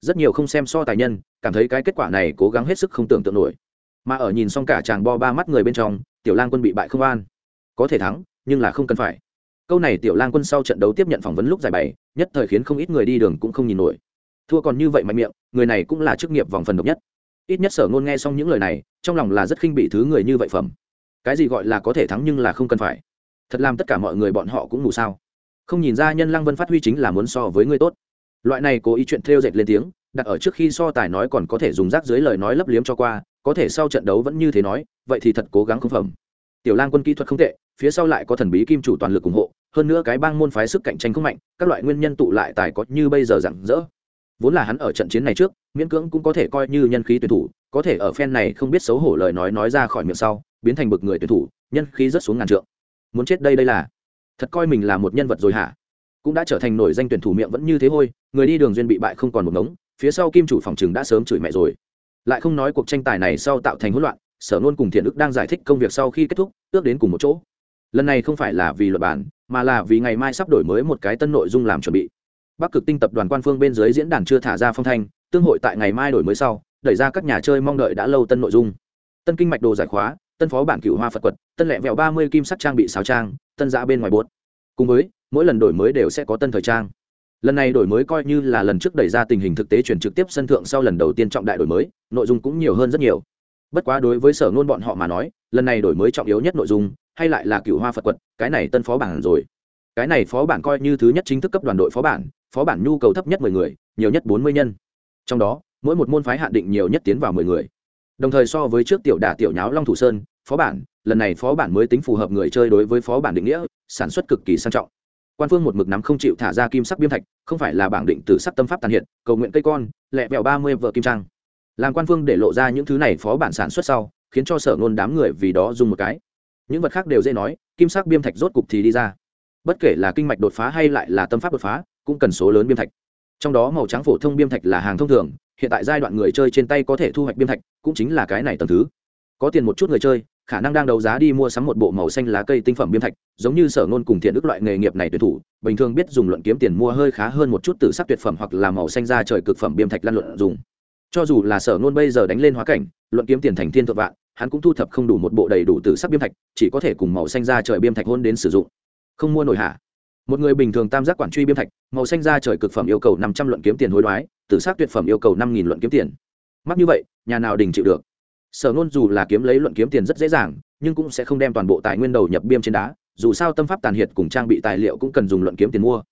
rất nhiều không xem so tài nhân, cảm thấy cái kết quả này cố gắng hết sức không tưởng tượng nổi. Mà ở nhìn xong cả chàng bo ba mắt người bên trong, tiểu lang quân bị bại không an. Có thể thắng, nhưng là không cần phải. Câu này tiểu lang quân sau trận đấu tiếp nhận phỏng vấn lúc giải bày, nhất thời khiến không ít người đi đường cũng không nhìn nổi. Thua còn như vậy mạnh miệng, người này cũng là chức nghiệp vòng phần độc nhất. Ít nhất sở ngôn nghe xong những lời này, trong lòng là rất khinh bị thứ người như vậy phẩm. Cái gì gọi là có thể thắng nhưng là không cần phải. Thật làm tất cả mọi người bọn họ cũng ngủ sao. Không nhìn ra nhân lăng vân phát huy chính là muốn so với người tốt loại này cố ý chuyện theo dệt lên tiếng, đặt ở trước khi so tài nói còn có thể dùng rác dưới lời nói lấp liếm cho qua, có thể sau trận đấu vẫn như thế nói, vậy thì thật cố gắng không phẩm. Tiểu lang quân kỹ thuật không tệ, phía sau lại có thần bí kim chủ toàn lực ủng hộ, hơn nữa cái bang môn phái sức cạnh tranh không mạnh, các loại nguyên nhân tụ lại tài có như bây giờ rạng rỡ. Vốn là hắn ở trận chiến này trước, miễn cưỡng cũng có thể coi như nhân khí tuyển thủ, có thể ở phen này không biết xấu hổ lời nói nói ra khỏi miệng sau, biến thành bực người tuyển thủ, nhân khí rất xuống ngàn trượng. Muốn chết đây đây là. Thật coi mình là một nhân vật rồi hả? Cũng đã trở thành nổi danh tuyển thủ miệng vẫn như thế thôi người đi đường duyên bị bại không còn một ngống, phía sau kim chủ phòng chừng đã sớm chửi mẹ rồi. Lại không nói cuộc tranh tài này sau tạo thành hỗn loạn, sở nôn cùng thiện đức đang giải thích công việc sau khi kết thúc, ước đến cùng một chỗ. Lần này không phải là vì luật bản, mà là vì ngày mai sắp đổi mới một cái tân nội dung làm chuẩn bị. Bắc cực tinh tập đoàn quan phương bên dưới diễn đàn chưa thả ra phong thanh, tương hội tại ngày mai đổi mới sau, đẩy ra các nhà chơi mong đợi đã lâu tân nội dung. Tân kinh mạch đồ giải khóa, tân phó bản cựu hoa phật quật, tân lẹ vẹo ba mươi kim sắc trang bị sáo trang, tân giã bên ngoài bốt cùng với mỗi lần đổi mới đều sẽ có tân thời trang. Lần này đổi mới coi như là lần trước đẩy ra tình hình thực tế chuyển trực tiếp sân thượng sau lần đầu tiên trọng đại đổi mới, nội dung cũng nhiều hơn rất nhiều. Bất quá đối với sở ngôn bọn họ mà nói, lần này đổi mới trọng yếu nhất nội dung, hay lại là cựu hoa phật quật, cái này tân phó bản rồi. Cái này phó bản coi như thứ nhất chính thức cấp đoàn đội phó bản phó bản nhu cầu thấp nhất mười người, nhiều nhất bốn mươi nhân. Trong đó, mỗi một môn phái hạn định nhiều nhất tiến vào mười người. Đồng thời so với trước tiểu đả tiểu nháo long thủ sơn, phó bản, lần này phó bản mới tính phù hợp người chơi đối với phó bản định nghĩa, sản xuất cực kỳ sang trọng quan phương một mực nắm không chịu thả ra kim sắc biêm thạch, không phải là bảng định từ sắc tâm pháp tàn hiện, cầu nguyện cây con, lẹ vẹo ba mươi vợ kim trang. Làm quan phương để lộ ra những thứ này phó bản sản xuất sau, khiến cho sở ngôn đám người vì đó dùng một cái. Những vật khác đều dễ nói, kim sắc biêm thạch rốt cục thì đi ra. Bất kể là kinh mạch đột phá hay lại là tâm pháp đột phá, cũng cần số lớn biêm thạch. Trong đó màu trắng phổ thông biêm thạch là hàng thông thường, hiện tại giai đoạn người chơi trên tay có thể thu hoạch biêm thạch, cũng chính là cái này tầm thứ. Có tiền một chút người chơi khả năng đang đấu giá đi mua sắm một bộ màu xanh lá cây tinh phẩm biêm thạch, giống như sở ngôn cùng thiện đức loại nghề nghiệp này tuyệt thủ, bình thường biết dùng luận kiếm tiền mua hơi khá hơn một chút từ sắc tuyệt phẩm hoặc là màu xanh ra trời cực phẩm biêm thạch lăn luận dùng. Cho dù là sở ngôn bây giờ đánh lên hóa cảnh, luận kiếm tiền thành thiên thượng vạn, hắn cũng thu thập không đủ một bộ đầy đủ từ sắc biêm thạch, chỉ có thể cùng màu xanh ra trời biêm thạch hôn đến sử dụng. Không mua nổi hả? Một người bình thường tam giác quản truy biêm thạch, màu xanh ra trời cực phẩm yêu cầu năm trăm luận kiếm tiền hối đoái tử sắc tuyệt phẩm yêu cầu năm nghìn luận kiếm tiền. Mắc như vậy, nhà nào đình chịu được? Sở nôn dù là kiếm lấy luận kiếm tiền rất dễ dàng, nhưng cũng sẽ không đem toàn bộ tài nguyên đầu nhập biêm trên đá, dù sao tâm pháp tàn hiệt cùng trang bị tài liệu cũng cần dùng luận kiếm tiền mua.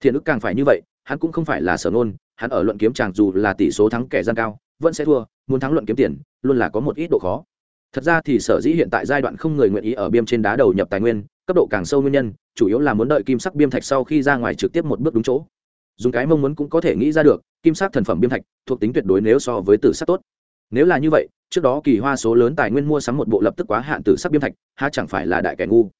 Thiện ức càng phải như vậy, hắn cũng không phải là sở nôn hắn ở luận kiếm chàng dù là tỷ số thắng kẻ gian cao, vẫn sẽ thua, muốn thắng luận kiếm tiền, luôn là có một ít độ khó. Thật ra thì sở dĩ hiện tại giai đoạn không người nguyện ý ở biêm trên đá đầu nhập tài nguyên, cấp độ càng sâu nguyên nhân, chủ yếu là muốn đợi kim sắc biêm thạch sau khi ra ngoài trực tiếp một bước đúng chỗ. Dùng cái mong muốn cũng có thể nghĩ ra được, kim sắc thần phẩm biêm thạch thuộc tính tuyệt đối nếu so với tử sắc tốt. Nếu là như vậy trước đó kỳ hoa số lớn tài nguyên mua sắm một bộ lập tức quá hạn tử sắc biêm thạch ha chẳng phải là đại kẻ ngu.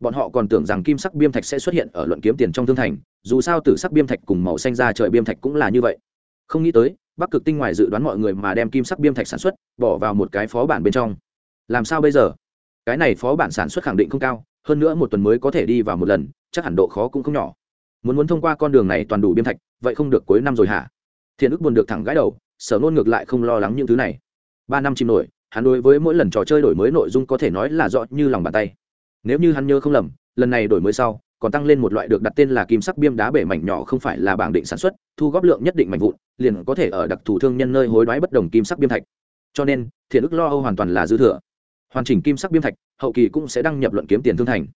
Bọn họ còn tưởng rằng kim sắc biêm thạch sẽ xuất hiện ở luận kiếm tiền trong thương thành, dù sao tử sắc biêm thạch cùng màu xanh ra trời biêm thạch cũng là như vậy. Không nghĩ tới, bắc cực tinh ngoài dự đoán mọi người mà đem kim sắc biêm thạch sản xuất, bỏ vào một cái phó bản bên trong. Làm sao bây giờ? Cái này phó bản sản xuất khẳng định không cao, hơn nữa một tuần mới có thể đi vào một lần, chắc hẳn độ khó cũng không nhỏ. Muốn muốn thông qua con đường này toàn đủ biêm thạch, vậy không được cuối năm rồi hả? Thiện ức buồn được thẳng gãi đầu, sở nôn ngược lại không lo lắng những thứ này ba năm chìm nổi, hắn đối với mỗi lần trò chơi đổi mới nội dung có thể nói là rõ như lòng bàn tay. Nếu như hắn nhớ không lầm, lần này đổi mới sau, còn tăng lên một loại được đặt tên là kim sắc biêm đá bể mảnh nhỏ không phải là bảng định sản xuất, thu góp lượng nhất định mảnh vụn, liền có thể ở đặc thù thương nhân nơi hối đoái bất đồng kim sắc biêm thạch. Cho nên, thiện ức lo âu hoàn toàn là dư thừa. Hoàn chỉnh kim sắc biêm thạch, hậu kỳ cũng sẽ đăng nhập luận kiếm tiền thương thành.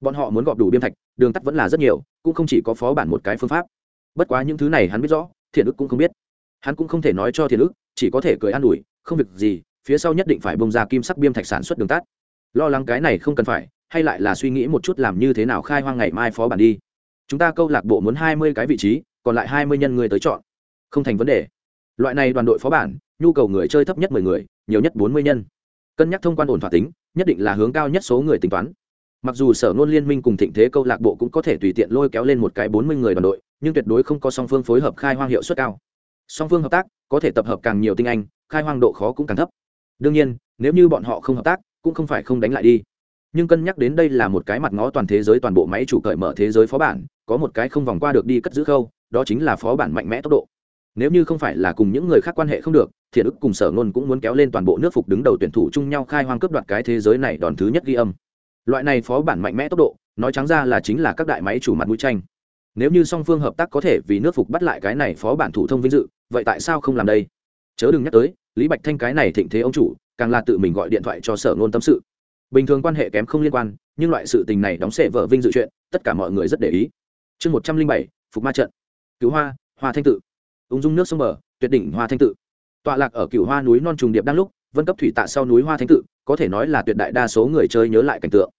Bọn họ muốn gọp đủ biêm thạch, đường tắt vẫn là rất nhiều, cũng không chỉ có phó bản một cái phương pháp. Bất quá những thứ này hắn biết rõ, thiện ức cũng không biết. Hắn cũng không thể nói cho thiện ức chỉ có thể cười an ủi không việc gì, phía sau nhất định phải bông ra kim sắc biêm thạch sản xuất đường tắt. Lo lắng cái này không cần phải, hay lại là suy nghĩ một chút làm như thế nào khai hoang ngày mai phó bản đi. Chúng ta câu lạc bộ muốn hai mươi cái vị trí, còn lại hai mươi nhân người tới chọn. Không thành vấn đề. Loại này đoàn đội phó bản, nhu cầu người chơi thấp nhất mười người, nhiều nhất bốn mươi nhân. Cân nhắc thông quan ổn thỏa tính, nhất định là hướng cao nhất số người tính toán. Mặc dù sở nôn liên minh cùng thịnh thế câu lạc bộ cũng có thể tùy tiện lôi kéo lên một cái bốn mươi người đoàn đội, nhưng tuyệt đối không có song phương phối hợp khai hoang hiệu suất cao. Song phương hợp tác có thể tập hợp càng nhiều tinh anh, khai hoang độ khó cũng càng thấp. Đương nhiên, nếu như bọn họ không hợp tác, cũng không phải không đánh lại đi. Nhưng cân nhắc đến đây là một cái mặt ngó toàn thế giới toàn bộ máy chủ cởi mở thế giới phó bản, có một cái không vòng qua được đi cất giữ khâu, đó chính là phó bản mạnh mẽ tốc độ. Nếu như không phải là cùng những người khác quan hệ không được, thiện ức cùng sở ngôn cũng muốn kéo lên toàn bộ nước phục đứng đầu tuyển thủ chung nhau khai hoang cướp đoạt cái thế giới này đòn thứ nhất ghi âm. Loại này phó bản mạnh mẽ tốc độ, nói trắng ra là chính là các đại máy chủ mặt mũi tranh. Nếu như song phương hợp tác có thể vì nước phục bắt lại cái này phó bản thủ thông vinh dự vậy tại sao không làm đây? Chớ đừng nhắc tới, lý bạch thanh cái này thịnh thế ông chủ, càng là tự mình gọi điện thoại cho sở ngôn tâm sự. Bình thường quan hệ kém không liên quan, nhưng loại sự tình này đóng sệ vợ vinh dự chuyện, tất cả mọi người rất để ý. Chương một trăm linh bảy, phục ma trận. Cứu hoa hoa thanh tự. Ung dung nước sông bờ, tuyệt đỉnh hoa thanh tự. Tọa lạc ở cựu hoa núi non trùng điệp đang lúc, vân cấp thủy tạ sau núi hoa thanh tự, có thể nói là tuyệt đại đa số người chơi nhớ lại cảnh tượng.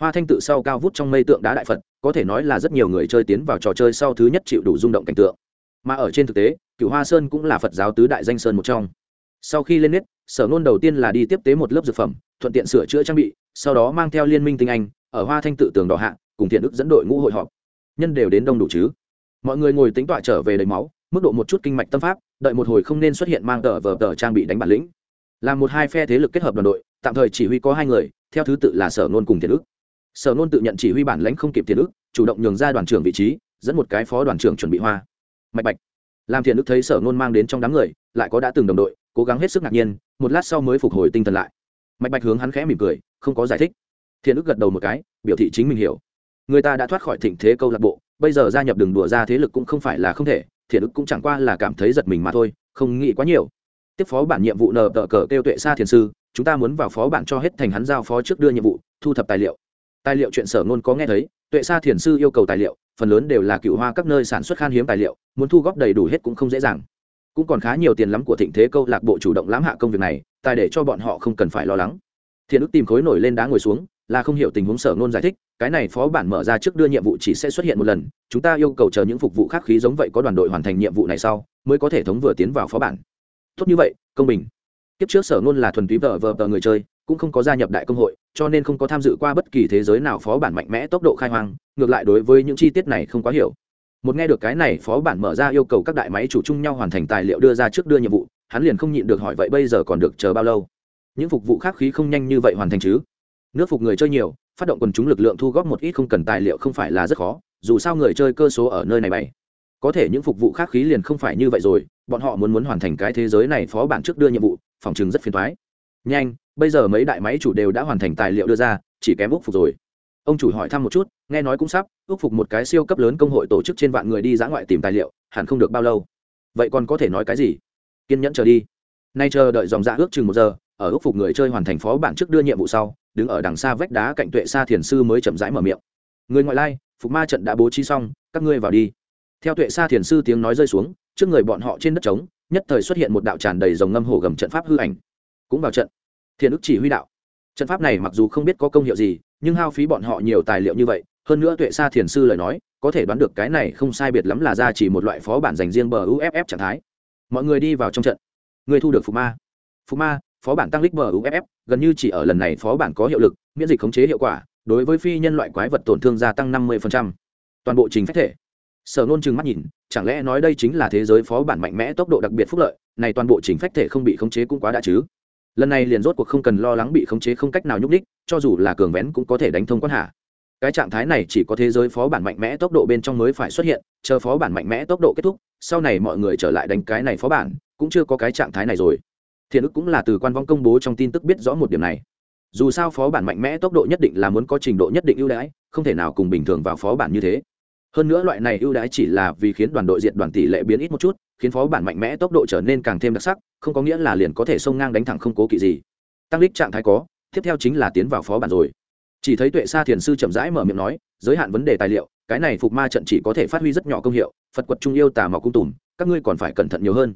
Hoa thanh tự sau cao vút trong mây tượng đá đại phật, có thể nói là rất nhiều người chơi tiến vào trò chơi sau thứ nhất chịu đủ rung động cảnh tượng. Mà ở trên thực tế cựu hoa sơn cũng là phật giáo tứ đại danh sơn một trong. Sau khi lên nết sở nôn đầu tiên là đi tiếp tế một lớp dược phẩm thuận tiện sửa chữa trang bị sau đó mang theo liên minh tinh anh ở hoa thanh tự tường đỏ hạ cùng thiện Đức dẫn đội ngũ hội họp. Nhân đều đến đông đủ chứ. Mọi người ngồi tính tọa trở về đầy máu mức độ một chút kinh mạch tâm pháp đợi một hồi không nên xuất hiện mang tờ vờ tờ trang bị đánh bản lĩnh. Là một hai phe thế lực kết hợp đoàn đội tạm thời chỉ huy có hai người theo thứ tự là sở nôn cùng thiện Đức. sở nôn tự nhận chỉ huy bản lãnh không kịp thiện Đức, chủ động nhường ra đoàn trưởng vị trí dẫn một cái phó đoàn trưởng chuẩn bị hoa. Mạch bạch làm thiện đức thấy sở nôn mang đến trong đám người, lại có đã từng đồng đội, cố gắng hết sức ngạc nhiên, một lát sau mới phục hồi tinh thần lại. Mạch bạch hướng hắn khẽ mỉm cười, không có giải thích. Thiện đức gật đầu một cái, biểu thị chính mình hiểu. Người ta đã thoát khỏi thịnh thế câu lạc bộ, bây giờ gia nhập đường đùa ra thế lực cũng không phải là không thể, thiện đức cũng chẳng qua là cảm thấy giật mình mà thôi, không nghĩ quá nhiều. Tiếp phó bản nhiệm vụ nờ tờ cờ kêu tuệ xa thiền sư, chúng ta muốn vào phó bản cho hết thành hắn giao phó trước đưa nhiệm vụ, thu thập tài liệu. Tài liệu chuyện sở ngôn có nghe thấy, tuệ xa thiền sư yêu cầu tài liệu phần lớn đều là cựu hoa các nơi sản xuất khan hiếm tài liệu, muốn thu góp đầy đủ hết cũng không dễ dàng. Cũng còn khá nhiều tiền lắm của thịnh thế câu lạc bộ chủ động lãm hạ công việc này tài để cho bọn họ không cần phải lo lắng. Thiện ức tìm khối nổi lên đá ngồi xuống, là không hiểu tình huống sở ngôn giải thích, cái này phó bản mở ra trước đưa nhiệm vụ chỉ sẽ xuất hiện một lần, chúng ta yêu cầu chờ những phục vụ khác khí giống vậy có đoàn đội hoàn thành nhiệm vụ này sau, mới có thể thống vừa tiến vào phó bản. Tốt như vậy, công bình. Kiếp trước sở ngôn là thuần túy vờ vờ tờ người chơi cũng không có gia nhập đại công hội, cho nên không có tham dự qua bất kỳ thế giới nào phó bản mạnh mẽ tốc độ khai hoang, ngược lại đối với những chi tiết này không quá hiểu. Một nghe được cái này, phó bản mở ra yêu cầu các đại máy chủ chung nhau hoàn thành tài liệu đưa ra trước đưa nhiệm vụ, hắn liền không nhịn được hỏi vậy bây giờ còn được chờ bao lâu? Những phục vụ khác khí không nhanh như vậy hoàn thành chứ? Nước phục người chơi nhiều, phát động quần chúng lực lượng thu góp một ít không cần tài liệu không phải là rất khó, dù sao người chơi cơ số ở nơi này bày. Có thể những phục vụ khác khí liền không phải như vậy rồi, bọn họ muốn muốn hoàn thành cái thế giới này phó bản trước đưa nhiệm vụ, phòng chừng rất phiền thoái nhanh bây giờ mấy đại máy chủ đều đã hoàn thành tài liệu đưa ra, chỉ kém úc phục rồi. Ông chủ hỏi thăm một chút, nghe nói cũng sắp ước phục một cái siêu cấp lớn công hội tổ chức trên vạn người đi dã ngoại tìm tài liệu, hẳn không được bao lâu. Vậy còn có thể nói cái gì? Kiên nhẫn chờ đi. Nay chờ đợi dòng dạ ước chừng một giờ, ở ước phục người chơi hoàn thành phó bản trước đưa nhiệm vụ sau, đứng ở đằng xa vách đá cạnh tuệ xa thiền sư mới chậm rãi mở miệng. Người ngoại lai, phục ma trận đã bố trí xong, các ngươi vào đi. Theo tuệ xa thiền sư tiếng nói rơi xuống, trước người bọn họ trên đất trống, nhất thời xuất hiện một đạo tràn đầy dòng ngâm hồ gầm trận pháp hư ảnh. Cũng vào trận thiện ức chỉ huy đạo. Trận pháp này mặc dù không biết có công hiệu gì, nhưng hao phí bọn họ nhiều tài liệu như vậy, hơn nữa tuệ sa thiền sư lời nói, có thể đoán được cái này không sai biệt lắm là ra chỉ một loại phó bản dành riêng bờ uff trạng thái. Mọi người đi vào trong trận. Người thu được phù ma. Phù ma, phó bản tăng lích bờ uff gần như chỉ ở lần này phó bản có hiệu lực, miễn dịch khống chế hiệu quả, đối với phi nhân loại quái vật tổn thương gia tăng năm mươi toàn bộ trình phách thể. Sở nôn chừng mắt nhìn, chẳng lẽ nói đây chính là thế giới phó bản mạnh mẽ tốc độ đặc biệt phúc lợi, này toàn bộ trình phách thể không bị khống chế cũng quá đã chứ? Lần này liền rốt cuộc không cần lo lắng bị khống chế không cách nào nhúc đích cho dù là cường vén cũng có thể đánh thông quan hạ. Cái trạng thái này chỉ có thế giới phó bản mạnh mẽ tốc độ bên trong mới phải xuất hiện, chờ phó bản mạnh mẽ tốc độ kết thúc, sau này mọi người trở lại đánh cái này phó bản, cũng chưa có cái trạng thái này rồi. Thiện ức cũng là từ quan vong công bố trong tin tức biết rõ một điểm này. Dù sao phó bản mạnh mẽ tốc độ nhất định là muốn có trình độ nhất định ưu đãi, không thể nào cùng bình thường vào phó bản như thế hơn nữa loại này ưu đãi chỉ là vì khiến đoàn đội diệt đoàn tỷ lệ biến ít một chút, khiến phó bản mạnh mẽ tốc độ trở nên càng thêm đặc sắc, không có nghĩa là liền có thể xông ngang đánh thẳng không cố kỵ gì. Tăng lích trạng thái có, tiếp theo chính là tiến vào phó bản rồi. Chỉ thấy tuệ sa thiền sư chậm rãi mở miệng nói, giới hạn vấn đề tài liệu, cái này phục ma trận chỉ có thể phát huy rất nhỏ công hiệu, phật quật trung yêu tà mọc cung tùm, các ngươi còn phải cẩn thận nhiều hơn.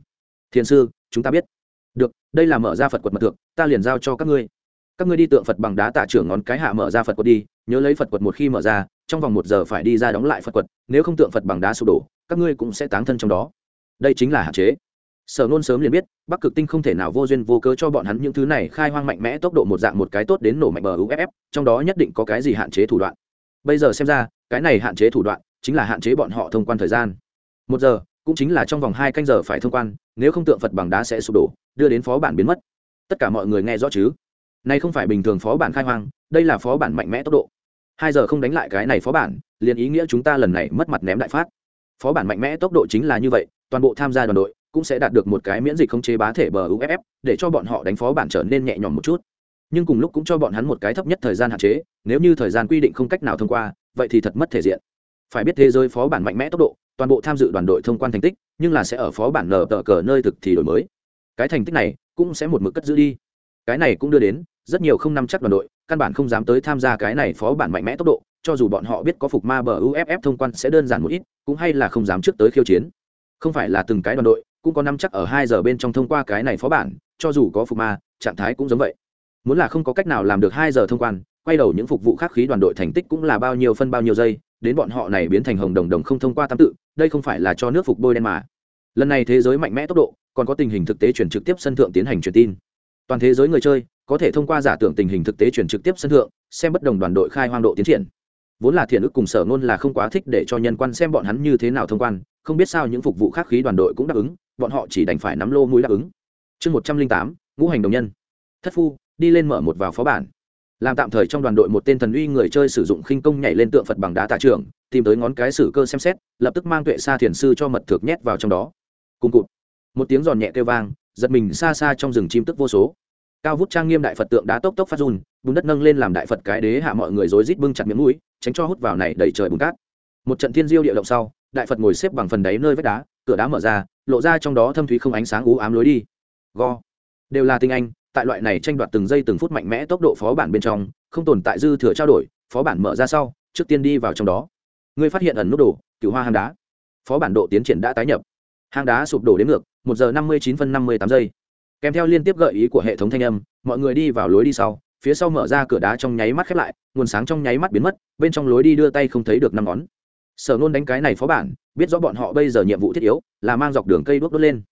Thiền sư, chúng ta biết. Được, đây là mở ra phật quật mật thượng, ta liền giao cho các ngươi. Các ngươi đi tượng phật bằng đá tạ trưởng ngón cái hạ mở ra phật quật đi, nhớ lấy phật quật một khi mở ra trong vòng một giờ phải đi ra đóng lại phật quật, nếu không tượng phật bằng đá sụp đổ, các ngươi cũng sẽ tán thân trong đó. Đây chính là hạn chế. Sở nôn sớm liền biết, bắc cực tinh không thể nào vô duyên vô cớ cho bọn hắn những thứ này khai hoang mạnh mẽ tốc độ một dạng một cái tốt đến nổ mạnh bờ uff trong đó nhất định có cái gì hạn chế thủ đoạn. Bây giờ xem ra, cái này hạn chế thủ đoạn chính là hạn chế bọn họ thông quan thời gian. Một giờ, cũng chính là trong vòng hai canh giờ phải thông quan, nếu không tượng phật bằng đá sẽ sụp đổ, đưa đến phó bản biến mất. Tất cả mọi người nghe rõ chứ? Nay không phải bình thường phó bản khai hoang, đây là phó bản mạnh mẽ tốc độ hai giờ không đánh lại cái này phó bản, liền ý nghĩa chúng ta lần này mất mặt ném đại phát. Phó bản mạnh mẽ tốc độ chính là như vậy, toàn bộ tham gia đoàn đội cũng sẽ đạt được một cái miễn dịch không chế bá thể bờ uff để cho bọn họ đánh phó bản trở nên nhẹ nhõm một chút. Nhưng cùng lúc cũng cho bọn hắn một cái thấp nhất thời gian hạn chế, nếu như thời gian quy định không cách nào thông qua, vậy thì thật mất thể diện. Phải biết thế giới phó bản mạnh mẽ tốc độ, toàn bộ tham dự đoàn đội thông quan thành tích, nhưng là sẽ ở phó bản nở tờ cờ nơi thực thì đổi mới. Cái thành tích này cũng sẽ một mực cất giữ đi. Cái này cũng đưa đến rất nhiều không nắm chắc đoàn đội căn bản không dám tới tham gia cái này phó bản mạnh mẽ tốc độ, cho dù bọn họ biết có phục ma bờ uff thông quan sẽ đơn giản một ít, cũng hay là không dám trước tới khiêu chiến. Không phải là từng cái đoàn đội, cũng có năm chắc ở hai giờ bên trong thông qua cái này phó bản, cho dù có phục ma, trạng thái cũng giống vậy. Muốn là không có cách nào làm được hai giờ thông quan, quay đầu những phục vụ khác khí đoàn đội thành tích cũng là bao nhiêu phân bao nhiêu giây, đến bọn họ này biến thành hồng đồng đồng không thông qua tam tự, đây không phải là cho nước phục bôi đen mà. Lần này thế giới mạnh mẽ tốc độ, còn có tình hình thực tế chuyển trực tiếp sân thượng tiến hành truyền tin. Toàn thế giới người chơi có thể thông qua giả tưởng tình hình thực tế chuyển trực tiếp sân thượng, xem bất đồng đoàn đội khai hoang độ tiến triển. Vốn là thiện ức cùng sở ngôn là không quá thích để cho nhân quan xem bọn hắn như thế nào thông quan, không biết sao những phục vụ khác khí đoàn đội cũng đáp ứng, bọn họ chỉ đành phải nắm lô mũi đáp ứng. Chương một trăm linh tám, ngũ hành đồng nhân. Thất phu, đi lên mở một vào phó bản. Làm tạm thời trong đoàn đội một tên thần uy người chơi sử dụng khinh công nhảy lên tượng phật bằng đá tạ trưởng tìm tới ngón cái sử cơ xem xét, lập tức mang tuệ xa thiền sư cho mật thực nhét vào trong đó. Cùng cụt. Một tiếng giòn nhẹ kêu vang, giật mình xa xa trong rừng chim tức vô số cao vút trang nghiêm đại phật tượng đá tốc tốc phát run, bùn đất nâng lên làm đại phật cái đế hạ mọi người rối rít bưng chặt miếng mũi, tránh cho hút vào này đầy trời bùn cát. Một trận thiên diêu địa động sau, đại phật ngồi xếp bằng phần đáy nơi vách đá, cửa đá mở ra, lộ ra trong đó thâm thúy không ánh sáng ú ám lối đi. Go. Đều là tinh anh, tại loại này tranh đoạt từng giây từng phút mạnh mẽ tốc độ phó bản bên trong, không tồn tại dư thừa trao đổi, phó bản mở ra sau, trước tiên đi vào trong đó. Ngươi phát hiện ẩn nút đồ cựu hoa hang đá. Phó bản độ tiến triển đã tái nhập. Hang đá sụp đổ đến ngược, một giờ năm mươi chín phân năm mươi tám giây kèm theo liên tiếp gợi ý của hệ thống thanh âm, mọi người đi vào lối đi sau, phía sau mở ra cửa đá trong nháy mắt khép lại, nguồn sáng trong nháy mắt biến mất, bên trong lối đi đưa tay không thấy được năm ngón. Sở nôn đánh cái này phó bản, biết rõ bọn họ bây giờ nhiệm vụ thiết yếu, là mang dọc đường cây đuốc đốt lên.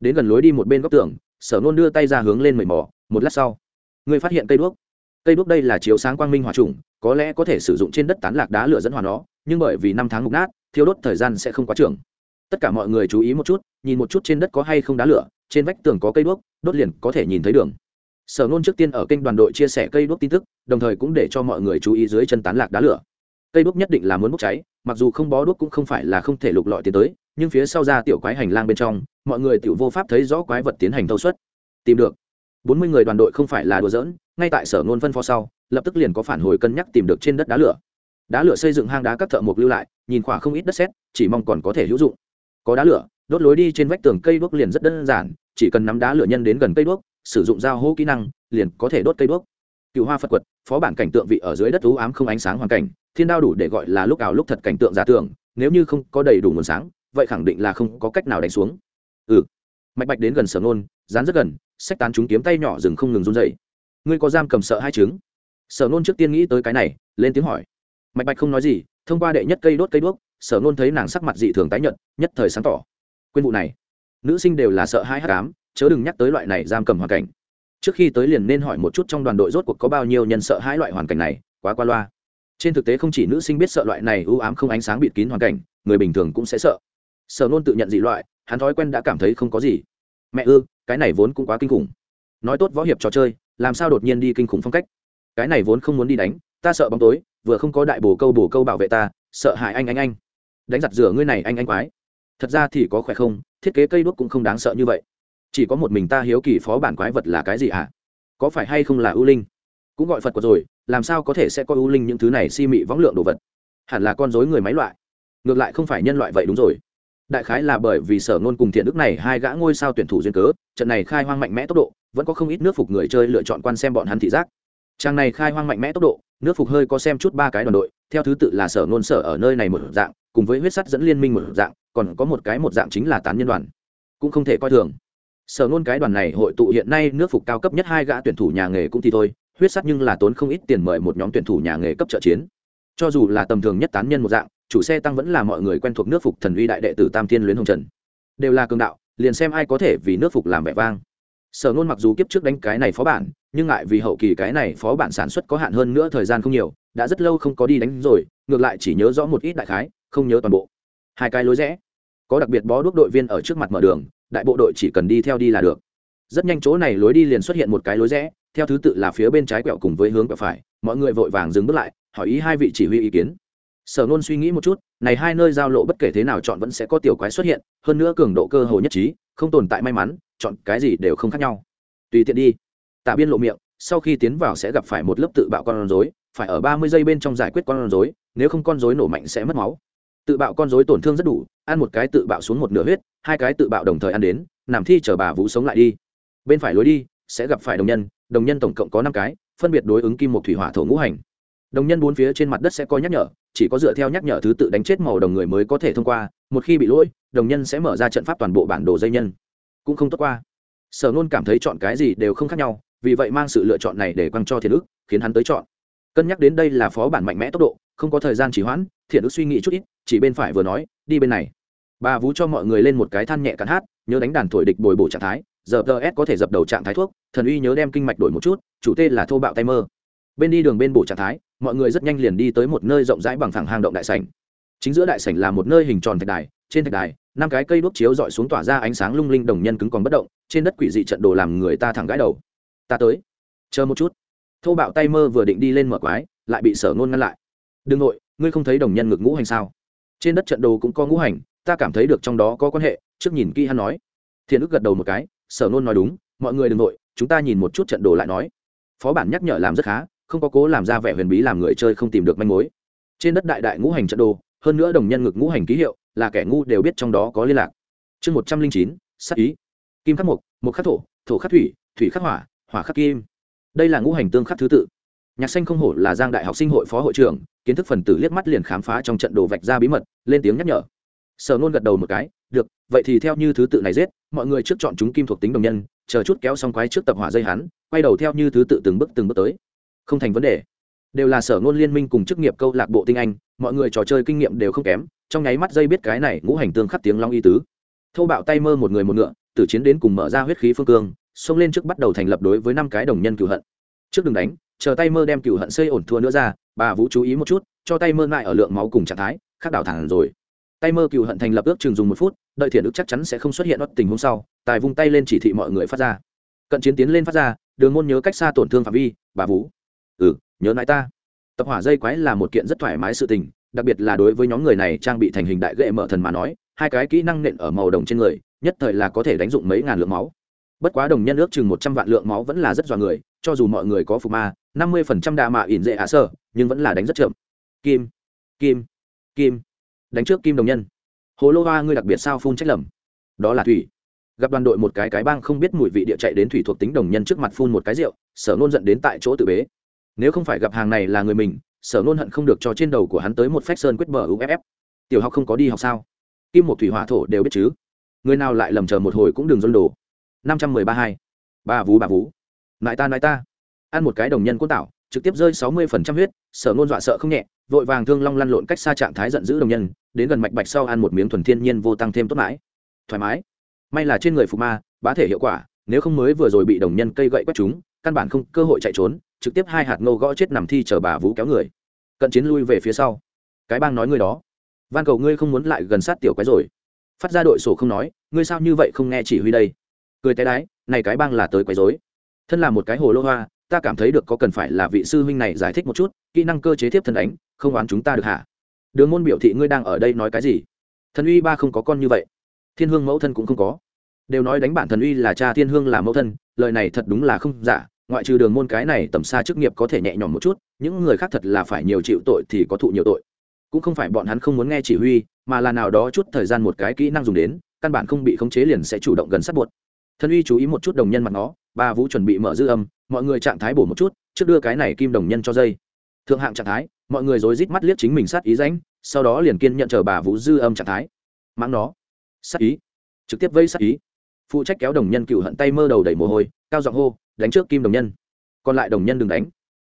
Đến gần lối đi một bên góc tường, sở nôn đưa tay ra hướng lên mệt mỏ một lát sau, người phát hiện cây đuốc. Cây đuốc đây là chiếu sáng quang minh hòa trùng, có lẽ có thể sử dụng trên đất tán lạc đá lửa dẫn hòa nó, nhưng bởi vì năm tháng mục nát thiếu đốt thời gian sẽ không quá trường tất cả mọi người chú ý một chút, nhìn một chút trên đất có hay không đá lửa trên vách tường có cây đuốc, đốt liền có thể nhìn thấy đường. Sở nôn trước tiên ở kênh đoàn đội chia sẻ cây đuốc tin tức, đồng thời cũng để cho mọi người chú ý dưới chân tán lạc đá lửa. Cây đuốc nhất định là muốn bốc cháy, mặc dù không bó đuốc cũng không phải là không thể lục lọi tiến tới, nhưng phía sau ra tiểu quái hành lang bên trong, mọi người tiểu vô pháp thấy rõ quái vật tiến hành thâu suất. Tìm được. Bốn mươi người đoàn đội không phải là đùa giỡn, ngay tại sở nôn phân phó sau, lập tức liền có phản hồi cân nhắc tìm được trên đất đá lửa. Đá lửa xây dựng hang đá các thợ mộc lưu lại, nhìn khỏa không ít đất sét, chỉ mong còn có thể hữu dụng có đá lửa, đốt lối đi trên vách tường cây đuốc liền rất đơn giản, chỉ cần nắm đá lửa nhân đến gần cây đuốc, sử dụng dao hô kỹ năng, liền có thể đốt cây đuốc. Cựu hoa phật quật, phó bản cảnh tượng vị ở dưới đất thú ám không ánh sáng hoàn cảnh, thiên đao đủ để gọi là lúc ảo lúc thật cảnh tượng giả tưởng, nếu như không có đầy đủ nguồn sáng, vậy khẳng định là không có cách nào đánh xuống. Ừ. Mạch bạch đến gần sở nôn dán rất gần sách tán chúng kiếm tay nhỏ dừng không ngừng run dậy ngươi có giam cầm sợ hai trứng sở nôn trước tiên nghĩ tới cái này, lên tiếng hỏi. Mạch bạch không nói gì, thông qua đệ nhất cây đốt cây đuốc sở nôn thấy nàng sắc mặt dị thường tái nhận nhất thời sáng tỏ. Quên vụ này. Nữ sinh đều là sợ hai hát cám chớ đừng nhắc tới loại này giam cầm hoàn cảnh. Trước khi tới liền nên hỏi một chút trong đoàn đội rốt cuộc có bao nhiêu nhân sợ hai loại hoàn cảnh này, quá qua loa. Trên thực tế không chỉ nữ sinh biết sợ loại này ưu ám không ánh sáng bịt kín hoàn cảnh, người bình thường cũng sẽ sợ. Sở nôn tự nhận dị loại, hắn thói quen đã cảm thấy không có gì. Mẹ ư, cái này vốn cũng quá kinh khủng. Nói tốt võ hiệp trò chơi, làm sao đột nhiên đi kinh khủng phong cách? Cái này vốn không muốn đi đánh, ta sợ bóng tối, vừa không có đại bồ câu bồ câu bảo vệ ta, sợ hại anh anh anh đánh giặt rửa ngươi này anh anh quái. Thật ra thì có khỏe không? Thiết kế cây đuốc cũng không đáng sợ như vậy. Chỉ có một mình ta hiếu kỳ phó bản quái vật là cái gì à có phải hay không là ưu linh? Cũng gọi phật của rồi, làm sao có thể sẽ có ưu linh những thứ này si mị võng lượng đồ vật? Hẳn là con dối người máy loại. Ngược lại không phải nhân loại vậy đúng rồi. Đại khái là bởi vì sở ngôn cùng thiện đức này hai gã ngôi sao tuyển thủ duyên cớ, trận này khai hoang mạnh mẽ tốc độ, vẫn có không ít nước phục người chơi lựa chọn quan xem bọn hắn thị giác. Trang này khai hoang mạnh mẽ tốc độ, nước phục hơi có xem chút ba cái đoàn đội, theo thứ tự là sở ngôn sở ở nơi này một dạng cùng với huyết sắt dẫn liên minh một dạng, còn có một cái một dạng chính là tán nhân đoàn. Cũng không thể coi thường. Sở ngôn cái đoàn này hội tụ hiện nay nước phục cao cấp nhất hai gã tuyển thủ nhà nghề cũng thì thôi, huyết sắt nhưng là tốn không ít tiền mời một nhóm tuyển thủ nhà nghề cấp trợ chiến. Cho dù là tầm thường nhất tán nhân một dạng, chủ xe tăng vẫn là mọi người quen thuộc nước phục thần uy đại đệ tử tam thiên luyến hồng trần. Đều là cường đạo, liền xem ai có thể vì nước phục làm vẻ vang. Sở nôn mặc dù kiếp trước đánh cái này phó bản, nhưng ngại vì hậu kỳ cái này phó bản sản xuất có hạn hơn nữa thời gian không nhiều, đã rất lâu không có đi đánh rồi, ngược lại chỉ nhớ rõ một ít đại khái không nhớ toàn bộ. Hai cái lối rẽ. Có đặc biệt bó đuốc đội viên ở trước mặt mở đường, đại bộ đội chỉ cần đi theo đi là được. Rất nhanh chỗ này lối đi liền xuất hiện một cái lối rẽ, theo thứ tự là phía bên trái quẹo cùng với hướng quẹo phải, mọi người vội vàng dừng bước lại, hỏi ý hai vị chỉ huy ý kiến. Sở nôn suy nghĩ một chút, này hai nơi giao lộ bất kể thế nào chọn vẫn sẽ có tiểu quái xuất hiện, hơn nữa cường độ cơ hồ nhất trí, không tồn tại may mắn, chọn cái gì đều không khác nhau. Tùy tiện đi. Tạ biên lộ miệng, sau khi tiến vào sẽ gặp phải một lớp tự bạo con rối, phải ở ba mươi giây bên trong giải quyết con rối, nếu không con rối nổ mạnh sẽ mất máu tự bạo con dối tổn thương rất đủ, ăn một cái tự bạo xuống một nửa huyết, hai cái tự bạo đồng thời ăn đến, nằm thi chở bà vũ sống lại đi. Bên phải lối đi, sẽ gặp phải đồng nhân đồng nhân tổng cộng có năm cái, phân biệt đối ứng kim một thủy hỏa thổ ngũ hành. Đồng nhân bốn phía trên mặt đất sẽ có nhắc nhở, chỉ có dựa theo nhắc nhở thứ tự đánh chết màu đồng người mới có thể thông qua, một khi bị lỗi, đồng nhân sẽ mở ra trận pháp toàn bộ bản đồ dây nhân. Cũng không tốt qua. Sở nôn cảm thấy chọn cái gì đều không khác nhau, vì vậy mang sự lựa chọn này để quăng cho thiền ức, khiến hắn tới chọn. Cân nhắc đến đây là phó bản mạnh mẽ tốc độ không có thời gian trì hoãn, thiện ức suy nghĩ chút ít, chỉ bên phải vừa nói, đi bên này. Bà vú cho mọi người lên một cái than nhẹ cắn hát, nhớ đánh đàn thổi địch bồi bổ trạng thái, giờ ts có thể dập đầu trạng thái thuốc, thần uy nhớ đem kinh mạch đổi một chút, chủ tê là thô bạo tay mơ. Bên đi đường bên bổ trạng thái, mọi người rất nhanh liền đi tới một nơi rộng rãi bằng thẳng hang động đại sảnh. Chính giữa đại sảnh là một nơi hình tròn thạch đài, trên thạch đài, năm cái cây đuốc chiếu dọi xuống tỏa ra ánh sáng lung linh đồng nhân cứng còn bất động, trên đất quỷ dị trận đồ làm người ta thẳng gãi đầu. Ta tới, chờ một chút. Thô bạo tay mơ vừa định đi lên mở quái, lại bị sở ngôn ngăn lại đừng nội, ngươi không thấy đồng nhân ngực ngũ hành sao? Trên đất trận đồ cũng có ngũ hành, ta cảm thấy được trong đó có quan hệ, trước nhìn kỹ hắn nói. Thiện ức gật đầu một cái, sở nôn nói đúng, mọi người đừng nội, chúng ta nhìn một chút trận đồ lại nói. Phó bản nhắc nhở làm rất khá, không có cố làm ra vẻ huyền bí làm người chơi không tìm được manh mối. Trên đất đại đại ngũ hành trận đồ, hơn nữa đồng nhân ngực ngũ hành ký hiệu, là kẻ ngu đều biết trong đó có liên lạc. Chương một trăm linh chín sắc ý. Kim khắc mộc mộc khắc thổ thổ khắc thủy thủy khắc hỏa hỏa khắc kim. Đây là ngũ hành tương khắc thứ tự nhạc xanh không hổ là giang đại học sinh hội phó hội trưởng, kiến thức phần tử liếc mắt liền khám phá trong trận đồ vạch ra bí mật, lên tiếng nhắc nhở. Sở nôn gật đầu một cái, được, vậy thì theo như thứ tự này giết, mọi người trước chọn chúng kim thuộc tính đồng nhân, chờ chút kéo xong quái trước tập hỏa dây hắn, quay đầu theo như thứ tự từng bước từng bước tới. Không thành vấn đề. Đều là sở ngôn liên minh cùng chức nghiệp câu lạc bộ tinh anh, mọi người trò chơi kinh nghiệm đều không kém, trong nháy mắt dây biết cái này ngũ hành tương khắc tiếng long y tứ. Thâu bạo tay mơ một người một ngựa, tử chiến đến cùng mở ra huyết khí phương cương, xông lên trước bắt đầu thành lập đối với năm cái đồng nhân cựu hận. Trước đừng đánh chờ tay mơ đem cựu hận xây ổn thua nữa ra, bà vũ chú ý một chút, cho tay mơ lại ở lượng máu cùng trạng thái, khác đảo thẳng rồi. Tay mơ cựu hận thành lập ước chừng dùng một phút, đợi thiện ước chắc chắn sẽ không xuất hiện bất tình huống sau, tài vung tay lên chỉ thị mọi người phát ra. Cận chiến tiến lên phát ra, đường môn nhớ cách xa tổn thương phạm vi, bà vũ. Ừ nhớ nãi ta. Tập hỏa dây quái là một kiện rất thoải mái sự tình, đặc biệt là đối với nhóm người này trang bị thành hình đại gậy mở thần mà nói, hai cái kỹ năng nện ở màu đồng trên người, nhất thời là có thể đánh dụng mấy ngàn lượng máu bất quá đồng nhân ước chừng một trăm vạn lượng máu vẫn là rất dọa người, cho dù mọi người có phục ma, năm mươi phần trăm đạ mạ ỉn dễ ả sơ nhưng vẫn là đánh rất chậm. Kim kim kim, đánh trước kim đồng nhân. Hồ lô hoa, ngươi đặc biệt sao phun trách lầm? Đó là thủy. Gặp đoàn đội một cái cái bang không biết mùi vị địa chạy đến thủy thuộc tính đồng nhân trước mặt phun một cái rượu, sở nôn giận đến tại chỗ tự bế. Nếu không phải gặp hàng này là người mình, sở nôn hận không được cho trên đầu của hắn tới một phách sơn quyết bờ uff tiểu học không có đi học sao? Kim một thủy hỏa thổ đều biết chứ. Người nào lại lầm chờ một hồi cũng đừng dôn đồ năm trăm mười ba hai. Ba vú bà vú. Nại ta nại ta. Ăn một cái đồng nhân côn tạo trực tiếp rơi sáu mươi phần trăm huyết, sở ngôn dọa sợ không nhẹ, vội vàng thương long lăn lộn cách xa trạng thái giận dữ đồng nhân, đến gần mạch bạch sau ăn một miếng thuần thiên nhiên vô tăng thêm tốt mãi. Thoải mái. May là trên người phục ma, bá thể hiệu quả, nếu không mới vừa rồi bị đồng nhân cây gậy quét chúng, căn bản không cơ hội chạy trốn, trực tiếp hai hạt ngô gõ chết nằm thi chờ bà vũ kéo người. Cận chiến lui về phía sau. Cái bang nói ngươi đó. Van cầu ngươi không muốn lại gần sát tiểu quái rồi. Phát ra đội sổ không nói, ngươi sao như vậy không nghe chỉ huy đây? Cười té đái, này cái bang là tới quấy rối. Thân là một cái hồ lô hoa, ta cảm thấy được có cần phải là vị sư huynh này giải thích một chút, kỹ năng cơ chế tiếp thân đánh, không oán chúng ta được hả? Đường môn biểu thị ngươi đang ở đây nói cái gì? Thần uy ba không có con như vậy. Thiên hương mẫu thân cũng không có. Đều nói đánh bản thần uy là cha thiên hương là mẫu thân, lời này thật đúng là không giả, ngoại trừ đường môn cái này tầm xa chức nghiệp có thể nhẹ nhõm một chút, những người khác thật là phải nhiều chịu tội thì có thụ nhiều tội. Cũng không phải bọn hắn không muốn nghe chỉ huy, mà là nào đó chút thời gian một cái kỹ năng dùng đến, căn bản không bị khống chế liền sẽ chủ động gần sát buộc thân uy chú ý một chút đồng nhân mặt nó ba vũ chuẩn bị mở dư âm, mọi người trạng thái bổ một chút, trước đưa cái này kim đồng nhân cho dây. Thượng hạng trạng thái, mọi người rối rít mắt liếc chính mình sát ý ránh sau đó liền kiên nhận chờ bà vũ dư âm trạng thái. Mãng nó, sát ý, trực tiếp vây sát ý. Phụ trách kéo đồng nhân cựu hận tay mơ đầu đầy mồ hôi, cao giọng hô, đánh trước kim đồng nhân. Còn lại đồng nhân đừng đánh.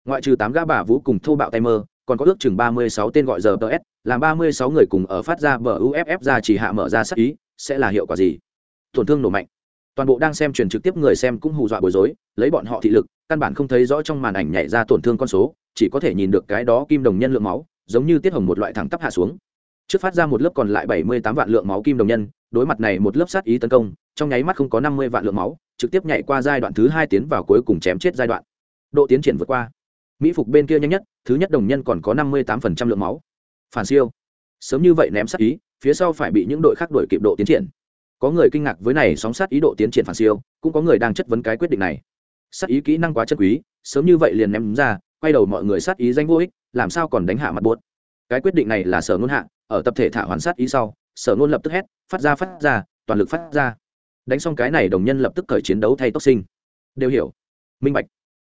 Ngoại trừ tám gã bà vũ cùng thô bạo tay mơ, còn có ước chừng ba mươi sáu tên gọi giờ ts làm ba mươi sáu người cùng ở phát ra bờ uff ra chỉ hạ mở ra sát ý, sẽ là hiệu quả gì? Tổn thương nổ mạnh toàn bộ đang xem truyền trực tiếp người xem cũng hù dọa bối rối, lấy bọn họ thị lực, căn bản không thấy rõ trong màn ảnh nhảy ra tổn thương con số, chỉ có thể nhìn được cái đó kim đồng nhân lượng máu, giống như tiết hồng một loại thẳng tắp hạ xuống. Trước phát ra một lớp còn lại bảy mươi tám vạn lượng máu kim đồng nhân, đối mặt này một lớp sát ý tấn công, trong nháy mắt không có năm mươi vạn lượng máu, trực tiếp nhảy qua giai đoạn thứ hai tiến vào cuối cùng chém chết giai đoạn. Độ tiến triển vượt qua. Mỹ phục bên kia nhanh nhất, thứ nhất đồng nhân còn có năm mươi tám lượng máu. Phản siêu. Sớm như vậy ném sát ý, phía sau phải bị những đội khác đuổi kịp độ tiến triển có người kinh ngạc với này sóng sát ý độ tiến triển phản siêu, cũng có người đang chất vấn cái quyết định này. Sát ý kỹ năng quá chất quý, sớm như vậy liền ném ra, quay đầu mọi người sát ý danh vô ích, làm sao còn đánh hạ mặt buốt. Cái quyết định này là sở ngôn hạ, ở tập thể thả hoàn sát ý sau, sở ngôn lập tức hét, phát ra phát ra, toàn lực phát ra. Đánh xong cái này đồng nhân lập tức khởi chiến đấu thay tốc sinh. Đều hiểu. Minh bạch.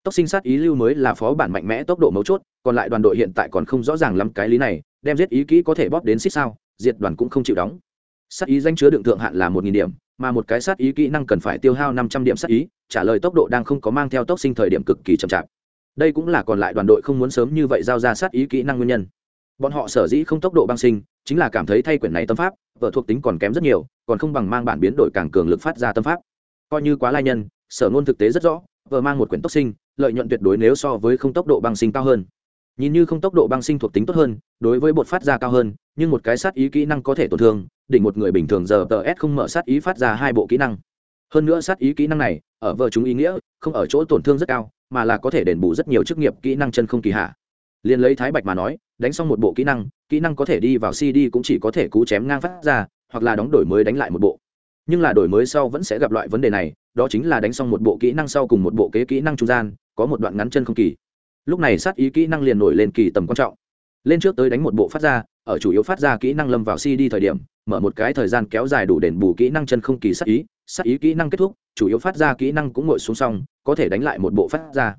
Tốc sinh sát ý lưu mới là phó bản mạnh mẽ tốc độ mấu chốt, còn lại đoàn đội hiện tại còn không rõ ràng lắm cái lý này, đem giết ý kỹ có thể bóp đến xích sao, diệt đoàn cũng không chịu đóng sát ý danh chứa đựng thượng hạn là một nghìn điểm, mà một cái sát ý kỹ năng cần phải tiêu hao năm trăm điểm sát ý, trả lời tốc độ đang không có mang theo tốc sinh thời điểm cực kỳ chậm chạp. Đây cũng là còn lại đoàn đội không muốn sớm như vậy giao ra sát ý kỹ năng nguyên nhân. Bọn họ sở dĩ không tốc độ băng sinh, chính là cảm thấy thay quyển này tâm pháp, vợ thuộc tính còn kém rất nhiều, còn không bằng mang bản biến đổi càng cường lực phát ra tâm pháp. Coi như quá lai nhân, sở ngôn thực tế rất rõ, vợ mang một quyển tốc sinh, lợi nhuận tuyệt đối nếu so với không tốc độ băng sinh cao hơn. Nhìn như không tốc độ băng sinh thuộc tính tốt hơn, đối với bột phát ra cao hơn, nhưng một cái sát ý kỹ năng có thể tổn thương đỉnh một người bình thường giờ tờ s không mở sát ý phát ra hai bộ kỹ năng. Hơn nữa sát ý kỹ năng này, ở vợ chúng ý nghĩa, không ở chỗ tổn thương rất cao, mà là có thể đền bù rất nhiều chức nghiệp kỹ năng chân không kỳ hạ. Liền lấy thái bạch mà nói, đánh xong một bộ kỹ năng kỹ năng có thể đi vào cd cũng chỉ có thể cú chém ngang phát ra, hoặc là đóng đổi mới đánh lại một bộ. Nhưng là đổi mới sau vẫn sẽ gặp loại vấn đề này, đó chính là đánh xong một bộ kỹ năng sau cùng một bộ kế kỹ năng trung gian, có một đoạn ngắn chân không kỳ. Lúc này sát ý kỹ năng liền nổi lên kỳ tầm quan trọng. Lên trước tới đánh một bộ phát ra ở chủ yếu phát ra kỹ năng lâm vào cd thời điểm, mở một cái thời gian kéo dài đủ đền bù kỹ năng chân không kỳ sát ý sát ý kỹ năng kết thúc, chủ yếu phát ra kỹ năng cũng ngồi xuống xong, có thể đánh lại một bộ phát ra.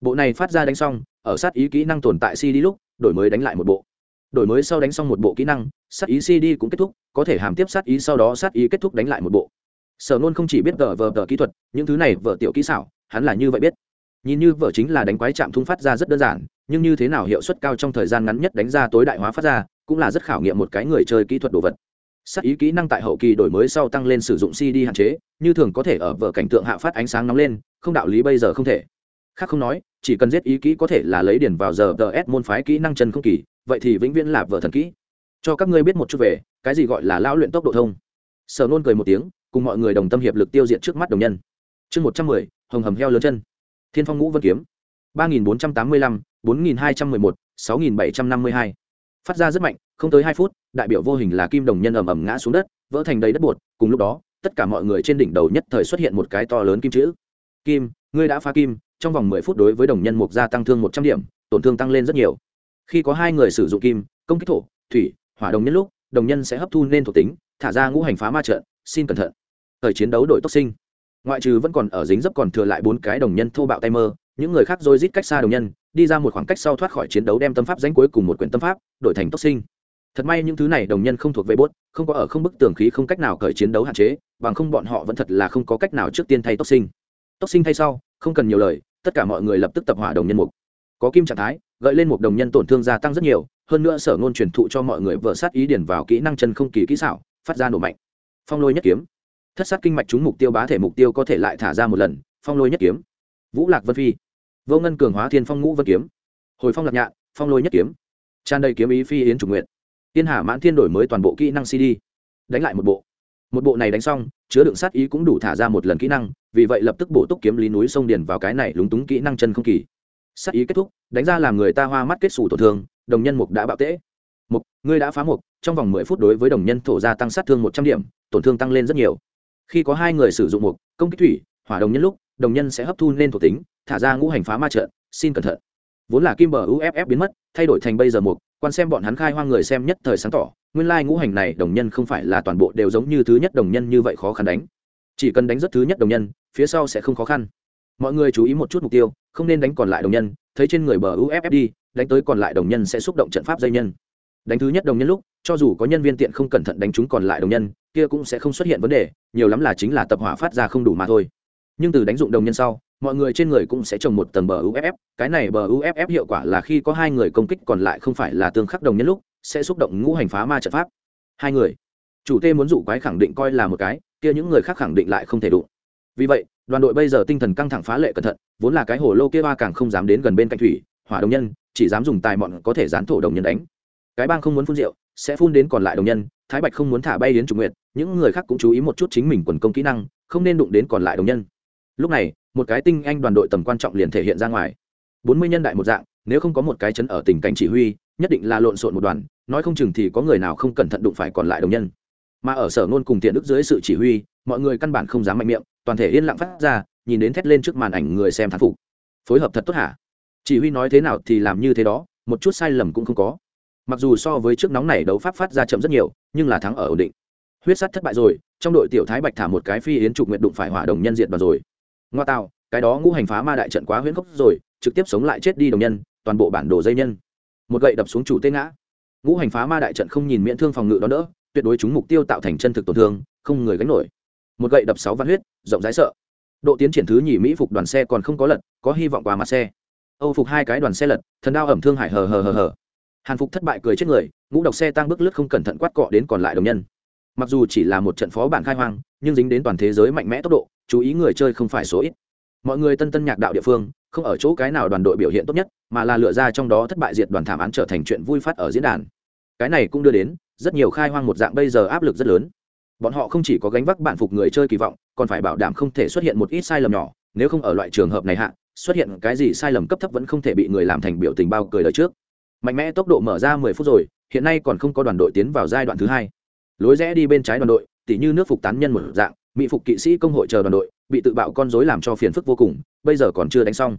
Bộ này phát ra đánh xong, ở sát ý kỹ năng tồn tại cd lúc, đổi mới đánh lại một bộ. Đổi mới sau đánh xong một bộ kỹ năng, sát ý cd cũng kết thúc, có thể hàm tiếp sát ý sau đó sát ý kết thúc đánh lại một bộ. Sở nôn không chỉ biết vờ vờ tờ kỹ thuật, những thứ này vợ tiểu kỹ xảo, hắn là như vậy biết. Nhìn như vợ chính là đánh quái chạm thung phát ra rất đơn giản, nhưng như thế nào hiệu suất cao trong thời gian ngắn nhất đánh ra tối đại hóa phát ra cũng là rất khảo nghiệm một cái người chơi kỹ thuật đồ vật. Sắc ý kỹ năng tại hậu kỳ đổi mới sau tăng lên sử dụng cd hạn chế, như thường có thể ở vở cảnh tượng hạ phát ánh sáng nóng lên, không đạo lý bây giờ không thể. Khác không nói, chỉ cần giết ý kỹ có thể là lấy điển vào giờ ts môn phái kỹ năng chân không kỳ, vậy thì vĩnh viễn là vở thần kỹ. Cho các ngươi biết một chút về, cái gì gọi là lão luyện tốc độ thông. Sở nôn cười một tiếng, cùng mọi người đồng tâm hiệp lực tiêu diệt trước mắt đồng nhân. Chương một trăm mười, hồng hầm heo lớn chân. Thiên phong ngũ vân kiếm. ba nghìn bốn trăm tám mươi lăm, bốn nghìn hai trăm mười một, sáu nghìn bảy trăm năm mươi hai phát ra rất mạnh, không tới hai phút, đại biểu vô hình là kim đồng nhân ầm ầm ngã xuống đất, vỡ thành đầy đất bột, cùng lúc đó, tất cả mọi người trên đỉnh đầu nhất thời xuất hiện một cái to lớn kim chữ. Kim, ngươi đã phá kim, trong vòng mười phút đối với đồng nhân mục gia tăng thương một trăm điểm, tổn thương tăng lên rất nhiều. Khi có hai người sử dụng kim, công kích thổ, thủy, hỏa đồng nhân lúc, đồng nhân sẽ hấp thu nên thuộc tính, thả ra ngũ hành phá ma trận, xin cẩn thận. Thời chiến đấu đội tốc sinh. Ngoại trừ vẫn còn ở dính dấp còn thừa lại bốn cái đồng nhân thô bạo tay mơ, những người khác dôi rít cách xa đồng nhân đi ra một khoảng cách sau thoát khỏi chiến đấu đem tâm pháp danh cuối cùng một quyển tâm pháp, đổi thành tốc sinh. Thật may những thứ này đồng nhân không thuộc về bốt, không có ở không bức tường khí không cách nào cởi chiến đấu hạn chế, bằng không bọn họ vẫn thật là không có cách nào trước tiên thay tốc sinh. Tốc sinh thay sau, không cần nhiều lời, tất cả mọi người lập tức tập hỏa đồng nhân mục. Có kim trạng thái, gợi lên một đồng nhân tổn thương gia tăng rất nhiều, hơn nữa sở ngôn truyền thụ cho mọi người vợ sát ý điển vào kỹ năng chân không kỳ kỹ xảo, phát ra nổ mạnh. Phong lôi nhất kiếm. Thất sát kinh mạch trúng mục tiêu bá thể mục tiêu có thể lại thả ra một lần, phong lôi nhất kiếm. Vũ lạc vân phi vô ngân cường hóa thiên phong ngũ vân kiếm. Hồi phong lạc nhạn, phong lôi nhất kiếm. Tràn đầy kiếm ý phi yến chủ nguyện tiên hà mãn thiên đổi mới toàn bộ kỹ năng cd. Đánh lại một bộ. Một bộ này đánh xong, chứa đựng sát ý cũng đủ thả ra một lần kỹ năng, vì vậy lập tức bổ túc kiếm lý núi sông điền vào cái này lúng túng kỹ năng chân không kỳ. Sát ý kết thúc, đánh ra làm người ta hoa mắt kết xù tổn thương, đồng nhân mục đã bạo tễ. Mục, ngươi đã phá mục, trong vòng mười phút đối với đồng nhân thổ ra tăng sát thương một trăm điểm, tổn thương tăng lên rất nhiều. Khi có hai người sử dụng mục, công kích thủy, hỏa đồng nhân lúc, đồng nhân sẽ hấp thu nên thuộc tính thả ra ngũ hành phá ma trận, xin cẩn thận. Vốn là kim bờ uff biến mất, thay đổi thành bây giờ một. quan xem bọn hắn khai hoang người xem nhất thời sáng tỏ, nguyên lai ngũ hành này đồng nhân không phải là toàn bộ đều giống như thứ nhất đồng nhân như vậy khó khăn đánh. Chỉ cần đánh rất thứ nhất đồng nhân, phía sau sẽ không khó khăn. Mọi người chú ý một chút mục tiêu, không nên đánh còn lại đồng nhân, thấy trên người bờ uff đi, đánh tới còn lại đồng nhân sẽ xúc động trận pháp dây nhân. Đánh thứ nhất đồng nhân lúc, cho dù có nhân viên tiện không cẩn thận đánh chúng còn lại đồng nhân, kia cũng sẽ không xuất hiện vấn đề, nhiều lắm là chính là tập hỏa phát ra không đủ mà thôi nhưng từ đánh dụng đồng nhân sau, mọi người trên người cũng sẽ trồng một tầng bờ uff cái này bờ uff hiệu quả là khi có hai người công kích còn lại không phải là tương khắc đồng nhân lúc, sẽ xúc động ngũ hành phá ma trận pháp. Hai người. Chủ tê muốn dụ quái khẳng định coi là một cái, kia những người khác khẳng định lại không thể đụng. Vì vậy, đoàn đội bây giờ tinh thần căng thẳng phá lệ cẩn thận, vốn là cái hồ lô kia ba càng không dám đến gần bên cạnh thủy, hỏa đồng nhân, chỉ dám dùng tài mọn có thể dán thổ đồng nhân đánh. Cái bang không muốn phun rượu, sẽ phun đến còn lại đồng nhân, thái bạch không muốn thả bay đến chủ nguyện những người khác cũng chú ý một chút chính mình quần công kỹ năng, không nên đụng đến còn lại đồng nhân lúc này, một cái tinh anh đoàn đội tầm quan trọng liền thể hiện ra ngoài. Bốn mươi nhân đại một dạng, nếu không có một cái chấn ở tình cảnh chỉ huy, nhất định là lộn xộn một đoàn, nói không chừng thì có người nào không cẩn thận đụng phải còn lại đồng nhân. Mà ở sở nôn cùng tiện đức dưới sự chỉ huy, mọi người căn bản không dám mạnh miệng, toàn thể yên lặng phát ra, nhìn đến thét lên trước màn ảnh người xem thán phục. Phối hợp thật tốt hả? Chỉ huy nói thế nào thì làm như thế đó, một chút sai lầm cũng không có. Mặc dù so với trước nóng này đấu pháp phát ra chậm rất nhiều, nhưng là thắng ở ổn định. Huyết sắt thất bại rồi, trong đội tiểu thái bạch thả một cái phi yến trục nguyện đụng phải hỏa đồng nhân diện vào rồi ngoa tạo cái đó ngũ hành phá ma đại trận quá huyễn khốc rồi, trực tiếp sống lại chết đi đồng nhân, toàn bộ bản đồ dây nhân. Một gậy đập xuống chủ tê ngã. Ngũ hành phá ma đại trận không nhìn miễn thương phòng ngự đó đỡ tuyệt đối chúng mục tiêu tạo thành chân thực tổn thương, không người gánh nổi. Một gậy đập sáu văn huyết, rộng rãi sợ. Độ tiến triển thứ nhì mỹ phục đoàn xe còn không có lật, có hy vọng qua mặt xe. Âu phục hai cái đoàn xe lật, thần đao ẩm thương hải hờ hờ hờ hờ. Hàn phục thất bại cười chết người, ngũ độc xe tăng bước lướt không cẩn thận quát cọ đến còn lại đồng nhân. Mặc dù chỉ là một trận phó bản khai hoang, nhưng dính đến toàn thế giới mạnh mẽ tốc độ chú ý người chơi không phải số ít. Mọi người tân tân nhạc đạo địa phương, không ở chỗ cái nào đoàn đội biểu hiện tốt nhất, mà là lựa ra trong đó thất bại diệt đoàn thảm án trở thành chuyện vui phát ở diễn đàn. Cái này cũng đưa đến, rất nhiều khai hoang một dạng bây giờ áp lực rất lớn. Bọn họ không chỉ có gánh vác bạn phục người chơi kỳ vọng, còn phải bảo đảm không thể xuất hiện một ít sai lầm nhỏ, nếu không ở loại trường hợp này hạ, xuất hiện cái gì sai lầm cấp thấp vẫn không thể bị người làm thành biểu tình bao cười lời trước. Mạnh mẽ tốc độ mở ra mười phút rồi, hiện nay còn không có đoàn đội tiến vào giai đoạn thứ hai. Lối rẽ đi bên trái đoàn đội, tỉ như nước phục tán nhân một dạng mỹ phục kỵ sĩ công hội chờ đoàn đội, bị tự bạo con dối làm cho phiền phức vô cùng, bây giờ còn chưa đánh xong.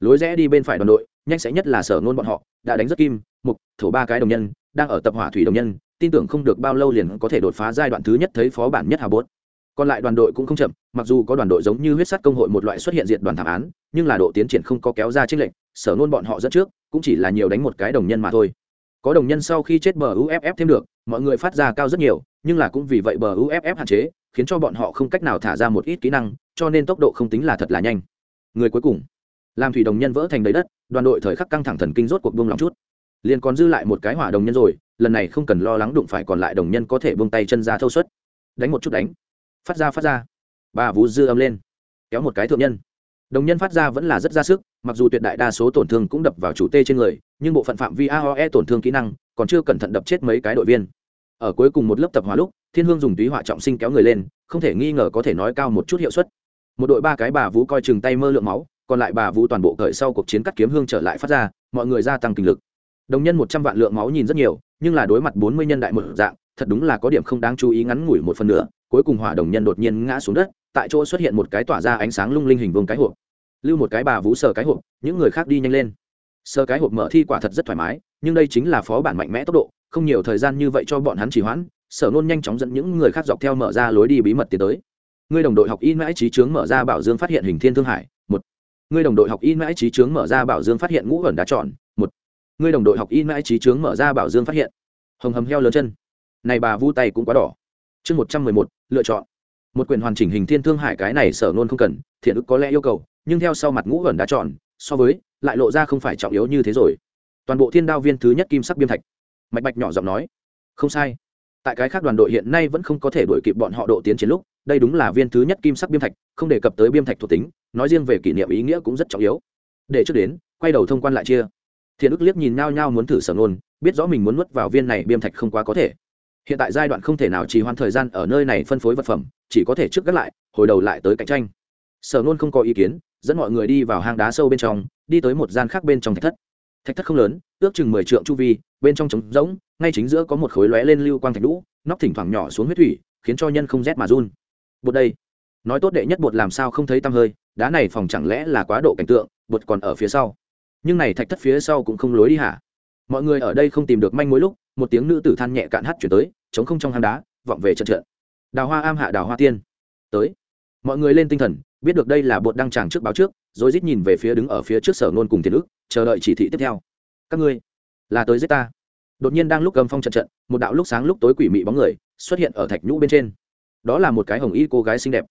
Lối rẽ đi bên phải đoàn đội, nhanh sẽ nhất là sở ngôn bọn họ, đã đánh rất kim, mục, thổ ba cái đồng nhân, đang ở tập hỏa thủy đồng nhân, tin tưởng không được bao lâu liền có thể đột phá giai đoạn thứ nhất thấy phó bản nhất hà bốt. Còn lại đoàn đội cũng không chậm, mặc dù có đoàn đội giống như huyết sắt công hội một loại xuất hiện diện đoàn thảm án, nhưng là độ tiến triển không có kéo ra trích lệnh sở nôn bọn họ dẫn trước, cũng chỉ là nhiều đánh một cái đồng nhân mà thôi. Có đồng nhân sau khi chết bờ uff thêm được, mọi người phát ra cao rất nhiều, nhưng là cũng vì vậy bờ uff hạn chế khiến cho bọn họ không cách nào thả ra một ít kỹ năng, cho nên tốc độ không tính là thật là nhanh. Người cuối cùng làm thủy đồng nhân vỡ thành đầy đất, đoàn đội thời khắc căng thẳng thần kinh rốt cuộc buông lòng chút. Liền còn dư lại một cái hỏa đồng nhân rồi, lần này không cần lo lắng đụng phải còn lại đồng nhân có thể buông tay chân ra thâu suất. Đánh một chút đánh. Phát ra phát ra. Bà vú dư âm lên. Kéo một cái thượng nhân. Đồng nhân phát ra vẫn là rất ra sức, mặc dù tuyệt đại đa số tổn thương cũng đập vào chủ tê trên người, nhưng bộ phận phạm vi aoe tổn thương kỹ năng còn chưa cẩn thận đập chết mấy cái đội viên. Ở cuối cùng một lớp tập hóa lúc thiên hương dùng túy họa trọng sinh kéo người lên, không thể nghi ngờ có thể nói cao một chút hiệu suất. Một đội ba cái bà vũ coi chừng tay mơ lượng máu, còn lại bà vũ toàn bộ cởi sau cuộc chiến cắt kiếm hương trở lại phát ra, mọi người gia tăng kinh lực. Đồng nhân một trăm vạn lượng máu nhìn rất nhiều, nhưng là đối mặt bốn mươi nhân đại một dạng, thật đúng là có điểm không đáng chú ý ngắn ngủi một phần nữa cuối cùng hỏa đồng nhân đột nhiên ngã xuống đất, tại chỗ xuất hiện một cái tỏa ra ánh sáng lung linh hình vương cái hộp. Lưu một cái bà vũ sờ cái hộp, những người khác đi nhanh lên. Sờ cái hộp mở thi quả thật rất thoải mái, nhưng đây chính là phó bản mạnh mẽ tốc độ, không nhiều thời gian như vậy cho bọn hắn chỉ hoãn sở nôn nhanh chóng dẫn những người khác dọc theo mở ra lối đi bí mật tiến tới. Người đồng đội học y mãi trí trướng mở ra bảo dương phát hiện hình thiên thương hải, một. Người đồng đội học y mãi trí trướng mở ra bảo dương phát hiện ngũ ẩn đá tròn, một. Người đồng đội học y mãi trí trướng mở ra bảo dương phát hiện. Hồng hầm heo lớn chân. Này bà vu tay cũng quá đỏ. Chương một trăm mười một, lựa chọn. Một quyển hoàn chỉnh hình thiên thương hải cái này sở nôn không cần, thiện ức có lẽ yêu cầu, nhưng theo sau mặt ngũ ẩn đá tròn, so với, lại lộ ra không phải trọng yếu như thế rồi. Toàn bộ thiên đao viên thứ nhất kim sắc biêm thạch. Mạch bạch nhỏ giọng nói. Không sai tại cái khác đoàn đội hiện nay vẫn không có thể đổi kịp bọn họ độ tiến chiến lúc, đây đúng là viên thứ nhất kim sắc biêm thạch, không đề cập tới biêm thạch thuộc tính, nói riêng về kỷ niệm ý nghĩa cũng rất trọng yếu. Để trước đến, quay đầu thông quan lại chia. Thiện ức liếc nhìn nhau nhau muốn thử sở nôn biết rõ mình muốn nuốt vào viên này biêm thạch không quá có thể. Hiện tại giai đoạn không thể nào trì hoãn thời gian ở nơi này phân phối vật phẩm, chỉ có thể trước gác lại, hồi đầu lại tới cạnh tranh. Sở nôn không có ý kiến, dẫn mọi người đi vào hang đá sâu bên trong, đi tới một gian khác bên trong thạch thất. Thạch thất không lớn, ước chừng mười trượng chu vi, bên trong trống rỗng ngay chính giữa có một khối lóe lên lưu quang thạch lũ nóc thỉnh thoảng nhỏ xuống huyết thủy, khiến cho nhân không rét mà run. Bột đây. Nói tốt đệ nhất bột làm sao không thấy tăm hơi, đá này phòng chẳng lẽ là quá độ cảnh tượng bột còn ở phía sau. Nhưng này thạch thất phía sau cũng không lối đi hả? Mọi người ở đây không tìm được manh mối lúc, một tiếng nữ tử than nhẹ cạn hát chuyển tới, chống không trong hang đá, vọng về trận trận. Đào hoa am hạ đào hoa tiên. Tới. Mọi người lên tinh thần, biết được đây là bột đăng tràng trước báo trước, rồi rít nhìn về phía đứng ở phía trước sở nôn cùng tiền ức chờ đợi chỉ thị tiếp theo. Các ngươi, là tới giết ta đột nhiên đang lúc gầm phong trận trận, một đạo lúc sáng lúc tối quỷ mị bóng người xuất hiện ở thạch nhũ bên trên. Đó là một cái hồng y cô gái xinh đẹp.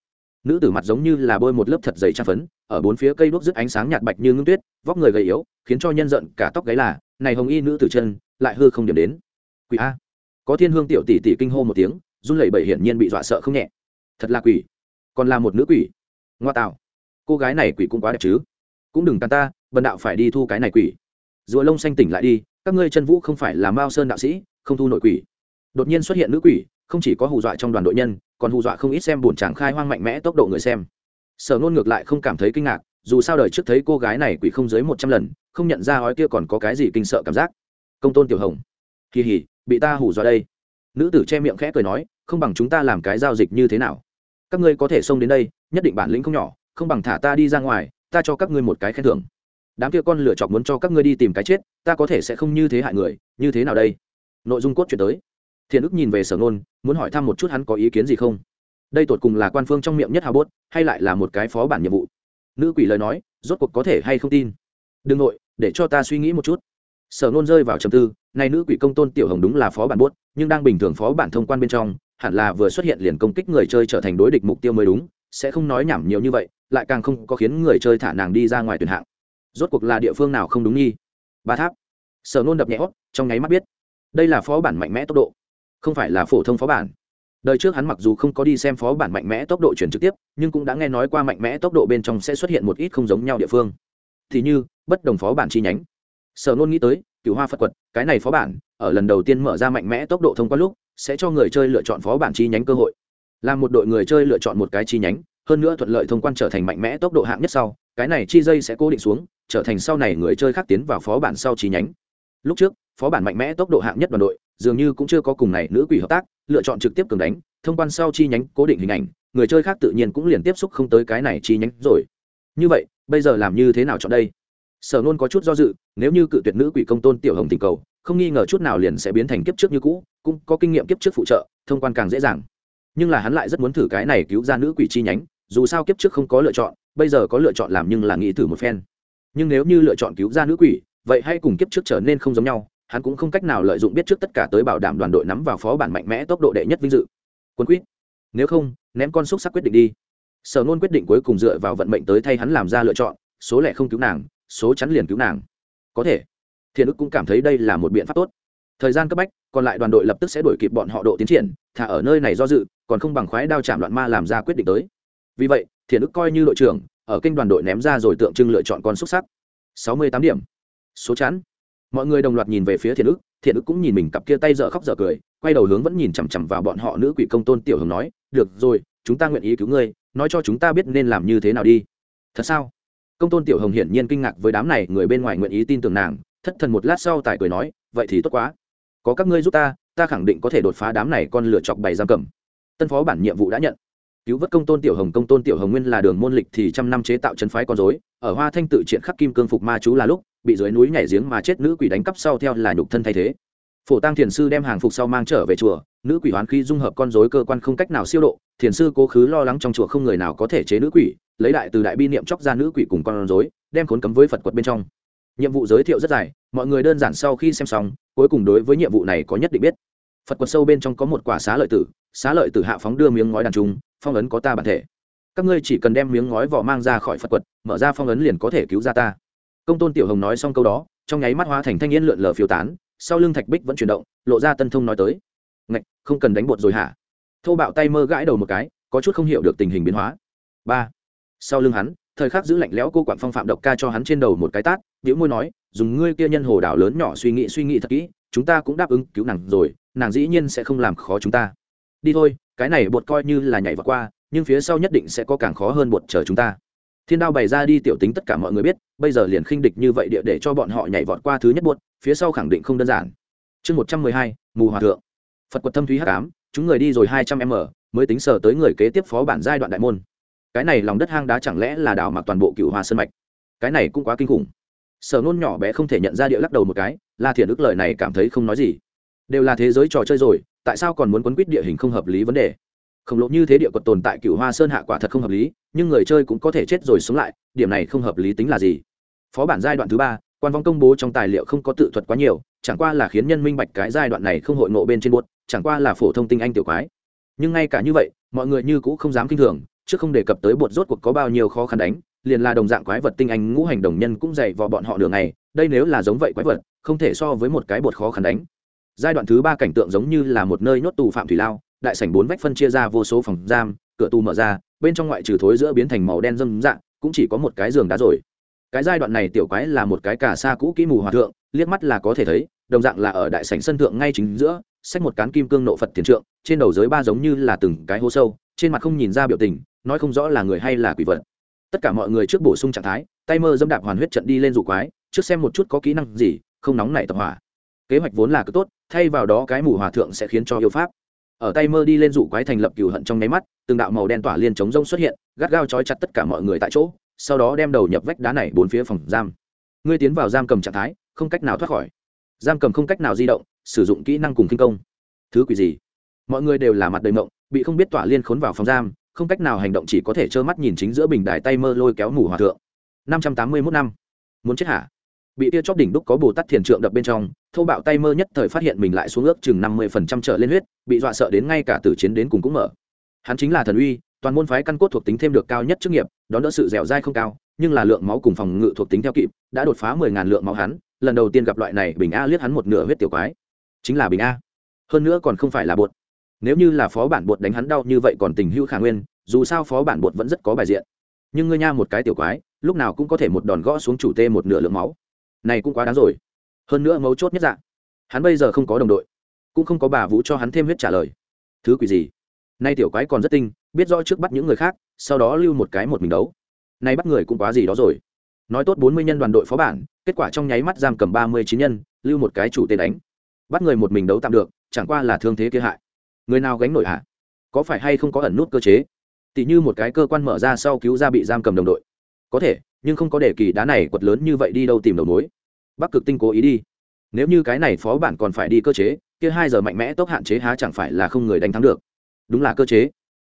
Nữ tử mặt giống như là bôi một lớp thật dày trang phấn, ở bốn phía cây đuốc rứt ánh sáng nhạt bạch như ngưng tuyết, vóc người gầy yếu, khiến cho nhân giận cả tóc gáy là, này hồng y nữ tử chân, lại hư không điểm đến. Quỷ a. Có thiên hương tiểu tỷ tỷ kinh hô một tiếng, run lẩy bẩy hiển nhiên bị dọa sợ không nhẹ. Thật là quỷ. Còn là một nữ quỷ. Ngoa tạo. Cô gái này quỷ cũng quá đẹp chứ. Cũng đừng tàn ta, bần đạo phải đi thu cái này quỷ rùa lông xanh tỉnh lại đi, các ngươi chân vũ không phải là mao sơn đạo sĩ, không thu nội quỷ. Đột nhiên xuất hiện nữ quỷ, không chỉ có hù dọa trong đoàn đội nhân, còn hù dọa không ít xem buồn tràng khai hoang mạnh mẽ tốc độ người xem. Sở nôn ngược lại không cảm thấy kinh ngạc, dù sao đời trước thấy cô gái này quỷ không dưới một trăm lần, không nhận ra hói kia còn có cái gì kinh sợ cảm giác. Công tôn tiểu hồng, kỳ hỉ, bị ta hù dọa đây. Nữ tử che miệng khẽ cười nói, không bằng chúng ta làm cái giao dịch như thế nào? Các ngươi có thể xông đến đây, nhất định bản lĩnh không nhỏ, không bằng thả ta đi ra ngoài, ta cho các ngươi một cái khen thưởng đám kia con lửa chọc muốn cho các ngươi đi tìm cái chết, ta có thể sẽ không như thế hại người, như thế nào đây? Nội dung cốt chuyển tới. Thiện ức nhìn về sở nôn, muốn hỏi thăm một chút hắn có ý kiến gì không? Đây tột cùng là quan phương trong miệng nhất hào bốt, hay lại là một cái phó bản nhiệm vụ? Nữ quỷ lời nói, rốt cuộc có thể hay không tin? Đừng nội, để cho ta suy nghĩ một chút. Sở nôn rơi vào trầm tư nay nữ quỷ công tôn tiểu hồng đúng là phó bản bốt, nhưng đang bình thường phó bản thông quan bên trong, hẳn là vừa xuất hiện liền công kích người chơi trở thành đối địch mục tiêu mới đúng, sẽ không nói nhảm nhiều như vậy, lại càng không có khiến người chơi thả nàng đi ra ngoài tuyển hạng rốt cuộc là địa phương nào không đúng nghi? Ba tháp. Sở nôn đập nhẹ hót, trong nháy mắt biết. Đây là phó bản mạnh mẽ tốc độ, không phải là phổ thông phó bản. Đời trước hắn mặc dù không có đi xem phó bản mạnh mẽ tốc độ chuyển trực tiếp, nhưng cũng đã nghe nói qua mạnh mẽ tốc độ bên trong sẽ xuất hiện một ít không giống nhau địa phương. Thì như, bất đồng phó bản chi nhánh. Sở nôn nghĩ tới cựu hoa phật quật, cái này phó bản, ở lần đầu tiên mở ra mạnh mẽ tốc độ thông qua lúc, sẽ cho người chơi lựa chọn phó bản chi nhánh cơ hội. Làm một đội người chơi lựa chọn một cái chi nhánh hơn nữa thuận lợi thông quan trở thành mạnh mẽ tốc độ hạng nhất sau, cái này chi dây sẽ cố định xuống, trở thành sau này người chơi khác tiến vào phó bản sau chi nhánh. Lúc trước, phó bản mạnh mẽ tốc độ hạng nhất đoàn đội, dường như cũng chưa có cùng này nữ quỷ hợp tác, lựa chọn trực tiếp cường đánh, thông quan sau chi nhánh, cố định hình ảnh, người chơi khác tự nhiên cũng liền tiếp xúc không tới cái này chi nhánh rồi. Như vậy, bây giờ làm như thế nào chọn đây? Sở nôn có chút do dự, nếu như cự tuyệt nữ quỷ công tôn tiểu hồng tình cầu, không nghi ngờ chút nào liền sẽ biến thành kiếp trước như cũ, cũng có kinh nghiệm kiếp trước phụ trợ, thông quan càng dễ dàng. Nhưng là hắn lại rất muốn thử cái này cứu ra nữ quỷ chi nhánh dù sao kiếp trước không có lựa chọn, bây giờ có lựa chọn làm nhưng là nghĩ thử một phen. Nhưng nếu như lựa chọn cứu ra nữ quỷ, vậy hay cùng kiếp trước trở nên không giống nhau, hắn cũng không cách nào lợi dụng biết trước tất cả tới bảo đảm đoàn đội nắm vào phó bản mạnh mẽ tốc độ đệ nhất vinh dự. Quân quýt nếu không, ném con xúc sắc quyết định đi. Sở nôn quyết định cuối cùng dựa vào vận mệnh tới thay hắn làm ra lựa chọn, số lẻ không cứu nàng, số chắn liền cứu nàng. Có thể. Thiền ức cũng cảm thấy đây là một biện pháp tốt. Thời gian cấp bách, còn lại đoàn đội lập tức sẽ đổi kịp bọn họ độ tiến triển, thả ở nơi này do dự, còn không bằng khoái đao chạm loạn ma làm ra quyết định tới vì vậy thiện ức coi như đội trưởng, ở kênh đoàn đội ném ra rồi tượng trưng lựa chọn con xuất sắc. Sáu mươi tám điểm. Số chắn mọi người đồng loạt nhìn về phía thiện ức thiện ức cũng nhìn mình cặp kia tay dở khóc dở cười, quay đầu hướng vẫn nhìn chằm chằm vào bọn họ nữ quỷ công tôn tiểu hồng nói, được rồi, chúng ta nguyện ý cứu ngươi, nói cho chúng ta biết nên làm như thế nào đi. Thật sao? Công tôn tiểu hồng hiển nhiên kinh ngạc với đám này người bên ngoài nguyện ý tin tưởng nàng, thất thần một lát sau tài cười nói, vậy thì tốt quá. Có các ngươi giúp ta ta khẳng định có thể đột phá đám này con lựa chọc bày giam cầm. Tân phó bản nhiệm vụ đã nhận cứu vớt công tôn tiểu hồng, công tôn tiểu hồng nguyên là đường môn lịch thì trăm năm chế tạo chân phái con dối ở hoa thanh tự triện khắc kim cương phục ma chú là lúc, bị dưới núi nhảy giếng mà chết nữ quỷ đánh cắp sau theo là nhục thân thay thế. Phổ tăng thiền sư đem hàng phục sau mang trở về chùa, nữ quỷ hoán khi dung hợp con dối cơ quan không cách nào siêu độ, thiền sư cố khứ lo lắng trong chùa không người nào có thể chế nữ quỷ, lấy đại từ đại bi niệm chóc ra nữ quỷ cùng con dối đem khốn cấm với phật quật bên trong. Nhiệm vụ giới thiệu rất dài, mọi người đơn giản sau khi xem xong, cuối cùng đối với nhiệm vụ này có nhất định biết phật quật sâu bên trong có một quả xá lợi tử, xá lợi tử hạ phóng đưa miếng ngói đàn trung, phong ấn có ta bản thể. Các ngươi chỉ cần đem miếng ngói vỏ mang ra khỏi phật quật, mở ra phong ấn liền có thể cứu ra ta. Công tôn tiểu hồng nói xong câu đó, trong nháy mắt hóa thành thanh niên lượn lờ phiêu tán, sau lưng thạch bích vẫn chuyển động, lộ ra tân thông nói tới. Ngạch, không cần đánh bột rồi hả? Thô bạo tay mơ gãi đầu một cái, có chút không hiểu được tình hình biến hóa. Ba. Sau lưng hắn, thời khắc giữ lạnh lẽo cô quản phong phạm độc ca cho hắn trên đầu một cái tát biểu môi nói, dùng ngươi kia nhân hồ đảo lớn nhỏ suy nghĩ suy nghĩ thật kỹ, chúng ta cũng đáp ứng cứu nàng rồi nàng dĩ nhiên sẽ không làm khó chúng ta. Đi thôi, cái này bột coi như là nhảy vào qua, nhưng phía sau nhất định sẽ có càng khó hơn bột chờ chúng ta. Thiên đao bày ra đi tiểu tính tất cả mọi người biết, bây giờ liền khinh địch như vậy địa để cho bọn họ nhảy vọt qua thứ nhất bột, phía sau khẳng định không đơn giản. Chương một trăm mười hai, mù hòa thượng. Phật quật thâm thúy hắc ám, chúng người đi rồi hai trăm m, mới tính sờ tới người kế tiếp phó bản giai đoạn đại môn. Cái này lòng đất hang đá chẳng lẽ là đào mặc toàn bộ cựu hoa sân mạch? Cái này cũng quá kinh khủng. Sở nôn nhỏ bé không thể nhận ra địa lắc đầu một cái, la thiện ức lời này cảm thấy không nói gì đều là thế giới trò chơi rồi, tại sao còn muốn quấn quýt địa hình không hợp lý vấn đề? Khổng lồ như thế địa quật tồn tại cựu hoa sơn hạ quả thật không hợp lý, nhưng người chơi cũng có thể chết rồi sống lại, điểm này không hợp lý tính là gì? Phó bản giai đoạn thứ ba, quan vong công bố trong tài liệu không có tự thuật quá nhiều, chẳng qua là khiến nhân minh bạch cái giai đoạn này không hội ngộ bên trên buốt, chẳng qua là phổ thông tinh anh tiểu quái. Nhưng ngay cả như vậy, mọi người như cũng không dám kinh thường, chứ không đề cập tới bột rốt cuộc có bao nhiêu khó khăn đánh, liền là đồng dạng quái vật tinh anh ngũ hành đồng nhân cũng dày vào bọn họ đường này, đây nếu là giống vậy quái vật, không thể so với một cái bột khó khăn đánh giai đoạn thứ ba cảnh tượng giống như là một nơi nhốt tù phạm thủy lao, đại sảnh bốn vách phân chia ra vô số phòng giam, cửa tù mở ra, bên trong ngoại trừ thối giữa biến thành màu đen dâm dạng cũng chỉ có một cái giường đá rồi. Cái giai đoạn này tiểu quái là một cái cả xa cũ kỹ mù hòa thượng, liếc mắt là có thể thấy, đồng dạng là ở đại sảnh sân thượng ngay chính giữa, xách một cán kim cương nộ phật thiền trượng, trên đầu giới ba giống như là từng cái hố sâu, trên mặt không nhìn ra biểu tình, nói không rõ là người hay là quỷ vật. Tất cả mọi người trước bổ sung trạng thái, tay mơ dâm đạp hoàn huyết trận đi lên dụ quái, trước xem một chút có kỹ năng gì, không nóng này tập hỏa kế hoạch vốn là cứ tốt, thay vào đó cái mù hòa thượng sẽ khiến cho yêu pháp. Ở tay mơ đi lên rủ quái thành lập cừu hận trong nháy mắt, từng đạo màu đen tỏa liên chống rông xuất hiện, gắt gao trói chặt tất cả mọi người tại chỗ, sau đó đem đầu nhập vách đá này bốn phía phòng giam. Ngươi tiến vào giam cầm trạng thái, không cách nào thoát khỏi. Giam cầm không cách nào di động, sử dụng kỹ năng cùng kinh công. Thứ quỷ gì? Mọi người đều là mặt đầy mộng, bị không biết tỏa liên khốn vào phòng giam, không cách nào hành động chỉ có thể trơ mắt nhìn chính giữa bình đài tay mơ lôi kéo mù hòa thượng. Năm trăm tám mươi mốt năm. Muốn chết hả? Bị tia chóp đỉnh đúc có bồ tát thiền trượng đập bên trong thâu bạo tay mơ nhất thời phát hiện mình lại xuống ước chừng năm mươi phần trăm trở lên huyết, bị dọa sợ đến ngay cả tử chiến đến cùng cũng mở. Hắn chính là thần uy, toàn môn phái căn cốt thuộc tính thêm được cao nhất chức nghiệp, đón đỡ sự dẻo dai không cao, nhưng là lượng máu cùng phòng ngự thuộc tính theo kịp, đã đột phá mười ngàn lượng máu hắn, lần đầu tiên gặp loại này bình a liếc hắn một nửa huyết tiểu quái. Chính là bình a. Hơn nữa còn không phải là bột. Nếu như là phó bản bột đánh hắn đau như vậy còn tình hữu khả nguyên, dù sao phó bản bột vẫn rất có bài diện. Nhưng ngươi nha một cái tiểu quái, lúc nào cũng có thể một đòn gõ xuống chủ tê một nửa lượng máu này cũng quá đáng rồi. Hơn nữa mấu chốt nhất dạng, hắn bây giờ không có đồng đội, cũng không có bà vũ cho hắn thêm huyết trả lời. Thứ quỷ gì? Nay tiểu quái còn rất tinh, biết rõ trước bắt những người khác, sau đó lưu một cái một mình đấu. Nay bắt người cũng quá gì đó rồi. Nói tốt bốn mươi nhân đoàn đội phó bản, kết quả trong nháy mắt giam cầm ba mươi chín nhân, lưu một cái chủ tên đánh. Bắt người một mình đấu tạm được, chẳng qua là thương thế kia hại. Người nào gánh nổi hạ có phải hay không có ẩn nút cơ chế? Tỷ như một cái cơ quan mở ra sau cứu ra bị giam cầm đồng đội. Có thể nhưng không có để kỳ đá này quật lớn như vậy đi đâu tìm đầu mối. Bắc cực tinh cố ý đi. Nếu như cái này phó bản còn phải đi cơ chế, kia hai giờ mạnh mẽ tốc hạn chế há chẳng phải là không người đánh thắng được. Đúng là cơ chế.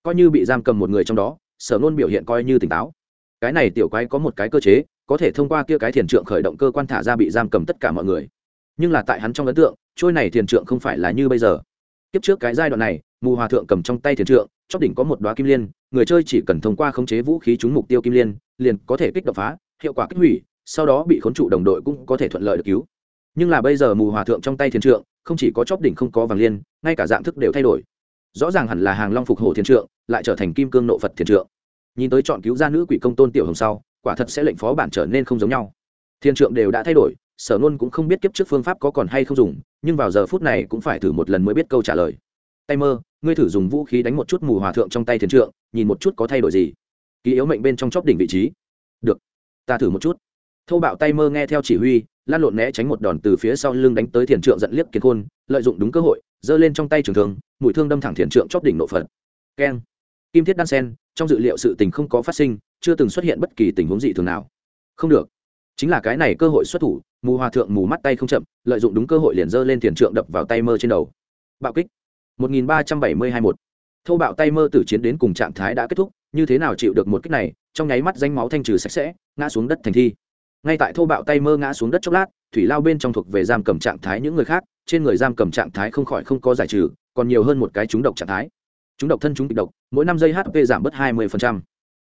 Coi như bị giam cầm một người trong đó, sở nôn biểu hiện coi như tỉnh táo. Cái này tiểu quái có một cái cơ chế, có thể thông qua kia cái thiền trượng khởi động cơ quan thả ra bị giam cầm tất cả mọi người. Nhưng là tại hắn trong ấn tượng, trôi này thiền trượng không phải là như bây giờ. Kiếp trước cái giai đoạn này, mù hòa thượng cầm trong tay thiền trượng chóp đỉnh có một đoá kim liên, người chơi chỉ cần thông qua khống chế vũ khí trúng mục tiêu kim liên, liền có thể kích đột phá, hiệu quả kích hủy, sau đó bị khốn trụ đồng đội cũng có thể thuận lợi được cứu. Nhưng là bây giờ mù hòa thượng trong tay thiên trượng, không chỉ có chóp đỉnh không có vàng liên, ngay cả dạng thức đều thay đổi. Rõ ràng hẳn là hàng long phục hồ thiên trượng, lại trở thành kim cương nộ phật thiên trượng. Nhìn tới chọn cứu ra nữ quỷ công tôn tiểu hồng sau, quả thật sẽ lệnh phó bản trở nên không giống nhau. Thiên trượng đều đã thay đổi, sở nôn cũng không biết kiếp trước phương pháp có còn hay không dùng, nhưng vào giờ phút này cũng phải thử một lần mới biết câu trả lời tay mơ, ngươi thử dùng vũ khí đánh một chút mù hòa thượng trong tay thiền trượng, nhìn một chút có thay đổi gì. Ký yếu mệnh bên trong chóp đỉnh vị trí. Được, ta thử một chút. Thâu bạo tay mơ nghe theo chỉ huy, lan lộn né tránh một đòn từ phía sau lưng đánh tới thiền trượng giận liếc kiến khôn, lợi dụng đúng cơ hội, giơ lên trong tay trường thương, mũi thương đâm thẳng thiền trượng chóp đỉnh nộ phật. Keng. Kim thiết đan sen, trong dự liệu sự tình không có phát sinh, chưa từng xuất hiện bất kỳ tình huống gì thường nào. Không được. Chính là cái này cơ hội xuất thủ, mù hòa thượng mù mắt tay không chậm, lợi dụng đúng cơ hội liền giơ lên thiền trượng đập vào tay mơ trên đầu. Bạo kích. 1372 một. Thâu bạo tay mơ tử chiến đến cùng trạng thái đã kết thúc như thế nào chịu được một kích này trong nháy mắt danh máu thanh trừ sạch sẽ ngã xuống đất thành thi. Ngay tại thâu bạo tay mơ ngã xuống đất chốc lát thủy lao bên trong thuộc về giam cầm trạng thái những người khác trên người giam cầm trạng thái không khỏi không có giải trừ còn nhiều hơn một cái trúng độc trạng thái. Chúng độc thân chúng kịch độc mỗi năm giây hp giảm bớt 20%.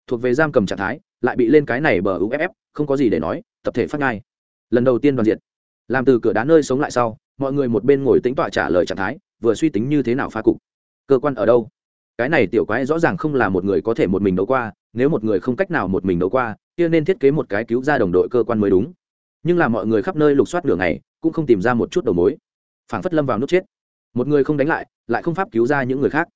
thuộc về giam cầm trạng thái lại bị lên cái này bờ uff không có gì để nói tập thể phát ngay. Lần đầu tiên đoàn diệt, làm từ cửa đá nơi sống lại sau mọi người một bên ngồi tính tọa trả lời trạng thái vừa suy tính như thế nào phá cục. Cơ quan ở đâu? Cái này tiểu quái rõ ràng không là một người có thể một mình đấu qua, nếu một người không cách nào một mình đấu qua, kia nên thiết kế một cái cứu ra đồng đội cơ quan mới đúng. Nhưng là mọi người khắp nơi lục soát đường này, cũng không tìm ra một chút đầu mối. Phảng phất lâm vào nút chết. Một người không đánh lại lại không pháp cứu ra những người khác.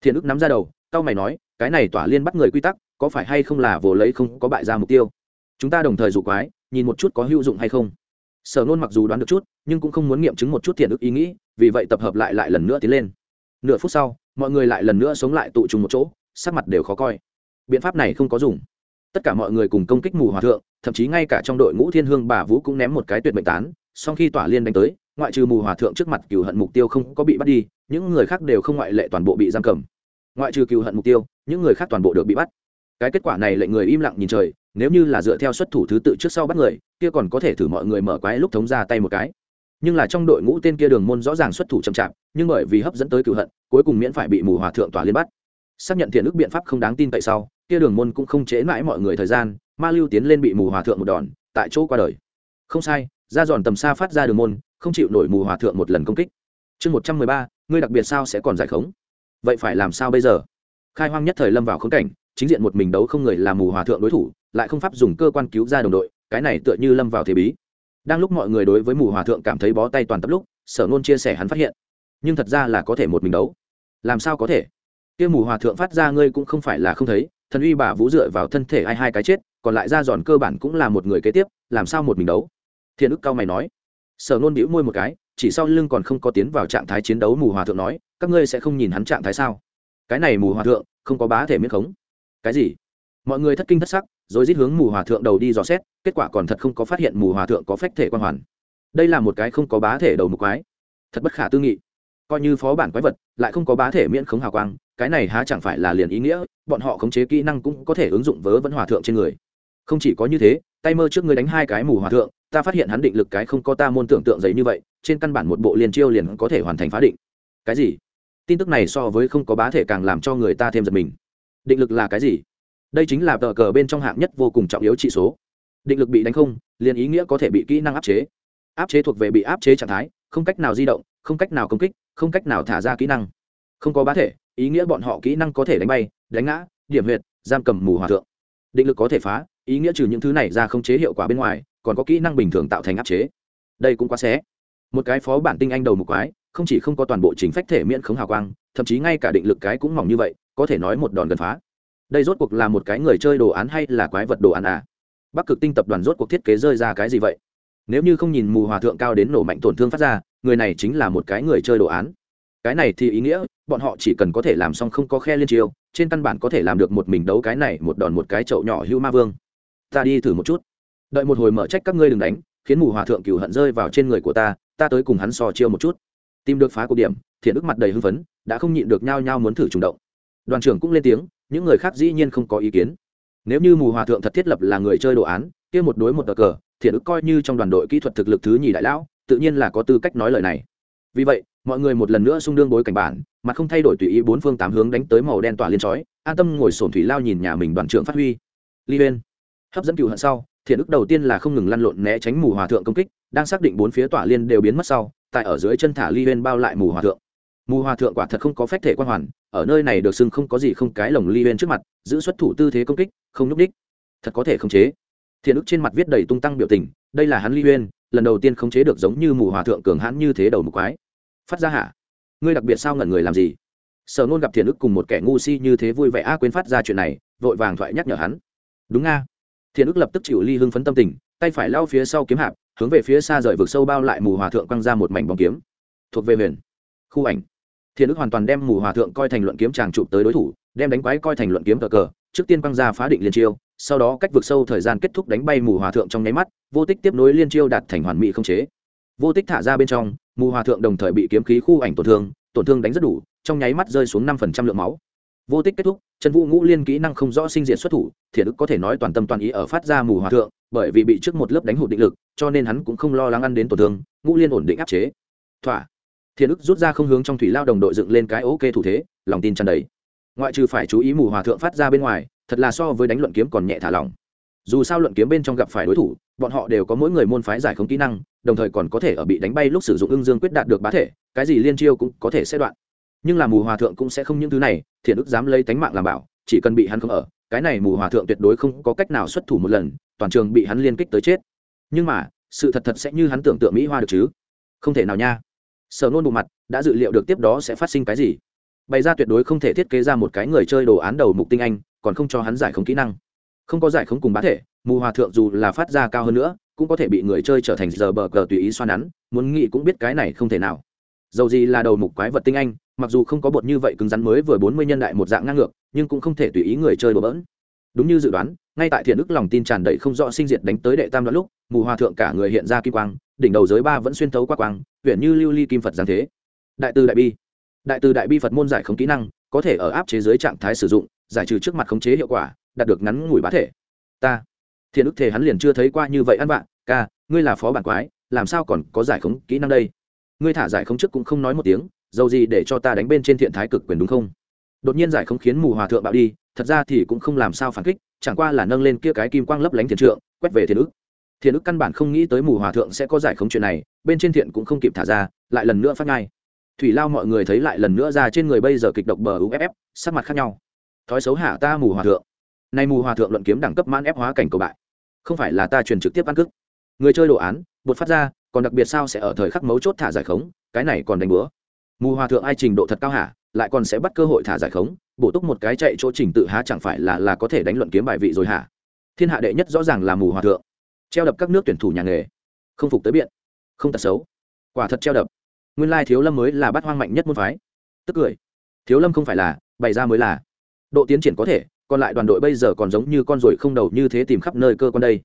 Thiện ức nắm ra đầu tao mày nói, cái này tỏa liên bắt người quy tắc, có phải hay không là vồ lấy không có bại ra mục tiêu? Chúng ta đồng thời dụ quái, nhìn một chút có hữu dụng hay không. Sở nôn mặc dù đoán được chút, nhưng cũng không muốn nghiệm chứng một chút thiện ức ý nghĩ vì vậy tập hợp lại lại lần nữa tiến lên. Nửa phút sau, mọi người lại lần nữa sống lại tụ trùng một chỗ, sắc mặt đều khó coi. Biện pháp này không có dùng. Tất cả mọi người cùng công kích mù hòa thượng, thậm chí ngay cả trong đội ngũ thiên hương bà vũ cũng ném một cái tuyệt mệnh tán sau khi tỏa liên đánh tới, ngoại trừ mù hòa thượng trước mặt cựu hận mục tiêu không có bị bắt đi, những người khác đều không ngoại lệ toàn bộ bị giam cầm. Ngoại trừ cựu hận mục tiêu, những người khác toàn bộ được bị bắt. Cái kết quả này lệnh người im lặng nhìn trời, nếu như là dựa theo xuất thủ thứ tự trước sau bắt người, kia còn có thể thử mọi người mở quái lúc thống ra tay một cái nhưng là trong đội ngũ tên kia đường môn rõ ràng xuất thủ chậm chạp, nhưng bởi vì hấp dẫn tới cựu hận, cuối cùng miễn phải bị mù hòa thượng tòa liên bắt. Xác nhận thiện ức biện pháp không đáng tin tại sau, kia đường môn cũng không chế mãi mọi người thời gian, ma lưu tiến lên bị mù hòa thượng một đòn, tại chỗ qua đời. Không sai, ra giòn tầm xa phát ra đường môn, không chịu nổi mù hòa thượng một lần công kích. Chương một trăm mười ba, ngươi đặc biệt sao sẽ còn giải khống? Vậy phải làm sao bây giờ? Khai hoang nhất thời lâm vào khống cảnh, chính diện một mình đấu không người làm mù hòa thượng đối thủ, lại không pháp dùng cơ quan cứu ra đồng đội, cái này tựa như lâm vào thế bí đang lúc mọi người đối với mù hòa thượng cảm thấy bó tay toàn tập lúc, sở nôn chia sẻ hắn phát hiện. Nhưng thật ra là có thể một mình đấu. Làm sao có thể? Kia mù hòa thượng phát ra ngươi cũng không phải là không thấy, thần uy bà vũ dựa vào thân thể ai hai cái chết, còn lại ra giòn cơ bản cũng là một người kế tiếp, làm sao một mình đấu? Thiện ức cao mày nói. Sở nôn bĩu môi một cái, chỉ sau lưng còn không có tiến vào trạng thái chiến đấu mù hòa thượng nói, các ngươi sẽ không nhìn hắn trạng thái sao? Cái này mù hòa thượng, không có bá thể miễn khống. Cái gì? Mọi người thất kinh thất sắc rồi rít hướng mù hòa thượng đầu đi dò xét, kết quả còn thật không có phát hiện mù hòa thượng có phách thể quan hoàn. Đây là một cái không có bá thể đầu mục quái. Thật bất khả tư nghị. Coi như phó bản quái vật, lại không có bá thể miễn khống hào quang, cái này há chẳng phải là liền ý nghĩa, bọn họ khống chế kỹ năng cũng có thể ứng dụng vớ vẫn hòa thượng trên người. Không chỉ có như thế, tay mơ trước người đánh hai cái mù hòa thượng, ta phát hiện hắn định lực cái không có ta môn tưởng tượng giấy như vậy, trên căn bản một bộ liền chiêu liền có thể hoàn thành phá định. Cái gì? Tin tức này so với không có bá thể càng làm cho người ta thêm giật mình. Định lực là cái gì? Đây chính là tờ cờ bên trong hạng nhất vô cùng trọng yếu trị số. Định lực bị đánh không, liền ý nghĩa có thể bị kỹ năng áp chế. Áp chế thuộc về bị áp chế trạng thái, không cách nào di động, không cách nào công kích, không cách nào thả ra kỹ năng. Không có bá thể, ý nghĩa bọn họ kỹ năng có thể đánh bay, đánh ngã, điểm huyệt, giam cầm mù hòa thượng. Định lực có thể phá, ý nghĩa trừ những thứ này ra không chế hiệu quả bên ngoài, còn có kỹ năng bình thường tạo thành áp chế. Đây cũng quá xé. Một cái phó bản tinh anh đầu một quái, không chỉ không có toàn bộ chính phách thể miễn khống hào quang, thậm chí ngay cả định lực cái cũng mỏng như vậy, có thể nói một đòn gần phá đây rốt cuộc là một cái người chơi đồ án hay là quái vật đồ án à? Bắc cực tinh tập đoàn rốt cuộc thiết kế rơi ra cái gì vậy? Nếu như không nhìn mù hòa thượng cao đến nổ mạnh tổn thương phát ra, người này chính là một cái người chơi đồ án. Cái này thì ý nghĩa, bọn họ chỉ cần có thể làm xong không có khe liên chiêu trên căn bản có thể làm được một mình đấu cái này một đòn một cái chậu nhỏ hưu ma vương. Ta đi thử một chút. Đợi một hồi mở trách các ngươi đừng đánh, khiến mù hòa thượng cửu hận rơi vào trên người của ta ta tới cùng hắn so chiêu một chút. Tìm được phá cục điểm, thiện ức mặt đầy hưng phấn, đã không nhịn được nhao nhao muốn thử trùng động. Đoàn trưởng cũng lên tiếng những người khác dĩ nhiên không có ý kiến. Nếu như mù hòa thượng thật thiết lập là người chơi đồ án, kia một đối một cờ cờ, thiện ức coi như trong đoàn đội kỹ thuật thực lực thứ nhì đại lão, tự nhiên là có tư cách nói lời này. Vì vậy, mọi người một lần nữa xung đương bối cảnh bản, mà không thay đổi tùy ý bốn phương tám hướng đánh tới màu đen tỏa liên chói, an tâm ngồi sổn thủy lao nhìn nhà mình đoàn trưởng phát huy. Ly bên hấp dẫn cựu hận sau, thiện ức đầu tiên là không ngừng lăn lộn né tránh mù hòa thượng công kích, đang xác định bốn phía tỏa liên đều biến mất sau, tại ở dưới chân thả ly bên bao lại mù hòa thượng mù hòa thượng quả thật không có phép thể quan hoàn, ở nơi này được xưng không có gì không cái lồng ly bên trước mặt, giữ xuất thủ tư thế công kích, không nhúc đích. Thật có thể khống chế. Thiện ức trên mặt viết đầy tung tăng biểu tình, đây là hắn ly uyên lần đầu tiên khống chế được giống như mù hòa thượng cường hãn như thế đầu một quái. Phát ra hả? Ngươi đặc biệt sao ngẩn người làm gì? Sở nôn gặp thiện ức cùng một kẻ ngu si như thế vui vẻ a quên phát ra chuyện này, vội vàng thoại nhắc nhở hắn. Đúng nga. Thiện ức lập tức chịu ly hưng phấn tâm tình, tay phải lao phía sau kiếm hạp, hướng về phía xa rời vực sâu bao lại mù hòa thượng quăng ra một mảnh bóng kiếm. Thuộc về huyền. Khu ảnh thiện đức hoàn toàn đem mù hòa thượng coi thành luận kiếm tràng chụp tới đối thủ, đem đánh quái coi thành luận kiếm cờ cờ, trước tiên quăng ra phá định liên chiêu, sau đó cách vực sâu thời gian kết thúc đánh bay mù hòa thượng trong nháy mắt, vô tích tiếp nối liên chiêu đạt thành hoàn mỹ không chế. Vô tích thả ra bên trong, mù hòa thượng đồng thời bị kiếm khí khu ảnh tổn thương tổn thương đánh rất đủ, trong nháy mắt rơi xuống năm phần trăm lượng máu. Vô tích kết thúc, trần vũ ngũ liên kỹ năng không rõ sinh diện xuất thủ thiện đức có thể nói toàn tâm toàn ý ở phát ra mù hòa thượng, bởi vì bị trước một lớp đánh hụt định lực, cho nên hắn cũng không lo lắng ăn đến tổn thương, ngũ liên ổn định áp chế. Thỏa thiện ức rút ra không hướng trong thủy lao đồng đội dựng lên cái ok thủ thế, lòng tin tràn đầy. Ngoại trừ phải chú ý mù hòa thượng phát ra bên ngoài, thật là so với đánh luận kiếm còn nhẹ thả lỏng. Dù sao luận kiếm bên trong gặp phải đối thủ, bọn họ đều có mỗi người môn phái giải không kỹ năng, đồng thời còn có thể ở bị đánh bay lúc sử dụng ưng dương quyết đạt được bá thể, cái gì liên chiêu cũng có thể sẽ đoạn. Nhưng là mù hòa thượng cũng sẽ không những thứ này, thiện ức dám lấy tánh mạng làm bảo, chỉ cần bị hắn không ở, cái này mù hòa thượng tuyệt đối không có cách nào xuất thủ một lần, toàn trường bị hắn liên kích tới chết. Nhưng mà, sự thật thật sẽ như hắn tưởng tượng mỹ hoa được chứ? Không thể nào nha sở nôn bộ mặt, đã dự liệu được tiếp đó sẽ phát sinh cái gì. Bày ra tuyệt đối không thể thiết kế ra một cái người chơi đồ án đầu mục tinh anh, còn không cho hắn giải không kỹ năng. Không có giải không cùng bá thể, mù hòa thượng dù là phát ra cao hơn nữa, cũng có thể bị người chơi trở thành giờ bờ cờ tùy ý xoan nắn, muốn nghĩ cũng biết cái này không thể nào. Dầu gì là đầu mục quái vật tinh anh, mặc dù không có bột như vậy cứng rắn mới vừa bốn mươi nhân đại một dạng ngang ngược, nhưng cũng không thể tùy ý người chơi đổ bỡn. Đúng như dự đoán, ngay tại thiện ức lòng tin tràn đầy không rõ sinh diệt đánh tới đệ tam đoạn lúc, mù hòa thượng cả người hiện ra kim quang, đỉnh đầu giới ba vẫn xuyên thấu qua quang huyện như lưu ly kim phật giáng thế. Đại từ đại bi. Đại từ đại bi phật môn giải không kỹ năng, có thể ở áp chế dưới trạng thái sử dụng, giải trừ trước mặt khống chế hiệu quả, đạt được ngắn ngủi bá thể. Ta. Thiện ức thể hắn liền chưa thấy qua như vậy ăn bạn ca, ngươi là phó bản quái, làm sao còn có giải khống kỹ năng đây? Ngươi thả giải khống trước cũng không nói một tiếng, dầu gì để cho ta đánh bên trên thiện thái cực quyền đúng không? Đột nhiên giải khống khiến mù hòa thượng bạo đi, thật ra thì cũng không làm sao phản kích, chẳng qua là nâng lên kia cái kim quang lấp lánh thiền trượng, quét về thiền ức thiện ức căn bản không nghĩ tới mù hòa thượng sẽ có giải khống chuyện này, bên trên thiện cũng không kịp thả ra, lại lần nữa phát ngay thủy lao mọi người thấy lại lần nữa ra trên người bây giờ kịch độc bờ uff sắc mặt khác nhau. Thói xấu hạ ta mù hòa thượng. Nay mù hòa thượng luận kiếm đẳng cấp mãn ép hóa cảnh cầu bại. Không phải là ta truyền trực tiếp ăn cức. Người chơi đồ án, bột phát ra, còn đặc biệt sao sẽ ở thời khắc mấu chốt thả giải khống, cái này còn đánh bữa. Mù hòa thượng ai trình độ thật cao hả, lại còn sẽ bắt cơ hội thả giải khống, bổ túc một cái chạy chỗ trình tự há chẳng phải là là có thể đánh luận kiếm bài vị rồi hả? Thiên hạ đệ nhất rõ ràng là mù hòa thượng treo đập các nước tuyển thủ nhà nghề. Không phục tới biện. Không tật xấu. Quả thật treo đập. Nguyên lai thiếu lâm mới là bắt hoang mạnh nhất môn phái. Tức cười. Thiếu lâm không phải là bày ra mới là. Độ tiến triển có thể còn lại đoàn đội bây giờ còn giống như con ruồi không đầu như thế tìm khắp nơi cơ quan đây.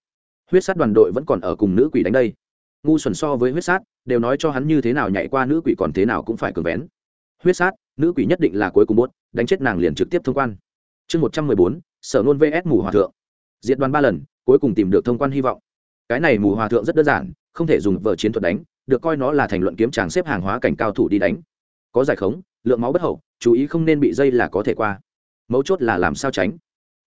Huyết sát đoàn đội vẫn còn ở cùng nữ quỷ đánh đây. Ngu xuẩn so với huyết sát đều nói cho hắn như thế nào nhảy qua nữ quỷ còn thế nào cũng phải cường vén. Huyết sát nữ quỷ nhất định là cuối cùng muốn, đánh chết nàng liền trực tiếp thông quan. Chương một trăm mười bốn sở nôn vs mù hòa thượng. Diệt đoàn ba lần cuối cùng tìm được thông quan hy vọng cái này mù hòa thượng rất đơn giản, không thể dùng vở chiến thuật đánh, được coi nó là thành luận kiếm tràng xếp hàng hóa cảnh cao thủ đi đánh. Có giải khống, lượng máu bất hậu, chú ý không nên bị dây là có thể qua. Mấu chốt là làm sao tránh.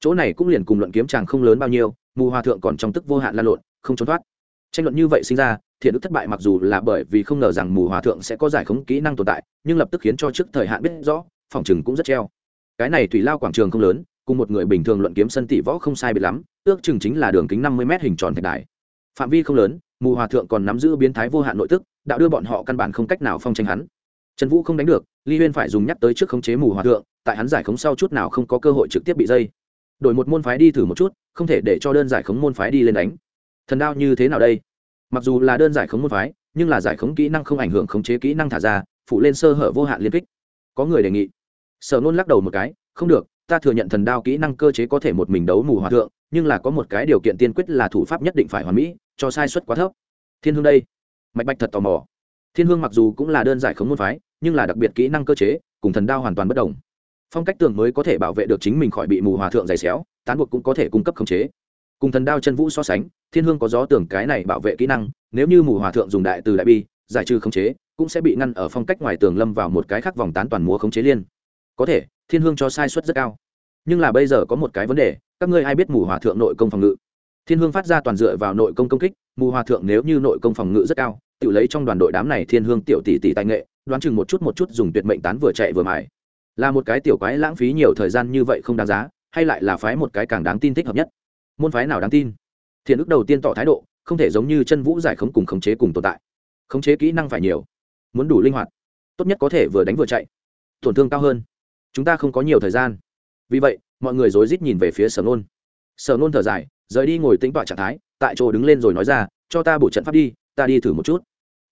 Chỗ này cũng liền cùng luận kiếm tràng không lớn bao nhiêu, mù hòa thượng còn trong tức vô hạn lan lộn, không trốn thoát. Tranh luận như vậy sinh ra, thiện đức thất bại mặc dù là bởi vì không ngờ rằng mù hòa thượng sẽ có giải khống kỹ năng tồn tại, nhưng lập tức khiến cho trước thời hạn biết rõ, phòng chừng cũng rất treo. Cái này thủy lao quảng trường không lớn, cùng một người bình thường luận kiếm sân tỷ võ không sai biệt lắm, ước chừng chính là đường kính năm mươi m hình tròn thạch đài phạm vi không lớn, mù hòa thượng còn nắm giữ biến thái vô hạn nội tức, đã đưa bọn họ căn bản không cách nào phong tranh hắn. Trần vũ không đánh được, ly huyên phải dùng nhắc tới trước khống chế mù hòa thượng, tại hắn giải khống sau chút nào không có cơ hội trực tiếp bị dây. Đổi một môn phái đi thử một chút, không thể để cho đơn giải khống môn phái đi lên đánh. Thần đao như thế nào đây? Mặc dù là đơn giải khống môn phái, nhưng là giải khống kỹ năng không ảnh hưởng khống chế kỹ năng thả ra, phụ lên sơ hở vô hạn liên kích. Có người đề nghị. Sở nôn lắc đầu một cái, không được ta thừa nhận thần đao kỹ năng cơ chế có thể một mình đấu mù hòa thượng, nhưng là có một cái điều kiện tiên quyết là thủ pháp nhất định phải hoàn mỹ, cho sai suất quá thấp. Thiên hương đây. Mạch bạch thật tò mò. Thiên hương mặc dù cũng là đơn giải khống môn phái, nhưng là đặc biệt kỹ năng cơ chế, cùng thần đao hoàn toàn bất đồng. Phong cách tường mới có thể bảo vệ được chính mình khỏi bị mù hòa thượng dày xéo, tán buộc cũng có thể cung cấp khống chế. Cùng thần đao chân vũ so sánh, thiên hương có gió tường cái này bảo vệ kỹ năng, nếu như mù hòa thượng dùng đại từ đại bi, giải trừ khống chế, cũng sẽ bị ngăn ở phong cách ngoài tường lâm vào một cái khác vòng tán toàn múa khống chế liên. Có thể thiên hương cho sai suất rất cao. Nhưng là bây giờ có một cái vấn đề, các ngươi ai biết mù hòa thượng nội công phòng ngự? Thiên hương phát ra toàn dựa vào nội công công kích, mù hòa thượng nếu như nội công phòng ngự rất cao tự lấy trong đoàn đội đám này thiên hương tiểu tỷ tỷ tài nghệ, đoán chừng một chút một chút dùng tuyệt mệnh tán vừa chạy vừa mải là một cái tiểu quái lãng phí nhiều thời gian như vậy không đáng giá, hay lại là phái một cái càng đáng tin thích hợp nhất? Môn phái nào đáng tin? Thiên ức đầu tiên tỏ thái độ, không thể giống như chân vũ giải khống cùng khống chế cùng tồn tại. Khống chế kỹ năng phải nhiều, muốn đủ linh hoạt, tốt nhất có thể vừa đánh vừa chạy, tổn thương cao hơn chúng ta không có nhiều thời gian. Vì vậy, mọi người rối rít nhìn về phía sở nôn. Sở nôn thở dài, rời đi ngồi tĩnh tọa trạng thái, tại chỗ đứng lên rồi nói ra, cho ta bổ trận pháp đi, ta đi thử một chút.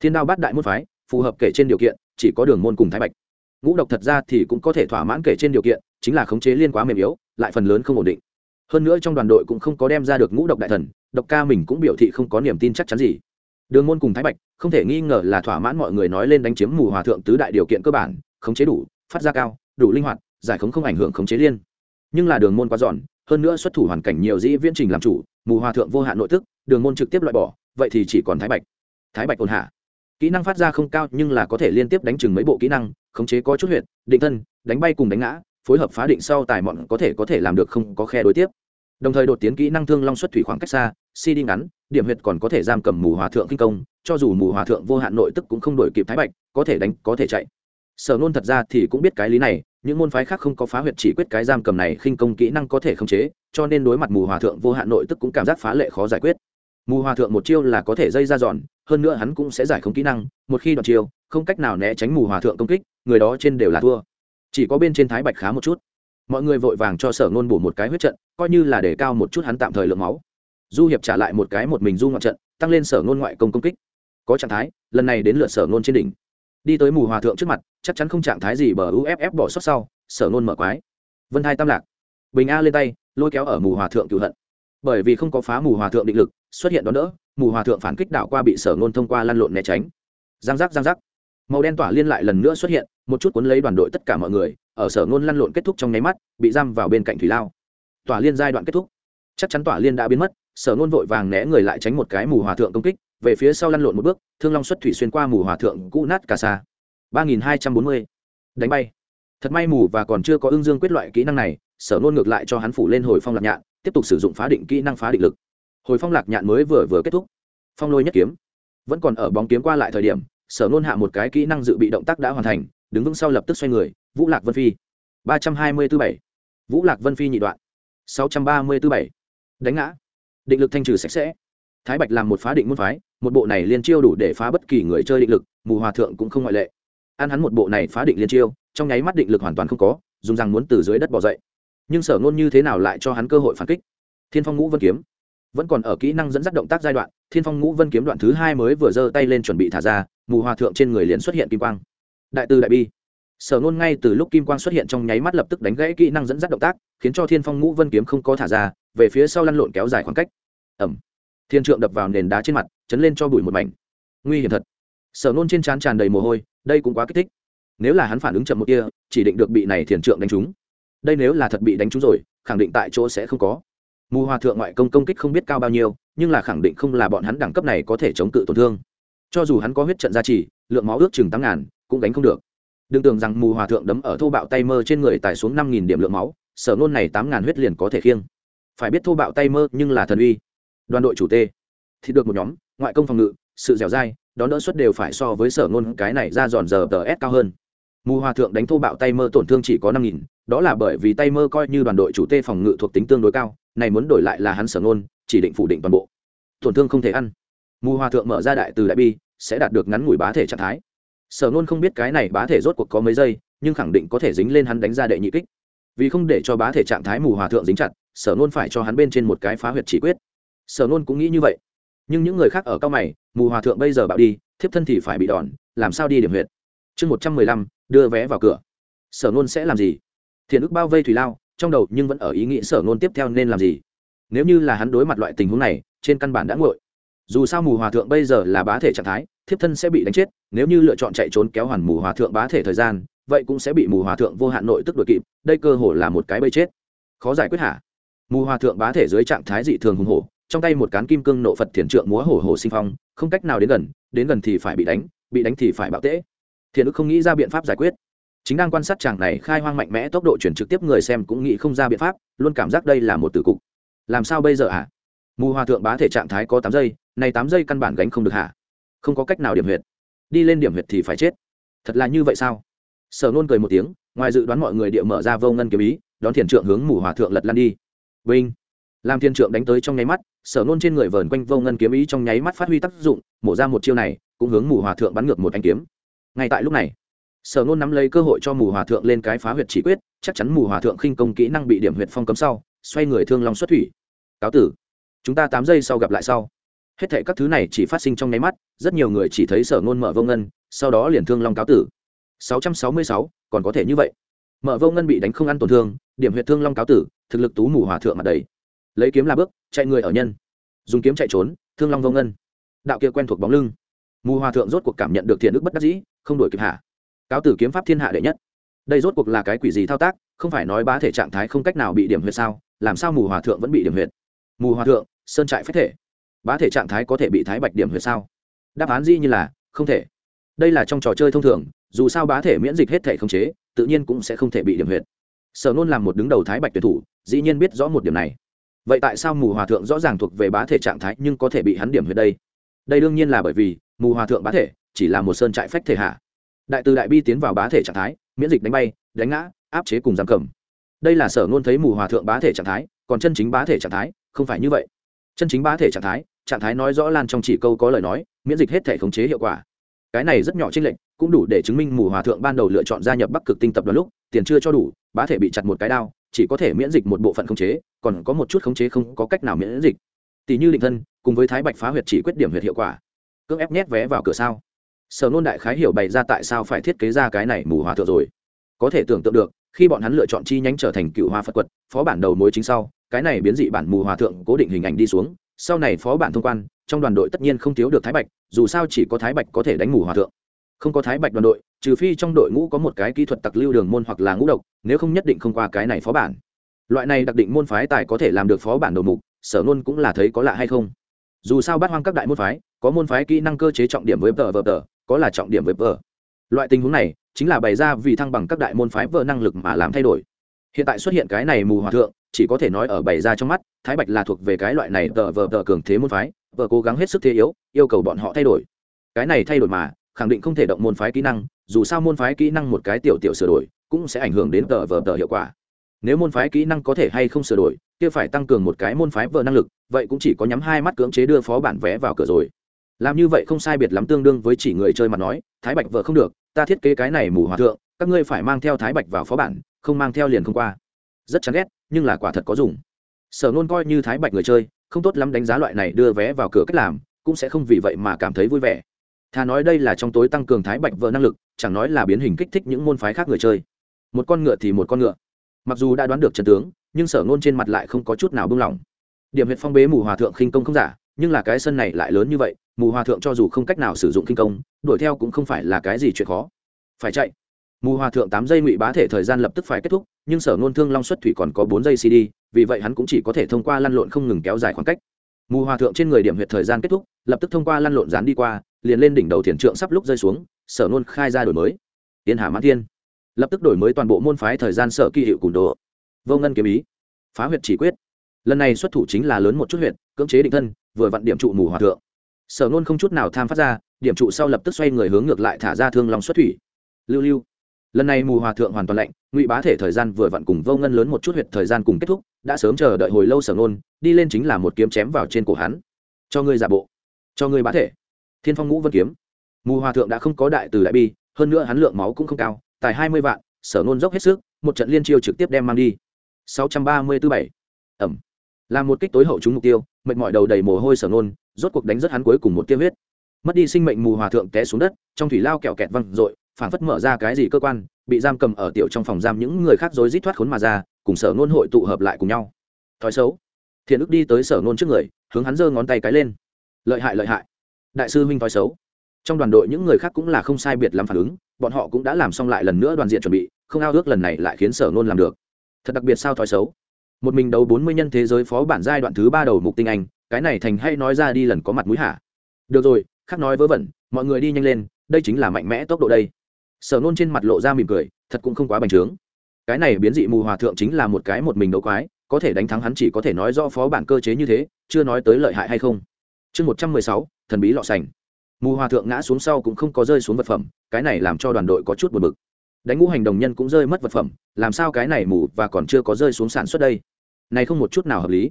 Thiên đao bát đại môn phái, phù hợp kể trên điều kiện, chỉ có đường môn cùng thái bạch. Ngũ độc thật ra thì cũng có thể thỏa mãn kể trên điều kiện, chính là khống chế liên quá mềm yếu, lại phần lớn không ổn định. Hơn nữa trong đoàn đội cũng không có đem ra được ngũ độc đại thần, độc ca mình cũng biểu thị không có niềm tin chắc chắn gì. Đường môn cùng thái bạch, không thể nghi ngờ là thỏa mãn mọi người nói lên đánh chiếm mù hòa thượng tứ đại điều kiện cơ bản, khống chế đủ, phát ra cao đủ linh hoạt, giải khống không ảnh hưởng khống chế liên. Nhưng là đường môn quá giòn, hơn nữa xuất thủ hoàn cảnh nhiều dĩ viễn trình làm chủ, mù hòa thượng vô hạn nội tức, đường môn trực tiếp loại bỏ, vậy thì chỉ còn thái bạch. Thái bạch ổn hạ. Kỹ năng phát ra không cao nhưng là có thể liên tiếp đánh chừng mấy bộ kỹ năng, khống chế có chút huyệt, định thân, đánh bay cùng đánh ngã, phối hợp phá định sau tài mọn có thể có thể làm được không có khe đối tiếp. Đồng thời đột tiến kỹ năng thương long xuất thủy khoảng cách xa, si đi ngắn, điểm huyệt còn có thể giam cầm mù hòa thượng kinh công, cho dù mù hòa thượng vô hạn nội tức cũng không đổi kịp thái bạch, có thể đánh, có thể chạy sở nôn thật ra thì cũng biết cái lý này, những môn phái khác không có phá huyệt chỉ quyết cái giam cầm này khinh công kỹ năng có thể khống chế, cho nên đối mặt mù hòa thượng vô hạn nội tức cũng cảm giác phá lệ khó giải quyết. Mù hòa thượng một chiêu là có thể dây ra dọn hơn nữa hắn cũng sẽ giải không kỹ năng, một khi đoạn chiêu, không cách nào né tránh mù hòa thượng công kích, người đó trên đều là thua. Chỉ có bên trên thái bạch khá một chút. Mọi người vội vàng cho sở nôn bổ một cái huyết trận, coi như là để cao một chút hắn tạm thời lượng máu. Du hiệp trả lại một cái một mình du ngoạn trận, tăng lên sở nôn ngoại công công kích. Có trạng thái, lần này đến lượt sở nôn trên đỉnh đi tới mù hòa thượng trước mặt, chắc chắn không trạng thái gì bờ uff bỏ sót sau, sở nôn mở quái. Vân hai tam lạc. Bình a lên tay, lôi kéo ở mù hòa thượng cựu hận. Bởi vì không có phá mù hòa thượng định lực, xuất hiện đón đỡ, mù hòa thượng phản kích đảo qua bị sở nôn thông qua lăn lộn né tránh. Giang giác giang giác. Màu đen tỏa liên lại lần nữa xuất hiện, một chút cuốn lấy đoàn đội tất cả mọi người, ở sở nôn lăn lộn kết thúc trong nháy mắt, bị giam vào bên cạnh thủy lao. Tỏa liên giai đoạn kết thúc. Chắc chắn tỏa liên đã biến mất, sở nôn vội vàng né người lại tránh một cái mù hòa thượng công kích về phía sau lăn lộn một bước, thương long xuất thủy xuyên qua mù hòa thượng cũ nát cả xa ba nghìn hai trăm bốn mươi. Đánh bay. Thật may mù và còn chưa có ưng dương quyết loại kỹ năng này, sở nôn ngược lại cho hắn phủ lên hồi phong lạc nhạn, tiếp tục sử dụng phá định kỹ năng phá định lực. Hồi phong lạc nhạn mới vừa vừa kết thúc. Phong lôi nhất kiếm. Vẫn còn ở bóng kiếm qua lại thời điểm, sở nôn hạ một cái kỹ năng dự bị động tác đã hoàn thành, đứng vững sau lập tức xoay người, vũ lạc vân phi. ba trăm hai mươi tư bảy. Vũ lạc vân phi nhị đoạn. sáu trăm ba mươi tư bảy. Đánh ngã. Định lực thanh trừ sạch sẽ. Thái bạch làm một phá định môn phái một bộ này liên chiêu đủ để phá bất kỳ người chơi định lực, mù hòa thượng cũng không ngoại lệ. Ăn hắn một bộ này phá định liên chiêu, trong nháy mắt định lực hoàn toàn không có, dùng rằng muốn từ dưới đất bỏ dậy. Nhưng sở ngôn như thế nào lại cho hắn cơ hội phản kích? Thiên phong ngũ vân kiếm. Vẫn còn ở kỹ năng dẫn dắt động tác giai đoạn, thiên phong ngũ vân kiếm đoạn thứ hai mới vừa giơ tay lên chuẩn bị thả ra, mù hòa thượng trên người liền xuất hiện kim quang. Đại từ đại bi. Sở nôn ngay từ lúc kim quang xuất hiện trong nháy mắt lập tức đánh gãy kỹ năng dẫn dắt động tác, khiến cho thiên phong ngũ vân kiếm không có thả ra, về phía sau lăn lộn kéo dài khoảng cách. Ẩm thiên trượng đập vào nền đá trên mặt, chấn lên cho bụi một mảnh. Nguy hiểm thật. Sở nôn trên trán tràn đầy mồ hôi, đây cũng quá kích thích. Nếu là hắn phản ứng chậm một kia chỉ định được bị này thiền trượng đánh trúng. Đây nếu là thật bị đánh trúng rồi, khẳng định tại chỗ sẽ không có. Mù hòa thượng ngoại công công kích không biết cao bao nhiêu, nhưng là khẳng định không là bọn hắn đẳng cấp này có thể chống cự tổn thương. Cho dù hắn có huyết trận gia trì, lượng máu ước chừng tám ngàn, cũng đánh không được. Đừng tưởng rằng mù hòa thượng đấm ở thô bạo tay mơ trên người tài xuống năm nghìn điểm lượng máu, sở nôn này tám ngàn huyết liền có thể khiêng. Phải biết thô bạo tay mơ nhưng là thần uy đoàn đội chủ tê. Thì được một nhóm, ngoại công phòng ngự, sự dẻo dai đón đỡ suất đều phải so với sở ngôn cái này ra dòn giờ tờ s cao hơn. Mù hòa thượng đánh thô bạo tay mơ tổn thương chỉ có năm nghìn, đó là bởi vì tay mơ coi như đoàn đội chủ tê phòng ngự thuộc tính tương đối cao, này muốn đổi lại là hắn sở ngôn, chỉ định phủ định toàn bộ. Tổn thương không thể ăn. Mù hòa thượng mở ra đại từ đại bi, sẽ đạt được ngắn ngủi bá thể trạng thái. Sở ngôn không biết cái này bá thể rốt cuộc có mấy giây, nhưng khẳng định có thể dính lên hắn đánh ra đệ nhị kích. Vì không để cho bá thể trạng thái mù hòa thượng dính chặt, sở ngôn phải cho hắn bên trên một cái phá huyệt chỉ quyết sở nôn cũng nghĩ như vậy. Nhưng những người khác ở cao mày, mù hòa thượng bây giờ bạo đi, thiếp thân thì phải bị đòn, làm sao đi điểm huyệt? Chương một trăm mười lăm, đưa vé vào cửa. Sở nôn sẽ làm gì? Thiện ức bao vây thủy lao, trong đầu nhưng vẫn ở ý nghĩ sở nôn tiếp theo nên làm gì? Nếu như là hắn đối mặt loại tình huống này, trên căn bản đã ngội dù sao mù hòa thượng bây giờ là bá thể trạng thái, thiếp thân sẽ bị đánh chết, nếu như lựa chọn chạy trốn kéo hoàn mù hòa thượng bá thể thời gian, vậy cũng sẽ bị mù hòa thượng vô hạn nội tức đuổi kịp, đây cơ hồ là một cái bây chết. Khó giải quyết hả? Mù hòa thượng bá thể dưới trạng thái dị thường hùng hổ trong tay một cán kim cương nộ phật thiền trượng múa hổ hổ sinh phong, không cách nào đến gần đến gần thì phải bị đánh bị đánh thì phải bạo tễ. Thiền ức không nghĩ ra biện pháp giải quyết. Chính đang quan sát chàng này khai hoang mạnh mẽ tốc độ chuyển trực tiếp người xem cũng nghĩ không ra biện pháp, luôn cảm giác đây là một tử cục. Làm sao bây giờ ạ à? mù hòa thượng bá thể trạng thái có tám giây, này tám giây căn bản gánh không được hả? Không có cách nào điểm huyệt. Đi lên điểm huyệt thì phải chết. Thật là như vậy sao? Sở nôn cười một tiếng, ngoài dự đoán mọi người địa mở ra vô ngân kiếm ý, đón thiền trượng hướng mù hòa thượng lật lan đi. Vinh! Làm thiên trượng đánh tới trong nháy mắt sở nôn trên người vờn quanh vô ngân kiếm ý trong nháy mắt phát huy tác dụng mổ ra một chiêu này cũng hướng mù hòa thượng bắn ngược một anh kiếm. Ngay tại lúc này sở nôn nắm lấy cơ hội cho mù hòa thượng lên cái phá huyệt chỉ quyết chắc chắn mù hòa thượng khinh công kỹ năng bị điểm huyệt phong cấm sau xoay người thương long xuất thủy. Cáo tử chúng ta tám giây sau gặp lại sau. Hết thệ các thứ này chỉ phát sinh trong nháy mắt rất nhiều người chỉ thấy sở nôn mở vô ngân sau đó liền thương long cáo tử. 666, còn có thể như vậy. Mở vô ngân bị đánh không ăn tổn thương điểm huyệt thương long cáo tử thực lực tú mù hòa thượng mặt đầy lấy kiếm là bước, chạy người ở nhân. Dùng kiếm chạy trốn, thương long vô ngân. Đạo kia quen thuộc bóng lưng. Mù hòa thượng rốt cuộc cảm nhận được thiện đức bất đắc dĩ, không đổi kịp hạ. Cáo tử kiếm pháp thiên hạ đệ nhất. Đây rốt cuộc là cái quỷ gì thao tác, không phải nói bá thể trạng thái không cách nào bị điểm huyệt sao? Làm sao mù hòa thượng vẫn bị điểm huyệt? Mù hòa thượng, sơn trại phép thể. Bá thể trạng thái có thể bị thái bạch điểm huyệt sao? Đáp án dĩ như là, không thể. Đây là trong trò chơi thông thường, dù sao bá thể miễn dịch hết thể không chế, tự nhiên cũng sẽ không thể bị điểm huyệt. Sở nôn làm một đứng đầu thái bạch tuyển thủ, dĩ nhiên biết rõ một điểm này vậy tại sao mù hòa thượng rõ ràng thuộc về bá thể trạng thái nhưng có thể bị hắn điểm huyệt đây? Đây đương nhiên là bởi vì, mù hòa thượng bá thể chỉ là một sơn trại phách thể hạ. Đại từ đại bi tiến vào bá thể trạng thái, miễn dịch đánh bay, đánh ngã, áp chế cùng giam cầm. Đây là sở ngôn thấy mù hòa thượng bá thể trạng thái, còn chân chính bá thể trạng thái, không phải như vậy. Chân chính bá thể trạng thái trạng thái nói rõ lan trong chỉ câu có lời nói, miễn dịch hết thể khống chế hiệu quả. Cái này rất nhỏ trên lệnh cũng đủ để chứng minh mù hòa thượng ban đầu lựa chọn gia nhập bắc cực tinh tập đoàn lúc, tiền chưa cho đủ, bá thể bị chặt một cái đao chỉ có thể miễn dịch một bộ phận khống chế, còn có một chút khống chế không có cách nào miễn dịch. Tỷ như định thân, cùng với thái bạch phá huyệt chỉ quyết điểm huyệt hiệu quả. Cưỡng ép nhét vé vào cửa sao? Sở nôn đại khái hiểu bày ra tại sao phải thiết kế ra cái này mù hòa thượng rồi. Có thể tưởng tượng được, khi bọn hắn lựa chọn chi nhánh trở thành cựu hoa phật quật, phó bản đầu mối chính sau, cái này biến dị bản mù hòa thượng cố định hình ảnh đi xuống, sau này phó bản thông quan, trong đoàn đội tất nhiên không thiếu được thái bạch, dù sao chỉ có thái bạch có thể đánh mù hòa thượng không có thái bạch đoàn đội, trừ phi trong đội ngũ có một cái kỹ thuật tặc lưu đường môn hoặc là ngũ độc, nếu không nhất định không qua cái này phó bản. Loại này đặc định môn phái tài có thể làm được phó bản đầu mục, sở luôn cũng là thấy có lạ hay không. Dù sao bắt hoang các đại môn phái, có môn phái kỹ năng cơ chế trọng điểm với vợ vờ tờ có là trọng điểm với vờ loại tình huống này, chính là bày ra vì thăng bằng các đại môn phái vợ năng lực mà làm thay đổi. Hiện tại xuất hiện cái này mù hòa thượng, chỉ có thể nói ở bày ra trong mắt, thái bạch là thuộc về cái loại này tờ vờ tờ cường thế môn phái, vợ cố gắng hết sức thế yếu, yêu cầu bọn họ thay đổi. Cái này thay đổi mà khẳng định không thể động môn phái kỹ năng, dù sao môn phái kỹ năng một cái tiểu tiểu sửa đổi, cũng sẽ ảnh hưởng đến tờ vờ tờ hiệu quả. Nếu môn phái kỹ năng có thể hay không sửa đổi, kia phải tăng cường một cái môn phái vờ năng lực, vậy cũng chỉ có nhắm hai mắt cưỡng chế đưa phó bản vé vào cửa rồi. Làm như vậy không sai biệt lắm tương đương với chỉ người chơi mà nói, thái bạch vợ không được, ta thiết kế cái này mù hòa thượng, các ngươi phải mang theo thái bạch vào phó bản, không mang theo liền không qua. Rất chán ghét, nhưng là quả thật có dùng. Sở nôn coi như thái bạch người chơi, không tốt lắm đánh giá loại này đưa vé vào cửa cách làm, cũng sẽ không vì vậy mà cảm thấy vui vẻ thà nói đây là trong tối tăng cường thái bạch vợ năng lực, chẳng nói là biến hình kích thích những môn phái khác người chơi. Một con ngựa thì một con ngựa. Mặc dù đã đoán được trận tướng, nhưng sở ngôn trên mặt lại không có chút nào buông lỏng. Điểm huyệt phong bế mù hòa thượng khinh công không giả, nhưng là cái sân này lại lớn như vậy, mù hòa thượng cho dù không cách nào sử dụng khinh công, đuổi theo cũng không phải là cái gì chuyện khó. Phải chạy. Mù hòa thượng tám giây ngụy bá thể thời gian lập tức phải kết thúc, nhưng sở ngôn thương long xuất thủy còn có bốn giây cd vì vậy hắn cũng chỉ có thể thông qua lăn lộn không ngừng kéo dài khoảng cách mù hòa thượng trên người điểm huyệt thời gian kết thúc, lập tức thông qua lăn lộn dán đi qua, liền lên đỉnh đầu thiền trượng sắp lúc rơi xuống, sở nôn khai ra đổi mới. Yên hà mãn thiên. Lập tức đổi mới toàn bộ môn phái thời gian sở kỳ hiệu cùn đồ vô ngân kiếm ý. Phá huyệt chỉ quyết. Lần này xuất thủ chính là lớn một chút huyện cưỡng chế định thân, vừa vặn điểm trụ mù hòa thượng. Sở nôn không chút nào tham phát ra, điểm trụ sau lập tức xoay người hướng ngược lại thả ra thương lòng xuất thủy. Lưu lưu lần này mù hòa thượng hoàn toàn lạnh, ngụy bá thể thời gian vừa vặn cùng vô ngân lớn một chút huyệt thời gian cùng kết thúc, đã sớm chờ đợi hồi lâu sở nôn đi lên chính là một kiếm chém vào trên cổ hắn. Cho ngươi giả bộ. Cho ngươi bá thể. Thiên phong ngũ vân kiếm. Mù hòa thượng đã không có đại từ đại bi, hơn nữa hắn lượng máu cũng không cao, tài hai mươi vạn, sở nôn dốc hết sức, một trận liên chiêu trực tiếp đem mang đi. Sáu trăm ba mươi tư bảy. Ẩm. Là một kích tối hậu trúng mục tiêu, mệt mỏi đầu đầy mồ hôi sở nôn rốt cuộc đánh rất hắn cuối cùng một tiêu huyết. Mất đi sinh mệnh mù hòa thượng té xuống đất, trong thủy lao kẹo kẹt văng r phản phảng phất mở ra cái gì cơ quan, bị giam cầm ở tiểu trong phòng giam những người khác rối rít thoát khốn mà ra, cùng sở nôn hội tụ hợp lại cùng nhau. Thói xấu. Thiện ức đi tới sở nôn trước người, hướng hắn giơ ngón tay cái lên. Lợi hại lợi hại. Đại sư huynh thói xấu. Trong đoàn đội những người khác cũng là không sai biệt làm phản ứng, bọn họ cũng đã làm xong lại lần nữa đoàn diện chuẩn bị, không ao ước lần này lại khiến sở nôn làm được. Thật đặc biệt sao thói xấu? Một mình đấu bốn mươi nhân thế giới phó bản giai đoạn thứ ba đầu mục tinh anh, cái này thành hay nói ra đi lần có mặt mũi hả? Được rồi, khác nói vớ vẩn, mọi người đi nhanh lên, đây chính là mạnh mẽ tốc độ đây sở nôn trên mặt lộ ra mỉm cười, thật cũng không quá bành trướng. Cái này biến dị mù hòa thượng chính là một cái một mình đấu quái, có thể đánh thắng hắn chỉ có thể nói do phó bản cơ chế như thế, chưa nói tới lợi hại hay không. Chương một trăm mười sáu, thần bí lọ sành. Mù hòa thượng ngã xuống sau cũng không có rơi xuống vật phẩm, cái này làm cho đoàn đội có chút buồn bực. Đánh ngũ hành đồng nhân cũng rơi mất vật phẩm, làm sao cái này mù và còn chưa có rơi xuống sản xuất đây? Này không một chút nào hợp lý.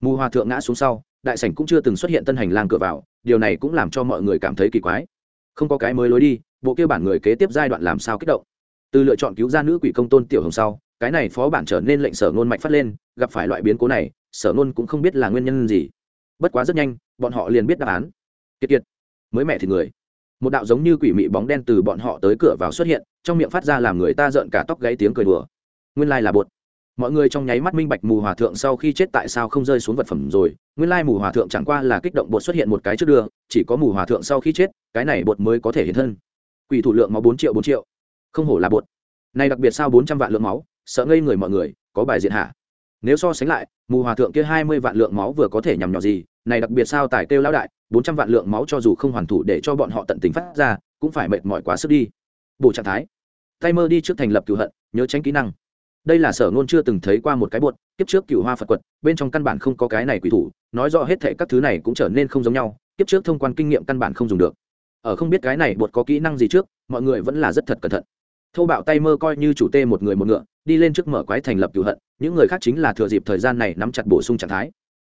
Mù hòa thượng ngã xuống sau, đại sảnh cũng chưa từng xuất hiện tân hành lang cửa vào, điều này cũng làm cho mọi người cảm thấy kỳ quái. Không có cái mới lối đi bộ kia bản người kế tiếp giai đoạn làm sao kích động. Từ lựa chọn cứu ra nữ quỷ công tôn tiểu hồng sau, cái này phó bản trở nên lệnh sở ngôn mạnh phát lên, gặp phải loại biến cố này, sở ngôn cũng không biết là nguyên nhân gì. Bất quá rất nhanh, bọn họ liền biết đáp án. Kiệt kiệt, mới mẹ thì người. Một đạo giống như quỷ mị bóng đen từ bọn họ tới cửa vào xuất hiện, trong miệng phát ra làm người ta rợn cả tóc gáy tiếng cười đùa. Nguyên lai là bột. Mọi người trong nháy mắt minh bạch mù hòa thượng sau khi chết tại sao không rơi xuống vật phẩm rồi, nguyên lai mù hòa thượng chẳng qua là kích động bột xuất hiện một cái trước đưa, chỉ có mù hòa thượng sau khi chết, cái này bột mới có thể hiện thân quỷ thủ lượng máu bốn triệu bốn triệu. Không hổ là bột. Này đặc biệt sao bốn trăm vạn lượng máu, sợ ngây người mọi người, có bài diện hạ. Nếu so sánh lại, mù hòa thượng kia hai mươi vạn lượng máu vừa có thể nhằm nhỏ gì, này đặc biệt sao tài kêu lão đại, bốn trăm vạn lượng máu cho dù không hoàn thủ để cho bọn họ tận tình phát ra, cũng phải mệt mỏi quá sức đi. Bộ trạng thái. Tay mơ đi trước thành lập cựu hận, nhớ tránh kỹ năng. Đây là sở ngôn chưa từng thấy qua một cái bột, kiếp trước cựu hoa phật quật, bên trong căn bản không có cái này quỷ thủ, nói rõ hết thệ các thứ này cũng trở nên không giống nhau, kiếp trước thông quan kinh nghiệm căn bản không dùng được ở không biết cái này bột có kỹ năng gì trước, mọi người vẫn là rất thật cẩn thận. Thô bạo tay mơ coi như chủ tê một người một ngựa, đi lên trước mở quái thành lập cựu hận, những người khác chính là thừa dịp thời gian này nắm chặt bổ sung trạng thái.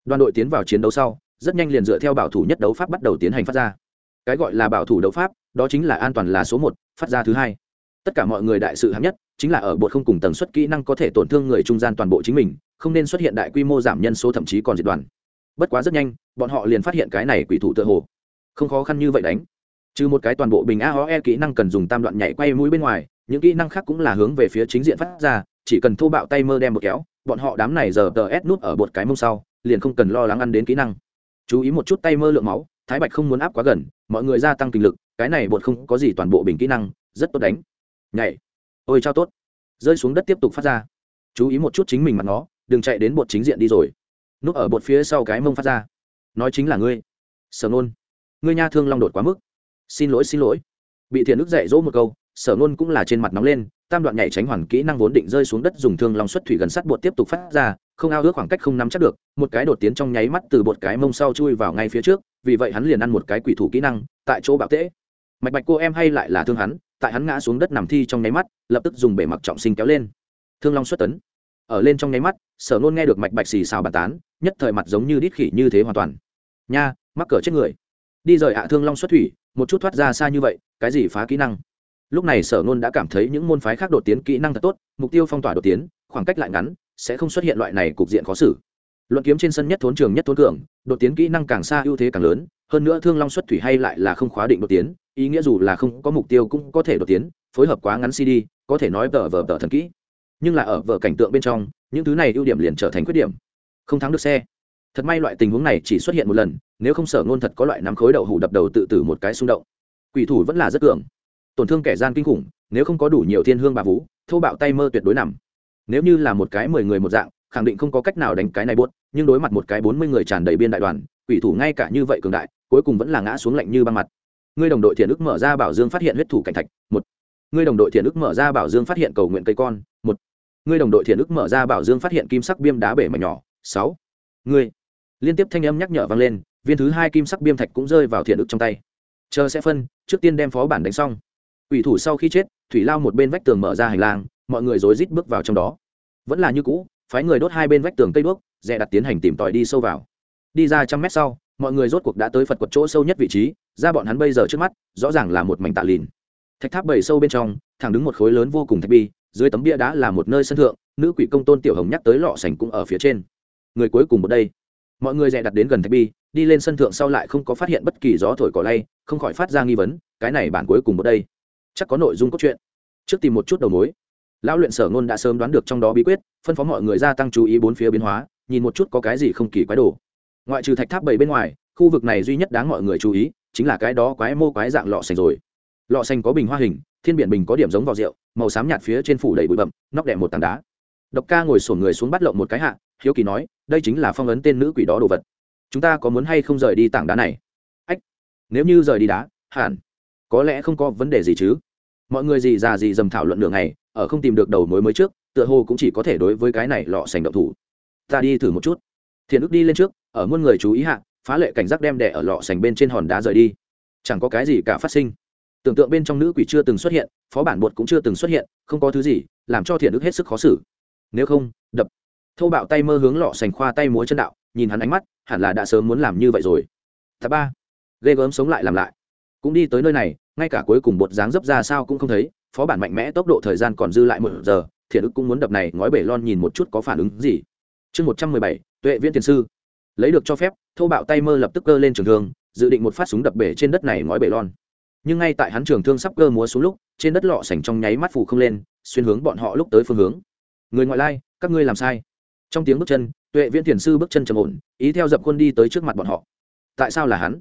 Đoàn đội tiến vào chiến đấu sau, rất nhanh liền dựa theo bảo thủ nhất đấu pháp bắt đầu tiến hành phát ra. Cái gọi là bảo thủ đấu pháp, đó chính là an toàn là số một, phát ra thứ hai. Tất cả mọi người đại sự hạng nhất, chính là ở bột không cùng tần suất kỹ năng có thể tổn thương người trung gian toàn bộ chính mình, không nên xuất hiện đại quy mô giảm nhân số thậm chí còn diệt đoàn. Bất quá rất nhanh, bọn họ liền phát hiện cái này quỷ thủ tự hồ. Không khó khăn như vậy đánh trừ một cái toàn bộ bình a ho e kỹ năng cần dùng tam đoạn nhảy quay mũi bên ngoài, những kỹ năng khác cũng là hướng về phía chính diện phát ra, chỉ cần thô bạo tay mơ đem một kéo, bọn họ đám này giờ tờ ép nút ở một cái mông sau, liền không cần lo lắng ăn đến kỹ năng. Chú ý một chút tay mơ lượng máu, thái bạch không muốn áp quá gần, mọi người gia tăng kinh lực, cái này bột không có gì toàn bộ bình kỹ năng, rất tốt đánh. Nhảy. Ôi trao tốt. Rơi xuống đất tiếp tục phát ra. Chú ý một chút chính mình mặt nó, đừng chạy đến bột chính diện đi rồi. Núp ở bột phía sau cái mông phát ra. Nói chính là ngươi. Sở nôn. Ngươi nha thương long đột quá mức xin lỗi xin lỗi. Bị thiện ức dạy dỗ một câu, sở nôn cũng là trên mặt nóng lên, tam đoạn nhảy tránh hoàn kỹ năng vốn định rơi xuống đất dùng thương long xuất thủy gần sắt bột tiếp tục phát ra, không ao ước khoảng cách không nắm chắc được, một cái đột tiến trong nháy mắt từ bột cái mông sau chui vào ngay phía trước, vì vậy hắn liền ăn một cái quỷ thủ kỹ năng, tại chỗ bạo tễ. Mạch bạch cô em hay lại là thương hắn, tại hắn ngã xuống đất nằm thi trong nháy mắt, lập tức dùng bể mặc trọng sinh kéo lên. Thương long xuất tấn. Ở lên trong nháy mắt, sở nôn nghe được mạch bạch xì xào bàn tán, nhất thời mặt giống như đít khỉ như thế hoàn toàn. Nha, mắc cỡ chết người. Đi rời hạ thương long xuất thủy một chút thoát ra xa như vậy, cái gì phá kỹ năng? Lúc này sở nôn đã cảm thấy những môn phái khác đột tiến kỹ năng thật tốt, mục tiêu phong tỏa đột tiến, khoảng cách lại ngắn, sẽ không xuất hiện loại này cục diện khó xử. Luận kiếm trên sân nhất thốn trường nhất thốn cường, đột tiến kỹ năng càng xa ưu thế càng lớn, hơn nữa thương long xuất thủy hay lại là không khóa định đột tiến, ý nghĩa dù là không có mục tiêu cũng có thể đột tiến, phối hợp quá ngắn cd, có thể nói vờ vờ vờ thần kỹ. Nhưng là ở vở cảnh tượng bên trong, những thứ này ưu điểm liền trở thành khuyết điểm. Không thắng được xe thật may loại tình huống này chỉ xuất hiện một lần, nếu không sở ngôn thật có loại nắm khối đậu hủ đập đầu tự tử một cái xung động. Quỷ thủ vẫn là rất cường. Tổn thương kẻ gian kinh khủng, nếu không có đủ nhiều thiên hương bà vũ, thô bạo tay mơ tuyệt đối nằm. Nếu như là một cái mười người một dạng, khẳng định không có cách nào đánh cái này buốt, nhưng đối mặt một cái bốn mươi người tràn đầy biên đại đoàn, quỷ thủ ngay cả như vậy cường đại, cuối cùng vẫn là ngã xuống lạnh như băng mặt. Ngươi đồng đội thiện ức mở ra bảo dương phát hiện huyết thủ cảnh thạch, một. Ngươi đồng đội thiện ức mở ra bảo dương phát hiện cầu nguyện cây con, một. Ngươi đồng đội thiện ức mở ra bảo dương phát hiện kim sắc biêm đá bể mảnh nhỏ, sáu. Ngươi liên tiếp thanh âm nhắc nhở vang lên, viên thứ hai kim sắc biêm thạch cũng rơi vào thiện ức trong tay. Chờ sẽ phân, trước tiên đem phó bản đánh xong. Ủy thủ sau khi chết, thủy lao một bên vách tường mở ra hành lang, mọi người rối rít bước vào trong đó. Vẫn là như cũ, phái người đốt hai bên vách tường cây đuốc, dè đặt tiến hành tìm tòi đi sâu vào. Đi ra trăm mét sau, mọi người rốt cuộc đã tới phật quật chỗ sâu nhất vị trí, ra bọn hắn bây giờ trước mắt, rõ ràng là một mảnh tạ lìn. Thạch tháp bảy sâu bên trong, thẳng đứng một khối lớn vô cùng thạch bi, dưới tấm bia đá là một nơi sân thượng, nữ quỷ công tôn tiểu hồng nhắc tới lọ sành cũng ở phía trên. Người cuối cùng một đây mọi người dè đặt đến gần thạch bi, đi lên sân thượng sau lại không có phát hiện bất kỳ gió thổi cỏ lay, không khỏi phát ra nghi vấn, cái này bản cuối cùng một đây. Chắc có nội dung cốt truyện. Trước tìm một chút đầu mối. Lão luyện sở ngôn đã sớm đoán được trong đó bí quyết, phân phó mọi người gia tăng chú ý bốn phía biến hóa, nhìn một chút có cái gì không kỳ quái đồ. Ngoại trừ thạch tháp bảy bên ngoài, khu vực này duy nhất đáng mọi người chú ý, chính là cái đó quái mô quái dạng lọ sành rồi. Lọ xanh có bình hoa hình, thiên biển bình có điểm giống vào rượu, màu xám nhạt phía trên phủ đầy bụi bậm nóc đệm một tảng đá. Độc ca ngồi sổn người xuống bắt lộng một cái hạ hiếu kỳ nói, đây chính là phong ấn tên nữ quỷ đó đồ vật. Chúng ta có muốn hay không rời đi tảng đá này? Ách, nếu như rời đi đá, hẳn có lẽ không có vấn đề gì chứ. Mọi người gì già gì dầm thảo luận đường này ở không tìm được đầu mối mới trước, tựa hồ cũng chỉ có thể đối với cái này lọ sành động thủ. Ta đi thử một chút. Thiện ức đi lên trước, ở muôn người chú ý hạ, phá lệ cảnh giác đem đẻ ở lọ sành bên trên hòn đá rời đi. Chẳng có cái gì cả phát sinh. Tưởng tượng bên trong nữ quỷ chưa từng xuất hiện, phó bản bột cũng chưa từng xuất hiện, không có thứ gì, làm cho thiện ức hết sức khó xử. Nếu không, đập thâu bạo tay mơ hướng lọ sành khoa tay múa chân đạo, nhìn hắn ánh mắt, hẳn là đã sớm muốn làm như vậy rồi. Thứ ba, ghê gớm sống lại làm lại. Cũng đi tới nơi này, ngay cả cuối cùng bột dáng dấp ra sao cũng không thấy, phó bản mạnh mẽ tốc độ thời gian còn dư lại một giờ, thiện ức cũng muốn đập này, ngói bể lon nhìn một chút có phản ứng gì. Chương một trăm mười bảy, tuệ viên tiền sư. Lấy được cho phép thâu bạo tay mơ lập tức cơ lên trường thương, dự định một phát súng đập bể trên đất này ngói bể lon. Nhưng ngay tại hắn trường thương sắp cơ múa xuống lúc, trên đất lọ sành trong nháy mắt phủ không lên, xuyên hướng bọn họ lúc tới phương hướng. Người ngoại lai, các ngươi làm sai trong tiếng bước chân, tuệ viễn thiền sư bước chân trầm ổn, ý theo dập khuôn đi tới trước mặt bọn họ. Tại sao là hắn?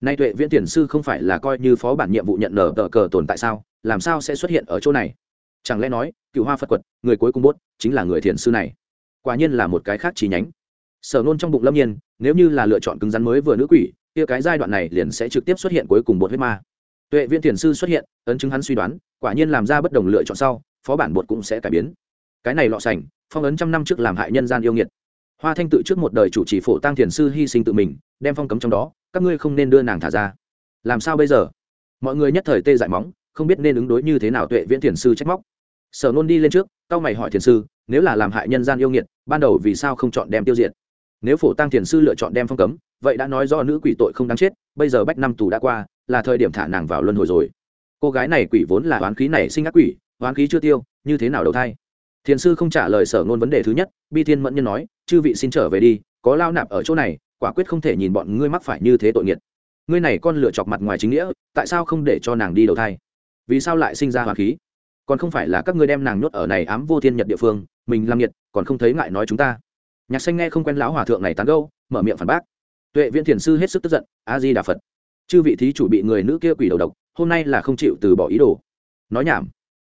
Nay tuệ viễn thiền sư không phải là coi như phó bản nhiệm vụ nhận nở tờ cờ tồn tại sao? Làm sao sẽ xuất hiện ở chỗ này? Chẳng lẽ nói, cựu hoa phật quật, người cuối cùng bốt, chính là người thiền sư này? Quả nhiên là một cái khác chi nhánh. Sở nôn trong bụng lâm nhiên, nếu như là lựa chọn cứng rắn mới vừa nữ quỷ, kia cái giai đoạn này liền sẽ trực tiếp xuất hiện cuối cùng bột huyết ma. Tuệ viên thiền sư xuất hiện, ấn chứng hắn suy đoán, quả nhiên làm ra bất đồng lựa chọn sau, phó bản bột cũng sẽ cải biến cái này lọ sành, phong ấn trăm năm trước làm hại nhân gian yêu nghiệt. Hoa thanh tự trước một đời chủ trì phổ tăng thiền sư hy sinh tự mình, đem phong cấm trong đó, các ngươi không nên đưa nàng thả ra. Làm sao bây giờ? Mọi người nhất thời tê dại móng, không biết nên ứng đối như thế nào tuệ viễn thiền sư trách móc. Sở nôn đi lên trước cao mày hỏi thiền sư, nếu là làm hại nhân gian yêu nghiệt, ban đầu vì sao không chọn đem tiêu diệt? Nếu phổ tăng thiền sư lựa chọn đem phong cấm, vậy đã nói do nữ quỷ tội không đáng chết, bây giờ bách năm tù đã qua, là thời điểm thả nàng vào luân hồi rồi. Cô gái này quỷ vốn là oán khí này sinh ác quỷ, oán khí chưa tiêu, như thế nào đầu thai? Thiền sư không trả lời sở ngôn vấn đề thứ nhất, bi thiên mẫn nhân nói, chư vị xin trở về đi, có lao nạp ở chỗ này, quả quyết không thể nhìn bọn ngươi mắc phải như thế tội nghiệt. Ngươi này con lựa chọc mặt ngoài chính nghĩa, tại sao không để cho nàng đi đầu thai? Vì sao lại sinh ra hoàng khí? Còn không phải là các ngươi đem nàng nhốt ở này ám vô thiên nhật địa phương, mình làm nhiệt còn không thấy ngại nói chúng ta. Nhạc xanh nghe không quen lão hòa thượng này tán gâu mở miệng phản bác, tuệ viễn thiền sư hết sức tức giận, a di đà phật. Chư vị thí chủ bị người nữ kia quỷ đầu độc, hôm nay là không chịu từ bỏ ý đồ. Nói nhảm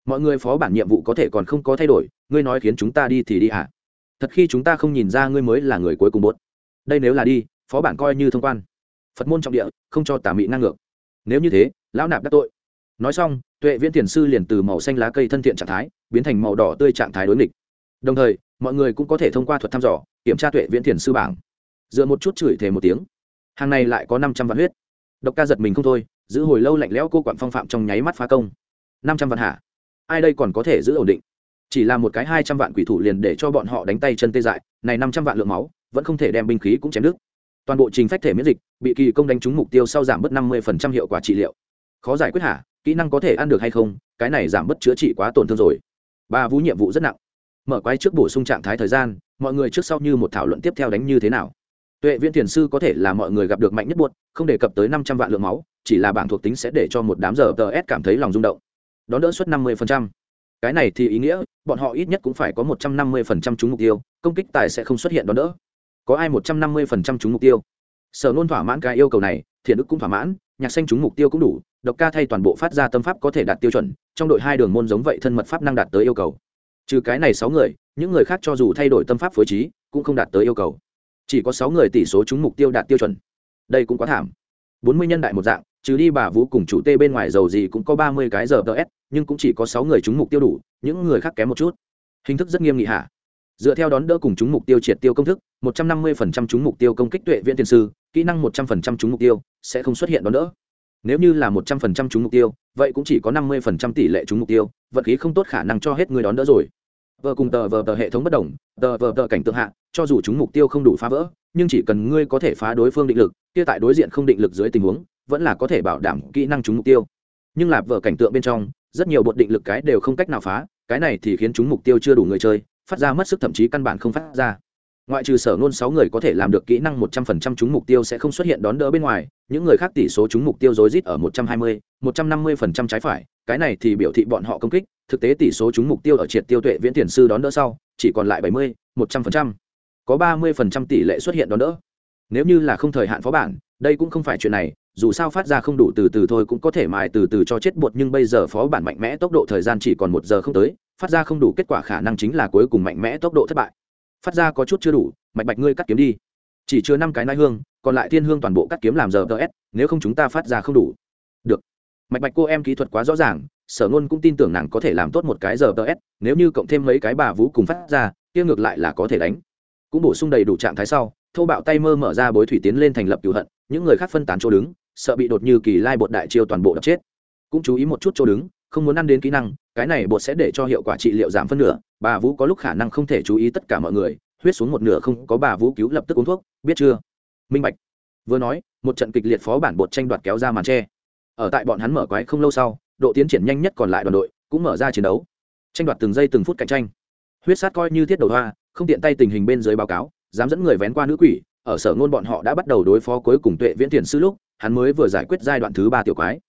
mọi người phó bản nhiệm vụ có thể còn không có thay đổi, ngươi nói khiến chúng ta đi thì đi hả? À? thật khi chúng ta không nhìn ra ngươi mới là người cuối cùng bốt. Đây nếu là đi, phó bản coi như thông quan. Phật môn trọng địa, không cho tà mị ngang ngược. Nếu như thế, lão nạp đắc tội. Nói xong, tuệ viễn thiền sư liền từ màu xanh lá cây thân thiện trạng thái, biến thành màu đỏ tươi trạng thái đối nghịch. Đồng thời, mọi người cũng có thể thông qua thuật thăm dò, kiểm tra tuệ viễn thiền sư bảng. Dựa một chút chửi thề một tiếng. Hàng này lại có năm trăm vạn huyết. Độc ca giật mình không thôi, giữ hồi lâu lạnh lẽo cô quản phong phạm trong nháy mắt phá công. năm trăm vạn hạ ai đây còn có thể giữ ổn định? Chỉ là một cái hai trăm vạn quỷ thủ liền để cho bọn họ đánh tay chân tê dại, này năm trăm vạn lượng máu, vẫn không thể đem binh khí cũng chém đứt. Toàn bộ trình phách thể miễn dịch, bị kỳ công đánh trúng mục tiêu sau giảm bớt năm mươi hiệu quả trị liệu. Khó giải quyết hả? Kỹ năng có thể ăn được hay không? Cái này giảm bớt chữa trị quá tổn thương rồi. Ba vũ nhiệm vụ rất nặng. Mở quay trước bổ sung trạng thái thời gian, mọi người trước sau như một thảo luận tiếp theo đánh như thế nào. Tuệ viễn thiền sư có thể là mọi người gặp được mạnh nhất buốt, không đề cập tới năm trăm vạn lượng máu, chỉ là bảng thuộc tính sẽ để cho một đám giờ tờ s cảm thấy lòng rung động đón đỡ suất năm mươi cái này thì ý nghĩa, bọn họ ít nhất cũng phải có một trăm năm mươi trúng mục tiêu, công kích tài sẽ không xuất hiện đón đỡ. Có ai một trăm năm mươi trúng mục tiêu? Sở nôn thỏa mãn cái yêu cầu này, thiện Đức cũng thỏa mãn, nhạc xanh trúng mục tiêu cũng đủ, độc ca thay toàn bộ phát ra tâm pháp có thể đạt tiêu chuẩn, trong đội hai đường môn giống vậy thân mật pháp năng đạt tới yêu cầu. Trừ cái này sáu người, những người khác cho dù thay đổi tâm pháp phối trí, cũng không đạt tới yêu cầu. Chỉ có sáu người tỷ số trúng mục tiêu đạt tiêu chuẩn. Đây cũng quá thảm. Bốn mươi nhân đại một dạng trừ đi bà vũ cùng chủ tê bên ngoài dầu gì cũng có ba mươi cái giờ ts nhưng cũng chỉ có sáu người trúng mục tiêu đủ, những người khác kém một chút. Hình thức rất nghiêm nghị hạ dựa theo đón đỡ cùng chúng mục tiêu triệt tiêu công thức, một trăm năm mươi phần trăm chúng mục tiêu công kích tuệ viện tiền sư, kỹ năng một trăm phần trăm chúng mục tiêu, sẽ không xuất hiện đón đỡ. Nếu như là một trăm phần trăm chúng mục tiêu, vậy cũng chỉ có năm mươi phần trăm tỷ lệ chúng mục tiêu, vật khí không tốt khả năng cho hết người đón đỡ rồi. Vờ cùng tờ vờ tờ hệ thống bất đồng, tờ vờ tờ cảnh tượng hạ, cho dù chúng mục tiêu không đủ phá vỡ, nhưng chỉ cần ngươi có thể phá đối phương định lực, kia tại đối diện không định lực dưới tình huống vẫn là có thể bảo đảm kỹ năng chúng mục tiêu. Nhưng là vở cảnh tượng bên trong, rất nhiều bột định lực cái đều không cách nào phá, cái này thì khiến chúng mục tiêu chưa đủ người chơi, phát ra mất sức thậm chí căn bản không phát ra. Ngoại trừ sở nôn sáu người có thể làm được kỹ năng một trăm phần trăm chúng mục tiêu sẽ không xuất hiện đón đỡ bên ngoài, những người khác tỷ số chúng mục tiêu rối rít ở một trăm hai mươi, một trăm năm mươi phần trăm trái phải, cái này thì biểu thị bọn họ công kích, thực tế tỷ số chúng mục tiêu ở triệt tiêu tuệ viễn tiền sư đón đỡ sau, chỉ còn lại bảy mươi, một trăm phần trăm. Có ba mươi phần trăm tỷ lệ xuất hiện đón đỡ. Nếu như là không thời hạn phó bản, đây cũng không phải chuyện này dù sao phát ra không đủ từ từ thôi cũng có thể mài từ từ cho chết bột, nhưng bây giờ phó bản mạnh mẽ tốc độ thời gian chỉ còn một giờ không tới, phát ra không đủ kết quả khả năng chính là cuối cùng mạnh mẽ tốc độ thất bại. Phát ra có chút chưa đủ, mạch bạch ngươi cắt kiếm đi. Chỉ chưa năm cái nai hương, còn lại thiên hương toàn bộ cắt kiếm làm giờ ts nếu không chúng ta phát ra không đủ. Được. Mạch bạch cô em kỹ thuật quá rõ ràng, sở ngôn cũng tin tưởng nàng có thể làm tốt một cái giờ ts nếu như cộng thêm mấy cái bà vũ cùng phát ra, kia ngược lại là có thể đánh. Cũng bổ sung đầy đủ trạng thái sau, thô bạo tay mơ mở ra bối thủy tiến lên thành lập cựu hận, những người khác phân tán chỗ đứng sợ bị đột như kỳ lai bột đại chiêu toàn bộ đập chết. Cũng chú ý một chút chỗ đứng, không muốn ăn đến kỹ năng, cái này bột sẽ để cho hiệu quả trị liệu giảm phân nửa, bà vũ có lúc khả năng không thể chú ý tất cả mọi người, huyết xuống một nửa không có bà vũ cứu lập tức uống thuốc, biết chưa? Minh bạch vừa nói, một trận kịch liệt phó bản bột tranh đoạt kéo ra màn tre. Ở tại bọn hắn mở quái không lâu sau, độ tiến triển nhanh nhất còn lại đoàn đội cũng mở ra chiến đấu. Tranh đoạt từng giây từng phút cạnh tranh. Huyết sát coi như thiết đầu hoa, không tiện tay tình hình bên dưới báo cáo, dám dẫn người vén qua nữ quỷ ở sở ngôn bọn họ đã bắt đầu đối phó cuối cùng tuệ viễn tiền sư lúc, hắn mới vừa giải quyết giai đoạn thứ ba tiểu quái.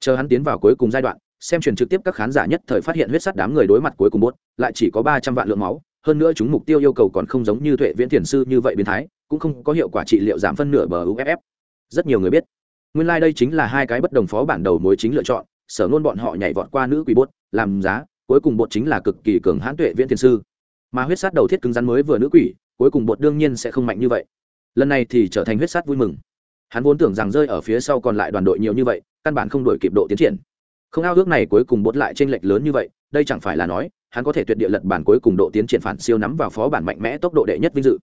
Chờ hắn tiến vào cuối cùng giai đoạn, xem truyền trực tiếp các khán giả nhất thời phát hiện huyết sắt đám người đối mặt cuối cùng bốt, lại chỉ có ba trăm vạn lượng máu, hơn nữa chúng mục tiêu yêu cầu còn không giống như tuệ viễn tiền sư như vậy biến thái, cũng không có hiệu quả trị liệu giảm phân nửa bờ uff rất nhiều người biết, nguyên lai、like、đây chính là hai cái bất đồng phó bản đầu mối chính lựa chọn, sở ngôn bọn họ nhảy vọt qua nữ quỷ bốt, làm giá, cuối cùng bột chính là cực kỳ cường hãn tuệ viễn tiền sư. Mà huyết sát đầu thiết cứng rắn mới vừa nữ quỷ, cuối cùng bột đương nhiên sẽ không mạnh như vậy lần này thì trở thành huyết sát vui mừng. Hắn vốn tưởng rằng rơi ở phía sau còn lại đoàn đội nhiều như vậy, căn bản không đổi kịp độ tiến triển. Không ao ước này cuối cùng bốt lại t r ê n lệch lớn như vậy, đây chẳng phải là nói, hắn có thể tuyệt địa lật bản cuối cùng độ tiến triển phản siêu nắm vào phó bản mạnh mẽ tốc độ đệ nhất vinh dự.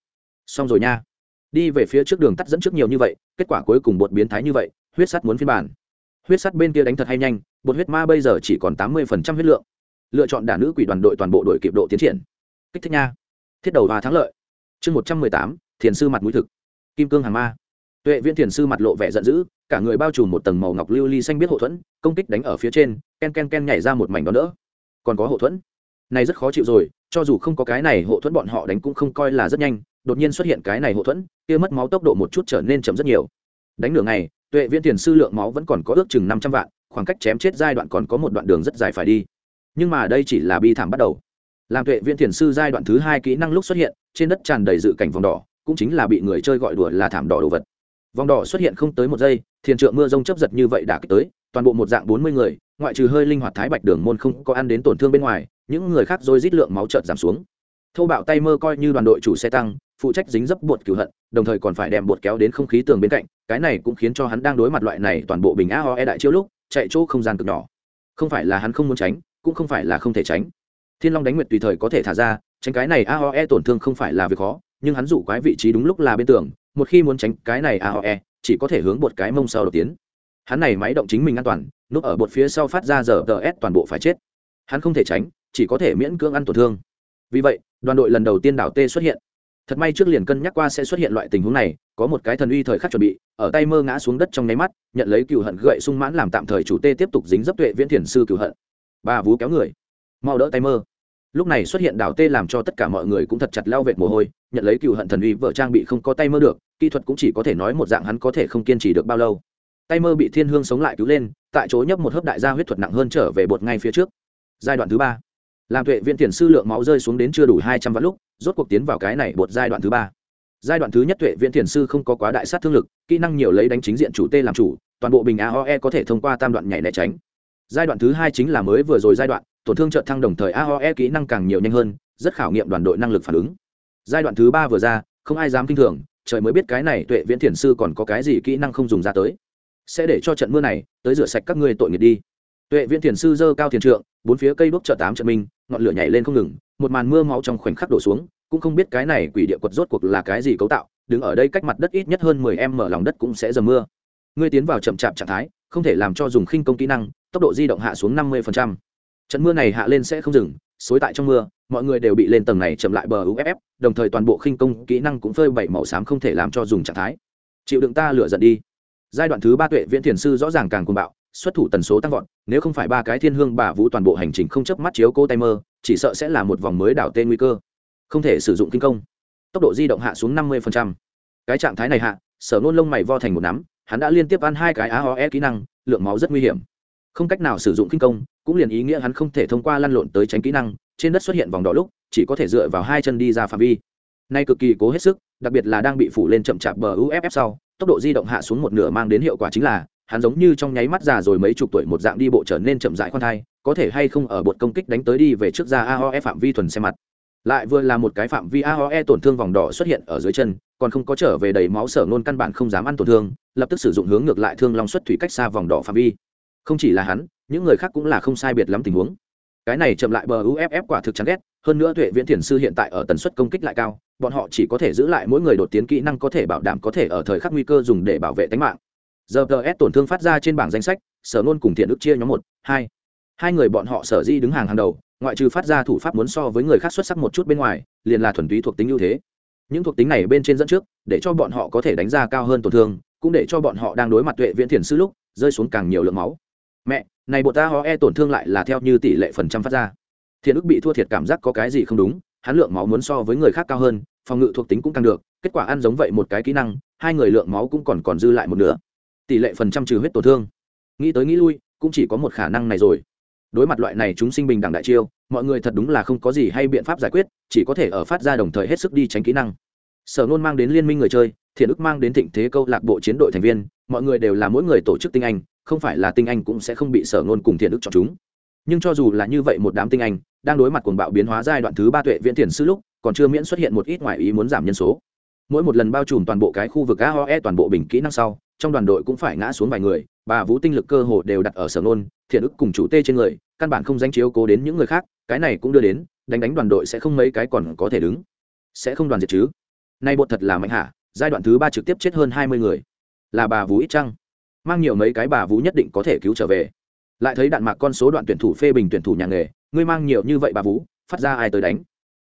Xong rồi nha. Đi về phía trước đường tắt dẫn trước nhiều như vậy, kết quả cuối cùng bột biến thái như vậy, huyết sắt muốn phiên bản. Huyết sắt bên kia đánh thật hay nhanh, bột huyết ma bây giờ chỉ còn tám mươi huyết lượng. Lựa chọn đả nữ quỷ đoàn đội toàn bộ đội kịp độ tiến triển. Kích thích nha. Thiết đầu và thắng lợi. Chương một trăm mười tám, thiền sư mặt mũi thực kim cương hàng ma. Tuệ viên thiền sư mặt lộ vẻ giận dữ, cả người bao trùm một tầng màu ngọc lưu ly xanh biết hậu thuẫn, công kích đánh ở phía trên, ken ken ken nhảy ra một mảnh đó nữa. Còn có hậu thuẫn? Này rất khó chịu rồi, cho dù không có cái này hậu thuẫn bọn họ đánh cũng không coi là rất nhanh, đột nhiên xuất hiện cái này hậu thuẫn kia mất máu tốc độ một chút trở nên chậm rất nhiều. Đánh nửa ngày, tuệ viễn thiền sư lượng máu vẫn còn có ước chừng năm trăm vạn, khoảng cách chém chết giai đoạn còn có một đoạn đường rất dài phải đi. Nhưng mà đây chỉ là bi thảm bắt đầu. Làm tuệ viễn thiền sư giai đoạn thứ hai kỹ năng lúc xuất hiện, trên đất tràn đầy dự cảnh vòng đỏ cũng chính là bị người chơi gọi đùa là thảm đỏ đồ vật. Vòng đỏ xuất hiện không tới một giây, thiền trượng mưa rông chấp giật như vậy đã kích tới, toàn bộ một dạng bốn mươi người, ngoại trừ hơi linh hoạt thái bạch đường môn không có ăn đến tổn thương bên ngoài, những người khác rồi rít lượng máu trợt giảm xuống. Thâu bạo tay mơ coi như đoàn đội chủ xe tăng, phụ trách dính dấp bột cửu hận, đồng thời còn phải đem bột kéo đến không khí tường bên cạnh, cái này cũng khiến cho hắn đang đối mặt loại này toàn bộ bình aoe đại chiêu lúc, chạy chỗ không gian cực nhỏ. Không phải là hắn không muốn tránh, cũng không phải là không thể tránh. Thiên long đánh nguyệt tùy thời có thể thả ra, tránh cái này aoe tổn thương không phải là việc khó nhưng hắn dụ quái vị trí đúng lúc là bên tường, một khi muốn tránh cái này aoe chỉ có thể hướng bột cái mông sau đầu tiến. Hắn này máy động chính mình an toàn, núp ở bột phía sau phát ra giờ ts toàn bộ phải chết. Hắn không thể tránh, chỉ có thể miễn cưỡng ăn tổn thương. Vì vậy, đoàn đội lần đầu tiên đảo t xuất hiện. Thật may trước liền cân nhắc qua sẽ xuất hiện loại tình huống này, có một cái thần uy thời khắc chuẩn bị, ở tay mơ ngã xuống đất trong nháy mắt, nhận lấy cựu hận gậy sung mãn làm tạm thời chủ tê tiếp tục dính dấp tuệ viễn thiền sư cựu hận. Ba vú kéo người. Mau đỡ tay mơ lúc này xuất hiện đảo tê làm cho tất cả mọi người cũng thật chặt lao vệt mồ hôi, nhận lấy cựu hận thần uy, vợ trang bị không có tay mơ được, kỹ thuật cũng chỉ có thể nói một dạng hắn có thể không kiên trì được bao lâu. Tay mơ bị thiên hương sống lại cứu lên, tại chỗ nhấp một hớp đại gia huyết thuật nặng hơn trở về bột ngay phía trước. Giai đoạn thứ ba. Làm tuệ viện tiền sư lượng máu rơi xuống đến chưa đủ hai trăm vạn lúc, rốt cuộc tiến vào cái này bột giai đoạn thứ ba. Giai đoạn thứ nhất tuệ viện tiền sư không có quá đại sát thương lực, kỹ năng nhiều lấy đánh chính diện chủ t làm chủ, toàn bộ bình aoe có thể thông qua tam đoạn nhảy né tránh. Giai đoạn thứ hai chính là mới vừa rồi giai đoạn tổn thương trợ thăng đồng thời aoe kỹ năng càng nhiều nhanh hơn, rất khảo nghiệm đoàn đội năng lực phản ứng. Giai đoạn thứ ba vừa ra, không ai dám kinh thường, trời mới biết cái này tuệ viễn thiền sư còn có cái gì kỹ năng không dùng ra tới. Sẽ để cho trận mưa này tới rửa sạch các ngươi tội nghiệp đi. Tuệ viễn thiền sư dơ cao thiền trượng, bốn phía cây đuốc chợ tám trận minh, ngọn lửa nhảy lên không ngừng, một màn mưa máu trong khoảnh khắc đổ xuống, cũng không biết cái này quỷ địa quật rốt cuộc là cái gì cấu tạo, đứng ở đây cách mặt đất ít nhất hơn mười em mở lòng đất cũng sẽ dầm mưa. Ngươi tiến vào chậm chạp trạng thái, không thể làm cho dùng khinh công kỹ năng, tốc độ di động hạ xuống năm mươi trận mưa này hạ lên sẽ không dừng, xối tại trong mưa, mọi người đều bị lên tầng này chậm lại bờ uff đồng thời toàn bộ khinh công kỹ năng cũng phơi bảy màu xám không thể làm cho dùng trạng thái. Chịu đựng ta lựa giận đi. Giai đoạn thứ ba tuệ viễn thiền sư rõ ràng càng cuồng bạo, xuất thủ tần số tăng vọt, nếu không phải ba cái thiên hương bà vũ toàn bộ hành trình không chấp mắt chiếu cô tay mơ, chỉ sợ sẽ là một vòng mới đảo tên nguy cơ. Không thể sử dụng kinh công. Tốc độ di động hạ xuống năm mươi cái trạng thái này hạ, sở nôn lông mày vo thành một nắm, hắn đã liên tiếp ăn hai cái aoe kỹ năng, lượng máu rất nguy hiểm. Không cách nào sử dụng kinh công cũng liền ý nghĩa hắn không thể thông qua lăn lộn tới tránh kỹ năng, trên đất xuất hiện vòng đỏ lúc, chỉ có thể dựa vào hai chân đi ra phạm vi. Nay cực kỳ cố hết sức, đặc biệt là đang bị phủ lên chậm chạp bờ uff sau, tốc độ di động hạ xuống một nửa mang đến hiệu quả chính là, hắn giống như trong nháy mắt già rồi mấy chục tuổi một dạng đi bộ trở nên chậm rãi khoan thai, có thể hay không ở bột công kích đánh tới đi về trước ra aoe phạm vi thuần xe mặt. Lại vừa là một cái phạm vi aoe tổn thương vòng đỏ xuất hiện ở dưới chân, còn không có trở về đầy máu sở nôn căn bản không dám ăn tổn thương, lập tức sử dụng hướng ngược lại thương long xuất thủy cách xa vòng đỏ phạm vi. Không chỉ là hắn những người khác cũng là không sai biệt lắm tình huống. Cái này chậm lại bờ uff quả thực chán ghét, hơn nữa tuệ viễn thiền sư hiện tại ở tần suất công kích lại cao, bọn họ chỉ có thể giữ lại mỗi người đột tiến kỹ năng có thể bảo đảm có thể ở thời khắc nguy cơ dùng để bảo vệ tính mạng. Giờ ts tổn thương phát ra trên bảng danh sách, sở nôn cùng thiện ức chia nhóm một, hai. Hai người bọn họ sở di đứng hàng hàng đầu, ngoại trừ phát ra thủ pháp muốn so với người khác xuất sắc một chút bên ngoài, liền là thuần túy thuộc tính ưu thế. Những thuộc tính này bên trên dẫn trước, để cho bọn họ có thể đánh ra cao hơn tổn thương, cũng để cho bọn họ đang đối mặt tuệ viễn thiền sư lúc, rơi xuống càng nhiều lượng máu. Mẹ này bộ ta ho e tổn thương lại là theo như tỷ lệ phần trăm phát ra. Thiện ức bị thua thiệt cảm giác có cái gì không đúng, hắn lượng máu muốn so với người khác cao hơn, phòng ngự thuộc tính cũng càng được, kết quả ăn giống vậy một cái kỹ năng, hai người lượng máu cũng còn còn dư lại một nửa. Tỷ lệ phần trăm trừ huyết tổn thương. Nghĩ tới nghĩ lui, cũng chỉ có một khả năng này rồi. Đối mặt loại này chúng sinh bình đẳng đại chiêu, mọi người thật đúng là không có gì hay biện pháp giải quyết, chỉ có thể ở phát ra đồng thời hết sức đi tránh kỹ năng. Sở nôn mang đến liên minh người chơi, thiện ức mang đến thịnh thế câu lạc bộ chiến đội thành viên, mọi người đều là mỗi người tổ chức tinh anh không phải là tinh anh cũng sẽ không bị sở ngôn cùng thiện đức chọn chúng. Nhưng cho dù là như vậy một đám tinh anh, đang đối mặt cuồng bạo biến hóa giai đoạn thứ ba tuệ viễn thiền sư lúc, còn chưa miễn xuất hiện một ít ngoại ý muốn giảm nhân số. Mỗi một lần bao trùm toàn bộ cái khu vực aoe toàn bộ bình kỹ năng sau, trong đoàn đội cũng phải ngã xuống vài người, bà vũ tinh lực cơ hồ đều đặt ở sở nôn thiện ức cùng chủ tê trên người, căn bản không danh chiếu cố đến những người khác, cái này cũng đưa đến, đánh đánh đoàn đội sẽ không mấy cái còn có thể đứng. Sẽ không đoàn diệt chứ. Nay bột thật là mạnh hạ giai đoạn thứ ba trực tiếp chết hơn hai mươi người. Là bà vũ ít chăng mang nhiều mấy cái bà vũ nhất định có thể cứu trở về. Lại thấy đạn mạc con số đoạn tuyển thủ phê bình tuyển thủ nhà nghề, ngươi mang nhiều như vậy bà vũ phát ra ai tới đánh?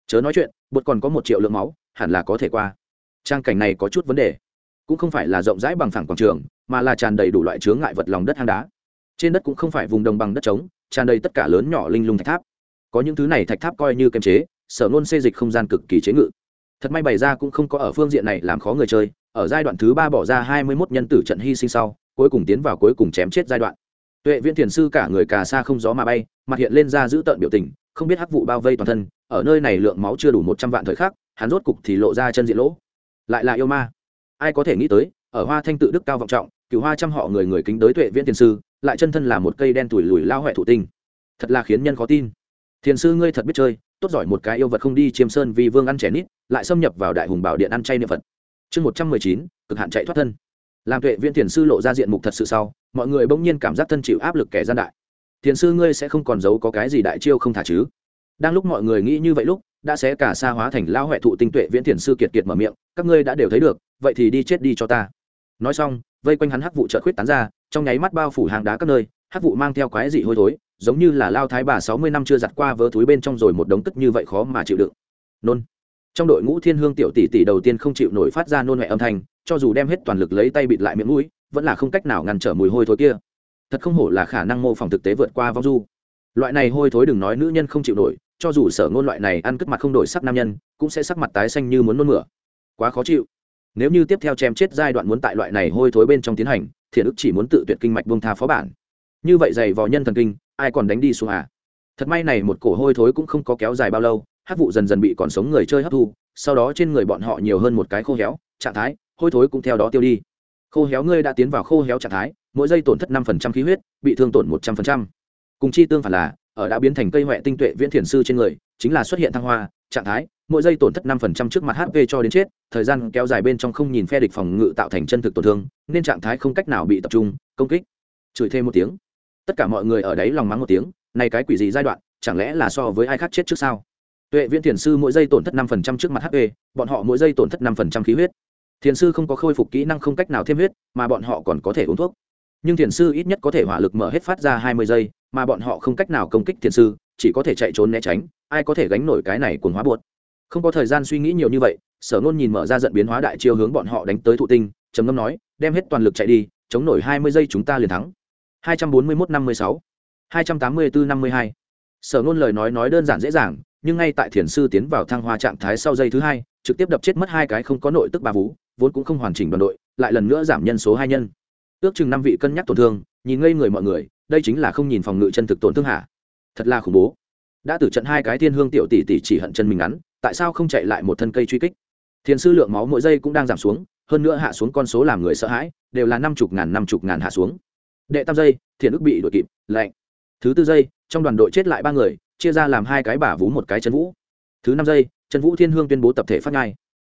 Chớ nói chuyện, bột còn có một triệu lượng máu, hẳn là có thể qua. Trang cảnh này có chút vấn đề. Cũng không phải là rộng rãi bằng phẳng quảng trường, mà là tràn đầy đủ loại chướng ngại vật lòng đất hang đá. Trên đất cũng không phải vùng đồng bằng đất trống, tràn đầy tất cả lớn nhỏ linh lung thạch tháp. Có những thứ này thạch tháp coi như kiềm chế, sở nôn xê dịch không gian cực kỳ chế ngự. Thật may bày ra cũng không có ở phương diện này làm khó người chơi, ở giai đoạn thứ ba bỏ ra hai mươi mốt nhân tử trận hy sinh sau cuối cùng tiến vào cuối cùng chém chết giai đoạn. Tuệ viễn thiền sư cả người cà sa không gió mà bay, mặt hiện lên ra giữ tợn biểu tình, không biết hắc vụ bao vây toàn thân, ở nơi này lượng máu chưa đủ một trăm vạn thời khắc, hắn rốt cục thì lộ ra chân diện lỗ. Lại là yêu ma. Ai có thể nghĩ tới, ở hoa thanh tự đức cao vọng trọng, cửu hoa trăm họ người người kính đới tuệ viễn thiền sư, lại chân thân là một cây đen tuổi lùi lao huệ thủ tinh. Thật là khiến nhân khó tin. Thiền sư ngươi thật biết chơi, tốt giỏi một cái yêu vật không đi chiêm sơn vì vương ăn trẻ nít, lại xâm nhập vào đại hùng bảo điện ăn chay niệm phật. Chương một trăm mười chín, cực hạn chạy thoát thân làm tuệ viên thiền sư lộ ra diện mục thật sự sau, mọi người bỗng nhiên cảm giác thân chịu áp lực kẻ gian đại. Thiền sư ngươi sẽ không còn giấu có cái gì đại chiêu không thả chứ? Đang lúc mọi người nghĩ như vậy lúc, đã sẽ cả xa hóa thành lao huệ thụ tinh tuệ viễn thiền sư kiệt kiệt mở miệng, các ngươi đã đều thấy được, vậy thì đi chết đi cho ta. Nói xong, vây quanh hắn hắc vụ trợ khuyết tán ra, trong nháy mắt bao phủ hàng đá các nơi, hắc vụ mang theo quái dị hôi thối, giống như là lao thái bà sáu mươi năm chưa giặt qua vớ thúi bên trong rồi một đống tức như vậy khó mà chịu đựng. Nôn trong đội ngũ thiên hương tiểu tỷ tỷ đầu tiên không chịu nổi phát ra nôn mẹ âm thanh, cho dù đem hết toàn lực lấy tay bịt lại miệng mũi, vẫn là không cách nào ngăn trở mùi hôi thối kia. Thật không hổ là khả năng mô phỏng thực tế vượt qua vong du. Loại này hôi thối đừng nói nữ nhân không chịu nổi, cho dù sở ngôn loại này ăn cất mặt không đổi sắc nam nhân, cũng sẽ sắc mặt tái xanh như muốn nôn mửa. Quá khó chịu. Nếu như tiếp theo chém chết giai đoạn muốn tại loại này hôi thối bên trong tiến hành, thiện ức chỉ muốn tự tuyệt kinh mạch buông tha phó bản. Như vậy dày vò nhân thần kinh, ai còn đánh đi xuống à? Thật may này một cổ hôi thối cũng không có kéo dài bao lâu hát vụ dần dần bị còn sống người chơi hấp thu, sau đó trên người bọn họ nhiều hơn một cái khô héo, trạng thái, hôi thối cũng theo đó tiêu đi. Khô héo ngươi đã tiến vào khô héo trạng thái, mỗi giây tổn thất năm phần trăm khí huyết, bị thương tổn một trăm phần trăm. Cùng chi tương phản là, ở đã biến thành cây huệ tinh tuệ viễn thiền sư trên người, chính là xuất hiện thăng hoa, trạng thái, mỗi giây tổn thất năm phần trăm trước mặt hp cho đến chết, thời gian kéo dài bên trong không nhìn phe địch phòng ngự tạo thành chân thực tổn thương, nên trạng thái không cách nào bị tập trung, công kích. Chửi thêm một tiếng. Tất cả mọi người ở đấy lòng mắng một tiếng, này cái quỷ gì giai đoạn, chẳng lẽ là so với ai khác chết trước sao? Tuệ viễn thiền sư mỗi giây tổn thất năm phần trăm trước mặt hp bọn họ mỗi giây tổn thất năm phần trăm khí huyết. Thiền sư không có khôi phục kỹ năng không cách nào thêm huyết, mà bọn họ còn có thể uống thuốc. Nhưng thiền sư ít nhất có thể hỏa lực mở hết phát ra hai mươi giây, mà bọn họ không cách nào công kích thiền sư, chỉ có thể chạy trốn né tránh, ai có thể gánh nổi cái này cuồng hóa buột không có thời gian suy nghĩ nhiều như vậy, sở nôn nhìn mở ra giận biến hóa đại chiêu hướng bọn họ đánh tới thụ tinh, trầm ngâm nói, đem hết toàn lực chạy đi, chống nổi hai mươi giây chúng ta liền thắng. Hai trăm bốn mươi mốt năm mươi sáu, hai trăm tám mươi bốn năm mươi hai. Sở nôn lời nói nói đơn giản dễ dàng nhưng ngay tại thiền sư tiến vào thăng hoa trạng thái sau giây thứ hai, trực tiếp đập chết mất hai cái không có nội tức ba vú, vốn cũng không hoàn chỉnh đoàn đội, lại lần nữa giảm nhân số hai nhân. Ước chừng năm vị cân nhắc tổn thương, nhìn ngây người mọi người, đây chính là không nhìn phòng ngự chân thực tổn thương hạ thật là khủng bố. Đã tử trận hai cái thiên hương tiểu tỷ tỷ chỉ hận chân mình ngắn, tại sao không chạy lại một thân cây truy kích? Thiền sư lượng máu mỗi giây cũng đang giảm xuống, hơn nữa hạ xuống con số làm người sợ hãi, đều là năm chục ngàn, năm chục ngàn hạ xuống. Đệ tam giây, thiền ức bị đội kịp, lạnh. Thứ tư giây, trong đoàn đội chết lại ba người chia ra làm hai cái bả vú một cái chân vũ. Thứ năm giây trần vũ thiên hương tuyên bố tập thể phát ngai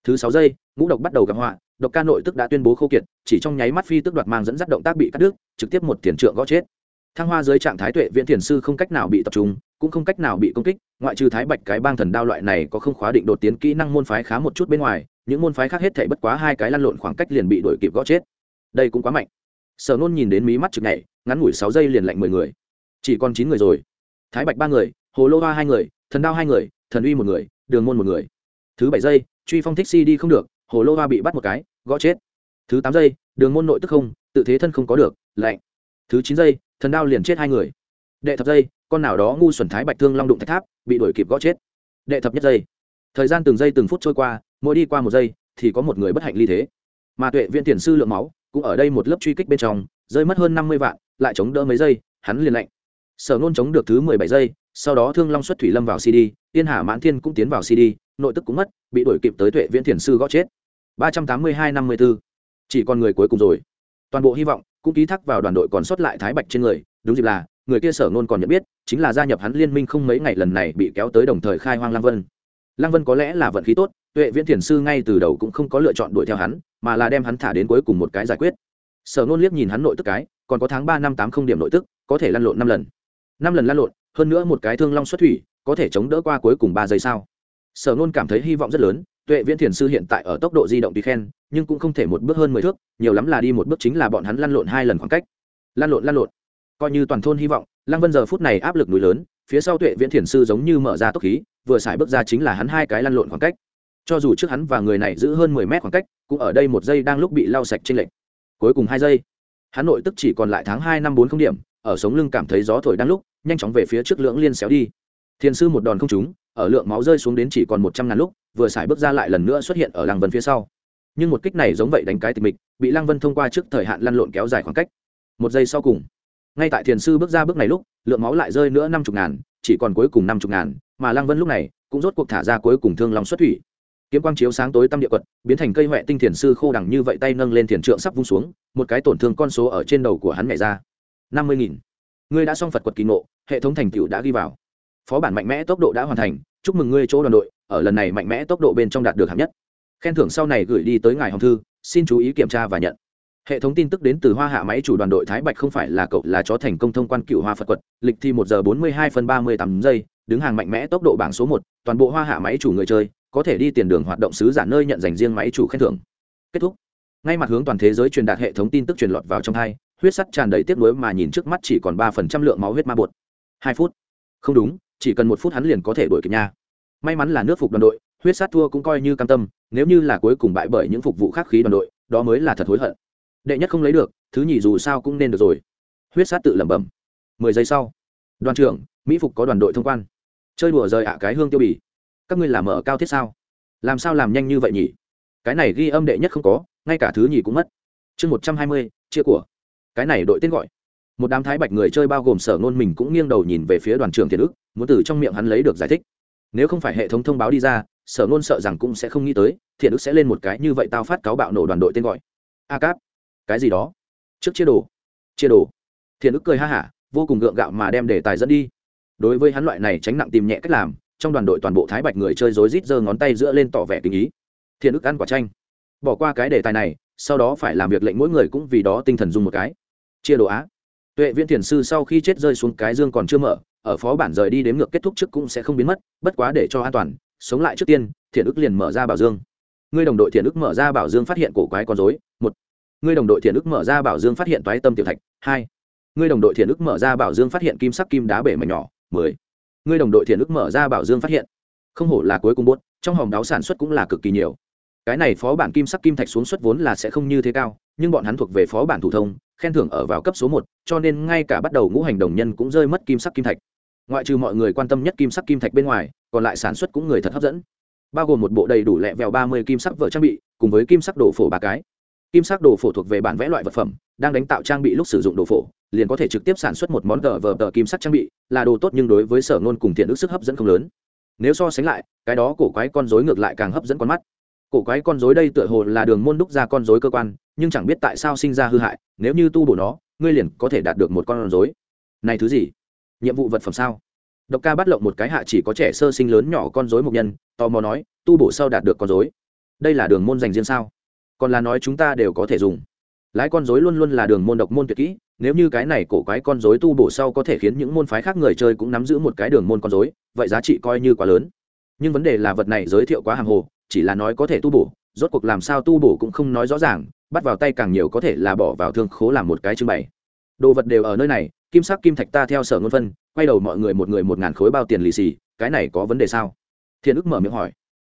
thứ sáu giây, ngũ độc bắt đầu gặp họa, độc ca nội tức đã tuyên bố khô kiệt, chỉ trong nháy mắt phi tức đoạt mang dẫn dắt động tác bị cắt đứt, trực tiếp một tiền trượng gõ chết. Thăng hoa dưới trạng thái tuệ viện thiền sư không cách nào bị tập trung, cũng không cách nào bị công kích, ngoại trừ thái bạch cái bang thần đao loại này có không khóa định đột tiến kỹ năng môn phái khá một chút bên ngoài, những môn phái khác hết thể bất quá hai cái lăn lộn khoảng cách liền bị đuổi kịp gõ chết. Đây cũng quá mạnh. Sở nôn nhìn đến mí mắt chực nhảy, ngắn ngủi sáu giây liền lạnh mười người. Chỉ còn chín người rồi. Thái bạch ba người hồ lô hoa hai người, thần đao hai người, thần uy một người, đường môn một người. Thứ bảy giây, truy phong thích si đi không được, hồ lô hoa bị bắt một cái, gõ chết. Thứ tám giây, đường môn nội tức không, tự thế thân không có được, lạnh. Thứ chín giây, thần đao liền chết hai người. Đệ thập giây, con nào đó ngu xuẩn thái bạch thương long đụng thạch tháp, bị đuổi kịp gõ chết. Đệ thập nhất giây. Thời gian từng giây từng phút trôi qua, mỗi đi qua một giây, thì có một người bất hạnh ly thế. Mà tuệ viện tiền sư lượng máu, cũng ở đây một lớp truy kích bên trong, rơi mất hơn năm mươi vạn, lại chống đỡ mấy giây, hắn liền lạnh sở nôn chống được thứ mười bảy giây, sau đó thương long xuất thủy lâm vào cd tiên hà mãn thiên cũng tiến vào cd nội tức cũng mất, bị đuổi kịp tới tuệ viễn thiền sư gót chết. ba trăm tám mươi hai năm mươi b ố chỉ còn người cuối cùng rồi. Toàn bộ hy vọng, cũng ký thác vào đoàn đội còn sót lại thái bạch trên người, đúng dịp là, người kia sở nôn còn nhận biết, chính là gia nhập hắn liên minh không mấy ngày lần này bị kéo tới đồng thời khai hoang lăng vân. Lăng vân có lẽ là vận khí tốt, tuệ viễn thiền sư ngay từ đầu cũng không có lựa chọn đuổi theo hắn, mà là đem hắn thả đến cuối cùng một cái giải quyết. Sở nôn liếc nhìn hắn nội tức cái, còn có tháng ba năm tám không điểm nội tức, có thể lăn lộn năm lần năm lần lăn lộn, hơn nữa một cái thương long xuất thủy, có thể chống đỡ qua cuối cùng ba giây sao? Sở nôn cảm thấy hy vọng rất lớn, tuệ viễn thiền sư hiện tại ở tốc độ di động tùy khen, nhưng cũng không thể một bước hơn mười thước, nhiều lắm là đi một bước chính là bọn hắn lăn lộn hai lần khoảng cách. Lăn lộn lăn lộn. Coi như toàn thôn hy vọng, lăng vân giờ phút này áp lực núi lớn, phía sau tuệ viễn thiền sư giống như mở ra tốc khí, vừa xài bước ra chính là hắn hai cái lăn lộn khoảng cách. Cho dù trước hắn và người này giữ hơn mười mét khoảng cách, cũng ở đây một giây đang lúc bị lau sạch trên lệnh cuối cùng hai giây, hắn nội tức chỉ còn lại tháng hai năm bốn không điểm, ở sống lưng cảm thấy gió thổi đang lúc nhanh chóng về phía trước lưỡng liên xéo đi. Thiền sư một đòn không trúng, ở lượng máu rơi xuống đến chỉ còn một trăm ngàn lúc, vừa xài bước ra lại lần nữa xuất hiện ở lăng vân phía sau. Nhưng một kích này giống vậy đánh cái tịch mịch, bị lăng vân thông qua trước thời hạn lăn lộn kéo dài khoảng cách. Một giây sau cùng, ngay tại thiền sư bước ra bước này lúc, lượng máu lại rơi nữa năm chục ngàn, chỉ còn cuối cùng năm chục ngàn, mà lăng vân lúc này cũng rốt cuộc thả ra cuối cùng thương lòng xuất thủy. Kiếm quang chiếu sáng tối tăm địa quật, biến thành cây huệ tinh thiền sư khô đằng như vậy tay nâng lên thiền trượng sắp vung xuống, một cái tổn thương con số ở trên đầu của hắn nhảy ra. Năm mươi nghìn ngươi đã xong phật quật kỳ ngộ, hệ thống thành tựu đã ghi vào. Phó bản mạnh mẽ tốc độ đã hoàn thành, chúc mừng ngươi chỗ đoàn đội, ở lần này mạnh mẽ tốc độ bên trong đạt được hạng nhất. Khen thưởng sau này gửi đi tới ngài hồng thư, xin chú ý kiểm tra và nhận. Hệ thống tin tức đến từ hoa hạ máy chủ đoàn đội thái bạch không phải là cậu, là chó thành công thông quan cựu hoa phật quật, lịch thi một giờ bốn mươi hai phân ba mươi tám giây, đứng hàng mạnh mẽ tốc độ bảng số một, toàn bộ hoa hạ máy chủ người chơi, có thể đi tiền đường hoạt động sứ giả nơi nhận dành riêng máy chủ khen thưởng. Kết thúc. Ngay mặt hướng toàn thế giới truyền đạt hệ thống tin tức truyền lọt vào trong hai huyết sắt tràn đầy tiếc nuối mà nhìn trước mắt chỉ còn ba phần trăm lượng máu huyết ma bột. Hai phút. Không đúng, chỉ cần một phút hắn liền có thể đuổi kịp nha. May mắn là nước phục đoàn đội, huyết sát thua cũng coi như cam tâm, nếu như là cuối cùng bại bởi những phục vụ khác khí đoàn đội, đó mới là thật hối hận. Đệ nhất không lấy được, thứ nhì dù sao cũng nên được rồi. Huyết sát tự lẩm bẩm. Mười giây sau, đoàn trưởng, mỹ phục có đoàn đội thông quan. Chơi đùa rời ạ, cái hương tiêu bỉ các ngươi làm ở cao thiết sao? Làm sao làm nhanh như vậy nhỉ? Cái này ghi âm đệ nhất không có, ngay cả thứ nhì cũng mất. Chương một trăm hai mươi, chia của cái này đội tên gọi. Một đám thái bạch người chơi bao gồm sở ngôn mình cũng nghiêng đầu nhìn về phía đoàn trưởng thiện ức, muốn từ trong miệng hắn lấy được giải thích. Nếu không phải hệ thống thông báo đi ra, sở ngôn sợ rằng cũng sẽ không nghĩ tới thiện ức sẽ lên một cái như vậy tao phát cáo bạo nổ đoàn đội tên gọi. A cáp. Cái gì đó? Trước chia đồ. Chia đồ. Thiện ức cười ha hả, vô cùng gượng gạo mà đem đề tài dẫn đi. Đối với hắn loại này tránh nặng tìm nhẹ cách làm, trong đoàn đội toàn bộ thái bạch người chơi rối rít giơ ngón tay giữa lên tỏ vẻ tình ý. Thiện ức ăn quả chanh. Bỏ qua cái đề tài này, sau đó phải làm việc lệnh mỗi người cũng vì đó tinh thần dùng một cái chia đồ á. Tuệ viễn thiền sư sau khi chết rơi xuống cái dương còn chưa mở, ở phó bản rời đi đếm ngược kết thúc trước cũng sẽ không biến mất, bất quá để cho an toàn, sống lại trước tiên thiện ức liền mở ra bảo dương. Ngươi đồng đội thiện ức mở ra bảo dương phát hiện cổ quái con dối một. Ngươi đồng đội thiện ức mở ra bảo dương phát hiện toái tâm tiểu thạch, hai. Ngươi đồng đội thiện ức mở ra bảo dương phát hiện kim sắc kim đá bể mảnh nhỏ, mười. Ngươi đồng đội thiện ức mở ra bảo dương phát hiện. Không hổ là cuối cùng bốt trong hòm đáo sản xuất cũng là cực kỳ nhiều. Cái này phó bản kim sắc kim thạch xuống xuất vốn là sẽ không như thế cao, nhưng bọn hắn thuộc về phó bản thủ thông khen thưởng ở vào cấp số một, cho nên ngay cả bắt đầu ngũ hành đồng nhân cũng rơi mất kim sắc kim thạch. Ngoại trừ mọi người quan tâm nhất kim sắc kim thạch bên ngoài, còn lại sản xuất cũng người thật hấp dẫn. Bao gồm một bộ đầy đủ lẹ vẹo ba mươi kim sắc vợ trang bị, cùng với kim sắc đồ phổ ba cái. Kim sắc đồ phổ thuộc về bản vẽ loại vật phẩm, đang đánh tạo trang bị lúc sử dụng đồ phổ, liền có thể trực tiếp sản xuất một món tờ vờ tờ kim sắc trang bị, là đồ tốt nhưng đối với sở ngôn cùng thiện ước sức hấp dẫn không lớn. Nếu so sánh lại, cái đó cổ quái con dối ngược lại càng hấp dẫn con mắt. Cổ quái con dối đây tựa hồ là đường môn đúc ra con dối cơ quan nhưng chẳng biết tại sao sinh ra hư hại nếu như tu bổ nó ngươi liền có thể đạt được một con rối. này thứ gì? Nhiệm vụ vật phẩm sao? Độc ca bắt lộng một cái hạ chỉ có trẻ sơ sinh lớn nhỏ con rối mục nhân tò mò nói tu bổ sau đạt được con rối, đây là đường môn dành riêng sao? Còn là nói chúng ta đều có thể dùng. Lái con rối luôn luôn là đường môn độc môn tuyệt kỹ nếu như cái này cổ quái con rối tu bổ sau có thể khiến những môn phái khác người chơi cũng nắm giữ một cái đường môn con rối, vậy giá trị coi như quá lớn. Nhưng vấn đề là vật này giới thiệu quá hàng hồ chỉ là nói có thể tu bổ rốt cuộc làm sao tu bổ cũng không nói rõ ràng bắt vào tay càng nhiều có thể là bỏ vào thương khố làm một cái trưng bày. Đồ vật đều ở nơi này, kim sắc kim thạch ta theo sở ngôn phân, quay đầu mọi người một người một ngàn khối bao tiền lì xì, cái này có vấn đề sao? Thiện ức mở miệng hỏi.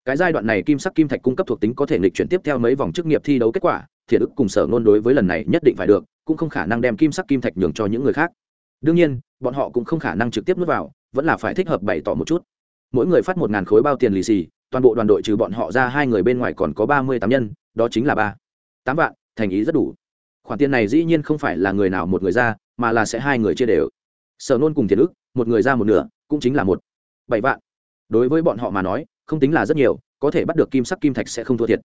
Cái giai đoạn này kim sắc kim thạch cung cấp thuộc tính có thể lịch chuyển tiếp theo mấy vòng chức nghiệp thi đấu kết quả, thiện ức cùng sở ngôn đối với lần này nhất định phải được, cũng không khả năng đem kim sắc kim thạch nhường cho những người khác. Đương nhiên, bọn họ cũng không khả năng trực tiếp nuốt vào, vẫn là phải thích hợp bày tỏ một chút. Mỗi người phát một ngàn khối bao tiền lì xì, toàn bộ đoàn đội trừ bọn họ ra hai người bên ngoài còn có ba mươi tám nhân, đó chính là ba tám vạn, thành ý rất đủ. Khoản tiền này dĩ nhiên không phải là người nào một người ra, mà là sẽ hai người chia đều. Sở nôn cùng tiền ức một người ra một nửa, cũng chính là một, bảy vạn. Đối với bọn họ mà nói, không tính là rất nhiều, có thể bắt được kim sắc kim thạch sẽ không thua thiệt.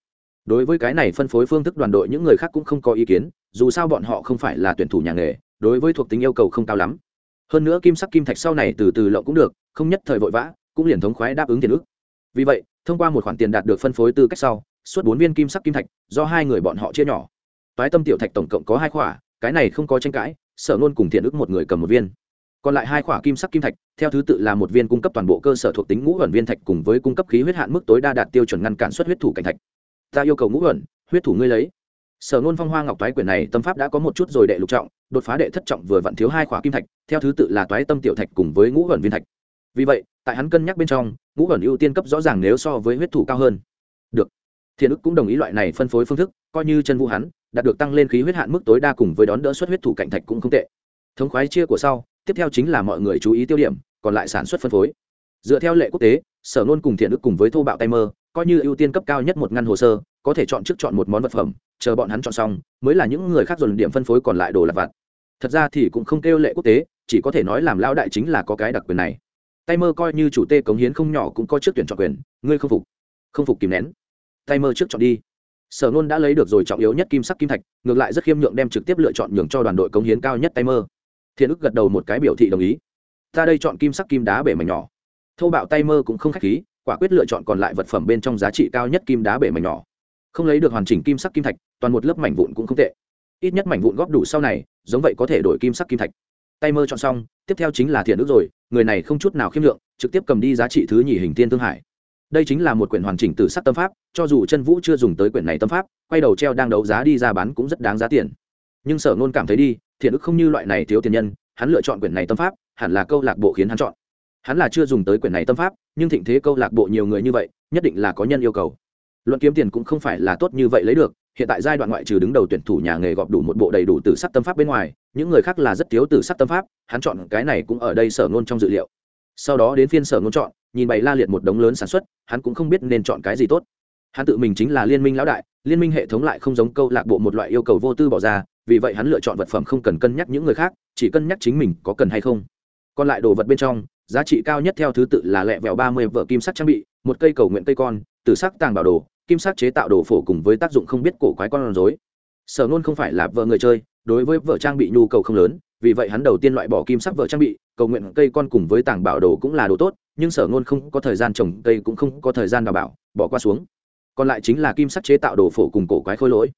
Đối với cái này phân phối phương thức đoàn đội những người khác cũng không có ý kiến, dù sao bọn họ không phải là tuyển thủ nhà nghề, đối với thuộc tính yêu cầu không cao lắm. Hơn nữa kim sắc kim thạch sau này từ từ lộng cũng được, không nhất thời vội vã, cũng liền thống khoái đáp ứng tiền ước. Vì vậy, thông qua một khoản tiền đạt được phân phối tư cách sau suốt bốn viên kim sắc kim thạch, do hai người bọn họ chia nhỏ. Toái tâm tiểu thạch tổng cộng có hai khỏa, cái này không có tranh cãi, sở nôn cùng thiện ức một người cầm một viên. Còn lại hai khỏa kim sắc kim thạch, theo thứ tự là một viên cung cấp toàn bộ cơ sở thuộc tính ngũ ẩn viên thạch cùng với cung cấp khí huyết hạn mức tối đa đạt tiêu chuẩn ngăn cản xuất huyết thủ cảnh thạch. Ta yêu cầu ngũ ẩn huyết thủ ngươi lấy. Sở nôn phong hoa ngọc toái quyển này tâm pháp đã có một chút rồi đệ lục trọng, đột phá đệ thất trọng vừa vặn thiếu hai khỏa kim thạch, theo thứ tự là toái tâm tiểu thạch cùng với ngũ ẩn viên thạch. Vì vậy, tại hắn cân nhắc bên trong, ngũ ẩn ưu tiên cấp rõ ràng nếu so với huyết thủ cao hơn. Được thiện ức cũng đồng ý loại này phân phối phương thức, coi như chân vũ hắn, đạt được tăng lên khí huyết hạn mức tối đa cùng với đón đỡ xuất huyết thủ cạnh thạch cũng không tệ. Thống khoái chia của sau, tiếp theo chính là mọi người chú ý tiêu điểm, còn lại sản xuất phân phối. Dựa theo lệ quốc tế, sở nôn cùng thiện ức cùng với thô bạo tay mơ, coi như ưu tiên cấp cao nhất một ngăn hồ sơ, có thể chọn trước chọn một món vật phẩm, chờ bọn hắn chọn xong, mới là những người khác dồn điểm phân phối còn lại đồ lặt vặt. Thật ra thì cũng không kêu lệ quốc tế, chỉ có thể nói làm lão đại chính là có cái đặc quyền này. Tay mơ coi như chủ tê cống hiến không nhỏ cũng có trước tuyển chọn quyền, ngươi không phục. Không phục kìm nén tay mơ trước chọn đi. Sở nôn đã lấy được rồi trọng yếu nhất kim sắc kim thạch, ngược lại rất khiêm nhượng đem trực tiếp lựa chọn nhường cho đoàn đội cống hiến cao nhất tay mơ. Thiện ức gật đầu một cái biểu thị đồng ý. Ta đây chọn kim sắc kim đá bể mảnh nhỏ. Thâu bạo tay mơ cũng không k h á c h khí, quả quyết lựa chọn còn lại vật phẩm bên trong giá trị cao nhất kim đá bể mảnh nhỏ. Không lấy được hoàn chỉnh kim sắc kim thạch, toàn một lớp mảnh vụn cũng không tệ. Ít nhất mảnh vụn góp đủ sau này, giống vậy có thể đổi kim sắc kim thạch. Tay mơ chọn xong, tiếp theo chính là thiện ức rồi, người này không chút nào khiêm lượng trực tiếp cầm đi giá trị thứ nhì hình tiên thương hải đây chính là một quyển hoàn chỉnh từ sắc tâm pháp, cho dù chân vũ chưa dùng tới quyển này tâm pháp, quay đầu treo đang đấu giá đi ra bán cũng rất đáng giá tiền. Nhưng sở ngôn cảm thấy đi, thiện ức không như loại này thiếu tiền nhân, hắn lựa chọn quyển này tâm pháp, hẳn là câu lạc bộ khiến hắn chọn. Hắn là chưa dùng tới quyển này tâm pháp, nhưng thịnh thế câu lạc bộ nhiều người như vậy, nhất định là có nhân yêu cầu. Luận kiếm tiền cũng không phải là tốt như vậy lấy được, hiện tại giai đoạn ngoại trừ đứng đầu tuyển thủ nhà nghề gọp đủ một bộ đầy đủ từ sắc tâm pháp bên ngoài, những người khác là rất thiếu từ sắc tâm pháp, hắn chọn cái này cũng ở đây sở ngôn trong dự liệu. Sau đó đến phiên sở ngôn chọn, nhìn bày la liệt một đống lớn sản xuất hắn cũng không biết nên chọn cái gì tốt. Hắn tự mình chính là liên minh lão đại, liên minh hệ thống lại không giống câu lạc bộ một loại yêu cầu vô tư bỏ ra, vì vậy hắn lựa chọn vật phẩm không cần cân nhắc những người khác, chỉ cân nhắc chính mình có cần hay không. Còn lại đồ vật bên trong, giá trị cao nhất theo thứ tự là lẹ vẹo ba mươi vợ kim sắc trang bị, một cây cầu nguyện cây con từ sắc tàng bảo đồ, kim sắc chế tạo đồ phổ cùng với tác dụng không biết cổ quái con rối. Sở nôn không phải là vợ người chơi, đối với vợ trang bị nhu cầu không lớn vì vậy hắn đầu tiên loại bỏ kim sắc vợ trang bị, cầu nguyện cây con cùng với tảng bảo đồ cũng là đồ tốt, nhưng sở ngôn không có thời gian trồng cây cũng không có thời gian đào bảo, bỏ qua xuống. Còn lại chính là kim sắc chế tạo đồ phổ cùng cổ quái khôi lỗi.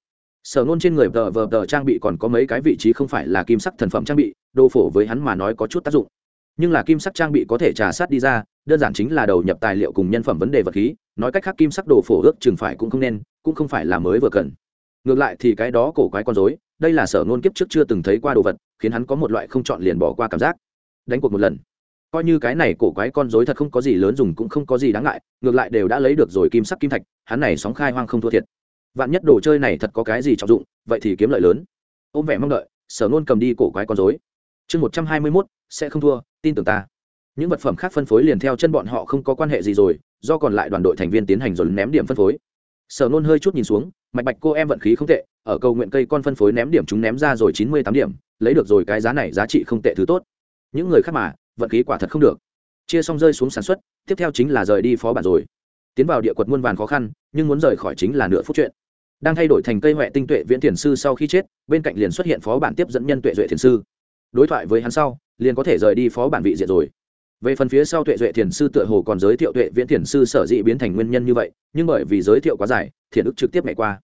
Sở ngôn trên người vờ vờ vờ trang bị còn có mấy cái vị trí không phải là kim sắc thần phẩm trang bị, đồ phổ với hắn mà nói có chút tác dụng. Nhưng là kim sắc trang bị có thể trà sát đi ra, đơn giản chính là đầu nhập tài liệu cùng nhân phẩm vấn đề vật khí, nói cách khác kim sắc đồ phổ ước chừng phải cũng không nên, cũng không phải là mới vừa cần. Ngược lại thì cái đó cổ quái con dối đây là sở ngôn kiếp trước chưa từng thấy qua đồ vật, khiến hắn có một loại không chọn liền bỏ qua cảm giác. Đánh cuộc một lần. Coi như cái này cổ quái con dối thật không có gì lớn dùng cũng không có gì đáng ngại, ngược lại đều đã lấy được rồi kim sắc kim thạch, hắn này sóng khai hoang không thua thiệt. Vạn nhất đồ chơi này thật có cái gì trọng dụng, vậy thì kiếm lợi lớn. Ôm vẻ mong đợi, sở nôn cầm đi cổ quái con dối chương một trăm hai mươi mốt, sẽ không thua, tin tưởng ta. Những vật phẩm khác phân phối liền theo chân bọn họ không có quan hệ gì rồi, do còn lại đoàn đội thành viên tiến hành rồi ném điểm phân phối. Sở nôn hơi chút nhìn xuống mạch bạch cô em vận khí không tệ, ở cầu nguyện cây con phân phối ném điểm chúng ném ra rồi chín mươi tám điểm, lấy được rồi cái giá này giá trị không tệ thứ tốt. Những người khác mà, vận khí quả thật không được. Chia xong rơi xuống sản xuất, tiếp theo chính là rời đi phó bản rồi. Tiến vào địa quật muôn vàn khó khăn, nhưng muốn rời khỏi chính là nửa phút chuyện. Đang thay đổi thành cây huệ tinh tuệ viễn thiền sư sau khi chết, bên cạnh liền xuất hiện phó bản tiếp dẫn nhân tuệ duệ thiền sư. Đối thoại với hắn sau, liền có thể rời đi phó bản vị diện rồi về phần phía sau tuệ duệ thiền sư tựa hồ còn giới thiệu tuệ viễn thiền sư sở dĩ biến thành nguyên nhân như vậy, nhưng bởi vì giới thiệu quá dài, thiền ức trực tiếp ngày qua.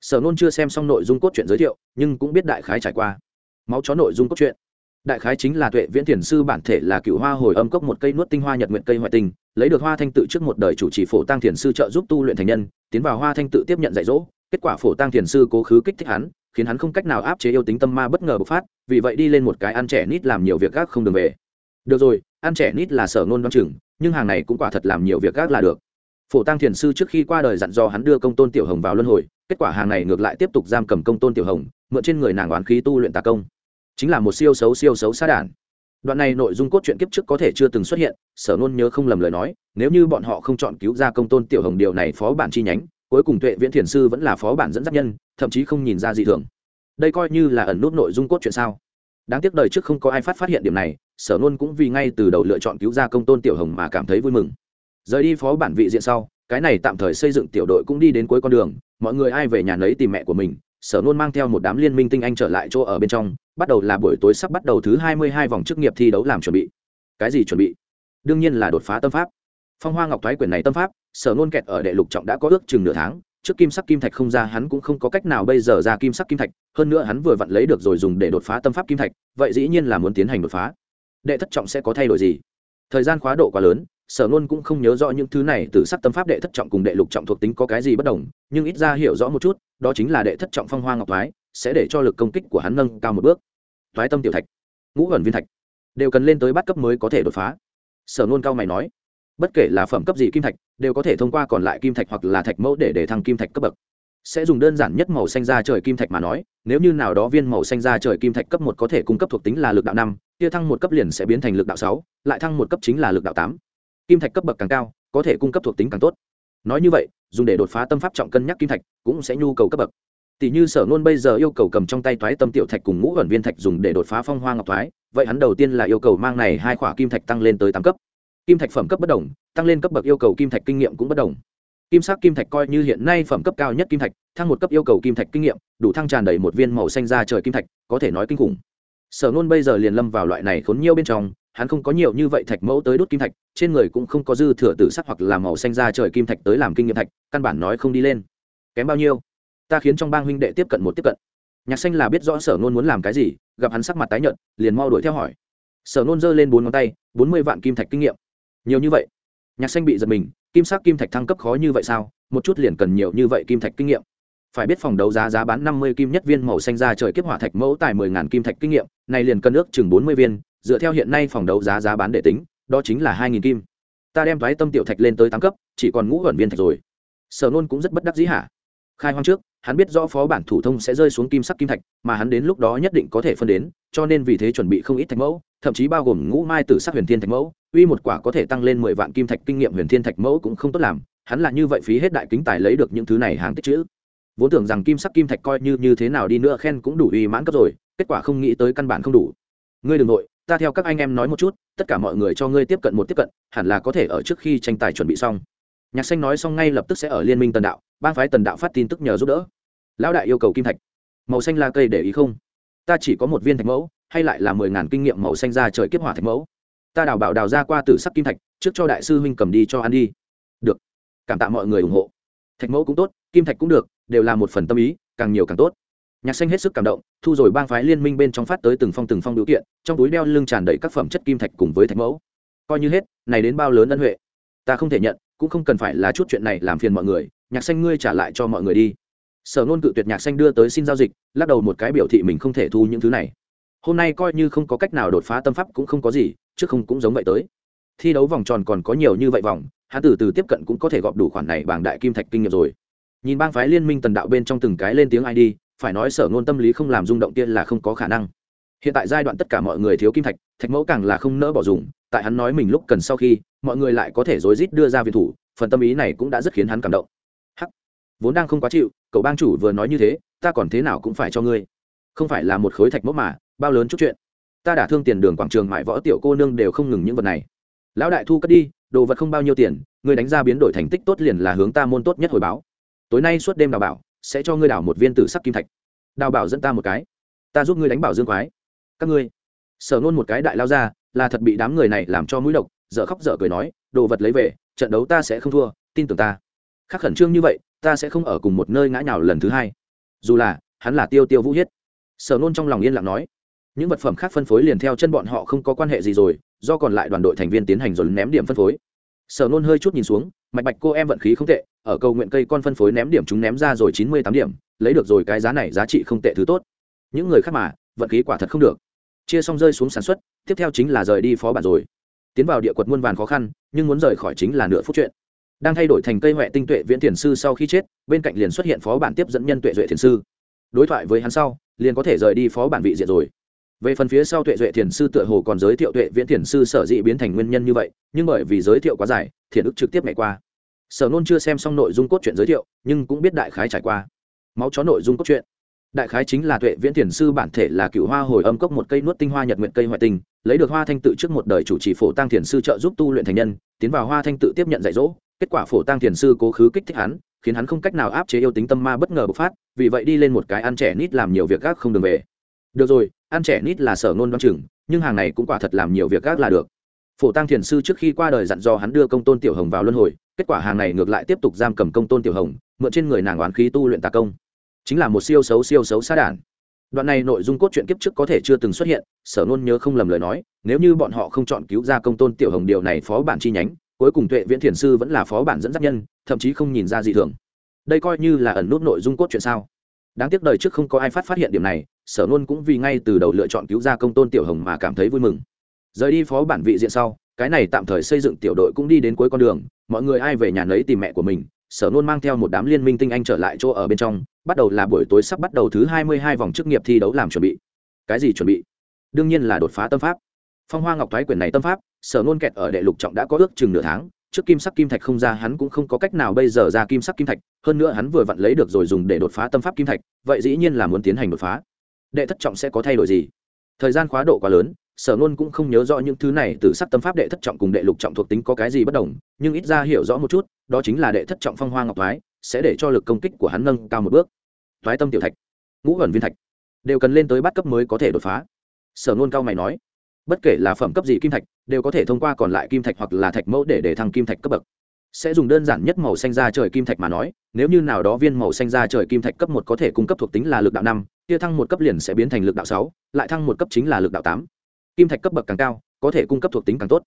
Sở nôn chưa xem xong nội dung cốt truyện giới thiệu, nhưng cũng biết đại khái trải qua. Máu chó nội dung cốt truyện. Đại khái chính là tuệ viễn thiền sư bản thể là cựu hoa hồi âm cốc một cây nuốt tinh hoa nhật nguyện cây ngoại tinh lấy được hoa thanh tự trước một đời chủ trì phổ tăng thiền sư trợ giúp tu luyện thành nhân, tiến vào hoa thanh tự tiếp nhận dạy dỗ, kết quả phổ tăng thiền sư cố khứ kích thích hắn, khiến hắn không cách nào áp chế yêu tính tâm ma bất ngờ bộc phát, vì vậy đi lên một cái ăn trẻ nít làm nhiều việc gác không đường về. Được rồi ăn trẻ nít là sở ngôn đoan chừng, nhưng hàng này cũng quả thật làm nhiều việc gác là được. Phổ tăng thiền sư trước khi qua đời dặn dò hắn đưa công tôn tiểu hồng vào luân hồi, kết quả hàng này ngược lại tiếp tục giam cầm công tôn tiểu hồng, mượn trên người nàng oán khí tu luyện tà công. Chính là một siêu xấu siêu xấu xa đản. Đoạn này nội dung cốt truyện kiếp trước có thể chưa từng xuất hiện, sở nôn nhớ không lầm lời nói, nếu như bọn họ không chọn cứu ra công tôn tiểu hồng điều này phó bản chi nhánh, cuối cùng tuệ viễn thiền sư vẫn là phó bản dẫn dắt nhân, thậm chí không nhìn ra gì thường. Đây coi như là ẩn nút nội dung cốt truyện sao? Đáng tiếc đời trước không có ai phát phát hiện điểm này, sở nôn cũng vì ngay từ đầu lựa chọn cứu ra công tôn tiểu hồng mà cảm thấy vui mừng. Rời đi phó bản vị diện sau, cái này tạm thời xây dựng tiểu đội cũng đi đến cuối con đường, mọi người ai về nhà nấy tìm mẹ của mình, sở nôn mang theo một đám liên minh tinh anh trở lại chỗ ở bên trong, bắt đầu là buổi tối sắp bắt đầu thứ hai mươi hai vòng chức nghiệp thi đấu làm chuẩn bị. Cái gì chuẩn bị? Đương nhiên là đột phá tâm pháp. Phong hoa ngọc thoái quyển này tâm pháp, sở nôn kẹt ở đệ lục trọng đã có ước chừng nửa tháng trước kim sắc kim thạch không ra, hắn cũng không có cách nào bây giờ ra kim sắc kim thạch, hơn nữa hắn vừa vặn lấy được rồi dùng để đột phá tâm pháp kim thạch, vậy dĩ nhiên là muốn tiến hành đột phá. Đệ thất trọng sẽ có thay đổi gì? Thời gian khóa độ quá lớn, sở nôn cũng không nhớ rõ những thứ này từ sắc tâm pháp đệ thất trọng cùng đệ lục trọng thuộc tính có cái gì bất đồng, nhưng ít ra hiểu rõ một chút, đó chính là đệ thất trọng phong hoa ngọc thoái, sẽ để cho lực công kích của hắn nâng cao một bước. Thoái tâm tiểu thạch, ngũ ẩn viên thạch, đều cần lên tới bắt cấp mới có thể đột phá. Sở nôn cao mày nói bất kể là phẩm cấp gì kim thạch, đều có thể thông qua còn lại kim thạch hoặc là thạch mẫu để để thăng kim thạch cấp bậc. Sẽ dùng đơn giản nhất màu xanh da trời kim thạch mà nói, nếu như nào đó viên màu xanh da trời kim thạch cấp một có thể cung cấp thuộc tính là lực đạo năm, kia thăng một cấp liền sẽ biến thành lực đạo sáu, lại thăng một cấp chính là lực đạo tám. Kim thạch cấp bậc càng cao, có thể cung cấp thuộc tính càng tốt. Nói như vậy, dùng để đột phá tâm pháp trọng cân nhắc kim thạch cũng sẽ nhu cầu cấp bậc. Tỷ như sở nôn bây giờ yêu cầu cầm trong tay thoái tâm tiểu thạch cùng ngũ ẩn viên thạch dùng để đột phá phong hoa ngọc thoái, vậy hắn đầu tiên là yêu cầu mang này hai khỏa kim thạch tăng lên tới tám cấp kim thạch phẩm cấp bất đồng, tăng lên cấp bậc yêu cầu kim thạch kinh nghiệm cũng bất đồng. Kim sắc kim thạch coi như hiện nay phẩm cấp cao nhất kim thạch, thăng một cấp yêu cầu kim thạch kinh nghiệm, đủ thăng tràn đầy một viên màu xanh ra trời kim thạch, có thể nói kinh khủng. Sở nôn bây giờ liền lâm vào loại này khốn nhiêu bên trong, hắn không có nhiều như vậy thạch mẫu tới đốt kim thạch, trên người cũng không có dư thừa tử sắc hoặc là màu xanh ra trời kim thạch tới làm kinh nghiệm thạch, căn bản nói không đi lên. Kém bao nhiêu? Ta khiến trong bang huynh đệ tiếp cận một tiếp cận. Nhạc xanh là biết rõ sở nôn muốn làm cái gì, gặp hắn sắc mặt tái nhợt, liền mau đuổi theo hỏi. Sở nôn giơ lên bốn ngón tay, bốn mươi vạn kim thạch kinh nghiệm nhiều như vậy. Nhạc xanh bị giật mình, kim sắc kim thạch thăng cấp khó như vậy sao? Một chút liền cần nhiều như vậy kim thạch kinh nghiệm. Phải biết phòng đấu giá giá bán năm mươi kim nhất viên màu xanh ra trời kiếp hỏa thạch mẫu tài mười ngàn kim thạch kinh nghiệm, này liền cân ước chừng bốn mươi viên, dựa theo hiện nay phòng đấu giá giá bán để tính, đó chính là hai nghìn kim. Ta đem thoái tâm tiểu thạch lên tới tám cấp, chỉ còn ngũ gần viên thạch rồi. Sở nôn cũng rất bất đắc dĩ hả? Khai hoang trước hắn biết rõ phó bản thủ thông sẽ rơi xuống kim sắc kim thạch, mà hắn đến lúc đó nhất định có thể phân đến, cho nên vì thế chuẩn bị không ít thạch mẫu, thậm chí bao gồm ngũ mai tử sắc huyền thiên thạch mẫu, uy một quả có thể tăng lên mười vạn kim thạch kinh nghiệm huyền thiên thạch mẫu cũng không tốt làm, hắn là như vậy phí hết đại kính tài lấy được những thứ này hàng tích chữ. Vốn tưởng rằng kim sắc kim thạch coi như như thế nào đi nữa khen cũng đủ uy mãn cấp rồi, kết quả không nghĩ tới căn bản không đủ. Ngươi đ ừ n g nội, ta theo các anh em nói một chút, tất cả mọi người cho ngươi tiếp cận một tiếp cận, hẳn là có thể ở trước khi tranh tài chuẩn bị xong. Nhạc xanh nói xong ngay lập tức sẽ ở liên minh tần đạo ban phái tần đạo phát tin tức nhờ giúp đỡ. Lão đại yêu cầu kim thạch. Màu xanh là cây để ý không? Ta chỉ có một viên thạch mẫu, hay lại là mười ngàn kinh nghiệm màu xanh ra trời kiếp hỏa thạch mẫu. Ta đào bảo đào ra qua tử sắc kim thạch, trước cho đại sư huynh cầm đi cho ăn đi. Được. Cảm tạ mọi người ủng hộ. Thạch mẫu cũng tốt, kim thạch cũng được, đều là một phần tâm ý, càng nhiều càng tốt. Nhạc xanh hết sức cảm động, thu rồi bang phái liên minh bên trong phát tới từng phong từng phong biểu kiện, trong túi đeo lưng tràn đầy các phẩm chất kim thạch cùng với thạch mẫu. Coi như hết, này đến bao lớn ân huệ. Ta không thể nhận, cũng không cần phải là chút chuyện này làm phiền mọi người nhạc xanh ngươi trả lại cho mọi người đi. Sở nôn cự tuyệt nhạc xanh đưa tới xin giao dịch, lắc đầu một cái biểu thị mình không thể thu những thứ này. Hôm nay coi như không có cách nào đột phá tâm pháp cũng không có gì chứ không cũng giống vậy tới. Thi đấu vòng tròn còn có nhiều như vậy vòng, hắn từ từ tiếp cận cũng có thể gọp đủ khoản này bằng đại kim thạch kinh nghiệm rồi. Nhìn bang phái liên minh tần đạo bên trong từng cái lên tiếng id phải nói sở ngôn tâm lý không làm rung động tiên là không có khả năng. Hiện tại giai đoạn tất cả mọi người thiếu kim thạch thạch mẫu càng là không nỡ bỏ dùng, tại hắn nói mình lúc cần sau khi, mọi người lại có thể rối rít đưa ra viện thủ, phần tâm ý này cũng đã rất khiến hắn cảm động vốn đang không quá chịu, cậu bang chủ vừa nói như thế, ta còn thế nào cũng phải cho ngươi. Không phải là một khối thạch mẫu mà, bao lớn chút chuyện. Ta đã thương tiền đường quảng trường mại võ tiểu cô nương đều không ngừng những vật này. Lão đại thu cất đi, đồ vật không bao nhiêu tiền, ngươi đánh ra biến đổi thành tích tốt liền là hướng ta môn tốt nhất hồi báo. Tối nay suốt đêm đào bảo, sẽ cho ngươi đào một viên tử sắc kim thạch. Đào bảo dẫn ta một cái. Ta giúp ngươi đánh bảo dương quái. Các ngươi sở nôn một cái đại lao ra, là thật bị đám người này làm cho mũi độc, dở khóc dở cười nói, đồ vật lấy về, trận đấu ta sẽ không thua, tin tưởng ta. Khắc khẩn trương như vậy ta sẽ không ở cùng một nơi ngã nhào lần thứ hai. Dù là, hắn là tiêu tiêu vũ hiết. Sở nôn trong lòng yên lặng nói, những vật phẩm khác phân phối liền theo chân bọn họ không có quan hệ gì rồi, do còn lại đoàn đội thành viên tiến hành rồi ném điểm phân phối. Sở nôn hơi chút nhìn xuống, mạch bạch cô em vận khí không tệ, ở cầu nguyện cây con phân phối ném điểm chúng ném ra rồi chín mươi tám điểm, lấy được rồi cái giá này giá trị không tệ thứ tốt. Những người khác mà, vận khí quả thật không được. Chia xong rơi xuống sản xuất, tiếp theo chính là rời đi phó bản rồi. Tiến vào địa quật muôn vàn khó khăn, nhưng muốn rời khỏi chính là nửa phút chuyện đang thay đổi thành cây huệ tinh tuệ viễn thiền sư sau khi chết, bên cạnh liền xuất hiện phó bản tiếp dẫn nhân tuệ duệ thiền sư. Đối thoại với hắn sau, liền có thể rời đi phó bản vị diện rồi. Về phần phía sau tuệ duệ thiền sư tựa hồ còn giới thiệu tuệ viễn thiền sư sở dĩ biến thành nguyên nhân như vậy, nhưng bởi vì giới thiệu quá dài, thiền ức trực tiếp ngày qua. Sở nôn chưa xem xong nội dung cốt truyện giới thiệu, nhưng cũng biết đại khái trải qua. Máu chó nội dung cốt truyện. Đại khái chính là tuệ viễn thiền sư bản thể là cựu hoa hồi âm cốc một cây nuốt tinh hoa nhật nguyện cây hoại tinh, lấy được hoa thanh tự trước một đời chủ trì phổ tăng thiền sư trợ giúp tu luyện thành nhân, tiến vào hoa thanh tự tiếp nhận dạy dỗ kết quả phổ tăng thiền sư cố khứ kích thích hắn, khiến hắn không cách nào áp chế yêu tính tâm ma bất ngờ bộc phát, vì vậy đi lên một cái ăn trẻ nít làm nhiều việc gác không đường về. Được rồi, ăn trẻ nít là sở nôn đoan chừng, nhưng hàng này cũng quả thật làm nhiều việc gác là được. Phổ tăng thiền sư trước khi qua đời dặn dò hắn đưa công tôn tiểu hồng vào luân hồi, kết quả hàng này ngược lại tiếp tục giam cầm công tôn tiểu hồng, mượn trên người nàng oán khí tu luyện tà công. Chính là một siêu xấu siêu xấu xa đản. Đoạn này nội dung cốt truyện kiếp trước có thể chưa từng xuất hiện, sở nôn nhớ không lầm lời nói, nếu như bọn họ không chọn cứu ra công tôn tiểu hồng điều này phó bản chi nhánh cuối cùng tuệ viễn thiền sư vẫn là phó bản dẫn dắt nhân, thậm chí không nhìn ra gì thường. Đây coi như là ẩn nút nội dung cốt truyện sao? Đáng tiếc đời trước không có ai phát phát hiện điểm này, sở nôn cũng vì ngay từ đầu lựa chọn cứu ra công tôn tiểu hồng mà cảm thấy vui mừng. Rời đi phó bản vị diện sau, cái này tạm thời xây dựng tiểu đội cũng đi đến cuối con đường, mọi người ai về nhà nấy tìm mẹ của mình, sở nôn mang theo một đám liên minh tinh anh trở lại chỗ ở bên trong, bắt đầu là buổi tối sắp bắt đầu thứ hai mươi hai vòng chức nghiệp thi đấu làm chuẩn bị. Cái gì chuẩn bị? Đương nhiên là đột phá tâm pháp. Phong hoa ngọc thoái quyền này tâm pháp sở nôn kẹt ở đệ lục trọng đã có ước chừng nửa tháng, trước kim sắc kim thạch không ra hắn cũng không có cách nào bây giờ ra kim sắc kim thạch, hơn nữa hắn vừa vặn lấy được rồi dùng để đột phá tâm pháp kim thạch, vậy dĩ nhiên là muốn tiến hành đột phá. Đệ thất trọng sẽ có thay đổi gì? Thời gian khóa độ quá lớn, sở nôn cũng không nhớ rõ những thứ này từ sắc tâm pháp đệ thất trọng cùng đệ lục trọng thuộc tính có cái gì bất đồng, nhưng ít ra hiểu rõ một chút, đó chính là đệ thất trọng phong hoa ngọc thoái, sẽ để cho lực công kích của hắn nâng cao một bước. Thoái tâm tiểu thạch, ngũ ẩn viên thạch, đều cần lên tới bát cấp mới có thể đột phá. Sở nôn cao mày nói bất kể là phẩm cấp gì kim thạch, đều có thể thông qua còn lại kim thạch hoặc là thạch mẫu để để thăng kim thạch cấp bậc. Sẽ dùng đơn giản nhất màu xanh da trời kim thạch mà nói, nếu như nào đó viên màu xanh da trời kim thạch cấp một có thể cung cấp thuộc tính là lực đạo năm, kia thăng một cấp liền sẽ biến thành lực đạo sáu, lại thăng một cấp chính là lực đạo tám. Kim thạch cấp bậc càng cao, có thể cung cấp thuộc tính càng tốt.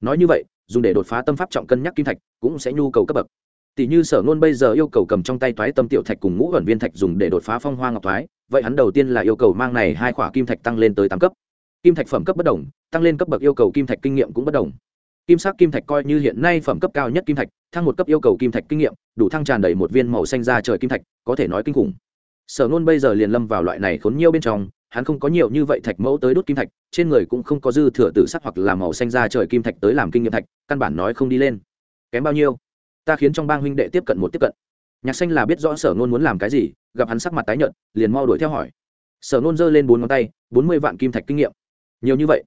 Nói như vậy, dùng để đột phá tâm pháp trọng cân nhắc kim thạch cũng sẽ nhu cầu cấp bậc. Tỷ như sở ngôn bây giờ yêu cầu cầm trong tay toái tâm tiểu thạch cùng ngũ ẩn viên thạch dùng để đột phá phong hoa ngọc thoái vậy hắn đầu tiên là yêu cầu mang này hai khỏa kim thạch tăng lên tới tám cấp kim thạch phẩm cấp bất đồng, tăng lên cấp bậc yêu cầu kim thạch kinh nghiệm cũng bất đồng. Kim sắc kim thạch coi như hiện nay phẩm cấp cao nhất kim thạch, thăng một cấp yêu cầu kim thạch kinh nghiệm, đủ thăng tràn đầy một viên màu xanh ra trời kim thạch, có thể nói kinh khủng. Sở nôn bây giờ liền lâm vào loại này khốn nhiều bên trong, hắn không có nhiều như vậy thạch mẫu tới đốt kim thạch, trên người cũng không có dư thừa tử sắc hoặc là màu xanh ra trời kim thạch tới làm kinh nghiệm thạch, căn bản nói không đi lên. Kém bao nhiêu? Ta khiến trong bang huynh đệ tiếp cận một tiếp cận. Nhạc xanh là biết rõ sở nôn muốn làm cái gì, gặp hắn sắc mặt tái nhợt, liền mau đuổi theo hỏi. Sở nôn giơ lên bốn ngón tay, bốn mươi vạn kim thạch kinh nghiệm nhiều như vậy.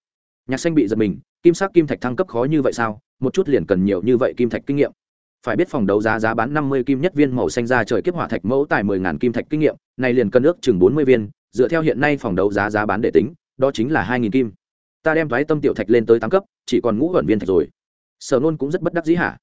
Nhạc xanh bị giật mình, kim sắc kim thạch thăng cấp khó như vậy sao? Một chút liền cần nhiều như vậy kim thạch kinh nghiệm. Phải biết phòng đấu giá giá bán năm mươi kim nhất viên màu xanh ra trời kiếp hỏa thạch mẫu tài mười ngàn kim thạch kinh nghiệm, này liền cân ước chừng bốn mươi viên, dựa theo hiện nay phòng đấu giá giá bán để tính, đó chính là hai nghìn kim. Ta đem thoái tâm tiểu thạch lên tới tám cấp, chỉ còn ngũ vận viên thạch rồi. Sở nôn cũng rất bất đắc dĩ hả?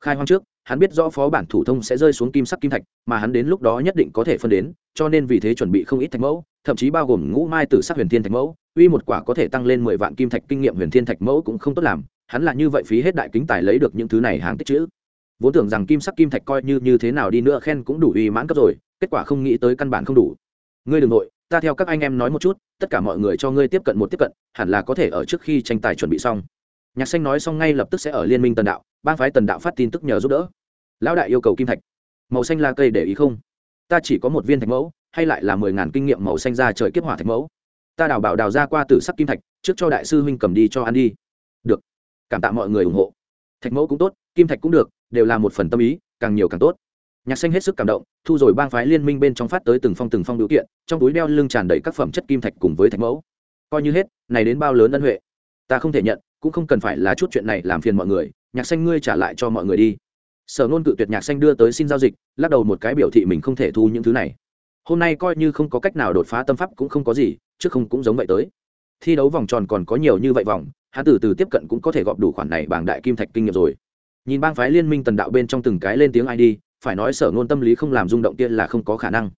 Khai hoang trước, hắn biết rõ phó bản thủ thông sẽ rơi xuống kim sắc kim thạch, mà hắn đến lúc đó nhất định có thể phân đến, cho nên vì thế chuẩn bị không ít thạch mẫu, thậm chí bao gồm ngũ mai tử sắc huyền thiên thạch mẫu uy một quả có thể tăng lên mười vạn kim thạch kinh nghiệm huyền thiên thạch mẫu cũng không tốt làm, hắn là như vậy phí hết đại kính tài lấy được những thứ này hàng tích chữ. Vốn tưởng rằng kim sắc kim thạch coi như như thế nào đi nữa khen cũng đủ uy mãn cấp rồi, kết quả không nghĩ tới căn bản không đủ. Ngươi đ ừ n g nội, ta theo các anh em nói một chút, tất cả mọi người cho ngươi tiếp cận một tiếp cận, hẳn là có thể ở trước khi tranh tài chuẩn bị xong. Nhạc xanh nói xong ngay lập tức sẽ ở liên minh tần đạo, ban phái tần đạo phát tin tức nhờ giúp đỡ. Lão đại yêu cầu kim thạch. Màu xanh là cây để ý không? Ta chỉ có một viên thạch mẫu, hay lại là mười ngàn kinh nghiệm màu xanh ra trời kiếp hỏa thạch mẫu ta đào bảo đào ra qua tử sắc kim thạch, trước cho đại sư huynh cầm đi cho ăn đi. Được. Cảm tạ mọi người ủng hộ. Thạch mẫu cũng tốt, kim thạch cũng được, đều là một phần tâm ý, càng nhiều càng tốt. Nhạc xanh hết sức cảm động, thu rồi bang phái liên minh bên trong phát tới từng phong từng phong biểu kiện, trong túi đeo lưng tràn đầy các phẩm chất kim thạch cùng với thạch mẫu. Coi như hết, này đến bao lớn ân huệ. Ta không thể nhận, cũng không cần phải là chút chuyện này làm phiền mọi người, nhạc xanh ngươi trả lại cho mọi người đi. Sở nôn cự tuyệt nhạc xanh đưa tới xin giao dịch, lắc đầu một cái biểu thị mình không thể thu những thứ này hôm nay coi như không có cách nào đột phá tâm pháp cũng không có gì, chứ không cũng giống vậy tới. Thi đấu vòng tròn còn có nhiều như vậy vòng, hắn từ từ tiếp cận cũng có thể gọp đủ khoản này bằng đại kim thạch kinh nghiệm rồi. Nhìn bang phái liên minh tần đạo bên trong từng cái lên tiếng id phải nói sở ngôn tâm lý không làm rung động kia là không có khả năng.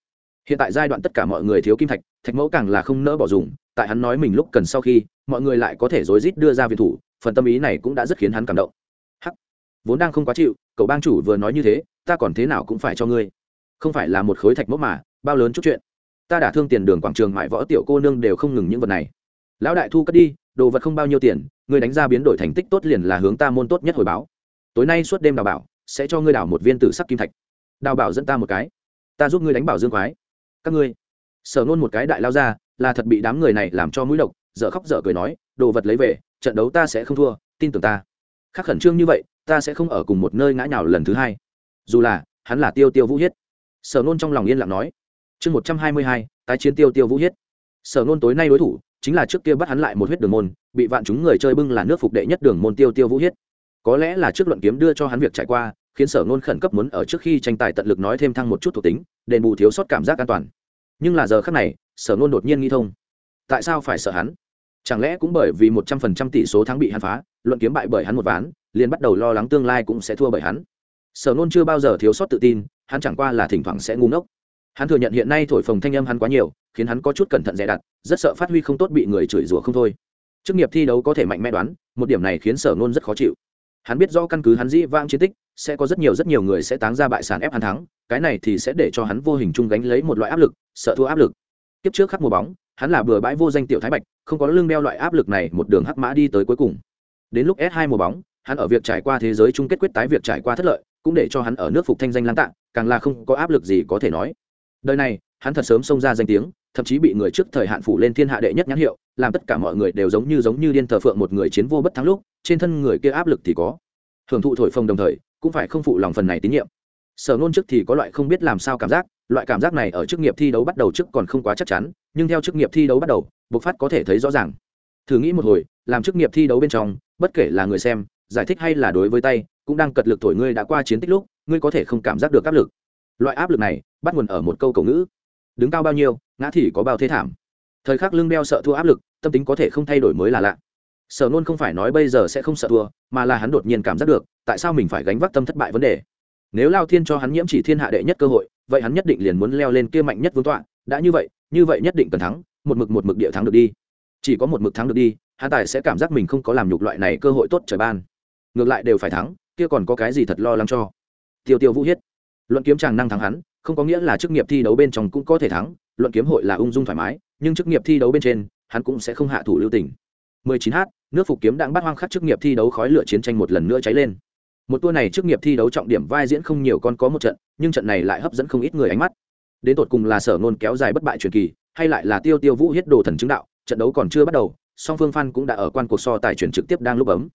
Hiện tại giai đoạn tất cả mọi người thiếu kim thạch thạch mẫu càng là không nỡ bỏ dùng, tại hắn nói mình lúc cần sau khi, mọi người lại có thể rối rít đưa ra viện thủ, phần tâm ý này cũng đã rất khiến hắn cảm động. Hắc. Vốn đang không quá chịu, cậu bang chủ vừa nói như thế, ta còn thế nào cũng phải cho ngươi. Không phải là một khối thạch mẫu mà bao lớn chút chuyện. Ta đã thương tiền đường quảng trường mãi võ tiểu cô nương đều không ngừng những vật này. Lão đại thu cất đi, đồ vật không bao nhiêu tiền người đánh ra biến đổi thành tích tốt liền là hướng ta môn tốt nhất hồi báo. Tối nay suốt đêm đào bảo, sẽ cho ngươi đào một viên tử sắc kim thạch. Đào bảo dẫn ta một cái. Ta giúp ngươi đánh bảo dương quái. Các ngươi, sở nôn một cái đại lao ra, là thật bị đám người này làm cho mũi độc, dở khóc dở cười nói, đồ vật lấy về, trận đấu ta sẽ không thua, tin tưởng ta. Khác khẩn trương như vậy, ta sẽ không ở cùng một nơi ngã nhào lần thứ hai. Dù là, hắn là tiêu tiêu vũ hiết. Sở nôn trong lòng yên lặng nói chương một trăm hai mươi hai, tái chiến tiêu tiêu vũ hiết. Sở nôn tối nay đối thủ chính là trước kia bắt hắn lại một huyết đường môn, bị vạn chúng người chơi bưng là nước phục đệ nhất đường môn tiêu tiêu vũ hiết. Có lẽ là trước luận kiếm đưa cho hắn việc trải qua, khiến sở nôn khẩn cấp muốn ở trước khi tranh tài tận lực nói thêm thăng một chút thuộc tính, đền bù thiếu sót cảm giác an toàn. Nhưng là giờ khác này, sở nôn đột nhiên nghi thông. Tại sao phải sợ hắn? Chẳng lẽ cũng bởi vì một trăm phần trăm tỷ số thắng bị hắn phá, luận kiếm bại bởi hắn một ván, liền bắt đầu lo lắng tương lai cũng sẽ thua bởi hắn? Sở nôn chưa bao giờ thiếu sót tự tin, hắn chẳng qua là thỉnh thoảng sẽ ngu ngốc hắn thừa nhận hiện nay thổi phồng thanh âm hắn quá nhiều, khiến hắn có chút cẩn thận dè đặt rất sợ phát huy không tốt bị người chửi rủa không thôi. Chức nghiệp thi đấu có thể mạnh mẽ đoán, một điểm này khiến sở nôn rất khó chịu. Hắn biết do căn cứ hắn dĩ vang chiến tích, sẽ có rất nhiều rất nhiều người sẽ táng ra bại sản ép hắn thắng, cái này thì sẽ để cho hắn vô hình chung gánh lấy một loại áp lực, sợ thua áp lực. Kiếp trước khắc mùa bóng, hắn là bừa bãi vô danh tiểu thái bạch, không có lương đeo loại áp lực này, một đường hắc mã đi tới cuối cùng. Đến lúc s 2 mùa bóng, hắn ở việc trải qua thế giới chung kết quyết tái việc trải qua thất lợi, cũng để cho hắn ở nước phục thanh danh lãng tạng, càng là không có áp lực gì có thể nói đời này, hắn thật sớm xông ra danh tiếng, thậm chí bị người trước thời hạn phủ lên thiên hạ đệ nhất nhãn hiệu, làm tất cả mọi người đều giống như giống như điên thờ phượng một người chiến vô bất thắng lúc, trên thân người kia áp lực thì có. Hưởng thụ thổi phồng đồng thời, cũng phải không phụ lòng phần này tín nhiệm. Sở nôn trước thì có loại không biết làm sao cảm giác, loại cảm giác này ở chức nghiệp thi đấu bắt đầu trước còn không quá chắc chắn, nhưng theo chức nghiệp thi đấu bắt đầu, bộc phát có thể thấy rõ ràng. Thử nghĩ một hồi, làm chức nghiệp thi đấu bên trong, bất kể là người xem, giải thích hay là đối với tay, cũng đang cật lực thổi ngươi đã qua chiến tích lúc, ngươi có thể không cảm giác được áp lực loại áp lực này, bắt nguồn ở một câu cầu ngữ. Đứng cao bao nhiêu, ngã thì có bao thế thảm. Thời khắc lưng đeo sợ thua áp lực, tâm tính có thể không thay đổi mới là lạ. Sở nôn không phải nói bây giờ sẽ không sợ thua, mà là hắn đột nhiên cảm giác được, tại sao mình phải gánh vác tâm thất bại vấn đề. Nếu lao thiên cho hắn nhiễm chỉ thiên hạ đệ nhất cơ hội, vậy hắn nhất định liền muốn leo lên kia mạnh nhất vương tọa. Đã như vậy như vậy nhất định cần thắng, một mực một mực địa thắng được đi. Chỉ có một mực thắng được đi, hắn tài sẽ cảm giác mình không có làm nhục loại này cơ hội tốt trời ban. Ngược lại đều phải thắng, kia còn có cái gì thật lo lắng cho? Tiêu tiêu vũ hiết luận kiếm chàng năng thắng hắn, không có nghĩa là chức nghiệp thi đấu bên trong cũng có thể thắng, luận kiếm hội là ung dung thoải mái, nhưng chức nghiệp thi đấu bên trên, hắn cũng sẽ không hạ thủ lưu tình. 19h nước phục kiếm đang bắt hoang khắc chức nghiệp thi đấu khói lửa chiến tranh một lần nữa cháy lên. Một tour này chức nghiệp thi đấu trọng điểm vai diễn không nhiều con có một trận, nhưng trận này lại hấp dẫn không ít người ánh mắt. Đến tột cùng là sở ngôn kéo dài bất bại truyền kỳ, hay lại là tiêu tiêu vũ hiết đồ thần chứng đạo, trận đấu còn chưa bắt đầu, song phương phan cũng đã ở quan cuộc so tài chuyển trực tiếp đang lúc ấm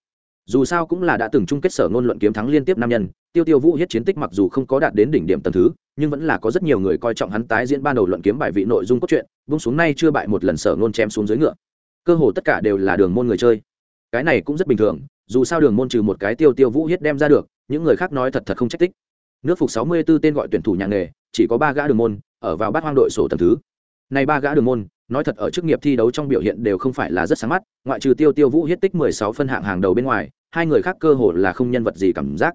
dù sao cũng là đã từng chung kết sở ngôn luận kiếm thắng liên tiếp nam nhân, tiêu tiêu vũ hiết chiến tích mặc dù không có đạt đến đỉnh điểm tầm thứ, nhưng vẫn là có rất nhiều người coi trọng hắn tái diễn ban đầu luận kiếm bài vị nội dung cốt truyện, vung xuống nay chưa bại một lần sở ngôn chém xuống dưới ngựa. Cơ hồ tất cả đều là đường môn người chơi. Cái này cũng rất bình thường, dù sao đường môn trừ một cái tiêu tiêu vũ hiết đem ra được, những người khác nói thật thật không trách tích. Nước phục sáu mươi 64 tên gọi tuyển thủ nhà nghề, chỉ có ba gã đường môn, ở vào bát hoang đội sổ tầm thứ. Này ba gã đường môn nói thật ở chức nghiệp thi đấu trong biểu hiện đều không phải là rất sáng mắt, ngoại trừ tiêu tiêu vũ hiết tích mười sáu phân hạng hàng đầu bên ngoài, hai người khác cơ hồ là không nhân vật gì cảm giác.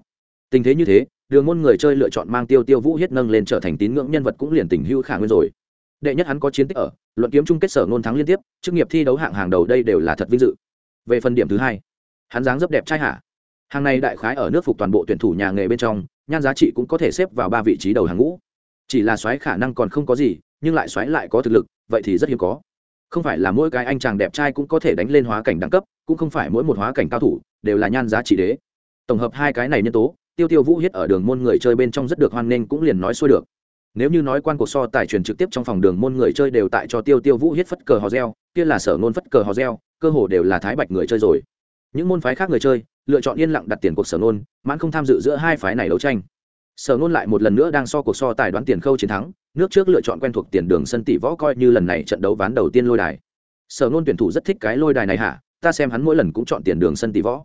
Tình thế như thế, đường môn người chơi lựa chọn mang tiêu tiêu vũ hiết nâng lên trở thành tín ngưỡng nhân vật cũng liền tình hưu khả nguyên rồi. Đệ nhất hắn có chiến tích ở, luận kiếm chung kết sở ngôn thắng liên tiếp, chức nghiệp thi đấu hạng hàng đầu đây đều là thật vinh dự. Về phần điểm thứ hai, hắn dáng rất đẹp trai hả? Hàng này đại khái ở nước phục toàn bộ tuyển thủ nhà nghề bên trong, nhan giá trị cũng có thể xếp vào ba vị trí đầu hàng ngũ chỉ là xoáy khả năng còn không có gì, nhưng lại xoáy lại có thực lực, vậy thì rất hiếm có. Không phải là mỗi cái anh chàng đẹp trai cũng có thể đánh lên hóa cảnh đẳng cấp, cũng không phải mỗi một hóa cảnh cao thủ đều là nhan giá trị đế. Tổng hợp hai cái này nhân tố, tiêu tiêu vũ hiết ở đường môn người chơi bên trong rất được hoan nghênh cũng liền nói xuôi được. Nếu như nói quan cuộc so tài truyền trực tiếp trong phòng đường môn người chơi đều tại cho tiêu tiêu vũ hiết phất cờ hò reo, kia là sở nôn phất cờ hò reo, cơ hồ đều là thái bạch người chơi rồi. Những môn phái khác người chơi, lựa chọn yên lặng đặt tiền cuộc sở nôn mãn không tham dự giữa hai phái này đấu tranh sở nôn lại một lần nữa đang so cuộc so tài đoán tiền khâu chiến thắng, nước trước lựa chọn quen thuộc tiền đường sân tỷ võ coi như lần này trận đấu ván đầu tiên lôi đài. Sở nôn tuyển thủ rất thích cái lôi đài này hả? Ta xem hắn mỗi lần cũng chọn tiền đường sân tỷ võ.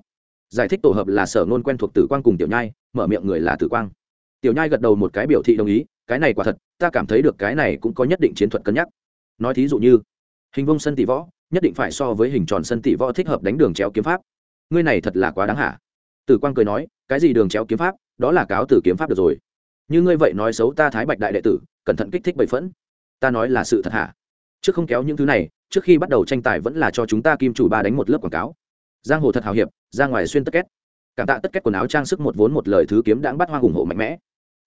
Giải thích tổ hợp là sở nôn quen thuộc tử quang cùng tiểu nhai, mở miệng người là tử quang. Tiểu nhai gật đầu một cái biểu thị đồng ý, cái này quả thật, ta cảm thấy được cái này cũng có nhất định chiến thuật cân nhắc. Nói thí dụ như, hình vông sân tỷ võ, nhất định phải so với hình tròn sân tỷ võ thích hợp đánh đường chéo kiếm pháp. Ngươi này thật là quá đáng hả? Tử quang cười nói, cái gì đường chéo kiếm pháp? Đó là cáo tử kiếm pháp được rồi. Như ngươi vậy nói xấu ta thái bạch đại đệ tử, cẩn thận kích thích bậy phẫn. Ta nói là sự thật hả? Trước không kéo những thứ này, trước khi bắt đầu tranh tài vẫn là cho chúng ta kim chủ ba đánh một lớp quảng cáo. Giang hồ thật hào hiệp, ra ngoài xuyên tất két cảm tạ tất két quần áo trang sức một vốn một lời thứ kiếm đãng bắt hoa ủng hộ mạnh mẽ.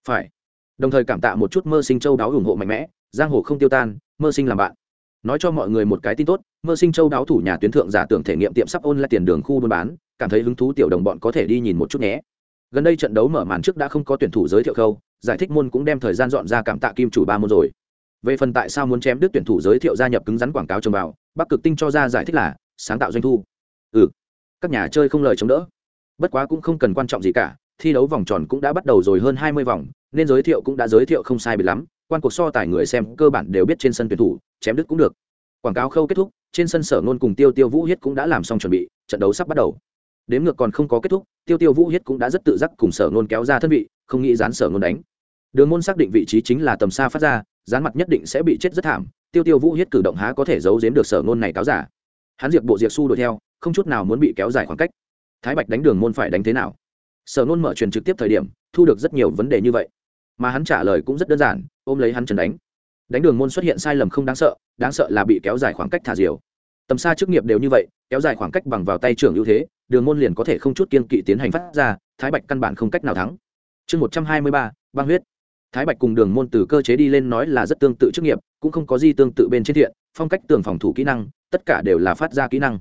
Phải. Đồng thời cảm tạ một chút mơ sinh châu đáo ủng hộ mạnh mẽ. Giang hồ không tiêu tan, mơ sinh làm bạn. Nói cho mọi người một cái tin tốt, mơ sinh châu đáo thủ nhà tuyến thượng giả tưởng thể nghiệm tiệm sắp ôn lại tiền đường khu buôn bán, cảm thấy hứng thú tiểu đồng bọn có thể đi nhìn một chút nhé gần đây trận đấu mở màn trước đã không có tuyển thủ giới thiệu khâu, giải thích môn cũng đem thời gian dọn ra cảm tạ kim chủ ba môn rồi. Về phần tại sao muốn chém đứt tuyển thủ giới thiệu gia nhập cứng rắn quảng cáo trồng vào bắc cực tinh cho ra giải thích là, sáng tạo doanh thu. Ừ các nhà chơi không lời chống đỡ. Bất quá cũng không cần quan trọng gì cả, thi đấu vòng tròn cũng đã bắt đầu rồi hơn hai mươi vòng, nên giới thiệu cũng đã giới thiệu không sai bị lắm, quan cuộc so tài người xem cơ bản đều biết trên sân tuyển thủ, chém đứt cũng được. Quảng cáo khâu kết thúc, trên sân sở ngôn cùng tiêu tiêu vũ hiết cũng đã làm xong chuẩn bị, trận đấu sắp bắt đầu đếm ngược còn không có kết thúc, tiêu tiêu vũ hiết cũng đã rất tự giác cùng sở nôn kéo ra thân vị, không nghĩ dán sở nôn đánh. Đường môn xác định vị trí chính là tầm xa phát ra, dán mặt nhất định sẽ bị chết rất thảm, tiêu tiêu vũ hiết cử động há có thể giấu giếm được sở nôn này cáo giả. Hắn diệt bộ diệt su đuổi theo, không chút nào muốn bị kéo dài khoảng cách. Thái bạch đánh đường môn phải đánh thế nào? Sở nôn mở truyền trực tiếp thời điểm, thu được rất nhiều vấn đề như vậy. Mà hắn trả lời cũng rất đơn giản, ôm lấy hắn trần đánh. Đánh đường môn xuất hiện sai lầm không đáng sợ đáng sợ là bị kéo dài khoảng cách thả diều. Tầm xa chức nghiệp đều như vậy, kéo dài khoảng cách bằng vào tay trưởng ưu thế đường môn liền có thể không chút kiên kỵ tiến hành phát ra, thái bạch căn bản không cách nào thắng. Chương một trăm hai mươi ba, băng huyết. Thái bạch cùng đường môn từ cơ chế đi lên nói là rất tương tự chức nghiệp, cũng không có gì tương tự bên trên thiện, phong cách tường phòng thủ kỹ năng, tất cả đều là phát ra kỹ năng.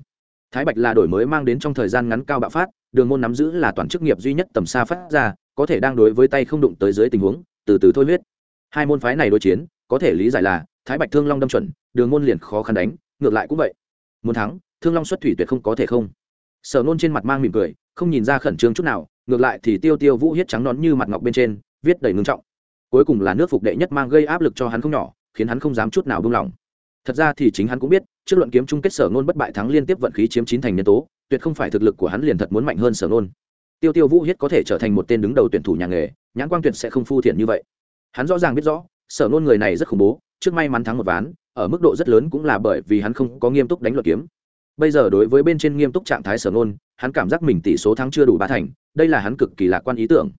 Thái bạch là đổi mới mang đến trong thời gian ngắn cao bạo phát, đường môn nắm giữ là toàn chức nghiệp duy nhất tầm xa phát ra, có thể đang đối với tay không đụng tới dưới tình huống, từ từ thôi huyết. Hai môn phái này đối chiến, có thể lý giải là, thái bạch thương long đâm chuẩn, đường môn liền khó khăn đánh, ngược lại cũng vậy. Muốn thắng, thương long xuất thủy tuyệt không có thể không sở nôn trên mặt mang mỉm cười, không nhìn ra khẩn trương chút nào, ngược lại thì tiêu tiêu vũ hiết trắng nón như mặt ngọc bên trên, viết đầy ngưng trọng. Cuối cùng là nước phục đệ nhất mang gây áp lực cho hắn không nhỏ, khiến hắn không dám chút nào buông lỏng. Thật ra thì chính hắn cũng biết, trước luận kiếm chung kết sở nôn bất bại thắng liên tiếp vận khí chiếm chín thành nhân tố, tuyệt không phải thực lực của hắn liền thật muốn mạnh hơn sở nôn. Tiêu tiêu vũ hiết có thể trở thành một tên đứng đầu tuyển thủ nhà nghề, nhãn quang tuyệt sẽ không phu thiện như vậy. Hắn rõ ràng biết rõ sở nôn người này rất khủng bố, trước may mắn thắng một ván, ở mức độ rất lớn cũng là bởi vì hắn không có nghiêm túc đánh luật kiếm bây giờ đối với bên trên nghiêm túc trạng thái sở nôn hắn cảm giác mình tỷ số thắng chưa đủ ba thành, đây là hắn cực kỳ lạc quan ý tưởng.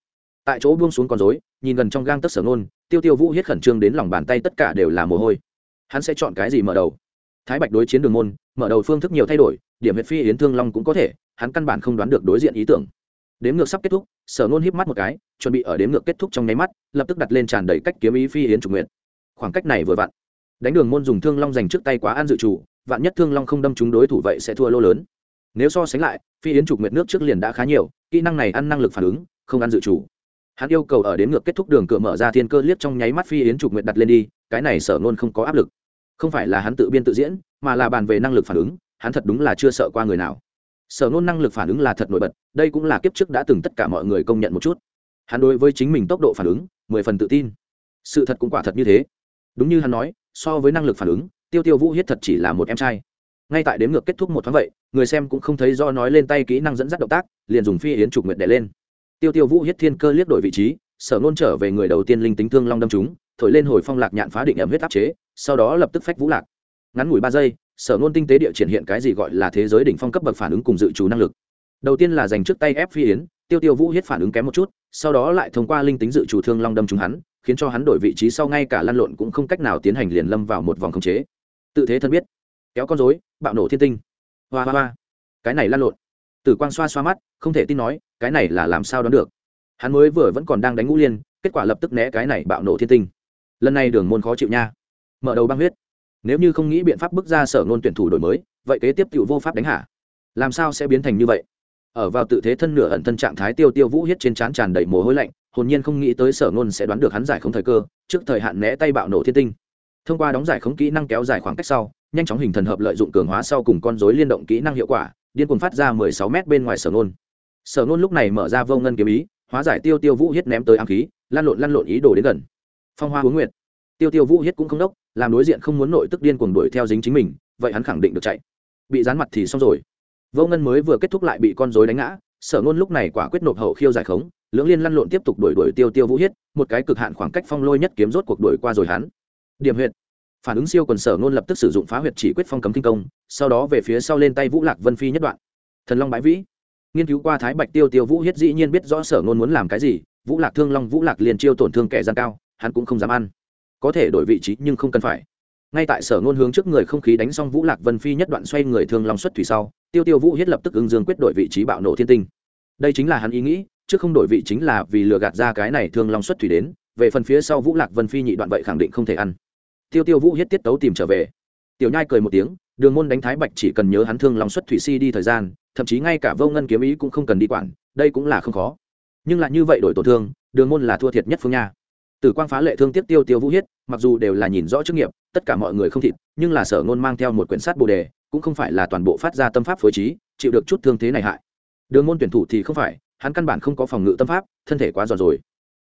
Tại chỗ buông xuống con dối nhìn gần trong gang tất sở nôn tiêu tiêu vũ hết khẩn trương đến lòng bàn tay tất cả đều là mồ hôi. Hắn sẽ chọn cái gì mở đầu? Thái bạch đối chiến đường môn, mở đầu phương thức nhiều thay đổi, điểm huyện phi yến thương long cũng có thể, hắn căn bản không đoán được đối diện ý tưởng. Đếm ngược sắp kết thúc, sở nôn híp mắt một cái, chuẩn bị ở đếm ngược kết thúc trong nháy mắt, lập tức đặt lên tràn đầy cách kiếm ý phi yến chủ nguyện khoảng cách này vừa vặn. Đánh đường môn dùng thương long dành trước tay quá an dự chủ vạn nhất thương long không đâm trúng đối thủ vậy sẽ thua lô lớn. Nếu so sánh lại, phi yến trục nguyệt nước trước liền đã khá nhiều, kỹ năng này ăn năng lực phản ứng, không ăn dự chủ. Hắn yêu cầu ở đến ngược kết thúc đường cửa mở ra thiên cơ liếc trong nháy mắt phi yến trục nguyệt đặt lên đi, cái này sở nôn không có áp lực. Không phải là hắn tự biên tự diễn, mà là bàn về năng lực phản ứng, hắn thật đúng là chưa sợ qua người nào. Sở nôn năng lực phản ứng là thật nổi bật, đây cũng là kiếp trước đã từng tất cả mọi người công nhận một chút. Hắn đối với chính mình tốc độ phản ứng, mười phần tự tin. Sự thật cũng quả thật như thế. Đúng như hắn nói, so với năng lực phản ứng tiêu tiêu vũ hiết thật chỉ là một em trai. Ngay tại đếm ngược kết thúc một thoáng vậy, người xem cũng không thấy do nói lên tay kỹ năng dẫn dắt động tác, liền dùng phi yến trục Nguyệt đệ lên. Tiêu tiêu vũ hiết thiên cơ liếc đổi vị trí, sở nôn trở về người đầu tiên linh tính thương long đâm chúng thổi lên hồi phong lạc nhạn phá định ẩm huyết áp chế, sau đó lập tức phách vũ lạc. Ngắn ngủi ba giây, sở nôn tinh tế địa triển hiện cái gì gọi là thế giới đỉnh phong cấp bậc phản ứng cùng dự trù năng lực. Đầu tiên là dành trước tay ép phi yến, tiêu tiêu vũ hiết phản ứng kém một chút, sau đó lại thông qua linh tính dự trù thương long đâm chúng hắn, khiến cho hắn đổi vị trí sau ngay cả lăn lộn cũng không cách nào tiến hành liền lâm vào một vòng khống chế tự thế thân biết. Kéo con dối bạo nổ thiên tinh. Hoa hoa hoa. Cái này lan lộn. Tử quang xoa xoa mắt, không thể tin nói, cái này là làm sao đoán được? Hắn mới vừa vẫn còn đang đánh ngũ liên, kết quả lập tức né cái này bạo nổ thiên tinh. Lần này đường môn khó chịu nha. Mở đầu băng huyết. Nếu như không nghĩ biện pháp bước ra sở ngôn tuyển thủ đổi mới, vậy kế tiếp cựu vô pháp đánh hạ. Làm sao sẽ biến thành như vậy? Ở vào tự thế thân nửa ẩn thân trạng thái tiêu tiêu vũ hiết trên trán tràn đầy mồ hôi lạnh, hồn nhiên không nghĩ tới sở ngôn sẽ đoán được hắn giải không thời cơ, trước thời hạn né tay bạo nổ thiên tinh thông qua đóng giải khống kỹ năng kéo dài khoảng cách sau, nhanh chóng hình thần hợp lợi dụng cường hóa sau cùng con dối liên động kỹ năng hiệu quả, điên cuồng phát ra mười sáu m bên ngoài sở nôn sở nôn lúc này mở ra vô ngân kiếm ý, hóa giải tiêu tiêu vũ hiết ném tới ám khí lan lộn lan lộn ý đồ đến gần. Phong hoa huống nguyệt. Tiêu tiêu vũ hiết cũng không đốc, làm đối diện không muốn nội tức điên cuồng đuổi theo dính chính mình, vậy hắn khẳng định được chạy. Bị dán mặt thì xong rồi. Vô ngân mới vừa kết thúc lại bị con dối đánh ngã, sở nôn lúc này quả quyết nộp hậu khiêu giải khống, lưỡng liên lăn lộn tiếp tục đuổi đuổi tiêu tiêu vũ hiết, một cái cực hạn khoảng cách phong lôi nhất kiếm rốt cuộc đuổi qua rồi hắn điểm huyệt. Phản ứng siêu quần sở nôn lập tức sử dụng phá huyệt chỉ quyết phong cấm kinh công, sau đó về phía sau lên tay vũ lạc vân phi nhất đoạn. Thần long bãi vĩ. Nghiên cứu qua thái bạch tiêu tiêu vũ hiết dĩ nhiên biết rõ sở nôn muốn làm cái gì, vũ lạc thương long vũ lạc liền chiêu tổn thương kẻ gian cao, hắn cũng không dám ăn. Có thể đổi vị trí nhưng không cần phải. Ngay tại sở ngôn hướng trước người không khí đánh xong vũ lạc vân phi nhất đoạn xoay người thương long xuất thủy sau, tiêu tiêu vũ hiết lập tức ứng dương quyết đổi vị trí bạo nổ thiên tinh. Đây chính là hắn ý nghĩ, trước không đổi vị chính là vì lừa gạt ra cái này thương long xuất thủy đến, về phần phía sau vũ lạc vân phi nhị đoạn vậy khẳng định không thể ăn tiêu tiêu vũ hiết tiết tấu tìm trở về. Tiểu nhai cười một tiếng, đường môn đánh thái bạch chỉ cần nhớ hắn thương lòng xuất thủy si đi thời gian, thậm chí ngay cả vô ngân kiếm ý cũng không cần đi quản, đây cũng là không khó. Nhưng lại như vậy đổi tổn thương, đường môn là thua thiệt nhất phương nha. Tử quang phá lệ thương tiếc tiêu tiêu vũ hiết, mặc dù đều là nhìn rõ chức nghiệp, tất cả mọi người không thịt, nhưng là sở ngôn mang theo một quyển sát bồ đề, cũng không phải là toàn bộ phát ra tâm pháp phối trí, chịu được chút thương thế này hại. Đường môn tuyển thủ thì không phải, hắn căn bản không có phòng ngự tâm pháp, thân thể quá giòn rồi.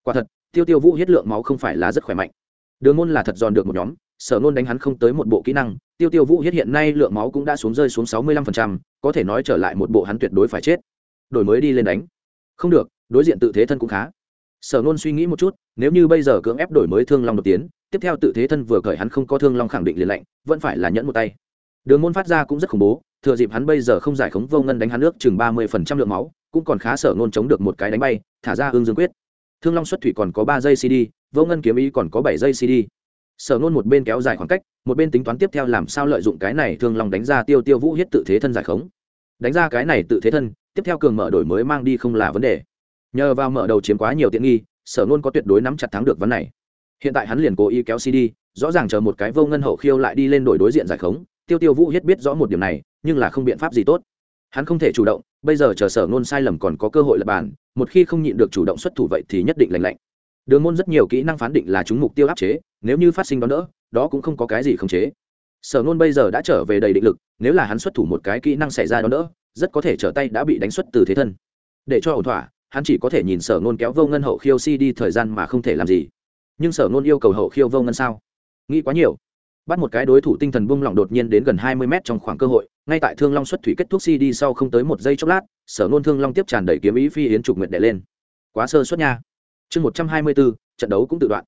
Quả thật, tiêu tiêu vũ hiết lượng máu không phải là rất khỏe mạnh đường môn là thật giòn được một nhóm, sở nôn đánh hắn không tới một bộ kỹ năng, tiêu tiêu vũ hiết hiện nay lượng máu cũng đã xuống rơi xuống sáu mươi lăm phần trăm, có thể nói trở lại một bộ hắn tuyệt đối phải chết. Đổi mới đi lên đánh. Không được, đối diện tự thế thân cũng khá. Sở nôn suy nghĩ một chút, nếu như bây giờ cưỡng ép đổi mới thương long đột tiến, tiếp theo tự thế thân vừa cởi hắn không có thương long khẳng định liền lạnh, vẫn phải là nhẫn một tay. Đường môn phát ra cũng rất khủng bố, thừa dịp hắn bây giờ không giải khống vô ngân đánh hắn nước chừng ba mươi phần trăm lượng máu, cũng còn khá sở nôn chống được một cái đánh bay, thả ra hương dương quyết thương long xuất thủy còn có ba giây cd vô ngân kiếm ý còn có bảy giây cd sở nôn một bên kéo dài khoảng cách, một bên tính toán tiếp theo làm sao lợi dụng cái này thương long đánh ra tiêu tiêu vũ hiết tự thế thân giải khống. Đánh ra cái này tự thế thân, tiếp theo cường mở đổi mới mang đi không là vấn đề. Nhờ vào mở đầu chiếm quá nhiều tiện nghi, sở nôn có tuyệt đối nắm chặt thắng được vấn này. Hiện tại hắn liền cố ý kéo cd rõ ràng chờ một cái vô ngân hậu khiêu lại đi lên đổi đối diện giải khống. Tiêu tiêu vũ hiết biết rõ một điểm này, nhưng là không biện pháp gì tốt. Hắn không thể chủ động, bây giờ chờ sở nôn sai lầm còn có cơ hội lập bàn một khi không nhịn được chủ động xuất thủ vậy thì nhất định lành lạnh. Đường môn rất nhiều kỹ năng phán định là chúng mục tiêu áp chế, nếu như phát sinh đó nữa đó cũng không có cái gì khống chế. Sở nôn bây giờ đã trở về đầy định lực, nếu là hắn xuất thủ một cái kỹ năng xảy ra đó nữa rất có thể trở tay đã bị đánh xuất từ thế thân. Để cho ổn thỏa, hắn chỉ có thể nhìn sở nôn kéo vô ngân hậu khiêu si đi thời gian mà không thể làm gì. Nhưng sở nôn yêu cầu hậu khiêu vô ngân sao? Nghĩ quá nhiều bắt một cái đối thủ tinh thần bung lỏng đột nhiên đến gần hai mươi mét trong khoảng cơ hội, ngay tại thương long xuất thủy kết thúc si đi sau không tới một giây chốc lát, sở nôn thương long tiếp tràn đầy kiếm ý phi yến trục nguyện đệ lên. Quá sơ suất nha. Chương một trăm hai mươi bốn, trận đấu cũng tự đoạn.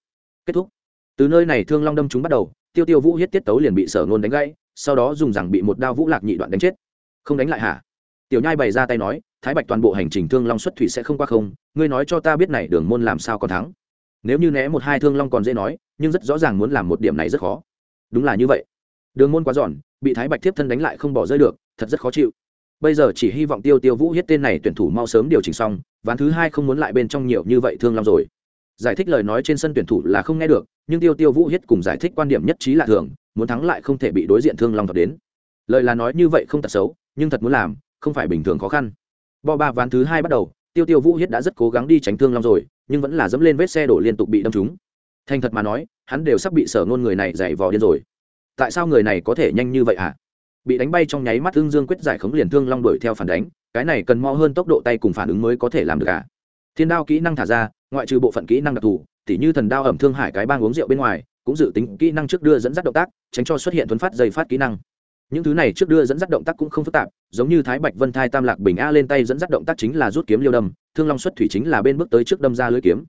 Kết thúc. Từ nơi này thương long đâm chúng bắt đầu, tiêu tiêu vũ hiết tiết tấu liền bị sở nôn đánh gãy, sau đó dùng rằng bị một đao vũ lạc nhị đoạn đánh chết. Không đánh lại hả? Tiểu nhai bày ra tay nói, thái bạch toàn bộ hành trình thương long xuất thủy sẽ không qua không, ngươi nói cho ta biết này đường môn làm sao còn thắng. Nếu như né một hai thương long còn dễ nói, nhưng rất rõ ràng muốn làm một điểm này rất khó đúng là như vậy. Đường môn quá giòn, bị thái bạch thiếp thân đánh lại không bỏ rơi được, thật rất khó chịu. Bây giờ chỉ hy vọng tiêu tiêu vũ hiết tên này tuyển thủ mau sớm điều chỉnh xong, ván thứ hai không muốn lại bên trong nhiều như vậy thương long rồi. Giải thích lời nói trên sân tuyển thủ là không nghe được, nhưng tiêu tiêu vũ hiết cùng giải thích quan điểm nhất trí là thường, muốn thắng lại không thể bị đối diện thương long thật đến. Lời là nói như vậy không thật xấu, nhưng thật muốn làm, không phải bình thường khó khăn. Bo ba ván thứ hai bắt đầu, tiêu tiêu vũ hiết đã rất cố gắng đi tránh thương long rồi, nhưng vẫn là dẫm lên vết xe đổ liên tục bị đâm trúng thành thật mà nói, hắn đều sắp bị sở ngôn người này dày vò điên rồi. Tại sao người này có thể nhanh như vậy hả? Bị đánh bay trong nháy mắt ưng dương quyết giải khống liền thương long đuổi theo phản đánh, cái này cần mo hơn tốc độ tay cùng phản ứng mới có thể làm được cả thiên đao kỹ năng thả ra, ngoại trừ bộ phận kỹ năng đặc thù, tỉ như thần đao ẩm thương hải cái bang uống rượu bên ngoài, cũng dự tính kỹ năng trước đưa dẫn dắt động tác, tránh cho xuất hiện thuấn phát dây phát kỹ năng. Những thứ này trước đưa dẫn dắt động tác cũng không phức tạp, giống như thái bạch vân thai tam lạc bình a lên tay dẫn dắt động tác chính là rút kiếm liêu đâm, thương long xuất thủy chính là bên bước tới trước đâm ra lưới kiếm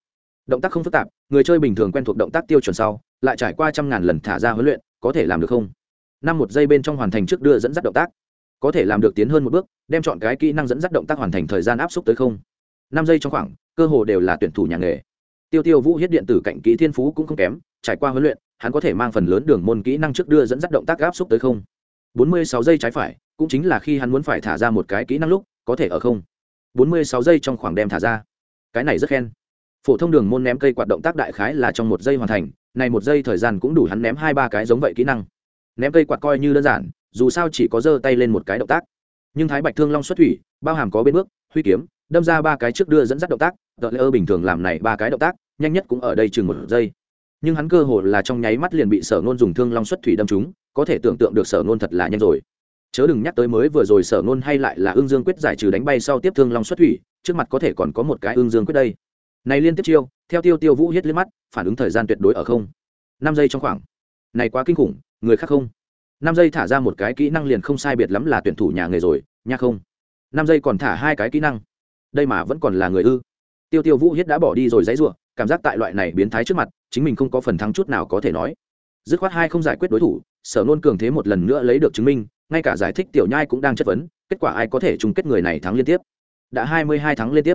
động tác không phức tạp, người chơi bình thường quen thuộc động tác tiêu chuẩn sau, lại trải qua trăm ngàn lần thả ra huấn luyện, có thể làm được không? Năm một giây bên trong hoàn thành trước đưa dẫn dắt động tác. Có thể làm được tiến hơn một bước, đem chọn cái kỹ năng dẫn dắt động tác hoàn thành thời gian áp suất tới không? Năm giây trong khoảng, cơ hồ đều là tuyển thủ nhà nghề. Tiêu tiêu vũ hiết điện tử cạnh kỹ thiên phú cũng không kém, trải qua huấn luyện, hắn có thể mang phần lớn đường môn kỹ năng trước đưa dẫn dắt động tác áp suất tới không? Bốn mươi sáu giây trái phải, cũng chính là khi hắn muốn phải thả ra một cái kỹ năng lúc, có thể ở không? Bốn mươi sáu giây trong khoảng đem thả ra. Cái này rất khen phổ thông đường môn ném cây quạt động tác đại khái là trong một giây hoàn thành, này một giây thời gian cũng đủ hắn ném hai ba cái giống vậy kỹ năng. Ném cây quạt coi như đơn giản, dù sao chỉ có giơ tay lên một cái động tác. Nhưng thái bạch thương long xuất thủy, bao hàm có bên bước, huy kiếm, đâm ra ba cái trước đưa dẫn dắt động tác tờ lễ ơ bình thường làm này ba cái động tác, nhanh nhất cũng ở đây chừng một giây. Nhưng hắn cơ hồ là trong nháy mắt liền bị sở nôn dùng thương long xuất thủy đâm chúng có thể tưởng tượng được sở nôn thật là nhanh rồi. Chớ đừng nhắc tới mới vừa rồi sở nôn hay lại là ương dương quyết giải trừ đánh bay sau tiếp thương long xuất thủy, trước mặt có thể còn có một cái ương dương quyết đây này liên tiếp chiêu, theo tiêu tiêu vũ hết liếc mắt, phản ứng thời gian tuyệt đối ở không. Năm giây trong khoảng. Này quá kinh khủng, người khác không. Năm giây thả ra một cái kỹ năng liền không sai biệt lắm là tuyển thủ nhà nghề rồi, nha không. Năm giây còn thả hai cái kỹ năng. Đây mà vẫn còn là người ư. Tiêu tiêu vũ hiết đã bỏ đi rồi dãy ruộng cảm giác tại loại này biến thái trước mặt, chính mình không có phần thắng chút nào có thể nói. Dứt khoát hai không giải quyết đối thủ, sở nôn cường thế một lần nữa lấy được chứng minh, ngay cả giải thích tiểu nhai cũng đang chất vấn, kết quả ai có thể chung kết người này thắng liên tiếp. Đã hai mươi hai tháng liên tiếp.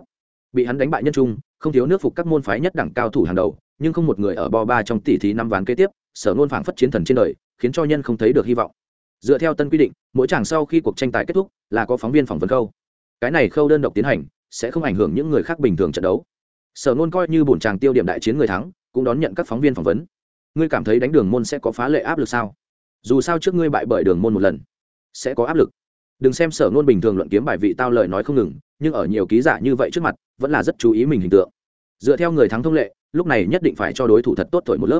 Bị hắn đánh bại nhân trung không thiếu nước phục các môn phái nhất đẳng cao thủ hàng đầu, nhưng không một người ở bo ba trong tỷ thí năm ván kế tiếp, sở nôn phảng phất chiến thần trên đời, khiến cho nhân không thấy được hy vọng. Dựa theo tân quy định, mỗi chàng sau khi cuộc tranh tài kết thúc, là có phóng viên phỏng vấn khâu. Cái này khâu đơn độc tiến hành, sẽ không ảnh hưởng những người khác bình thường trận đấu. Sở nôn coi như bổn chàng tiêu điểm đại chiến người thắng, cũng đón nhận các phóng viên phỏng vấn. Ngươi cảm thấy đánh đường môn sẽ có phá lệ áp lực sao? Dù sao trước ngươi bại bởi đường môn một lần, sẽ có áp lực đừng xem sở ngôn bình thường luận kiếm bài vị tao lời nói không ngừng, nhưng ở nhiều ký giả như vậy trước mặt, vẫn là rất chú ý mình hình tượng. Dựa theo người thắng thông lệ, lúc này nhất định phải cho đối thủ thật tốt thổi một lớp.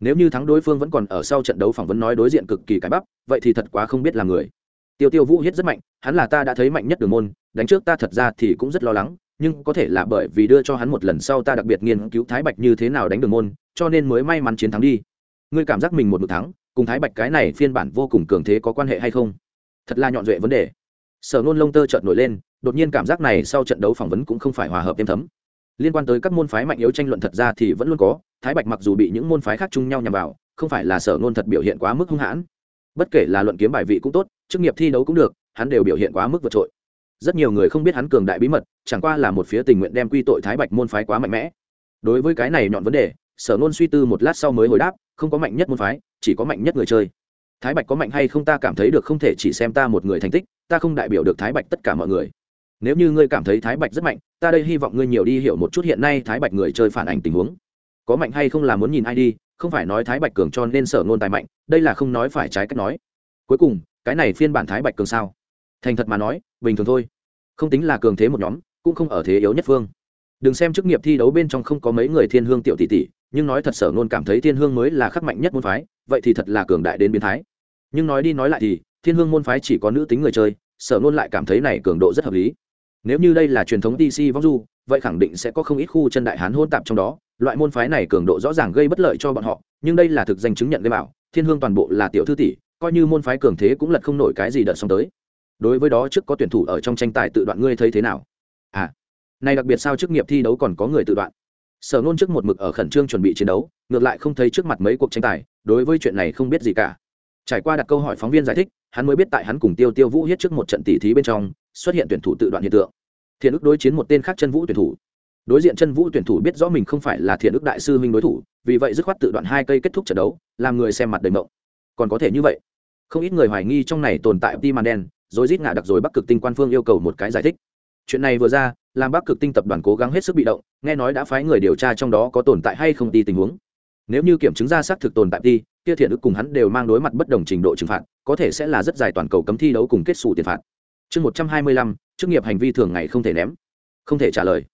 Nếu như thắng đối phương vẫn còn ở sau trận đấu phỏng vấn nói đối diện cực kỳ cái bắp, vậy thì thật quá không biết là người. Tiêu tiêu vũ hiết rất mạnh, hắn là ta đã thấy mạnh nhất đường môn, đánh trước ta thật ra thì cũng rất lo lắng, nhưng có thể là bởi vì đưa cho hắn một lần sau ta đặc biệt nghiên cứu thái bạch như thế nào đánh đường môn, cho nên mới may mắn chiến thắng đi. Ngươi cảm giác mình một một thắng, cùng thái bạch cái này phiên bản vô cùng cường thế có quan hệ hay không? Thật là nhọn duệ vấn đề. Sở nôn lông tơ trợn nổi lên, đột nhiên cảm giác này sau trận đấu phỏng vấn cũng không phải hòa hợp êm thấm. Liên quan tới các môn phái mạnh yếu tranh luận thật ra thì vẫn luôn có, thái bạch mặc dù bị những môn phái khác chung nhau nhằm vào, không phải là sở nôn thật biểu hiện quá mức hung hãn. Bất kể là luận kiếm bài vị cũng tốt, chức nghiệp thi đấu cũng được, hắn đều biểu hiện quá mức vượt trội. Rất nhiều người không biết hắn cường đại bí mật, chẳng qua là một phía tình nguyện đem quy tội thái bạch môn phái quá mạnh mẽ. Đối với cái này nhọn vấn đề, sở nôn suy tư một lát sau mới hồi đáp, không có mạnh nhất môn phái, chỉ có mạnh nhất người chơi thái bạch có mạnh hay không ta cảm thấy được không thể chỉ xem ta một người thành tích, ta không đại biểu được thái bạch tất cả mọi người. Nếu như ngươi cảm thấy thái bạch rất mạnh, ta đây hy vọng ngươi nhiều đi hiểu một chút hiện nay thái bạch người chơi phản ảnh tình huống. Có mạnh hay không là muốn nhìn ai đi, không phải nói thái bạch cường cho nên sở ngôn tài mạnh, đây là không nói phải trái cách nói. Cuối cùng, cái này phiên bản thái bạch cường sao? Thành thật mà nói, bình thường thôi. Không tính là cường thế một nhóm, cũng không ở thế yếu nhất phương. Đừng xem chức nghiệp thi đấu bên trong không có mấy người thiên hương tiểu tỷ tỷ, nhưng nói thật sở ngôn cảm thấy thiên hương mới là khắc mạnh nhất môn phái, vậy thì thật là cường đại đến biến thái nhưng nói đi nói lại thì, thiên hương môn phái chỉ có nữ tính người chơi, sở nôn lại cảm thấy này cường độ rất hợp lý. Nếu như đây là truyền thống dc vong du, vậy khẳng định sẽ có không ít khu chân đại hán hôn tạp trong đó, loại môn phái này cường độ rõ ràng gây bất lợi cho bọn họ, nhưng đây là thực danh chứng nhận gây bảo, thiên hương toàn bộ là tiểu thư tỷ, coi như môn phái cường thế cũng lật không nổi cái gì đợt xong tới. Đối với đó trước có tuyển thủ ở trong tranh tài tự đoạn ngươi thấy thế nào? À này đặc biệt sao chức nghiệp thi đấu còn có người tự đoạn. Sở nôn trước một mực ở khẩn trương chuẩn bị chiến đấu, ngược lại không thấy trước mặt mấy cuộc tranh tài, đối với chuyện này không biết gì cả trải qua đặt câu hỏi phóng viên giải thích, hắn mới biết tại hắn cùng tiêu tiêu vũ hiết trước một trận tỉ thí bên trong, xuất hiện tuyển thủ tự đoạn hiện tượng. Thiện ức đối chiến một tên khác chân vũ tuyển thủ. Đối diện chân vũ tuyển thủ biết rõ mình không phải là thiện ức đại sư huynh đối thủ, vì vậy dứt khoát tự đoạn hai cây kết thúc trận đấu, làm người xem mặt đầy mộng. Còn có thể như vậy. Không ít người hoài nghi trong này tồn tại ti màn đen, rồi rít ngả đặc rồi bắc cực tinh quan phương yêu cầu một cái giải thích. Chuyện này vừa ra, làm bắc cực tinh tập đoàn cố gắng hết sức bị động, nghe nói đã phái người điều tra trong đó có tồn tại hay không ti tình huống nếu như kiểm chứng ra xác thực tồn tại đi, kia thiện ức cùng hắn đều mang đối mặt bất đồng trình độ trừng phạt có thể sẽ là rất dài toàn cầu cấm thi đấu cùng kết xù tiền phạt. Chương một trăm hai mươi lăm chức nghiệp hành vi thường ngày không thể ném. Không thể trả lời.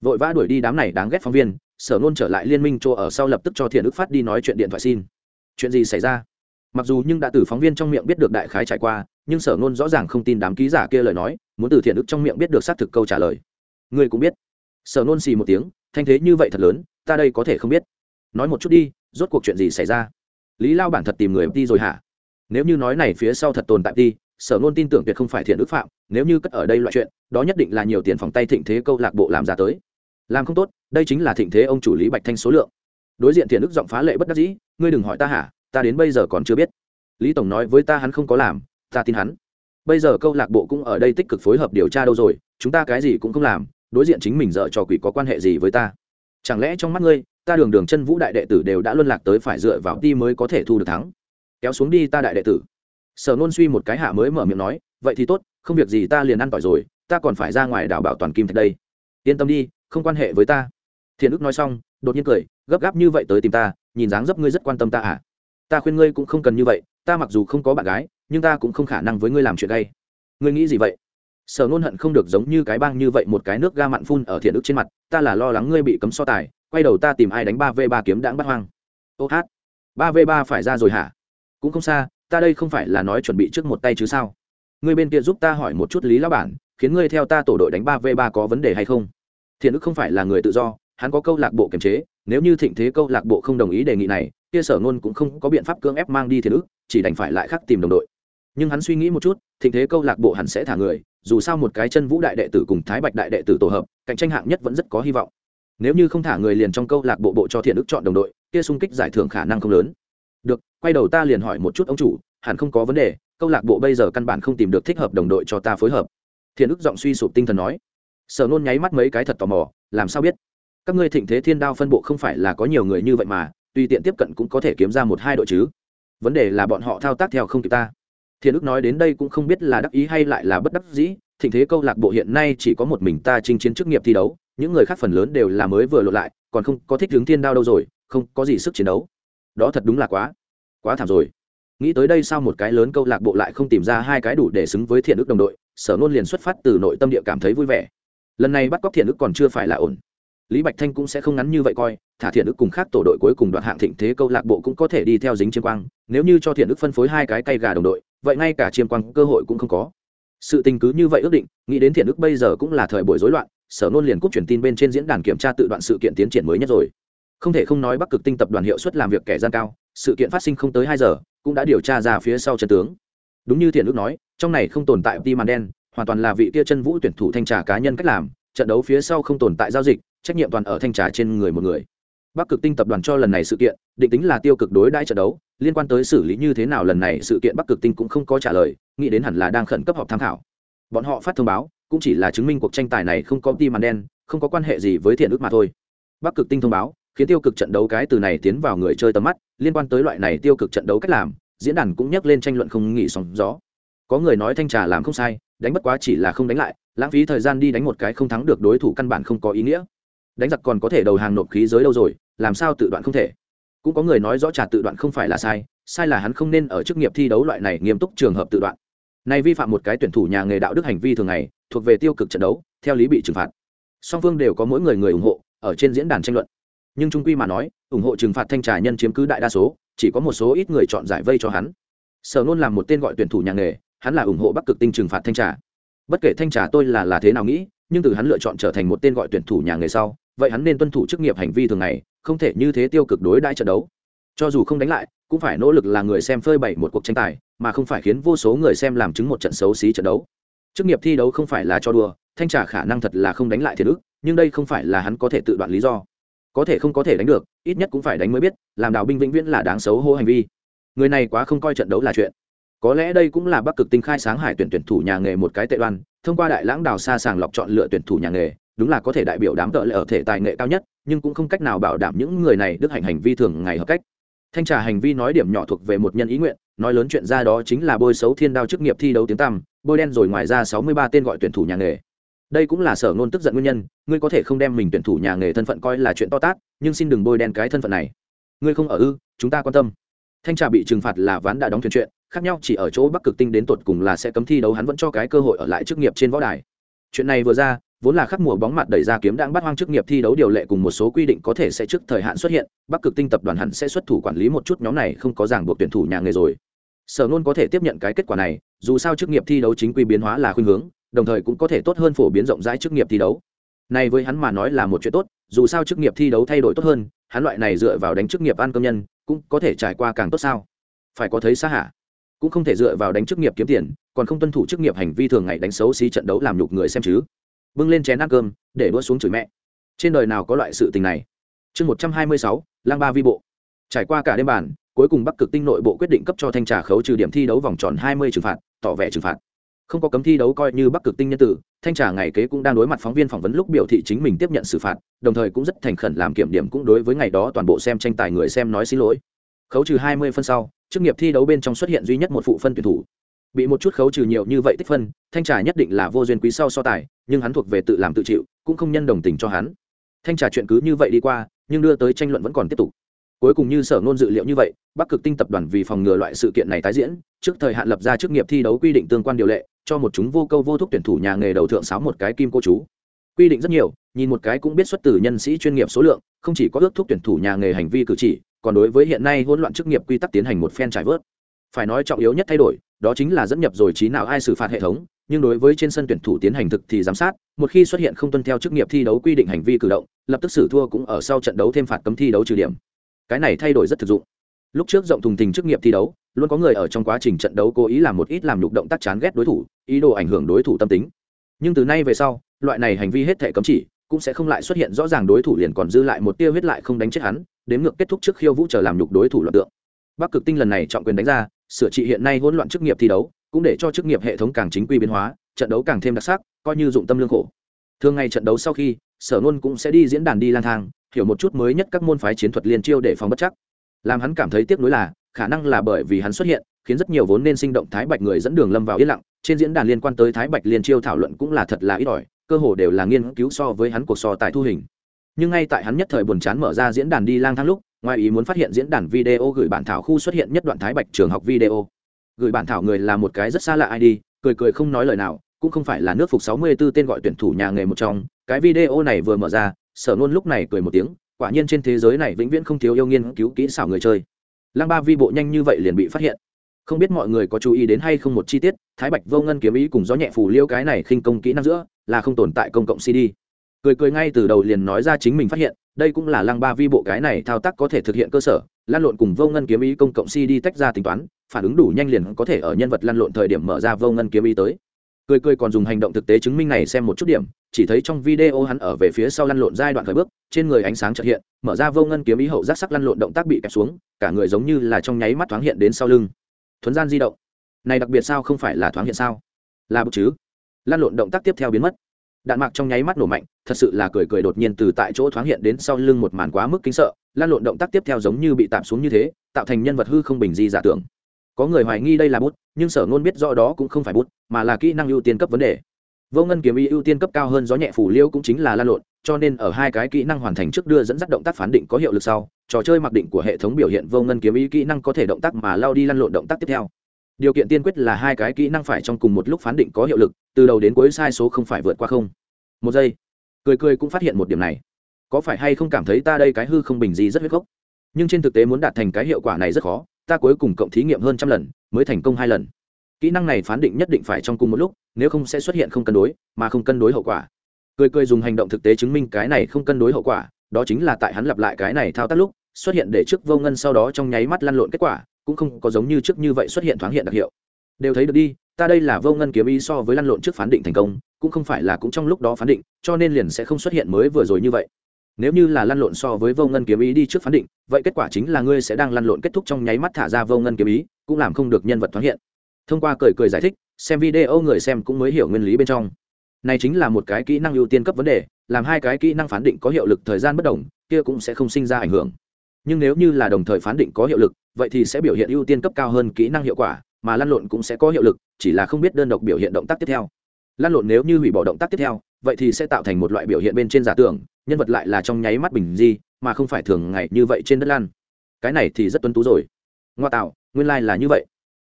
Vội vã đuổi đi đám này đáng ghét phóng viên sở nôn trở lại liên minh chỗ ở sau lập tức cho thiện ức phát đi nói chuyện điện thoại xin. Chuyện gì xảy ra? Mặc dù nhưng đã từ phóng viên trong miệng biết được đại khái trải qua nhưng sở nôn rõ ràng không tin đám ký giả kia lời nói muốn từ thiện ức trong miệng biết được xác thực câu trả lời. Ngươi cũng biết. Sở nôn xì một tiếng thanh thế như vậy thật lớn ta đây có thể không biết nói một chút đi, rốt cuộc chuyện gì xảy ra? Lý lao bản thật tìm người đi rồi hả? Nếu như nói này phía sau thật tồn tại đi, sở ngôn tin tưởng tuyệt không phải thiện ước phạm, nếu như cất ở đây loại chuyện, đó nhất định là nhiều tiền phòng tay thịnh thế câu lạc bộ làm ra tới. Làm không tốt, đây chính là thịnh thế ông chủ lý bạch thanh số lượng. Đối diện thiện ước giọng phá lệ bất đắc dĩ, ngươi đừng hỏi ta hả, ta đến bây giờ còn chưa biết. Lý tổng nói với ta hắn không có làm, ta tin hắn. Bây giờ câu lạc bộ cũng ở đây tích cực phối hợp điều tra đâu rồi, chúng ta cái gì cũng không làm, đối diện chính mình dở trò quỷ có quan hệ gì với ta? Chẳng lẽ trong mắt ngươi ta đường đường chân vũ đại đệ tử đều đã luân lạc tới phải dựa vào ti mới có thể thu được thắng. Kéo xuống đi ta đại đệ tử. Sở nôn suy một cái hạ mới mở miệng nói, vậy thì tốt, không việc gì ta liền ăn tỏi rồi, ta còn phải ra ngoài đảo bảo toàn kim thạch đây. Yên tâm đi, không quan hệ với ta. Thiện ức nói xong, đột nhiên cười, gấp gáp như vậy tới tìm ta, nhìn dáng dấp ngươi rất quan tâm ta à? Ta khuyên ngươi cũng không cần như vậy, ta mặc dù không có bạn gái, nhưng ta cũng không khả năng với ngươi làm chuyện gay. Ngươi nghĩ gì vậy? Sở nôn hận không được giống như cái bang như vậy một cái nước ga mặn phun ở thiện ức trên mặt, ta là lo lắng ngươi bị cấm so tài quay đầu ta tìm ai đánh ba v ba kiếm đãng bắt hoang. Ô hát, ba v ba phải ra rồi hả? Cũng không xa, ta đây không phải là nói chuẩn bị trước một tay chứ sao? Ngươi bên kia giúp ta hỏi một chút lý lão bản, khiến ngươi theo ta tổ đội đánh ba v ba có vấn đề hay không? Thiện ức không phải là người tự do, hắn có câu lạc bộ kiềm chế, nếu như thịnh thế câu lạc bộ không đồng ý đề nghị này, kia sở ngôn cũng không có biện pháp cưỡng ép mang đi thiện ức chỉ đành phải lại khắc tìm đồng đội. Nhưng hắn suy nghĩ một chút, thịnh thế câu lạc bộ hẳn sẽ thả người, dù sao một cái chân vũ đại đệ tử cùng thái bạch đại đệ tử tổ hợp, cạnh tranh hạng nhất vẫn rất có hy vọng nếu như không thả người liền trong câu lạc bộ bộ cho thiện đức chọn đồng đội, kia xung kích giải thưởng khả năng không lớn. Được, quay đầu ta liền hỏi một chút ông chủ, hẳn không có vấn đề, câu lạc bộ bây giờ căn bản không tìm được thích hợp đồng đội cho ta phối hợp. Thiện đức giọng suy sụp tinh thần nói. Sở nôn nháy mắt mấy cái thật tò mò, làm sao biết? Các ngươi thịnh thế thiên đao phân bộ không phải là có nhiều người như vậy mà, tùy tiện tiếp cận cũng có thể kiếm ra một hai đội chứ. Vấn đề là bọn họ thao tác theo không kịp ta. Thiện đức nói đến đây cũng không biết là đắc ý hay lại là bất đắc dĩ, thịnh thế câu lạc bộ hiện nay chỉ có một mình ta chinh chiến chức nghiệp thi đấu những người khác phần lớn đều là mới vừa lột lại, còn không có thích hướng thiên đao đâu rồi, không có gì sức chiến đấu. Đó thật đúng là quá quá thảm rồi. Nghĩ tới đây sao một cái lớn câu lạc bộ lại không tìm ra hai cái đủ để xứng với thiện ức đồng đội, sở nôn liền xuất phát từ nội tâm địa cảm thấy vui vẻ. Lần này bắt cóc thiện ức còn chưa phải là ổn. Lý bạch thanh cũng sẽ không ngắn như vậy coi, thả thiện ức cùng khác tổ đội cuối cùng đoạn hạng thịnh thế câu lạc bộ cũng có thể đi theo dính chiêm quang, nếu như cho thiện ức phân phối hai cái cây gà đồng đội, vậy ngay cả chiêm quang cơ hội cũng không có. Sự tình cứ như vậy ước định, nghĩ đến thiện ức bây giờ cũng là thời buổi rối loạn sở nôn liền cúp truyền tin bên trên diễn đàn kiểm tra tự đoạn sự kiện tiến triển mới nhất rồi. Không thể không nói bắc cực tinh tập đoàn hiệu suất làm việc kẻ gian cao, sự kiện phát sinh không tới hai giờ, cũng đã điều tra ra phía sau chân tướng. Đúng như thiện đức nói, trong này không tồn tại ti màn đen, hoàn toàn là vị kia chân vũ tuyển thủ thanh trà cá nhân cách làm, trận đấu phía sau không tồn tại giao dịch, trách nhiệm toàn ở thanh trà trên người một người. Bắc cực tinh tập đoàn cho lần này sự kiện, định tính là tiêu cực đối đãi trận đấu, liên quan tới xử lý như thế nào lần này sự kiện bắc cực tinh cũng không có trả lời, nghĩ đến hẳn là đang khẩn cấp họp tham khảo. Bọn họ phát thông báo cũng chỉ là chứng minh cuộc tranh tài này không có ti màn đen, không có quan hệ gì với thiện ước mà thôi. Bắc cực tinh thông báo, khiến tiêu cực trận đấu cái từ này tiến vào người chơi tầm mắt, liên quan tới loại này tiêu cực trận đấu cách làm, diễn đàn cũng nhắc lên tranh luận không nghỉ sóng gió. Có người nói thanh trà làm không sai, đánh bất quá chỉ là không đánh lại, lãng phí thời gian đi đánh một cái không thắng được đối thủ căn bản không có ý nghĩa. Đánh giặc còn có thể đầu hàng nộp khí giới đâu rồi, làm sao tự đoạn không thể? Cũng có người nói rõ trà tự đoạn không phải là sai sai là hắn không nên ở chức nghiệp thi đấu loại này nghiêm túc trường hợp tự đoạn này vi phạm một cái tuyển thủ nhà nghề đạo đức hành vi thường ngày, thuộc về tiêu cực trận đấu, theo lý bị trừng phạt. Song phương đều có mỗi người người ủng hộ, ở trên diễn đàn tranh luận. Nhưng trung quy mà nói, ủng hộ trừng phạt thanh trà nhân chiếm cứ đại đa số, chỉ có một số ít người chọn giải vây cho hắn. Sở nôn làm một tên gọi tuyển thủ nhà nghề, hắn là ủng hộ bắc cực tinh trừng phạt thanh trà. Bất kể thanh trà tôi là là thế nào nghĩ, nhưng từ hắn lựa chọn trở thành một tên gọi tuyển thủ nhà nghề sau, vậy hắn nên tuân thủ chức nghiệp hành vi thường ngày, không thể như thế tiêu cực đối đãi trận đấu. Cho dù không đánh lại cũng phải nỗ lực là người xem phơi bày một cuộc tranh tài, mà không phải khiến vô số người xem làm chứng một trận xấu xí trận đấu. Chức nghiệp thi đấu không phải là cho đùa, thanh trả khả năng thật là không đánh lại thiệt ức nhưng đây không phải là hắn có thể tự đoạn lý do. Có thể không có thể đánh được, ít nhất cũng phải đánh mới biết, làm đào binh vĩnh viễn là đáng xấu hô hành vi. Người này quá không coi trận đấu là chuyện. Có lẽ đây cũng là bắc cực tinh khai sáng hải tuyển tuyển thủ nhà nghề một cái tệ đoan, thông qua đại lãng đào xa sàng lọc chọn lựa tuyển thủ nhà nghề, đúng là có thể đại biểu đám tợ lệ ở thể tài nghệ cao nhất, nhưng cũng không cách nào bảo đảm những người này đức hành hành vi thường ngày hợp cách thanh trà hành vi nói điểm nhỏ thuộc về một nhân ý nguyện, nói lớn chuyện ra đó chính là bôi xấu thiên đao chức nghiệp thi đấu tiếng tăm, bôi đen rồi ngoài ra sáu mươi ba tên gọi tuyển thủ nhà nghề. Đây cũng là sở ngôn tức giận nguyên nhân, ngươi có thể không đem mình tuyển thủ nhà nghề thân phận coi là chuyện to tát, nhưng xin đừng bôi đen cái thân phận này. Ngươi không ở ư, chúng ta quan tâm. Thanh trà bị trừng phạt là ván đã đóng thuyền chuyện, khác nhau chỉ ở chỗ bắc cực tinh đến tột cùng là sẽ cấm thi đấu hắn vẫn cho cái cơ hội ở lại chức nghiệp trên võ đài. Chuyện này vừa ra vốn là khắc mùa bóng mặt đẩy ra kiếm đang bắt hoang chức nghiệp thi đấu điều lệ cùng một số quy định có thể sẽ trước thời hạn xuất hiện, bắc cực tinh tập đoàn hẳn sẽ xuất thủ quản lý một chút nhóm này không có ràng buộc tuyển thủ nhà nghề rồi. Sở nôn có thể tiếp nhận cái kết quả này, dù sao chức nghiệp thi đấu chính quy biến hóa là khuynh hướng, đồng thời cũng có thể tốt hơn phổ biến rộng rãi chức nghiệp thi đấu. Này với hắn mà nói là một chuyện tốt, dù sao chức nghiệp thi đấu thay đổi tốt hơn, hắn loại này dựa vào đánh chức nghiệp ăn công nhân, cũng có thể trải qua càng tốt sao? Phải có thấy xa hả? Cũng không thể dựa vào đánh chức nghiệp kiếm tiền, còn không tuân thủ chức nghiệp hành vi thường ngày đánh xấu xí trận đấu làm nhục người xem chứ bưng lên chén ăn cơm, để đua xuống chửi mẹ. Trên đời nào có loại sự tình này? Chương một trăm hai mươi sáu, lang ba vi bộ. Trải qua cả đêm bàn, cuối cùng bắc cực tinh nội bộ quyết định cấp cho thanh trà khấu trừ điểm thi đấu vòng tròn hai mươi trừng phạt, tỏ vẻ trừng phạt. Không có cấm thi đấu coi như bắc cực tinh nhân tử, thanh trà ngày kế cũng đang đối mặt phóng viên phỏng vấn lúc biểu thị chính mình tiếp nhận xử phạt, đồng thời cũng rất thành khẩn làm kiểm điểm cũng đối với ngày đó toàn bộ xem tranh tài người xem nói xin lỗi. Khấu trừ hai mươi phân sau, chức nghiệp thi đấu bên trong xuất hiện duy nhất một phụ phân tuyển thủ bị một chút khấu trừ nhiều như vậy tích phân, thanh trà nhất định là vô duyên quý sau so tài, nhưng hắn thuộc về tự làm tự chịu, cũng không nhân đồng tình cho hắn. Thanh trà chuyện cứ như vậy đi qua, nhưng đưa tới tranh luận vẫn còn tiếp tục. Cuối cùng như sở ngôn dự liệu như vậy, bắc cực tinh tập đoàn vì phòng ngừa loại sự kiện này tái diễn, trước thời hạn lập ra chức nghiệp thi đấu quy định tương quan điều lệ, cho một chúng vô câu vô thúc tuyển thủ nhà nghề đầu thượng sáu một cái kim cô chú. Quy định rất nhiều, nhìn một cái cũng biết xuất từ nhân sĩ chuyên nghiệp số lượng, không chỉ có ước thúc tuyển thủ nhà nghề hành vi cử chỉ, còn đối với hiện nay hỗn loạn chức nghiệp quy tắc tiến hành một phen trải vớt. Phải nói trọng yếu nhất thay đổi đó chính là dẫn nhập rồi trí nào ai xử phạt hệ thống, nhưng đối với trên sân tuyển thủ tiến hành thực thì giám sát, một khi xuất hiện không tuân theo chức nghiệp thi đấu quy định hành vi cử động, lập tức xử thua cũng ở sau trận đấu thêm phạt cấm thi đấu trừ điểm. Cái này thay đổi rất thực dụng. Lúc trước rộng thùng tình chức nghiệp thi đấu, luôn có người ở trong quá trình trận đấu cố ý làm một ít làm nhục động tác chán ghét đối thủ, ý đồ ảnh hưởng đối thủ tâm tính. Nhưng từ nay về sau, loại này hành vi hết thể cấm chỉ cũng sẽ không lại xuất hiện rõ ràng đối thủ liền còn dư lại một tia huyết lại không đánh chết hắn đếm ngược kết thúc trước khiêu vũ chờ làm nhục đối thủ luận tượng. Bắc cực tinh lần này trọng quyền đánh ra sửa trị hiện nay hỗn loạn chức nghiệp thi đấu, cũng để cho chức nghiệp hệ thống càng chính quy biến hóa, trận đấu càng thêm đặc sắc, coi như dụng tâm lương khổ. Thường ngày trận đấu sau khi, sở nôn cũng sẽ đi diễn đàn đi lang thang, hiểu một chút mới nhất các môn phái chiến thuật liên chiêu để phòng bất chắc. Làm hắn cảm thấy tiếc nuối là, khả năng là bởi vì hắn xuất hiện, khiến rất nhiều vốn nên sinh động thái bạch người dẫn đường lâm vào yên lặng. Trên diễn đàn liên quan tới thái bạch liên chiêu thảo luận cũng là thật là ít ỏi, cơ hồ đều là nghiên cứu so với hắn cuộc so tài thu hình. Nhưng ngay tại hắn nhất thời buồn chán mở ra diễn đàn đi lang thang lúc ngoài ý muốn phát hiện diễn đàn video gửi bản thảo khu xuất hiện nhất đoạn thái bạch trường học video. Gửi bản thảo người là một cái rất xa lạ id cười cười không nói lời nào, cũng không phải là nước phục 64 tên gọi tuyển thủ nhà nghề một trong. Cái video này vừa mở ra, sở luôn lúc này cười một tiếng, quả nhiên trên thế giới này vĩnh viễn không thiếu yêu nghiên cứu kỹ xảo người chơi. Lăng ba vi bộ nhanh như vậy liền bị phát hiện. Không biết mọi người có chú ý đến hay không một chi tiết, thái bạch vô ngân kiếm ý cùng gió nhẹ phủ liêu cái này khinh công kỹ năng giữa là không tồn tại công cộng cd cười cười ngay từ đầu liền nói ra chính mình phát hiện, đây cũng là lăng ba vi bộ cái này thao tác có thể thực hiện cơ sở lan lộn cùng vô ngân kiếm ý công cộng cd tách ra tính toán, phản ứng đủ nhanh liền có thể ở nhân vật lan lộn thời điểm mở ra vô ngân kiếm ý tới. Cười cười còn dùng hành động thực tế chứng minh này xem một chút điểm, chỉ thấy trong video hắn ở về phía sau lăn lộn giai đoạn khởi bước, trên người ánh sáng chợt hiện, mở ra vô ngân kiếm ý hậu giác sắc lăn lộn động tác bị kẹp xuống, cả người giống như là trong nháy mắt thoáng hiện đến sau lưng. Thuấn gian di động. Này đặc biệt sao không phải là thoáng hiện sao? Là bức chứ. Lăn lộn động tác tiếp theo biến mất đạn mạc trong nháy mắt nổ mạnh, thật sự là cười cười đột nhiên từ tại chỗ thoáng hiện đến sau lưng một màn quá mức kính sợ, lan lộn động tác tiếp theo giống như bị tạm xuống như thế, tạo thành nhân vật hư không bình di giả tưởng. Có người hoài nghi đây là bút, nhưng sở ngôn biết rõ đó cũng không phải bút, mà là kỹ năng ưu tiên cấp vấn đề. Vô ngân kiếm ý ưu tiên cấp cao hơn gió nhẹ phủ liêu cũng chính là lan lộn, cho nên ở hai cái kỹ năng hoàn thành trước đưa dẫn dắt động tác phán định có hiệu lực sau, trò chơi mặc định của hệ thống biểu hiện vô ngân kiếm ý kỹ năng có thể động tác mà lao đi lăn lộn động tác tiếp theo điều kiện tiên quyết là hai cái kỹ năng phải trong cùng một lúc phán định có hiệu lực, từ đầu đến cuối sai số không phải vượt qua không. Một giây. Cười cười cũng phát hiện một điểm này. Có phải hay không cảm thấy ta đây cái hư không bình gì rất huyết gốc? Nhưng trên thực tế muốn đạt thành cái hiệu quả này rất khó, ta cuối cùng cộng thí nghiệm hơn trăm lần, mới thành công hai lần. Kỹ năng này phán định nhất định phải trong cùng một lúc, nếu không sẽ xuất hiện không cân đối, mà không cân đối hậu quả. Cười cười dùng hành động thực tế chứng minh cái này không cân đối hậu quả, đó chính là tại hắn lặp lại cái này thao tác lúc, xuất hiện để trước vô ngân sau đó trong nháy mắt lăn lộn kết quả cũng không có giống như trước như vậy xuất hiện thoáng hiện đặc hiệu. Đều thấy được đi, ta đây là vô ngân kiếm ý so với lăn lộn trước phán định thành công, cũng không phải là cũng trong lúc đó phán định, cho nên liền sẽ không xuất hiện mới vừa rồi như vậy. Nếu như là lăn lộn so với vô ngân kiếm ý đi trước phán định, vậy kết quả chính là ngươi sẽ đang lăn lộn kết thúc trong nháy mắt thả ra vô ngân kiếm ý, cũng làm không được nhân vật thoáng hiện. Thông qua cười cười giải thích, xem video người xem cũng mới hiểu nguyên lý bên trong. Này chính là một cái kỹ năng ưu tiên cấp vấn đề, làm hai cái kỹ năng phán định có hiệu lực thời gian bất đồng, kia cũng sẽ không sinh ra ảnh hưởng nhưng nếu như là đồng thời phán định có hiệu lực, vậy thì sẽ biểu hiện ưu tiên cấp cao hơn kỹ năng hiệu quả, mà lăn lộn cũng sẽ có hiệu lực, chỉ là không biết đơn độc biểu hiện động tác tiếp theo. Lăn lộn nếu như hủy bỏ động tác tiếp theo, vậy thì sẽ tạo thành một loại biểu hiện bên trên giả tưởng, nhân vật lại là trong nháy mắt bình di, mà không phải thường ngày như vậy trên đất lan cái này thì rất tuân tú rồi. Ngoa tạo, nguyên lai、like、là như vậy.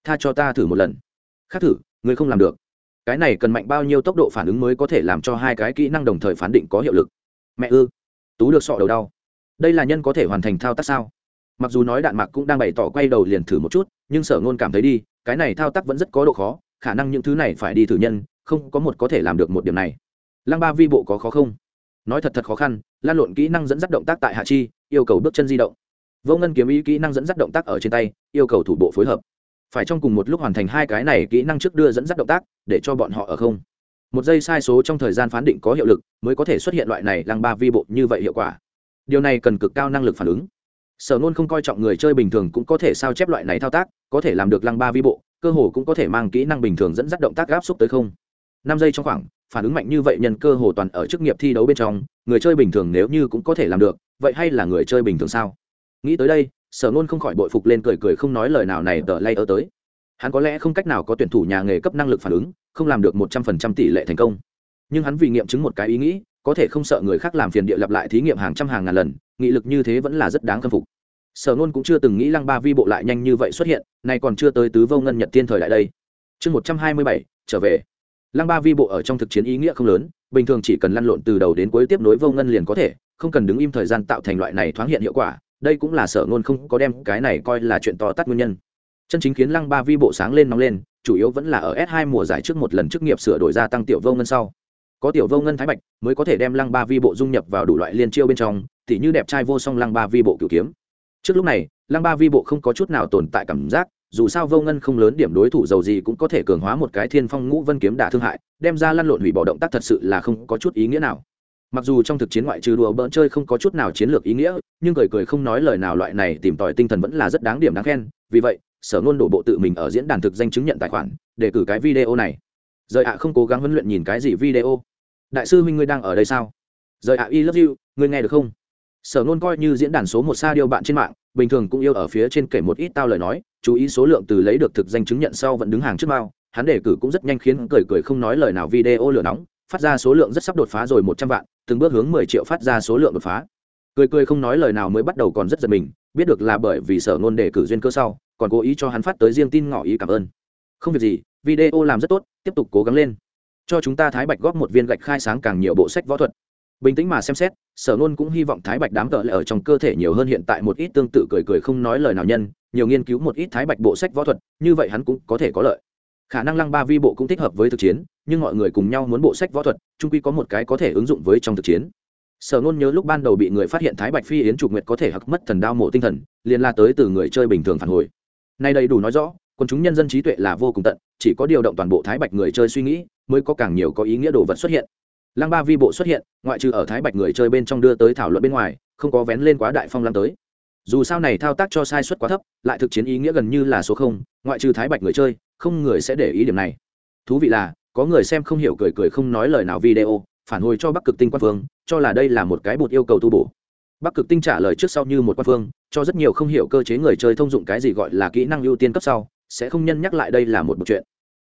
Tha cho ta thử một lần. Khác thử, người không làm được. Cái này cần mạnh bao nhiêu tốc độ phản ứng mới có thể làm cho hai cái kỹ năng đồng thời phán định có hiệu lực? Mẹ ư. Tú được sọ đầu đau đây là nhân có thể hoàn thành thao tác sao? Mặc dù nói đạn mạc cũng đang bày tỏ quay đầu liền thử một chút, nhưng sở ngôn cảm thấy đi, cái này thao tác vẫn rất có độ khó, khả năng những thứ này phải đi thử nhân, không có một có thể làm được một điểm này. Lăng ba vi bộ có khó không? Nói thật thật khó khăn, lan lộn kỹ năng dẫn dắt động tác tại hạ chi, yêu cầu bước chân di động. Vô ngân kiếm ý kỹ năng dẫn dắt động tác ở trên tay, yêu cầu thủ bộ phối hợp. Phải trong cùng một lúc hoàn thành hai cái này kỹ năng trước đưa dẫn dắt động tác, để cho bọn họ ở không? Một giây sai số trong thời gian phán định có hiệu lực, mới có thể xuất hiện loại này lăng ba vi bộ như vậy hiệu quả điều này cần cực cao năng lực phản ứng. Sở nôn không coi trọng người chơi bình thường cũng có thể sao chép loại này thao tác, có thể làm được lăng ba vi bộ, cơ hồ cũng có thể mang kỹ năng bình thường dẫn dắt động tác gáp xúc tới không. Năm giây trong khoảng, phản ứng mạnh như vậy nhân cơ hồ toàn ở chức nghiệp thi đấu bên trong, người chơi bình thường nếu như cũng có thể làm được, vậy hay là người chơi bình thường sao? Nghĩ tới đây, sở nôn không khỏi bội phục lên cười cười không nói lời nào này tờ lay ở tới. Hắn có lẽ không cách nào có tuyển thủ nhà nghề cấp năng lực phản ứng, không làm được một trăm phần trăm tỷ lệ thành công. Nhưng hắn vì nghiệm chứng một cái ý nghĩ có thể không sợ người khác làm phiền địa lặp lại thí nghiệm hàng trăm hàng ngàn lần, nghị lực như thế vẫn là rất đáng khâm phục. Sở nôn cũng chưa từng nghĩ lăng ba vi bộ lại nhanh như vậy xuất hiện, nay còn chưa tới tứ vô ngân nhật tiên thời đại đây. Chương một trăm hai mươi bảy, trở về. Lăng ba vi bộ ở trong thực chiến ý nghĩa không lớn, bình thường chỉ cần lăn lộn từ đầu đến cuối tiếp nối vô ngân liền có thể, không cần đứng im thời gian tạo thành loại này thoáng hiện hiệu quả, đây cũng là sở ngôn không có đem cái này coi là chuyện to tát nguyên nhân. Chân chính khiến lăng ba vi bộ sáng lên nóng lên, chủ yếu vẫn là ở s 2 mùa giải trước một lần chức nghiệp sửa đổi gia tăng tiểu vô ngân sau có tiểu vô ngân thái bạch mới có thể đem lăng ba vi bộ dung nhập vào đủ loại liên chiêu bên trong thì như đẹp trai vô song lăng ba vi bộ cửu kiếm. Trước lúc này, lăng ba vi bộ không có chút nào tồn tại cảm giác, dù sao vô ngân không lớn điểm đối thủ giàu gì cũng có thể cường hóa một cái thiên phong ngũ vân kiếm đả thương hại, đem ra lăn lộn hủy bỏ động tác thật sự là không có chút ý nghĩa nào. Mặc dù trong thực chiến ngoại trừ đùa bỡn chơi không có chút nào chiến lược ý nghĩa, nhưng cười cười không nói lời nào loại này tìm tòi tinh thần vẫn là rất đáng điểm đáng khen. Vì vậy, sở ngôn đổ bộ tự mình ở diễn đàn thực danh chứng nhận tài khoản, để cử cái video này rời ạ không cố gắng huấn luyện nhìn cái gì video. Đại sư huynh ngươi đang ở đây sao? Rời ạ à, y love you ngươi nghe được không? Sở luôn coi như diễn đàn số một xa điêu bạn trên mạng bình thường cũng yêu ở phía trên kể một ít tao lời nói chú ý số lượng từ lấy được thực danh chứng nhận sau vẫn đứng hàng trước mao hắn đề cử cũng rất nhanh khiến cười cười không nói lời nào video lửa nóng phát ra số lượng rất sắp đột phá rồi một trăm vạn từng bước hướng mười triệu phát ra số lượng đột phá. Cười cười không nói lời nào mới bắt đầu còn rất giật mình biết được là bởi vì sở luôn đề cử duyên cơ sau còn cố ý cho hắn phát tới riêng tin ngỏ ý cảm ơn. Không việc gì video làm rất tốt, tiếp tục cố gắng lên. Cho chúng ta thái bạch góp một viên gạch khai sáng càng nhiều bộ sách võ thuật. Bình tĩnh mà xem xét, sở nôn cũng hy vọng thái bạch đám cỡ lại ở trong cơ thể nhiều hơn hiện tại một ít tương tự cười cười không nói lời nào nhân, nhiều nghiên cứu một ít thái bạch bộ sách võ thuật, như vậy hắn cũng có thể có lợi. Khả năng lăng ba vi bộ cũng thích hợp với thực chiến, nhưng mọi người cùng nhau muốn bộ sách võ thuật trung quy có một cái có thể ứng dụng với trong thực chiến. Sở nôn nhớ lúc ban đầu bị người phát hiện thái bạch phi yến trục nguyệt có thể hặc mất thần đao mộ tinh thần, liền la tới từ người chơi bình thường phản hồi. Nay đầy đủ nói rõ quân chúng nhân dân trí tuệ là vô cùng tận, chỉ có điều động toàn bộ thái bạch người chơi suy nghĩ mới có càng nhiều có ý nghĩa đồ vật xuất hiện. Lăng ba vi bộ xuất hiện, ngoại trừ ở thái bạch người chơi bên trong đưa tới thảo luận bên ngoài, không có vén lên quá đại phong lăng tới. Dù sao này thao tác cho sai suất quá thấp, lại thực chiến ý nghĩa gần như là số không, ngoại trừ thái bạch người chơi, không người sẽ để ý điểm này. Thú vị là, có người xem không hiểu cười cười không nói lời nào video, phản hồi cho bắc cực tinh quan phương cho là đây là một cái bột yêu cầu tu bổ. Bắc cực tinh trả lời trước sau như một quan phương cho rất nhiều không hiểu cơ chế người chơi thông dụng cái gì gọi là kỹ năng ưu tiên cấp sau sẽ không nhân nhắc lại đây là một bộ chuyện.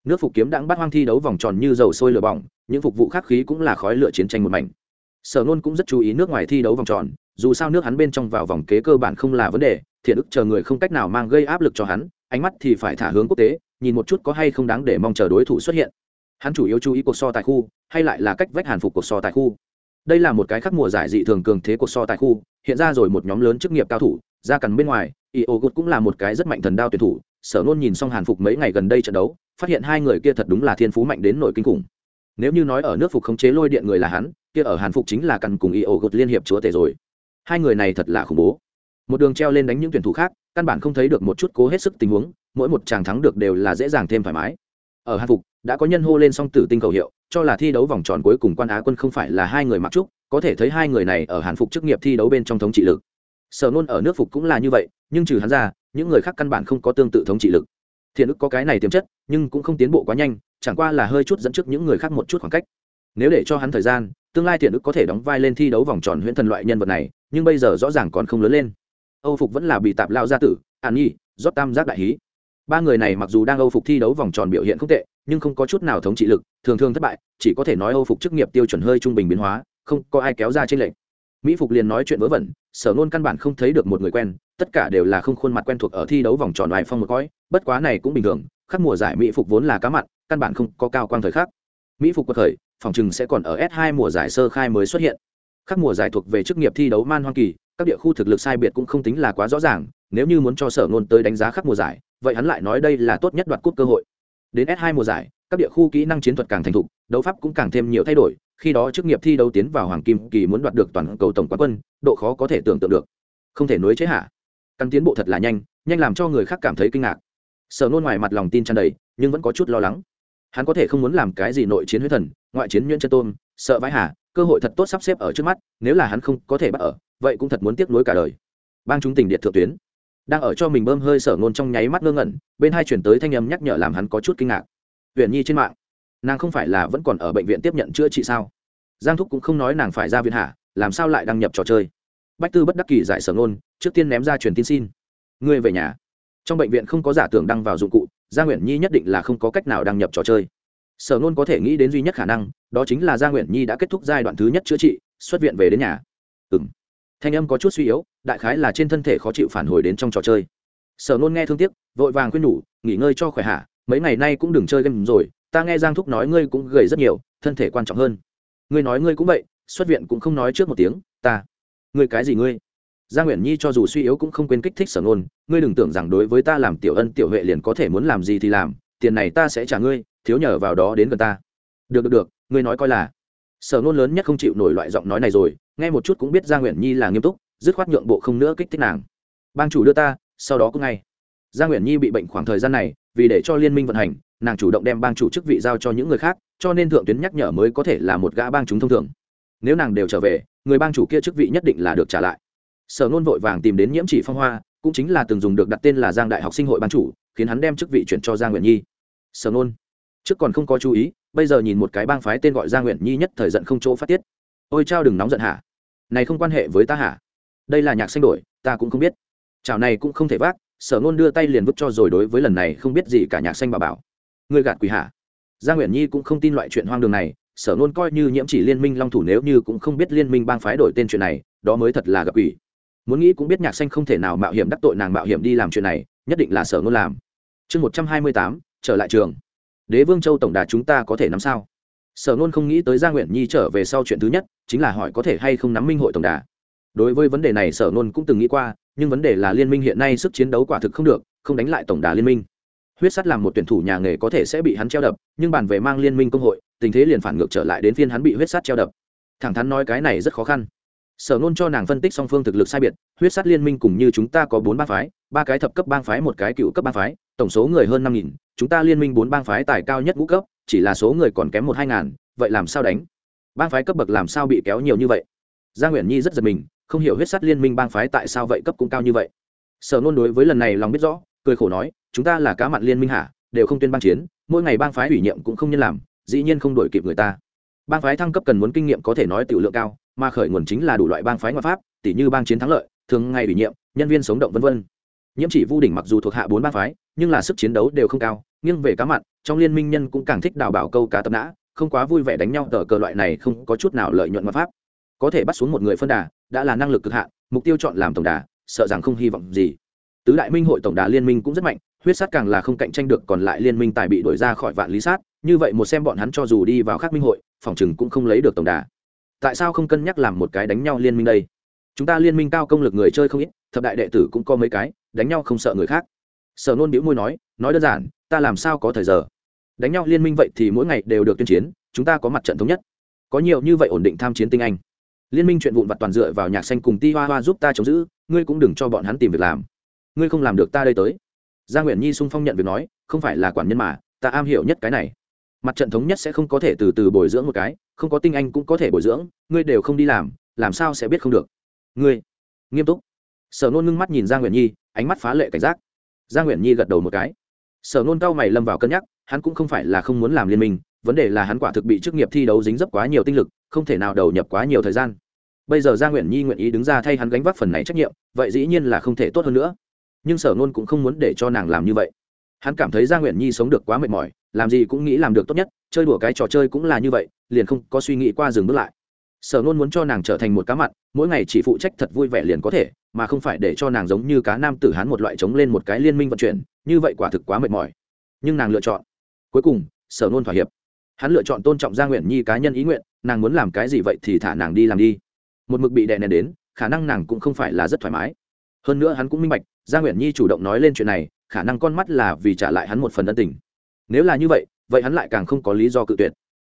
Nước phục kiếm đãng bắt hoang thi đấu vòng tròn như dầu sôi lửa bỏng, những phục vụ khắc khí cũng là khói lửa chiến tranh một mảnh. Sở nôn cũng rất chú ý nước ngoài thi đấu vòng tròn, dù sao nước hắn bên trong vào vòng kế cơ bản không là vấn đề, thiện ức chờ người không cách nào mang gây áp lực cho hắn, ánh mắt thì phải thả hướng quốc tế, nhìn một chút có hay không đáng để mong chờ đối thủ xuất hiện. Hắn chủ yếu chú ý cuộc so tại khu, hay lại là cách vách hàn phục cuộc so tại khu. Đây là một cái khắc mùa giải dị thường cường thế cuộc so tại khu, hiện ra rồi một nhóm lớn chức nghiệp cao thủ, ra cằn bên ngoài y ô gút cũng là một cái rất mạnh thần đao tuyển thủ sở nôn nhìn xong hàn phục mấy ngày gần đây trận đấu, phát hiện hai người kia thật đúng là thiên phú mạnh đến nội kinh khủng. Nếu như nói ở nước phục khống chế lôi điện người là hắn, kia ở hàn phục chính là cằn cùng y ổ gột liên hiệp chúa tể rồi. Hai người này thật là khủng bố. Một đường treo lên đánh những tuyển thủ khác, căn bản không thấy được một chút cố hết sức tình huống, mỗi một chàng thắng được đều là dễ dàng thêm thoải mái. Ở hàn phục, đã có nhân hô lên song tử tinh cầu hiệu, cho là thi đấu vòng tròn cuối cùng quan á quân không phải là hai người mặc trúc, có thể thấy hai người này ở hàn phục chức nghiệp thi đấu bên trong thống trị lực sở nôn ở nước phục cũng là như vậy, nhưng trừ hắn ra, những người khác căn bản không có tương tự thống trị lực. Thiện ức có cái này tiềm chất, nhưng cũng không tiến bộ quá nhanh, chẳng qua là hơi chút dẫn trước những người khác một chút khoảng cách. Nếu để cho hắn thời gian, tương lai thiện ức có thể đóng vai lên thi đấu vòng tròn huyễn thần loại nhân vật này, nhưng bây giờ rõ ràng còn không lớn lên. Âu phục vẫn là bị tạp lao gia tử, an nhi rót tam giác đại hí. Ba người này mặc dù đang âu phục thi đấu vòng tròn biểu hiện không tệ, nhưng không có chút nào thống trị lực, thường thường thất bại, chỉ có thể nói âu phục chức nghiệp tiêu chuẩn hơi trung bình biến hóa, không có ai kéo ra trên lệnh mỹ phục liền nói chuyện vớ vẩn, sở nôn căn bản không thấy được một người quen, tất cả đều là không khuôn mặt quen thuộc ở thi đấu vòng tròn ngoài phong một cõi bất quá này cũng bình thường, khắc mùa giải mỹ phục vốn là cá mặn, căn bản không có cao quang thời khắc. Mỹ phục cuộc thời phòng chừng sẽ còn ở s 2 mùa giải sơ khai mới xuất hiện. Khắc mùa giải thuộc về chức nghiệp thi đấu man hoang kỳ, các địa khu thực lực sai biệt cũng không tính là quá rõ ràng, nếu như muốn cho sở nôn tới đánh giá khắc mùa giải, vậy hắn lại nói đây là tốt nhất đoạt cúp cơ hội. Đến s 2 mùa giải, các địa khu kỹ năng chiến thuật càng thành thục, đấu pháp cũng càng thêm nhiều thay đổi khi đó chức nghiệp thi đấu tiến vào hoàng kim kỳ muốn đoạt được toàn cầu tổng quán quân, độ khó có thể tưởng tượng được. Không thể nối chế hạ. Căn tiến bộ thật là nhanh nhanh làm cho người khác cảm thấy kinh ngạc. Sở nôn ngoài mặt lòng tin tràn đầy, nhưng vẫn có chút lo lắng. Hắn có thể không muốn làm cái gì nội chiến huyết thần, ngoại chiến nhuyễn chân tôn, sợ vãi hà, cơ hội thật tốt sắp xếp ở trước mắt, nếu là hắn không có thể bắt ở, vậy cũng thật muốn tiếc nuối cả đời. Bang chúng tình điện thượng tuyến. Đang ở cho mình bơm hơi sở ngôn trong nháy mắt ngơ ngẩn, bên hai chuyển tới thanh âm nhắc nhở làm hắn có chút kinh ngạc. Huyền nhi trên mạng nàng không phải là vẫn còn ở bệnh viện tiếp nhận chữa trị sao? Giang thúc cũng không nói nàng phải ra viện hạ làm sao lại đăng nhập trò chơi? Bách tư bất đắc kỳ giải sở ngôn, trước tiên ném ra truyền tin xin. Ngươi về nhà. Trong bệnh viện không có giả tưởng đăng vào dụng cụ gia nguyễn nhi nhất định là không có cách nào đăng nhập trò chơi. Sở ngôn có thể nghĩ đến duy nhất khả năng, đó chính là gia nguyễn nhi đã kết thúc giai đoạn thứ nhất chữa trị, xuất viện về đến nhà. Ừ m thanh âm có chút suy yếu, đại khái là trên thân thể khó chịu phản hồi đến trong trò chơi. Sở ngôn nghe thương tiếc, vội vàng khuyên nhủ, nghỉ ngơi cho khỏe hạ mấy ngày nay cũng đừng chơi game rồi ta nghe giang thúc nói ngươi cũng gầy rất nhiều, thân thể quan trọng hơn. Ngươi nói ngươi cũng vậy, xuất viện cũng không nói trước một tiếng, ta. Ngươi cái gì ngươi? Gia nguyễn nhi cho dù suy yếu cũng không quên kích thích sở ngôn, ngươi đừng tưởng rằng đối với ta làm tiểu ân, tiểu huệ liền có thể muốn làm gì thì làm, tiền này ta sẽ trả ngươi, thiếu nhờ vào đó đến gần ta. Được được được, ngươi nói coi là. Sở ngôn lớn nhất không chịu nổi loại giọng nói này rồi, nghe một chút cũng biết gia nguyễn nhi là nghiêm túc, dứt khoát nhượng bộ không nữa kích thích nàng. Bang chủ đưa ta, sau đó cũng ngay. Gia nguyễn nhi bị bệnh khoảng thời gian này, vì để cho liên minh vận hành nàng chủ động đem bang chủ chức vị giao cho những người khác, cho nên thượng tuyến nhắc nhở mới có thể là một gã bang chúng thông thường. Nếu nàng đều trở về, người bang chủ kia chức vị nhất định là được trả lại. Sở nôn vội vàng tìm đến nhiễm chỉ phong hoa, cũng chính là từng dùng được đặt tên là giang đại học sinh hội ban chủ, khiến hắn đem chức vị chuyển cho giang nguyện nhi. Sở nôn trước còn không có chú ý, bây giờ nhìn một cái bang phái tên gọi giang nguyện nhi nhất thời giận không chỗ phát tiết. Ôi chao đừng nóng giận hả? Này không quan hệ với ta hả? Đây là nhạc xanh đổi, ta cũng không biết. Chào này cũng không thể vác, sở nôn đưa tay liền vứt cho rồi đối với lần này không biết gì cả nhạc xanh bà bảo. Ngươi gạt quỷ hả? Gia nguyện nhi cũng không tin loại chuyện hoang đường này, sở nôn coi như nhiễm chỉ liên minh long thủ nếu như cũng không biết liên minh bang phái đổi tên chuyện này, đó mới thật là gặp quỷ. Muốn nghĩ cũng biết nhạc xanh không thể nào mạo hiểm đắc tội nàng mạo hiểm đi làm chuyện này, nhất định là sở Nôn làm. Chương một trăm hai mươi tám, trở lại trường. Đế vương châu tổng đà chúng ta có thể nắm sao? Sở Nôn không nghĩ tới gia nguyện nhi trở về sau chuyện thứ nhất, chính là hỏi có thể hay không nắm minh hội tổng đà. Đối với vấn đề này sở Nôn cũng từng nghĩ qua, nhưng vấn đề là liên minh hiện nay sức chiến đấu quả thực không được, không đánh lại tổng đà liên minh huyết sắt làm một tuyển thủ nhà nghề có thể sẽ bị hắn treo đập, nhưng bàn về mang liên minh công hội, tình thế liền phản ngược trở lại đến phiên hắn bị huyết sắt treo đập. Thẳng thắn nói cái này rất khó khăn. Sở nôn cho nàng phân tích song phương thực lực sai biệt, huyết sát liên minh cùng như chúng ta có bốn bang phái, ba cái thập cấp bang phái một cái cựu cấp bang phái, tổng số người hơn năm nghìn, chúng ta liên minh bốn bang phái tài cao nhất ngũ cấp, chỉ là số người còn kém một hai ngàn, vậy làm sao đánh? Bang phái cấp bậc làm sao bị kéo nhiều như vậy? Gia nguyễn nhi rất giật mình, không hiểu huyết sát liên minh bang phái tại sao vậy cấp cũng cao như vậy. Sở nôn đối với lần này lòng biết rõ cười khổ nói, chúng ta là cá mặn liên minh hạ đều không tuyên bang chiến, mỗi ngày bang phái ủy nhiệm cũng không nhân làm, dĩ nhiên không đổi kịp người ta. Bang phái thăng cấp cần muốn kinh nghiệm có thể nói tiểu lượng cao, mà khởi nguồn chính là đủ loại bang phái ngoại pháp tỷ như bang chiến thắng lợi, thường ngày ủy nhiệm, nhân viên sống động vân vân. Nhiễm chỉ vu đỉnh mặc dù thuộc hạ bốn bang phái, nhưng là sức chiến đấu đều không cao, nghiêng về cá mặn, trong liên minh nhân cũng càng thích đào bảo câu cá tập nã, không quá vui vẻ đánh nhau tờ cờ loại này không có chút nào lợi nhuận ngoại pháp. Có thể bắt xuống một người phân đà, đã là năng lực cực hạn, mục tiêu chọn làm tổng đà, sợ rằng không hy vọng gì tứ đại minh hội tổng đà liên minh cũng rất mạnh, huyết sát càng là không cạnh tranh được, còn lại liên minh tài bị đổi ra khỏi vạn lý sát, như vậy một xem bọn hắn cho dù đi vào khác minh hội, phòng chừng cũng không lấy được tổng đà. Tại sao không cân nhắc làm một cái đánh nhau liên minh đây? Chúng ta liên minh cao công lực người chơi không ít, thập đại đệ tử cũng có mấy cái, đánh nhau không sợ người khác. Sở nôn bĩu môi nói nói đơn giản, ta làm sao có thời giờ? Đánh nhau liên minh vậy thì mỗi ngày đều được tuyên chiến, chúng ta có mặt trận thống nhất. Có nhiều như vậy ổn định tham chiến tinh anh. Liên minh chuyện vụn vặt toàn dựa vào nhạc xanh cùng ti hoa hoa giúp ta chống giữ, ngươi cũng đừng cho bọn hắn tìm việc làm ngươi không làm được ta đây tới. Gia nguyễn nhi sung phong nhận việc nói, không phải là quản nhân mà, ta am hiểu nhất cái này. Mặt trận thống nhất sẽ không có thể từ từ bồi dưỡng một cái, không có tinh anh cũng có thể bồi dưỡng, ngươi đều không đi làm làm sao sẽ biết không được? Ngươi, nghiêm túc. Sở nôn ngưng mắt nhìn gia nguyễn nhi, ánh mắt phá lệ cảnh giác. Gia nguyễn nhi gật đầu một cái. Sở nôn cao mày lâm vào cân nhắc, hắn cũng không phải là không muốn làm liên minh, vấn đề là hắn quả thực bị chức nghiệp thi đấu dính dấp quá nhiều tinh lực, không thể nào đầu nhập quá nhiều thời gian. Bây giờ gia nguyễn nhi nguyện ý đứng ra thay hắn gánh vác phần này trách nhiệm, vậy dĩ nhiên là không thể tốt hơn nữa nhưng sở nôn cũng không muốn để cho nàng làm như vậy. Hắn cảm thấy gia nguyễn nhi sống được quá mệt mỏi, làm gì cũng nghĩ làm được tốt nhất, chơi đùa cái trò chơi cũng là như vậy, liền không có suy nghĩ qua dừng bước lại. Sở nôn muốn cho nàng trở thành một cá mặn, mỗi ngày chỉ phụ trách thật vui vẻ liền có thể, mà không phải để cho nàng giống như cá nam tử hán một loại chống lên một cái liên minh vận chuyển, như vậy quả thực quá mệt mỏi. Nhưng nàng lựa chọn. Cuối cùng, sở nôn thỏa hiệp. Hắn lựa chọn tôn trọng gia nguyện nhi cá nhân ý nguyện, nàng muốn làm cái gì vậy thì thả nàng đi làm đi. Một mực bị đè nén đến, khả năng nàng cũng không phải là rất thoải mái hơn nữa hắn cũng minh bạch gia nguyễn nhi chủ động nói lên chuyện này, khả năng con mắt là vì trả lại hắn một phần ân tình. Nếu là như vậy vậy hắn lại càng không có lý do cự tuyệt.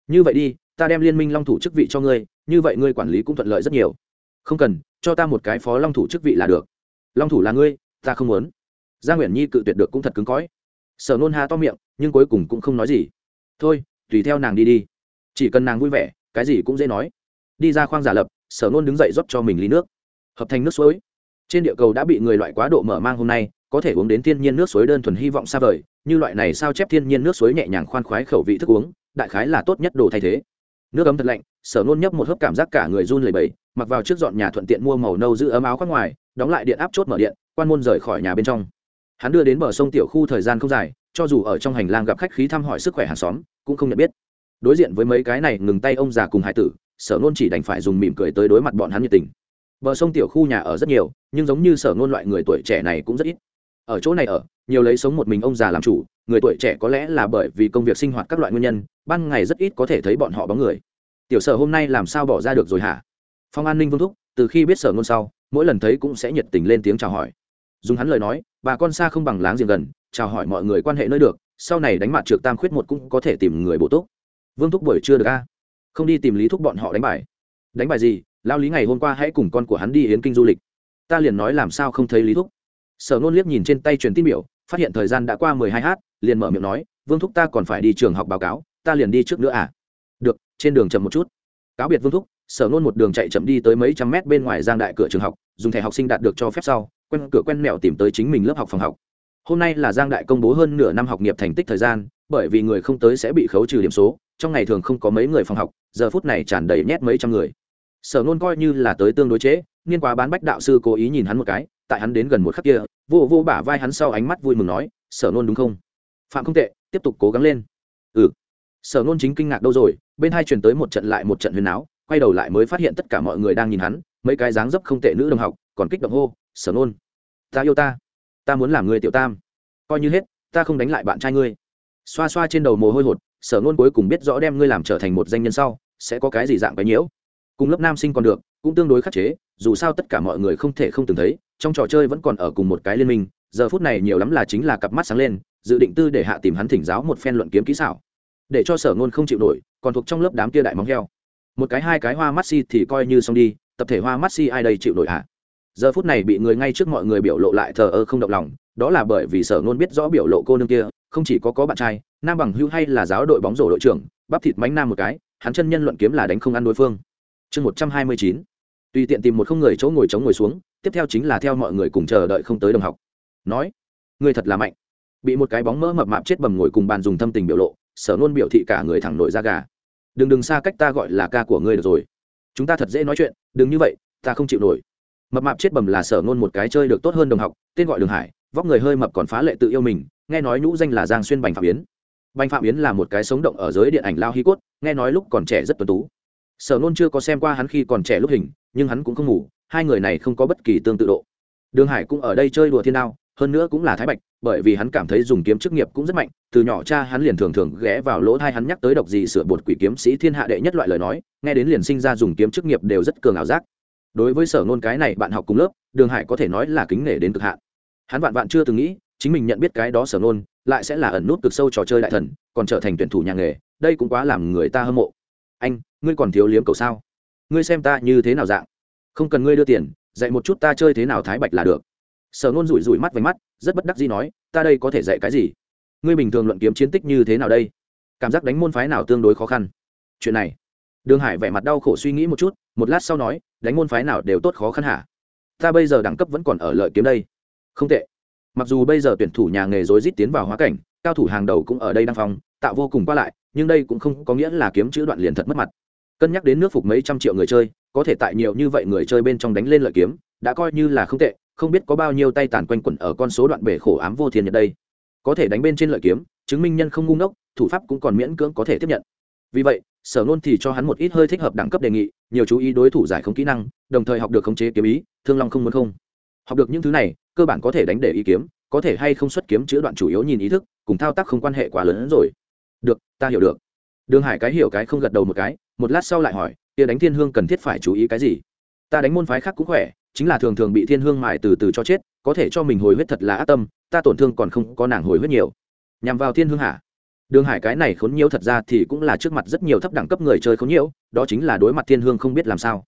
Như vậy đi, ta đem liên minh long thủ chức vị cho ngươi, như vậy ngươi quản lý cũng thuận lợi rất nhiều. Không cần, cho ta một cái phó long thủ chức vị là được. Long thủ là ngươi, ta không muốn. Gia nguyễn nhi cự tuyệt được cũng thật cứng cõi sở nôn ha to miệng, nhưng cuối cùng cũng không nói gì. Thôi, tùy theo nàng đi đi. Chỉ cần nàng vui vẻ, cái gì cũng dễ nói. Đi ra khoang giả lập, sở nôn đứng dậy rót cho mình ly nước. Hợp thành nước suối trên địa cầu đã bị người loại quá độ mở mang hôm nay, có thể uống đến thiên nhiên nước suối đơn thuần hy vọng xa vời, như loại này sao chép thiên nhiên nước suối nhẹ nhàng khoan khoái khẩu vị thức uống, đại khái là tốt nhất đồ thay thế. Nước ấm thật lạnh, sở nôn nhấp một hớp cảm giác cả người run lẩy bẩy, mặc vào trước dọn nhà thuận tiện mua màu nâu giữ ấm áo khoác ngoài, đóng lại điện áp chốt mở điện, quan môn rời khỏi nhà bên trong. Hắn đưa đến bờ sông tiểu khu thời gian không dài, cho dù ở trong hành lang gặp khách khí thăm hỏi sức khỏe hàng xóm, cũng không nhận biết. Đối diện với mấy cái này ngừng tay ông già cùng hải tử, sở nôn chỉ đành phải dùng mỉm cười tới đối mặt bọn hắn nhiệt tình bờ sông tiểu khu nhà ở rất nhiều, nhưng giống như sở nôn loại người tuổi trẻ này cũng rất ít. Ở chỗ này ở, nhiều lấy sống một mình ông già làm chủ, người tuổi trẻ có lẽ là bởi vì công việc sinh hoạt các loại nguyên nhân, ban ngày rất ít có thể thấy bọn họ bóng người. Tiểu sở hôm nay làm sao bỏ ra được rồi hả? Phong an ninh vương thúc, từ khi biết sở ngôn sau, mỗi lần thấy cũng sẽ nhiệt tình lên tiếng chào hỏi. Dùng hắn lời nói, bà con xa không bằng láng giềng gần, chào hỏi mọi người quan hệ nơi được, sau này đánh mặt trượt tam khuyết một cũng có thể tìm người bổ túc. Vương thúc buổi chưa được a? Không đi tìm lý thúc bọn họ đánh bài. Đánh bài gì? Lao lý ngày hôm qua hãy cùng con của hắn đi yến kinh du lịch. Ta liền nói làm sao không thấy lý thúc. Sở nôn liếc nhìn trên tay truyền tin biểu, phát hiện thời gian đã qua mười hai h liền mở miệng nói, vương thúc ta còn phải đi trường học báo cáo, ta liền đi trước nữa à? Được, trên đường chậm một chút. Cáo biệt vương thúc, sở nôn một đường chạy chậm đi tới mấy trăm mét bên ngoài giang đại cửa trường học, dùng thẻ học sinh đạt được cho phép sau, quen cửa quen mẹo tìm tới chính mình lớp học phòng học. Hôm nay là giang đại công bố hơn nửa năm học nghiệp thành tích thời gian, bởi vì người không tới sẽ bị khấu trừ điểm số, trong ngày thường không có mấy người phòng học, giờ phút này tràn đầy nhét mấy trăm người sở nôn coi như là tới tương đối chế, niên quá bán bách đạo sư cố ý nhìn hắn một cái tại hắn đến gần một khắc kia vô vô bả vai hắn sau ánh mắt vui mừng nói sở nôn đúng không? Phạm không tệ tiếp tục cố gắng lên. Ừ. Sở nôn chính kinh ngạc đâu rồi bên hai truyền tới một trận lại một trận huyền áo quay đầu lại mới phát hiện tất cả mọi người đang nhìn hắn mấy cái dáng dấp không tệ nữ đồng học còn kích động hô sở nôn ta yêu ta ta muốn làm người tiểu tam coi như hết ta không đánh lại bạn trai ngươi. Xoa xoa trên đầu mồ hôi hột sở nôn cuối cùng biết rõ đem ngươi làm trở thành một danh nhân sau sẽ có cái gì dạng cái nhiễu cùng lớp nam sinh còn được, cũng tương đối khắc chế, dù sao tất cả mọi người không thể không từng thấy, trong trò chơi vẫn còn ở cùng một cái liên minh, giờ phút này nhiều lắm là chính là cặp mắt sáng lên, dự định tư để hạ tìm hắn thỉnh giáo một phen luận kiếm kỹ xảo. Để cho sở ngôn không chịu nổi, còn thuộc trong lớp đám kia đại móng heo. Một cái hai cái hoa mắt si thì coi như xong đi, tập thể hoa mắt si ai đây chịu nổi hạ giờ phút này bị người ngay trước mọi người biểu lộ lại thờ ơ không động lòng, đó là bởi vì sở ngôn biết rõ biểu lộ cô nương kia, không chỉ có có bạn trai, nam bằng hưu hay là giáo đội bóng rổ đội trưởng, bắp thịt mánh nam một cái, hắn chân nhân luận kiếm là đánh không ăn đối phương chương một trăm hai mươi chín. Tùy tiện tìm một không người chỗ ngồi chống ngồi xuống, tiếp theo chính là theo mọi người cùng chờ đợi không tới đồng học. Nói người thật là mạnh. Bị một cái bóng mỡ mập mạp chết bầm ngồi cùng bàn dùng thâm tình biểu lộ, sở nôn biểu thị cả người thẳng nổi ra gà. Đừng đừng xa cách ta gọi là ca của ngươi được rồi. Chúng ta thật dễ nói chuyện, đừng như vậy, ta không chịu nổi. Mập mạp chết bầm là sở nôn một cái chơi được tốt hơn đồng học, tên gọi đường hải, vóc người hơi mập còn phá lệ tự yêu mình, nghe nói nhũ danh là giang xuyên bành phạm yến. Bành phạm yến là một cái sống động ở giới điện ảnh lao hi cốt, nghe nói lúc còn trẻ rất tuấn tú sở nôn chưa có xem qua hắn khi còn trẻ lúc hình, nhưng hắn cũng không ngủ, hai người này không có bất kỳ tương tự độ. Đường hải cũng ở đây chơi đùa thiên đao, hơn nữa cũng là thái bạch, bởi vì hắn cảm thấy dùng kiếm chức nghiệp cũng rất mạnh, từ nhỏ cha hắn liền thường thường ghé vào lỗ thai hắn nhắc tới độc gì sửa bột quỷ kiếm sĩ thiên hạ đệ nhất loại lời nói, nghe đến liền sinh ra dùng kiếm chức nghiệp đều rất cường ảo giác. Đối với sở Nôn cái này bạn học cùng lớp, đường hải có thể nói là kính nể đến cực hạn. Hắn vạn vạn chưa từng nghĩ, chính mình nhận biết cái đó sở Nôn, lại sẽ là ẩn nút cực sâu trò chơi đại thần, còn trở thành tuyển thủ nhà nghề, đây cũng quá làm người ta hâm mộ. Anh ngươi còn thiếu liếm cầu sao? Ngươi xem ta như thế nào dạng? Không cần ngươi đưa tiền, dạy một chút ta chơi thế nào thái bạch là được. Sở nôn rủi rủi mắt vánh mắt, rất bất đắc gì nói, ta đây có thể dạy cái gì? Ngươi bình thường luận kiếm chiến tích như thế nào đây? Cảm giác đánh môn phái nào tương đối khó khăn? Chuyện này, đường hải vẻ mặt đau khổ suy nghĩ một chút, một lát sau nói, đánh môn phái nào đều tốt khó khăn hả? Ta bây giờ đẳng cấp vẫn còn ở lợi kiếm đây. Không tệ. Mặc dù bây giờ tuyển thủ nhà nghề rối rít tiến vào hóa cảnh, cao thủ hàng đầu cũng ở đây đang phòng tạo vô cùng qua lại, nhưng đây cũng không có nghĩa là kiếm chữ đoạn liền thật mất mặt cân nhắc đến nước phục mấy trăm triệu người chơi, có thể tại nhiều như vậy người chơi bên trong đánh lên lợi kiếm, đã coi như là không tệ, không biết có bao nhiêu tay tàn quanh quẩn ở con số đoạn bể khổ ám vô thiên nhật đây. Có thể đánh bên trên lợi kiếm, chứng minh nhân không ngu ngốc, thủ pháp cũng còn miễn cưỡng có thể tiếp nhận. Vì vậy, sở nôn thì cho hắn một ít hơi thích hợp đẳng cấp đề nghị, nhiều chú ý đối thủ giải không kỹ năng, đồng thời học được khống chế kiếm ý, thương long không muốn không. Học được những thứ này, cơ bản có thể đánh để ý kiếm, có thể hay không xuất kiếm chữa đoạn chủ yếu nhìn ý thức, cùng thao tác không quan hệ quá lớn hơn rồi. Được, ta hiểu được. Đường hải cái hiểu cái không gật đầu một cái một lát sau lại hỏi kia đánh thiên hương cần thiết phải chú ý cái gì? Ta đánh môn phái khác cũng khỏe, chính là thường thường bị thiên hương mại từ từ cho chết, có thể cho mình hồi huyết thật là ác tâm, ta tổn thương còn không có nàng hồi huyết nhiều. Nhằm vào thiên hương hả? đường hải cái này khốn nhiễu thật ra thì cũng là trước mặt rất nhiều thấp đẳng cấp người chơi khốn nhiễu, đó chính là đối mặt thiên hương không biết làm sao.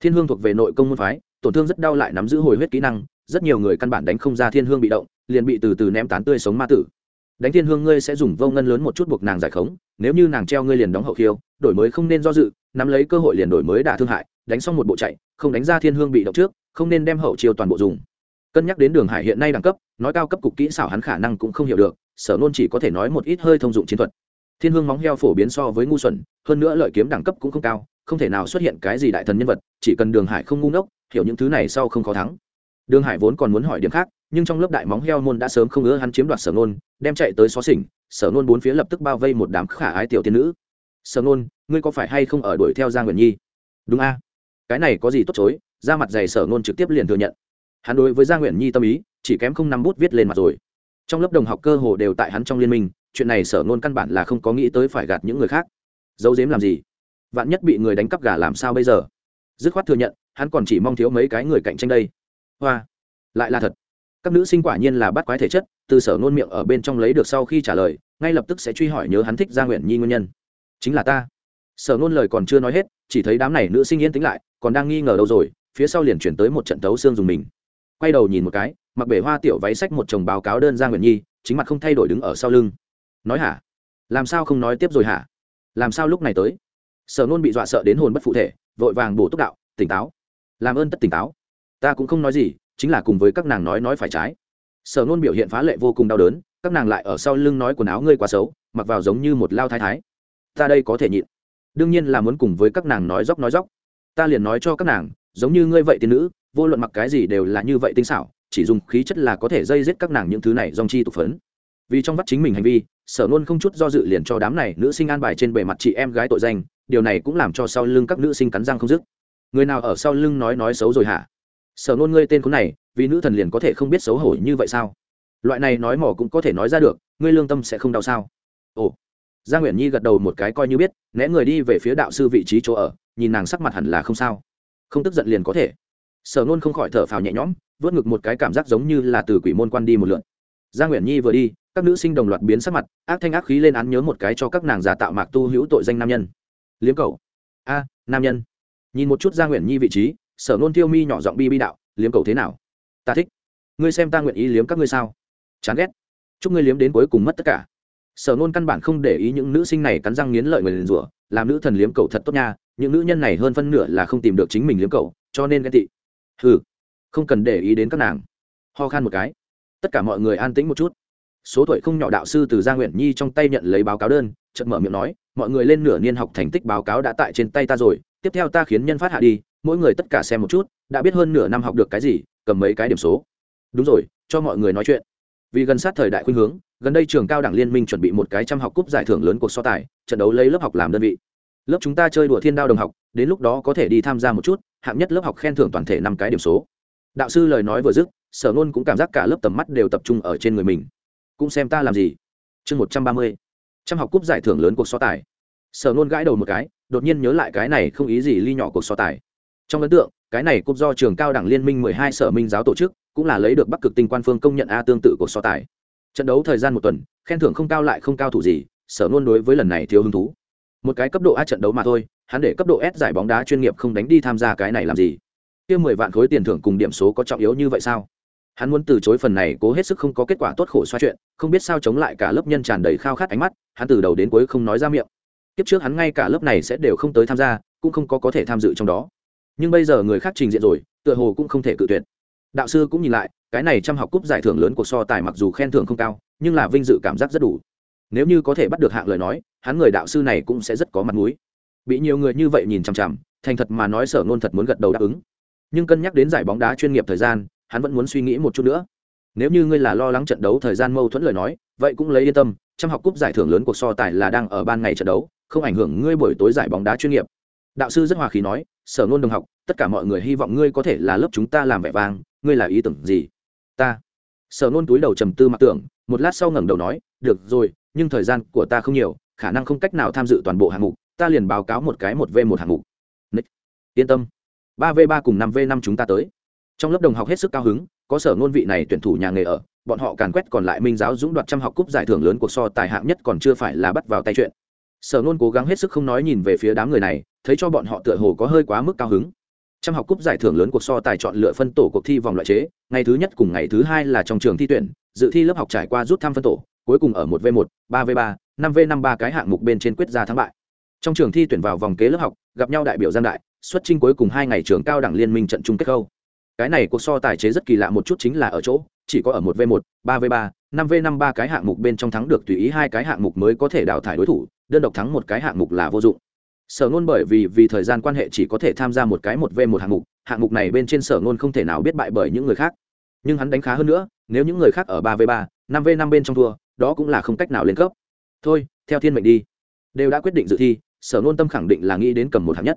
Thiên hương thuộc về nội công môn phái, tổn thương rất đau lại nắm giữ hồi huyết kỹ năng, rất nhiều người căn bản đánh không ra thiên hương bị động, liền bị từ từ ném tán tươi sống ma tử đánh thiên hương ngươi sẽ dùng vô ngân lớn một chút buộc nàng giải khống, nếu như nàng treo ngươi liền đóng hậu khiêu, đổi mới không nên do dự, nắm lấy cơ hội liền đổi mới đả thương hại, đánh xong một bộ chạy, không đánh ra thiên hương bị động trước, không nên đem hậu chiêu toàn bộ dùng. Cân nhắc đến đường hải hiện nay đẳng cấp, nói cao cấp cục kỹ xảo hắn khả năng cũng không hiểu được, sở nôn chỉ có thể nói một ít hơi thông dụng chiến thuật. Thiên hương móng heo phổ biến so với ngu xuẩn, hơn nữa lợi kiếm đẳng cấp cũng không cao, không thể nào xuất hiện cái gì đại thần nhân vật, chỉ cần đường hải không ngu ngốc, hiểu những thứ này sau không khó thắng. Đường hải vốn còn muốn hỏi điểm khác nhưng trong lớp đại móng heo môn đã sớm không ngỡ hắn chiếm đoạt sở nôn đem chạy tới xó xỉnh, sở nôn bốn phía lập tức bao vây một đám khả ái tiểu tiên nữ. Sở nôn ngươi có phải hay không ở đuổi theo giang nguyện nhi? Đúng a. Cái này có gì tốt chối? Ra mặt dày sở nôn trực tiếp liền thừa nhận. Hắn đối với giang nguyện nhi tâm ý, chỉ kém không năm bút viết lên mặt rồi. Trong lớp đồng học cơ hồ đều tại hắn trong liên minh, chuyện này sở nôn căn bản là không có nghĩ tới phải gạt những người khác. Giấu dếm làm gì? Vạn nhất bị người đánh cắp gà làm sao bây giờ? Dứt khoát thừa nhận, hắn còn chỉ mong thiếu mấy cái người cạnh tranh đây. Hoa, lại là thật các nữ sinh quả nhiên là bắt quái thể chất, từ sở nôn miệng ở bên trong lấy được sau khi trả lời, ngay lập tức sẽ truy hỏi nhớ hắn thích gia nguyện nhi nguyên nhân. Chính là ta. Sở nôn lời còn chưa nói hết, chỉ thấy đám này nữ sinh yên tĩnh lại, còn đang nghi ngờ đâu rồi, phía sau liền chuyển tới một trận tấu xương dùng mình. Quay đầu nhìn một cái, mặc bể hoa tiểu váy sách một chồng báo cáo đơn gia nguyện nhi, chính mặt không thay đổi đứng ở sau lưng. Nói hả? Làm sao không nói tiếp rồi hả? Làm sao lúc này tới? Sở nôn bị dọa sợ đến hồn bất phụ thể, vội vàng bổ túc đạo, tỉnh táo. Làm ơn tất tỉnh táo. Ta cũng không nói gì chính là cùng với các nàng nói nói phải trái. Sở nôn biểu hiện phá lệ vô cùng đau đớn, các nàng lại ở sau lưng nói quần áo ngươi quá xấu, mặc vào giống như một lao thái thái. Ta đây có thể nhịn. Đương nhiên là muốn cùng với các nàng nói dóc nói dóc ta liền nói cho các nàng, giống như ngươi vậy tiên nữ, vô luận mặc cái gì đều là như vậy tinh xảo, chỉ dùng khí chất là có thể dây giết các nàng những thứ này dòng chi tục phấn. Vì trong vắt chính mình hành vi, sở nôn không chút do dự liền cho đám này nữ sinh an bài trên bề mặt chị em gái tội danh, điều này cũng làm cho sau lưng các nữ sinh cắn răng không dứt. Người nào ở sau lưng nói nói xấu rồi hả? Sở nôn ngươi tên khốn này, vì nữ thần liền có thể không biết xấu hổ như vậy sao? Loại này nói mỏ cũng có thể nói ra được, ngươi lương tâm sẽ không đau sao? Ồ. Gia nguyễn nhi gật đầu một cái coi như biết, né người đi về phía đạo sư vị trí chỗ ở, nhìn nàng sắc mặt hẳn là không sao. Không tức giận liền có thể. Sở nôn không khỏi thở phào nhẹ nhõm, vớt ngực một cái cảm giác giống như là từ quỷ môn quan đi một lượn. Gia nguyễn nhi vừa đi, các nữ sinh đồng loạt biến sắc mặt, ác thanh ác khí lên án nhớ một cái cho các nàng giả tạo mạc tu hữu tội danh nam nhân. Liếm cầu. A, nam nhân. Nhìn một chút gia nguyễn nhi vị trí sở nôn tiêu mi nhỏ giọng bi bi đạo, liếm cầu thế nào? Ta thích. Ngươi xem ta nguyện ý liếm các ngươi sao? Chán ghét. Chúc ngươi liếm đến cuối cùng mất tất cả. Sở nôn căn bản không để ý những nữ sinh này cắn răng nghiến lợi người liền rủa, làm nữ thần liếm cầu thật tốt nha, những nữ nhân này hơn phân nửa là không tìm được chính mình liếm cầu cho nên ghen tị. Ừ không cần để ý đến các nàng. Ho khan một cái. Tất cả mọi người an tĩnh một chút. Số tuổi không nhỏ đạo sư từ gia nguyện nhi trong tay nhận lấy báo cáo đơn, chợt mở miệng nói, mọi người lên nửa niên học thành tích báo cáo đã tại trên tay ta rồi, tiếp theo ta khiến nhân phát hạ đi mỗi người tất cả xem một chút, đã biết hơn nửa năm học được cái gì, cầm mấy cái điểm số. Đúng rồi, cho mọi người nói chuyện. Vì gần sát thời đại khuynh hướng, gần đây trường cao đẳng liên minh chuẩn bị một cái trăm học cúp giải thưởng lớn cuộc so tài, trận đấu lấy lớp học làm đơn vị. Lớp chúng ta chơi đùa thiên đao đồng học, đến lúc đó có thể đi tham gia một chút, hạng nhất lớp học khen thưởng toàn thể năm cái điểm số. Đạo sư lời nói vừa dứt, sở nôn cũng cảm giác cả lớp tầm mắt đều tập trung ở trên người mình. Cũng xem ta làm gì? Chương một trăm ba mươi. Trăm học cúp giải thưởng lớn cuộc so tài. Sở nôn gãi đầu một cái, đột nhiên nhớ lại cái này không ý gì ly nhỏ cuộc so tài trong ấn tượng, cái này cúp do trường cao đẳng liên minh mười hai sở minh giáo tổ chức, cũng là lấy được bắc cực tinh quan phương công nhận a tương tự của so tài. Trận đấu thời gian một tuần, khen thưởng không cao lại không cao thủ gì, sở luôn đối với lần này thiếu hứng thú. Một cái cấp độ a trận đấu mà thôi, hắn để cấp độ s giải bóng đá chuyên nghiệp không đánh đi tham gia cái này làm gì? Kia mười vạn khối tiền thưởng cùng điểm số có trọng yếu như vậy sao? Hắn muốn từ chối phần này cố hết sức không có kết quả tốt khổ xoa chuyện, không biết sao chống lại cả lớp nhân tràn đầy khao khát ánh mắt, hắn từ đầu đến cuối không nói ra miệng. Kiếp trước hắn ngay cả lớp này sẽ đều không tới tham gia, cũng không có có thể tham dự trong đó nhưng bây giờ người khác trình diện rồi, tựa hồ cũng không thể cự tuyệt. Đạo sư cũng nhìn lại, cái này trăm học cúp giải thưởng lớn của so tài mặc dù khen thưởng không cao, nhưng là vinh dự cảm giác rất đủ. Nếu như có thể bắt được hạng lời nói, hắn người đạo sư này cũng sẽ rất có mặt mũi. Bị nhiều người như vậy nhìn chằm chằm, thành thật mà nói sở nôn thật muốn gật đầu đáp ứng. Nhưng cân nhắc đến giải bóng đá chuyên nghiệp thời gian, hắn vẫn muốn suy nghĩ một chút nữa. Nếu như ngươi là lo lắng trận đấu thời gian mâu thuẫn lời nói, vậy cũng lấy yên tâm, trăm học cúp giải thưởng lớn cuộc so tài là đang ở ban ngày trận đấu, không ảnh hưởng ngươi buổi tối giải bóng đá chuyên nghiệp. Đạo sư rất hòa khí nói sở nôn đồng học, tất cả mọi người hy vọng ngươi có thể là lớp chúng ta làm vẻ vang, ngươi là ý tưởng gì? Ta. Sở nôn túi đầu trầm tư mặc tưởng, một lát sau ngẩng đầu nói, được rồi, nhưng thời gian của ta không nhiều, khả năng không cách nào tham dự toàn bộ hạng mục, ta liền báo cáo một cái một v một hạng mục. Nick. yên tâm. Ba v ba cùng năm v năm chúng ta tới. Trong lớp đồng học hết sức cao hứng, có sở ngôn vị này tuyển thủ nhà nghề ở, bọn họ càn quét còn lại minh giáo dũng đoạt trăm học cúp giải thưởng lớn cuộc so tài hạng nhất còn chưa phải là bắt vào tay chuyện sở nôn cố gắng hết sức không nói nhìn về phía đám người này, thấy cho bọn họ tựa hồ có hơi quá mức cao hứng. Trăm học cúp giải thưởng lớn cuộc so tài chọn lựa phân tổ cuộc thi vòng loại chế, ngày thứ nhất cùng ngày thứ hai là trong trường thi tuyển, dự thi lớp học trải qua rút thăm phân tổ, cuối cùng ở một v một, ba v ba, năm v năm ba cái hạng mục bên trên quyết ra thắng bại. Trong trường thi tuyển vào vòng kế lớp học, gặp nhau đại biểu giang đại, xuất trình cuối cùng hai ngày trường cao đẳng liên minh trận chung kết khâu cái này cuộc so tài chế rất kỳ lạ một chút chính là ở chỗ, chỉ có ở một v một, ba v ba, năm v năm ba cái hạng mục bên trong thắng được tùy ý hai cái hạng mục mới có thể đào thải đối thủ đơn độc thắng một cái hạng mục là vô dụng. Sở ngôn bởi vì vì thời gian quan hệ chỉ có thể tham gia một cái một v một hạng mục hạng mục này bên trên sở ngôn không thể nào biết bại bởi những người khác. Nhưng hắn đánh khá hơn nữa, nếu những người khác ở ba v ba, năm v năm bên trong thua, đó cũng là không cách nào lên cấp. Thôi, theo thiên mệnh đi. Đều đã quyết định dự thi, sở ngôn tâm khẳng định là nghĩ đến cầm một hạng nhất.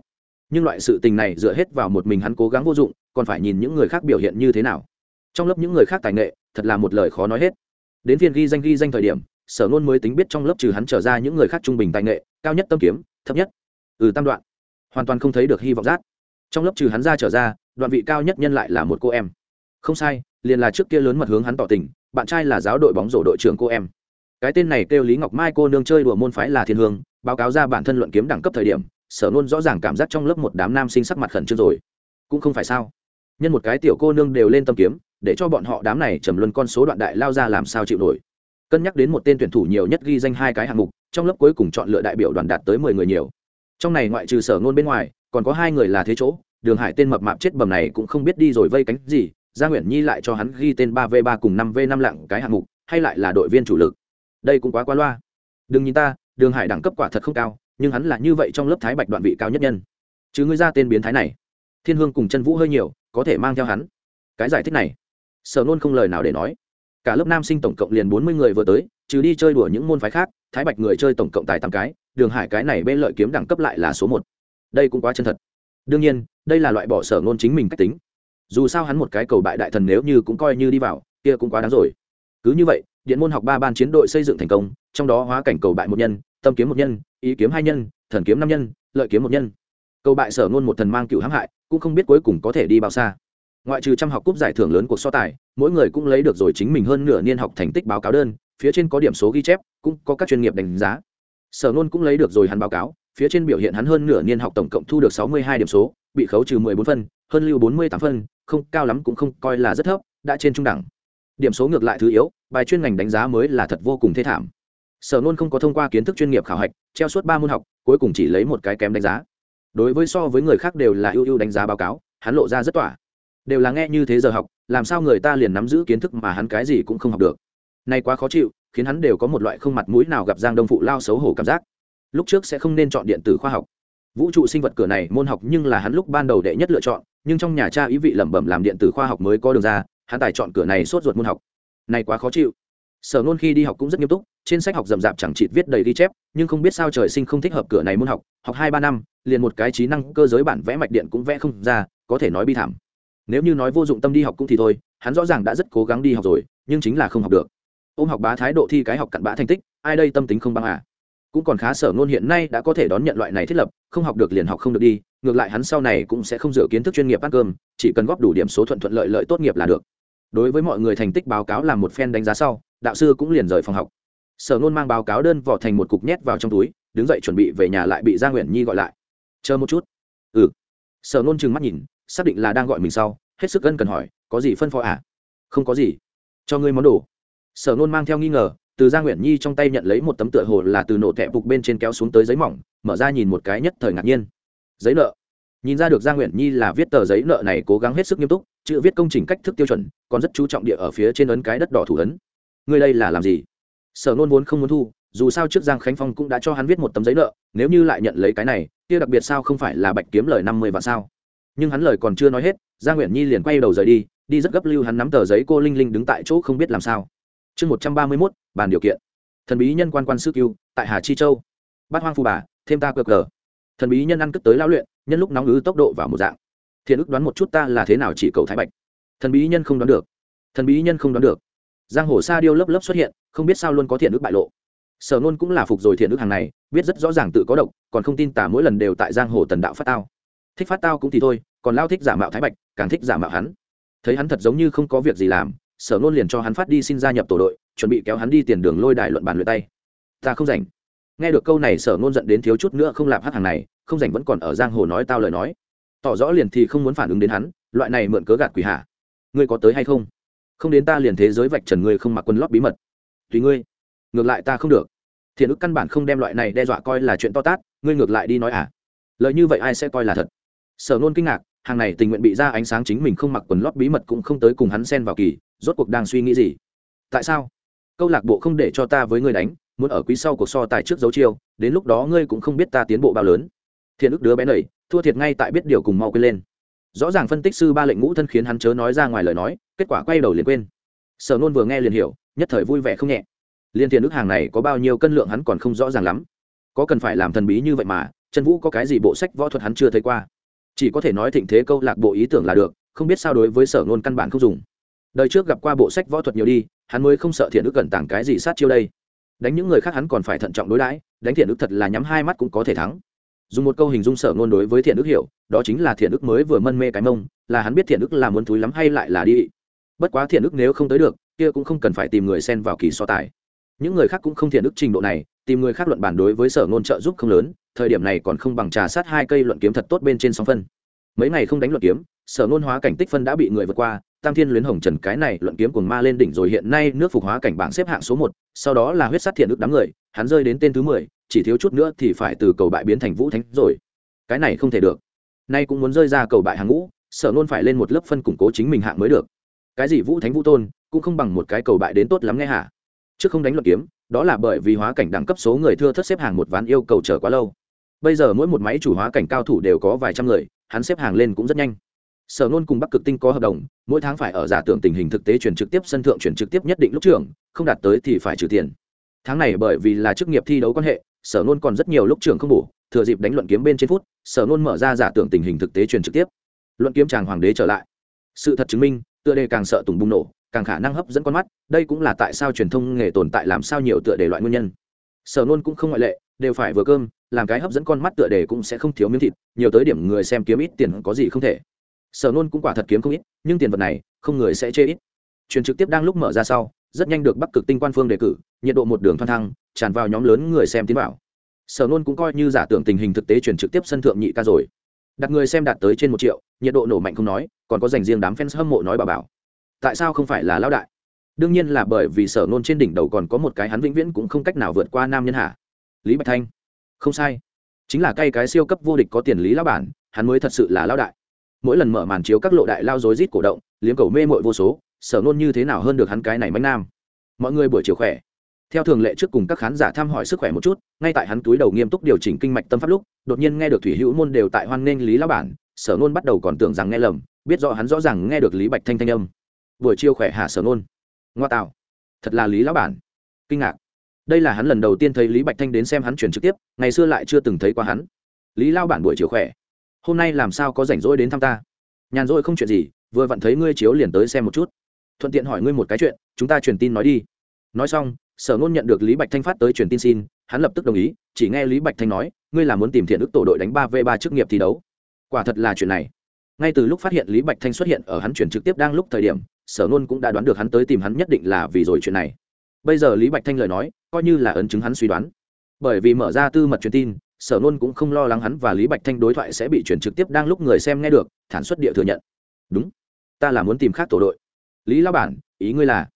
Nhưng loại sự tình này dựa hết vào một mình hắn cố gắng vô dụng, còn phải nhìn những người khác biểu hiện như thế nào. Trong lớp những người khác tài nghệ, thật là một lời khó nói hết. Đến phiên ghi danh ghi danh thời điểm sở nôn mới tính biết trong lớp trừ hắn trở ra những người khác trung bình tài nghệ, cao nhất tâm kiếm, thấp nhất ừ tam đoạn. Hoàn toàn không thấy được hy vọng rác trong lớp trừ hắn ra trở ra, đoạn vị cao nhất nhân lại là một cô em. Không sai, liền là trước kia lớn mật hướng hắn tỏ tình, bạn trai là giáo đội bóng rổ đội trưởng cô em. Cái tên này kêu lý ngọc mai cô nương chơi đùa môn phái là thiên hương, báo cáo ra bản thân luận kiếm đẳng cấp thời điểm, sở nôn rõ ràng cảm giác trong lớp một đám nam sinh sắc mặt khẩn trương rồi. Cũng không phải sao. Nhân một cái tiểu cô nương đều lên tâm kiếm, để cho bọn họ đám này trầm luân con số đoạn đại lao ra làm sao chịu nổi cân nhắc đến một tên tuyển thủ nhiều nhất ghi danh hai cái hạng mục, trong lớp cuối cùng chọn lựa đại biểu đoàn đạt tới mười người nhiều. Trong này ngoại trừ sở ngôn bên ngoài, còn có hai người là thế chỗ, đường hải tên mập mạp chết bầm này cũng không biết đi rồi vây cánh gì, gia nguyễn nhi lại cho hắn ghi tên ba v ba cùng năm v năm lặng cái hạng mục, hay lại là đội viên chủ lực. Đây cũng quá quá loa. Đừng nhìn ta, đường hải đẳng cấp quả thật không cao, nhưng hắn là như vậy trong lớp thái bạch đoạn vị cao nhất nhân. Chứ ngươi ra tên biến thái này. Thiên hương cùng chân vũ hơi nhiều, có thể mang theo hắn. Cái giải thích này, sở nôn không lời nào để nói cả lớp nam sinh tổng cộng liền bốn mươi người vừa tới, trừ đi chơi đùa những môn phái khác, thái bạch người chơi tổng cộng tài tám cái, đường hải cái này bên lợi kiếm đẳng cấp lại là số một. Đây cũng quá chân thật. Đương nhiên, đây là loại bỏ sở ngôn chính mình cách tính. Dù sao hắn một cái cầu bại đại thần nếu như cũng coi như đi vào, kia cũng quá đáng rồi. Cứ như vậy, điện môn học ba ban chiến đội xây dựng thành công, trong đó hóa cảnh cầu bại một nhân, tâm kiếm một nhân, ý kiếm hai nhân, thần kiếm năm nhân, lợi kiếm một nhân. Cầu bại sở ngôn một thần mang cựu hãm hại, cũng không biết cuối cùng có thể đi bao xa ngoại trừ trăm học cúp giải thưởng lớn của so tài, mỗi người cũng lấy được rồi chính mình hơn nửa niên học thành tích báo cáo đơn, phía trên có điểm số ghi chép, cũng có các chuyên nghiệp đánh giá. Sở nôn cũng lấy được rồi hắn báo cáo, phía trên biểu hiện hắn hơn nửa niên học tổng cộng thu được sáu mươi hai điểm số, bị khấu trừ mười bốn phân, hơn lưu bốn mươi tám phân, không cao lắm cũng không coi là rất thấp, đã trên trung đẳng. Điểm số ngược lại thứ yếu, bài chuyên ngành đánh giá mới là thật vô cùng thê thảm. Sở nôn không có thông qua kiến thức chuyên nghiệp khảo hạch, treo suốt ba môn học, cuối cùng chỉ lấy một cái kém đánh giá. Đối với so với người khác đều là ưu ưu đánh giá báo cáo, hắn lộ ra rất tỏa đều là nghe như thế giờ học, làm sao người ta liền nắm giữ kiến thức mà hắn cái gì cũng không học được. Nay quá khó chịu, khiến hắn đều có một loại không mặt mũi nào gặp giang đông phụ lao xấu hổ cảm giác. Lúc trước sẽ không nên chọn điện tử khoa học. Vũ trụ sinh vật cửa này môn học nhưng là hắn lúc ban đầu đệ nhất lựa chọn, nhưng trong nhà cha ý vị lẩm bẩm làm điện tử khoa học mới có đường ra, hắn tài chọn cửa này sốt ruột môn học. Này quá khó chịu. Sở nôn khi đi học cũng rất nghiêm túc, trên sách học rậm rạp chẳng chịt viết đầy ghi chép, nhưng không biết sao trời sinh không thích hợp cửa này môn học học hai ba năm, liền một cái trí năng cơ giới bản vẽ mạch điện cũng vẽ không ra, có thể nói bi thảm nếu như nói vô dụng tâm đi học cũng thì thôi, hắn rõ ràng đã rất cố gắng đi học rồi, nhưng chính là không học được. Ôm học bá thái độ thi cái học cặn bã thành tích, ai đây tâm tính không bằng à? Cũng còn khá sở ngôn hiện nay đã có thể đón nhận loại này thiết lập, không học được liền học không được đi, ngược lại hắn sau này cũng sẽ không dựa kiến thức chuyên nghiệp ăn cơm, chỉ cần góp đủ điểm số thuận thuận lợi lợi tốt nghiệp là được. Đối với mọi người thành tích báo cáo làm một phen đánh giá sau, đạo sư cũng liền rời phòng học. Sở nôn mang báo cáo đơn vỏ thành một cục nhét vào trong túi, đứng dậy chuẩn bị về nhà lại bị gia nguyễn nhi gọi lại. Chờ một chút. Ừ. Sở nôn trừng mắt nhìn xác định là đang gọi mình sau, hết sức gân cần hỏi, có gì phân phó à? Không có gì. Cho ngươi món đồ. Sở nôn mang theo nghi ngờ, từ gia nguyễn nhi trong tay nhận lấy một tấm tựa hồ là từ nổ tẹp bục bên trên kéo xuống tới giấy mỏng, mở ra nhìn một cái nhất thời ngạc nhiên. Giấy nợ. Nhìn ra được gia nguyễn nhi là viết tờ giấy nợ này cố gắng hết sức nghiêm túc, chữ viết công trình cách thức tiêu chuẩn, còn rất chú trọng địa ở phía trên ấn cái đất đỏ thủ ấn. Ngươi đây là làm gì? Sở nôn vốn không muốn thu, dù sao trước giang khánh phong cũng đã cho hắn viết một tấm giấy nợ, nếu như lại nhận lấy cái này, kia đặc biệt sao không phải là bạch kiếm lời năm mươi vạn sao? Nhưng hắn lời còn chưa nói hết gia nguyễn nhi liền quay đầu rời đi đi rất gấp lưu hắn nắm tờ giấy cô linh linh đứng tại chỗ không biết làm sao. Chương một trăm ba mươi mốt, bàn điều kiện. Thần bí nhân quan quan sư cưu, tại hà chi châu. Bát hoang phù bà, thêm ta cờ cờ. Thần bí nhân ăn cất tới lao luyện, nhân lúc nóng ứ tốc độ vào một dạng. Thiện ức đoán một chút ta là thế nào chỉ cầu thái bạch. Thần bí nhân không đoán được. Thần bí nhân không đoán được. Giang hồ sa điêu lớp lớp xuất hiện, không biết sao luôn có thiện ức bại lộ. Sở nôn cũng là phục rồi thiện ức hàng này, biết rất rõ ràng tự có độc, còn không tin tả mỗi lần đều tại giang hồ tần đạo phát tao thích phát tao cũng thì thôi, còn lao thích giả mạo thái bạch, càng thích giả mạo hắn. Thấy hắn thật giống như không có việc gì làm, sở nôn liền cho hắn phát đi xin gia nhập tổ đội, chuẩn bị kéo hắn đi tiền đường lôi đài luận bàn luyện tay. Ta không rảnh. Nghe được câu này, sở nôn giận đến thiếu chút nữa không làm hát hàng này, không rảnh vẫn còn ở giang hồ nói tao lời nói. Tỏ rõ liền thì không muốn phản ứng đến hắn, loại này mượn cớ gạt quỷ hạ ngươi có tới hay không? Không đến ta liền thế giới vạch trần ngươi không mặc quân lót bí mật. Tùy ngươi. Ngược lại ta không được. Thiện ức căn bản không đem loại này đe dọa coi là chuyện to tát, ngươi ngược lại đi nói à? Lợi như vậy ai sẽ coi là thật? Sở nôn kinh ngạc, hàng này tình nguyện bị ra ánh sáng chính mình không mặc quần lót bí mật cũng không tới cùng hắn xen vào kỳ, rốt cuộc đang suy nghĩ gì? Tại sao? Câu lạc bộ không để cho ta với ngươi đánh, muốn ở quý sau cuộc so tài trước dấu chiêu, đến lúc đó ngươi cũng không biết ta tiến bộ bao lớn. Thiện ức đứa bé nầy, thua thiệt ngay tại biết điều cùng mau quên lên. Rõ ràng phân tích sư ba lệnh ngũ thân khiến hắn chớ nói ra ngoài lời nói, kết quả quay đầu liền quên. Sở nôn vừa nghe liền hiểu, nhất thời vui vẻ không nhẹ. Liên thiện ức hàng này có bao nhiêu cân lượng hắn còn không rõ ràng lắm. Có cần phải làm thần bí như vậy mà, trần vũ có cái gì bộ sách võ thuật hắn chưa thấy qua chỉ có thể nói thịnh thế câu lạc bộ ý tưởng là được, không biết sao đối với sở nôn căn bản không dùng. Đời trước gặp qua bộ sách võ thuật nhiều đi, hắn mới không sợ thiện ức cẩn tảng cái gì sát chiêu đây. Đánh những người khác hắn còn phải thận trọng đối đãi, đánh thiện ức thật là nhắm hai mắt cũng có thể thắng. Dùng một câu hình dung sở ngôn đối với thiện ức hiểu, đó chính là thiện ức mới vừa mân mê cái mông, là hắn biết thiện ức là muốn túi lắm hay lại là đi. Bất quá thiện ức nếu không tới được, kia cũng không cần phải tìm người xen vào kỳ so tài. Những người khác cũng không thiện ức trình độ này, tìm người khác luận bản đối với sở ngôn trợ giúp không lớn thời điểm này còn không bằng trà sát hai cây luận kiếm thật tốt bên trên sóng phân. Mấy ngày không đánh luận kiếm, sở ngôn hóa cảnh tích phân đã bị người vượt qua, tam thiên luyến hồng trần cái này luận kiếm cùng ma lên đỉnh rồi hiện nay nước phục hóa cảnh bảng xếp hạng số một, sau đó là huyết sát thiện ức đám người, hắn rơi đến tên thứ mười, chỉ thiếu chút nữa thì phải từ cầu bại biến thành vũ thánh rồi. Cái này không thể được. Nay cũng muốn rơi ra cầu bại hàng ngũ, sở ngôn phải lên một lớp phân củng cố chính mình hạng mới được. Cái gì vũ thánh vũ tôn, cũng không bằng một cái cầu bại đến tốt lắm nghe hả? Trước không đánh luận kiếm, đó là bởi vì hóa cảnh đẳng cấp số người thưa thất xếp hàng một ván yêu cầu chờ quá lâu bây giờ mỗi một máy chủ hóa cảnh cao thủ đều có vài trăm người, hắn xếp hàng lên cũng rất nhanh. Sở nôn cùng bắc cực tinh có hợp đồng, mỗi tháng phải ở giả tưởng tình hình thực tế chuyển trực tiếp, sân thượng chuyển trực tiếp nhất định lúc trưởng, không đạt tới thì phải trừ tiền. Tháng này bởi vì là chức nghiệp thi đấu quan hệ, sở nôn còn rất nhiều lúc trưởng không bổ, thừa dịp đánh luận kiếm bên trên phút, sở nôn mở ra giả tưởng tình hình thực tế truyền trực tiếp. Luận kiếm chàng hoàng đế trở lại. Sự thật chứng minh, tựa đề càng sợ tùng bùng nổ, càng khả năng hấp dẫn con mắt, đây cũng là tại sao truyền thông nghề tồn tại làm sao nhiều tựa đề loại nguyên nhân sở nôn cũng không ngoại lệ, đều phải vừa cơm, làm cái hấp dẫn con mắt tựa đề cũng sẽ không thiếu miếng thịt, nhiều tới điểm người xem kiếm ít tiền có gì không thể. Sở nôn cũng quả thật kiếm không ít, nhưng tiền vật này, không người sẽ chê ít. Truyền trực tiếp đang lúc mở ra sau, rất nhanh được bắc cực tinh quan phương đề cử, nhiệt độ một đường thoăn thăng, tràn vào nhóm lớn người xem tiến bảo sở nôn cũng coi như giả tưởng tình hình thực tế truyền trực tiếp sân thượng nhị ca rồi. Đặt người xem đạt tới trên một triệu, nhiệt độ nổ mạnh không nói, còn có dành riêng đám fans hâm mộ nói bà bảo. Tại sao không phải là lão đại? Đương nhiên là bởi vì sở nôn trên đỉnh đầu còn có một cái hắn vĩnh viễn cũng không cách nào vượt qua nam nhân hạ. Lý bạch thanh. Không sai. Chính là cây cái siêu cấp vô địch có tiền lý lão bản, hắn mới thật sự là lao đại. Mỗi lần mở màn chiếu các lộ đại lao dối rít cổ động, liếm cầu mê mội vô số, sở nôn như thế nào hơn được hắn cái này mánh nam? Mọi người buổi chiều khỏe. Theo thường lệ trước cùng các khán giả thăm hỏi sức khỏe một chút, ngay tại hắn túi đầu nghiêm túc điều chỉnh kinh mạch tâm pháp lúc, đột nhiên nghe được thủy hữu môn đều tại hoan nghênh lý lão bản, sở nôn bắt đầu còn tưởng rằng nghe lầm, biết rõ hắn rõ ràng nghe được lý bạch thanh thanh âm. Buổi chiều khỏe hả sở nôn ngoa tạo. Thật là lý lão bản. Kinh ngạc. Đây là hắn lần đầu tiên thấy lý bạch thanh đến xem hắn chuyển trực tiếp, ngày xưa lại chưa từng thấy qua hắn. Lý lao bản buổi chiều khỏe. Hôm nay làm sao có rảnh rỗi đến thăm ta? Nhàn rỗi không chuyện gì, vừa vặn thấy ngươi chiếu liền tới xem một chút. Thuận tiện hỏi ngươi một cái chuyện, chúng ta truyền tin nói đi. Nói xong, sở ngôn nhận được lý bạch thanh phát tới truyền tin xin, hắn lập tức đồng ý, chỉ nghe lý bạch thanh nói, ngươi là muốn tìm thiện ức tổ đội đánh ba v ba chức nghiệp thi đấu. Quả thật là chuyện này ngay từ lúc phát hiện lý bạch thanh xuất hiện ở hắn chuyển trực tiếp đang lúc thời điểm, sở nôn cũng đã đoán được hắn tới tìm hắn nhất định là vì rồi chuyện này. Bây giờ lý bạch thanh lời nói, coi như là ấn chứng hắn suy đoán. Bởi vì mở ra tư mật truyền tin, sở nôn cũng không lo lắng hắn và lý bạch thanh đối thoại sẽ bị chuyển trực tiếp đang lúc người xem nghe được, thản xuất địa thừa nhận. Đúng, ta là muốn tìm khác tổ đội. Lý lao bản, ý ngươi là?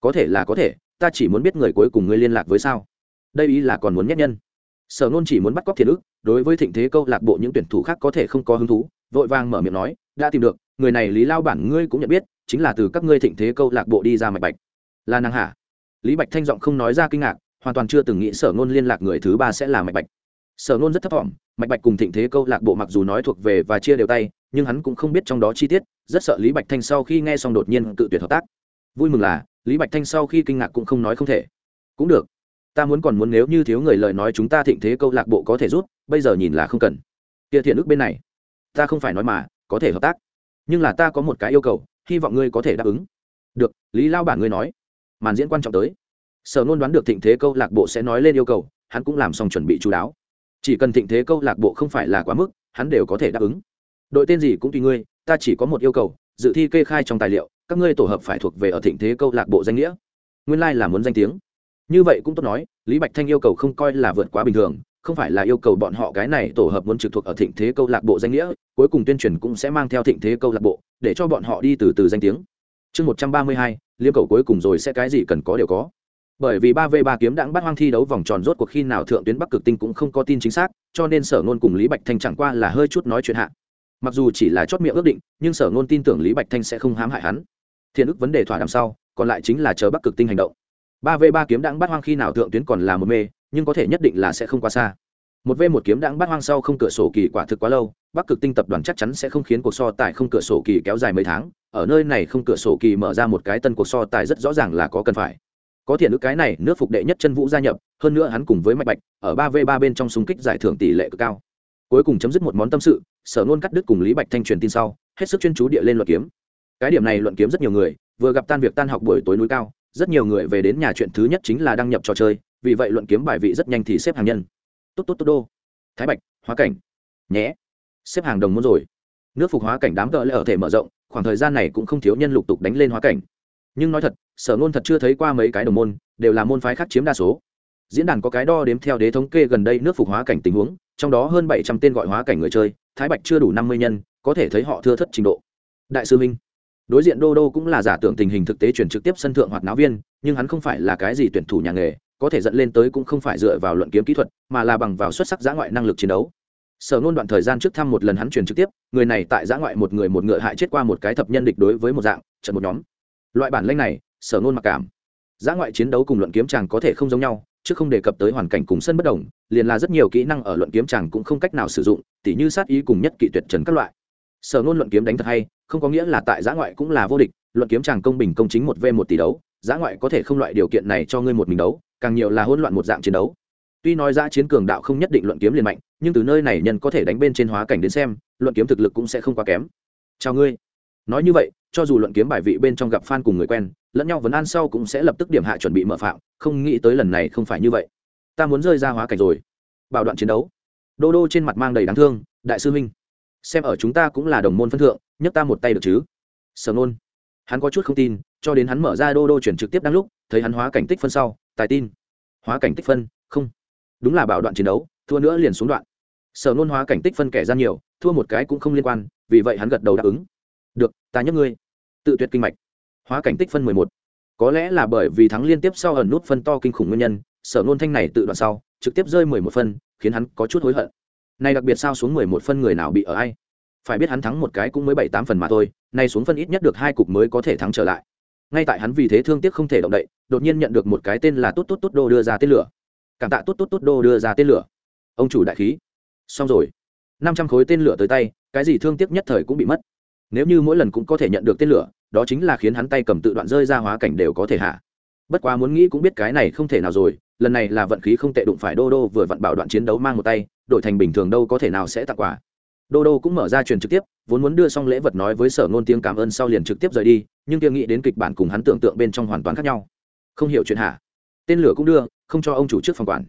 Có thể là có thể, ta chỉ muốn biết người cuối cùng ngươi liên lạc với sao. Đây ý là còn muốn nhất nhân. Sở nôn chỉ muốn bắt cóc thiền ức, đối với thịnh thế câu lạc bộ những tuyển thủ khác có thể không có hứng thú vội vàng mở miệng nói đã tìm được người này lý lao bản ngươi cũng nhận biết chính là từ các ngươi thịnh thế câu lạc bộ đi ra mạch bạch. Là nàng hả? Lý bạch thanh giọng không nói ra kinh ngạc hoàn toàn chưa từng nghĩ sở nôn liên lạc người thứ ba sẽ là mạch bạch. Sở nôn rất thấp thỏm, mạch bạch cùng thịnh thế câu lạc bộ mặc dù nói thuộc về và chia đều tay nhưng hắn cũng không biết trong đó chi tiết rất sợ lý bạch thanh sau khi nghe xong đột nhiên cự tuyệt hợp tác. Vui mừng là lý bạch thanh sau khi kinh ngạc cũng không nói không thể. Cũng được ta muốn còn muốn nếu như thiếu người lời nói chúng ta thịnh thế câu lạc bộ có thể rút bây giờ nhìn là không cần. Kia thiện ức bên này ta không phải nói mà, có thể hợp tác. Nhưng là ta có một cái yêu cầu, hy vọng ngươi có thể đáp ứng. Được, lý lao bản ngươi nói. Màn diễn quan trọng tới. Sở nôn đoán được thịnh thế câu lạc bộ sẽ nói lên yêu cầu, hắn cũng làm xong chuẩn bị chú đáo. Chỉ cần thịnh thế câu lạc bộ không phải là quá mức, hắn đều có thể đáp ứng. Đội tên gì cũng tùy ngươi, ta chỉ có một yêu cầu, dự thi kê khai trong tài liệu, các ngươi tổ hợp phải thuộc về ở thịnh thế câu lạc bộ danh nghĩa. Nguyên lai、like、là muốn danh tiếng. Như vậy cũng tốt nói, lý bạch thanh yêu cầu không coi là vượt quá bình thường không phải là yêu cầu bọn họ cái này tổ hợp muốn trực thuộc ở thịnh thế câu lạc bộ danh nghĩa, cuối cùng tuyên truyền cũng sẽ mang theo thịnh thế câu lạc bộ, để cho bọn họ đi từ từ danh tiếng. Chương một trăm ba mươi hai, liêm cầu cuối cùng rồi sẽ cái gì cần có đều có. Bởi vì ba v ba kiếm đãng bắt hoang thi đấu vòng tròn rốt cuộc khi nào thượng tuyến bắc cực tinh cũng không có tin chính xác, cho nên sở ngôn cùng lý bạch thanh chẳng qua là hơi chút nói chuyện hạ. Mặc dù chỉ là chót miệng ước định, nhưng sở ngôn tin tưởng lý bạch thanh sẽ không hãm hại hắn. Thiện ức vấn đề thỏa đằng sau, còn lại chính là chờ bắc cực tinh hành động. ba v ba kiếm đãng bắt hoang khi nào thượng tuyến còn là một mê nhưng có thể nhất định là sẽ không quá xa. Một v một kiếm đãng bắt hoang sau không cửa sổ kỳ quả thực quá lâu, bắc cực tinh tập đoàn chắc chắn sẽ không khiến cuộc so tài không cửa sổ kỳ kéo dài mấy tháng, ở nơi này không cửa sổ kỳ mở ra một cái tân cuộc so tài rất rõ ràng là có cần phải. Có thiện nữ cái này, nước phục đệ nhất chân vũ gia nhập, hơn nữa hắn cùng với mạch bạch, ở ba v ba bên trong xung kích giải thưởng tỷ lệ cực cao. Cuối cùng chấm dứt một món tâm sự, sở nôn cắt đứt cùng lý bạch thanh truyền tin sau, hết sức chuyên chú địa lên luận kiếm. Cái điểm này luận kiếm rất nhiều người, vừa gặp tan việc tan học buổi tối núi cao, rất nhiều người về đến nhà chuyện thứ nhất chính là đăng nhập trò chơi vì vậy luận kiếm bài vị rất nhanh thì xếp hàng nhân. Tốt tốt tốt đô. Thái bạch, hóa cảnh. Nhé. Xếp hàng đồng môn rồi. Nước phục hóa cảnh đám cỡ lại ở thể mở rộng, khoảng thời gian này cũng không thiếu nhân lục tục đánh lên hóa cảnh. Nhưng nói thật, sở ngôn thật chưa thấy qua mấy cái đồng môn, đều là môn phái khác chiếm đa số. Diễn đàn có cái đo đếm theo đế thống kê gần đây nước phục hóa cảnh tình huống, trong đó hơn bảy trăm tên gọi hóa cảnh người chơi, thái bạch chưa đủ năm mươi nhân, có thể thấy họ thưa thất trình độ. Đại sư minh, đối diện đô đô cũng là giả tưởng tình hình thực tế chuyển trực tiếp sân thượng hoạt náo viên, nhưng hắn không phải là cái gì tuyển thủ nhà nghề có thể dẫn lên tới cũng không phải dựa vào luận kiếm kỹ thuật, mà là bằng vào xuất sắc giã ngoại năng lực chiến đấu. Sở nôn đoạn thời gian trước thăm một lần hắn truyền trực tiếp, người này tại giã ngoại một người một ngựa hại chết qua một cái thập nhân địch đối với một dạng, trận một nhóm. Loại bản lanh này, sở nôn mặc cảm. Giã ngoại chiến đấu cùng luận kiếm chàng có thể không giống nhau, chứ không đề cập tới hoàn cảnh cùng sân bất đồng, liền là rất nhiều kỹ năng ở luận kiếm chàng cũng không cách nào sử dụng, tỉ như sát ý cùng nhất kỵ tuyệt trần các loại. Sở nôn luận kiếm đánh thật hay, không có nghĩa là tại giã ngoại cũng là vô địch, luận kiếm chàng công bình công chính một v một tỷ đấu, giã ngoại có thể không loại điều kiện này cho ngươi một mình đấu càng nhiều là hỗn loạn một dạng chiến đấu. Tuy nói ra chiến cường đạo không nhất định luận kiếm liền mạnh, nhưng từ nơi này nhân có thể đánh bên trên hóa cảnh đến xem, luận kiếm thực lực cũng sẽ không quá kém. Chào ngươi. Nói như vậy, cho dù luận kiếm bài vị bên trong gặp fan cùng người quen, lẫn nhau vấn an sau cũng sẽ lập tức điểm hạ chuẩn bị mở phạm, không nghĩ tới lần này không phải như vậy. Ta muốn rơi ra hóa cảnh rồi. Bảo đoạn chiến đấu. Đô đô trên mặt mang đầy đáng thương, đại sư huynh, xem ở chúng ta cũng là đồng môn phân thượng, nhấc ta một tay được chứ? Sở nôn. Hắn có chút không tin, cho đến hắn mở ra đô đô chuyển trực tiếp đang lúc, thấy hắn hóa cảnh tích phân sau tài tin. Hóa cảnh tích phân, không. Đúng là bảo đoạn chiến đấu, thua nữa liền xuống đoạn. Sở nôn hóa cảnh tích phân kẻ gian nhiều, thua một cái cũng không liên quan, vì vậy hắn gật đầu đáp ứng. Được, ta nhấc ngươi. Tự tuyệt kinh mạch. Hóa cảnh tích phân mười một. Có lẽ là bởi vì thắng liên tiếp sau ẩn nút phân to kinh khủng nguyên nhân, sở nôn thanh này tự đoạn sau, trực tiếp rơi mười một phân, khiến hắn có chút hối hận. Nay đặc biệt sao xuống mười một phân người nào bị ở ai? Phải biết hắn thắng một cái cũng mới bảy tám phần mà thôi, nay xuống phân ít nhất được hai cục mới có thể thắng trở lại ngay tại hắn vì thế thương tiếc không thể động đậy, đột nhiên nhận được một cái tên là tốt tốt tốt đô đưa ra tên lửa. Cảm tạ tốt tốt tốt đô đưa ra tên lửa. Ông chủ đại khí. Xong rồi. Năm trăm khối tên lửa tới tay, cái gì thương tiếc nhất thời cũng bị mất. Nếu như mỗi lần cũng có thể nhận được tên lửa, đó chính là khiến hắn tay cầm tự đoạn rơi ra hóa cảnh đều có thể hạ. Bất quá muốn nghĩ cũng biết cái này không thể nào rồi, lần này là vận khí không tệ đụng phải đô đô vừa vặn bảo đoạn chiến đấu mang một tay, đổi thành bình thường đâu có thể nào sẽ tặng quà đô đô cũng mở ra truyền trực tiếp, vốn muốn đưa xong lễ vật nói với sở ngôn tiếng cảm ơn sau liền trực tiếp rời đi, nhưng tiếng nghĩ đến kịch bản cùng hắn tưởng tượng bên trong hoàn toàn khác nhau. Không hiểu chuyện hả? Tên lửa cũng đưa, không cho ông chủ trước phòng quản.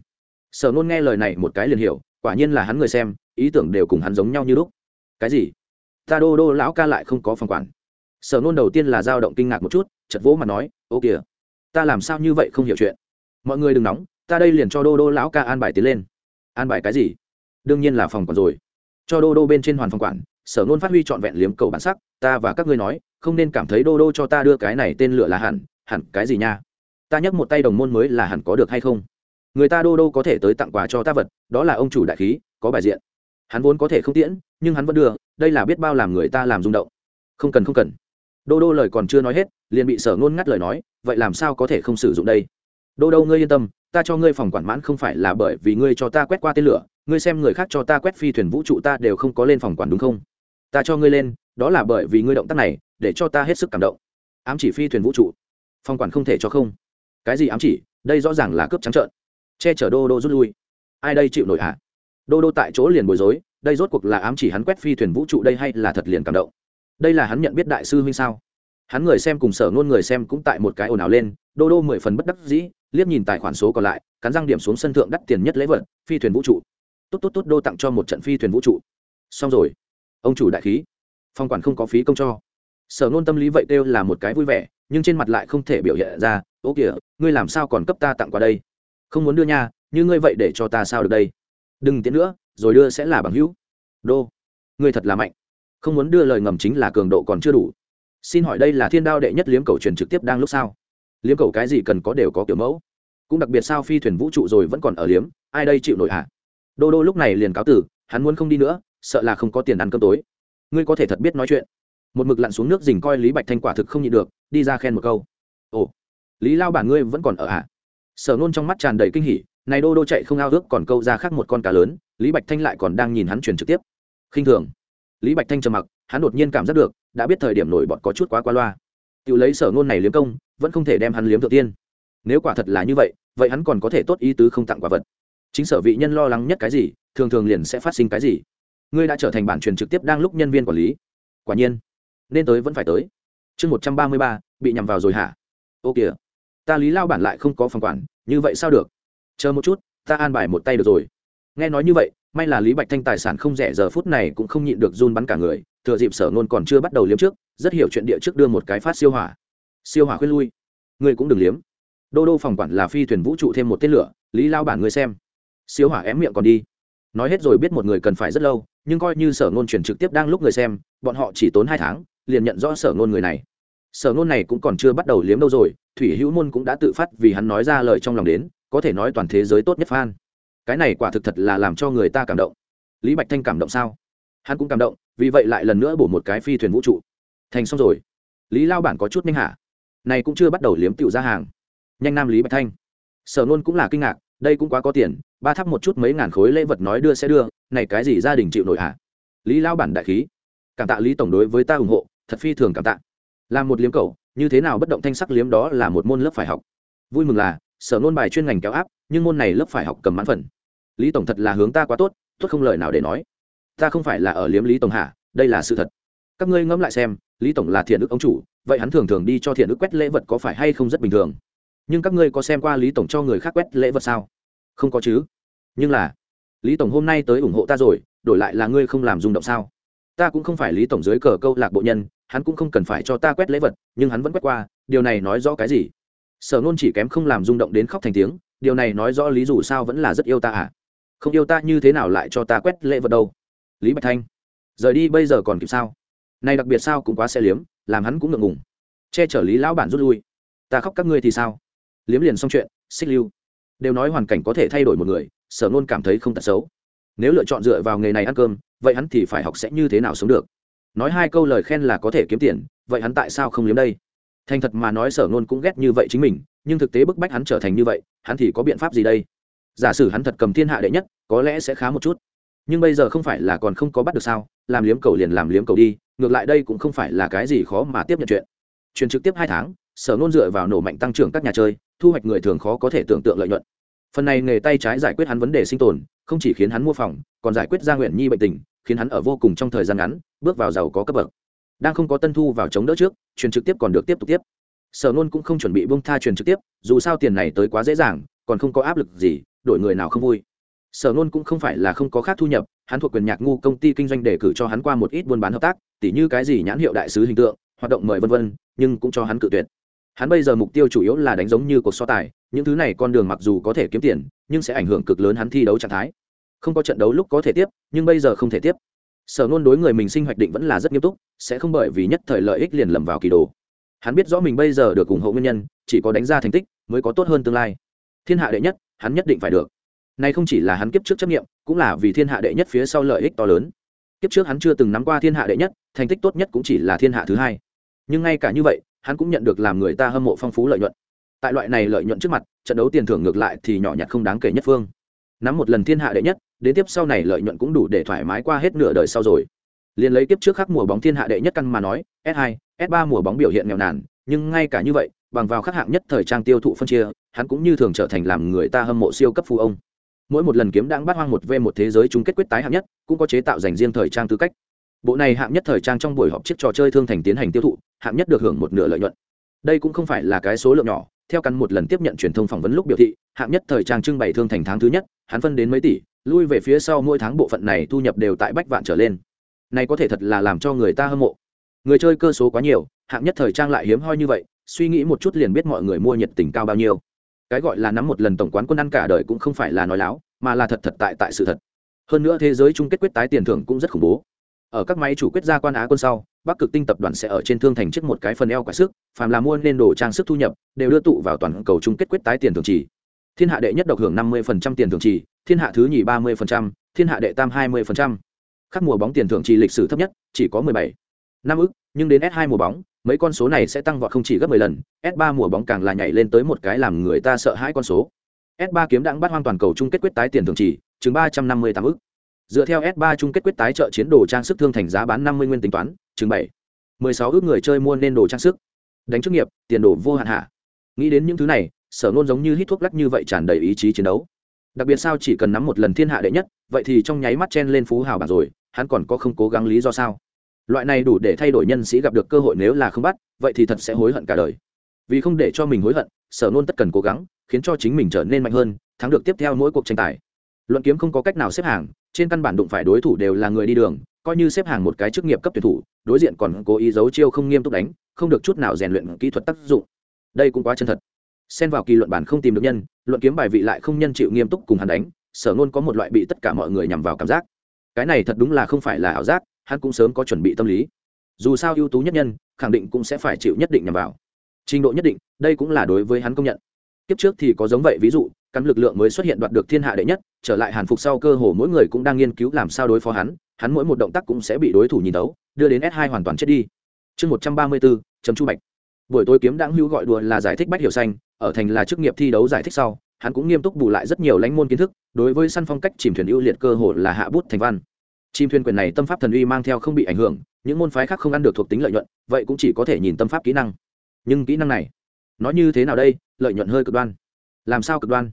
Sở ngôn nghe lời này một cái liền hiểu, quả nhiên là hắn người xem, ý tưởng đều cùng hắn giống nhau như lúc. Cái gì? Ta đô đô lão ca lại không có phòng quản. Sở ngôn đầu tiên là dao động kinh ngạc một chút chật vỗ mà nói, ô kìa, ta làm sao như vậy không hiểu chuyện? Mọi người đừng nóng, ta đây liền cho đô đô lão ca an bài tiến lên. An bài cái gì? Đương nhiên là phòng quản rồi cho đô đô bên trên hoàn phòng quản, sở nôn phát huy trọn vẹn liếm cầu bản sắc, ta và các ngươi nói, không nên cảm thấy đô đô cho ta đưa cái này tên lửa là hẳn hẳn cái gì nha? Ta nhấc một tay đồng môn mới là hẳn có được hay không? Người ta đô đô có thể tới tặng quà cho ta vật, đó là ông chủ đại khí, có bài diện. Hắn vốn có thể không tiễn, nhưng hắn vẫn đưa, đây là biết bao làm người ta làm rung động. Không cần không cần. Đô đô lời còn chưa nói hết, liền bị sở ngôn ngắt lời nói, vậy làm sao có thể không sử dụng đây? Đô đô ngươi yên tâm ta cho ngươi phòng quản mãn không phải là bởi vì ngươi cho ta quét qua tên lửa, ngươi xem người khác cho ta quét phi thuyền vũ trụ ta đều không có lên phòng quản đúng không? Ta cho ngươi lên, đó là bởi vì ngươi động tác này, để cho ta hết sức cảm động. Ám chỉ phi thuyền vũ trụ. Phòng quản không thể cho không. Cái gì ám chỉ? Đây rõ ràng là cướp trắng trợn. Che chở đô đô rút lui. Ai đây chịu nổi hả? Đô đô tại chỗ liền bối rối, đây rốt cuộc là ám chỉ hắn quét phi thuyền vũ trụ đây hay là thật liền cảm động? Đây là hắn nhận biết đại sư huynh sao? Hắn người xem cùng sở ngôn người xem cũng tại một cái ồn ào lên, đô đô mười phần bất đắc dĩ liếc nhìn tài khoản số còn lại, cắn răng điểm xuống sân thượng đắt tiền nhất lễ vật, phi thuyền vũ trụ. Tốt tốt tốt, đô tặng cho một trận phi thuyền vũ trụ. Xong rồi. Ông chủ đại khí. Phong quản không có phí công cho. Sở nôn tâm lý vậy kêu là một cái vui vẻ, nhưng trên mặt lại không thể biểu hiện ra, ô kìa, ngươi làm sao còn cấp ta tặng qua đây? Không muốn đưa nha, như ngươi vậy để cho ta sao được đây? Đừng tiến nữa, rồi đưa sẽ là bằng hữu. Đô, ngươi thật là mạnh. Không muốn đưa lời ngầm chính là cường độ còn chưa đủ. Xin hỏi đây là thiên đao đệ nhất liếm cầu truyền trực tiếp đang lúc sao? Liếm cầu cái gì cần có đều có kiểu mẫu. Cũng đặc biệt sao phi thuyền vũ trụ rồi vẫn còn ở liếm, ai đây chịu nổi hả? Đô đô lúc này liền cáo tử hắn muốn không đi nữa, sợ là không có tiền ăn cơm tối. Ngươi có thể thật biết nói chuyện. Một mực lặn xuống nước dình coi lý bạch thanh quả thực không nhịn được, đi ra khen một câu. Ồ, lý lao bản ngươi vẫn còn ở hả? Sở nôn trong mắt tràn đầy kinh hỉ, này đô đô chạy không ao ước còn câu ra khác một con cá lớn, lý bạch thanh lại còn đang nhìn hắn chuyển trực tiếp. Khinh thường. Lý bạch thanh trầm mặc, hắn đột nhiên cảm giác được, đã biết thời điểm nổi bọt có chút quá qua loa tự lấy sở ngôn này liếm công, vẫn không thể đem hắn liếm thượng tiên. Nếu quả thật là như vậy vậy hắn còn có thể tốt ý tứ không tặng quả vật. Chính sở vị nhân lo lắng nhất cái gì, thường thường liền sẽ phát sinh cái gì. Ngươi đã trở thành bản truyền trực tiếp đang lúc nhân viên quản lý. Quả nhiên, nên tới vẫn phải tới. Chương một trăm ba mươi ba, bị nhằm vào rồi hả? Ô kìa, ta lý lao bản lại không có phòng quản, như vậy sao được? Chờ một chút, ta an bài một tay được rồi. Nghe nói như vậy, may là lý bạch thanh tài sản không rẻ giờ phút này cũng không nhịn được run bắn cả người, thừa dịp sở ngôn còn chưa bắt đầu liếm trước rất hiểu chuyện địa trước đưa một cái phát siêu hỏa. Siêu hỏa khuyên lui. Ngươi cũng đừng liếm. Đô đô phòng quản là phi thuyền vũ trụ thêm một tên lửa, lý lao bản ngươi xem. Siêu hỏa ém miệng còn đi. Nói hết rồi biết một người cần phải rất lâu, nhưng coi như sở ngôn chuyển trực tiếp đang lúc người xem, bọn họ chỉ tốn hai tháng, liền nhận rõ sở ngôn người này. Sở ngôn này cũng còn chưa bắt đầu liếm đâu rồi, thủy hữu môn cũng đã tự phát vì hắn nói ra lời trong lòng đến, có thể nói toàn thế giới tốt nhất fan. Cái này quả thực thật là làm cho người ta cảm động. Lý bạch thanh cảm động sao? Hắn cũng cảm động, vì vậy lại lần nữa bổ một cái phi thuyền vũ trụ thành xong rồi. Lý lao bản có chút nhanh hạ, này cũng chưa bắt đầu liếm tựu ra hàng. Nhanh nam lý bạch thanh. Sở nôn cũng là kinh ngạc đây cũng quá có tiền ba thắp một chút mấy ngàn khối lễ vật nói đưa sẽ đưa này cái gì gia đình chịu nổi hả? Lý lao bản đại khí. Cảm tạ lý tổng đối với ta ủng hộ thật phi thường cảm tạ. Làm một liếm cầu như thế nào bất động thanh sắc liếm đó là một môn lớp phải học. Vui mừng là sở nôn bài chuyên ngành kéo áp nhưng môn này lớp phải học cầm mãn phần. Lý tổng thật là hướng ta quá tốt tốt không lời nào để nói. Ta không phải là ở liếm lý tổng hạ đây là sự thật. Các ngươi ngẫm lại xem lý tổng là thiện ức ông chủ, vậy hắn thường thường đi cho thiện ức quét lễ vật có phải hay không rất bình thường? Nhưng các ngươi có xem qua lý tổng cho người khác quét lễ vật sao? Không có chứ. Nhưng là, lý tổng hôm nay tới ủng hộ ta rồi, đổi lại là ngươi không làm rung động sao? Ta cũng không phải lý tổng dưới cờ câu lạc bộ nhân, hắn cũng không cần phải cho ta quét lễ vật, nhưng hắn vẫn quét qua, điều này nói rõ cái gì? Sở nôn chỉ kém không làm rung động đến khóc thành tiếng, điều này nói rõ lý dù sao vẫn là rất yêu ta à? Không yêu ta như thế nào lại cho ta quét lễ vật đâu? Lý bạch thanh, rời đi bây giờ còn kịp sao? Này đặc biệt sao cũng quá xe liếm, làm hắn cũng ngượng ngùng. Che chở lý lão bản rút lui. Ta khóc các ngươi thì sao? Liếm liền xong chuyện, xích lưu. Đều nói hoàn cảnh có thể thay đổi một người, sở nôn cảm thấy không tật xấu. Nếu lựa chọn dựa vào nghề này ăn cơm, vậy hắn thì phải học sẽ như thế nào sống được? Nói hai câu lời khen là có thể kiếm tiền, vậy hắn tại sao không liếm đây? Thành thật mà nói sở nôn cũng ghét như vậy chính mình, nhưng thực tế bức bách hắn trở thành như vậy, hắn thì có biện pháp gì đây? Giả sử hắn thật cầm thiên hạ đệ nhất, có lẽ sẽ khá một chút. Nhưng bây giờ không phải là còn không có bắt được sao? Làm liếm cầu liền làm liếm cầu đi ngược lại đây cũng không phải là cái gì khó mà tiếp nhận chuyện. Truyền trực tiếp hai tháng, sở nôn dựa vào nổ mạnh tăng trưởng các nhà chơi, thu hoạch người thường khó có thể tưởng tượng lợi nhuận. Phần này nghề tay trái giải quyết hắn vấn đề sinh tồn, không chỉ khiến hắn mua phòng, còn giải quyết gia nguyện nhi bệnh tình, khiến hắn ở vô cùng trong thời gian ngắn, bước vào giàu có cấp bậc. Đang không có tân thu vào chống đỡ trước, truyền trực tiếp còn được tiếp tục tiếp. Sở nôn cũng không chuẩn bị bông tha truyền trực tiếp, dù sao tiền này tới quá dễ dàng, còn không có áp lực gì, đổi người nào không vui sở nôn cũng không phải là không có khác thu nhập, hắn thuộc quyền nhạc ngu công ty kinh doanh để cử cho hắn qua một ít buôn bán hợp tác, tỉ như cái gì nhãn hiệu đại sứ hình tượng, hoạt động mời vân vân, nhưng cũng cho hắn cự tuyệt. Hắn bây giờ mục tiêu chủ yếu là đánh giống như cuộc so tài, những thứ này con đường mặc dù có thể kiếm tiền, nhưng sẽ ảnh hưởng cực lớn hắn thi đấu trạng thái. Không có trận đấu lúc có thể tiếp, nhưng bây giờ không thể tiếp. Sở nôn đối người mình sinh hoạch định vẫn là rất nghiêm túc, sẽ không bởi vì nhất thời lợi ích liền lầm vào kỳ đồ. Hắn biết rõ mình bây giờ được ủng hộ nguyên nhân, chỉ có đánh ra thành tích mới có tốt hơn tương lai. Thiên hạ đệ nhất, hắn nhất định phải được này không chỉ là hắn kiếp trước chấp nghiệm cũng là vì thiên hạ đệ nhất phía sau lợi ích to lớn. Kiếp trước hắn chưa từng nắm qua thiên hạ đệ nhất, thành tích tốt nhất cũng chỉ là thiên hạ thứ hai. Nhưng ngay cả như vậy, hắn cũng nhận được làm người ta hâm mộ phong phú lợi nhuận. Tại loại này lợi nhuận trước mặt, trận đấu tiền thưởng ngược lại thì nhỏ nhặt không đáng kể nhất phương. Nắm một lần thiên hạ đệ nhất, đến tiếp sau này lợi nhuận cũng đủ để thoải mái qua hết nửa đời sau rồi. Liền lấy kiếp trước khắc mùa bóng thiên hạ đệ nhất căn mà nói, s 2 s 3 mùa bóng biểu hiện nghèo nàn, nhưng ngay cả như vậy, bằng vào khắc hạng nhất thời trang tiêu thụ phân chia, hắn cũng như thường trở thành làm người ta hâm mộ siêu cấp phú ông mỗi một lần kiếm đang bắt hoang một v một thế giới chung kết quyết tái hạng nhất, cũng có chế tạo dành riêng thời trang tư cách. Bộ này hạng nhất thời trang trong buổi họp chiếc trò chơi thương thành tiến hành tiêu thụ, hạng nhất được hưởng một nửa lợi nhuận. Đây cũng không phải là cái số lượng nhỏ, theo căn một lần tiếp nhận truyền thông phỏng vấn lúc biểu thị, hạng nhất thời trang trưng bày thương thành tháng thứ nhất, hắn phân đến mấy tỷ, lui về phía sau mỗi tháng bộ phận này thu nhập đều tại bách vạn trở lên. Này có thể thật là làm cho người ta hâm mộ. Người chơi cơ số quá nhiều, hạng nhất thời trang lại hiếm hoi như vậy, suy nghĩ một chút liền biết mọi người mua nhiệt tình cao bao nhiêu cái gọi là nắm một lần tổng quán quân ăn cả đời cũng không phải là nói láo, mà là thật thật tại tại sự thật. Hơn nữa thế giới chung kết quyết tái tiền thưởng cũng rất khủng bố. Ở các máy chủ quyết gia quan á quân sau, bắc cực tinh tập đoàn sẽ ở trên thương thành trước một cái phần eo quả sức, phàm là mua nên đồ trang sức thu nhập, đều đưa tụ vào toàn cầu chung kết quyết tái tiền thưởng chỉ thiên hạ đệ nhất độc hưởng năm mươi tiền thưởng chỉ thiên hạ thứ nhì ba mươi thiên hạ đệ tam hai mươi khắc mùa bóng tiền thưởng chỉ lịch sử thấp nhất, chỉ có mười bảy. Năm ức, nhưng đến s 2 mùa bóng mấy con số này sẽ tăng vọt không chỉ gấp 10 lần, s 3 mùa bóng càng là nhảy lên tới một cái làm người ta sợ hãi con số. S 3 kiếm đãng bắt hoang toàn cầu chung kết quyết tái tiền thưởng chỉ, chừng ba trăm năm mươi tám ức. Dựa theo s 3 chung kết quyết tái chợ chiến đồ trang sức thương thành giá bán năm mươi nguyên tính toán, chừng bảy, mười sáu ước người chơi mua nên đồ trang sức. Đánh chức nghiệp, tiền đồ vô hạn hạ. Nghĩ đến những thứ này, sở nôn giống như hít thuốc lắc như vậy tràn đầy ý chí chiến đấu. Đặc biệt sao chỉ cần nắm một lần thiên hạ đệ nhất, vậy thì trong nháy mắt chen lên phú hào bảng rồi, hắn còn có không cố gắng lý do sao? Loại này đủ để thay đổi nhân sĩ gặp được cơ hội nếu là không bắt, vậy thì thật sẽ hối hận cả đời. Vì không để cho mình hối hận, sở nôn tất cần cố gắng, khiến cho chính mình trở nên mạnh hơn, thắng được tiếp theo mỗi cuộc tranh tài. Luận kiếm không có cách nào xếp hàng, trên căn bản đụng phải đối thủ đều là người đi đường, coi như xếp hàng một cái chức nghiệp cấp tuyển thủ, đối diện còn cố ý giấu chiêu không nghiêm túc đánh, không được chút nào rèn luyện kỹ thuật tác dụng. Đây cũng quá chân thật. Xen vào kỳ luận bản không tìm được nhân, luận kiếm bài vị lại không nhân chịu nghiêm túc cùng hắn đánh, sở nôn có một loại bị tất cả mọi người nhằm vào cảm giác. Cái này thật đúng là không phải là ảo giác hắn cũng sớm có chuẩn bị tâm lý. Dù sao ưu tú nhất nhân, khẳng định cũng sẽ phải chịu nhất định nhằm vào. Trình độ nhất định, đây cũng là đối với hắn công nhận. Kiếp trước thì có giống vậy, ví dụ, cắn lực lượng mới xuất hiện đoạt được thiên hạ đệ nhất, trở lại hàn phục sau cơ hồ mỗi người cũng đang nghiên cứu làm sao đối phó hắn hắn mỗi một động tác cũng sẽ bị đối thủ nhìn tấu đưa đến s 2 hoàn toàn chết đi. Chương một trăm ba mươi bốn chấm chu bạch. Buổi tối kiếm đãng hữu gọi đùa là giải thích bách hiểu xanh, ở thành là chức nghiệp thi đấu giải thích sau, hắn cũng nghiêm túc bù lại rất nhiều lãnh môn kiến thức, đối với săn phong cách chìm thuyền ưu liệt cơ hồ là hạ bút thành văn chim thuyền quyền này tâm pháp thần uy mang theo không bị ảnh hưởng, những môn phái khác không ăn được thuộc tính lợi nhuận, vậy cũng chỉ có thể nhìn tâm pháp kỹ năng. Nhưng kỹ năng này, nó như thế nào đây? Lợi nhuận hơi cực đoan. Làm sao cực đoan?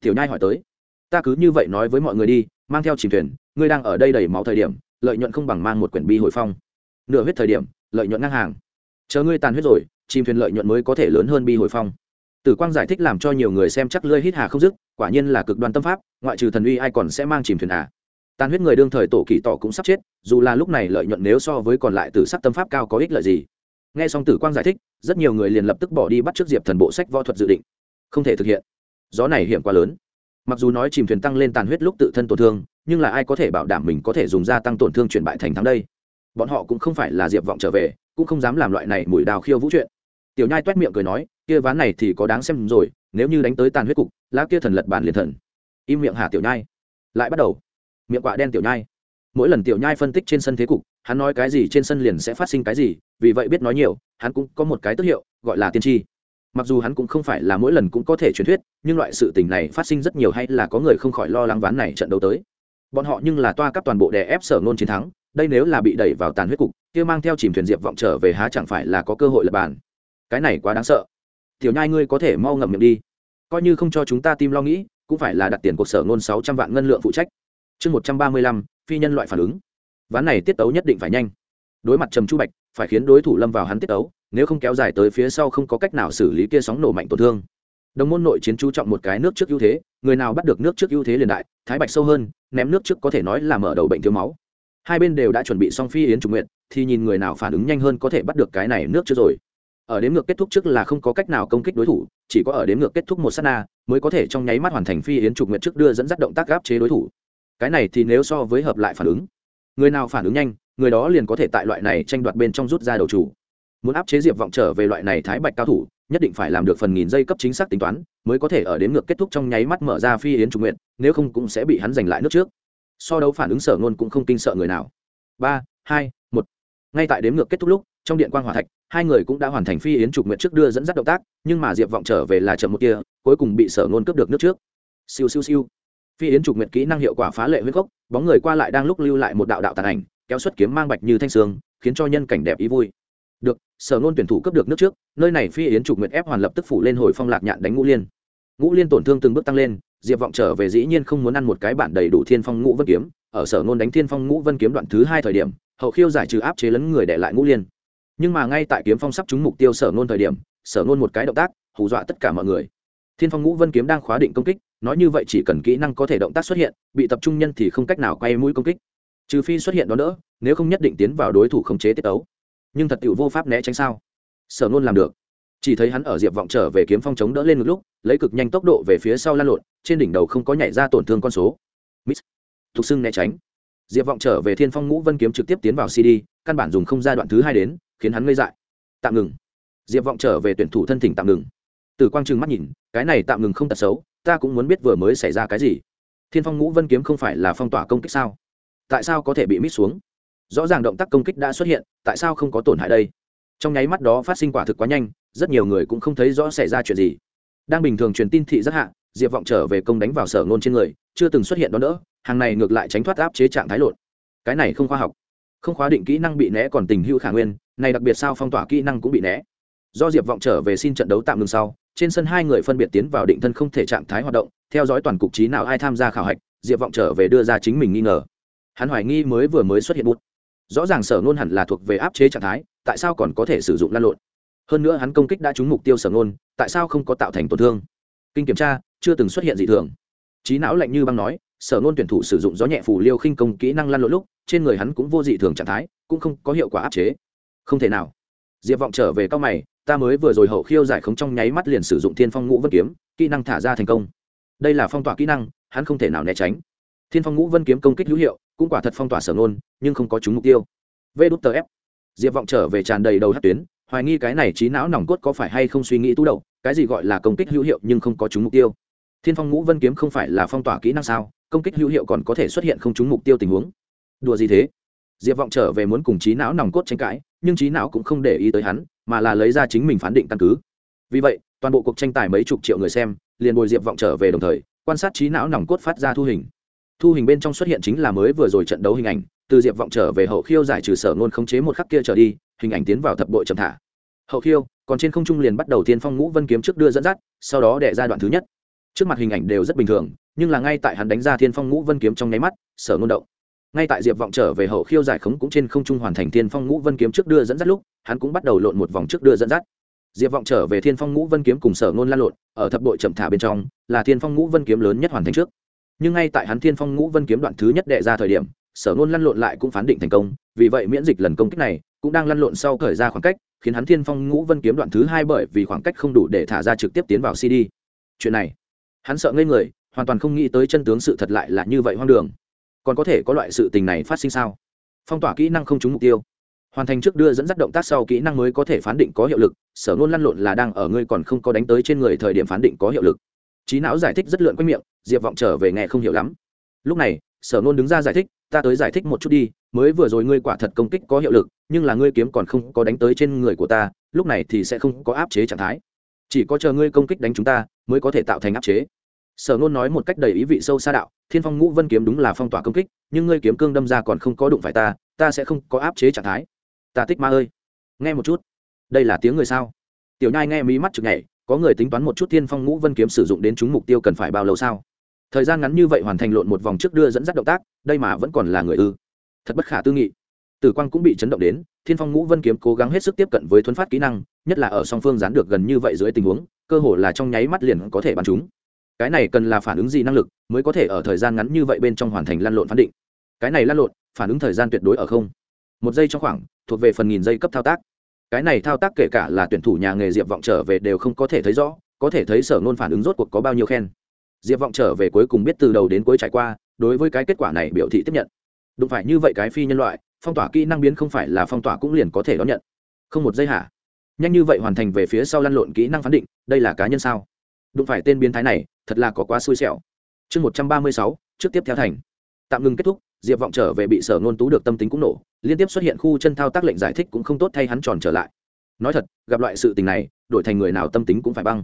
Tiểu nhai hỏi tới. Ta cứ như vậy nói với mọi người đi, mang theo chìm thuyền, ngươi đang ở đây đầy máu thời điểm, lợi nhuận không bằng mang một quyển bi hồi phong. Nửa huyết thời điểm, lợi nhuận ngang hàng. Chờ ngươi tàn huyết rồi chìm thuyền lợi nhuận mới có thể lớn hơn bi hồi phong. Tử quang giải thích làm cho nhiều người xem chắc lơi hít hà không dứt, quả nhiên là cực đoan tâm pháp, ngoại trừ thần uy ai còn sẽ mang chìm thuyền à? Tàn huyết người đương thời tổ kỳ tỏ cũng sắp chết, dù là lúc này lợi nhuận nếu so với còn lại từ sắc tâm pháp cao có ích lợi gì. Nghe xong tử quang giải thích, rất nhiều người liền lập tức bỏ đi bắt trước diệp thần bộ sách võ thuật dự định. Không thể thực hiện. Gió này hiểm quá lớn. Mặc dù nói chìm thuyền tăng lên tàn huyết lúc tự thân tổn thương, nhưng là ai có thể bảo đảm mình có thể dùng gia tăng tổn thương chuyển bại thành thắng đây? Bọn họ cũng không phải là diệp vọng trở về, cũng không dám làm loại này mùi đào khiêu vũ chuyện. Tiểu nhai t miệng cười nói, kia ván này thì có đáng xem rồi, nếu như đánh tới tàn huyết cục, lá kia thần lật bàn liền thần. Im miệng hà tiểu nhai. Lại bắt đầu miệng quạ đen tiểu nhai. Mỗi lần tiểu nhai phân tích trên sân thế cục, hắn nói cái gì trên sân liền sẽ phát sinh cái gì, vì vậy biết nói nhiều, hắn cũng có một cái tức hiệu, gọi là tiên tri. Mặc dù hắn cũng không phải là mỗi lần cũng có thể truyền thuyết, nhưng loại sự tình này phát sinh rất nhiều hay là có người không khỏi lo lắng ván này trận đấu tới. Bọn họ nhưng là toa cấp toàn bộ đè ép sở ngôn chiến thắng, đây nếu là bị đẩy vào tàn huyết cục, kia mang theo chìm thuyền diệp vọng trở về há chẳng phải là có cơ hội lập bàn. Cái này quá đáng sợ. Tiểu nhai ngươi có thể mau ngậm miệng đi. Coi như không cho chúng ta tim lo nghĩ, cũng phải là đặt tiền cuộc sở ngôn sáu trăm vạn ngân lượng phụ trách chương một trăm ba mươi lăm, phi nhân loại phản ứng. Ván này tiết tấu nhất định phải nhanh. Đối mặt trầm chu bạch, phải khiến đối thủ lâm vào hắn tiết tấu, nếu không kéo dài tới phía sau không có cách nào xử lý kia sóng nổ mạnh tổn thương. Đồng môn nội chiến chú trọng một cái nước trước ưu thế, người nào bắt được nước trước ưu thế liền đại, thái bạch sâu hơn, ném nước trước có thể nói là mở đầu bệnh thiếu máu. Hai bên đều đã chuẩn bị xong phi yến trùng nguyện thì nhìn người nào phản ứng nhanh hơn có thể bắt được cái này nước trước rồi. Ở đếm ngược kết thúc trước là không có cách nào công kích đối thủ, chỉ có ở đếm ngược kết thúc một s á t na, mới có thể trong nháy mắt hoàn thành phi yến trục nguyện trước đưa dẫn dắt động tác gáp chế đối thủ cái này thì nếu so với hợp lại phản ứng, người nào phản ứng nhanh, người đó liền có thể tại loại này tranh đoạt bên trong rút ra đầu chủ. Muốn áp chế diệp vọng trở về loại này thái bạch cao thủ, nhất định phải làm được phần nghìn giây cấp chính xác tính toán, mới có thể ở đến ngược kết thúc trong nháy mắt mở ra phi yến Trung nguyện, nếu không cũng sẽ bị hắn giành lại nước trước. So đấu phản ứng sở ngôn cũng không kinh sợ người nào. Ba, hai, một. Ngay tại đếm ngược kết thúc lúc, trong điện quan hòa thạch, hai người cũng đã hoàn thành phi yến trục nguyện trước đưa dẫn dắt động tác, nhưng mà diệp vọng trở về là chậm một kia cuối cùng bị sở ngôn cướp được nước trước. Siêu siêu siêu phi yến trục Nguyệt kỹ năng hiệu quả phá lệ huyết gốc bóng người qua lại đang lúc lưu lại một đạo đạo tàn ảnh, kéo xuất kiếm mang bạch như thanh sương, khiến cho nhân cảnh đẹp ý vui. Được, sở nôn tuyển thủ cấp được nước trước, nơi này phi yến trục Nguyệt ép hoàn lập tức phủ lên hồi phong lạc nhạn đánh ngũ liên. Ngũ liên tổn thương từng bước tăng lên, diệp vọng trở về dĩ nhiên không muốn ăn một cái bản đầy đủ thiên phong ngũ vân kiếm, ở sở nôn đánh thiên phong ngũ vân kiếm đoạn thứ hai thời điểm, hậu khiêu giải trừ áp chế lấn người để lại ngũ liên. Nhưng mà ngay tại kiếm phong sắp trúng mục tiêu sở nôn thời điểm, sở nôn một cái động tác, hù dọa tất cả mọi người. Thiên phong ngũ vân kiếm đang khóa định công kích nói như vậy chỉ cần kỹ năng có thể động tác xuất hiện, bị tập trung nhân thì không cách nào quay mũi công kích. Trừ phi xuất hiện đó nữa, nếu không nhất định tiến vào đối thủ khống chế tiết ấu nhưng thật tiểu vô pháp né tránh sao? Sở nôn làm được. Chỉ thấy hắn ở diệp vọng trở về kiếm phong chống đỡ lên một lúc, lấy cực nhanh tốc độ về phía sau lan lộn, trên đỉnh đầu không có nhảy ra tổn thương con số. Mít. Thục xưng né tránh. Diệp vọng trở về thiên phong ngũ vân kiếm trực tiếp tiến vào cd căn bản dùng không ra đoạn thứ hai đến, khiến hắn ngây dại. Tạm ngừng. Diệp vọng trở về tuyển thủ thân thỉnh tạm ngừng. Từ quang trừng mắt nhìn, cái này tạm ngừng không tật xấu ta cũng muốn biết vừa mới xảy ra cái gì. Thiên phong ngũ vân kiếm không phải là phong tỏa công kích sao? Tại sao có thể bị mít xuống? Rõ ràng động tác công kích đã xuất hiện, tại sao không có tổn hại đây? Trong nháy mắt đó phát sinh quả thực quá nhanh, rất nhiều người cũng không thấy rõ xảy ra chuyện gì. Đang bình thường truyền tin thị rất hạ, diệp vọng trở về công đánh vào sở ngôn trên người, chưa từng xuất hiện đó nữa, hàng này ngược lại tránh thoát áp chế trạng thái lộn cái này không khoa học. Không khóa định kỹ năng bị né còn tình hữu khả nguyên, này đặc biệt sao phong tỏa kỹ năng cũng bị né. Do diệp vọng trở về xin trận đấu tạm ngừng sau trên sân hai người phân biệt tiến vào định thân không thể trạng thái hoạt động, theo dõi toàn cục trí nào ai tham gia khảo hạch, diệp vọng trở về đưa ra chính mình nghi ngờ. Hắn hoài nghi mới vừa mới xuất hiện bút. Rõ ràng sở ngôn hẳn là thuộc về áp chế trạng thái, tại sao còn có thể sử dụng lan lộn? Hơn nữa hắn công kích đã trúng mục tiêu sở ngôn, tại sao không có tạo thành tổn thương? Kinh kiểm tra, chưa từng xuất hiện gì thường. Trí não lạnh như băng nói, sở ngôn tuyển thủ sử dụng gió nhẹ phủ liêu khinh công kỹ năng lan lộn lúc, trên người hắn cũng vô dị thường trạng thái, cũng không có hiệu quả áp chế. Không thể nào diệp vọng trở về cao mày, ta mới vừa rồi hậu khiêu giải khống trong nháy mắt liền sử dụng thiên phong ngũ vân kiếm, kỹ năng thả ra thành công. Đây là phong tỏa kỹ năng, hắn không thể nào né tránh. Thiên phong ngũ vân kiếm công kích hữu hiệu, cũng quả thật phong tỏa sở ngôn, nhưng không có trúng mục tiêu. Vê đút tờ ép diệp vọng trở về tràn đầy đầu hát tuyến, hoài nghi cái này trí não nòng cốt có phải hay không suy nghĩ tú đầu, cái gì gọi là công kích hữu hiệu nhưng không có trúng mục tiêu. Thiên phong ngũ vân kiếm không phải là phong tỏa kỹ năng sao, công kích hữu hiệu còn có thể xuất hiện không trúng mục tiêu tình huống. Đùa gì thế? Diệp vọng trở về muốn cùng trí não nòng cốt tranh cãi, nhưng trí não cũng không để ý tới hắn, mà là lấy ra chính mình phán định căn cứ. Vì vậy, toàn bộ cuộc tranh tài mấy chục triệu người xem, liền bồi diệp vọng trở về đồng thời, quan sát trí não nòng cốt phát ra thu hình. Thu hình bên trong xuất hiện chính là mới vừa rồi trận đấu hình ảnh, từ diệp vọng trở về hậu khiêu giải trừ sở ngôn khống chế một khắc kia trở đi, hình ảnh tiến vào thập bội chậm thả. Hậu khiêu, còn trên không trung liền bắt đầu tiên phong ngũ vân kiếm trước đưa dẫn dắt, sau đó đẻ ra đoạn thứ nhất. Trước mặt hình ảnh đều rất bình thường, nhưng là ngay tại hắn đánh ra thiên phong ngũ vân kiếm trong nháy mắt, sở ngôn động ngay tại diệp vọng trở về hậu khiêu giải khống cũng trên không trung hoàn thành thiên phong ngũ vân kiếm trước đưa dẫn dắt lúc, hắn cũng bắt đầu lộn một vòng trước đưa dẫn dắt. Diệp vọng trở về thiên phong ngũ vân kiếm cùng sở ngôn lan lộn, ở thập đội chậm thả bên trong, là thiên phong ngũ vân kiếm lớn nhất hoàn thành trước. Nhưng ngay tại hắn thiên phong ngũ vân kiếm đoạn thứ nhất đệ ra thời điểm, sở ngôn lăn lộn lại cũng phán định thành công, vì vậy miễn dịch lần công kích này cũng đang lăn lộn sau thời ra khoảng cách, khiến hắn thiên phong ngũ vân kiếm đoạn thứ hai bởi vì khoảng cách không đủ để thả ra trực tiếp tiến vào cd chuyện này, hắn sợ ngây người, hoàn toàn không nghĩ tới chân tướng sự thật lại là như vậy hoang đường còn có thể có loại sự tình này phát sinh sao? Phong tỏa kỹ năng không trúng mục tiêu. Hoàn thành trước đưa dẫn dắt động tác sau kỹ năng mới có thể phán định có hiệu lực, sở nôn lăn lộn là đang ở ngươi còn không có đánh tới trên người thời điểm phán định có hiệu lực. Trí não giải thích rất lượn quanh miệng, diệp vọng trở về nghe không hiểu lắm. Lúc này, sở nôn đứng ra giải thích, ta tới giải thích một chút đi, mới vừa rồi ngươi quả thật công kích có hiệu lực, nhưng là ngươi kiếm còn không có đánh tới trên người của ta, lúc này thì sẽ không có áp chế trạng thái. Chỉ có chờ ngươi công kích đánh chúng ta, mới có thể tạo thành áp chế sở nôn nói một cách đầy ý vị sâu xa đạo, thiên phong ngũ vân kiếm đúng là phong tỏa công kích, nhưng ngươi kiếm cương đâm ra còn không có đụng phải ta ta sẽ không có áp chế trạng thái. Ta tích ma ơi. Nghe một chút. Đây là tiếng người sao? Tiểu nhai nghe mí mắt chực nhảy, có người tính toán một chút thiên phong ngũ vân kiếm sử dụng đến chúng mục tiêu cần phải bao lâu sao? Thời gian ngắn như vậy hoàn thành lộn một vòng trước đưa dẫn dắt động tác, đây mà vẫn còn là người ư? Thật bất khả tư nghị. Tử quang cũng bị chấn động đến, thiên phong ngũ vân kiếm cố gắng hết sức tiếp cận với thuấn phát kỹ năng, nhất là ở song phương dán được gần như vậy dưới tình huống, cơ hồ là trong nháy mắt liền có thể bắn chúng cái này cần là phản ứng gì năng lực mới có thể ở thời gian ngắn như vậy bên trong hoàn thành lăn lộn phán định? Cái này lăn lộn, phản ứng thời gian tuyệt đối ở không. Một giây trong khoảng, thuộc về phần nghìn giây cấp thao tác. Cái này thao tác kể cả là tuyển thủ nhà nghề diệp vọng trở về đều không có thể thấy rõ, có thể thấy sở nôn phản ứng rốt cuộc có bao nhiêu khen. Diệp vọng trở về cuối cùng biết từ đầu đến cuối trải qua, đối với cái kết quả này biểu thị tiếp nhận. Đụng phải như vậy cái phi nhân loại, phong tỏa kỹ năng biến không phải là phong tỏa cũng liền có thể đón nhận. Không một giây hả? Nhanh như vậy hoàn thành về phía sau lăn lộn kỹ năng phán định, đây là cá nhân sao? Đụng phải tên biến thái này thật là có quá xui xẻo. Chương một trăm ba mươi sáu, trước tiếp theo thành. Tạm ngừng kết thúc, diệp vọng trở về bị sở ngôn tú được tâm tính cũng nổ, liên tiếp xuất hiện khu chân thao tác lệnh giải thích cũng không tốt thay hắn tròn trở lại. Nói thật, gặp loại sự tình này, đổi thành người nào tâm tính cũng phải băng.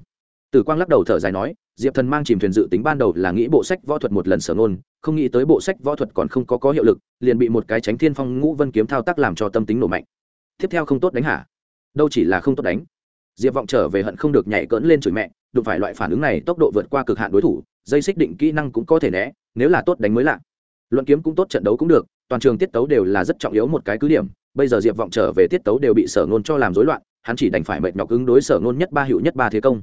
Tử quang lắc đầu thở dài nói, diệp thần mang chìm thuyền dự tính ban đầu là nghĩ bộ sách võ thuật một lần sở ngôn, không nghĩ tới bộ sách võ thuật còn không có có hiệu lực, liền bị một cái tránh thiên phong ngũ vân kiếm thao tác làm cho tâm tính nổ mạnh. Tiếp theo không tốt đánh hả? Đâu chỉ là không tốt đánh diệp vọng trở về hận không được nhảy cỡn lên chửi mẹ, đụng phải loại phản ứng này tốc độ vượt qua cực hạn đối thủ, dây xích định kỹ năng cũng có thể né, nếu là tốt đánh mới lạ. Luận kiếm cũng tốt, trận đấu cũng được, toàn trường tiết tấu đều là rất trọng yếu một cái cứ điểm, bây giờ diệp vọng trở về tiết tấu đều bị sở ngôn cho làm rối loạn, hắn chỉ đành phải mệt nhọc ứng đối sở ngôn nhất ba hiệu nhất ba thế công.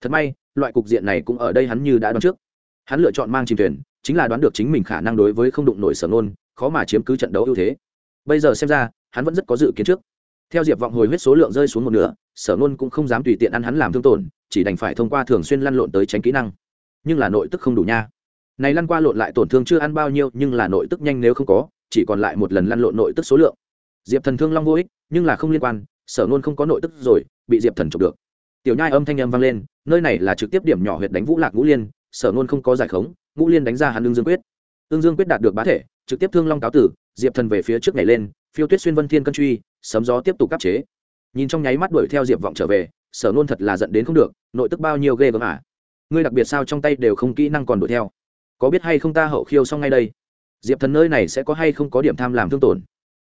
Thật may, loại cục diện này cũng ở đây hắn như đã đoán trước. Hắn lựa chọn mang chìm thuyền, chính là đoán được chính mình khả năng đối với không đụng nổi sở ngôn, khó mà chiếm cứ trận đấu ưu thế. Bây giờ xem ra, hắn vẫn rất có dự kiến trước theo diệp vọng hồi huyết số lượng rơi xuống một nửa, sở nôn cũng không dám tùy tiện ăn hắn làm thương tổn, chỉ đành phải thông qua thường xuyên lăn lộn tới tránh kỹ năng. Nhưng là nội tức không đủ nha. Này lăn qua lộn lại tổn thương chưa ăn bao nhiêu, nhưng là nội tức nhanh nếu không có, chỉ còn lại một lần lăn lộn nội tức số lượng. Diệp thần thương long vô ích, nhưng là không liên quan, sở nôn không có nội tức rồi, bị diệp thần chụp được. Tiểu nhai âm thanh âm vang lên, nơi này là trực tiếp điểm nhỏ huyệt đánh vũ lạc ngũ liên, sở nôn không có giải khống, ngũ liên đánh ra hắn ương dương quyết. Ương dương quyết đạt được bá thể, trực tiếp thương long cáo tử, diệp thần về phía trước này lên phiêu tuyết xuyên vân thiên cân truy, sấm gió tiếp tục cắp chế. Nhìn trong nháy mắt đuổi theo diệp vọng trở về, sở nôn thật là giận đến không được, nội tức bao nhiêu ghê gớm à. Ngươi đặc biệt sao trong tay đều không kỹ năng còn đuổi theo. Có biết hay không ta hậu khiêu xong ngay đây? Diệp thần nơi này sẽ có hay không có điểm tham làm thương tổn?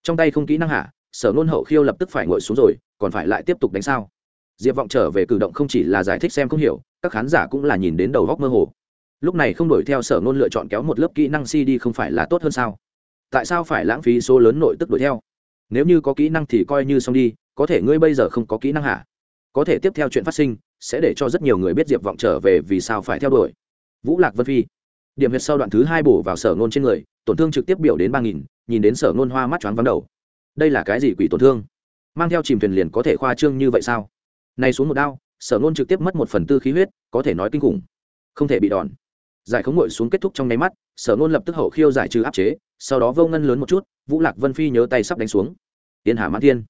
Trong tay không kỹ năng hạ sở nôn hậu khiêu lập tức phải ngồi xuống rồi, còn phải lại tiếp tục đánh sao? Diệp vọng trở về cử động không chỉ là giải thích xem không hiểu, các khán giả cũng là nhìn đến đầu góc mơ hồ. Lúc này không đuổi theo sở nôn lựa chọn kéo một lớp kỹ năng cd không phải là tốt hơn sao? Tại sao phải lãng phí số lớn nội tức đuổi theo? Nếu như có kỹ năng thì coi như xong đi, có thể ngươi bây giờ không có kỹ năng hả? Có thể tiếp theo chuyện phát sinh, sẽ để cho rất nhiều người biết diệp vọng trở về vì sao phải theo đuổi. Vũ lạc vân phi. Điểm huyệt sau đoạn thứ hai bổ vào sở ngôn trên người, tổn thương trực tiếp biểu đến ba nghìn, nhìn đến sở ngôn hoa mắt choáng vắng đầu. Đây là cái gì quỷ tổn thương? Mang theo chìm thuyền liền có thể khoa trương như vậy sao? Này xuống một đao, sở ngôn trực tiếp mất một phần tư khí huyết, có thể nói kinh khủng. Không thể bị đòn giải khống ngồi xuống kết thúc trong nháy mắt, sở nôn lập tức hậu khiêu giải trừ áp chế, sau đó vô ngân lớn một chút, vũ lạc vân phi nhớ tay sắp đánh xuống. Tiên hà mãn thiên.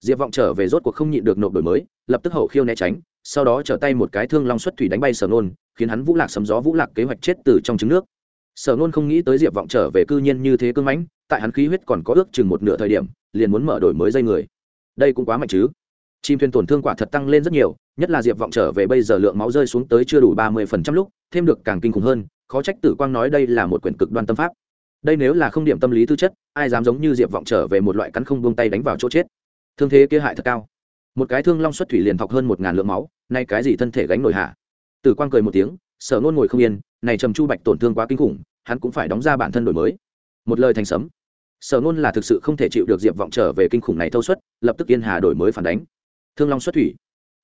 Diệp vọng trở về rốt cuộc không nhịn được nộp đổi mới, lập tức hậu khiêu né tránh, sau đó trở tay một cái thương long xuất thủy đánh bay sở nôn khiến hắn vũ lạc sấm gió vũ lạc kế hoạch chết từ trong trứng nước. Sở nôn không nghĩ tới diệp vọng trở về cư nhiên như thế cưng mãnh, tại hắn khí huyết còn có ước chừng một nửa thời điểm, liền muốn mở đổi mới dây người. Đây cũng quá mạnh chứ. Chim thuyền tổn thương quả thật tăng lên rất nhiều nhất là diệp vọng trở về bây giờ lượng máu rơi xuống tới chưa đủ ba mươi phần trăm lúc, thêm được càng kinh khủng hơn, khó trách tử quang nói đây là một quyển cực đoan tâm pháp. Đây nếu là không điểm tâm lý tư chất, ai dám giống như diệp vọng trở về một loại cắn không buông tay đánh vào chỗ chết. Thương thế kia hại thật cao. Một cái thương long xuất thủy liền thọc hơn một ngàn lượng máu, nay cái gì thân thể gánh nổi hạ tử quang cười một tiếng sở nôn ngồi không yên, này trầm chu bạch tổn thương quá kinh khủng, hắn cũng phải đóng ra bản thân đổi mới. Một lời thành sấm. Sở nôn là thực sự không thể chịu được diệp vọng trở về kinh khủng này thâu suất, lập tức yên hà đổi mới phản đánh. Thương long xuất thủy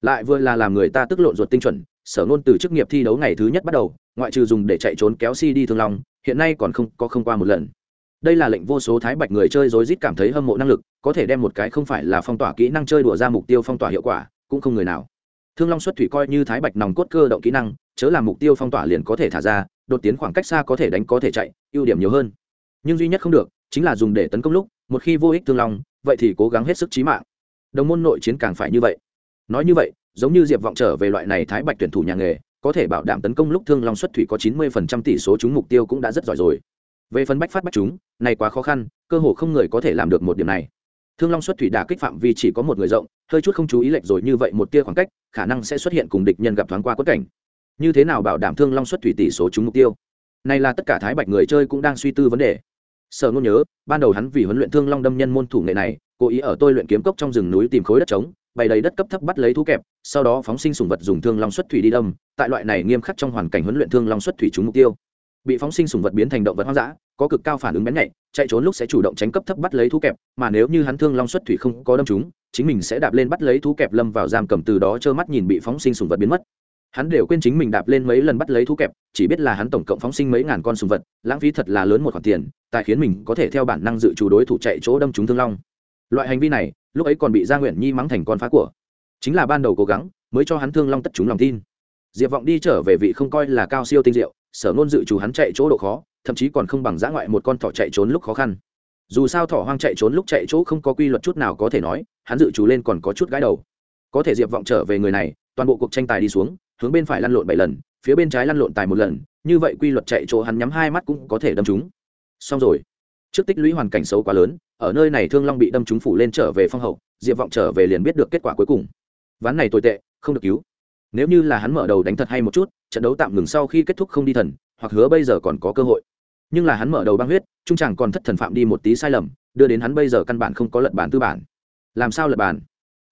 lại vừa là làm người ta tức lộn ruột tinh chuẩn, sở ngôn từ chức nghiệp thi đấu ngày thứ nhất bắt đầu, ngoại trừ dùng để chạy trốn kéo si đi thương long, hiện nay còn không, có không qua một lần. Đây là lệnh vô số thái bạch người chơi rối rít cảm thấy hâm mộ năng lực, có thể đem một cái không phải là phong tỏa kỹ năng chơi đùa ra mục tiêu phong tỏa hiệu quả, cũng không người nào. Thương long xuất thủy coi như thái bạch nòng cốt cơ động kỹ năng, chớ làm mục tiêu phong tỏa liền có thể thả ra, đột tiến khoảng cách xa có thể đánh có thể chạy, ưu điểm nhiều hơn. Nhưng duy nhất không được, chính là dùng để tấn công lúc, một khi vô ích thương long, vậy thì cố gắng hết sức trí mạng. Đồng môn nội chiến càng phải như vậy nói như vậy, giống như diệp vọng trở về loại này thái bạch tuyển thủ nhà nghề, có thể bảo đảm tấn công lúc thương long xuất thủy có chín mươi phần trăm tỷ số chúng mục tiêu cũng đã rất giỏi rồi. Về phần bách phát bách chúng, này quá khó khăn, cơ hồ không người có thể làm được một điểm này. Thương long xuất thủy đả kích phạm vi chỉ có một người rộng, hơi chút không chú ý lệch rồi như vậy một tia khoảng cách, khả năng sẽ xuất hiện cùng địch nhân gặp thoáng qua quất cảnh. Như thế nào bảo đảm thương long xuất thủy tỷ số chúng mục tiêu? Này là tất cả thái bạch người chơi cũng đang suy tư vấn đề. Sở ngôn nhớ, ban đầu hắn vì huấn luyện thương long đâm nhân môn thủ nghệ này, cố ý ở tôi luyện kiếm cốc trong rừng núi tìm khối đất trống bày đầy đất cấp thấp bắt lấy thú kẹp, sau đó phóng sinh sùng vật dùng thương long xuất thủy đi đâm, tại loại này nghiêm khắc trong hoàn cảnh huấn luyện thương long xuất thủy trúng mục tiêu. Bị phóng sinh sùng vật biến thành động vật hoang dã, có cực cao phản ứng bén nhạy, chạy trốn lúc sẽ chủ động tránh cấp thấp bắt lấy thú kẹp, mà nếu như hắn thương long xuất thủy không có đâm chúng chính mình sẽ đạp lên bắt lấy thú kẹp lâm vào giam cầm từ đó trơ mắt nhìn bị phóng sinh sùng vật biến mất. Hắn đều quên chính mình đạp lên mấy lần bắt lấy thú kẹp, chỉ biết là hắn tổng cộng phóng sinh mấy ngàn con sùng vật, lãng phí thật là lớn một khoản tiền tại khiến mình có thể theo bản năng dự chủ đối thủ chạy chỗ đâm chúng thương long. Loại hành vi này lúc ấy còn bị gia nguyễn nhi mắng thành con phá của. Chính là ban đầu cố gắng, mới cho hắn thương long tất chúng lòng tin. Diệp vọng đi trở về vị không coi là cao siêu tinh diệu, sở nôn dự chủ hắn chạy chỗ độ khó, thậm chí còn không bằng giã ngoại một con thỏ chạy trốn lúc khó khăn. Dù sao thỏ hoang chạy trốn lúc chạy chỗ không có quy luật chút nào có thể nói, hắn dự trù lên còn có chút gái đầu. Có thể diệp vọng trở về người này, toàn bộ cuộc tranh tài đi xuống, hướng bên phải lăn lộn bảy lần, phía bên trái lăn lộn tài một lần, như vậy quy luật chạy chỗ hắn nhắm hai mắt cũng có thể đâm chúng xong rồi trước tích lũy hoàn cảnh xấu quá lớn, ở nơi này thương long bị đâm trúng phủ lên trở về phong hậu, diệp vọng trở về liền biết được kết quả cuối cùng. Ván này tồi tệ, không được cứu. Nếu như là hắn mở đầu đánh thật hay một chút, trận đấu tạm ngừng sau khi kết thúc không đi thần, hoặc hứa bây giờ còn có cơ hội. Nhưng là hắn mở đầu băng huyết, trung chẳng còn thất thần phạm đi một tí sai lầm, đưa đến hắn bây giờ căn bản không có lật bản tư bản. Làm sao lật bản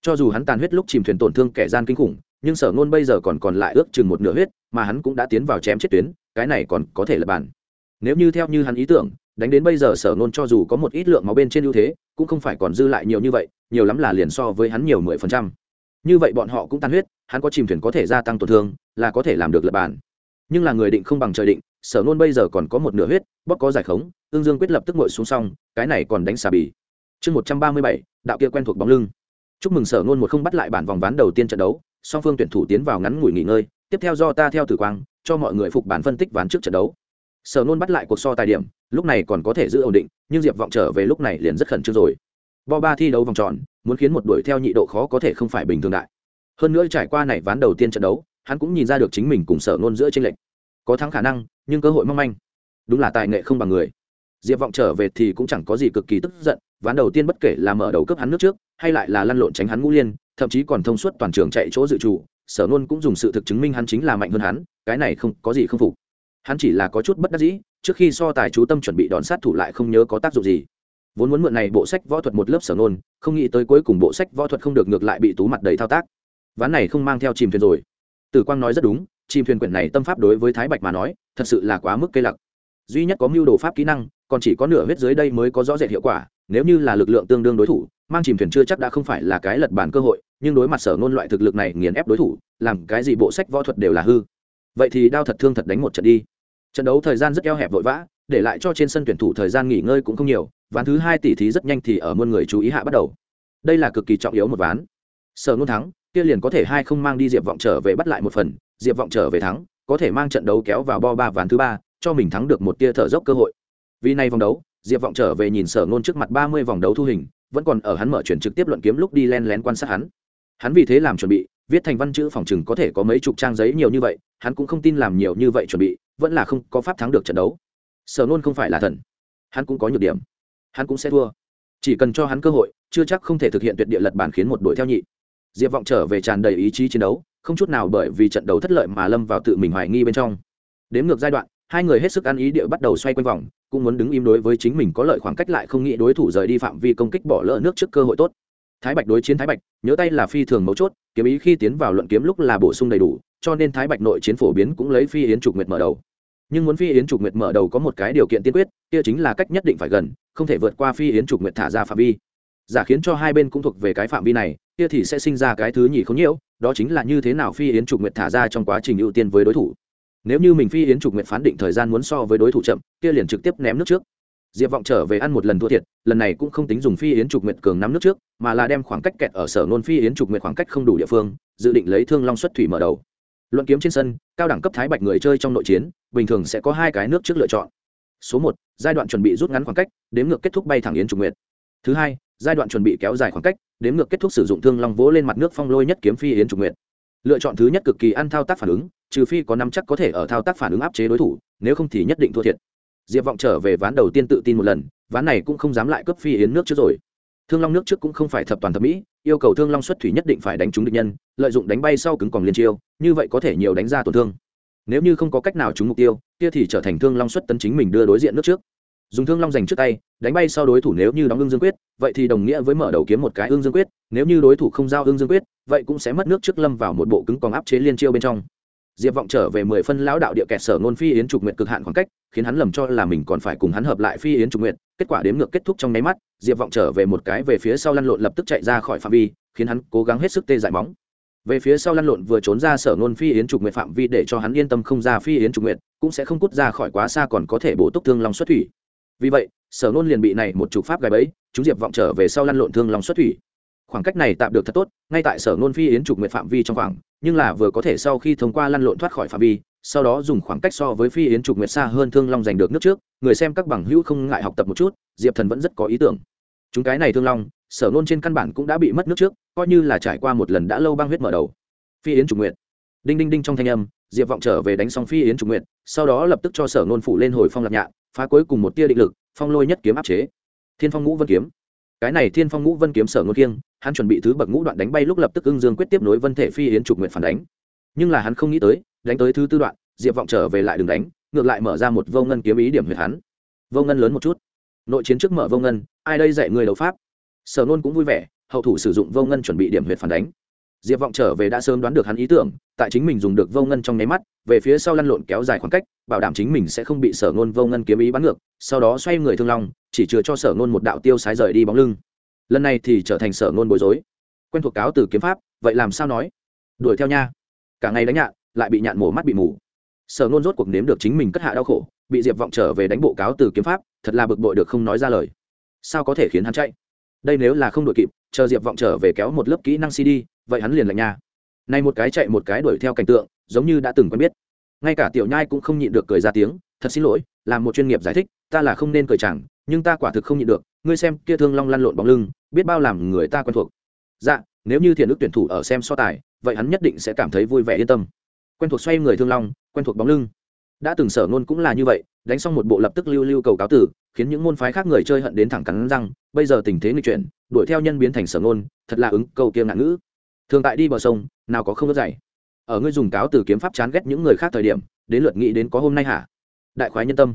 cho dù hắn tàn huyết lúc chìm thuyền tổn thương kẻ gian kinh khủng, nhưng sở ngôn bây giờ còn còn lại ước chừng một nửa huyết, mà hắn cũng đã tiến vào chém chết tuyến, cái này còn có thể lật bản nếu như theo như hắn ý tưởng đánh đến bây giờ sở Nôn cho dù có một ít lượng máu bên trên ưu thế, cũng không phải còn dư lại nhiều như vậy, nhiều lắm là liền so với hắn nhiều mười phần trăm. Như vậy bọn họ cũng tan huyết, hắn có chìm thuyền có thể gia tăng tổn thương, là có thể làm được lập bản nhưng là người định không bằng trời định, sở nôn bây giờ còn có một nửa huyết bóc có giải khống ương dương quyết lập tức ngồi xuống xong, cái này còn đánh xà bì. Chương một trăm ba mươi bảy, đạo kia quen thuộc bóng lưng. Chúc mừng sở Nôn một không bắt lại bản vòng ván đầu tiên trận đấu, song phương tuyển thủ tiến vào ngắn ngủi nghỉ ngơi, tiếp theo do ta theo tử quang, cho mọi người phục bản phân tích ván trước trận đấu. Sở nôn bắt lại cuộc so tài điểm lúc này còn có thể giữ ổn định, nhưng diệp vọng trở về lúc này liền rất khẩn trương rồi. Bo ba thi đấu vòng tròn, muốn khiến một đuổi theo nhị độ khó có thể không phải bình thường đại. Hơn nữa trải qua này ván đầu tiên trận đấu, hắn cũng nhìn ra được chính mình cùng sở nôn giữa tranh lệch. Có thắng khả năng, nhưng cơ hội mong manh. Đúng là tài nghệ không bằng người. Diệp vọng trở về thì cũng chẳng có gì cực kỳ tức giận, ván đầu tiên bất kể là mở đầu cấp hắn nước trước, hay lại là lăn lộn tránh hắn ngũ liên, thậm chí còn thông suốt toàn trường chạy chỗ dự trù, sở nôn cũng dùng sự thực chứng minh hắn chính là mạnh hơn hắn, cái này không có gì không phục. Hắn chỉ là có chút bất đắc dĩ trước khi so tài chú tâm chuẩn bị đón sát thủ lại không nhớ có tác dụng gì. Vốn muốn mượn này bộ sách võ thuật một lớp sở nôn không nghĩ tới cuối cùng bộ sách võ thuật không được ngược lại bị tú mặt đầy thao tác. Ván này không mang theo chìm thuyền rồi. Tử quang nói rất đúng, chìm thuyền quyển này tâm pháp đối với thái bạch mà nói, thật sự là quá mức cây lặc. Duy nhất có mưu đồ pháp kỹ năng, còn chỉ có nửa huyết dưới đây mới có rõ rệt hiệu quả, nếu như là lực lượng tương đương đối thủ, mang chìm thuyền chưa chắc đã không phải là cái lật bản cơ hội, nhưng đối mặt sở ngôn loại thực lực này nghiền ép đối thủ, làm cái gì bộ sách võ thuật đều là hư. Vậy thì đao thật thương thật đánh một trận đi trận đấu thời gian rất eo hẹp vội vã, để lại cho trên sân tuyển thủ thời gian nghỉ ngơi cũng không nhiều, ván thứ hai tỷ thí rất nhanh thì ở muôn người chú ý hạ bắt đầu. Đây là cực kỳ trọng yếu một ván. Sở Nôn thắng, kia liền có thể hai không mang đi diệp vọng trở về bắt lại một phần, diệp vọng trở về thắng, có thể mang trận đấu kéo vào bo ba ván thứ ba, cho mình thắng được một tia thở dốc cơ hội. Vì nay vòng đấu, diệp vọng trở về nhìn sở Nôn trước mặt ba mươi vòng đấu thu hình, vẫn còn ở hắn mở chuyển trực tiếp luận kiếm lúc đi len lén quan sát hắn. Hắn vì thế làm chuẩn bị, viết thành văn chữ phòng chừng có thể có mấy chục trang giấy nhiều như vậy, hắn cũng không tin làm nhiều như vậy chuẩn bị vẫn là không có pháp thắng được trận đấu. Sở nôn không phải là thần. Hắn cũng có nhược điểm. Hắn cũng sẽ thua. Chỉ cần cho hắn cơ hội, chưa chắc không thể thực hiện tuyệt địa lật bản khiến một đội theo nhị. Diệp vọng trở về tràn đầy ý chí chiến đấu, không chút nào bởi vì trận đấu thất lợi mà lâm vào tự mình hoài nghi bên trong. Đếm ngược giai đoạn, hai người hết sức ăn ý địa bắt đầu xoay quanh vòng, cũng muốn đứng im đối với chính mình có lợi khoảng cách lại không nghĩ đối thủ rời đi phạm vi công kích bỏ lỡ nước trước cơ hội tốt. Thái bạch đối chiến thái bạch, nhớ tay là phi thường mấu chốt, kiếm ý khi tiến vào luận kiếm lúc là bổ sung đầy đủ cho nên thái bạch nội chiến phổ biến cũng lấy phi yến trục nguyệt mở đầu. Nhưng muốn phi yến trục nguyệt mở đầu có một cái điều kiện tiên quyết, kia chính là cách nhất định phải gần, không thể vượt qua phi yến trục nguyệt thả ra phạm vi. Giả khiến cho hai bên cũng thuộc về cái phạm vi này, kia thì sẽ sinh ra cái thứ nhì không nhiễu, đó chính là như thế nào phi yến trục nguyệt thả ra trong quá trình ưu tiên với đối thủ. Nếu như mình phi yến trục nguyệt phán định thời gian muốn so với đối thủ chậm, kia liền trực tiếp ném nước trước. Diệp vọng trở về ăn một lần thua thiệt, lần này cũng không tính dùng phi yến trục nguyệt cường nắm nước trước, mà là đem khoảng cách kẹt ở sở nôn phi yến trục nguyệt khoảng cách không đủ địa phương, dự định lấy thương long xuất thủy mở đầu luận kiếm trên sân, cao đẳng cấp thái bạch người chơi trong nội chiến, bình thường sẽ có hai cái nước trước lựa chọn. Số một, giai đoạn chuẩn bị rút ngắn khoảng cách, đếm ngược kết thúc bay thẳng yến Trùng nguyệt. Thứ hai, giai đoạn chuẩn bị kéo dài khoảng cách, đếm ngược kết thúc sử dụng thương long vỗ lên mặt nước phong lôi nhất kiếm phi yến Trùng nguyệt. Lựa chọn thứ nhất cực kỳ ăn thao tác phản ứng, trừ phi có năm chắc có thể ở thao tác phản ứng áp chế đối thủ, nếu không thì nhất định thua thiệt. Diệp vọng trở về ván đầu tiên tự tin một lần, ván này cũng không dám lại cướp phi yến nước trước rồi. Thương long nước trước cũng không phải thập toàn thập mỹ yêu cầu thương long xuất thủy nhất định phải đánh trúng địch nhân, lợi dụng đánh bay sau cứng còn liên chiêu, như vậy có thể nhiều đánh ra tổn thương. Nếu như không có cách nào trúng mục tiêu, kia thì trở thành thương long xuất tấn chính mình đưa đối diện nước trước. Dùng thương long dành trước tay, đánh bay sau đối thủ nếu như đóng ương dương quyết, vậy thì đồng nghĩa với mở đầu kiếm một cái ương dương quyết, nếu như đối thủ không giao ương dương quyết, vậy cũng sẽ mất nước trước lâm vào một bộ cứng còn áp chế liên chiêu bên trong. Diệp vọng trở về mười phân lão đạo địa kẹt sở ngôn phi yến trục nguyện cực hạn khoảng cách khiến hắn lầm cho là mình còn phải cùng hắn hợp lại phi yến trùng nguyện kết quả đếm ngược kết thúc trong nháy mắt, diệp vọng trở về một cái về phía sau lăn lộn lập tức chạy ra khỏi phạm vi, khiến hắn cố gắng hết sức tê dại móng. Về phía sau lăn lộn vừa trốn ra sở ngôn phi yến trục nguyện phạm vi để cho hắn yên tâm không ra phi yến trục nguyện cũng sẽ không cút ra khỏi quá xa còn có thể bổ túc thương long xuất thủy. Vì vậy, sở ngôn liền bị này một trục pháp gài bẫy, chúng diệp vọng trở về sau lăn lộn thương long xuất thủy. Khoảng cách này tạm được thật tốt, ngay tại sở ngôn phi yến trục nguyện phạm vi trong khoảng, nhưng là vừa có thể sau khi thông qua lăn lộn thoát khỏi phạm vi sau đó dùng khoảng cách so với phi yến trục nguyệt xa hơn thương long giành được nước trước, người xem các bằng hữu không ngại học tập một chút, diệp thần vẫn rất có ý tưởng. Chúng cái này thương long, sở nôn trên căn bản cũng đã bị mất nước trước, coi như là trải qua một lần đã lâu băng huyết mở đầu. Phi yến trục nguyệt. Đinh đinh đinh trong thanh âm, diệp vọng trở về đánh xong phi yến trục nguyệt, sau đó lập tức cho sở nôn phủ lên hồi phong lạc nhạ phá cuối cùng một tia định lực, phong lôi nhất kiếm áp chế. Thiên phong ngũ vân kiếm. Cái này thiên phong ngũ vân kiếm sở ngôn kiêng, hắn chuẩn bị thứ bậc ngũ đoạn đánh bay lúc lập tức ưng dương quyết tiếp nối vân thể phi yến trục nguyện phản đánh. Nhưng là hắn không nghĩ tới đánh tới thứ tư đoạn, diệp vọng trở về lại đường đánh, ngược lại mở ra một vô ngân kiếm ý điểm huyệt hắn. Vô ngân lớn một chút. Nội chiến trước mở vô ngân, ai đây dạy người đấu pháp? Sở nôn cũng vui vẻ, hậu thủ sử dụng vô ngân chuẩn bị điểm huyệt phản đánh. Diệp vọng trở về đã sớm đoán được hắn ý tưởng, tại chính mình dùng được vô ngân trong nháy mắt, về phía sau lăn lộn kéo dài khoảng cách, bảo đảm chính mình sẽ không bị sở nôn vô ngân kiếm ý bắn ngược, sau đó xoay người thương long, chỉ chừa cho sở nôn một đạo tiêu sái rời đi bóng lưng. Lần này thì trở thành sở nôn bối rối. Quen thuộc cáo từ kiếm pháp, vậy làm sao nói? Đuổi theo nha. Cả ngày đánh nhạn lại bị nhạn mổ mắt bị mù. Sở nôn rốt cuộc nếm được chính mình cất hạ đau khổ, bị diệp vọng trở về đánh bộ cáo từ kiếm pháp, thật là bực bội được không nói ra lời. Sao có thể khiến hắn chạy? Đây nếu là không đội kịp, chờ diệp vọng trở về kéo một lớp kỹ năng cd vậy hắn liền lạnh nha. Này một cái chạy một cái đuổi theo cảnh tượng, giống như đã từng quen biết. Ngay cả tiểu nhai cũng không nhịn được cười ra tiếng, thật xin lỗi, làm một chuyên nghiệp giải thích, ta là không nên cười chẳng, nhưng ta quả thực không nhịn được, ngươi xem, kia thương long lăn lộn bóng lưng, biết bao làm người ta quen thuộc. Dạ nếu như thiện ước tuyển thủ ở xem so tài, vậy hắn nhất định sẽ cảm thấy vui vẻ yên tâm quen thuộc xoay người thương long, quen thuộc bóng lưng. Đã từng sở ngôn cũng là như vậy, đánh xong một bộ lập tức lưu lưu cầu cáo tử, khiến những môn phái khác người chơi hận đến thẳng cắn răng, bây giờ tình thế nghịch chuyển, đuổi theo nhân biến thành sở ngôn, thật là ứng câu kia ngạn ngữ. Thường tại đi bờ sông, nào có không ớt dày ở ngươi dùng cáo từ kiếm pháp chán ghét những người khác thời điểm, đến lượt nghĩ đến có hôm nay hả? Đại khoái nhân tâm.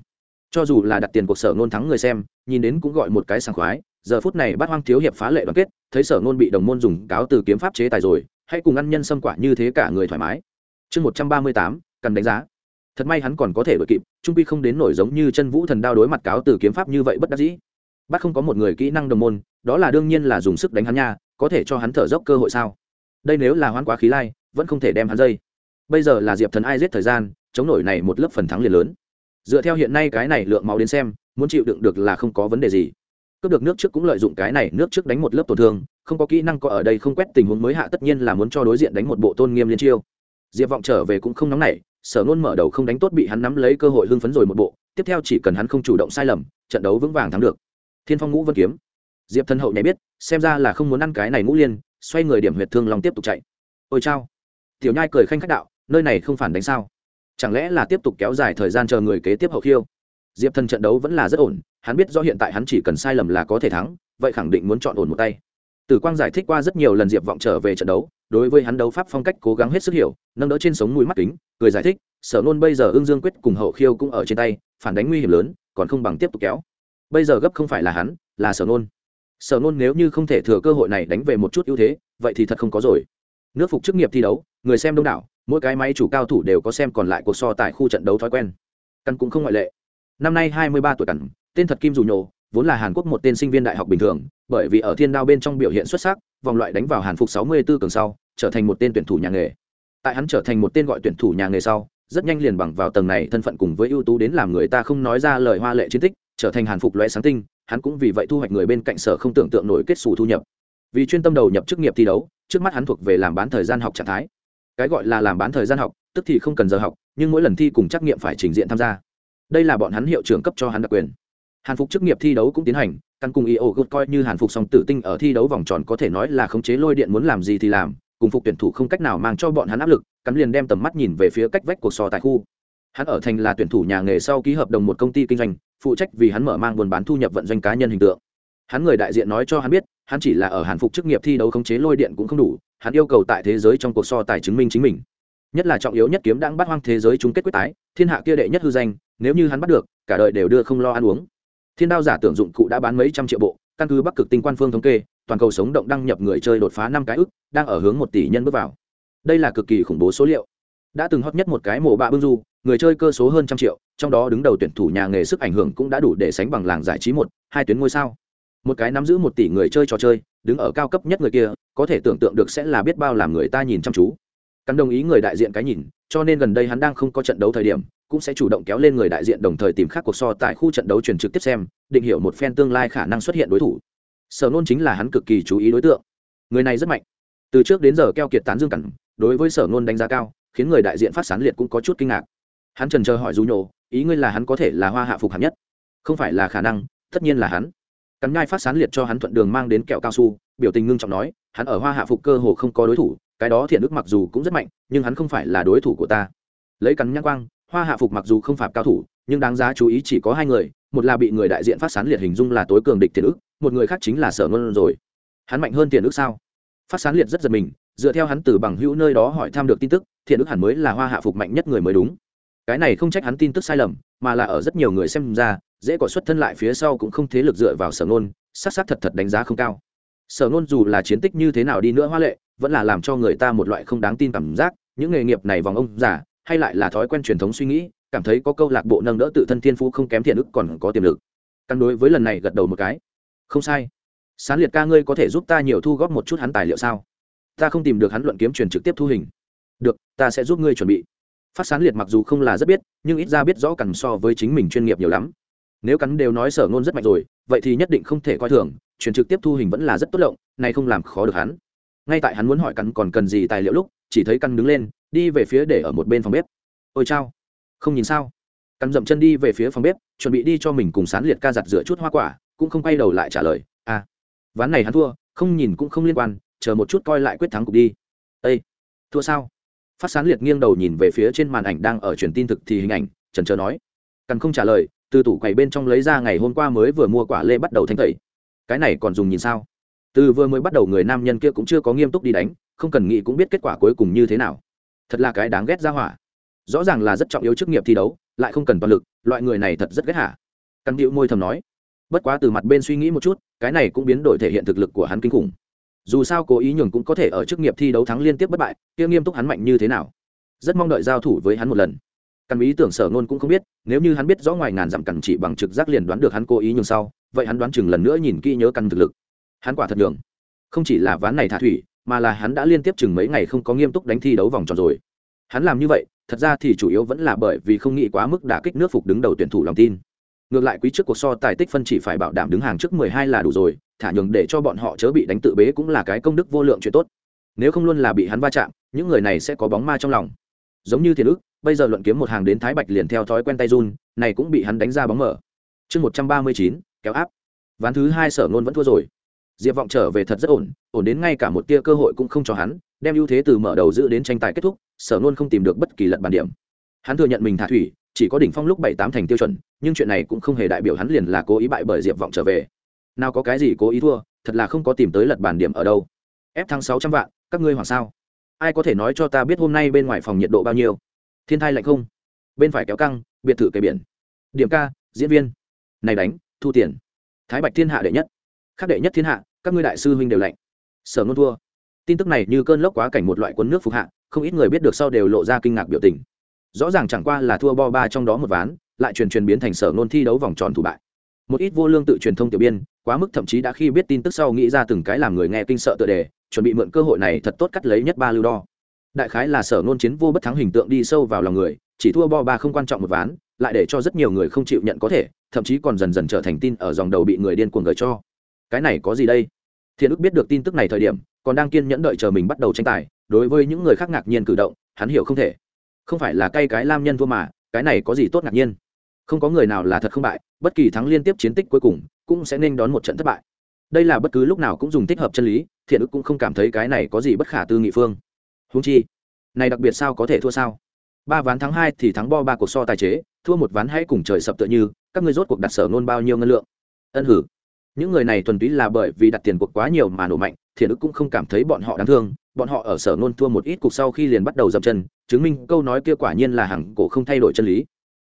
Cho dù là đặt tiền cuộc sở ngôn thắng người xem, nhìn đến cũng gọi một cái sảng khoái, giờ phút này bắt hoang thiếu hiệp phá lệ đoàn kết, thấy sở ngôn bị đồng môn dùng cáo từ kiếm pháp chế tài rồi, hãy cùng ăn nhân xâm quả như thế cả người thoải mái chương một trăm ba mươi tám cần đánh giá. Thật may hắn còn có thể đội kịp, trung quy không đến nổi giống như chân vũ thần đao đối mặt cáo từ kiếm pháp như vậy bất đắc dĩ. Bắt không có một người kỹ năng đồng môn, đó là đương nhiên là dùng sức đánh hắn nha, có thể cho hắn thở dốc cơ hội sao? Đây nếu là hoán quá khí lai, vẫn không thể đem hắn dây. Bây giờ là diệp thần ai giết thời gian, chống nổi này một lớp phần thắng liền lớn. Dựa theo hiện nay cái này lượng máu đến xem, muốn chịu đựng được là không có vấn đề gì. Cướp được nước trước cũng lợi dụng cái này, nước trước đánh một lớp tổn thương, không có kỹ năng có ở đây không quét tình huống mới hạ tất nhiên là muốn cho đối diện đánh một bộ tôn nghiêm liên chiêu diệp vọng trở về cũng không nóng nảy, sở nôn mở đầu không đánh tốt bị hắn nắm lấy cơ hội hưng phấn rồi một bộ, tiếp theo chỉ cần hắn không chủ động sai lầm, trận đấu vững vàng thắng được. Thiên phong ngũ vân kiếm. Diệp thân hậu nhảy biết, xem ra là không muốn ăn cái này ngũ liên, xoay người điểm huyệt thương long tiếp tục chạy. Ôi chao. Tiểu nhai cười khanh khách đạo, nơi này không phản đánh sao? Chẳng lẽ là tiếp tục kéo dài thời gian chờ người kế tiếp hậu khiêu? Diệp thần trận đấu vẫn là rất ổn, hắn biết do hiện tại hắn chỉ cần sai lầm là có thể thắng, vậy khẳng định muốn chọn ổn một tay. Tử quang giải thích qua rất nhiều lần diệp vọng trở về trận đấu đối với hắn đấu pháp phong cách cố gắng hết sức hiểu, nâng đỡ trên sống mũi mắt kính, cười giải thích, sở nôn bây giờ ương dương quyết cùng hậu khiêu cũng ở trên tay, phản đánh nguy hiểm lớn, còn không bằng tiếp tục kéo. Bây giờ gấp không phải là hắn, là sở nôn. Sở nôn nếu như không thể thừa cơ hội này đánh về một chút ưu thế, vậy thì thật không có rồi. Nước phục chức nghiệp thi đấu, người xem đông đảo, mỗi cái máy chủ cao thủ đều có xem còn lại cuộc so tại khu trận đấu thói quen. Căn cũng không ngoại lệ. Năm nay hai mươi ba tuổi cằn tên thật kim dù nhổ, vốn là hàn quốc một tên sinh viên đại học bình thường, bởi vì ở thiên đao bên trong biểu hiện xuất sắc vòng loại đánh vào hàn phục sáu mươi 64 cường sau, trở thành một tên tuyển thủ nhà nghề. Tại hắn trở thành một tên gọi tuyển thủ nhà nghề sau, rất nhanh liền bằng vào tầng này thân phận cùng với ưu tú đến làm người ta không nói ra lời hoa lệ chiến tích, trở thành hàn phục loé sáng tinh, hắn cũng vì vậy thu hoạch người bên cạnh sở không tưởng tượng nổi kết xù thu nhập. Vì chuyên tâm đầu nhập chức nghiệp thi đấu, trước mắt hắn thuộc về làm bán thời gian học trạng thái. Cái gọi là làm bán thời gian học, tức thì không cần giờ học, nhưng mỗi lần thi cùng trắc nghiệm phải trình diện tham gia. Đây là bọn hắn hiệu trưởng cấp cho hắn đặc quyền. Hàn phục chức nghiệp thi đấu cũng tiến hành căn cùng io gột coi như hàn phục song tử tinh ở thi đấu vòng tròn có thể nói là khống chế lôi điện muốn làm gì thì làm, cùng phục tuyển thủ không cách nào mang cho bọn hắn áp lực, cắn liền đem tầm mắt nhìn về phía cách vách cuộc so tại khu. Hắn ở thành là tuyển thủ nhà nghề sau ký hợp đồng một công ty kinh doanh, phụ trách vì hắn mở mang buôn bán thu nhập vận doanh cá nhân hình tượng. Hắn người đại diện nói cho hắn biết, hắn chỉ là ở hàn phục chức nghiệp thi đấu khống chế lôi điện cũng không đủ, hắn yêu cầu tại thế giới trong cuộc so tài chứng minh chính mình. Nhất là trọng yếu nhất kiếm đang bắt hoang thế giới chung kết quyết tái, thiên hạ kia đệ nhất hư danh, nếu như hắn bắt được, cả đời đều đưa không lo ăn uống thiên đao giả tưởng dụng cụ đã bán mấy trăm triệu bộ, căn cứ bắc cực tinh quan phương thống kê, toàn cầu sống động đăng nhập người chơi đột phá năm cái ức, đang ở hướng một tỷ nhân bước vào. Đây là cực kỳ khủng bố số liệu. Đã từng hot nhất một cái mộ bạ bưng du, người chơi cơ số hơn trăm triệu, trong đó đứng đầu tuyển thủ nhà nghề sức ảnh hưởng cũng đã đủ để sánh bằng làng giải trí một, hai tuyến ngôi sao. Một cái nắm giữ một tỷ người chơi trò chơi, đứng ở cao cấp nhất người kia, có thể tưởng tượng được sẽ là biết bao làm người ta nhìn chăm chú. Căn đồng ý người đại diện cái nhìn, cho nên gần đây hắn đang không có trận đấu thời điểm cũng sẽ chủ động kéo lên người đại diện đồng thời tìm khác cuộc so tại khu trận đấu truyền trực tiếp xem, định hiểu một phen tương lai khả năng xuất hiện đối thủ. Sở nôn chính là hắn cực kỳ chú ý đối tượng. Người này rất mạnh. Từ trước đến giờ keo kiệt tán dương cẩn đối với sở nôn đánh giá cao, khiến người đại diện phát sán liệt cũng có chút kinh ngạc. Hắn trần chờ hỏi dù nhổ, ý ngươi là hắn có thể là hoa hạ phục hạng nhất? Không phải là khả năng, tất nhiên là hắn. Cắn nhai phát sán liệt cho hắn thuận đường mang đến kẹo cao su, biểu tình ngưng trọng nói, hắn ở hoa hạ phục cơ hồ không có đối thủ, cái đó thiện ức mặc dù cũng rất mạnh, nhưng hắn không phải là đối thủ của ta. Lấy cắn nhãn quang hoa hạ phục mặc dù không phạm cao thủ, nhưng đáng giá chú ý chỉ có hai người, một là bị người đại diện phát sán liệt hình dung là tối cường địch thiện ức, một người khác chính là sở ngôn rồi. Hắn mạnh hơn thiện ức sao? Phát sán liệt rất giật mình, dựa theo hắn từ bằng hữu nơi đó hỏi thăm được tin tức thiện ức hẳn mới là hoa hạ phục mạnh nhất người mới đúng. Cái này không trách hắn tin tức sai lầm, mà là ở rất nhiều người xem ra, dễ có xuất thân lại phía sau cũng không thế lực dựa vào sở ngôn s á thật thật đánh giá không cao. Sở ngôn dù là chiến tích như thế nào đi nữa hoa lệ, vẫn là làm cho người ta một loại không đáng tin cảm giác, những nghề nghiệp này vòng ông giả hay lại là thói quen truyền thống suy nghĩ cảm thấy có câu lạc bộ nâng đỡ tự thân thiên phú không kém thiện ức còn có tiềm lực. Căn đối với lần này gật đầu một cái. Không sai. Sán liệt ca ngươi có thể giúp ta nhiều thu góp một chút hắn tài liệu sao? Ta không tìm được hắn luận kiếm truyền trực tiếp thu hình. Được ta sẽ giúp ngươi chuẩn bị. Phát sán liệt mặc dù không là rất biết nhưng ít ra biết rõ cằn so với chính mình chuyên nghiệp nhiều lắm. Nếu cắn đều nói sở ngôn rất mạnh rồi vậy thì nhất định không thể coi thường truyền trực tiếp thu hình vẫn là rất tốt lộng, này không làm khó được hắn ngay tại hắn muốn hỏi cắn còn cần gì tài liệu lúc, chỉ thấy căn đứng lên, đi về phía để ở một bên phòng bếp. Ôi chao, không nhìn sao? Căn dậm chân đi về phía phòng bếp, chuẩn bị đi cho mình cùng sán liệt ca giặt rửa chút hoa quả, cũng không quay đầu lại trả lời à ván này hắn thua, không nhìn cũng không liên quan, chờ một chút coi lại quyết thắng cục đi. Ây thua sao? Phát sán liệt nghiêng đầu nhìn về phía trên màn ảnh đang ở truyền tin thực thì hình ảnh trần trờ nói. Cần không trả lời, từ tủ quầy bên trong lấy ra ngày hôm qua mới vừa mua quả lê bắt đầu thanh tẩy. Cái này còn dùng nhìn sao? Từ vừa mới bắt đầu người nam nhân kia cũng chưa có nghiêm túc đi đánh, không cần nghĩ cũng biết kết quả cuối cùng như thế nào. Thật là cái đáng ghét ra hỏa. Rõ ràng là rất trọng yếu chức nghiệp thi đấu, lại không cần toàn lực, loại người này thật rất ghét hả? Căn điệu môi thầm nói. Bất quá từ mặt bên suy nghĩ một chút, cái này cũng biến đổi thể hiện thực lực của hắn kinh khủng. Dù sao cố ý nhường cũng có thể ở chức nghiệp thi đấu thắng liên tiếp bất bại, kia nghiêm túc hắn mạnh như thế nào? Rất mong đợi giao thủ với hắn một lần. Căn ý tưởng sở ngôn cũng không biết, nếu như hắn biết rõ ngoài ngàn dặm cằn chỉ bằng trực giác liền đoán được hắn cố ý nhường sau, vậy hắn đoán chừng lần nữa nhìn kỹ nhớ căn thực lực hắn quả thật đường, không chỉ là ván này thả thủy mà là hắn đã liên tiếp chừng mấy ngày không có nghiêm túc đánh thi đấu vòng tròn rồi. Hắn làm như vậy thật ra thì chủ yếu vẫn là bởi vì không nghĩ quá mức đả kích nước phục đứng đầu tuyển thủ lòng tin. Ngược lại quý trước cuộc so tài tích phân chỉ phải bảo đảm đứng hàng trước mười hai là đủ rồi thả nhường để cho bọn họ chớ bị đánh tự bế cũng là cái công đức vô lượng chuyện tốt. Nếu không luôn là bị hắn va chạm những người này sẽ có bóng ma trong lòng. Giống như thiền ức bây giờ luận kiếm một hàng đến thái bạch liền theo thói quen tay run này cũng bị hắn đánh ra bóng mở. Chương một trăm ba mươi chín kéo áp. Ván thứ hai sở ngôn vẫn thua rồi diệp vọng trở về thật rất ổn ổn đến ngay cả một tia cơ hội cũng không cho hắn, đem ưu thế từ mở đầu giữ đến tranh tài kết thúc, sở nôn không tìm được bất kỳ lật bàn điểm. Hắn thừa nhận mình thả thủy, chỉ có đỉnh phong lúc bảy tám thành tiêu chuẩn, nhưng chuyện này cũng không hề đại biểu hắn liền là cố ý bại bởi diệp vọng trở về. Nào có cái gì cố ý thua, thật là không có tìm tới lật bàn điểm ở đâu. Ép thắng sáu trăm vạn, các ngươi hoàng sao? Ai có thể nói cho ta biết hôm nay bên ngoài phòng nhiệt độ bao nhiêu? Thiên thai lạnh không? Bên phải kéo căng, biệt thự kề biển. Điểm ca, diễn viên. Này đánh, thu tiền. Thái bạch thiên hạ đệ nhất. Khắc đệ nhất thiên hạ các ngươi đại sư huynh đều lạnh. Sở ngôn thua. Tin tức này như cơn lốc quá cảnh một loại cuốn nước phục hạ, không ít người biết được sau đều lộ ra kinh ngạc biểu tình. Rõ ràng chẳng qua là thua bo ba trong đó một ván, lại truyền truyền biến thành sở ngôn thi đấu vòng tròn thủ bại. Một ít vô lương tự truyền thông tiểu biên, quá mức thậm chí đã khi biết tin tức sau nghĩ ra từng cái làm người nghe kinh sợ tựa đề, chuẩn bị mượn cơ hội này thật tốt cắt lấy nhất ba lưu đo. Đại khái là sở ngôn chiến vô bất thắng hình tượng đi sâu vào lòng người, chỉ thua bo ba không quan trọng một ván, lại để cho rất nhiều người không chịu nhận có thể, thậm chí còn dần dần trở thành tin ở dòng đầu bị người điên cuồng gửi cho cái này có gì đây? Thiện ức biết được tin tức này thời điểm, còn đang kiên nhẫn đợi chờ mình bắt đầu tranh tài, đối với những người khác ngạc nhiên cử động, hắn hiểu không thể. Không phải là cay cái lam nhân thua mà, cái này có gì tốt ngạc nhiên? Không có người nào là thật không bại, bất kỳ thắng liên tiếp chiến tích cuối cùng, cũng sẽ nên đón một trận thất bại. Đây là bất cứ lúc nào cũng dùng thích hợp chân lý, thiện ức cũng không cảm thấy cái này có gì bất khả tư nghị phương. Húng chi, này đặc biệt sao có thể thua sao? Ba ván thắng hai thì thắng bo ba cuộc so tài chế, thua một ván hãy cùng trời sập tựa như, các ngươi rốt cuộc đặt sở nôn bao nhiêu ngân lượng? Ân hử những người này thuần túy là bởi vì đặt tiền cuộc quá nhiều mà nổ mạnh, thiện ức cũng không cảm thấy bọn họ đáng thương. Bọn họ ở sở nôn thua một ít cuộc sau khi liền bắt đầu dậm chân, chứng minh câu nói kia quả nhiên là hàng cổ không thay đổi chân lý.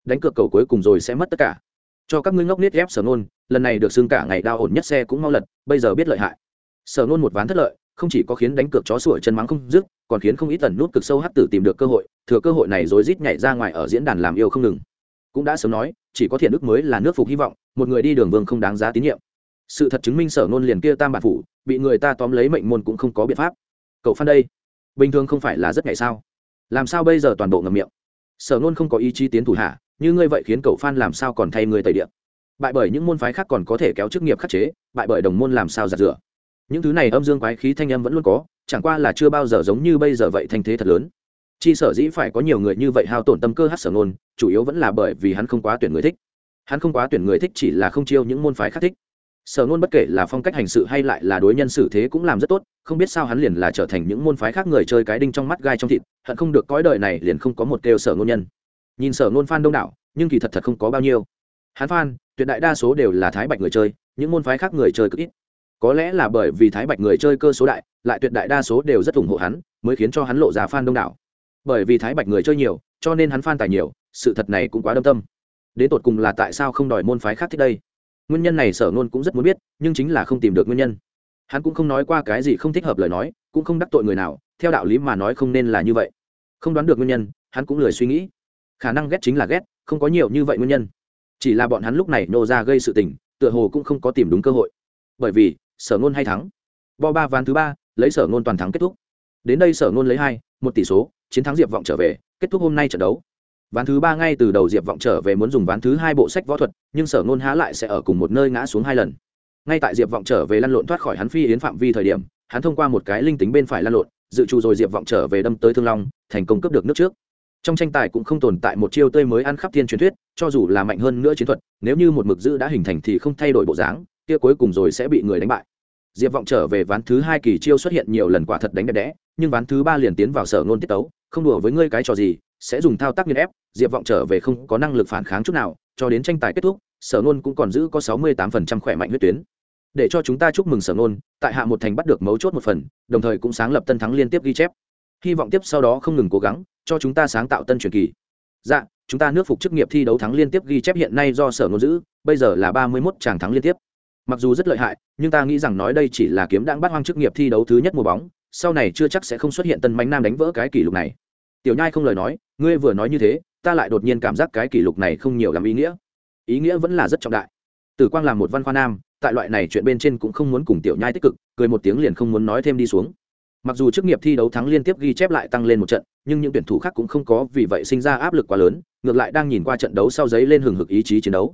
Đánh cược cầu cuối cùng rồi sẽ mất tất cả. Cho các ngươi ngốc nết ghép sở nôn lần này được xưng cả ngày đau ổn nhất xe cũng mau lật, bây giờ biết lợi hại. Sở nôn một ván thất lợi, không chỉ có khiến đánh cược chó sủa chân mắng không dứt, còn khiến không ít tần nút cực sâu hắc tử tìm được cơ hội, thừa cơ hội này rồi rít nhảy ra ngoài ở diễn đàn làm yêu không ngừng. Cũng đã sớm nói, chỉ có thiện đức mới là nước phục hy vọng, một người đi đường vương không đáng giá tín nhiệm sự thật chứng minh sở nôn liền kia tam bản phủ, bị người ta tóm lấy mệnh môn cũng không có biện pháp. Cậu phan đây, bình thường không phải là rất ngày sao? Làm sao bây giờ toàn bộ ngầm miệng? Sở nôn không có ý chí tiến thủ hạ, như ngươi vậy khiến cậu phan làm sao còn thay người tẩy điện? Bại bởi những môn phái khác còn có thể kéo chức nghiệp khắc chế, bại bởi đồng môn làm sao giặt rửa? Những thứ này âm dương quái khí thanh âm vẫn luôn có, chẳng qua là chưa bao giờ giống như bây giờ vậy thanh thế thật lớn. Chi sở dĩ phải có nhiều người như vậy hao tổn tâm cơ hát sở nôn chủ yếu vẫn là bởi vì hắn không quá tuyển người thích. Hắn không quá tuyển người thích chỉ là không chiêu những môn phái khác thích sở nôn bất kể là phong cách hành sự hay lại là đối nhân xử thế cũng làm rất tốt, không biết sao hắn liền là trở thành những môn phái khác người chơi cái đinh trong mắt gai trong thịt, hận không được cõi đời này liền không có một kêu sở ngôn nhân. Nhìn sở ngôn phan đông đảo, nhưng kỳ thật thật không có bao nhiêu. Hắn phan, tuyệt đại đa số đều là thái bạch người chơi, những môn phái khác người chơi cực ít. Có lẽ là bởi vì thái bạch người chơi cơ số đại, lại tuyệt đại đa số đều rất ủng hộ hắn, mới khiến cho hắn lộ ra phan đông đảo. Bởi vì thái bạch người chơi nhiều, cho nên hắn phan tài nhiều, sự thật này cũng quá đâm tâm. Đến tột cùng là tại sao không đòi môn phái khác thích đây? Nguyên nhân này sở nôn cũng rất muốn biết, nhưng chính là không tìm được nguyên nhân. Hắn cũng không nói qua cái gì không thích hợp lời nói, cũng không đắc tội người nào, theo đạo lý mà nói không nên là như vậy. Không đoán được nguyên nhân, hắn cũng lười suy nghĩ. Khả năng ghét chính là ghét, không có nhiều như vậy nguyên nhân. Chỉ là bọn hắn lúc này nô ra gây sự tình, tựa hồ cũng không có tìm đúng cơ hội. Bởi vì, sở ngôn hay thắng. Bo ba ván thứ ba, lấy sở ngôn toàn thắng kết thúc. Đến đây sở ngôn lấy hai, một tỷ số, chiến thắng diệp vọng trở về, kết thúc hôm nay trận đấu ván thứ ba ngay từ đầu diệp vọng trở về muốn dùng ván thứ hai bộ sách võ thuật, nhưng sở ngôn há lại sẽ ở cùng một nơi ngã xuống hai lần. Ngay tại diệp vọng trở về lăn lộn thoát khỏi hắn phi yến phạm vi thời điểm, hắn thông qua một cái linh tính bên phải lăn lộn, dự trù rồi diệp vọng trở về đâm tới thương long, thành công cấp được nước trước. Trong tranh tài cũng không tồn tại một chiêu tươi mới ăn khắp thiên truyền thuyết, cho dù là mạnh hơn nữa chiến thuật, nếu như một mực giữ đã hình thành thì không thay đổi bộ dáng, kia cuối cùng rồi sẽ bị người đánh bại. Diệp vọng trở về ván thứ hai kỳ chiêu xuất hiện nhiều lần quả thật đánh đẹp đẽ, nhưng ván thứ ba liền tiến vào sở ngôn tiết tấu, không đùa với ngươi cái trò gì sẽ dùng thao tác nghiên ép, diệp vọng trở về không có năng lực phản kháng chút nào, cho đến tranh tài kết thúc, sở nôn cũng còn giữ có sáu mươi tám phần trăm khỏe mạnh huyết tuyến. Để cho chúng ta chúc mừng sở nôn, tại hạ một thành bắt được mấu chốt một phần, đồng thời cũng sáng lập tân thắng liên tiếp ghi chép. Hy vọng tiếp sau đó không ngừng cố gắng, cho chúng ta sáng tạo tân truyền kỳ. Dạ chúng ta nước phục chức nghiệp thi đấu thắng liên tiếp ghi chép hiện nay do sở ngôn giữ, bây giờ là ba mươi mốt tràng thắng liên tiếp. Mặc dù rất lợi hại, nhưng ta nghĩ rằng nói đây chỉ là kiếm đang bắt hoang chức nghiệp thi đấu thứ nhất mùa bóng, sau này chưa chắc sẽ không xuất hiện tân mánh nam đánh vỡ cái kỷ lục này. Tiểu nhai không lời nói ngươi vừa nói như thế, ta lại đột nhiên cảm giác cái kỷ lục này không nhiều làm ý nghĩa. Ý nghĩa vẫn là rất trọng đại. Tử quang là một văn khoa nam, tại loại này chuyện bên trên cũng không muốn cùng tiểu nhai tích cực, cười một tiếng liền không muốn nói thêm đi xuống. Mặc dù chức nghiệp thi đấu thắng liên tiếp ghi chép lại tăng lên một trận, nhưng những tuyển thủ khác cũng không có vì vậy sinh ra áp lực quá lớn, ngược lại đang nhìn qua trận đấu sau giấy lên hừng hực ý chí chiến đấu.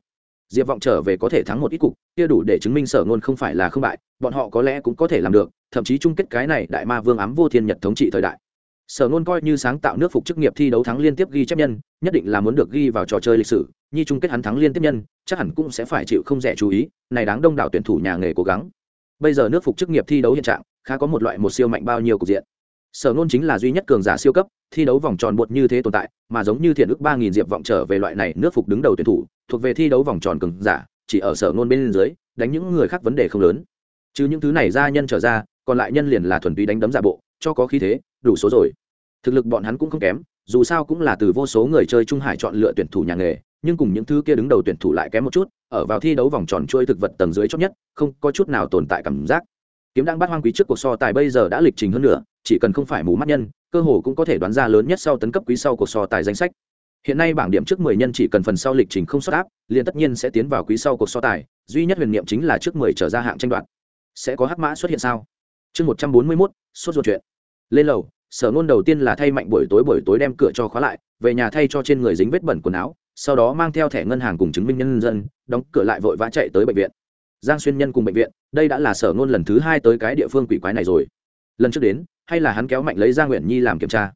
Diệp vọng trở về có thể thắng một ít cục, kia đủ để chứng minh sở ngôn không phải là không bại, bọn họ có lẽ cũng có thể làm được, thậm chí chung kết cái này đại ma vương ám vô thiên nhật thống trị thời đại sở nôn coi như sáng tạo nước phục chức nghiệp thi đấu thắng liên tiếp ghi chép nhân, nhất định là muốn được ghi vào trò chơi lịch sử, nhi chung kết hắn thắng liên tiếp nhân, chắc hẳn cũng sẽ phải chịu không rẻ chú ý, này đáng đông đảo tuyển thủ nhà nghề cố gắng. Bây giờ nước phục chức nghiệp thi đấu hiện trạng, khá có một loại một siêu mạnh bao nhiêu cục diện. Sở nôn chính là duy nhất cường giả siêu cấp, thi đấu vòng tròn bột như thế tồn tại, mà giống như thiện ước ba nghìn diệp vọng trở về loại này nước phục đứng đầu tuyển thủ, thuộc về thi đấu vòng tròn cường giả, chỉ ở sở nôn bên dưới, đánh những người khác vấn đề không lớn. Chứ những thứ này ra nhân trở ra, còn lại nhân liền là thuần túy đánh đấm giả bộ, cho có khí thế đủ số rồi. Thực lực bọn hắn cũng không kém, dù sao cũng là từ vô số người chơi trung hải chọn lựa tuyển thủ nhà nghề, nhưng cùng những thứ kia đứng đầu tuyển thủ lại kém một chút, ở vào thi đấu vòng tròn chuỗi thực vật tầng dưới chót nhất, không có chút nào tồn tại cảm giác. Kiếm đang bắt hoang quý trước cuộc so tài bây giờ đã lịch trình hơn nữa chỉ cần không phải mù mắt nhân, cơ hồ cũng có thể đoán ra lớn nhất sau tấn cấp quý sau cuộc so tài danh sách. Hiện nay bảng điểm trước mười nhân chỉ cần phần sau lịch trình không xuất áp, liền tất nhiên sẽ tiến vào quý sau cuộc so tài, duy nhất huyền niệm chính là trước mười trở ra hạng tranh đoạt. Sẽ có hắc mã xuất hiện sao? Chương một trăm bốn mươi mốt, sốt ruột chuyện lên lầu, sở ngôn đầu tiên là thay mạnh buổi tối buổi tối đem cửa cho khóa lại, về nhà thay cho trên người dính vết bẩn quần áo, sau đó mang theo thẻ ngân hàng cùng chứng minh nhân dân, đóng cửa lại vội vã chạy tới bệnh viện. Giang xuyên nhân cùng bệnh viện, đây đã là sở ngôn lần thứ hai tới cái địa phương quỷ quái này rồi. Lần trước đến, hay là hắn kéo mạnh lấy giang nguyện nhi làm kiểm tra?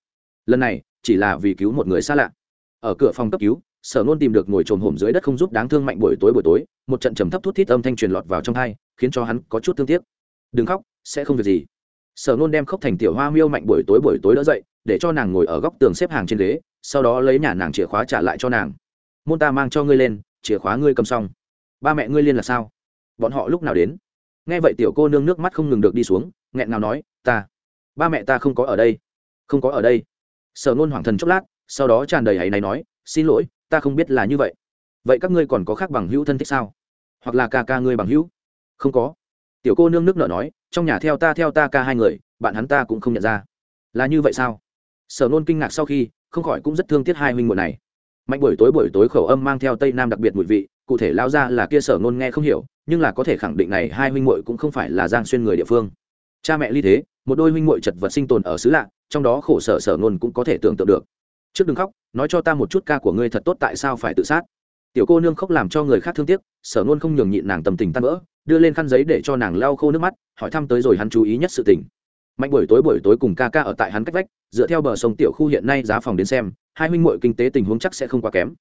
Lần này, chỉ là vì cứu một người xa lạ. Ở cửa phòng cấp cứu, sở ngôn tìm được ngồi trồm hổm dưới đất không giúp đáng thương mạnh buổi tối buổi tối, một trận trầm thấp thút thít âm thanh truyền lọt vào trong thai khiến cho hắn có chút thương tiếc. Đừng khóc, sẽ không việc gì sở nôn đem khóc thành tiểu hoa miêu mạnh buổi tối buổi tối đỡ dậy, để cho nàng ngồi ở góc tường xếp hàng trên ghế, sau đó lấy nhà nàng chìa khóa trả lại cho nàng. Môn ta mang cho ngươi lên, chìa khóa ngươi cầm xong. Ba mẹ ngươi liên là sao? Bọn họ lúc nào đến? Nghe vậy tiểu cô nương nước mắt không ngừng được đi xuống, nghẹn nào nói, ta, ba mẹ ta không có ở đây. Không có ở đây. Sở nôn hoàng thần chốc lát, sau đó tràn đầy hãy này nói, xin lỗi, ta không biết là như vậy. Vậy các ngươi còn có khác bằng hữu thân thích sao? Hoặc là ca ca ngươi bằng hữu? Không có. Tiểu cô nương nước nợ nói trong nhà theo ta theo ta ca hai người, bạn hắn ta cũng không nhận ra. Là như vậy sao? Sở nôn kinh ngạc sau khi, không khỏi cũng rất thương tiếc hai huynh muội này. Mạnh buổi tối buổi tối khẩu âm mang theo tây nam đặc biệt mùi vị, cụ thể lao ra là kia sở nôn nghe không hiểu, nhưng là có thể khẳng định này hai huynh muội cũng không phải là giang xuyên người địa phương. Cha mẹ ly thế, một đôi huynh muội chật vật sinh tồn ở xứ lạ, trong đó khổ sở sở nôn cũng có thể tưởng tượng được. Trước đừng khóc, nói cho ta một chút ca của ngươi thật tốt tại sao phải tự sát. Tiểu cô nương khóc làm cho người khác thương tiếc, sở nôn không nhường nhịn nàng tầm tình tan vỡ đưa lên khăn giấy để cho nàng lau khô nước mắt, hỏi thăm tới rồi hắn chú ý nhất sự tình. Mạnh buổi tối buổi tối cùng ca ca ở tại hắn cách vách, dựa theo bờ sông tiểu khu hiện nay giá phòng đến xem, hai huynh muội kinh tế tình huống chắc sẽ không quá kém.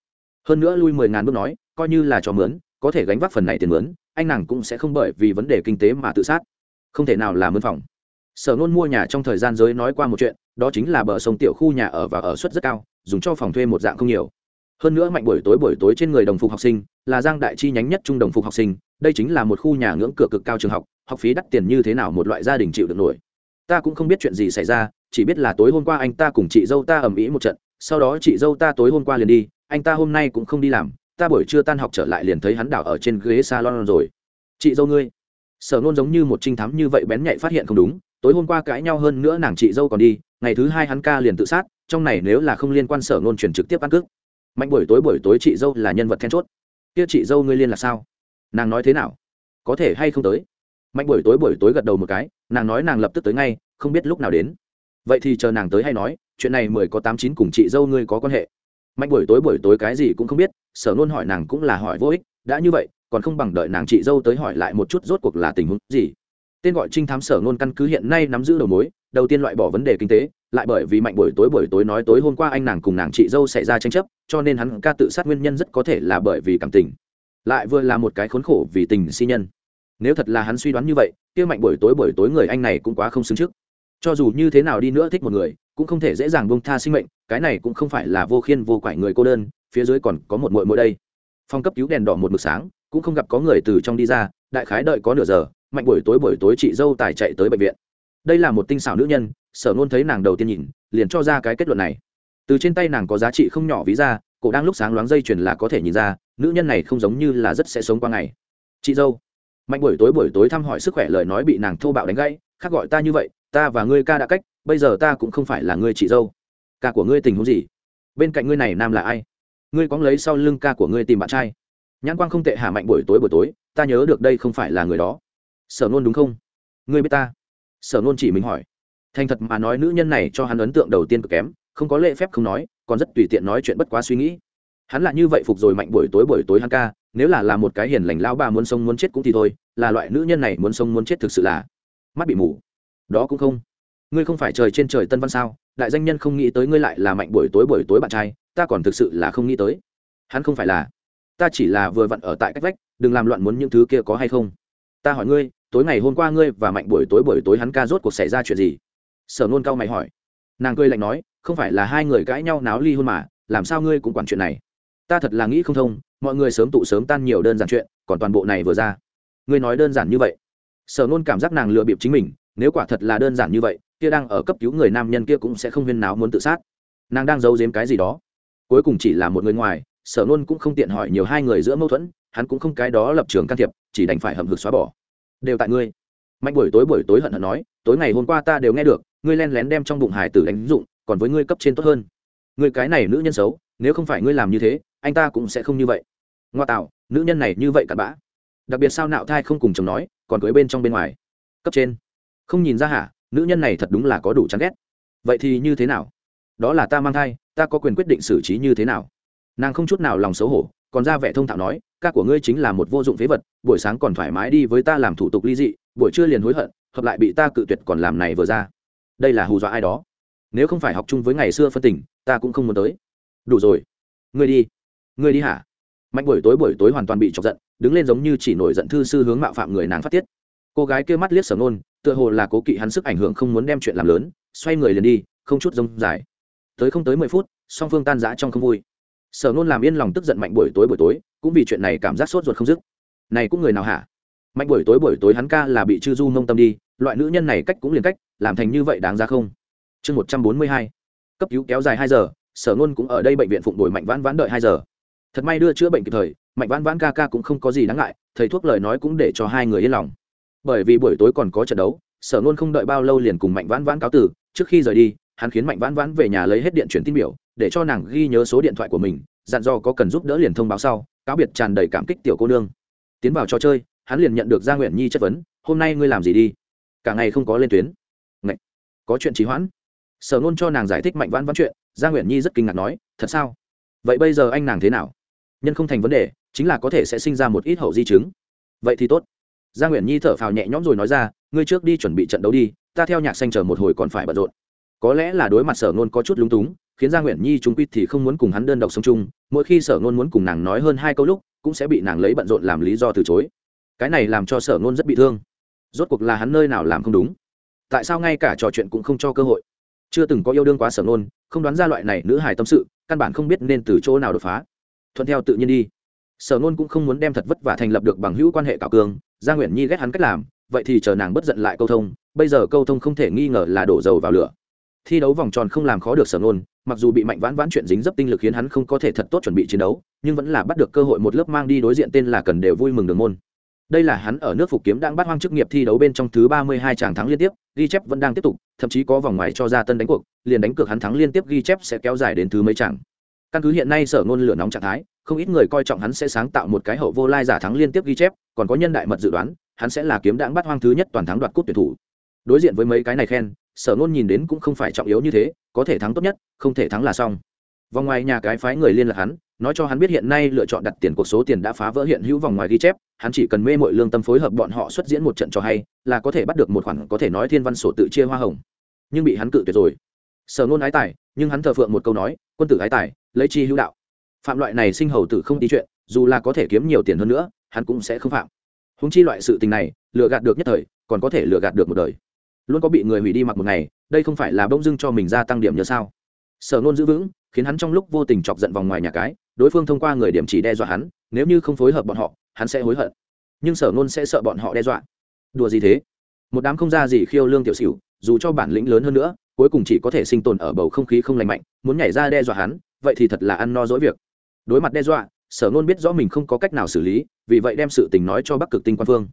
Hơn nữa lui mười ngàn bước nói, coi như là cho mướn, có thể gánh vác phần này tiền mướn, anh nàng cũng sẽ không bởi vì vấn đề kinh tế mà tự sát. Không thể nào là mướn phòng. Sở nôn mua nhà trong thời gian giới nói qua một chuyện, đó chính là bờ sông tiểu khu nhà ở và ở suất rất cao, dùng cho phòng thuê một dạng không nhiều hơn nữa mạnh buổi tối buổi tối trên người đồng phục học sinh, là giang đại chi nhánh nhất trung đồng phục học sinh, đây chính là một khu nhà ngưỡng cửa cực cao trường học học phí đắt tiền như thế nào một loại gia đình chịu được nổi. Ta cũng không biết chuyện gì xảy ra, chỉ biết là tối hôm qua anh ta cùng chị dâu ta ầm ĩ một trận, sau đó chị dâu ta tối hôm qua liền đi, anh ta hôm nay cũng không đi làm, ta buổi trưa tan học trở lại liền thấy hắn đảo ở trên ghế salon rồi. Chị dâu ngươi, sở nôn giống như một trinh thám như vậy bén nhạy phát hiện không đúng, tối hôm qua cãi nhau hơn nữa nàng chị dâu còn đi, ngày thứ hai hắn ca liền tự sát, trong này nếu là không liên quan sở nôn chuyển trực tiếp ăn cước mạnh buổi tối buổi tối chị dâu là nhân vật then chốt. Kia chị dâu ngươi liên là sao? Nàng nói thế nào? Có thể hay không tới? Mạnh buổi tối buổi tối gật đầu một cái, nàng nói nàng lập tức tới ngay, không biết lúc nào đến. Vậy thì chờ nàng tới hay nói, chuyện này mười có tám chín cùng chị dâu ngươi có quan hệ. Mạnh buổi tối buổi tối cái gì cũng không biết, sở nôn hỏi nàng cũng là hỏi vô ích, đã như vậy, còn không bằng đợi nàng chị dâu tới hỏi lại một chút rốt cuộc là tình huống gì. Tên gọi trinh thám sở ngôn căn cứ hiện nay nắm giữ đầu mối đầu tiên loại bỏ vấn đề kinh tế, lại bởi vì mạnh buổi tối buổi tối nói tối hôm qua anh nàng cùng nàng chị dâu xảy ra tranh chấp, cho nên hắn ca tự sát nguyên nhân rất có thể là bởi vì cảm tình. Lại vừa là một cái khốn khổ vì tình si nhân. Nếu thật là hắn suy đoán như vậy, kia mạnh buổi tối buổi tối người anh này cũng quá không xứng trước. Cho dù như thế nào đi nữa thích một người, cũng không thể dễ dàng bông tha sinh mệnh, cái này cũng không phải là vô khiên vô quải người cô đơn, phía dưới còn có một mội mội đây. Phòng cấp cứu đèn đỏ một mực sáng, cũng không gặp có người từ trong đi ra, đại khái đợi có nửa giờ, mạnh buổi tối buổi tối chị dâu tài chạy tới bệnh viện đây là một tinh xảo nữ nhân, sở nôn thấy nàng đầu tiên nhìn, liền cho ra cái kết luận này. Từ trên tay nàng có giá trị không nhỏ ví ra, cổ đang lúc sáng loáng dây chuyền là có thể nhìn ra, nữ nhân này không giống như là rất sẽ sống qua ngày. Chị dâu, mạnh buổi tối buổi tối thăm hỏi sức khỏe lời nói bị nàng thô bạo đánh gãy, khác gọi ta như vậy, ta và ngươi ca đã cách, bây giờ ta cũng không phải là ngươi chị dâu. Ca của ngươi tình huống gì? Bên cạnh ngươi này nam là ai? Ngươi cóng lấy sau lưng ca của ngươi tìm bạn trai. Nhãn quang không tệ hạ mạnh buổi tối buổi tối, ta nhớ được đây không phải là người đó. Sở nôn đúng không? Ngươi biết ta sở nôn chỉ mình hỏi. Thành thật mà nói nữ nhân này cho hắn ấn tượng đầu tiên cực kém, không có lễ phép không nói, còn rất tùy tiện nói chuyện bất quá suy nghĩ. Hắn là như vậy phục rồi mạnh buổi tối buổi tối hắn ca, nếu là là một cái hiền lành lao bà muốn sống muốn chết cũng thì thôi, là loại nữ nhân này muốn sống muốn chết thực sự là mắt bị mù. Đó cũng không. Ngươi không phải trời trên trời tân văn sao, đại danh nhân không nghĩ tới ngươi lại là mạnh buổi tối buổi tối bạn trai, ta còn thực sự là không nghĩ tới. Hắn không phải là, ta chỉ là vừa vặn ở tại cách vách, đừng làm loạn muốn những thứ kia có hay không. Ta hỏi ngươi tối ngày hôm qua ngươi và mạnh buổi tối buổi tối hắn ca rốt cuộc xảy ra chuyện gì? Sở nôn cao mày hỏi. Nàng cười lạnh nói, không phải là hai người cãi nhau náo ly hôn mà, làm sao ngươi cũng quản chuyện này? Ta thật là nghĩ không thông, mọi người sớm tụ sớm tan nhiều đơn giản chuyện, còn toàn bộ này vừa ra. Ngươi nói đơn giản như vậy. Sở nôn cảm giác nàng lừa bịp chính mình, nếu quả thật là đơn giản như vậy, kia đang ở cấp cứu người nam nhân kia cũng sẽ không huyên náo muốn tự sát. Nàng đang giấu giếm cái gì đó. Cuối cùng chỉ là một người ngoài, sở nôn cũng không tiện hỏi nhiều hai người giữa mâu thuẫn, hắn cũng không cái đó lập trường can thiệp, chỉ đành phải hầm hực xóa bỏ đều tại ngươi. Mạnh buổi tối buổi tối hận hận nói, tối ngày hôm qua ta đều nghe được, ngươi len lén đem trong bụng hải tử đánh dụng, còn với ngươi cấp trên tốt hơn. Ngươi cái này nữ nhân xấu, nếu không phải ngươi làm như thế, anh ta cũng sẽ không như vậy. Ngoa tạo, nữ nhân này như vậy cặn bã. Đặc biệt sao nạo thai không cùng chồng nói, còn cưới bên trong bên ngoài. Cấp trên. Không nhìn ra hả, nữ nhân này thật đúng là có đủ chán ghét. Vậy thì như thế nào? Đó là ta mang thai, ta có quyền quyết định xử trí như thế nào? Nàng không chút nào lòng xấu hổ, còn ra vẻ thông thạo nói ca của ngươi chính là một vô dụng phế vật, buổi sáng còn thoải mái đi với ta làm thủ tục ly dị, buổi trưa liền hối hận, hợp lại bị ta cự tuyệt còn làm này vừa ra. Đây là hù dọa ai đó. Nếu không phải học chung với ngày xưa phân tình, ta cũng không muốn tới. Đủ rồi. Ngươi đi. Ngươi đi hả? Mạnh buổi tối buổi tối hoàn toàn bị chọc giận, đứng lên giống như chỉ nổi giận thư sư hướng mạo phạm người nàng phát tiết. Cô gái kia mắt liếc sở nôn tựa hồ là cố kỵ hắn sức ảnh hưởng không muốn đem chuyện làm lớn, xoay người liền đi, không chút rông dài. Tới không tới mười phút, song phương tan rã trong không vui sở nôn làm yên lòng tức giận mạnh buổi tối buổi tối, cũng vì chuyện này cảm giác sốt ruột không dứt. Này cũng người nào hả? Mạnh buổi tối buổi tối hắn ca là bị chư du mông tâm đi, loại nữ nhân này cách cũng liền cách, làm thành như vậy đáng ra không? Chương một trăm bốn mươi hai. Cấp cứu kéo dài hai giờ, sở nôn cũng ở đây bệnh viện phụng đổi mạnh vãn vãn đợi hai giờ. Thật may đưa chữa bệnh kịp thời, mạnh vãn vãn ca ca cũng không có gì đáng ngại, thầy thuốc lời nói cũng để cho hai người yên lòng. Bởi vì buổi tối còn có trận đấu, sở nôn không đợi bao lâu liền cùng mạnh vãn vãn cáo từ, trước khi rời đi, hắn khiến mạnh vãn vãn về nhà lấy hết điện chuyển tin biểu để cho nàng ghi nhớ số điện thoại của mình, dặn dò có cần giúp đỡ liền thông báo sau, cáo biệt tràn đầy cảm kích tiểu cô nương. Tiến vào trò chơi, hắn liền nhận được gia nguyện nhi chất vấn, hôm nay ngươi làm gì đi? Cả ngày không có lên tuyến. Ngậy! có chuyện trì hoãn. Sở nôn cho nàng giải thích mạnh vãn vãn chuyện gia nguyện nhi rất kinh ngạc nói, thật sao? Vậy bây giờ anh nàng thế nào? Nhân không thành vấn đề, chính là có thể sẽ sinh ra một ít hậu di chứng. Vậy thì tốt. Gia nguyện nhi thở phào nhẹ nhõm rồi nói ra, ngươi trước đi chuẩn bị trận đấu đi, ta theo nhạc xanh chờ một hồi còn phải bận rộn. Có lẽ là đối mặt sở nôn có chút lúng túng khiến gia nguyện nhi chúng quy thì không muốn cùng hắn đơn độc sống chung, mỗi khi sở nôn muốn cùng nàng nói hơn hai câu lúc, cũng sẽ bị nàng lấy bận rộn làm lý do từ chối. Cái này làm cho sở nôn rất bị thương. Rốt cuộc là hắn nơi nào làm không đúng? Tại sao ngay cả trò chuyện cũng không cho cơ hội? Chưa từng có yêu đương quá sở nôn không đoán ra loại này nữ hài tâm sự, căn bản không biết nên từ chỗ nào đột phá. Thuận theo tự nhiên đi. Sở nôn cũng không muốn đem thật vất vả thành lập được bằng hữu quan hệ cạo cường gia nguyện nhi ghét hắn cách làm, vậy thì chờ nàng bất giận lại câu thông, bây giờ câu thông không thể nghi ngờ là đổ dầu vào lửa. Thi đấu vòng tròn không làm khó được sở nôn mặc dù bị mạnh vãn vãn chuyện dính dấp tinh lực khiến hắn không có thể thật tốt chuẩn bị chiến đấu, nhưng vẫn là bắt được cơ hội một lớp mang đi đối diện tên là cần đều vui mừng đường môn. Đây là hắn ở nước phục kiếm đang bắt hoang chức nghiệp thi đấu bên trong thứ ba mươi hai tràng thắng liên tiếp, ghi chép vẫn đang tiếp tục, thậm chí có vòng ngoài cho ra tân đánh cuộc, liền đánh cược hắn thắng liên tiếp ghi chép sẽ kéo dài đến thứ mấy tràng căn cứ hiện nay sở ngôn lửa nóng trạng thái, không ít người coi trọng hắn sẽ sáng tạo một cái hậu vô lai giả thắng liên tiếp ghi chép, còn có nhân đại mật dự đoán, hắn sẽ là kiếm đãng bắt hoang thứ nhất toàn thắng đoạt cúp tuyển thủ. Đối diện với mấy cái này khen, sở ngôn nhìn đến cũng không phải trọng yếu như thế có thể thắng tốt nhất, không thể thắng là xong. Vòng ngoài nhà cái phái người liên lạc hắn, nói cho hắn biết hiện nay lựa chọn đặt tiền cuộc số tiền đã phá vỡ hiện hữu vòng ngoài ghi chép, hắn chỉ cần mê mội lương tâm phối hợp bọn họ xuất diễn một trận cho hay, là có thể bắt được một khoản có thể nói thiên văn sổ tự chia hoa hồng. Nhưng bị hắn cự tuyệt rồi. Sở nôn ái tài, nhưng hắn thờ phượng một câu nói, quân tử ái tài, lấy chi hữu đạo. Phạm loại này sinh hầu tử không tí chuyện, dù là có thể kiếm nhiều tiền hơn nữa, hắn cũng sẽ không phạm. Húng chi loại sự tình này, lừa gạt được nhất thời, còn có thể lừa gạt được một đời luôn có bị người hủy đi mặc một ngày, đây không phải là bông dưng cho mình gia tăng điểm nhớ sao? Sở nôn giữ vững, khiến hắn trong lúc vô tình chọc giận vòng ngoài nhà cái, đối phương thông qua người điểm chỉ đe dọa hắn, nếu như không phối hợp bọn họ, hắn sẽ hối hận. Nhưng sở nôn sẽ sợ bọn họ đe dọa. Đùa gì thế? Một đám không ra gì khiêu lương tiểu xỉu, dù cho bản lĩnh lớn hơn nữa, cuối cùng chỉ có thể sinh tồn ở bầu không khí không lành mạnh, muốn nhảy ra đe dọa hắn, vậy thì thật là ăn no dỗi việc. Đối mặt đe dọa, sở nôn biết rõ mình không có cách nào xử lý, vì vậy đem sự tình nói cho bắc cực tinh quan phương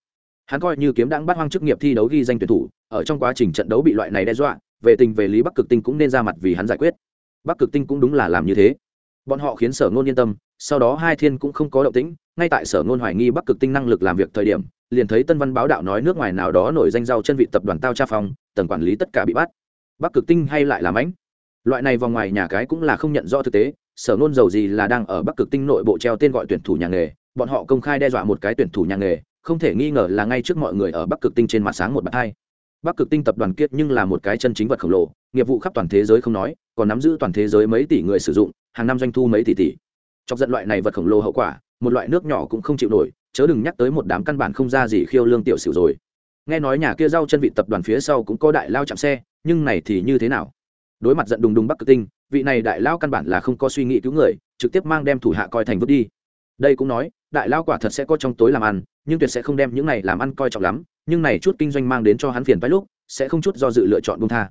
hắn coi như kiếm đáng bắt hoang chức nghiệp thi đấu ghi danh tuyển thủ, ở trong quá trình trận đấu bị loại này đe dọa, về tình về lý bắc cực tinh cũng nên ra mặt vì hắn giải quyết. Bắc cực tinh cũng đúng là làm như thế. Bọn họ khiến sở ngôn yên tâm, sau đó hai thiên cũng không có động tĩnh, ngay tại sở ngôn hoài nghi bắc cực tinh năng lực làm việc thời điểm, liền thấy tân văn báo đạo nói nước ngoài nào đó nổi danh rau chân vị tập đoàn tao tra phòng tầng quản lý tất cả bị bắt. Bắc cực tinh hay lại làm ánh. Loại này vòng ngoài nhà cái cũng là không nhận rõ thực tế, sở ngôn dầu gì là đang ở bắc cực tinh nội bộ treo tên gọi tuyển thủ nhà nghề bọn họ công khai đe dọa một cái tuyển thủ nhà nghề, không thể nghi ngờ là ngay trước mọi người ở bắc cực tinh trên mặt sáng một bàn hai. Bắc cực tinh tập đoàn kiết nhưng là một cái chân chính vật khổng lồ, nghiệp vụ khắp toàn thế giới không nói, còn nắm giữ toàn thế giới mấy tỷ người sử dụng, hàng năm doanh thu mấy tỷ tỷ. Chọc giận loại này vật khổng lồ hậu quả, một loại nước nhỏ cũng không chịu nổi, chớ đừng nhắc tới một đám căn bản không ra gì khiêu lương tiểu xỉu rồi. Nghe nói nhà kia rau chân vị tập đoàn phía sau cũng có đại lao chạm xe, nhưng này thì như thế nào? Đối mặt giận đùng đùng bắc cực tinh, vị này đại lao căn bản là không có suy nghĩ cứu người, trực tiếp mang đem thủ hạ coi thành vứt đi đây cũng nói, đại lao quả thật sẽ có trong tối làm ăn, nhưng tuyệt sẽ không đem những này làm ăn coi trọng lắm, nhưng này chút kinh doanh mang đến cho hắn phiền phái lúc, sẽ không chút do dự lựa chọn buông tha.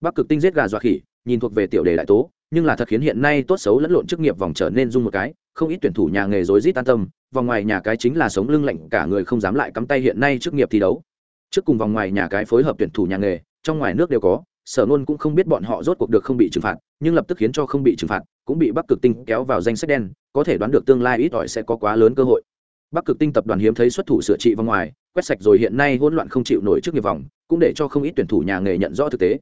Bắc cực tinh giết gà dọa khỉ, nhìn thuộc về tiểu đề đại tố, nhưng là thật khiến hiện nay tốt xấu lẫn lộn chức nghiệp vòng trở nên dung một cái, không ít tuyển thủ nhà nghề rối rít an tâm, vòng ngoài nhà cái chính là sống lưng lạnh, cả người không dám lại cắm tay hiện nay chức nghiệp thi đấu. Trước cùng vòng ngoài nhà cái phối hợp tuyển thủ nhà nghề, trong ngoài nước đều có, sở nôn cũng không biết bọn họ rốt cuộc được không bị trừng phạt, nhưng lập tức khiến cho không bị trừng phạt, cũng bị bắc cực tinh kéo vào danh sách đen có thể đoán được tương lai ít ỏi sẽ có quá lớn cơ hội. Bắc cực tinh tập đoàn hiếm thấy xuất thủ sửa trị vòng ngoài, quét sạch rồi hiện nay hỗn loạn không chịu nổi trước nghiệp vòng, cũng để cho không ít tuyển thủ nhà nghề nhận rõ thực tế.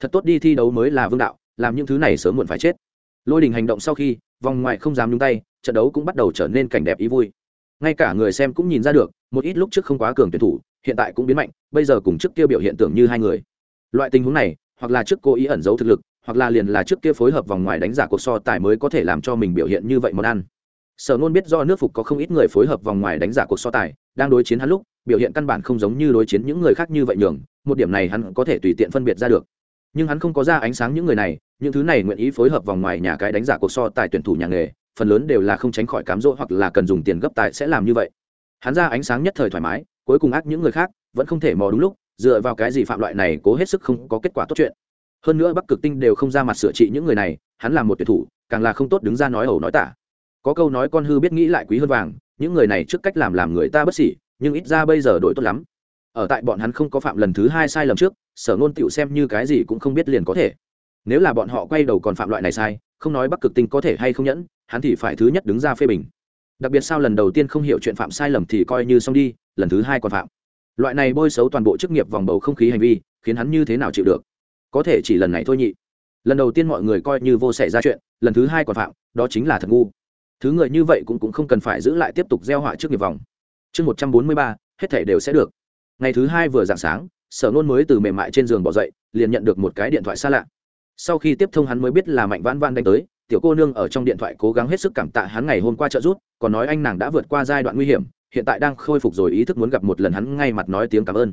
Thật tốt đi thi đấu mới là vương đạo, làm những thứ này sớm muộn phải chết. Lôi đình hành động sau khi, vòng ngoài không dám nhúng tay, trận đấu cũng bắt đầu trở nên cảnh đẹp ý vui. Ngay cả người xem cũng nhìn ra được, một ít lúc trước không quá cường tuyển thủ, hiện tại cũng biến mạnh, bây giờ cùng trước kia biểu hiện tưởng như hai người. Loại tình huống này, hoặc là trước cố ý ẩn giấu thực lực hoặc là liền là trước kia phối hợp vòng ngoài đánh giả cuộc so tài mới có thể làm cho mình biểu hiện như vậy món ăn. Sở nôn biết do nước phục có không ít người phối hợp vòng ngoài đánh giả cuộc so tài, đang đối chiến hắn lúc, biểu hiện căn bản không giống như đối chiến những người khác như vậy nhường, một điểm này hắn có thể tùy tiện phân biệt ra được. Nhưng hắn không có ra ánh sáng những người này, những thứ này nguyện ý phối hợp vòng ngoài nhà cái đánh giả cuộc so tài tuyển thủ nhà nghề, phần lớn đều là không tránh khỏi cám dỗ hoặc là cần dùng tiền gấp tài sẽ làm như vậy. Hắn ra ánh sáng nhất thời thoải mái, cuối cùng ác những người khác vẫn không thể mò đúng lúc, dựa vào cái gì phạm loại này cố hết sức không có kết quả tốt chuyện hơn nữa bắc cực tinh đều không ra mặt sửa trị những người này, hắn là một tuyệt thủ, càng là không tốt đứng ra nói ẩu nói tả. Có câu nói con hư biết nghĩ lại quý hơn vàng, những người này trước cách làm làm người ta bất xỉ nhưng ít ra bây giờ đổi tốt lắm. Ở tại bọn hắn không có phạm lần thứ hai sai lầm trước, sở ngôn tựu xem như cái gì cũng không biết liền có thể. Nếu là bọn họ quay đầu còn phạm loại này sai, không nói bắc cực tinh có thể hay không nhẫn, hắn thì phải thứ nhất đứng ra phê bình. Đặc biệt sao lần đầu tiên không hiểu chuyện phạm sai lầm thì coi như xong đi, lần thứ hai còn phạm. Loại này bôi xấu toàn bộ chức nghiệp vòng bầu không khí hành vi, khiến hắn như thế nào chịu được? Có thể chỉ lần này thôi nhị. Lần đầu tiên mọi người coi như vô xảy ra chuyện lần thứ hai còn phạm đó chính là thật ngu. Thứ người như vậy cũng, cũng không cần phải giữ lại tiếp tục gieo họa trước nghiệp vòng. Chương một trăm bốn mươi ba hết thể đều sẽ được. Ngày thứ hai vừa dạng sáng sở nôn mới từ mềm mại trên giường bỏ dậy liền nhận được một cái điện thoại xa lạ. Sau khi tiếp thông hắn mới biết là mạnh vãn vãn đánh tới tiểu cô nương ở trong điện thoại cố gắng hết sức cảm tạ hắn ngày hôm qua trợ giúp còn nói anh nàng đã vượt qua giai đoạn nguy hiểm hiện tại đang khôi phục rồi ý thức muốn gặp một lần hắn ngay mặt nói tiếng cảm ơn.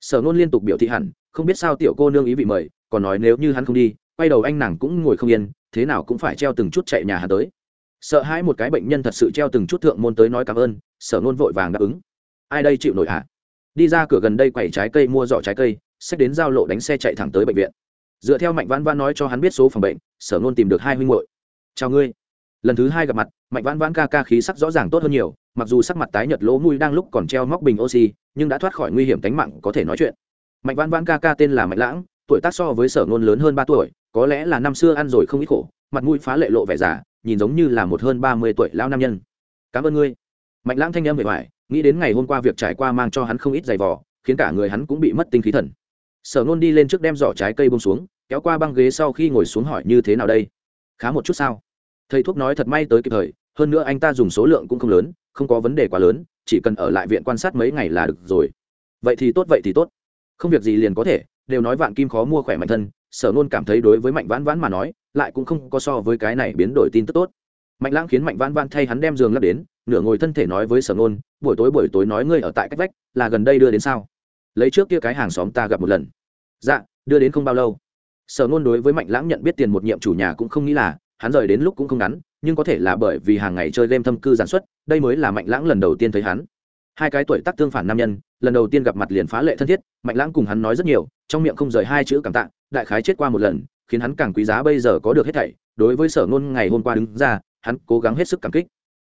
Sở nôn liên tục biểu thị hẳn không biết sao tiểu cô nương ý vị mời còn nói nếu như hắn không đi, quay đầu anh nàng cũng ngồi không yên, thế nào cũng phải treo từng chút chạy nhà hắn tới. Sợ hãi một cái bệnh nhân thật sự treo từng chút thượng môn tới nói cảm ơn, sở nôn vội vàng đáp ứng. Ai đây chịu nổi hả? Đi ra cửa gần đây quẩy trái cây mua giỏ trái cây, xách đến giao lộ đánh xe chạy thẳng tới bệnh viện. Dựa theo mạnh vãn vãn nói cho hắn biết số phòng bệnh, sở nôn tìm được hai huynh hội chào ngươi. Lần thứ hai gặp mặt, mạnh vãn vãn ca ca khí sắc rõ ràng tốt hơn nhiều, mặc dù sắc mặt tái nhợt lỗ mùi đang lúc còn treo móc bình oxy, nhưng đã thoát khỏi nguy hiểm tính mạng, có thể nói chuyện. Mạnh vãn vãn ca ca tên là mạnh lãng tuổi tác so với sở ngôn lớn hơn ba tuổi, có lẽ là năm xưa ăn rồi không ít khổ, mặt mũi phá lệ lộ vẻ giả nhìn giống như là một hơn ba mươi tuổi lao nam nhân. Cảm ơn ngươi. Mạnh lãng thanh em bề ngoài, nghĩ đến ngày hôm qua việc trải qua mang cho hắn không ít giày vò, khiến cả người hắn cũng bị mất tinh khí thần. Sở ngôn đi lên trước đem giỏ trái cây bông xuống, kéo qua băng ghế sau khi ngồi xuống hỏi như thế nào đây? Khá một chút sao? Thầy thuốc nói thật may tới kịp thời, hơn nữa anh ta dùng số lượng cũng không lớn, không có vấn đề quá lớn, chỉ cần ở lại viện quan sát mấy ngày là được rồi. Vậy thì tốt, vậy thì tốt. Không việc gì liền có thể đều nói vạn kim khó mua khỏe mạnh thân, sở nôn cảm thấy đối với mạnh vãn vãn mà nói, lại cũng không có so với cái này biến đổi tin tức tốt. Mạnh lãng khiến mạnh vãn vãn thay hắn đem giường lắp đến, nửa ngồi thân thể nói với sở nôn, buổi tối buổi tối nói ngươi ở tại cách vách, là gần đây đưa đến sao? Lấy trước kia cái hàng xóm ta gặp một lần. Dạ đưa đến không bao lâu. Sở nôn đối với mạnh lãng nhận biết tiền một nhiệm chủ nhà cũng không nghĩ là hắn rời đến lúc cũng không ngắn, nhưng có thể là bởi vì hàng ngày chơi game thâm cư sản xuất, đây mới là mạnh lãng lần đầu tiên thấy hắn hai cái tuổi tác tương phản nam nhân, lần đầu tiên gặp mặt liền phá lệ thân thiết, mạnh lãng cùng hắn nói rất nhiều, trong miệng không rời hai chữ cảm tạ, đại khái chết qua một lần, khiến hắn càng quý giá bây giờ có được hết thảy. Đối với sở ngôn ngày hôm qua đứng ra, hắn cố gắng hết sức cảm kích.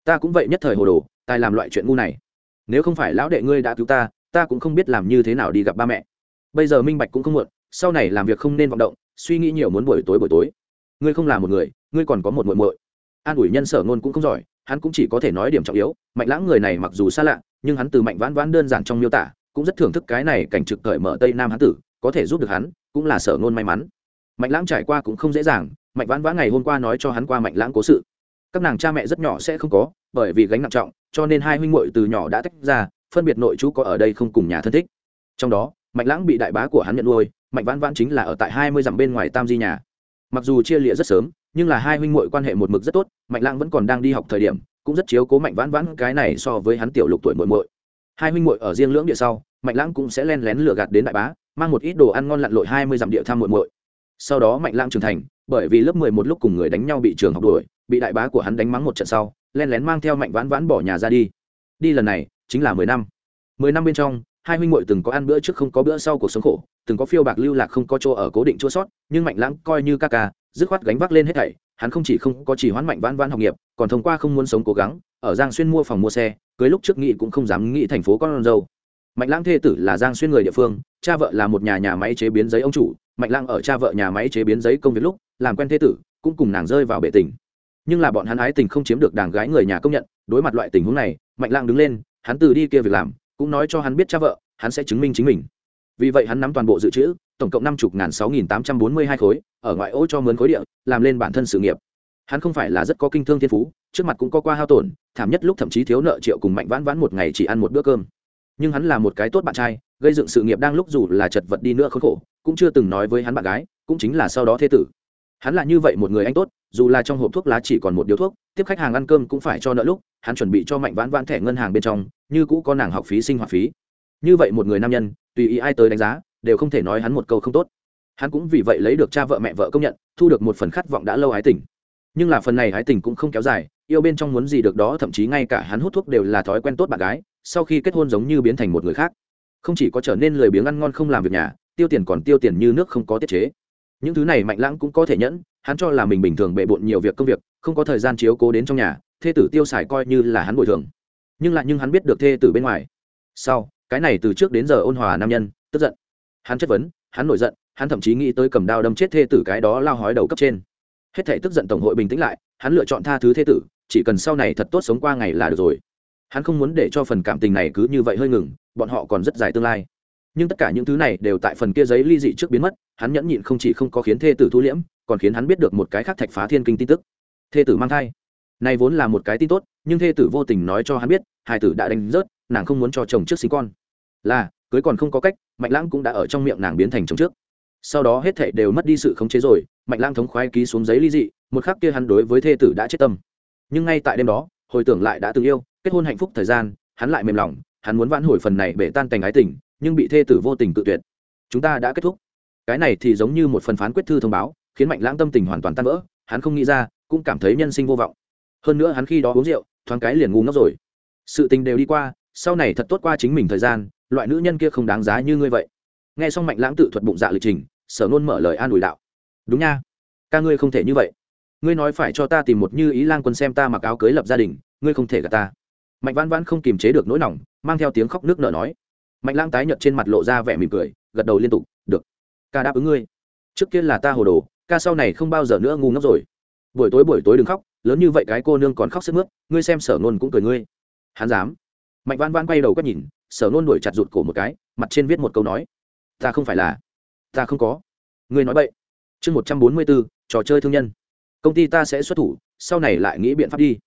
Ta cũng vậy nhất thời hồ đồ, tài làm loại chuyện ngu này. Nếu không phải lão đệ ngươi đã cứu ta ta cũng không biết làm như thế nào đi gặp ba mẹ. Bây giờ minh bạch cũng không muộn, sau này làm việc không nên vọng động, suy nghĩ nhiều muốn buổi tối buổi tối. Ngươi không là một người, ngươi còn có một muội muội. An ủi nhân sở ngôn cũng không giỏi, hắn cũng chỉ có thể nói điểm trọng yếu, mạnh lãng người này mặc dù xa lạ nhưng hắn từ mạnh vãn vãn đơn giản trong miêu tả, cũng rất thưởng thức cái này cảnh trực cởi mở tây nam hán tử, có thể giúp được hắn, cũng là sở ngôn may mắn. Mạnh lãng trải qua cũng không dễ dàng, mạnh vãn vãn ngày hôm qua nói cho hắn qua mạnh lãng cố sự. Các nàng cha mẹ rất nhỏ sẽ không có, bởi vì gánh nặng trọng, cho nên hai huynh muội từ nhỏ đã tách ra, phân biệt nội chú có ở đây không cùng nhà thân thích. Trong đó, mạnh lãng bị đại bá của hắn nhận nuôi, mạnh vãn vãn chính là ở tại hai mươi dặm bên ngoài tam di nhà. Mặc dù chia lịa rất sớm, nhưng là hai huynh muội quan hệ một mực rất tốt, mạnh lãng vẫn còn đang đi học thời điểm cũng rất chiếu cố mạnh vãn vãn cái này so với hắn tiểu lục tuổi muội muội. Hai huynh muội ở riêng lưỡng địa sau, mạnh lãng cũng sẽ len lén lừa gạt đến đại bá, mang một ít đồ ăn ngon lặn lội hai mươi dặm địa tham muội muội. Sau đó mạnh lãng trưởng thành, bởi vì lớp mười một lúc cùng người đánh nhau bị trường học đuổi, bị đại bá của hắn đánh mắng một trận sau, len lén mang theo mạnh vãn vãn bỏ nhà ra đi. Đi lần này chính là mười năm. Mười năm bên trong hai huynh muội từng có ăn bữa trước không có bữa sau cuộc sống khổ, từng có phiêu bạc lưu lạc không có chỗ ở cố định chỗ sót, nhưng mạnh lãng coi như ca ca, dứt khoát gánh vác lên hết thảy, hắn không chỉ không có chỉ hoãn mạnh vãn vãn học nghiệp, còn thông qua không muốn sống cố gắng, ở giang xuyên mua phòng mua xe, cưới lúc trước nghị cũng không dám nghĩ thành phố con dâu. Mạnh lãng thê tử là giang xuyên người địa phương, cha vợ là một nhà nhà máy chế biến giấy ông chủ, mạnh lãng ở cha vợ nhà máy chế biến giấy công việc lúc, làm quen thê tử, cũng cùng nàng rơi vào bể tình. Nhưng là bọn hắn ái tình không chiếm được đàng gái người nhà công nhận, đối mặt loại tình huống này, mạnh lãng đứng lên, hắn từ đi kia việc làm cũng nói cho hắn biết cha vợ, hắn sẽ chứng minh chính mình. Vì vậy hắn nắm toàn bộ dự trữ, tổng cộng năm chục ngàn sáu nghìn tám trăm bốn mươi hai khối, ở ngoại ô cho mướn khối địa, làm lên bản thân sự nghiệp. Hắn không phải là rất có kinh thương thiên phú, trước mặt cũng có qua hao tổn, thảm nhất lúc thậm chí thiếu nợ triệu cùng mạnh vãn vãn một ngày chỉ ăn một bữa cơm. Nhưng hắn là một cái tốt bạn trai, gây dựng sự nghiệp đang lúc dù là chật vật đi nữa khốn khổ, cũng chưa từng nói với hắn bạn gái, cũng chính là sau đó thế tử. Hắn là như vậy một người anh tốt, dù là trong hộp thuốc lá chỉ còn một điếu thuốc tiếp khách hàng ăn cơm cũng phải cho nợ lúc, hắn chuẩn bị cho mạnh vãn vãn thẻ ngân hàng bên trong, như cũ có nàng học phí sinh hoạt phí. Như vậy một người nam nhân, tùy ý ai tới đánh giá, đều không thể nói hắn một câu không tốt. Hắn cũng vì vậy lấy được cha vợ mẹ vợ công nhận, thu được một phần khát vọng đã lâu ái tình. Nhưng là phần này ái tình cũng không kéo dài, yêu bên trong muốn gì được đó, thậm chí ngay cả hắn hút thuốc đều là thói quen tốt bạn gái, sau khi kết hôn giống như biến thành một người khác. Không chỉ có trở nên lười biếng ăn ngon không làm việc nhà, tiêu tiền còn tiêu tiền như nước không có tiết chế những thứ này mạnh lãng cũng có thể nhẫn, hắn cho là mình bình thường bệ bộn nhiều việc công việc, không có thời gian chiếu cố đến trong nhà, thê tử tiêu xài coi như là hắn bồi thường. Nhưng lại nhưng hắn biết được thê tử bên ngoài. Sau, cái này từ trước đến giờ ôn hòa nam nhân, tức giận. Hắn chất vấn, hắn nổi giận, hắn thậm chí nghĩ tới cầm đao đâm chết thê tử cái đó lao hói đầu cấp trên. Hết thể tức giận tổng hội bình tĩnh lại, hắn lựa chọn tha thứ thê tử, chỉ cần sau này thật tốt sống qua ngày là được rồi. Hắn không muốn để cho phần cảm tình này cứ như vậy hơi ngừng, bọn họ còn rất dài tương lai. Nhưng tất cả những thứ này đều tại phần kia giấy ly dị trước biến mất hắn nhẫn nhịn không chỉ không có khiến thê tử thu liễm, còn khiến hắn biết được một cái khác thạch phá thiên kinh tin tức. Thê tử mang thai. Này vốn là một cái tin tốt, nhưng thê tử vô tình nói cho hắn biết, hai tử đã đánh rớt, nàng không muốn cho chồng trước sinh con. Là, cưới còn không có cách, mạnh lãng cũng đã ở trong miệng nàng biến thành chồng trước. Sau đó hết thảy đều mất đi sự khống chế rồi, mạnh lãng thống khoái ký xuống giấy ly dị, một khắc kia hắn đối với thê tử đã chết tâm. Nhưng ngay tại đêm đó, hồi tưởng lại đã từng yêu, kết hôn hạnh phúc thời gian, hắn lại mềm lòng, hắn muốn vãn hồi phần này bể tan cảnh ái tình, nhưng bị thê tử vô tình tự tuyệt. Chúng ta đã kết thúc cái này thì giống như một phần phán quyết thư thông báo, khiến mạnh lãng tâm tình hoàn toàn tan vỡ, hắn không nghĩ ra, cũng cảm thấy nhân sinh vô vọng. Hơn nữa hắn khi đó uống rượu, thoáng cái liền ngu ngốc rồi. Sự tình đều đi qua, sau này thật tốt qua chính mình thời gian, loại nữ nhân kia không đáng giá như ngươi vậy. Nghe xong mạnh lãng tự thuật bụng dạ lịch trình, sở nôn mở lời an ủi đạo. Đúng nha, ca ngươi không thể như vậy. Ngươi nói phải cho ta tìm một như ý lang quân xem ta mặc áo cưới lập gia đình, ngươi không thể gạt ta. Mạnh vãn vãn không kiềm chế được nỗi lòng mang theo tiếng khóc nước nở nói. Mạnh lãng tái nhợt trên mặt lộ ra vẻ mỉm cười, gật đầu liên tục, được ca đáp ứng ngươi. Trước kia là ta hồ đồ, ca sau này không bao giờ nữa ngu ngốc rồi. Buổi tối buổi tối đừng khóc, lớn như vậy cái cô nương còn khóc sức mướt, ngươi xem sở nôn cũng cười ngươi. Hắn dám. Mạnh văn văn quay đầu quét nhìn, sở nôn đuổi chặt rụt cổ một cái, mặt trên viết một câu nói. Ta không phải là, ta không có. Ngươi nói vậy chương một trăm bốn mươi bốn, trò chơi thương nhân. Công ty ta sẽ xuất thủ, sau này lại nghĩ biện pháp đi.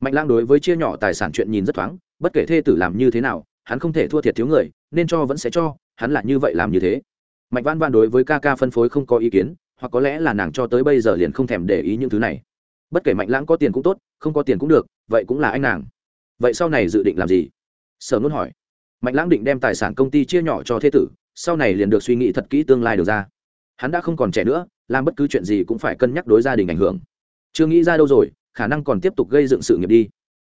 Mạnh Lang đối với chia nhỏ tài sản chuyện nhìn rất thoáng, bất kể thê tử làm như thế nào, hắn không thể thua thiệt thiếu người, nên cho vẫn sẽ cho, hắn là như vậy làm như thế mạnh văn văn đối với ca ca phân phối không có ý kiến, hoặc có lẽ là nàng cho tới bây giờ liền không thèm để ý những thứ này. Bất kể mạnh lãng có tiền cũng tốt, không có tiền cũng được, vậy cũng là anh nàng. Vậy sau này dự định làm gì? Sở nôn hỏi. Mạnh lãng định đem tài sản công ty chia nhỏ cho thế tử, sau này liền được suy nghĩ thật kỹ tương lai được ra. Hắn đã không còn trẻ nữa, làm bất cứ chuyện gì cũng phải cân nhắc đối gia đình ảnh hưởng. Chưa nghĩ ra đâu rồi, khả năng còn tiếp tục gây dựng sự nghiệp đi.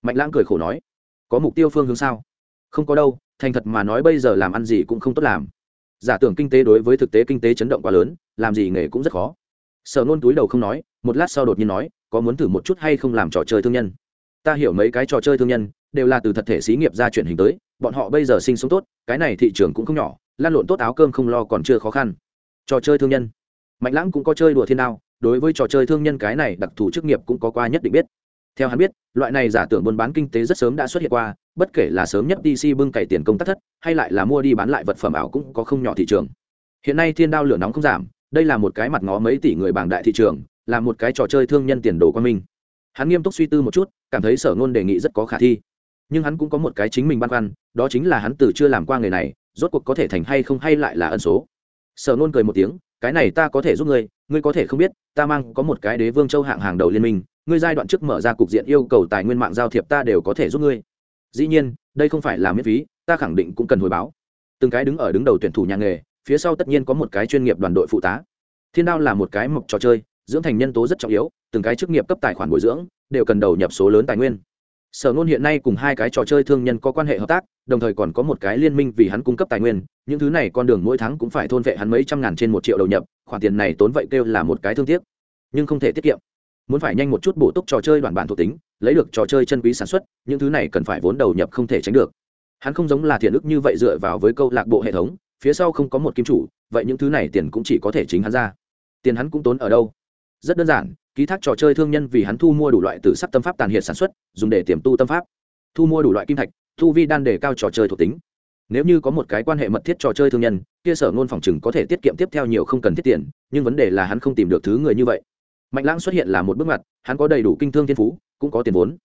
Mạnh lãng cười khổ nói. Có mục tiêu phương hướng sao? Không có đâu, thành thật mà nói bây giờ làm ăn gì cũng không tốt làm giả tưởng kinh tế đối với thực tế kinh tế chấn động quá lớn, làm gì nghề cũng rất khó. Sở nôn túi đầu không nói, một lát sau đột nhiên nói, có muốn thử một chút hay không làm trò chơi thương nhân? Ta hiểu mấy cái trò chơi thương nhân, đều là từ thật thể xí nghiệp ra chuyển hình tới, bọn họ bây giờ sinh sống tốt, cái này thị trường cũng không nhỏ lan lộn tốt áo cơm không lo còn chưa khó khăn. Trò chơi thương nhân? Mạnh lãng cũng có chơi đùa thiên đao, đối với trò chơi thương nhân cái này đặc thù chức nghiệp cũng có qua nhất định biết. Theo hắn biết, loại này giả tưởng buôn bán kinh tế rất sớm đã xuất hiện qua bất kể là sớm nhất dc bưng cày tiền công tác thất, hay lại là mua đi bán lại vật phẩm ảo cũng có không nhỏ thị trường. Hiện nay thiên đao lửa nóng không giảm, đây là một cái mặt ngó mấy tỷ người bảng đại thị trường, là một cái trò chơi thương nhân tiền đồ quan minh. Hắn nghiêm túc suy tư một chút, cảm thấy sở ngôn đề nghị rất có khả thi. Nhưng hắn cũng có một cái chính mình băn khoăn, đó chính là hắn từ chưa làm qua nghề này, rốt cuộc có thể thành hay không hay lại là ân số. Sở ngôn cười một tiếng, cái này ta có thể giúp ngươi ngươi có thể không biết, ta mang có một cái đế vương châu hạng hàng đầu liên minh, ngươi giai đoạn trước mở ra cục diện yêu cầu tài nguyên mạng giao thiệp ta đều có thể giúp ngươi dĩ nhiên, đây không phải là miễn phí, ta khẳng định cũng cần hồi báo. Từng cái đứng ở đứng đầu tuyển thủ nhà nghề, phía sau tất nhiên có một cái chuyên nghiệp đoàn đội phụ tá. Thiên đao là một cái mộc trò chơi, dưỡng thành nhân tố rất trọng yếu, từng cái chức nghiệp cấp tài khoản bồi dưỡng, đều cần đầu nhập số lớn tài nguyên. Sở ngôn hiện nay cùng hai cái trò chơi thương nhân có quan hệ hợp tác, đồng thời còn có một cái liên minh vì hắn cung cấp tài nguyên, những thứ này con đường mỗi tháng cũng phải thôn vệ hắn mấy trăm ngàn trên một triệu đầu nhập, khoản tiền này tốn vậy kêu là một cái thương tiếc, nhưng không thể tiết kiệm muốn phải nhanh một chút bổ túc trò chơi đoạn bản thuộc tính, lấy được trò chơi chân quý sản xuất, những thứ này cần phải vốn đầu nhập không thể tránh được. Hắn không giống là thiện ức như vậy dựa vào với câu lạc bộ hệ thống, phía sau không có một kim chủ, vậy những thứ này tiền cũng chỉ có thể chính hắn ra. Tiền hắn cũng tốn ở đâu? Rất đơn giản, ký thác trò chơi thương nhân vì hắn thu mua đủ loại từ sắc tâm pháp tàn hiện sản xuất, dùng để tiềm tu tâm pháp. Thu mua đủ loại kim thạch, thu vi đan đề cao trò chơi thuộc tính. Nếu như có một cái quan hệ mật thiết trò chơi thương nhân, kia sở ngôn phòng chừng có thể tiết kiệm tiếp theo nhiều không cần thiết tiền, nhưng vấn đề là hắn không tìm được thứ người như vậy mạnh lãng xuất hiện là một bước ngoặt, hắn có đầy đủ kinh thương thiên phú, cũng có tiền vốn.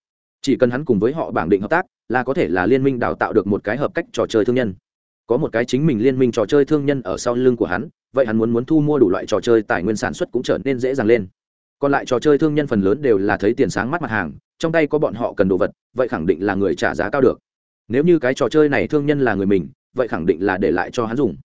Chỉ cần hắn cùng với họ bảng định hợp tác, là có thể là liên minh đào tạo được một cái hợp cách trò chơi thương nhân. Có một cái chính mình liên minh trò chơi thương nhân ở sau lưng của hắn, vậy hắn muốn muốn thu mua đủ loại trò chơi tài nguyên sản xuất cũng trở nên dễ dàng lên. Còn lại trò chơi thương nhân phần lớn đều là thấy tiền sáng mắt mặt hàng, trong tay có bọn họ cần đồ vật, vậy khẳng định là người trả giá cao được. Nếu như cái trò chơi này thương nhân là người mình, vậy khẳng định là để lại cho hắn dùng.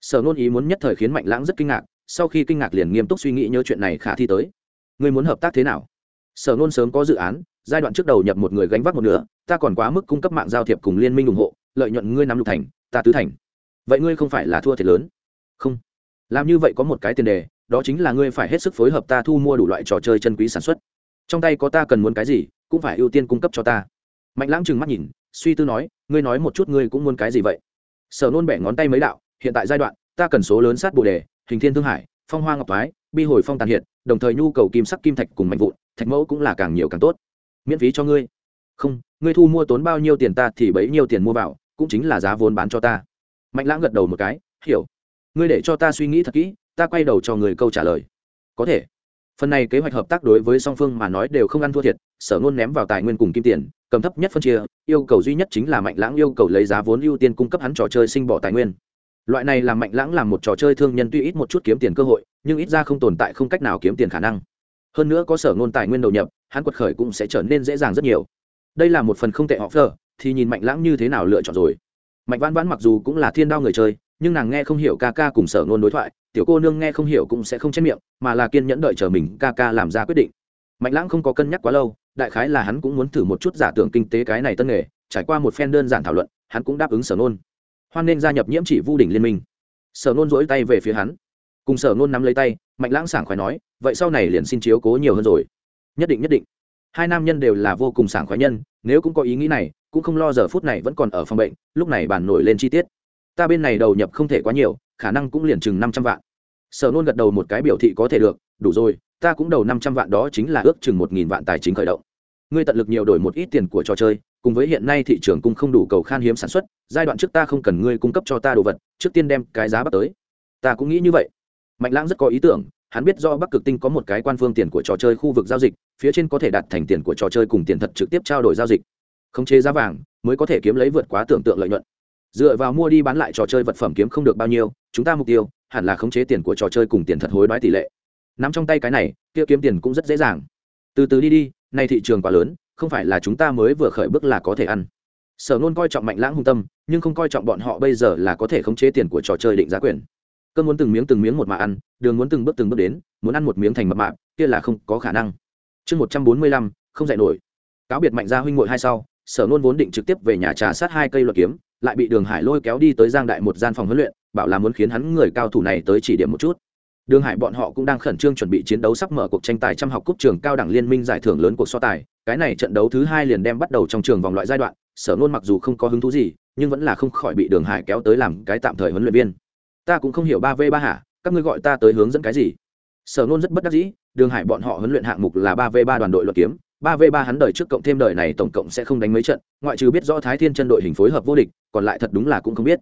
Sở nôn ý muốn nhất thời khiến mạnh lãng rất kinh ngạc, sau khi kinh ngạc liền nghiêm túc suy nghĩ nhớ chuyện này khả thi tới ngươi muốn hợp tác thế nào? Sở nôn sớm có dự án, giai đoạn trước đầu nhập một người gánh vác một nửa, ta còn quá mức cung cấp mạng giao thiệp cùng liên minh ủng hộ, lợi nhuận ngươi nắm lục thành, ta tứ thành. Vậy ngươi không phải là thua thiệt lớn? Không. Làm như vậy có một cái tiền đề, đó chính là ngươi phải hết sức phối hợp ta thu mua đủ loại trò chơi chân quý sản xuất. Trong tay có ta cần muốn cái gì, cũng phải ưu tiên cung cấp cho ta. Mạnh lãng trừng mắt nhìn, suy tư nói, ngươi nói một chút ngươi cũng muốn cái gì vậy? Sở nôn bẻ ngón tay mấy đạo, hiện tại giai đoạn, ta cần số lớn sát bồ đề, hình thiên thương hải, phong hoa ngọc thoái, bi hồi phong tàn hiện đồng thời nhu cầu kim sắc kim thạch cùng mạnh vụn, thạch mẫu cũng là càng nhiều càng tốt. Miễn phí cho ngươi. Không, ngươi thu mua tốn bao nhiêu tiền ta thì bấy nhiêu tiền mua vào, cũng chính là giá vốn bán cho ta. Mạnh lãng gật đầu một cái, hiểu. Ngươi để cho ta suy nghĩ thật kỹ, ta quay đầu cho người câu trả lời. Có thể. Phần này kế hoạch hợp tác đối với song phương mà nói đều không ăn thua thiệt, sở ngôn ném vào tài nguyên cùng kim tiền, cầm thấp nhất phân chia, yêu cầu duy nhất chính là mạnh lãng yêu cầu lấy giá vốn ưu tiên cung cấp hắn trò chơi sinh bỏ tài nguyên loại này làm mạnh lãng làm một trò chơi thương nhân tuy ít một chút kiếm tiền cơ hội, nhưng ít ra không tồn tại không cách nào kiếm tiền khả năng. Hơn nữa có sở ngôn tài nguyên đầu nhập, hắn quật khởi cũng sẽ trở nên dễ dàng rất nhiều. Đây là một phần không tệ họ phờ thì nhìn mạnh lãng như thế nào lựa chọn rồi. Mạnh vãn vãn mặc dù cũng là thiên đao người chơi, nhưng nàng nghe không hiểu ca ca cùng sở ngôn đối thoại, tiểu cô nương nghe không hiểu cũng sẽ không chết miệng, mà là kiên nhẫn đợi chờ mình ca ca làm ra quyết định. Mạnh lãng không có cân nhắc quá lâu, đại khái là hắn cũng muốn thử một chút giả tưởng kinh tế cái này tân nghề, trải qua một phen đơn giản thảo luận, hắn cũng đáp ứng sở nôn hoan nên gia nhập nhiễm chỉ vu đỉnh liên minh. Sở nôn dỗi tay về phía hắn. Cùng sở nôn nắm lấy tay, mạnh lãng sảng khoái nói, vậy sau này liền xin chiếu cố nhiều hơn rồi. Nhất định nhất định. Hai nam nhân đều là vô cùng sảng khoái nhân, nếu cũng có ý nghĩ này, cũng không lo giờ phút này vẫn còn ở phòng bệnh, lúc này bàn nổi lên chi tiết. Ta bên này đầu nhập không thể quá nhiều, khả năng cũng liền chừng năm trăm vạn. Sở nôn gật đầu một cái biểu thị có thể được, đủ rồi, ta cũng đầu năm trăm vạn đó chính là ước chừng một nghìn vạn tài chính khởi động. Ngươi tận lực nhiều đổi một ít tiền của trò chơi cùng với hiện nay thị trường cung không đủ cầu khan hiếm sản xuất, giai đoạn trước ta không cần ngươi cung cấp cho ta đồ vật, trước tiên đem cái giá bắt tới. Ta cũng nghĩ như vậy. Mạnh lãng rất có ý tưởng, hắn biết do bắc cực tinh có một cái quan phương tiền của trò chơi khu vực giao dịch, phía trên có thể đặt thành tiền của trò chơi cùng tiền thật trực tiếp trao đổi giao dịch. Khống chế giá vàng mới có thể kiếm lấy vượt quá tưởng tượng lợi nhuận. Dựa vào mua đi bán lại trò chơi vật phẩm kiếm không được bao nhiêu, chúng ta mục tiêu hẳn là khống chế tiền của trò chơi cùng tiền thật hối đoái tỷ lệ. Nắm trong tay cái này, kia kiếm tiền cũng rất dễ dàng. Từ từ đi đi, nay thị trường quá lớn không phải là chúng ta mới vừa khởi bước là có thể ăn. Sở nôn coi trọng mạnh lãng hung tâm, nhưng không coi trọng bọn họ bây giờ là có thể khống chế tiền của trò chơi định giá quyền. Cơn muốn từng miếng từng miếng một mà ăn, đường muốn từng bước từng bước đến, muốn ăn một miếng thành mập mạp, kia là không có khả năng. Chương một trăm bốn mươi lăm, không dạy nổi. Cáo biệt mạnh gia huynh ngội hai sau, sở nôn vốn định trực tiếp về nhà trà sát hai cây luật kiếm, lại bị đường hải lôi kéo đi tới giang đại một gian phòng huấn luyện, bảo là muốn khiến hắn người cao thủ này tới chỉ điểm một chút. Đường hải bọn họ cũng đang khẩn trương chuẩn bị chiến đấu sắp mở cuộc tranh tài trăm học cúp trường cao đẳng liên minh giải thưởng lớn cuộc so tài cái này trận đấu thứ hai liền đem bắt đầu trong trường vòng loại giai đoạn, sở nôn mặc dù không có hứng thú gì, nhưng vẫn là không khỏi bị đường hải kéo tới làm cái tạm thời huấn luyện viên. Ta cũng không hiểu ba v ba hả, các ngươi gọi ta tới hướng dẫn cái gì? Sở nôn rất bất đắc dĩ, đường hải bọn họ huấn luyện hạng mục là ba v ba đoàn đội luật kiếm, ba v ba hắn đời trước cộng thêm đời này tổng cộng sẽ không đánh mấy trận, ngoại trừ biết rõ thái thiên chân đội hình phối hợp vô địch, còn lại thật đúng là cũng không biết.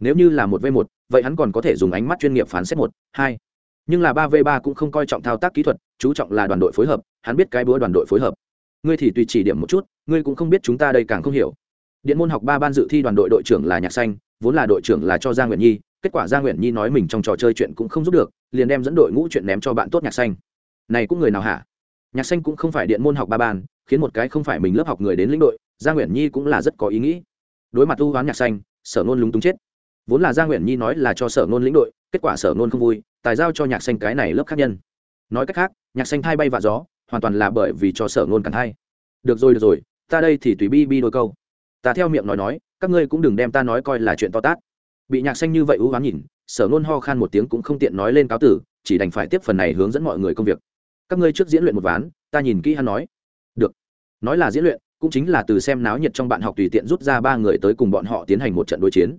Nếu như là một v một, vậy hắn còn có thể dùng ánh mắt chuyên nghiệp phán xét một, hai. Nhưng là ba v ba cũng không coi trọng thao tác kỹ thuật, chú trọng là đoàn đội phối hợp, hắn biết cái búa đoàn đội phối hợp ngươi thì tùy chỉ điểm một chút, ngươi cũng không biết chúng ta đây càng không hiểu. Điện môn học ba ban dự thi đoàn đội đội trưởng là nhạc xanh, vốn là đội trưởng là cho gia nguyện nhi, kết quả gia nguyện nhi nói mình trong trò chơi chuyện cũng không giúp được, liền đem dẫn đội ngũ chuyện ném cho bạn tốt nhạc xanh. Này cũng người nào hả? Nhạc xanh cũng không phải điện môn học ba ban, khiến một cái không phải mình lớp học người đến lĩnh đội gia nguyện nhi cũng là rất có ý nghĩ. Đối mặt ưu hoán nhạc xanh, sở nôn lúng túng chết. Vốn là gia nguyện nhi nói là cho sở nôn lĩnh đội, kết quả sở nôn không vui, tài giao cho nhạc xanh cái này lớp khác nhân. Nói cách khác, nhạc xanh thai bay vạ gió hoàn toàn là bởi vì cho sở ngôn cản hay. được rồi được rồi, ta đây thì tùy bi bi đôi câu. Ta theo miệng nói nói, các ngươi cũng đừng đem ta nói coi là chuyện to tát. Bị nhạc xanh như vậy ưu hoán nhìn, sở ngôn ho khan một tiếng cũng không tiện nói lên cáo tử, chỉ đành phải tiếp phần này hướng dẫn mọi người công việc. Các ngươi trước diễn luyện một ván, ta nhìn kỹ hắn nói. Được. Nói là diễn luyện, cũng chính là từ xem náo nhiệt trong bạn học tùy tiện rút ra ba người tới cùng bọn họ tiến hành một trận đối chiến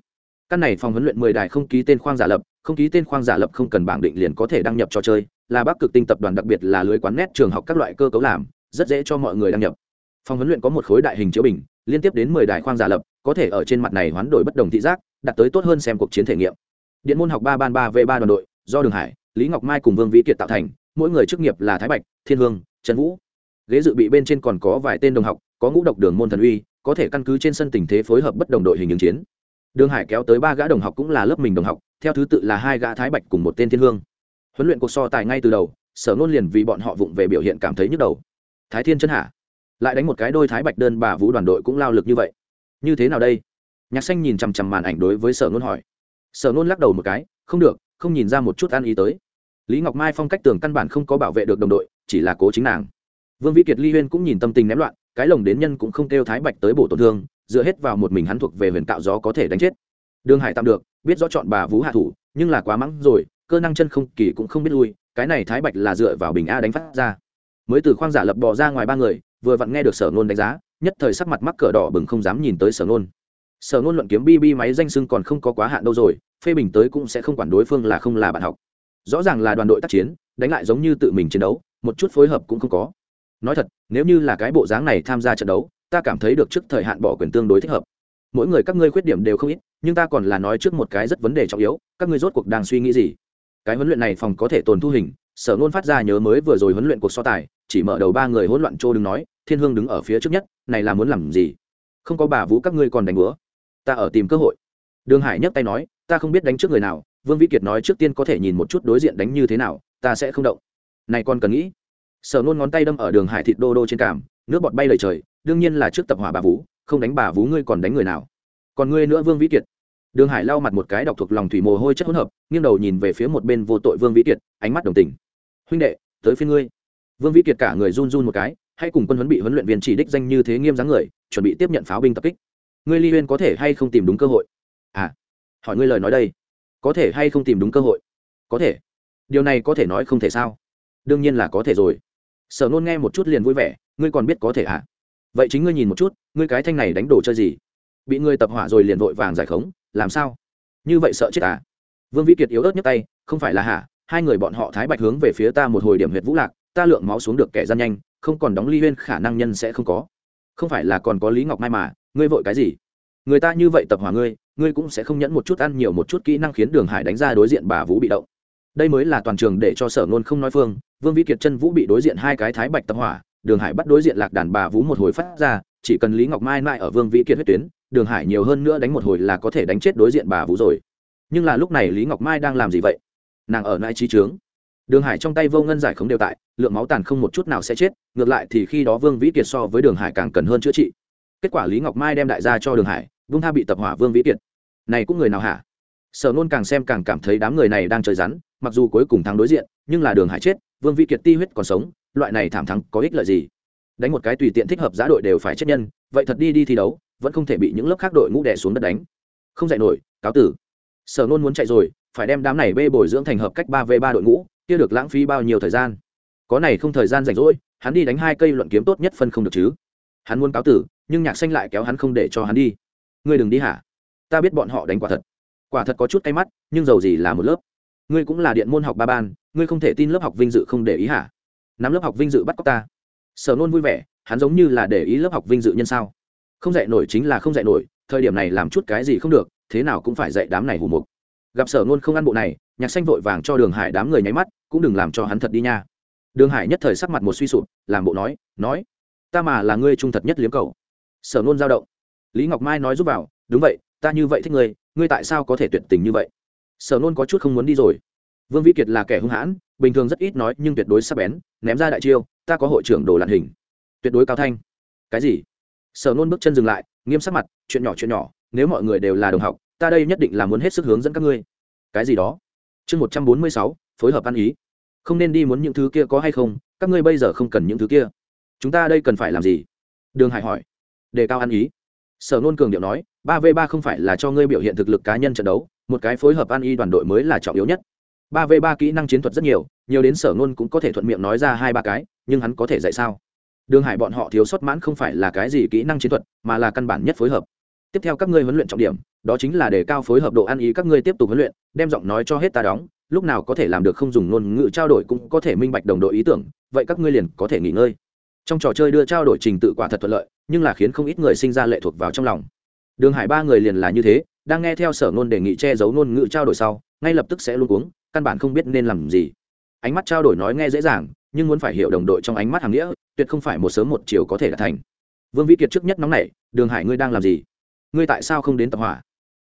căn này phòng huấn luyện mười đài không ký tên khoang giả lập, không ký tên khoang giả lập không cần bảng định liền có thể đăng nhập trò chơi, là bắc cực tinh tập đoàn đặc biệt là lưới quán nét trường học các loại cơ cấu làm, rất dễ cho mọi người đăng nhập. Phòng huấn luyện có một khối đại hình chiếu bình, liên tiếp đến mười đài khoang giả lập, có thể ở trên mặt này hoán đổi bất đồng thị giác đặt tới tốt hơn xem cuộc chiến thể nghiệm. Điện môn học ba ban ba v ba đoàn đội, do đường hải, lý ngọc mai cùng vương vĩ kiệt tạo thành, mỗi người chức nghiệp là thái bạch, thiên hương, trần vũ. Ghế dự bị bên trên còn có vài tên đồng học, có ngũ độc đường môn thần uy, có thể căn cứ trên sân tình thế phối hợp bất đồng đội hình ứng chiến đường hải kéo tới ba gã đồng học cũng là lớp mình đồng học, theo thứ tự là hai gã thái bạch cùng một tên thiên hương. Huấn luyện cuộc so tài ngay từ đầu, sở nôn liền vì bọn họ vụng về biểu hiện cảm thấy nhức đầu. Thái thiên chân hạ. Lại đánh một cái đôi thái bạch đơn bà vũ đoàn đội cũng lao lực như vậy. Như thế nào đây? Nhạc xanh nhìn chằm chằm màn ảnh đối với sở nôn hỏi. Sở nôn lắc đầu một cái, không được, không nhìn ra một chút ăn ý tới. Lý ngọc mai phong cách tường căn bản không có bảo vệ được đồng đội, chỉ là cố chính nàng. Vương vĩ kiệt ly huyên cũng nhìn tâm tình ném loạn, cái lồng đến nhân cũng không kêu thái bạch tới bổ tổn thương dựa hết vào một mình hắn thuộc về huyền cạo gió có thể đánh chết. Đường hải tạm được, biết rõ chọn bà vũ hạ thủ, nhưng là quá mắng rồi, cơ năng chân không kỳ cũng không biết lui, cái này thái bạch là dựa vào bình a đánh phát ra. Mới từ khoang giả lập bỏ ra ngoài ba người, vừa vặn nghe được sở nôn đánh giá, nhất thời sắc mặt mắc cờ đỏ bừng không dám nhìn tới sở nôn sở nôn luận kiếm bb máy danh sưng còn không có quá hạn đâu rồi, phê bình tới cũng sẽ không quản đối phương là không là bạn học. Rõ ràng là đoàn đội tác chiến, đánh lại giống như tự mình chiến đấu, một chút phối hợp cũng không có. Nói thật, nếu như là cái bộ dáng này tham gia trận đấu ta cảm thấy được trước thời hạn bỏ quyền tương đối thích hợp. Mỗi người các ngươi khuyết điểm đều không ít, nhưng ta còn là nói trước một cái rất vấn đề trọng yếu, các ngươi rốt cuộc đang suy nghĩ gì? Cái huấn luyện này phòng có thể tồn thu hình, sở luôn phát ra nhớ mới vừa rồi huấn luyện cuộc so tài, chỉ mở đầu ba người hỗn loạn trô đứng nói, thiên hương đứng ở phía trước nhất, này là muốn làm gì? Không có bà vũ các ngươi còn đánh búa ta ở tìm cơ hội. Đường hải nhấc tay nói, ta không biết đánh trước người nào, vương vĩ kiệt nói trước tiên có thể nhìn một chút đối diện đánh như thế nào, ta sẽ không động. Này còn cần nghĩ. Sở nôn ngón tay đâm ở đường hải thịt đô đô trên cảm nước bọt bay lời trời đương nhiên là trước tập hỏa bà vũ, không đánh bà vũ ngươi còn đánh người nào. Còn ngươi nữa vương vĩ kiệt. Đường hải lau mặt một cái đọc thuộc lòng thủy mồ hôi chất hỗn hợp, nghiêng đầu nhìn về phía một bên vô tội vương vĩ kiệt, ánh mắt đồng tình. Huynh đệ, tới phía ngươi. Vương vĩ kiệt cả người run run một cái hãy cùng quân huấn bị huấn luyện viên chỉ đích danh như thế nghiêm dáng người, chuẩn bị tiếp nhận pháo binh tập kích. Ngươi ly huyên có thể hay không tìm đúng cơ hội? À hỏi ngươi lời nói đây. Có thể hay không tìm đúng cơ hội? Có thể. Điều này có thể nói không thể sao? Đương nhiên là có thể rồi. Sở nôn nghe một chút liền vui vẻ, ngươi còn biết có thể à? Vậy chính ngươi nhìn một chút, ngươi cái thanh này đánh đồ chơi gì? Bị ngươi tập hỏa rồi liền vội vàng giải khống, làm sao? Như vậy sợ chết à? Vương vĩ kiệt yếu ớt nhấc tay, không phải là hả? Hai người bọn họ thái bạch hướng về phía ta một hồi điểm huyệt vũ lạc, ta lượng máu xuống được kẻ gian nhanh, không còn đóng ly huyên, khả năng nhân sẽ không có. Không phải là còn có lý ngọc mai mà, ngươi vội cái gì? Người ta như vậy tập hỏa ngươi ngươi cũng sẽ không nhẫn một chút ăn nhiều một chút kỹ năng khiến đường hải đánh ra đối diện bà vũ bị động. Đây mới là toàn trường để cho sở ngôn không nói phương, vương vĩ kiệt chân vũ bị đối diện hai cái thái bạch tập hỏa đường hải bắt đối diện lạc đàn bà vú một hồi phát ra, chỉ cần lý ngọc mai mai ở vương vĩ kiệt huyết tuyến, đường hải nhiều hơn nữa đánh một hồi là có thể đánh chết đối diện bà vú rồi. Nhưng là lúc này lý ngọc mai đang làm gì vậy? Nàng ở nại trí trướng đường hải trong tay vô ngân giải khống đều tại, lượng máu tàn không một chút nào sẽ chết, ngược lại thì khi đó vương vĩ kiệt so với đường hải càng cần hơn chữa trị. Kết quả lý ngọc mai đem đại gia cho đường hải, vung tha bị tập hỏa vương vĩ kiệt. Này cũng người nào hả? Sở nôn càng xem càng cảm thấy đám người này đang chơi rắn, mặc dù cuối cùng thắng đối diện, nhưng là đường hải chết, vương vĩ kiệt ti huyết còn sống loại này thảm thắng có ích lợi gì? Đánh một cái tùy tiện thích hợp giá đội đều phải chết nhân, vậy thật đi đi thi đấu, vẫn không thể bị những lớp khác đội ngũ đè xuống đất đánh. Không dạy nổi, cáo tử. Sở nôn muốn chạy rồi, phải đem đám này bê bồi dưỡng thành hợp cách ba v ba đội ngũ, kia được lãng phí bao nhiêu thời gian? Có này không thời gian rảnh rỗi, hắn đi đánh hai cây luận kiếm tốt nhất phân không được chứ. Hắn muốn cáo tử, nhưng nhạc xanh lại kéo hắn không để cho hắn đi. Ngươi đừng đi hả? Ta biết bọn họ đánh quả thật. Quả thật có chút cay mắt, nhưng dầu gì là một lớp. Ngươi cũng là điện môn học ba ban, ngươi không thể tin lớp học vinh dự không để ý hả? Nắm lớp học vinh dự bắt cóc ta. Sở nôn vui vẻ, hắn giống như là để ý lớp học vinh dự nhân sao. Không dạy nổi chính là không dạy nổi, thời điểm này làm chút cái gì không được, thế nào cũng phải dạy đám này hù mục. Gặp sở nôn không ăn bộ này, nhạc xanh vội vàng cho đường hải đám người nháy mắt, cũng đừng làm cho hắn thật đi nha. Đường hải nhất thời sắc mặt một suy sụp, làm bộ nói nói, ta mà là ngươi trung thật nhất liếm cầu. Sở nôn dao động. Lý ngọc mai nói giúp vào, đúng vậy, ta như vậy thích ngươi ngươi tại sao có thể tuyệt tình như vậy? Sở nôn có chút không muốn đi rồi vương vĩ kiệt là kẻ hung hãn, bình thường rất ít nói nhưng tuyệt đối sắc bén, ném ra đại chiêu, ta có hội trưởng đồ lặn hình. Tuyệt đối cao thanh. Cái gì? Sở nôn bước chân dừng lại, nghiêm sắc mặt, chuyện nhỏ chuyện nhỏ, nếu mọi người đều là đồng học, ta đây nhất định là muốn hết sức hướng dẫn các ngươi. Cái gì đó? Chương một trăm bốn mươi sáu, phối hợp ăn ý. Không nên đi muốn những thứ kia có hay không, các ngươi bây giờ không cần những thứ kia. Chúng ta đây cần phải làm gì? Đường hải hỏi. Đề cao ăn ý. Sở nôn cường điệu nói, ba v ba không phải là cho ngươi biểu hiện thực lực cá nhân trận đấu, một cái phối hợp ăn ý đoàn đội mới là trọng yếu nhất ba v ba kỹ năng chiến thuật rất nhiều nhiều đến sở ngôn cũng có thể thuận miệng nói ra hai ba cái, nhưng hắn có thể dạy sao? Đường hải bọn họ thiếu sót mãn không phải là cái gì kỹ năng chiến thuật, mà là căn bản nhất phối hợp. Tiếp theo các ngươi huấn luyện trọng điểm, đó chính là để cao phối hợp độ ăn ý các ngươi tiếp tục huấn luyện, đem giọng nói cho hết ta đóng, lúc nào có thể làm được không dùng ngôn ngữ trao đổi cũng có thể minh bạch đồng đội ý tưởng, vậy các ngươi liền có thể nghỉ ngơi. Trong trò chơi đưa trao đổi trình tự quả thật thuận lợi, nhưng là khiến không ít người sinh ra lệ thuộc vào trong lòng. Đường hải ba người liền là như thế, đang nghe theo sở ngôn đề nghị che giấu ngôn ngữ trao đổi sau, ngay lập tức sẽ luôn uống căn bản không biết nên làm gì. Ánh mắt trao đổi nói nghe dễ dàng, nhưng muốn phải hiểu đồng đội trong ánh mắt hàng nghĩa, tuyệt không phải một sớm một chiều có thể đạt thành. Vương vĩ kiệt trước nhất nóng nảy, đường hải, ngươi đang làm gì? Ngươi tại sao không đến tập hỏa?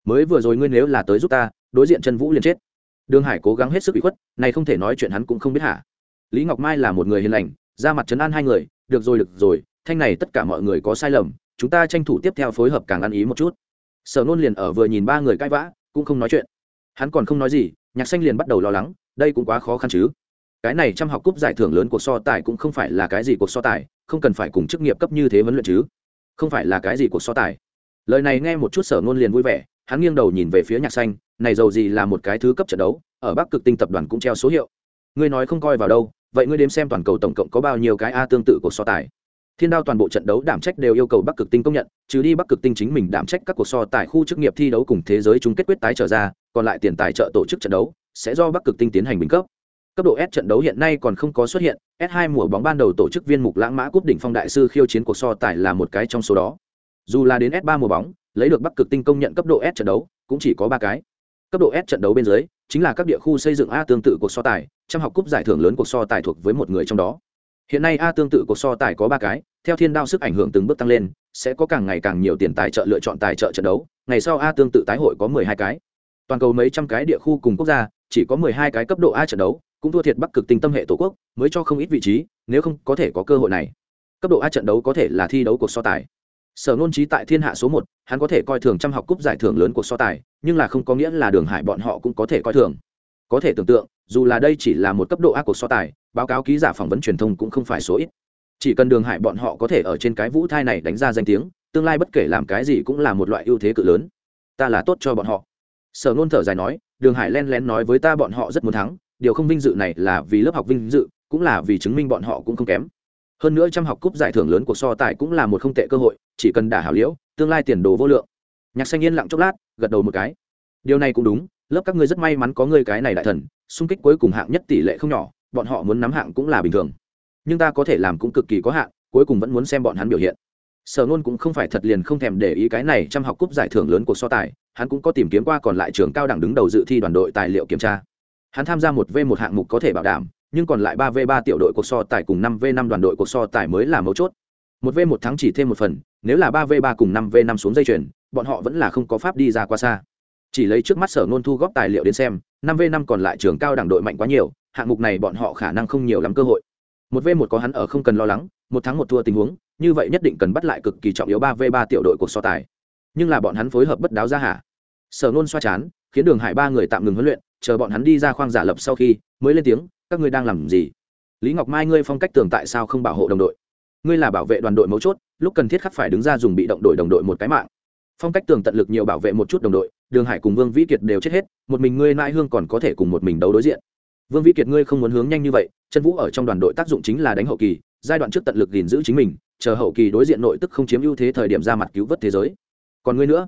Mới vừa rồi ngươi nếu là tới giúp ta, đối diện chân vũ liền chết. Đường hải cố gắng hết sức bị khuất, này không thể nói chuyện hắn cũng không biết hả? Lý ngọc mai là một người hiền lành ra mặt chấn an hai người, được rồi được rồi, thanh này tất cả mọi người có sai lầm, chúng ta tranh thủ tiếp theo phối hợp càng ăn ý một chút. Sở nôn liền ở vừa nhìn ba người cãi vã, cũng không nói chuyện hắn còn không nói gì, nhạc xanh liền bắt đầu lo lắng, đây cũng quá khó khăn chứ. Cái này chăm học cúp giải thưởng lớn cuộc so tài cũng không phải là cái gì cuộc so tài, không cần phải cùng chức nghiệp cấp như thế vấn luyện chứ. Không phải là cái gì cuộc so tài. Lời này nghe một chút sở ngôn liền vui vẻ, hắn nghiêng đầu nhìn về phía nhạc xanh, này dầu gì là một cái thứ cấp trận đấu, ở bắc cực tinh tập đoàn cũng treo số hiệu. Ngươi nói không coi vào đâu, vậy ngươi đếm xem toàn cầu tổng cộng có bao nhiêu cái a tương tự cuộc so tài thiên đao toàn bộ trận đấu đảm trách đều yêu cầu bắc cực tinh công nhận trừ đi bắc cực tinh chính mình đảm trách các cuộc so tài khu chức nghiệp thi đấu cùng thế giới chung kết quyết tái trở ra còn lại tiền tài trợ tổ chức trận đấu sẽ do bắc cực tinh tiến hành bình cấp cấp độ S trận đấu hiện nay còn không có xuất hiện, S2 mùa bóng ban đầu tổ chức viên mục lãng mã cúp đỉnh phong đại sư khiêu chiến cuộc so tài là một cái trong số đó. Dù là đến S3 mùa bóng, lấy được Bắc Cực Tinh công nhận cấp độ S trận đấu, cũng chỉ có ba cái. Cấp độ S trận đấu bên dưới, chính là các địa khu xây dựng A tương tự cuộc so tài, trăm học cúp giải thưởng lớn cuộc so tài thuộc với một người trong đó. Hiện nay A tương tự cuộc so tài có ba cái, theo thiên đao sức ảnh hưởng từng bước tăng lên, sẽ có càng ngày càng nhiều tiền tài trợ lựa chọn tài trợ trận đấu, ngày sau A tương tự tái hội có 12 cái. Toàn cầu mấy trăm cái địa khu cùng quốc gia, chỉ có 12 cái cấp độ A trận đấu, cũng thua thiệt bắc cực tinh tâm hệ tổ quốc mới cho không ít vị trí nếu không có thể có cơ hội này. Cấp độ a trận đấu có thể là thi đấu cuộc so tài. Sở nôn trí tại thiên hạ số một hắn có thể coi thường trăm học cúp giải thưởng lớn cuộc so tài nhưng là không có nghĩa là đường hải bọn họ cũng có thể coi thường. Có thể tưởng tượng dù là đây chỉ là một cấp độ ác cuộc so tài, báo cáo ký giả phỏng vấn truyền thông cũng không phải số ít. Chỉ cần đường hải bọn họ có thể ở trên cái vũ thai này đánh ra danh tiếng, tương lai bất kể làm cái gì cũng là một loại ưu thế cự lớn. Ta là tốt cho bọn họ. Sở ngôn thở dài nói, đường hải len lén nói với ta bọn họ rất muốn thắng, điều không vinh dự này là vì lớp học vinh dự, cũng là vì chứng minh bọn họ cũng không kém. Hơn nữa trăm học cúp giải thưởng lớn của so tài cũng là một không tệ cơ hội, chỉ cần đả hảo liễu, tương lai tiền đồ vô lượng. Nhạc xanh yên lặng chốc lát, gật đầu một cái. Điều này cũng đúng lớp các ngươi rất may mắn có ngươi cái này đại thần, xung kích cuối cùng hạng nhất tỷ lệ không nhỏ, bọn họ muốn nắm hạng cũng là bình thường. Nhưng ta có thể làm cũng cực kỳ có hạn, cuối cùng vẫn muốn xem bọn hắn biểu hiện. Sở nôn cũng không phải thật liền không thèm để ý cái này chăm học cúp giải thưởng lớn của so tài, hắn cũng có tìm kiếm qua còn lại trường cao đẳng đứng đầu dự thi đoàn đội tài liệu kiểm tra. Hắn tham gia một v một hạng mục có thể bảo đảm, nhưng còn lại ba v ba tiểu đội cuộc so tài cùng năm v năm đoàn đội cuộc so tài mới là mấu chốt. Một v một thắng chỉ thêm một phần, nếu là ba v ba cùng năm v năm xuống dây chuyền, bọn họ vẫn là không có pháp đi ra quá xa chỉ lấy trước mắt sở nôn thu góp tài liệu đến xem, năm v năm còn lại trường cao đẳng đội mạnh quá nhiều, hạng mục này bọn họ khả năng không nhiều lắm cơ hội. Một v một có hắn ở không cần lo lắng, một thắng một thua tình huống, như vậy nhất định cần bắt lại cực kỳ trọng yếu ba v ba tiểu đội cuộc so tài. Nhưng là bọn hắn phối hợp bất đáo ra hả? Sở nôn xoa chán, khiến đường hải ba người tạm ngừng huấn luyện, chờ bọn hắn đi ra khoang giả lập sau khi, mới lên tiếng, các ngươi đang làm gì? Lý ngọc mai ngươi phong cách tưởng tại sao không bảo hộ đồng đội? Ngươi là bảo vệ đoàn đội mấu chốt, lúc cần thiết khắc phải đứng ra dùng bị động đội đồng đội một cái mạng. Phong cách tường tận lực nhiều bảo vệ một chút đồng đội đường hải cùng vương vĩ kiệt đều chết hết, một mình ngươi nãi hương còn có thể cùng một mình đấu đối diện. Vương vĩ kiệt ngươi không muốn hướng nhanh như vậy chân vũ ở trong đoàn đội tác dụng chính là đánh hậu kỳ, giai đoạn trước tận lực gìn giữ chính mình, chờ hậu kỳ đối diện nội tức không chiếm ưu thế thời điểm ra mặt cứu vớt thế giới. Còn ngươi nữa,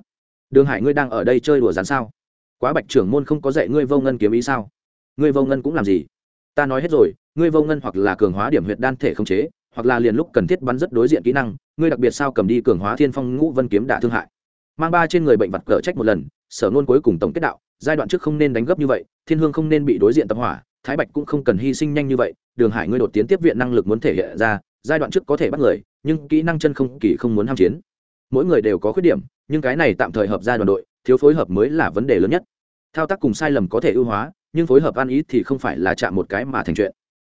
đường hải ngươi đang ở đây chơi đùa rán sao? Quá bạch trưởng môn không có dạy ngươi vô ngân kiếm ý sao? Ngươi vô ngân cũng làm gì? Ta nói hết rồi, ngươi vô ngân hoặc là cường hóa điểm huyệt đan thể không chế, hoặc là liền lúc cần thiết bắn rất đối diện kỹ năng, ngươi đặc biệt sao cầm đi cường hóa thiên phong ngũ vân kiếm đả thương hại. Mang ba trên người bệnh vật cờ trách một lần sở nôn cuối cùng tổng kết đạo, giai đoạn trước không nên đánh gấp như vậy, thiên hương không nên bị đối diện tập hỏa, thái bạch cũng không cần hy sinh nhanh như vậy, đường hải ngươi đột tiến tiếp viện năng lực muốn thể hiện ra, giai đoạn trước có thể bắt người, nhưng kỹ năng chân không kỳ không muốn ham chiến. Mỗi người đều có khuyết điểm, nhưng cái này tạm thời hợp ra đoàn đội, thiếu phối hợp mới là vấn đề lớn nhất. Thao tác cùng sai lầm có thể ưu hóa, nhưng phối hợp ăn ý thì không phải là chạm một cái mà thành chuyện.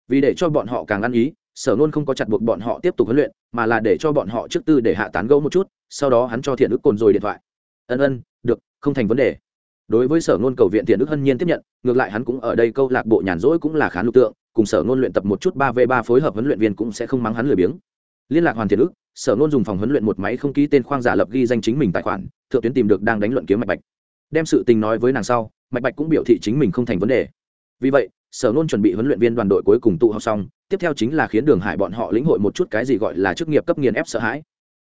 Vì để cho bọn họ càng ăn ý, sở nôn không có chặt buộc bọn họ tiếp tục huấn luyện, mà là để cho bọn họ trước tư để hạ tán gẫu một chút, sau đó hắn cho thiện ức cồn rồi điện thoại. Ân ân được, không thành vấn đề. Đối với sở nôn cầu viện Tiền Đức hân nhiên tiếp nhận, ngược lại hắn cũng ở đây câu lạc bộ nhàn rỗi cũng là khá lục tượng, cùng sở nôn luyện tập một chút ba v ba phối hợp huấn luyện viên cũng sẽ không mắng hắn lười biếng. Liên lạc hoàn thiện ức sở nôn dùng phòng huấn luyện một máy không ký tên khoang giả lập ghi danh chính mình tài khoản, thượng tuyến tìm được đang đánh luận kiếm mạch bạch. Đem sự tình nói với nàng sau, mạch bạch cũng biểu thị chính mình không thành vấn đề. Vì vậy, sở nôn chuẩn bị huấn luyện viên đoàn đội cuối cùng tụ họp xong, tiếp theo chính là khiến đường hải bọn họ lĩnh hội một chút cái gì gọi là chức nghiệp cấp nghiền ép sợ hãi.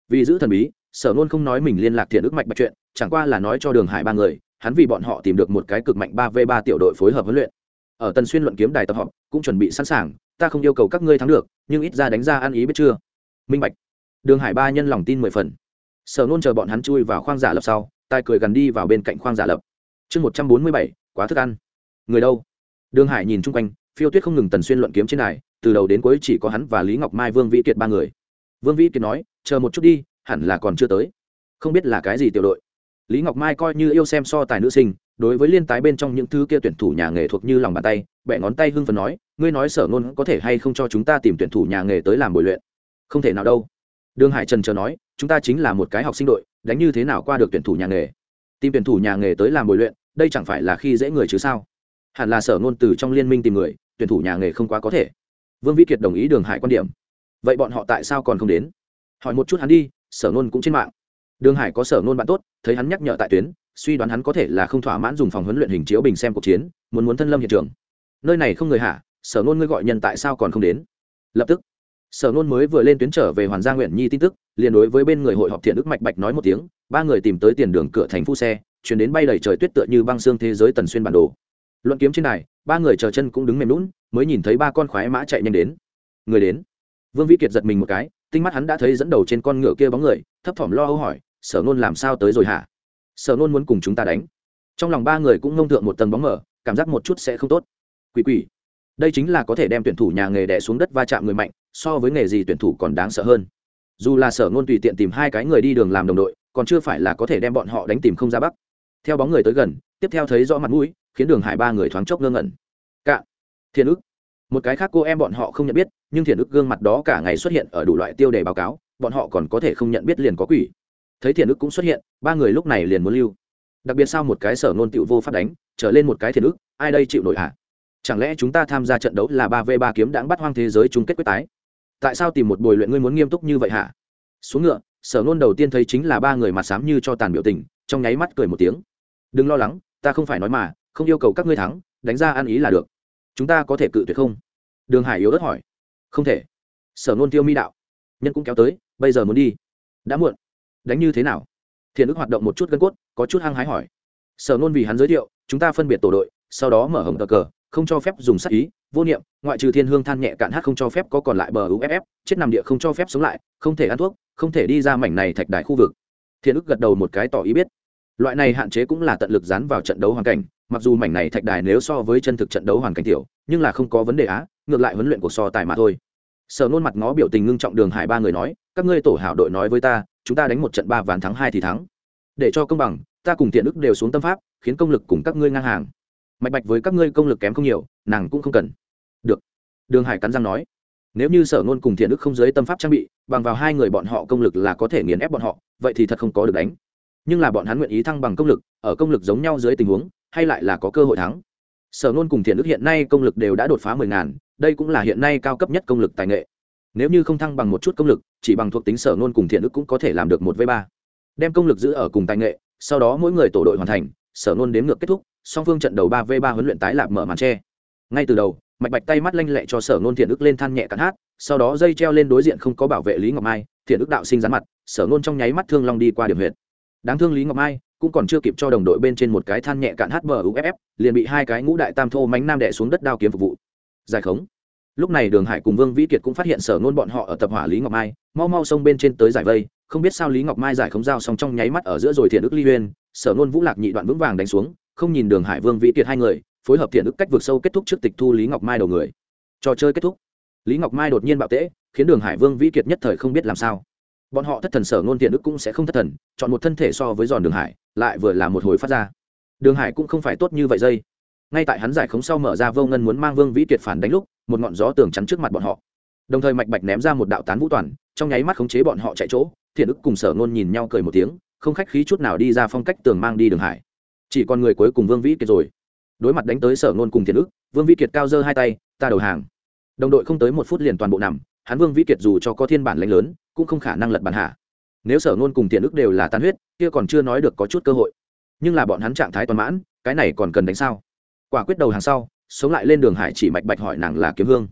Vì giữ thần bí sở nôn không nói mình liên lạc thiện ức mạch bạch chuyện, chẳng qua là nói cho đường hải ba người, hắn vì bọn họ tìm được một cái cực mạnh ba v ba tiểu đội phối hợp huấn luyện. Ở tần xuyên luận kiếm đài tập họp, cũng chuẩn bị sẵn sàng, ta không yêu cầu các ngươi thắng được, nhưng ít ra đánh ra ăn ý biết chưa? Minh bạch. Đường hải ba nhân lòng tin mười phần. Sở nôn chờ bọn hắn chui vào khoang giả lập sau, tai cười gần đi vào bên cạnh khoang giả lập. Chương một trăm bốn mươi bảy, quá thức ăn. Người đâu? Đường hải nhìn chung quanh, phiêu tuyết không ngừng tần xuyên luận kiếm trên này từ đầu đến cuối chỉ có hắn và lý ngọc mai, vương vĩ kiệt ba người. Vương vĩ kiệt nói, chờ một chút đi hẳn là còn chưa tới. Không biết là cái gì tiểu đội. Lý ngọc mai coi như yêu xem so tài nữ sinh, đối với liên tái bên trong những thứ kia tuyển thủ nhà nghề thuộc như lòng bàn tay bẹ ngón tay hưng phần nói, ngươi nói sở ngôn có thể hay không cho chúng ta tìm tuyển thủ nhà nghề tới làm bồi luyện? Không thể nào đâu. Đường hải trần chờ nói, chúng ta chính là một cái học sinh đội, đánh như thế nào qua được tuyển thủ nhà nghề? Tìm tuyển thủ nhà nghề tới làm bồi luyện, đây chẳng phải là khi dễ người chứ sao? Hẳn là sở ngôn từ trong liên minh tìm người, tuyển thủ nhà nghề không quá có thể. Vương vĩ kiệt đồng ý đường hải quan điểm. Vậy bọn họ tại sao còn không đến? Hỏi một chút hắn đi sở nôn cũng trên mạng. Đường hải có sở nôn bạn tốt, thấy hắn nhắc nhở tại tuyến, suy đoán hắn có thể là không thỏa mãn dùng phòng huấn luyện hình chiếu bình xem cuộc chiến, muốn muốn thân lâm hiện trường. Nơi này không người hạ sở nôn ngươi gọi nhân tại sao còn không đến? Lập tức, sở nôn mới vừa lên tuyến trở về hoàn gia nguyện nhi tin tức, liền đối với bên người hội họp thiện đức mạch bạch nói một tiếng, ba người tìm tới tiền đường cửa thành phu xe, chuyển đến bay đầy trời tuyết tựa như băng xương thế giới tần xuyên bản đồ. Luận kiếm trên này ba người chờ chân cũng đứng mềm lún mới nhìn thấy ba con khoái mã chạy nhanh đến. Người đến. Vương vĩ kiệt giật mình một cái tinh mắt hắn đã thấy dẫn đầu trên con ngựa kia bóng người, thấp thỏm lo âu hỏi, sở nôn làm sao tới rồi hả? Sở nôn muốn cùng chúng ta đánh. Trong lòng ba người cũng ngông thượng một tầng bóng mở cảm giác một chút sẽ không tốt. Quỷ quỷ, đây chính là có thể đem tuyển thủ nhà nghề đẻ xuống đất va chạm người mạnh, so với nghề gì tuyển thủ còn đáng sợ hơn. Dù là sở ngôn tùy tiện tìm hai cái người đi đường làm đồng đội, còn chưa phải là có thể đem bọn họ đánh tìm không ra bắc. Theo bóng người tới gần, tiếp theo thấy rõ mặt mũi, khiến đường hải ba người thoáng chốc ngơ ngẩn. Cạn. Thiên ức một cái khác cô em bọn họ không nhận biết, nhưng thiền ức gương mặt đó cả ngày xuất hiện ở đủ loại tiêu đề báo cáo, bọn họ còn có thể không nhận biết liền có quỷ. Thấy thiền ức cũng xuất hiện, ba người lúc này liền muốn lưu. Đặc biệt sao một cái sở nôn tựu vô phát đánh, trở lên một cái thiền ức, ai đây chịu nổi hả? Chẳng lẽ chúng ta tham gia trận đấu là ba v ba kiếm đáng bắt hoang thế giới chung kết quyết tái? Tại sao tìm một buổi luyện ngươi muốn nghiêm túc như vậy hả? Xuống ngựa, sở nôn đầu tiên thấy chính là ba người mặt xám như cho tàn biểu tình, trong nháy mắt cười một tiếng. Đừng lo lắng, ta không phải nói mà, không yêu cầu các ngươi thắng, đánh ra ăn ý là được chúng ta có thể cự tuyệt không? Đường hải yếu ớt hỏi. Không thể. Sở nôn tiêu mi đạo. Nhân cũng kéo tới, bây giờ muốn đi. Đã muộn. Đánh như thế nào? Thiền ức hoạt động một chút gân cốt, có chút hăng hái hỏi. Sở nôn vì hắn giới thiệu, chúng ta phân biệt tổ đội, sau đó mở hồng cờ cờ, không cho phép dùng sắc ý, vô niệm, ngoại trừ thiên hương than nhẹ cạn hát không cho phép có còn lại bờ uff chết nằm địa không cho phép sống lại, không thể ăn thuốc, không thể đi ra mảnh này thạch đại khu vực. Thiền ức gật đầu một cái tỏ ý biết. Loại này hạn chế cũng là tận lực dán vào trận đấu hoàn cảnh mặc dù mảnh này thạch đài nếu so với chân thực trận đấu hoàn cảnh tiểu, nhưng là không có vấn đề á, ngược lại huấn luyện cuộc so tài mà thôi. Sở nôn mặt ngó biểu tình ngưng trọng đường hải ba người nói, các ngươi tổ hảo đội nói với ta, chúng ta đánh một trận ba ván thắng hai thì thắng. Để cho công bằng, ta cùng thiện ức đều xuống tâm pháp, khiến công lực cùng các ngươi ngang hàng. Mạch bạch với các ngươi công lực kém không nhiều, nàng cũng không cần. Được. Đường hải cắn răng nói. Nếu như sở nôn cùng thiện ức không dưới tâm pháp trang bị, bằng vào hai người bọn họ công lực là có thể nghiền ép bọn họ, vậy thì thật không có được đánh. Nhưng là bọn hắn nguyện ý thăng bằng công lực, ở công lực giống nhau dưới tình huống hay lại là có cơ hội thắng. Sở nôn cùng thiện Đức hiện nay công lực đều đã đột phá mười ngàn, đây cũng là hiện nay cao cấp nhất công lực tài nghệ. Nếu như không thăng bằng một chút công lực, chỉ bằng thuộc tính sở nôn cùng thiện Đức cũng có thể làm được một v ba. Đem công lực giữ ở cùng tài nghệ, sau đó mỗi người tổ đội hoàn thành, sở nôn đếm ngược kết thúc, song phương trận đầu ba v ba huấn luyện tái lạp mở màn tre. Ngay từ đầu, mạch bạch tay mắt lanh lẹ cho sở nôn thiện ức lên than nhẹ cắn hát, sau đó dây treo lên đối diện không có bảo vệ lý ngọc mai, thiện ức đạo sinh rán mặt, sở nôn trong nháy mắt thương long đi qua điểm huyện đáng thương lý ngọc mai cũng còn chưa kịp cho đồng đội bên trên một cái than nhẹ cạn hmuff liền bị hai cái ngũ đại tam thô mánh nam đẻ xuống đất đao kiếm phục vụ. Giải khống. Lúc này đường hải cùng vương vĩ kiệt cũng phát hiện sở nôn bọn họ ở tập hỏa lý ngọc mai, mau mau xông bên trên tới giải vây, không biết sao lý ngọc mai giải khống dao xong trong nháy mắt ở giữa rồi thiện ức ly huyên sở nôn vũ lạc nhị đoạn vững vàng đánh xuống, không nhìn đường hải, vương vĩ kiệt hai người, phối hợp thiện ức cách vượt sâu kết thúc trước tịch thu lý ngọc mai đầu người. Trò chơi kết thúc. Lý ngọc mai đột nhiên bạo tễ, khiến đường hải, vương vĩ kiệt nhất thời không biết làm sao bọn họ thất thần sở ngôn tiện đức cũng sẽ không thất thần, chọn một thân thể so với giòn đường hải, lại vừa là một hồi phát ra. Đường hải cũng không phải tốt như vậy dây. Ngay tại hắn giải khống sau mở ra vô ngân muốn mang vương vĩ tuyệt phản đánh lúc, một ngọn gió tường chắn trước mặt bọn họ. Đồng thời mạch bạch ném ra một đạo tán vũ toàn, trong nháy mắt khống chế bọn họ chạy chỗ, thiện ức cùng sở ngôn nhìn nhau cười một tiếng, không khách khí chút nào đi ra phong cách tường mang đi đường hải. Chỉ còn người cuối cùng vương vĩ kiệt rồi. Đối mặt đánh tới sở ngôn cùng thiện ức vương vĩ kiệt cao giơ hai tay, ta đầu hàng. Đồng đội không tới một phút liền toàn bộ nằm hắn vương vĩ kiệt dù cho có thiên bản lãnh lớn, cũng không khả năng lật bàn hạ. Nếu sở ngôn cùng tiện ức đều là tan huyết, kia còn chưa nói được có chút cơ hội. Nhưng là bọn hắn trạng thái toàn mãn, cái này còn cần đánh sao? Quả quyết đầu hàng sau, sống lại lên đường hải chỉ mạch bạch hỏi nàng là kiếm hương.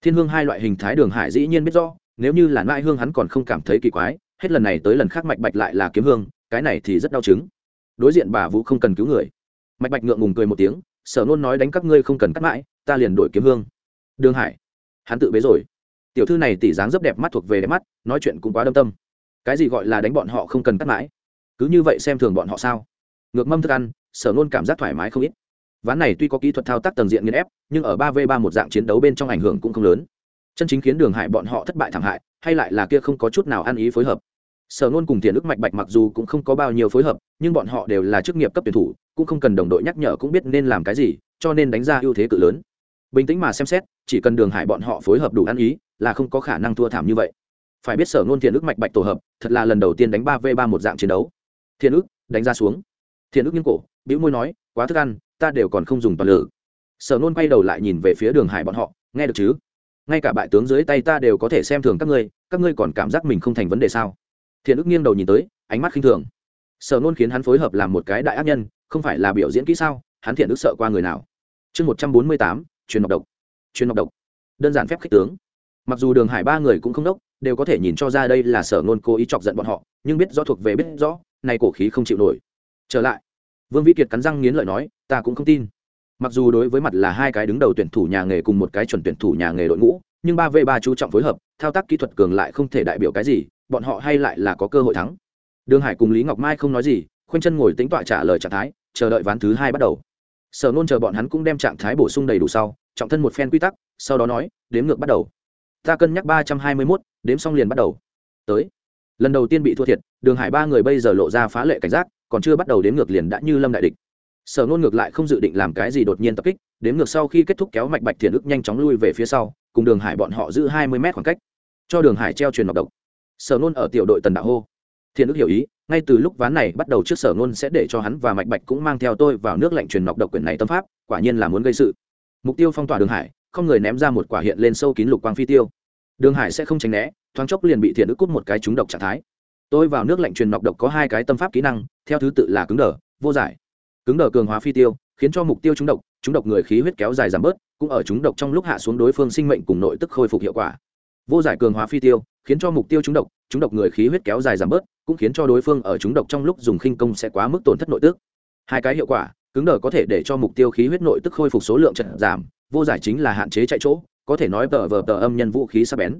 Thiên hương hai loại hình thái đường hải dĩ nhiên biết rõ, nếu như là nãi hương hắn còn không cảm thấy kỳ quái, hết lần này tới lần khác mạch bạch lại là kiếm hương, cái này thì rất đau chứng. Đối diện bà vũ không cần cứu người. Mạch bạch ngượng ngùng cười một tiếng, sở nôn nói đánh các ngươi không cần cắt mãi, ta liền đổi kiếm hương. Đường hải, hắn tự bế rồi tiểu thư này tỷ dáng rất đẹp mắt thuộc về đẹp mắt, nói chuyện cũng quá đâm tâm. Cái gì gọi là đánh bọn họ không cần cắt mãi? Cứ như vậy xem thường bọn họ sao? Ngược mâm thức ăn, sở nôn cảm giác thoải mái không ít. Ván này tuy có kỹ thuật thao tác tầng diện nghiên ép, nhưng ở ba v ba một dạng chiến đấu bên trong ảnh hưởng cũng không lớn. Chân chính khiến đường hải bọn họ thất bại thảm hại, hay lại là kia không có chút nào ăn ý phối hợp. Sở nôn cùng tiền ức mạch bạch mặc dù cũng không có bao nhiêu phối hợp, nhưng bọn họ đều là chức nghiệp cấp tuyển thủ, cũng không cần đồng đội nhắc nhở cũng biết nên làm cái gì, cho nên đánh ra ưu thế cự lớn. Bình tĩnh mà xem xét, chỉ cần đường hải bọn họ phối hợp đủ ăn ý là không có khả năng thua thảm như vậy. Phải biết sở ngôn thiện ức mạch bạch tổ hợp, thật là lần đầu tiên đánh ba v ba một dạng chiến đấu. Thiện ức đánh ra xuống. Thiện ức nghiêng cổ, bĩu môi nói, quá thức ăn, ta đều còn không dùng toàn lử sở ngôn quay đầu lại nhìn về phía đường hải bọn họ, nghe được chứ? Ngay cả bại tướng dưới tay ta đều có thể xem thường các ngươi các ngươi còn cảm giác mình không thành vấn đề sao? Thiện ức nghiêng đầu nhìn tới, ánh mắt khinh thường. Sở nôn khiến hắn phối hợp làm một cái đại ác nhân, không phải là biểu diễn kỹ sao? Hắn thiện ức sợ qua người nào? Chương một trăm bốn mươi tám, truyền độc độc. Truyền độc độc. Đơn giản phép khích tướng mặc dù đường hải ba người cũng không đốc, đều có thể nhìn cho ra đây là sở nôn cố ý chọc giận bọn họ, nhưng biết rõ thuộc về biết rõ nay cổ khí không chịu nổi. Trở lại, vương vĩ kiệt cắn răng nghiến lợi nói, ta cũng không tin. Mặc dù đối với mặt là hai cái đứng đầu tuyển thủ nhà nghề cùng một cái chuẩn tuyển thủ nhà nghề đội ngũ, nhưng ba v ba chú trọng phối hợp, thao tác kỹ thuật cường lại không thể đại biểu cái gì, bọn họ hay lại là có cơ hội thắng. Đường hải cùng lý ngọc mai không nói gì, khoanh chân ngồi tính tọa trả lời trạng thái, chờ đợi ván thứ hai bắt đầu. Sở nôn chờ bọn hắn cũng đem trạng thái bổ sung đầy đủ sau, trọng thân một phen quy tắc, sau đó nói, đếm ngược bắt đầu ta cân nhắc ba trăm hai mươi mốt, đếm xong liền bắt đầu. Tới. Lần đầu tiên bị thua thiệt, đường hải ba người bây giờ lộ ra phá lệ cảnh giác, còn chưa bắt đầu đếm ngược liền đã như lâm đại địch. Sở nôn ngược lại không dự định làm cái gì đột nhiên tập kích, đếm ngược sau khi kết thúc kéo mạch bạch thiền ức nhanh chóng lui về phía sau, cùng đường hải bọn họ giữ hai mươi mét khoảng cách, cho đường hải treo truyền độc độc. Sở nôn ở tiểu đội tần đạo hô. Thiền ức hiểu ý, ngay từ lúc ván này bắt đầu trước sở nôn sẽ để cho hắn và mạch bạch cũng mang theo tôi vào nước lạnh truyền nọc độc quyển này tâm pháp, quả nhiên là muốn gây sự. Mục tiêu phong tỏa đường hải không người ném ra một quả hiện lên sâu kín lục quang phi tiêu. Đường hải sẽ không tránh né, thoáng chốc liền bị thiện ức cút một cái trúng độc trạng thái. Tôi vào nước lạnh truyền nọc độc có hai cái tâm pháp kỹ năng, theo thứ tự là cứng đờ, vô giải. Cứng đờ cường hóa phi tiêu, khiến cho mục tiêu trúng độc trúng độc người khí huyết kéo dài giảm bớt, cũng ở trúng độc trong lúc hạ xuống đối phương sinh mệnh cùng nội tức khôi phục hiệu quả. Vô giải cường hóa phi tiêu, khiến cho mục tiêu trúng độc trúng độc người khí huyết kéo dài giảm bớt, cũng khiến cho đối phương ở trúng độc trong lúc dùng khinh công sẽ quá mức tổn thất nội tức. Hai cái hiệu quả, cứng đờ có thể để cho mục tiêu khí huyết nội tức khôi phục số lượng trận giảm vô giải chính là hạn chế chạy chỗ, có thể nói tờ vờ tờ âm nhân vũ khí sắp bén.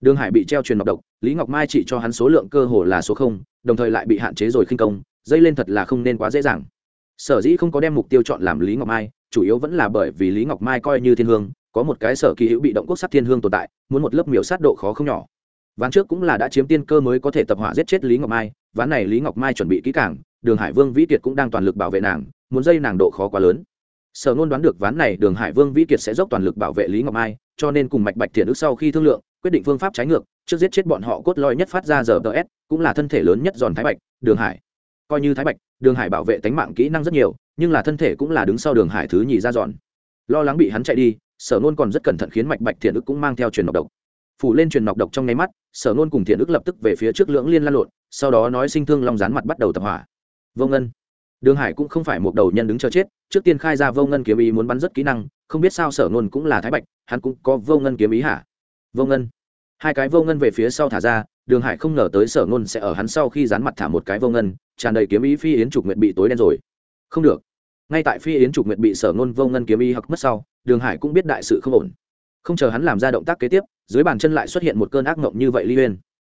Đường hải bị treo truyền ngọc độc, lý ngọc mai chỉ cho hắn số lượng cơ hồ là số không, đồng thời lại bị hạn chế rồi khinh công, dây lên thật là không nên quá dễ dàng. Sở dĩ không có đem mục tiêu chọn làm lý ngọc mai, chủ yếu vẫn là bởi vì lý ngọc mai coi như thiên hương, có một cái sở kỳ hữu bị động quốc sắc thiên hương tồn tại, muốn một lớp miểu sát độ khó không nhỏ. Ván trước cũng là đã chiếm tiên cơ mới có thể tập hỏa giết chết lý ngọc mai, ván này lý ngọc mai chuẩn bị kỹ cảng đường hải vương vĩ kiệt cũng đang toàn lực bảo vệ nàng, muốn dây nàng độ khó quá lớn sở nôn đoán được ván này đường hải vương vĩ kiệt sẽ dốc toàn lực bảo vệ lý ngọc mai, cho nên cùng mạch bạch thiện ước sau khi thương lượng, quyết định phương pháp trái ngược, trước giết chết bọn họ cốt lõi nhất phát ra giờ ts cũng là thân thể lớn nhất giòn thái bạch, đường hải. Coi như thái bạch, đường hải bảo vệ tánh mạng kỹ năng rất nhiều, nhưng là thân thể cũng là đứng sau đường hải thứ nhì ra giòn. Lo lắng bị hắn chạy đi, sở nôn còn rất cẩn thận khiến mạch bạch thiện ức cũng mang theo truyền nọc độc. Phủ lên truyền nọc độc trong nháy mắt, sở nôn cùng thiện ức lập tức về phía trước lưỡng liên lan lộn, sau đó nói sinh thương long rán mặt bắt đầu tập hỏa. Vô ngân đường hải cũng không phải một đầu nhân đứng chờ chết, trước tiên khai ra vô ngân kiếm ý muốn bắn rất kỹ năng, không biết sao sở nôn cũng là thái bạch, hắn cũng có vô ngân kiếm ý hả? Vô ngân. Hai cái vô ngân về phía sau thả ra, đường hải không ngờ tới sở nôn sẽ ở hắn sau khi dán mặt thả một cái vô ngân, tràn đầy kiếm ý phi yến trục nguyện bị tối đen rồi. Không được. Ngay tại phi yến trục nguyện bị sở nôn vô ngân kiếm ý hoặc mất sau, đường hải cũng biết đại sự không ổn. Không chờ hắn làm ra động tác kế tiếp, dưới bàn chân lại xuất hiện một cơn ác mộng như vậy ly huyên.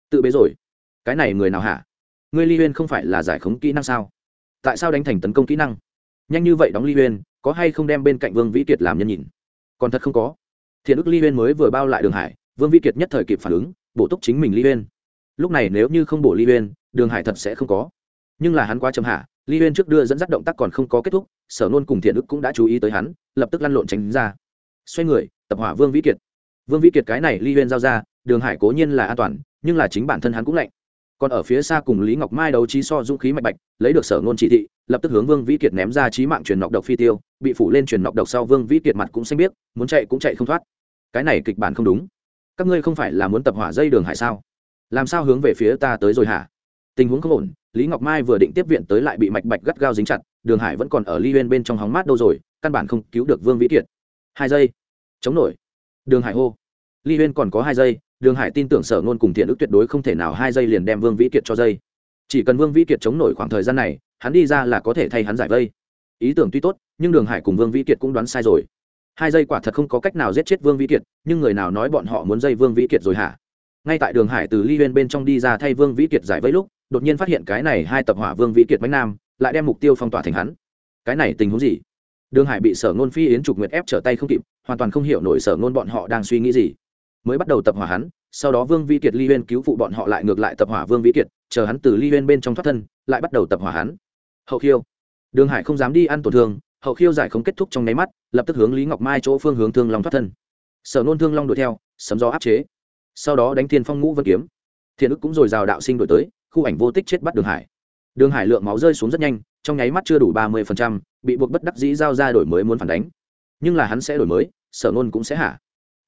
Tự bế rồi. Cái này người nào hả? Ngươi ly huyên không phải là giải khống kỹ năng sao? Tại sao đánh thành tấn công kỹ năng? Nhanh như vậy đóng ly uyên có hay không đem bên cạnh vương vĩ kiệt làm nhân nhìn? Còn thật không có. Thiện ức ly uyên mới vừa bao lại đường hải, vương vĩ kiệt nhất thời kịp phản ứng, bổ túc chính mình ly uyên lúc này nếu như không bổ ly uyên đường hải thật sẽ không có. Nhưng là hắn quá chậm hạ, ly uyên trước đưa dẫn dắt động tác còn không có kết thúc, sở nôn cùng thiện ức cũng đã chú ý tới hắn, lập tức lăn lộn tránh ra. Xoay người, tập hỏa vương vĩ kiệt. Vương vĩ kiệt cái này ly uyên giao ra, đường hải cố nhiên là an toàn, nhưng là chính bản thân hắn cũng lạnh còn ở phía xa cùng lý ngọc mai đấu trí so dũng khí mạch bạch, lấy được sở ngôn chỉ thị, lập tức hướng vương vĩ kiệt ném ra trí mạng truyền nọc độc phi tiêu, bị phủ lên truyền nọc độc sau vương vĩ kiệt mặt cũng xanh biết muốn chạy cũng chạy không thoát. Cái này kịch bản không đúng. Các ngươi không phải là muốn tập hỏa dây đường hải sao? Làm sao hướng về phía ta tới rồi hả? Tình huống không ổn, lý ngọc mai vừa định tiếp viện tới lại bị mạch bạch gắt gao dính chặt, đường hải vẫn còn ở ly bên bên trong hóng mát đâu rồi, căn bản không cứu được vương vĩ kiệt. Hai giây. Chống nổi. Đường hải hô. Ly huyên còn có hai giây đường hải tin tưởng sở ngôn cùng thiện ức tuyệt đối không thể nào hai giây liền đem vương vĩ kiệt cho dây. Chỉ cần vương vĩ kiệt chống nổi khoảng thời gian này, hắn đi ra là có thể thay hắn giải vây. Ý tưởng tuy tốt, nhưng đường hải cùng vương vĩ kiệt cũng đoán sai rồi. Hai giây quả thật không có cách nào giết chết vương vĩ kiệt, nhưng người nào nói bọn họ muốn dây vương vĩ kiệt rồi hả? Ngay tại đường hải từ ly huyên bên trong đi ra thay vương vĩ kiệt giải vây lúc, đột nhiên phát hiện cái này hai tập hỏa vương vĩ kiệt bánh nam, lại đem mục tiêu phong tỏa thành hắn. Cái này tình huống gì? Đường hải bị sở ngôn phi yến trục nguyệt ép trở tay không kịp, hoàn toàn không hiểu nổi sở ngôn bọn họ đang suy nghĩ gì mới bắt đầu tập hỏa hắn, sau đó vương vi kiệt, ly huyên cứu phụ bọn họ lại ngược lại tập hỏa vương vi kiệt, chờ hắn từ ly huyên bên trong thoát thân, lại bắt đầu tập hỏa hắn. Hậu khiêu. Đường hải không dám đi ăn tổn thương, hậu khiêu giải không kết thúc trong nháy mắt, lập tức hướng lý ngọc mai chỗ phương hướng thương long thoát thân. Sở nôn thương long đuổi theo, sấm gió áp chế. Sau đó đánh thiên phong ngũ vân kiếm. Thiện ức cũng rồi rào đạo sinh đổi tới, khu ảnh vô tích chết bắt đường hải. Đường hải lượng máu rơi xuống rất nhanh, trong nháy mắt chưa đủ ba mươi bị buộc bất đắc dĩ giao ra đổi mới muốn phản đánh. Nhưng là hắn sẽ đổi mới, sở nôn cũng sẽ hạ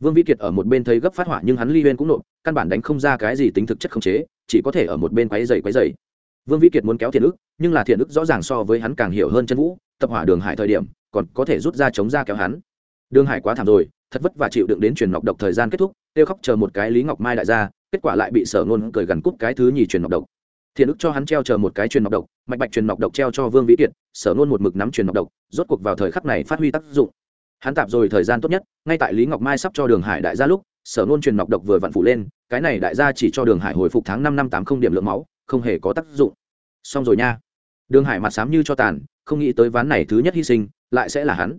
vương vĩ kiệt ở một bên thấy gấp phát hỏa nhưng hắn ly huyên cũng nộp, căn bản đánh không ra cái gì tính thực chất khống chế, chỉ có thể ở một bên quáy dày quáy dày vương vĩ kiệt muốn kéo thiện ức nhưng là thiện ức rõ ràng so với hắn càng hiểu hơn chân vũ, tập hỏa đường hải thời điểm, còn có thể rút ra chống ra kéo hắn. Đường hải quá thảm rồi, thật vất và chịu đựng đến truyền ngọc độc thời gian kết thúc tiêu khóc chờ một cái lý ngọc mai đại gia, kết quả lại bị sở ngôn cười gần cúp cái thứ nhì truyền ngọc độc. Thiện ức cho hắn treo chờ một cái truyền ngọc độc, mạch bạch truyền ngọc độc treo cho vương vĩ kiệt, sở ngôn một mực nắm truyền ngọc độc, rốt cuộc vào thời khắc này phát huy tác dụng hắn tạp rồi thời gian tốt nhất, ngay tại lý ngọc mai sắp cho đường hải đại gia lúc, sở nôn truyền ngọc độc vừa vặn phủ lên, cái này đại gia chỉ cho đường hải hồi phục tháng năm năm tám không điểm lượng máu, không hề có tác dụng. Xong rồi nha. Đường hải mặt sám như cho tàn, không nghĩ tới ván này thứ nhất hy sinh, lại sẽ là hắn.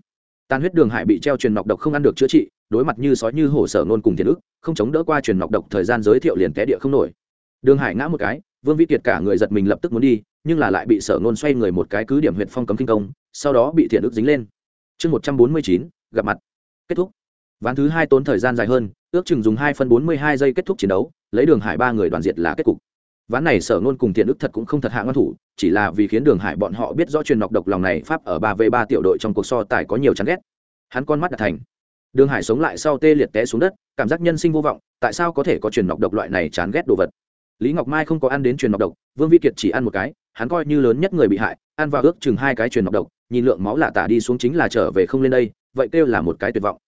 Tàn huyết đường hải bị treo truyền ngọc độc không ăn được chữa trị, đối mặt như sói như hổ sở nôn cùng thiền ức, không chống đỡ qua truyền ngọc độc thời gian giới thiệu liền té địa không nổi. Đường hải ngã một cái, vương vĩ kiệt cả người giật mình lập tức muốn đi, nhưng là lại bị sở nôn xoay người một cái cứ điểm huyện phong cấm kinh công, sau đó bị thiền ức dính lên chương một trăm bốn mươi chín, gặp mặt. Kết thúc. Ván thứ hai tốn thời gian dài hơn, ước chừng dùng hai phân bốn mươi hai giây kết thúc chiến đấu, lấy đường hải ba người đoàn diệt là kết cục. Ván này sở ngôn cùng thiện đức thật cũng không thật hạ ngăn thủ, chỉ là vì khiến đường hải bọn họ biết rõ truyền nọc độc lòng này pháp ở ba v ba tiểu đội trong cuộc so tài có nhiều chán ghét. Hắn con mắt đã thành. Đường hải sống lại sau tê liệt té xuống đất, cảm giác nhân sinh vô vọng, tại sao có thể có truyền nọc độc loại này chán ghét đồ vật? Lý ngọc mai không có ăn đến truyền nọc độc, vương vi kiệt chỉ ăn một cái, hắn coi như lớn nhất người bị hại ăn vào ước chừng hai cái truyền nọc độc, nhìn lượng máu lạ tả đi xuống chính là trở về không lên đây, vậy kêu là một cái tuyệt vọng.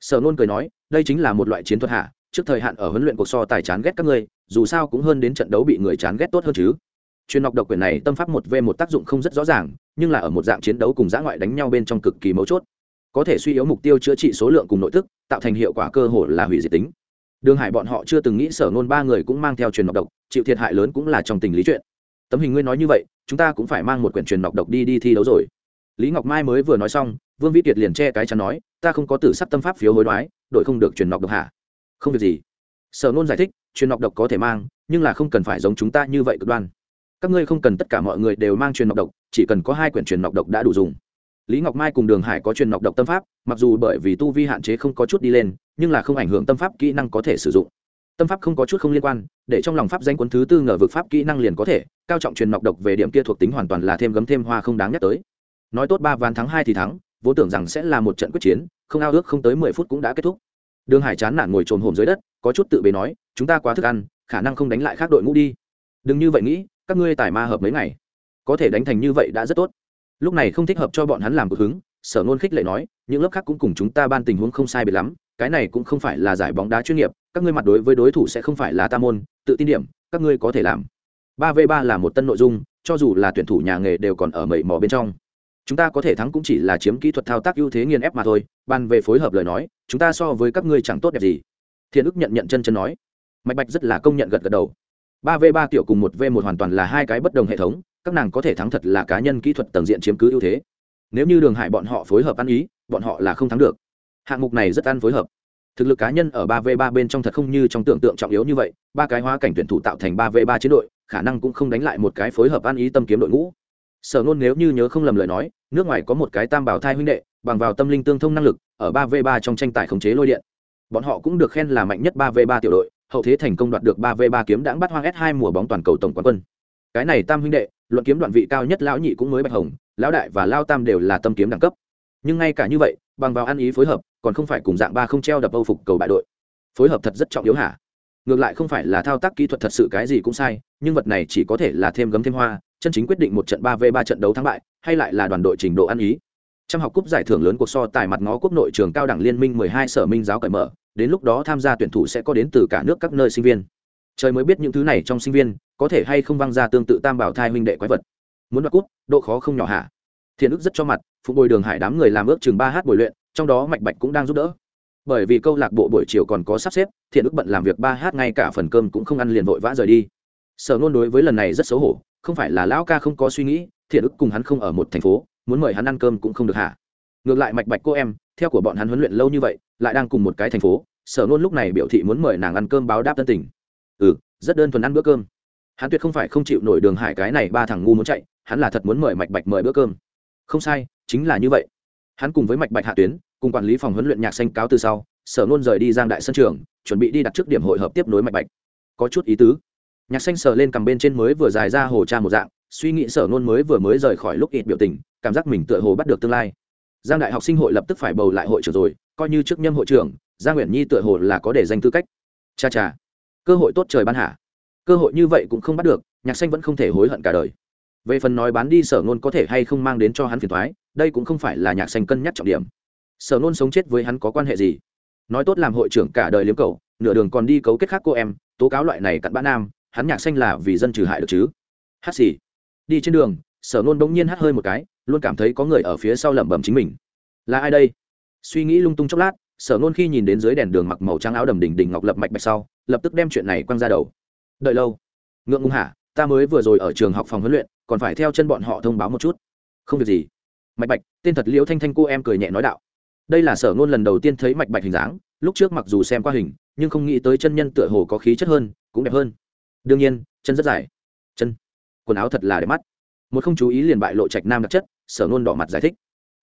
Sở nôn cười nói, đây chính là một loại chiến thuật hạ, trước thời hạn ở huấn luyện cuộc so tài chán ghét các ngươi, dù sao cũng hơn đến trận đấu bị người chán ghét tốt hơn chứ. Truyền nọc độc quyền này tâm pháp một v một tác dụng không rất rõ ràng, nhưng là ở một dạng chiến đấu cùng giã ngoại đánh nhau bên trong cực kỳ mấu chốt. Có thể suy yếu mục tiêu chữa trị số lượng cùng nội tức tạo thành hiệu quả cơ hội là hủy diệt tính. Đường hải bọn họ chưa từng nghĩ sở nôn ba người cũng mang theo truyền nọc độc, chịu thiệt hại lớn cũng là trong tình lý chuyện tấm hình ngươi nói như vậy, chúng ta cũng phải mang một quyển truyền nọc độc đi đi thi đấu rồi. Lý ngọc mai mới vừa nói xong, vương vĩ kiệt liền che cái chắn nói, ta không có tử sắc tâm pháp phiếu hối đoái đội không được truyền nọc độc hạ không việc gì. Sở nôn giải thích, truyền nọc độc có thể mang, nhưng là không cần phải giống chúng ta như vậy cực đoan. Các ngươi không cần tất cả mọi người đều mang truyền nọc độc, chỉ cần có hai quyển truyền nọc độc đã đủ dùng. Lý ngọc mai cùng đường hải có truyền nọc độc tâm pháp, mặc dù bởi vì tu vi hạn chế không có chút đi lên, nhưng là không ảnh hưởng tâm pháp kỹ năng có thể sử dụng tâm pháp không có chút không liên quan, để trong lòng pháp danh quân thứ tư ngờ vực pháp kỹ năng liền có thể, cao trọng truyền nọc độc về điểm kia thuộc tính hoàn toàn là thêm gấm thêm hoa không đáng nhắc tới. Nói tốt ba ván thắng hai thì thắng, vốn tưởng rằng sẽ là một trận quyết chiến, không ao ước không tới mười phút cũng đã kết thúc. Đường hải chán nản ngồi trồm hổm dưới đất, có chút tự bế nói, chúng ta quá thức ăn, khả năng không đánh lại khác đội ngũ đi. Đừng như vậy nghĩ, các ngươi tài ma hợp mấy ngày, có thể đánh thành như vậy đã rất tốt. Lúc này không thích hợp cho bọn hắn làm cực hứng, sở nôn khích lệ nói, những lớp khác cũng cùng chúng ta ban tình huống không sai biệt lắm, cái này cũng không phải là giải bóng đá chuyên nghiệp các ngươi mặt đối với đối thủ sẽ không phải là ta môn, tự tin điểm, các ngươi có thể làm. Ba v ba là một tân nội dung, cho dù là tuyển thủ nhà nghề đều còn ở mẩy mò bên trong. Chúng ta có thể thắng cũng chỉ là chiếm kỹ thuật thao tác ưu thế nghiền ép mà thôi, bàn về phối hợp lời nói, chúng ta so với các ngươi chẳng tốt đẹp gì. Thiên ức nhận nhận chân chân nói. Mạch bạch rất là công nhận gật gật đầu. Ba v ba kiểu cùng một v một hoàn toàn là hai cái bất đồng hệ thống, các nàng có thể thắng thật là cá nhân kỹ thuật tầng diện chiếm cứ ưu thế. Nếu như đường hải bọn họ phối hợp ăn ý, bọn họ là không thắng được. Hạng mục này rất ăn phối hợp thực lực cá nhân ở ba v ba bên trong thật không như trong tưởng tượng trọng yếu như vậy, ba cái hóa cảnh tuyển thủ tạo thành ba v ba chiến đội, khả năng cũng không đánh lại một cái phối hợp ăn ý tâm kiếm đội ngũ. Sở nôn nếu như nhớ không lầm lời nói, nước ngoài có một cái tam bảo thai huynh đệ, bằng vào tâm linh tương thông năng lực, ở ba v ba trong tranh tài khống chế lôi điện. Bọn họ cũng được khen là mạnh nhất ba v ba tiểu đội, hậu thế thành công đoạt được ba v ba kiếm đãng bắt hoang s hai mùa bóng toàn cầu tổng quán quân. Cái này tam huynh đệ, luận kiếm đoạn vị cao nhất lão nhị cũng mới bạch hồng, lão đại và lao tam đều là tâm kiếm đẳng cấp. Nhưng ngay cả như vậy, bằng vào ăn ý phối hợp còn không phải cùng dạng ba không treo đập âu phục cầu bại đội. Phối hợp thật rất trọng yếu hả? Ngược lại không phải là thao tác kỹ thuật thật sự cái gì cũng sai, nhưng vật này chỉ có thể là thêm gấm thêm hoa, chân chính quyết định một trận ba v ba trận đấu thắng bại, hay lại là đoàn đội trình độ ăn ý. Trong học cúp giải thưởng lớn cuộc so tài mặt ngó quốc nội trường cao đẳng liên minh 12 sở minh giáo cởi mở, đến lúc đó tham gia tuyển thủ sẽ có đến từ cả nước các nơi sinh viên. Trời mới biết những thứ này trong sinh viên, có thể hay không văng ra tương tự tam bảo thai huynh đệ quái vật. Muốn đoạt cúp, độ khó không nhỏ hả? Thiện ức rất cho mặt phụ bồi đường hải đám người làm ước chừng ba h buổi luyện trong đó mạch bạch cũng đang giúp đỡ. Bởi vì câu lạc bộ buổi chiều còn có sắp xếp, thiện ức bận làm việc ba h ngay cả phần cơm cũng không ăn liền vội vã rời đi. Sở nôn đối với lần này rất xấu hổ, không phải là lão ca không có suy nghĩ, thiện ức cùng hắn không ở một thành phố, muốn mời hắn ăn cơm cũng không được hả? Ngược lại mạch bạch cô em, theo của bọn hắn huấn luyện lâu như vậy, lại đang cùng một cái thành phố, sở nôn lúc này biểu thị muốn mời nàng ăn cơm báo đáp tân tình. Ừ rất đơn thuần ăn bữa cơm. Hắn tuyệt không phải không chịu nổi đường hải cái này ba thằng ngu muốn chạy, hắn là thật muốn mời mạch bạch mời bữa cơm. Không sai, chính là như vậy. Hắn cùng với mạch bạch hạ tuyến cùng quản lý phòng huấn luyện nhạc xanh cáo từ sau, sở nôn rời đi giang đại sân trường, chuẩn bị đi đặt trước điểm hội hợp tiếp nối mạch bạch. Có chút ý tứ. Nhạc xanh sờ lên cầm bên trên mới vừa dài ra hồ cha một dạng, suy nghĩ sở nôn mới vừa mới rời khỏi lúc ít biểu tình, cảm giác mình tựa hồ bắt được tương lai. Giang đại học sinh hội lập tức phải bầu lại hội trưởng rồi, coi như trước nhâm hội trưởng, giang nguyễn nhi tựa hồ là có để danh tư cách. Cha cha. Cơ hội tốt trời ban hạ. Cơ hội như vậy cũng không bắt được, nhạc xanh vẫn không thể hối hận cả đời. Về phần nói bán đi sở nôn có thể hay không mang đến cho hắn phiền thoái, đây cũng không phải là nhạc xanh cân nhắc trọng điểm sở nôn sống chết với hắn có quan hệ gì? Nói tốt làm hội trưởng cả đời liếm cầu nửa đường còn đi cấu kết khác cô em, tố cáo loại này cặn bã nam, hắn nhạc xanh là vì dân trừ hại được chứ? Hát xì. Đi trên đường, sở nôn bỗng nhiên hát hơi một cái, luôn cảm thấy có người ở phía sau lẩm bẩm chính mình. Là ai đây? Suy nghĩ lung tung chốc lát, sở nôn khi nhìn đến dưới đèn đường mặc màu trắng áo đầm đỉnh đỉnh ngọc lập mạch bạch sau, lập tức đem chuyện này quăng ra đầu. Đợi lâu. Ngượng ngùng hả? Ta mới vừa rồi ở trường học phòng huấn luyện, còn phải theo chân bọn họ thông báo một chút. Không việc gì. Mạch bạch, tên thật liễu thanh thanh cô em cười nhẹ nói đạo đây là sở ngôn lần đầu tiên thấy mạch bạch hình dáng, lúc trước mặc dù xem qua hình, nhưng không nghĩ tới chân nhân tựa hồ có khí chất hơn, cũng đẹp hơn. Đương nhiên, chân rất dài. Chân. Quần áo thật là đẹp mắt. Một không chú ý liền bại lộ trạch nam đặc chất, sở ngôn đỏ mặt giải thích.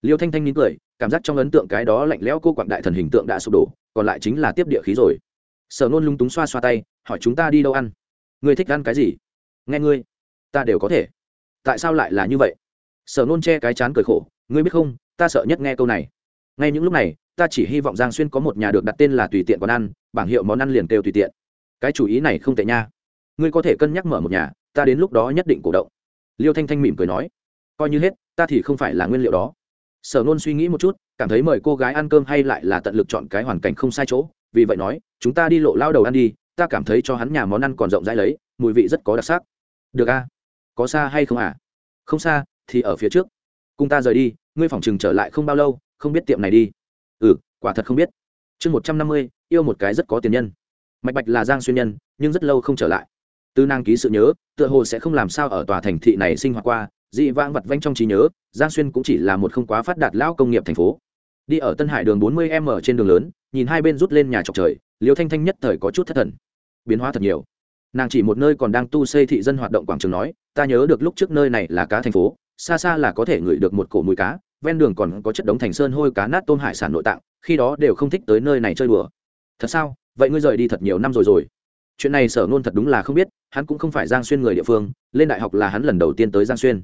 Liêu thanh thanh nín cười, cảm giác trong ấn tượng cái đó lạnh lẽo cô quảng đại thần hình tượng đã sụp đổ, còn lại chính là tiếp địa khí rồi. Sở ngôn lung túng xoa xoa tay, hỏi chúng ta đi đâu ăn? Ngươi thích ăn cái gì? Nghe ngươi. Ta đều có thể. Tại sao lại là như vậy? Sở nôn che cái chán cười khổ, ngươi biết không, ta sợ nhất nghe câu này ngay những lúc này, ta chỉ hy vọng giang xuyên có một nhà được đặt tên là tùy tiện quán ăn, bảng hiệu món ăn liền kêu tùy tiện. Cái chủ ý này không tệ nha. Ngươi có thể cân nhắc mở một nhà, ta đến lúc đó nhất định cổ động. Liêu thanh thanh mỉm cười nói. Coi như hết, ta thì không phải là nguyên liệu đó. Sở nôn suy nghĩ một chút, cảm thấy mời cô gái ăn cơm hay lại là tận lực chọn cái hoàn cảnh không sai chỗ. Vì vậy nói, chúng ta đi lộ lao đầu ăn đi, ta cảm thấy cho hắn nhà món ăn còn rộng rãi lấy, mùi vị rất có đặc sắc. Được a có xa hay không à? Không xa, thì ở phía trước. Cùng ta rời đi, ngươi phòng chừng trở lại không bao lâu không biết tiệm này đi. Ừ quả thật không biết. Chương một trăm năm mươi, yêu một cái rất có tiền nhân. Mạch bạch là giang xuyên nhân, nhưng rất lâu không trở lại. Tư năng ký sự nhớ, tựa hồ sẽ không làm sao ở tòa thành thị này sinh hoạt qua, dị vãng vặt vanh trong trí nhớ, giang xuyên cũng chỉ là một không quá phát đạt lão công nghiệp thành phố. Đi ở tân hải đường bốn mươi m trên đường lớn, nhìn hai bên rút lên nhà trọc trời, liêu thanh thanh nhất thời có chút thất thần. Biến hóa thật nhiều. Nàng chỉ một nơi còn đang tu xây thị dân hoạt động quảng trường nói, ta nhớ được lúc trước nơi này là cá thành phố, xa xa là có thể ngửi được một cổ mùi cá ven đường còn có chất đống thành sơn hôi cá nát tôm hải sản nội tạng, khi đó đều không thích tới nơi này chơi đùa. Thật sao? Vậy ngươi rời đi thật nhiều năm rồi rồi. Chuyện này sở nôn thật đúng là không biết, hắn cũng không phải giang xuyên người địa phương, lên đại học là hắn lần đầu tiên tới giang xuyên.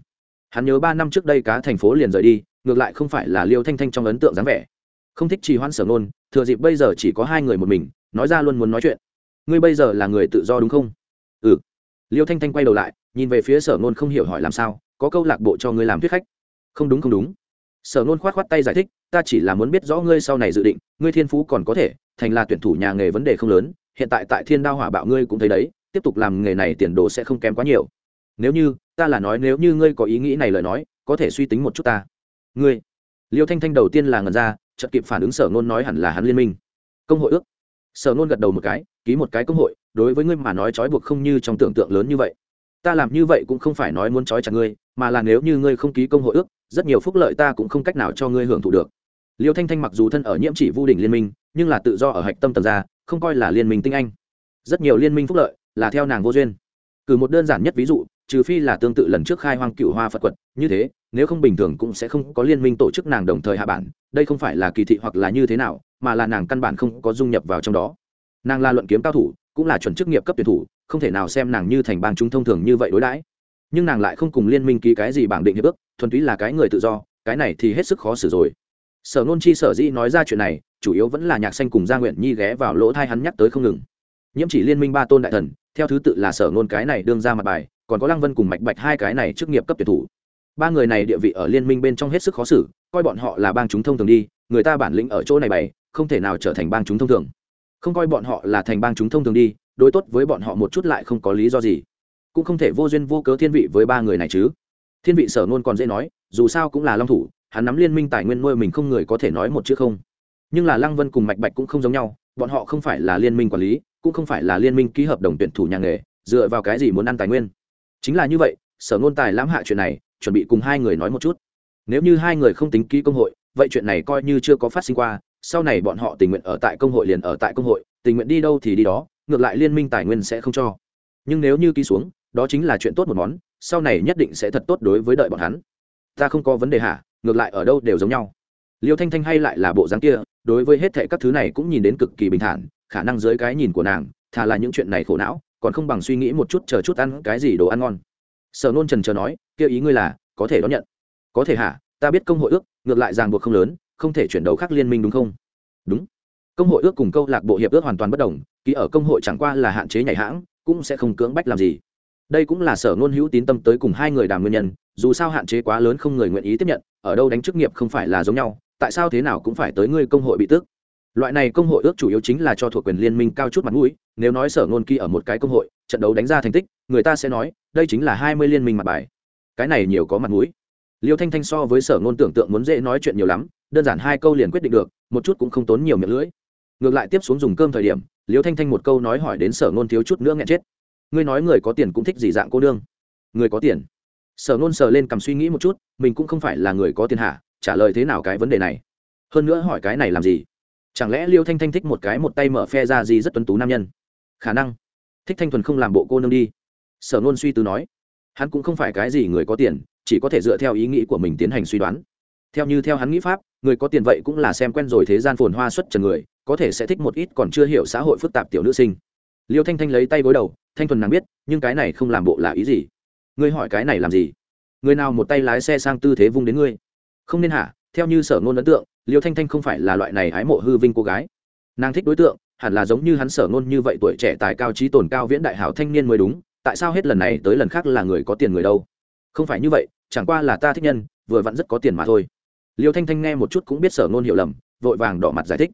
Hắn nhớ ba năm trước đây cá thành phố liền rời đi, ngược lại không phải là liêu thanh thanh trong ấn tượng dáng vẻ. Không thích trì hoãn sở nôn thừa dịp bây giờ chỉ có hai người một mình, nói ra luôn muốn nói chuyện. Ngươi bây giờ là người tự do đúng không? Ừ. Liêu thanh thanh quay đầu lại, nhìn về phía sở nôn không hiểu hỏi làm sao, có câu lạc bộ cho ngươi làm thuyết khách. Không đúng không đúng sở nôn khoát khoát tay giải thích, ta chỉ là muốn biết rõ ngươi sau này dự định, ngươi thiên phú còn có thể, thành là tuyển thủ nhà nghề vấn đề không lớn, hiện tại tại thiên đao hỏa bạo ngươi cũng thấy đấy, tiếp tục làm nghề này tiền đồ sẽ không kém quá nhiều. Nếu như, ta là nói nếu như ngươi có ý nghĩ này lời nói, có thể suy tính một chút ta. Ngươi? Liêu thanh thanh đầu tiên là ngần ra, chợt kịp phản ứng sở nôn nói hẳn là hắn liên minh. Công hội ước. Sở nôn gật đầu một cái, ký một cái công hội, đối với ngươi mà nói trói buộc không như trong tưởng tượng lớn như vậy. Ta làm như vậy cũng không phải nói muốn trói chặt ngươi mà là nếu như ngươi không ký công hội ước, rất nhiều phúc lợi ta cũng không cách nào cho ngươi hưởng thụ được. Liêu thanh thanh mặc dù thân ở nhiễm chỉ vu đỉnh liên minh, nhưng là tự do ở hạch tâm tầng ra, không coi là liên minh tinh anh. Rất nhiều liên minh phúc lợi là theo nàng vô duyên. Cử một đơn giản nhất ví dụ, trừ phi là tương tự lần trước khai hoang cựu hoa phật quật, như thế, nếu không bình thường cũng sẽ không có liên minh tổ chức nàng đồng thời hạ bản, đây không phải là kỳ thị hoặc là như thế nào, mà là nàng căn bản không có dung nhập vào trong đó. Nàng là luận kiếm cao thủ, cũng là chuẩn chức nghiệp cấp tuyển thủ, không thể nào xem nàng như thành bang chúng thông thường như vậy đối đãi nhưng nàng lại không cùng liên minh ký cái gì bảng định hiệp ước, thuần túy là cái người tự do, cái này thì hết sức khó xử rồi. Sở nôn chi sở dĩ nói ra chuyện này, chủ yếu vẫn là nhạc xanh cùng gia nguyện nhi ghé vào lỗ thai hắn nhắc tới không ngừng. Nhiễm chỉ liên minh ba tôn đại thần, theo thứ tự là sở nôn cái này đương ra mặt bài, còn có lăng vân cùng mạch bạch hai cái này trước nghiệp cấp tuyển thủ. Ba người này địa vị ở liên minh bên trong hết sức khó xử, coi bọn họ là bang chúng thông thường đi, người ta bản lĩnh ở chỗ này bày, không thể nào trở thành bang chúng thông thường. Không coi bọn họ là thành bang chúng thông thường đi, đối tốt với bọn họ một chút lại không có lý do gì cũng không thể vô duyên vô cớ thiên vị với ba người này chứ. Thiên vị sở nôn còn dễ nói, dù sao cũng là long thủ, hắn nắm liên minh tài nguyên nuôi mình không người có thể nói một chữ không. Nhưng là lăng vân cùng mạch bạch cũng không giống nhau, bọn họ không phải là liên minh quản lý, cũng không phải là liên minh ký hợp đồng tuyển thủ nhà nghề, dựa vào cái gì muốn ăn tài nguyên. Chính là như vậy, sở ngôn tài lãm hạ chuyện này, chuẩn bị cùng hai người nói một chút. Nếu như hai người không tính ký công hội, vậy chuyện này coi như chưa có phát sinh qua, sau này bọn họ tình nguyện ở tại công hội liền ở tại công hội, tình nguyện đi đâu thì đi đó, ngược lại liên minh tài nguyên sẽ không cho. Nhưng nếu như ký xuống đó chính là chuyện tốt một món, sau này nhất định sẽ thật tốt đối với đợi bọn hắn. Ta không có vấn đề hả? Ngược lại ở đâu đều giống nhau. Liêu thanh thanh hay lại là bộ dáng kia, đối với hết thệ các thứ này cũng nhìn đến cực kỳ bình thản, khả năng dưới cái nhìn của nàng, thà là những chuyện này khổ não, còn không bằng suy nghĩ một chút chờ chút ăn cái gì đồ ăn ngon. Sở nôn trần chờ nói, kia ý ngươi là, có thể đón nhận. Có thể hả? Ta biết công hội ước, ngược lại ràng buộc không lớn, không thể chuyển đầu khác liên minh đúng không? Đúng. Công hội ước cùng câu lạc bộ hiệp ước hoàn toàn bất đồng, ký ở công hội chẳng qua là hạn chế nhảy hãng, cũng sẽ không cưỡng bách làm gì đây cũng là sở ngôn hữu tín tâm tới cùng hai người đàm nguyên nhân, dù sao hạn chế quá lớn không người nguyện ý tiếp nhận, ở đâu đánh chức nghiệp không phải là giống nhau, tại sao thế nào cũng phải tới ngươi công hội bị tước. Loại này công hội ước chủ yếu chính là cho thuộc quyền liên minh cao chút mặt mũi, nếu nói sở ngôn kỳ ở một cái công hội, trận đấu đánh ra thành tích, người ta sẽ nói, đây chính là hai mươi liên minh mặt bài. Cái này nhiều có mặt mũi. Liêu thanh thanh so với sở ngôn tưởng tượng muốn dễ nói chuyện nhiều lắm, đơn giản hai câu liền quyết định được, một chút cũng không tốn nhiều miệng lưỡi. Ngược lại tiếp xuống dùng cơm thời điểm, liêu thanh thanh một câu nói hỏi đến sở ngôn thiếu chút nữa nghẹn chết ngươi nói người có tiền cũng thích gì dạng cô đương người có tiền. Sở ngôn sờ lên cầm suy nghĩ một chút, mình cũng không phải là người có tiền hả? trả lời thế nào cái vấn đề này? Hơn nữa hỏi cái này làm gì? Chẳng lẽ liêu thanh thanh thích một cái một tay mở phe ra gì rất tuấn tú nam nhân? Khả năng. Thích thanh thuần không làm bộ cô nương đi. Sở nôn suy tư nói. Hắn cũng không phải cái gì người có tiền, chỉ có thể dựa theo ý nghĩ của mình tiến hành suy đoán. Theo như theo hắn nghĩ pháp, người có tiền vậy cũng là xem quen rồi thế gian phồn hoa xuất trần người, có thể sẽ thích một ít còn chưa hiểu xã hội phức tạp tiểu nữ sinh liêu thanh thanh lấy tay gối đầu, thanh thuần nàng biết, nhưng cái này không làm bộ là ý gì? Ngươi hỏi cái này làm gì? Người nào một tay lái xe sang tư thế vung đến ngươi? Không nên hả? Theo như sở ngôn ấn tượng, liêu thanh thanh không phải là loại này ái mộ hư vinh cô gái. Nàng thích đối tượng, hẳn là giống như hắn sở ngôn như vậy tuổi trẻ tài cao trí tồn cao viễn đại hảo thanh niên mới đúng, tại sao hết lần này tới lần khác là người có tiền người đâu? Không phải như vậy, chẳng qua là ta thích nhân, vừa vặn rất có tiền mà thôi. Liêu thanh thanh nghe một chút cũng biết sở ngôn hiểu lầm, vội vàng đỏ mặt giải thích.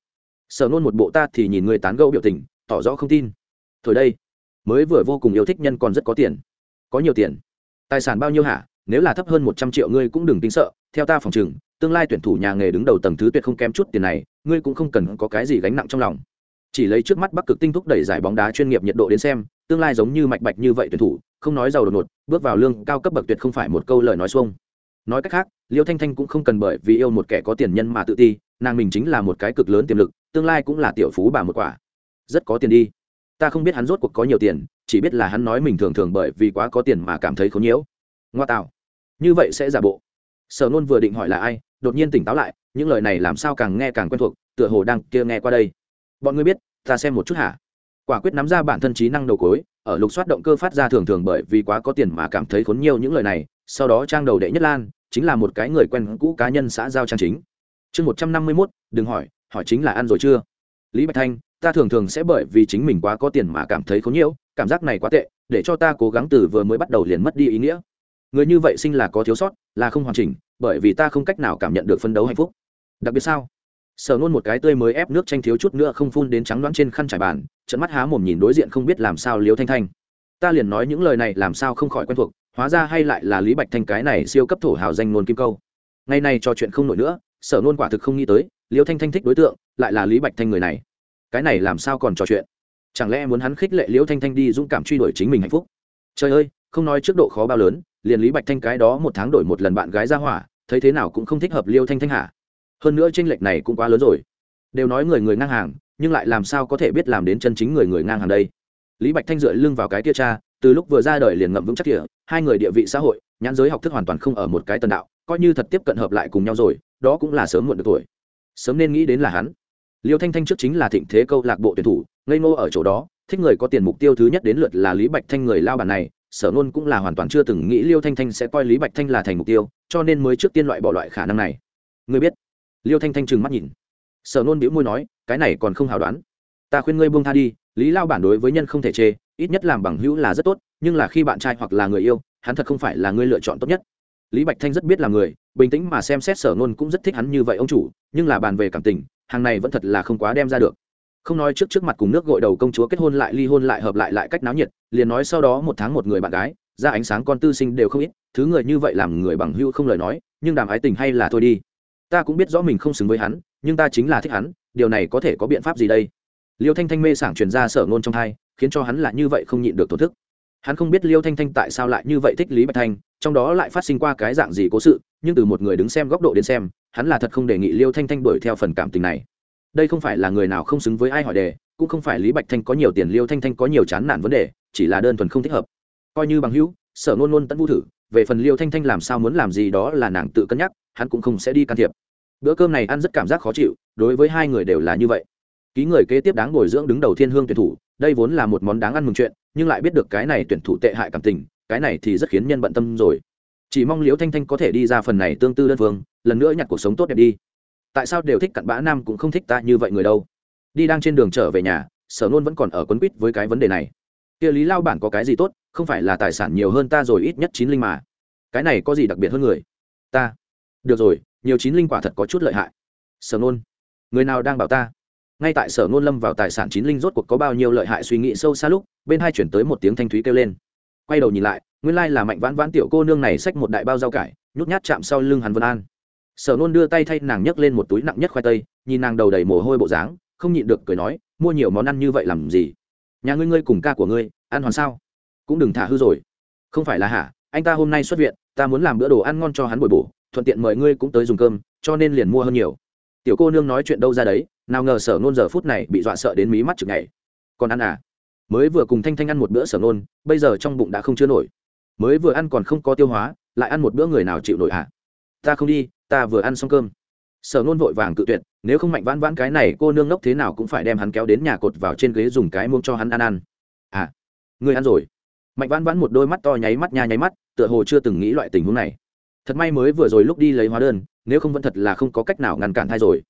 Sở ngôn một bộ ta thì nhìn người tán gẫu biểu tình, tỏ rõ không tin thổi đây. Mới vừa vô cùng yêu thích nhân còn rất có tiền. Có nhiều tiền. Tài sản bao nhiêu hả? Nếu là thấp hơn một trăm triệu ngươi cũng đừng tính sợ. Theo ta phòng chừng tương lai tuyển thủ nhà nghề đứng đầu tầng thứ tuyệt không kém chút tiền này, ngươi cũng không cần có cái gì gánh nặng trong lòng. Chỉ lấy trước mắt bắc cực tinh thúc đẩy giải bóng đá chuyên nghiệp nhiệt độ đến xem, tương lai giống như mạch bạch như vậy tuyển thủ, không nói giàu đột ngột, bước vào lương cao cấp bậc tuyệt không phải một câu lời nói xuông. Nói cách khác, liêu thanh thanh cũng không cần bởi vì yêu một kẻ có tiền nhân mà tự ti, nàng mình chính là một cái cực lớn tiềm lực, tương lai cũng là tiểu phú bà một quả. Rất có tiền đi ta không biết hắn rốt cuộc có nhiều tiền, chỉ biết là hắn nói mình thường thường bởi vì quá có tiền mà cảm thấy khốn nhiễu. Ngoa tạo. Như vậy sẽ giả bộ. Sở nôn vừa định hỏi là ai, đột nhiên tỉnh táo lại, những lời này làm sao càng nghe càng quen thuộc, tựa hồ đang kia nghe qua đây. Bọn ngươi biết, ta xem một chút hả? Quả quyết nắm ra bản thân trí năng đầu cối, ở lục soát động cơ phát ra thường thường bởi vì quá có tiền mà cảm thấy khốn nhiều những lời này, sau đó trang đầu đệ nhất lan, chính là một cái người quen cũ cá nhân xã giao trang chính. Chương một trăm năm mươi mốt, đừng hỏi hỏi chính là ăn rồi chưa? Lý bạch thanh ta thường thường sẽ bởi vì chính mình quá có tiền mà cảm thấy khốn nhiễu, cảm giác này quá tệ, để cho ta cố gắng từ vừa mới bắt đầu liền mất đi ý nghĩa. Người như vậy sinh là có thiếu sót, là không hoàn chỉnh, bởi vì ta không cách nào cảm nhận được phân đấu hạnh phúc. Đặc biệt sao? Sở nôn một cái tươi mới ép nước tranh thiếu chút nữa không phun đến trắng đoán trên khăn trải bàn trận mắt há mồm nhìn đối diện không biết làm sao liếu thanh thanh. Ta liền nói những lời này làm sao không khỏi quen thuộc, hóa ra hay lại là lý bạch thanh cái này siêu cấp thổ hào danh nôn kim câu. Ngày nay trò chuyện không nổi nữa, sở nôn quả thực không nghĩ tới, liêu thanh thanh thích đối tượng, lại là lý bạch thanh người này cái này làm sao còn trò chuyện? Chẳng lẽ muốn hắn khích lệ liễu thanh thanh đi dũng cảm truy đuổi chính mình hạnh phúc? Trời ơi, không nói trước độ khó bao lớn, liền lý bạch thanh cái đó một tháng đổi một lần bạn gái ra hỏa, thấy thế nào cũng không thích hợp liêu thanh thanh hả? Hơn nữa tranh lệch này cũng quá lớn rồi. Đều nói người người ngang hàng, nhưng lại làm sao có thể biết làm đến chân chính người người ngang hàng đây? Lý bạch thanh dựa lưng vào cái tia cha, từ lúc vừa ra đời liền ngậm vững chắc địa, hai người địa vị xã hội, nhãn giới học thức hoàn toàn không ở một cái tần đạo, coi như thật tiếp cận hợp lại cùng nhau rồi, đó cũng là sớm muộn được tuổi. Sớm nên nghĩ đến là hắn liêu thanh thanh trước chính là thịnh thế câu lạc bộ tuyển thủ, ngây ngô ở chỗ đó, thích người có tiền mục tiêu thứ nhất đến lượt là lý bạch thanh người lao bản này, sở nôn cũng là hoàn toàn chưa từng nghĩ liêu thanh thanh sẽ coi lý bạch thanh là thành mục tiêu, cho nên mới trước tiên loại bỏ loại khả năng này. Ngươi biết? Liêu thanh thanh trừng mắt nhìn. Sở nôn biễu môi nói, cái này còn không hào đoán. Ta khuyên ngươi buông tha đi, lý lao bản đối với nhân không thể chê, ít nhất làm bằng hữu là rất tốt, nhưng là khi bạn trai hoặc là người yêu, hắn thật không phải là người lựa chọn tốt nhất. Lý bạch thanh rất biết là người, bình tĩnh mà xem xét sở nôn cũng rất thích hắn như vậy ông chủ, nhưng là bàn về cảm tình hàng này vẫn thật là không quá đem ra được. Không nói trước trước mặt cùng nước gội đầu công chúa kết hôn lại ly hôn lại hợp lại lại cách náo nhiệt, liền nói sau đó một tháng một người bạn gái, ra ánh sáng con tư sinh đều không ít, thứ người như vậy làm người bằng hưu không lời nói, nhưng đàm ái tình hay là thôi đi. Ta cũng biết rõ mình không xứng với hắn, nhưng ta chính là thích hắn, điều này có thể có biện pháp gì đây? Liêu thanh thanh mê sảng truyền ra sở ngôn trong thai, khiến cho hắn là như vậy không nhịn được tổn thức. Hắn không biết liêu thanh thanh tại sao lại như vậy thích lý bạch thanh, trong đó lại phát sinh qua cái dạng gì cố sự, nhưng từ một người đứng xem góc độ đến xem hắn là thật không đề nghị liêu thanh thanh đuổi theo phần cảm tình này. Đây không phải là người nào không xứng với ai hỏi đề, cũng không phải lý bạch thanh có nhiều tiền, liêu thanh thanh có nhiều chán nản vấn đề, chỉ là đơn thuần không thích hợp. Coi như bằng hữu, sở ngôn ngôn tận vũ thử, về phần liêu thanh thanh làm sao muốn làm gì đó là nàng tự cân nhắc, hắn cũng không sẽ đi can thiệp. Bữa cơm này ăn rất cảm giác khó chịu, đối với hai người đều là như vậy. Ký người kế tiếp đáng bồi dưỡng đứng đầu thiên hương tuyển thủ, đây vốn là một món đáng ăn mừng chuyện, nhưng lại biết được cái này tuyển thủ tệ hại cảm tình, cái này thì rất khiến nhân bận tâm rồi chỉ mong liễu thanh thanh có thể đi ra phần này tương tư đơn phương, lần nữa nhặt cuộc sống tốt đẹp đi. Tại sao đều thích cặn bã nam cũng không thích ta như vậy người đâu? Đi đang trên đường trở về nhà, sở nôn vẫn còn ở quấn quýt với cái vấn đề này. Kia lý lao bản có cái gì tốt, không phải là tài sản nhiều hơn ta rồi ít nhất chín linh mà. Cái này có gì đặc biệt hơn người? Ta. Được rồi, nhiều chín linh quả thật có chút lợi hại. Sở nôn. Người nào đang bảo ta? Ngay tại sở nôn lâm vào tài sản chín linh rốt cuộc có bao nhiêu lợi hại suy nghĩ sâu xa lúc, bên hai chuyển tới một tiếng thanh thúy kêu lên quay đầu nhìn lại, nguyên lai là mạnh vãn vãn tiểu cô nương này xách một đại bao rau cải, nhút nhát chạm sau lưng hắn vân an. Sở nôn đưa tay thay nàng nhấc lên một túi nặng nhất khoai tây, nhìn nàng đầu đầy mồ hôi bộ dáng, không nhịn được cười nói, mua nhiều món ăn như vậy làm gì? Nhà ngươi ngươi cùng ca của ngươi, ăn hoàn sao? Cũng đừng thả hư rồi. Không phải là hả? Anh ta hôm nay xuất viện, ta muốn làm bữa đồ ăn ngon cho hắn bồi bổ, thuận tiện mời ngươi cũng tới dùng cơm, cho nên liền mua hơn nhiều. Tiểu cô nương nói chuyện đâu ra đấy, nào ngờ sở nôn giờ phút này bị dọa sợ đến mí mắt chực ngày còn ăn à? Mới vừa cùng thanh thanh ăn một bữa sở nôn bây giờ trong bụng đã không chứa nổi. Mới vừa ăn còn không có tiêu hóa, lại ăn một bữa người nào chịu nổi hả? Ta không đi, ta vừa ăn xong cơm. Sở nôn vội vàng cự tuyệt, nếu không mạnh vãn vãn cái này cô nương ngốc thế nào cũng phải đem hắn kéo đến nhà cột vào trên ghế dùng cái muông cho hắn ăn ăn. À người ăn rồi. Mạnh vãn vãn một đôi mắt to nháy mắt nha nháy mắt, tựa hồ chưa từng nghĩ loại tình huống này. Thật may mới vừa rồi lúc đi lấy hóa đơn, nếu không vẫn thật là không có cách nào ngăn cản thai rồi.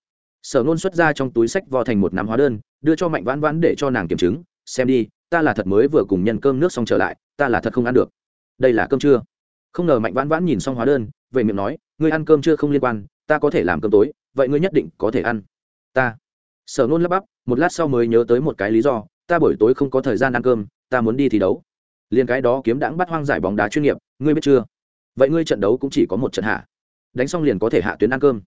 Sở nôn xuất ra trong túi sách vò thành một nắm hóa đơn, đưa cho mạnh vãn vãn để cho nàng kiểm chứng xem đi, ta là thật mới vừa cùng nhân cơm nước xong trở lại, ta là thật không ăn được. Đây là cơm trưa. Không ngờ mạnh vãn vãn nhìn xong hóa đơn, về miệng nói, ngươi ăn cơm trưa không liên quan, ta có thể làm cơm tối, vậy ngươi nhất định có thể ăn. Ta sở nôn lắp bắp, một lát sau mới nhớ tới một cái lý do, ta buổi tối không có thời gian ăn cơm, ta muốn đi thi đấu. Liền cái đó kiếm đãng bắt hoang giải bóng đá chuyên nghiệp, ngươi biết chưa? Vậy ngươi trận đấu cũng chỉ có một trận hạ. Đánh xong liền có thể hạ tuyến ăn cơm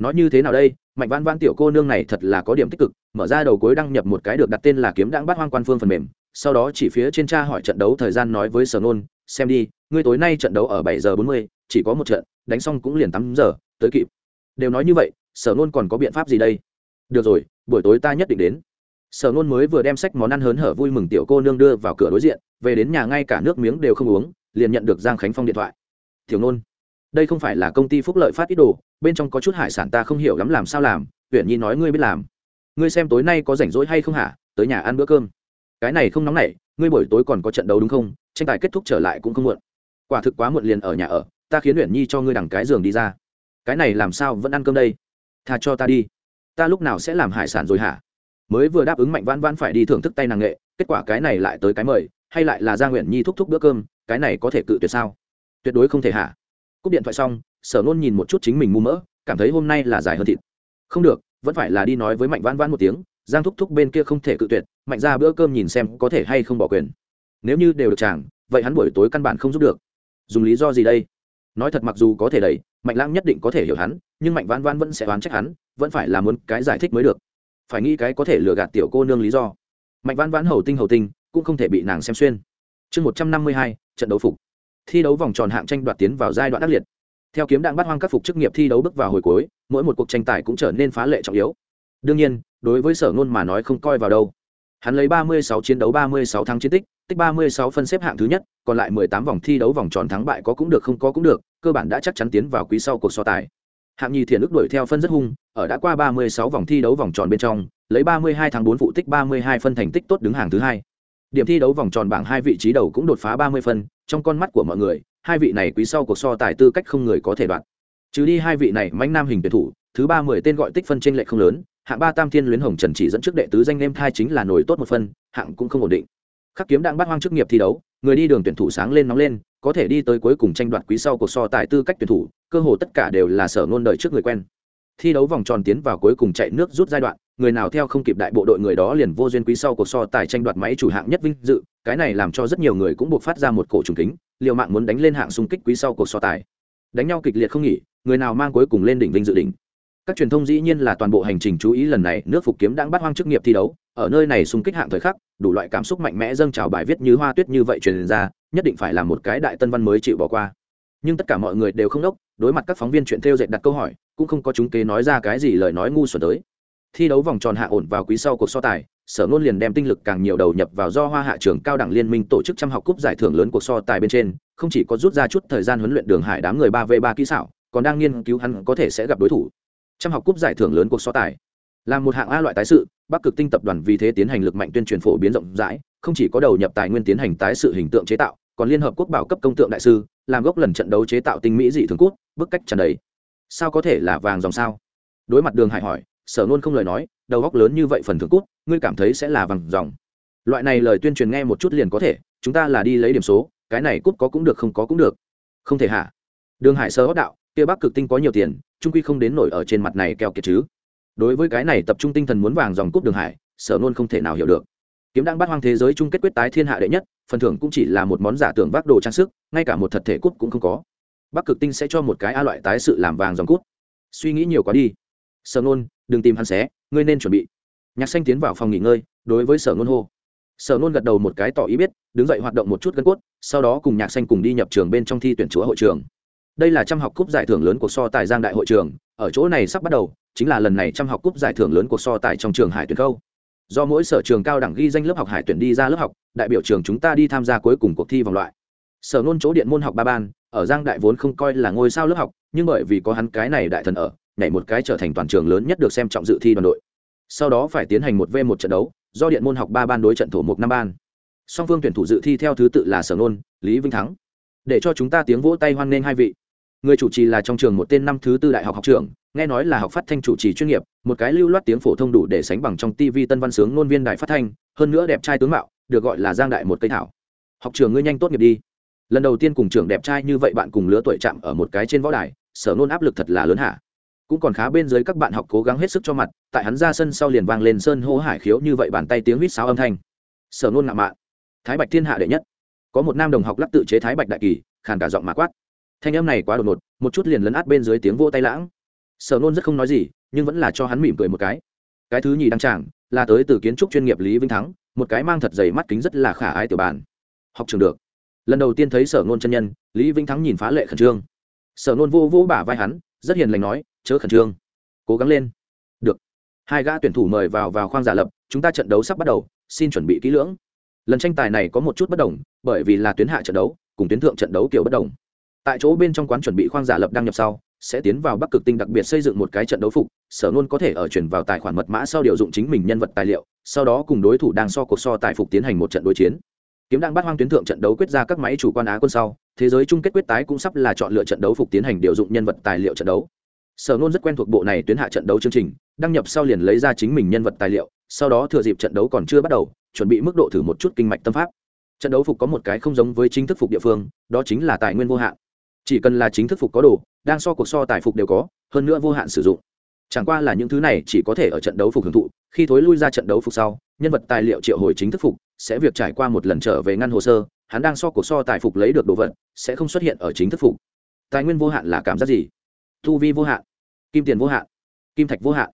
nói như thế nào đây? Mạnh văn văn tiểu cô nương này thật là có điểm tích cực, mở ra đầu cuối đăng nhập một cái được đặt tên là kiếm đáng bắt hoang quan phương phần mềm, sau đó chỉ phía trên tra hỏi trận đấu thời gian nói với sở nôn, xem đi, ngươi tối nay trận đấu ở bảy giờ bốn mươi, chỉ có một trận, đánh xong cũng liền tám giờ, tới kịp. Đều nói như vậy, sở nôn còn có biện pháp gì đây? Được rồi, buổi tối ta nhất định đến. Sở nôn mới vừa đem sách món ăn hớn hở vui mừng tiểu cô nương đưa vào cửa đối diện, về đến nhà ngay cả nước miếng đều không uống, liền nhận được giang khánh phong điện thoại. Tiểu nôn đây không phải là công ty phúc lợi phát ít đồ, bên trong có chút hải sản ta không hiểu lắm làm sao làm huyện nhi nói ngươi biết làm. Ngươi xem tối nay có rảnh rỗi hay không hả? Tới nhà ăn bữa cơm. Cái này không nóng nảy, ngươi buổi tối còn có trận đấu đúng không? Tranh tài kết thúc trở lại cũng không muộn. Quả thực quá muộn liền ở nhà ở, ta khiến huyện nhi cho ngươi đằng cái giường đi ra. Cái này làm sao vẫn ăn cơm đây? Tha cho ta đi. Ta lúc nào sẽ làm hải sản rồi hả? Mới vừa đáp ứng mạnh vãn vãn phải đi thưởng thức tay nàng nghệ, kết quả cái này lại tới cái mời, hay lại là gia nguyện nhi thúc thúc bữa cơm, cái này có thể cự tuyệt sao? Tuyệt đối không thể hả? Cúp điện thoại xong, sở nôn nhìn một chút chính mình mu mỡ, cảm thấy hôm nay là dài hơn thịt. Không được, vẫn phải là đi nói với mạnh vãn vãn một tiếng, giang thúc thúc bên kia không thể cự tuyệt, mạnh ra bữa cơm nhìn xem có thể hay không bỏ quyền. Nếu như đều được chàng, vậy hắn buổi tối căn bản không giúp được. Dùng lý do gì đây? Nói thật mặc dù có thể đẩy, mạnh lãng nhất định có thể hiểu hắn, nhưng mạnh vãn vãn vẫn sẽ oán trách hắn, vẫn phải là muốn cái giải thích mới được. Phải nghĩ cái có thể lừa gạt tiểu cô nương lý do. Mạnh vãn vãn hầu tinh hầu tinh, cũng không thể bị nàng xem xuyên. Chương một trăm năm mươi hai, trận đấu phục thi đấu vòng tròn hạng tranh đoạt tiến vào giai đoạn ác liệt. Theo kiếm đạn bắt hoang các phục chức nghiệp thi đấu bước vào hồi cuối, mỗi một cuộc tranh tài cũng trở nên phá lệ trọng yếu. Đương nhiên, đối với sở ngôn mà nói không coi vào đâu. Hắn lấy 36 chiến đấu 36 thắng chiến tích tích 36 phân xếp hạng thứ nhất, còn lại 18 vòng thi đấu vòng tròn thắng bại có cũng được không có cũng được, cơ bản đã chắc chắn tiến vào quý sau cuộc so tài. Hạng nhì thiền ức đuổi theo phân rất hung, ở đã qua 36 vòng thi đấu vòng tròn bên trong, lấy 32 tháng 4 phụ tích 32 phân thành tích tốt đứng hàng thứ hai. Điểm thi đấu vòng tròn bảng hai vị trí đầu cũng đột phá 30 phân trong con mắt của mọi người, hai vị này quý sau cuộc so tài tư cách không người có thể đoạt. Trừ đi hai vị này mãnh nam hình tuyển thủ, thứ ba mười tên gọi tích phân trên lệ không lớn, hạng ba tam thiên luyến hồng trần chỉ dẫn trước đệ tứ danh em thai chính là nổi tốt một phân, hạng cũng không ổn định. Khắc kiếm đang bắt hoang chức nghiệp thi đấu, người đi đường tuyển thủ sáng lên nóng lên, có thể đi tới cuối cùng tranh đoạt quý sau cuộc so tài tư cách tuyển thủ, cơ hồ tất cả đều là sở ngôn đời trước người quen. Thi đấu vòng tròn tiến vào cuối cùng chạy nước rút giai đoạn người nào theo không kịp đại bộ đội người đó liền vô duyên quý sau cuộc so tài tranh đoạt máy chủ hạng nhất vinh dự, cái này làm cho rất nhiều người cũng buộc phát ra một cổ trùng kính, liều mạng muốn đánh lên hạng xung kích quý sau cuộc so tài. Đánh nhau kịch liệt không nghỉ, người nào mang cuối cùng lên đỉnh vinh dự đỉnh. Các truyền thông dĩ nhiên là toàn bộ hành trình chú ý lần này, nước phục kiếm đang bắt hoang chức nghiệp thi đấu, ở nơi này xung kích hạng thời khắc, đủ loại cảm xúc mạnh mẽ dâng trào bài viết như hoa tuyết như vậy truyền ra, nhất định phải là một cái đại tân văn mới chịu bỏ qua. Nhưng tất cả mọi người đều không đốc, đối mặt các phóng viên chuyện theo dệt đặt câu hỏi, cũng không có chúng kế nói ra cái gì lời nói ngu xuẩn tới thi đấu vòng tròn hạ ổn vào quý sau cuộc so tài, sở ngôn liền đem tinh lực càng nhiều đầu nhập vào do hoa hạ trường cao đẳng liên minh tổ chức trăm học cúp giải thưởng lớn cuộc so tài bên trên, không chỉ có rút ra chút thời gian huấn luyện đường hải đám người ba v ba kỹ xảo, còn đang nghiên cứu hắn có thể sẽ gặp đối thủ. Trăm học cúp giải thưởng lớn cuộc so tài, là một hạng a loại tái sự, bắc cực tinh tập đoàn vì thế tiến hành lực mạnh tuyên truyền phổ biến rộng rãi, không chỉ có đầu nhập tài nguyên tiến hành tái sự hình tượng chế tạo, còn liên hợp quốc bảo cấp công tượng đại sư, làm gốc lần trận đấu chế tạo tinh mỹ dị thường cút, bức cách trần đấy sao có thể là vàng dòng sao? Đối mặt đường hải hỏi sở nôn không lời nói, đầu góc lớn như vậy phần thưởng cút, ngươi cảm thấy sẽ là vàng dòng. Loại này lời tuyên truyền nghe một chút liền có thể, chúng ta là đi lấy điểm số, cái này cút có cũng được không có cũng được. Không thể hả? Đường hải sơ hót đạo, kia bắc cực tinh có nhiều tiền, trung quy không đến nổi ở trên mặt này keo kiệt chứ. Đối với cái này tập trung tinh thần muốn vàng dòng cúp đường hải, sở nôn không thể nào hiểu được. Kiếm đang bắt hoang thế giới chung kết quyết tái thiên hạ đệ nhất, phần thưởng cũng chỉ là một món giả tưởng vác đồ trang sức, ngay cả một thật thể cúp cũng không có. Bắc cực tinh sẽ cho một cái a loại tái sự làm vàng dòng cút. Suy nghĩ nhiều quá đi. Sở nôn đừng tìm hắn xé, ngươi nên chuẩn bị. Nhạc xanh tiến vào phòng nghỉ ngơi, đối với sở nôn hô. Sở nôn gật đầu một cái tỏ ý biết, đứng dậy hoạt động một chút gân cốt, sau đó cùng nhạc xanh cùng đi nhập trường bên trong thi tuyển chúa hội trường. Đây là trăm học cúp giải thưởng lớn của so tài giang đại hội trường, ở chỗ này sắp bắt đầu, chính là lần này trăm học cúp giải thưởng lớn của so tài trong trường hải tuyển câu. Do mỗi sở trường cao đẳng ghi danh lớp học hải tuyển đi ra lớp học, đại biểu trường chúng ta đi tham gia cuối cùng cuộc thi vòng loại. Sở nôn chỗ điện môn học ba ban, ở giang đại vốn không coi là ngôi sao lớp học, nhưng bởi vì có hắn cái này đại thần ở nhảy một cái trở thành toàn trường lớn nhất được xem trọng dự thi đoàn đội. Sau đó phải tiến hành một v một trận đấu do điện môn học ba ban đối trận thủ một năm ban. Song phương tuyển thủ dự thi theo thứ tự là sở nôn lý vinh thắng. Để cho chúng ta tiếng vỗ tay hoan nghênh hai vị. Người chủ trì là trong trường một tên năm thứ tư đại học học trưởng, nghe nói là học phát thanh chủ trì chuyên nghiệp một cái lưu loát tiếng phổ thông đủ để sánh bằng trong tv tân văn sướng ngôn viên đại phát thanh hơn nữa đẹp trai tướng mạo được gọi là giang đại một cây thảo. Học trường ngươi nhanh tốt nghiệp đi. Lần đầu tiên cùng trường đẹp trai như vậy bạn cùng lứa tuổi chạm ở một cái trên võ đài sở nôn áp lực thật là lớn hả? Cũng còn khá bên dưới các bạn học cố gắng hết sức cho mặt, tại hắn ra sân sau liền vang lên sơn hô hải khiếu như vậy bàn tay tiếng huýt sáo âm thanh. Sở nôn ngạo mạn. Thái bạch thiên hạ đệ nhất. Có một nam đồng học lắp tự chế thái bạch đại kỳ, khàn cả giọng mạ quát. Thanh âm này quá đột ngột, một chút liền lấn át bên dưới tiếng vô tay lãng. Sở nôn rất không nói gì, nhưng vẫn là cho hắn mỉm cười một cái. Cái thứ nhì đăng trảng là tới từ kiến trúc chuyên nghiệp lý vinh thắng, một cái mang thật dày mắt kính rất là khả ái tiểu bản học trường được. Lần đầu tiên thấy sở nôn chân nhân, lý vĩnh thắng nhìn phá lệ khẩn trương. Sở nôn vô vô bả vai hắn, rất hiền lành nói chớ khẩn trương. Cố gắng lên. Được. Hai gã tuyển thủ mời vào vào khoang giả lập, chúng ta trận đấu sắp bắt đầu, xin chuẩn bị kỹ lưỡng. Lần tranh tài này có một chút bất đồng, bởi vì là tuyến hạ trận đấu, cùng tuyến thượng trận đấu kiểu bất đồng. Tại chỗ bên trong quán chuẩn bị khoang giả lập đăng nhập sau, sẽ tiến vào bắc cực tinh đặc biệt xây dựng một cái trận đấu phục, sở luôn có thể ở chuyển vào tài khoản mật mã sau điều dụng chính mình nhân vật tài liệu, sau đó cùng đối thủ đang so cuộc so tài phục tiến hành một trận đối chiến. Kiếm đang bắt hoang tuyến thượng trận đấu quyết ra các máy chủ quan á quân sau, thế giới chung kết quyết tái cũng sắp là chọn lựa trận đấu phục tiến hành điều dụng nhân vật tài liệu trận đấu sở nôn rất quen thuộc bộ này tuyến hạ trận đấu chương trình, đăng nhập sau liền lấy ra chính mình nhân vật tài liệu, sau đó thừa dịp trận đấu còn chưa bắt đầu, chuẩn bị mức độ thử một chút kinh mạch tâm pháp. Trận đấu phục có một cái không giống với chính thức phục địa phương, đó chính là tài nguyên vô hạn. Chỉ cần là chính thức phục có đồ, đang so cuộc so tài phục đều có, hơn nữa vô hạn sử dụng. Chẳng qua là những thứ này chỉ có thể ở trận đấu phục hưởng thụ, khi thối lui ra trận đấu phục sau, nhân vật tài liệu triệu hồi chính thức phục, sẽ việc trải qua một lần trở về ngăn hồ sơ, hắn đang so cuộc so tài phục lấy được đồ vật, sẽ không xuất hiện ở chính thức phục. Tài nguyên vô hạn là cảm giác gì? Thu vi vô hạn kim tiền vô hạn. Kim thạch vô hạn.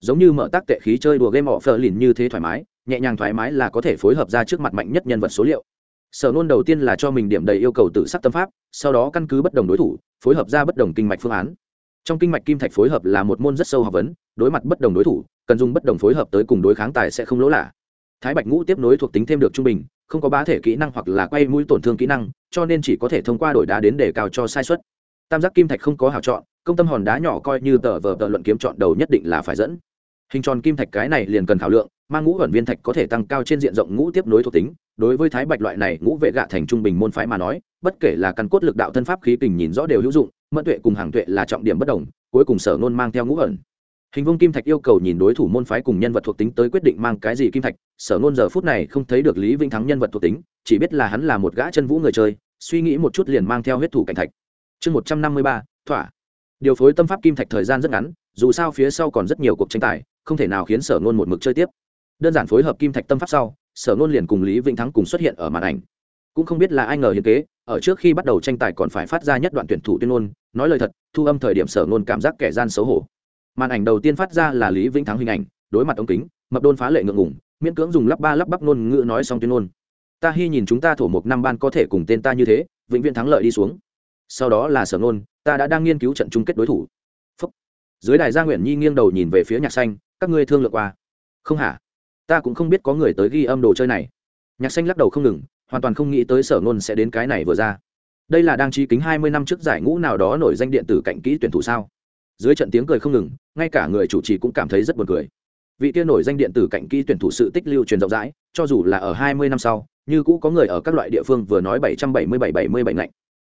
Giống như mở tác tệ khí chơi đùa game họ phờ lìn như thế thoải mái, nhẹ nhàng thoải mái là có thể phối hợp ra trước mặt mạnh nhất nhân vật số liệu. Sở nôn đầu tiên là cho mình điểm đầy yêu cầu tự sắc tâm pháp, sau đó căn cứ bất đồng đối thủ, phối hợp ra bất đồng kinh mạch phương án. Trong kinh mạch kim thạch phối hợp là một môn rất sâu học vấn, đối mặt bất đồng đối thủ, cần dùng bất đồng phối hợp tới cùng đối kháng tài sẽ không lỗ lạ. Thái bạch ngũ tiếp nối thuộc tính thêm được trung bình, không có bá thể kỹ năng hoặc là quay mũi tổn thương kỹ năng, cho nên chỉ có thể thông qua đổi đá đến để cao cho sai suất. Tam giác kim thạch không có hào chọn công tâm hòn đá nhỏ coi như tờ vờ tờ luận kiếm chọn đầu nhất định là phải dẫn. Hình tròn kim thạch cái này liền cần khảo lượng mang ngũ ẩn viên thạch có thể tăng cao trên diện rộng ngũ tiếp nối thuộc tính. Đối với thái bạch loại này, ngũ vệ gạ thành trung bình môn phái mà nói, bất kể là căn cốt lực đạo thân pháp khí kình nhìn rõ đều hữu dụng, mẫn tuệ cùng hàng tuệ là trọng điểm bất đồng, cuối cùng sở nôn mang theo ngũ ẩn. Hình vông kim thạch yêu cầu nhìn đối thủ môn phái cùng nhân vật thuộc tính tới quyết định mang cái gì kim thạch, sở nôn giờ phút này không thấy được lý vĩnh thắng nhân vật thuộc tính, chỉ biết là hắn là một gã chân vũ người chơi, suy nghĩ một chút liền mang theo huyết thủ cảnh thạch. Chương một trăm năm mươi ba, thỏa điều phối tâm pháp kim thạch thời gian rất ngắn, dù sao phía sau còn rất nhiều cuộc tranh tài, không thể nào khiến sở nôn một mực chơi tiếp. Đơn giản phối hợp kim thạch tâm pháp sau, sở nôn liền cùng lý vĩnh thắng cùng xuất hiện ở màn ảnh. Cũng không biết là ai ngờ hiến kế, ở trước khi bắt đầu tranh tài còn phải phát ra nhất đoạn tuyển thủ tuyên ngôn, nói lời thật, thu âm thời điểm sở nôn cảm giác kẻ gian xấu hổ. Màn ảnh đầu tiên phát ra là lý vĩnh thắng hình ảnh, đối mặt ống kính, mập đôn phá lệ ngượng ngủng miễn cưỡng dùng lắp ba lắp bắp ngôn ngữ nói xong tuyên ngôn. Ta hy nhìn chúng ta thổ một năm ban có thể cùng tên ta như thế, vĩnh viễn thắng lợi đi xuống sau đó là sở nôn, ta đã đang nghiên cứu trận chung kết đối thủ. Phúc. dưới đài gia nguyện nhi nghiêng đầu nhìn về phía nhạc xanh các ngươi thương lượng qua. Không hả? Ta cũng không biết có người tới ghi âm đồ chơi này. Nhạc xanh lắc đầu không ngừng hoàn toàn không nghĩ tới sở nôn sẽ đến cái này vừa ra. Đây là đang chi kính hai mươi năm trước giải ngũ nào đó nổi danh điện tử cạnh kỹ tuyển thủ sao? Dưới trận tiếng cười không ngừng ngay cả người chủ trì cũng cảm thấy rất buồn cười. Vị kia nổi danh điện tử cạnh kỹ tuyển thủ sự tích lưu truyền rộng rãi cho dù là ở hai mươi năm sau như cũ có người ở các loại địa phương vừa nói bảy trăm bảy mươi bảy bảy mươi bảy lạnh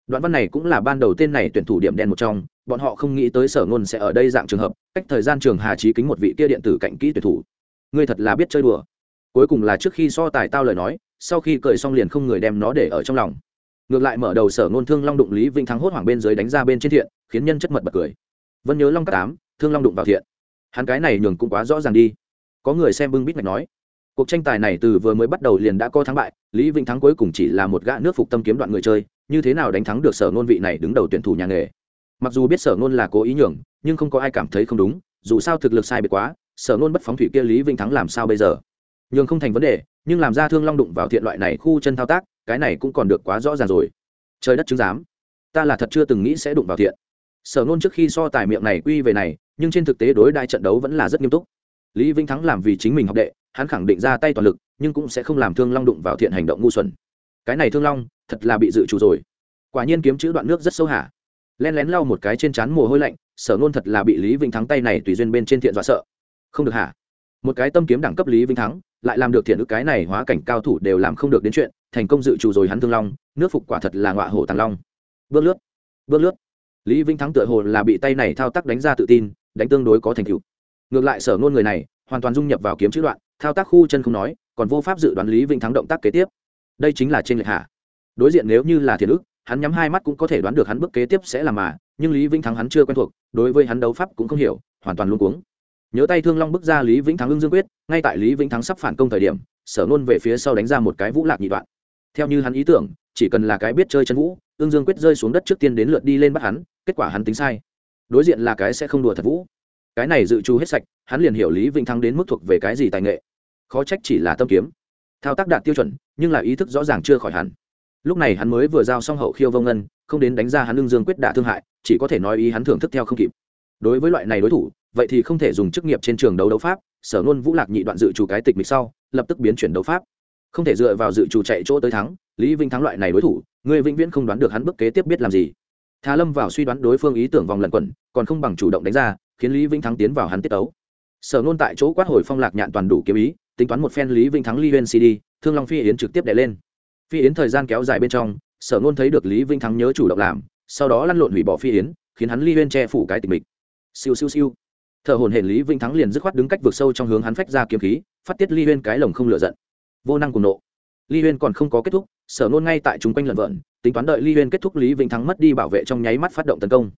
đoạn văn này cũng là ban đầu tên này tuyển thủ điểm đen một trong, bọn họ không nghĩ tới sở ngôn sẽ ở đây dạng trường hợp, cách thời gian trường hà trí kính một vị kia điện tử cạnh kỹ tuyển thủ. Ngươi thật là biết chơi đùa. Cuối cùng là trước khi so tài tao lời nói, sau khi cười xong liền không người đem nó để ở trong lòng. Ngược lại mở đầu sở ngôn thương long đụng lý vĩnh thắng hốt hoảng bên dưới đánh ra bên trên thiện, khiến nhân chất mật bật cười. Vẫn nhớ long các tám thương long đụng vào thiện. Hắn cái này nhường cũng quá rõ ràng đi. Có người xem bưng bít ngạch nói, cuộc tranh tài này từ vừa mới bắt đầu liền đã có thắng bại, lý vĩnh thắng cuối cùng chỉ là một gã nước phục tâm kiếm đoạn người chơi như thế nào đánh thắng được sở ngôn vị này đứng đầu tuyển thủ nhà nghề? Mặc dù biết sở ngôn là cố ý nhường, nhưng không có ai cảm thấy không đúng, dù sao thực lực sai biệt quá, sở ngôn bất phóng thủy kia lý vinh thắng làm sao bây giờ? Nhường không thành vấn đề, nhưng làm ra thương long đụng vào thiện loại này khu chân thao tác, cái này cũng còn được quá rõ ràng rồi. Trời đất chứng giám, ta là thật chưa từng nghĩ sẽ đụng vào thiện. Sở ngôn trước khi so tài miệng này quy về này, nhưng trên thực tế đối đại trận đấu vẫn là rất nghiêm túc. Lý vinh thắng làm vì chính mình học đệ, hắn khẳng định ra tay toàn lực, nhưng cũng sẽ không làm thương long đụng vào thiện hành động ngu xuẩn cái này thương long, thật là bị dự chủ rồi. Quả nhiên kiếm chữ đoạn nước rất sâu hả? Len lén lau một cái trên trán mồ hôi lạnh, sở nôn thật là bị lý vĩnh thắng tay này tùy duyên bên trên thiện dọa sợ. Không được hả? Một cái tâm kiếm đẳng cấp lý vĩnh thắng, lại làm được thiện ức cái này hóa cảnh cao thủ đều làm không được đến chuyện, thành công dự trù rồi hắn thương long, nước phục quả thật là ngọa hổ tàng long. Bước lướt bước lướt. Lý vĩnh thắng tựa hồ là bị tay này thao tác đánh ra tự tin, đánh tương đối có thành tựu. Ngược lại sở ngôn người này, hoàn toàn dung nhập vào kiếm chữ đoạn, thao tác khu chân không nói, còn vô pháp dự đoán lý vĩnh thắng động tác kế tiếp đây chính là trên lệch hạ đối diện nếu như là thiền ức, hắn nhắm hai mắt cũng có thể đoán được hắn bước kế tiếp sẽ làm mà, nhưng lý vĩnh thắng hắn chưa quen thuộc, đối với hắn đấu pháp cũng không hiểu, hoàn toàn luôn cuống. Nhớ tay thương long bước ra lý vĩnh thắng ưng dương quyết, ngay tại lý vĩnh thắng sắp phản công thời điểm, sở nôn về phía sau đánh ra một cái vũ lạc nhị đoạn. Theo như hắn ý tưởng, chỉ cần là cái biết chơi chân vũ, ưng dương quyết rơi xuống đất trước tiên đến lượt đi lên bắt hắn, kết quả hắn tính sai. Đối diện là cái sẽ không đùa thật vũ. Cái này dự trù hết sạch, hắn liền hiểu lý vĩnh thắng đến mức thuộc về cái gì tài nghệ. Khó trách chỉ là tâm kiếm thao tác đạt tiêu chuẩn nhưng là ý thức rõ ràng chưa khỏi hẳn. Lúc này hắn mới vừa giao xong hậu khiêu vô ngân không đến đánh ra hắn lương dương quyết đả thương hại chỉ có thể nói ý hắn thưởng thức theo không kịp. Đối với loại này đối thủ vậy thì không thể dùng chức nghiệp trên trường đấu đấu pháp sở nôn vũ lạc nhị đoạn dự chủ cái tịch mịch sau lập tức biến chuyển đấu pháp. Không thể dựa vào dự chủ chạy chỗ tới thắng lý vinh thắng loại này đối thủ người vĩnh viễn không đoán được hắn bước kế tiếp biết làm gì. Thà Lâm vào suy đoán đối phương ý tưởng vòng lần quẩn, còn không bằng chủ động đánh ra, khiến Lý Vĩnh Thắng tiến vào hắn tiết tấu. Sở Nôn tại chỗ quát hồi phong lạc nhạn toàn đủ kiếm ý, tính toán một phen Lý Vĩnh Thắng Ly Uyên CD, Thương Long Phi Yến trực tiếp đè lên. Phi Yến thời gian kéo dài bên trong, Sở ngôn thấy được Lý Vĩnh Thắng nhớ chủ động làm, sau đó lăn lộn hủy bỏ Phi Yến, khiến hắn Ly Uyên che phủ cái tình mình Siêu siêu siêu. thợ hồn hển Lý Vĩnh Thắng liền dứt khoát đứng cách vực sâu trong hướng hắn phách ra kiếm khí, phát tiết Ly Uyên cái lồng không lựa giận. Vô năng cùng nộ. Ly Uyên còn không có kết thúc, Sở Nôn ngay tại chúng quanh lợn vợn, tính toán đợi ly huyên kết thúc lý vĩnh thắng mất đi bảo vệ trong nháy mắt phát động tấn công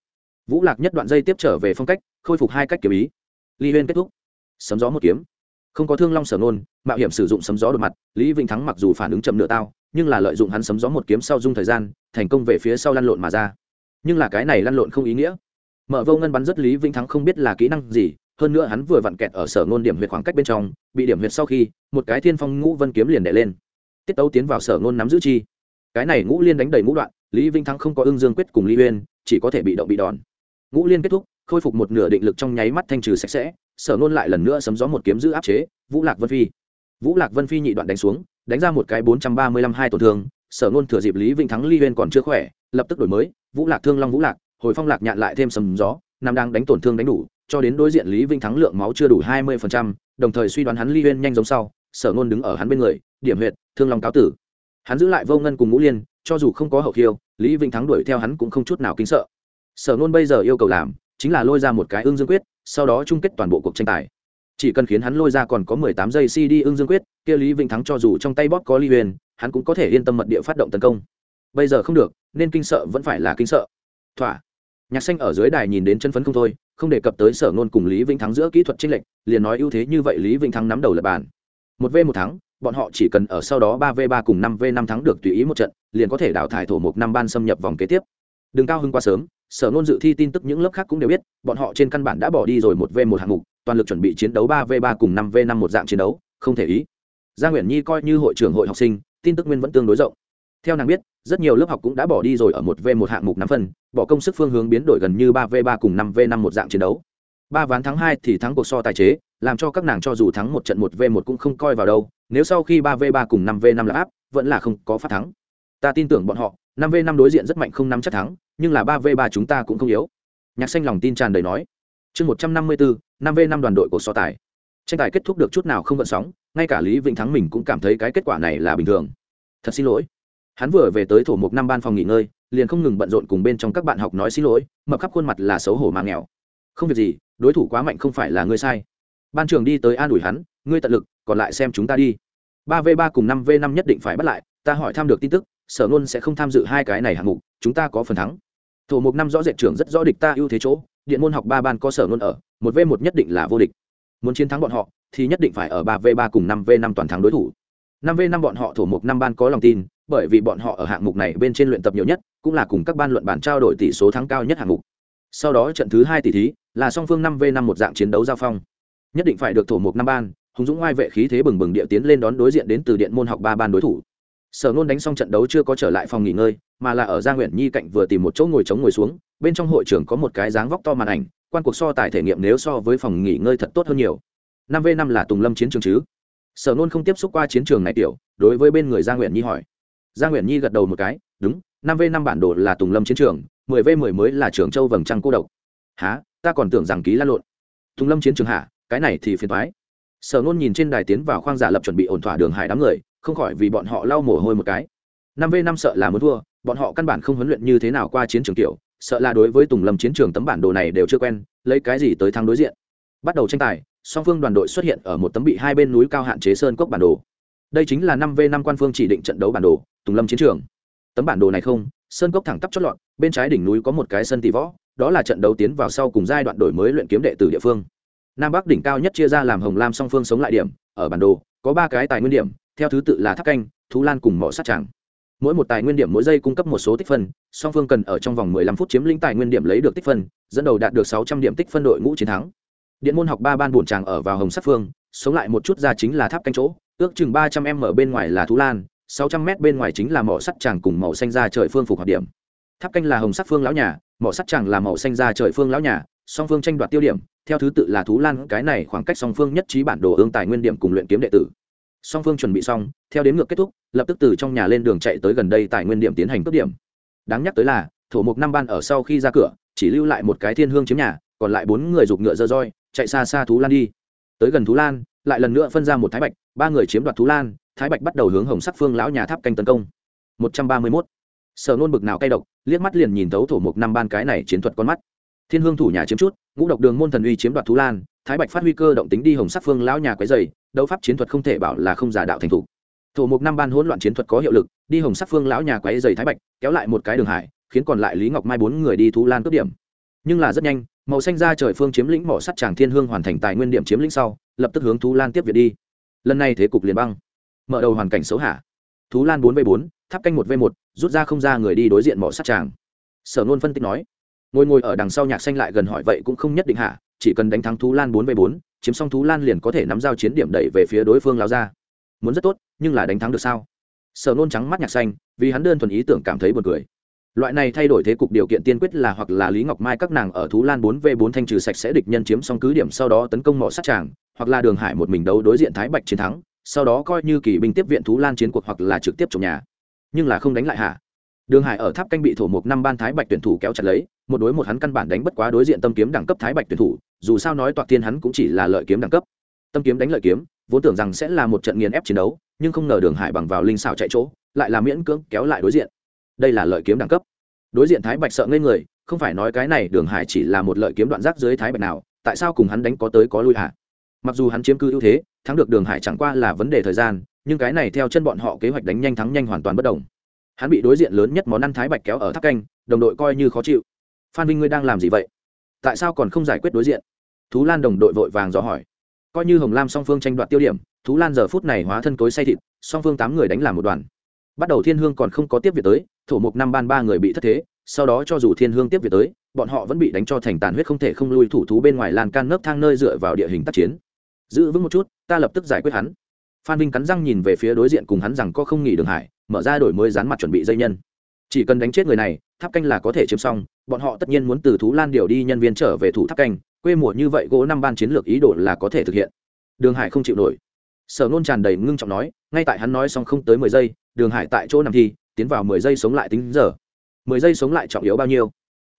vũ lạc nhất đoạn dây tiếp trở về phong cách khôi phục hai cách kiểu ý ly huyên kết thúc sấm gió một kiếm không có thương long sở nôn mạo hiểm sử dụng sấm gió đột mặt, lý vĩnh thắng mặc dù phản ứng chậm nửa tao, nhưng là lợi dụng hắn sấm gió một kiếm sau dung thời gian, thành công về phía sau lăn lộn mà ra. Nhưng là cái này lăn lộn không ý nghĩa. Mở vô ngân bắn rất lý vĩnh thắng không biết là kỹ năng gì, hơn nữa hắn vừa vặn kẹt ở sở ngôn điểm huyệt khoảng cách bên trong, bị điểm huyệt sau khi, một cái thiên phong ngũ vân kiếm liền đẻ lên. Tiết tấu tiến vào sở ngôn nắm giữ chi. Cái này ngũ liên đánh đầy ngũ đoạn, lý vinh thắng không có ưng dương quyết cùng lý uyên, chỉ có thể bị động bị đòn. Ngũ liên kết thúc, khôi phục một nửa định lực trong nháy mắt thanh trừ sạch sẽ sở nôn lại lần nữa sấm gió một kiếm giữ áp chế, vũ lạc vân phi. Vũ lạc vân phi nhị đoạn đánh xuống, đánh ra một cái bốn trăm ba mươi lăm hai tổn thương, sở nôn thừa dịp lý vinh thắng ly huyên còn chưa khỏe, lập tức đổi mới, vũ lạc thương long vũ lạc, hồi phong lạc nhạn lại thêm sấm gió, nam đang đánh tổn thương đánh đủ, cho đến đối diện lý vinh thắng lượng máu chưa đủ hai mươi đồng thời suy đoán hắn ly huyên nhanh giống sau, sở nôn đứng ở hắn bên người, điểm huyệt, thương long cáo tử. Hắn giữ lại vô ngân cùng ngũ liên, cho dù không có hậu khiêu lý vĩnh thắng đuổi theo hắn cũng không chút nào kính sợ. Sở nôn bây giờ yêu cầu làm chính là lôi ra một cái ương dương quyết sau đó chung kết toàn bộ cuộc tranh tài. Chỉ cần khiến hắn lôi ra còn có mười tám giây cd ưng dương quyết, kia lý vĩnh thắng cho dù trong tay bóp có ly huyền, hắn cũng có thể yên tâm mật địa phát động tấn công. Bây giờ không được, nên kinh sợ vẫn phải là kinh sợ. Thỏa. Nhạc xanh ở dưới đài nhìn đến chân phấn không thôi, không đề cập tới sở nôn cùng lý vĩnh thắng giữa kỹ thuật tranh lệch, liền nói ưu thế như vậy lý vĩnh thắng nắm đầu lập bàn. Một v một thắng, bọn họ chỉ cần ở sau đó ba v ba cùng năm v năm thắng được tùy ý một trận, liền có thể đào thải thổ mục năm ban xâm nhập vòng kế tiếp. Đừng cao hơn quá sớm sở ngôn dự thi tin tức những lớp khác cũng đều biết, bọn họ trên căn bản đã bỏ đi rồi một v một hạng mục, toàn lực chuẩn bị chiến đấu ba v ba cùng năm v năm một dạng chiến đấu, không thể ý. Gia nguyễn nhi coi như hội trưởng hội học sinh, tin tức nguyên vẫn tương đối rộng. Theo nàng biết, rất nhiều lớp học cũng đã bỏ đi rồi ở một v một hạng mục năm phân bỏ công sức phương hướng biến đổi gần như ba v ba cùng năm v năm một dạng chiến đấu. Ba ván thắng hai thì thắng cuộc so tài chế, làm cho các nàng cho dù thắng một trận một v một cũng không coi vào đâu, nếu sau khi ba v ba cùng năm v năm là áp, vẫn là không có phát thắng ta tin tưởng bọn họ, năm v năm đối diện rất mạnh không năm chắc thắng, nhưng là ba v ba chúng ta cũng không yếu. Nhạc xanh lòng tin tràn đầy nói. Chương một trăm năm mươi bốn năm v năm đoàn đội của so tài. Tranh tài kết thúc được chút nào không vận sóng, ngay cả lý vĩnh thắng mình cũng cảm thấy cái kết quả này là bình thường. Thật xin lỗi. Hắn vừa về tới thổ mục năm ban phòng nghỉ ngơi, liền không ngừng bận rộn cùng bên trong các bạn học nói xin lỗi, mập khắp khuôn mặt là xấu hổ mà nghèo. Không việc gì, đối thủ quá mạnh không phải là ngươi sai. Ban trường đi tới an ủi hắn, ngươi tận lực, còn lại xem chúng ta đi. ba v ba cùng năm v năm nhất định phải bắt lại, ta hỏi thăm được tin tức sở ngôn sẽ không tham dự hai cái này hạng mục, chúng ta có phần thắng. Thổ mục năm rõ rệt trưởng rất rõ địch ta ưu thế chỗ, điện môn học ba ban có sở ngôn ở, một v một nhất định là vô địch. Muốn chiến thắng bọn họ, thì nhất định phải ở ba v ba cùng năm v năm toàn thắng đối thủ. Năm v năm bọn họ thổ mục năm ban có lòng tin, bởi vì bọn họ ở hạng mục này bên trên luyện tập nhiều nhất, cũng là cùng các ban luận bản trao đổi tỷ số thắng cao nhất hạng mục. Sau đó trận thứ hai tỷ thí, là song phương năm v năm một dạng chiến đấu giao phong. Nhất định phải được thổ mục năm ban, hùng dũng oai vệ khí thế bừng bừng địa tiến lên đón đối diện đến từ điện môn học ba ban đối thủ sở nôn đánh xong trận đấu chưa có trở lại phòng nghỉ ngơi, mà là ở gia nguyện nhi cạnh vừa tìm một chỗ ngồi chống ngồi xuống, bên trong hội trường có một cái dáng vóc to màn ảnh, quan cuộc so tài thể nghiệm nếu so với phòng nghỉ ngơi thật tốt hơn nhiều. Năm v năm là tùng lâm chiến trường chứ? Sở nôn không tiếp xúc qua chiến trường này tiểu, đối với bên người gia nguyện nhi hỏi. Gia nguyện nhi gật đầu một cái, đúng, năm v năm bản đồ là tùng lâm chiến trường, mười v mười mới là trường châu vầng trăng cô độc. Há ta còn tưởng rằng ký lan lộn. Tùng lâm chiến trường hạ cái này thì phiền thoái sở nôn nhìn trên đài tiến vào khoang giả lập chuẩn bị ổn thỏa đường hải đám người không khỏi vì bọn họ lau mồ hôi một cái. Năm v năm sợ là muốn thua, bọn họ căn bản không huấn luyện như thế nào qua chiến trường tiểu. sợ là đối với tùng lâm chiến trường tấm bản đồ này đều chưa quen, lấy cái gì tới thắng đối diện. Bắt đầu tranh tài, song phương đoàn đội xuất hiện ở một tấm bị hai bên núi cao hạn chế sơn cốc bản đồ. Đây chính là năm v năm quan phương chỉ định trận đấu bản đồ, tùng lâm chiến trường. Tấm bản đồ này không, sơn cốc thẳng tắp chót lọn bên trái đỉnh núi có một cái sân tỷ võ, đó là trận đấu tiến vào sau cùng giai đoạn đổi mới luyện kiếm đệ tử địa phương. Nam bắc đỉnh cao nhất chia ra làm hồng lam song phương sống lại điểm, ở bản đồ, có ba cái tài nguyên điểm theo thứ tự là tháp canh, thú lan cùng mỏ sát tràng. Mỗi một tài nguyên điểm mỗi giây cung cấp một số tích phân, song phương cần ở trong vòng 15 phút chiếm lĩnh tài nguyên điểm lấy được tích phân, dẫn đầu đạt được 600 điểm tích phân đội ngũ chiến thắng. Điện môn học ba ban buồn tràng ở vào hồng sắc phương, sống lại một chút ra chính là tháp canh chỗ, ước chừng ba trăm m ở bên ngoài là thú lan, sáu trăm m bên ngoài chính là mỏ sắt tràng cùng màu xanh ra trời phương phục hoạt điểm. Tháp canh là hồng sắc phương lão nhà, mỏ sắt tràng là màu xanh ra trời phương lão nhà, song phương tranh đoạt tiêu điểm, theo thứ tự là thú lan, cái này khoảng cách song phương nhất trí bản đồ ương tài nguyên điểm cùng luyện kiếm đệ tử song phương chuẩn bị xong, theo đến ngược kết thúc, lập tức từ trong nhà lên đường chạy tới gần đây tại nguyên điểm tiến hành cướp điểm. Đáng nhắc tới là, thổ mục năm ban ở sau khi ra cửa, chỉ lưu lại một cái thiên hương chiếm nhà, còn lại bốn người giục ngựa dơ roi, chạy xa xa thú lan đi. Tới gần thú lan, lại lần nữa phân ra một thái bạch, ba người chiếm đoạt thú lan, thái bạch bắt đầu hướng hồng sắc phương lão nhà tháp canh tấn công. Một trăm ba mươi mốt. Sở nôn bực nào cay độc, liếc mắt liền nhìn thấu thổ mục năm ban cái này chiến thuật con mắt. Thiên hương thủ nhà chiếm chút, ngũ độc đường môn thần uy chiếm đoạt thú lan, thái bạch phát huy cơ động tính đi hồng sắc phương lão nhà quấy dày đấu pháp chiến thuật không thể bảo là không giả đạo thành thủ thổ mục năm ban hỗn loạn chiến thuật có hiệu lực, đi hồng sắc phương lão nhà quấy dày thái bạch, kéo lại một cái đường hải, khiến còn lại lý ngọc mai bốn người đi thú lan cướp điểm. Nhưng là rất nhanh, màu xanh ra trời phương chiếm lĩnh mỏ sắt tràng thiên hương hoàn thành tài nguyên điểm chiếm lĩnh sau, lập tức hướng thú lan tiếp viện đi. Lần này thế cục liền băng. Mở đầu hoàn cảnh xấu hả? Thú lan bốn v bốn, tháp canh một v một, rút ra không ra người đi đối diện mỏ sắt tràng. Sở nôn phân tích nói, ngồi ngồi ở đằng sau nhạc xanh lại gần hỏi vậy cũng không nhất định hạ chỉ cần đánh thắng thú lan bốn v bốn chiếm xong thú lan liền có thể nắm giao chiến điểm đẩy về phía đối phương lao ra. Muốn rất tốt, nhưng là đánh thắng được sao? Sở nôn trắng mắt nhạc xanh, vì hắn đơn thuần ý tưởng cảm thấy buồn cười. Loại này thay đổi thế cục điều kiện tiên quyết là hoặc là lý ngọc mai các nàng ở thú lan bốn v bốn thanh trừ sạch sẽ địch nhân chiếm xong cứ điểm sau đó tấn công mỏ sát tràng, hoặc là đường hải một mình đấu đối diện thái bạch chiến thắng, sau đó coi như kỳ binh tiếp viện thú lan chiến cuộc hoặc là trực tiếp trồng nhà. Nhưng là không đánh lại hạ đường hải ở tháp canh bị thổ mục năm ban thái bạch tuyển thủ kéo chặt lấy, một đối một hắn căn bản đánh bất quá đối diện tâm kiếm đẳng cấp thái bạch tuyển thủ dù sao nói toạc tiên hắn cũng chỉ là lợi kiếm đẳng cấp. Tâm kiếm đánh lợi kiếm, vốn tưởng rằng sẽ là một trận nghiền ép chiến đấu, nhưng không ngờ đường hải bằng vào linh xảo chạy chỗ, lại là miễn cưỡng kéo lại đối diện. Đây là lợi kiếm đẳng cấp. Đối diện thái bạch sợ ngây người, không phải nói cái này đường hải chỉ là một lợi kiếm đoạn giác dưới thái bạch nào, tại sao cùng hắn đánh có tới có lui hả? Mặc dù hắn chiếm cư ưu thế, thắng được đường hải chẳng qua là vấn đề thời gian, nhưng cái này theo chân bọn họ kế hoạch đánh nhanh thắng nhanh hoàn toàn bất đồng. Hắn bị đối diện lớn nhất món ăn thái bạch kéo ở tháp canh, đồng đội coi như khó chịu. Phan vinh, ngươi đang làm gì vậy? Tại sao còn không giải quyết đối diện? Thú lan đồng đội vội vàng dò hỏi. Coi như hồng lam song phương tranh đoạt tiêu điểm, thú lan giờ phút này hóa thân cối say thịt, song phương tám người đánh làm một đoàn. Bắt đầu thiên hương còn không có tiếp việc tới Thủ mục năm ban ba người bị thất thế, sau đó cho dù thiên hương tiếp việc tới, bọn họ vẫn bị đánh cho thành tàn huyết không thể không lui thủ thú bên ngoài lan can nấp thang nơi dựa vào địa hình tác chiến. Giữ vững một chút, ta lập tức giải quyết hắn. Phan vinh cắn răng nhìn về phía đối diện cùng hắn rằng có không nghỉ đường hải, mở ra đổi mới dán mặt chuẩn bị dây nhân. Chỉ cần đánh chết người này, tháp canh là có thể chiếm xong, bọn họ tất nhiên muốn từ thú lan điều đi nhân viên trở về thủ tháp canh quê mùa như vậy gỗ năm ban chiến lược ý đồ là có thể thực hiện. Đường hải không chịu nổi. Sở nôn tràn đầy ngưng trọng nói, ngay tại hắn nói xong không tới mười giây, đường hải tại chỗ nằm thi tiến vào mười giây sống lại tính giờ. Mười giây sống lại trọng yếu bao nhiêu?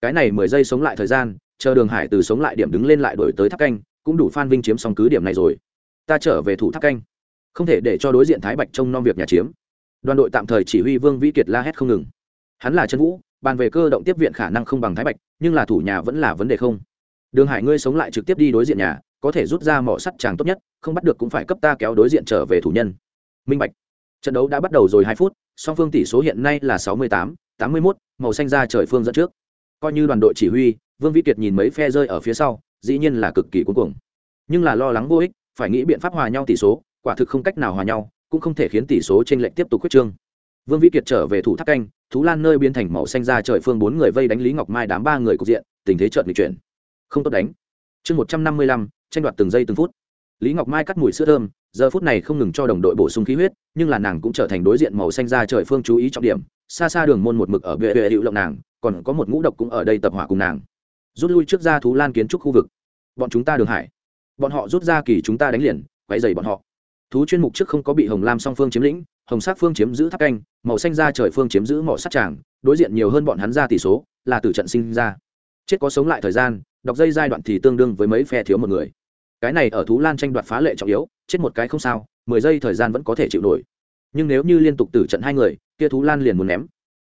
Cái này mười giây sống lại thời gian, chờ đường hải từ sống lại điểm đứng lên lại đổi tới tháp canh, cũng đủ phan vinh chiếm xong cứ điểm này rồi. Ta trở về thủ tháp canh. Không thể để cho đối diện thái bạch trông nom việc nhà chiếm. Đoàn đội tạm thời chỉ huy vương vĩ kiệt la hét không ngừng. Hắn là chân vũ, bàn về cơ động tiếp viện khả năng không bằng thái bạch, nhưng là thủ nhà vẫn là vấn đề không đường hải ngươi sống lại trực tiếp đi đối diện nhà, có thể rút ra mỏ sắt chàng tốt nhất, không bắt được cũng phải cấp ta kéo đối diện trở về thủ nhân. Minh bạch. Trận đấu đã bắt đầu rồi hai phút, song phương tỷ số hiện nay là sáu mươi tám tám mươi mốt, màu xanh ra trời phương dẫn trước. Coi như đoàn đội chỉ huy, vương vĩ kiệt nhìn mấy phe rơi ở phía sau, dĩ nhiên là cực kỳ cuối cùng nhưng là lo lắng vô ích, phải nghĩ biện pháp hòa nhau tỷ số, quả thực không cách nào hòa nhau, cũng không thể khiến tỷ số trên lệnh tiếp tục quyết trương. Vương vĩ kiệt trở về thủ tháp canh, thú lan nơi biến thành màu xanh ra trời phương bốn người vây đánh lý ngọc mai đám ba người cục diện, tình thế trợn nghịch chuyển không tốt đánh. Chương một trăm năm mươi lăm, tranh đoạt từng giây từng phút. Lý ngọc mai cắt mùi sữa thơm, giờ phút này không ngừng cho đồng đội bổ sung khí huyết, nhưng là nàng cũng trở thành đối diện màu xanh ra trời phương chú ý trọng điểm, xa xa đường môn một mực ở bệ bệ hữu lộng nàng, còn có một ngũ độc cũng ở đây tập hỏa cùng nàng. Rút lui trước ra thú lan kiến trúc khu vực. Bọn chúng ta đường hải. Bọn họ rút ra kỳ chúng ta đánh liền quay dày bọn họ. Thú chuyên mục trước không có bị hồng lam song phương chiếm lĩnh, hồng sắc phương chiếm giữ tháp canh, màu xanh ra trời phương chiếm giữ mỏ sắt tràng, đối diện nhiều hơn bọn hắn ra tỷ số, là từ trận sinh ra. Chết có sống lại thời gian đọc dây giai đoạn thì tương đương với mấy phe thiếu một người. Cái này ở thú lan tranh đoạt phá lệ trọng yếu, chết một cái không sao, mười giây thời gian vẫn có thể chịu nổi. Nhưng nếu như liên tục tử trận hai người, kia thú lan liền muốn ném.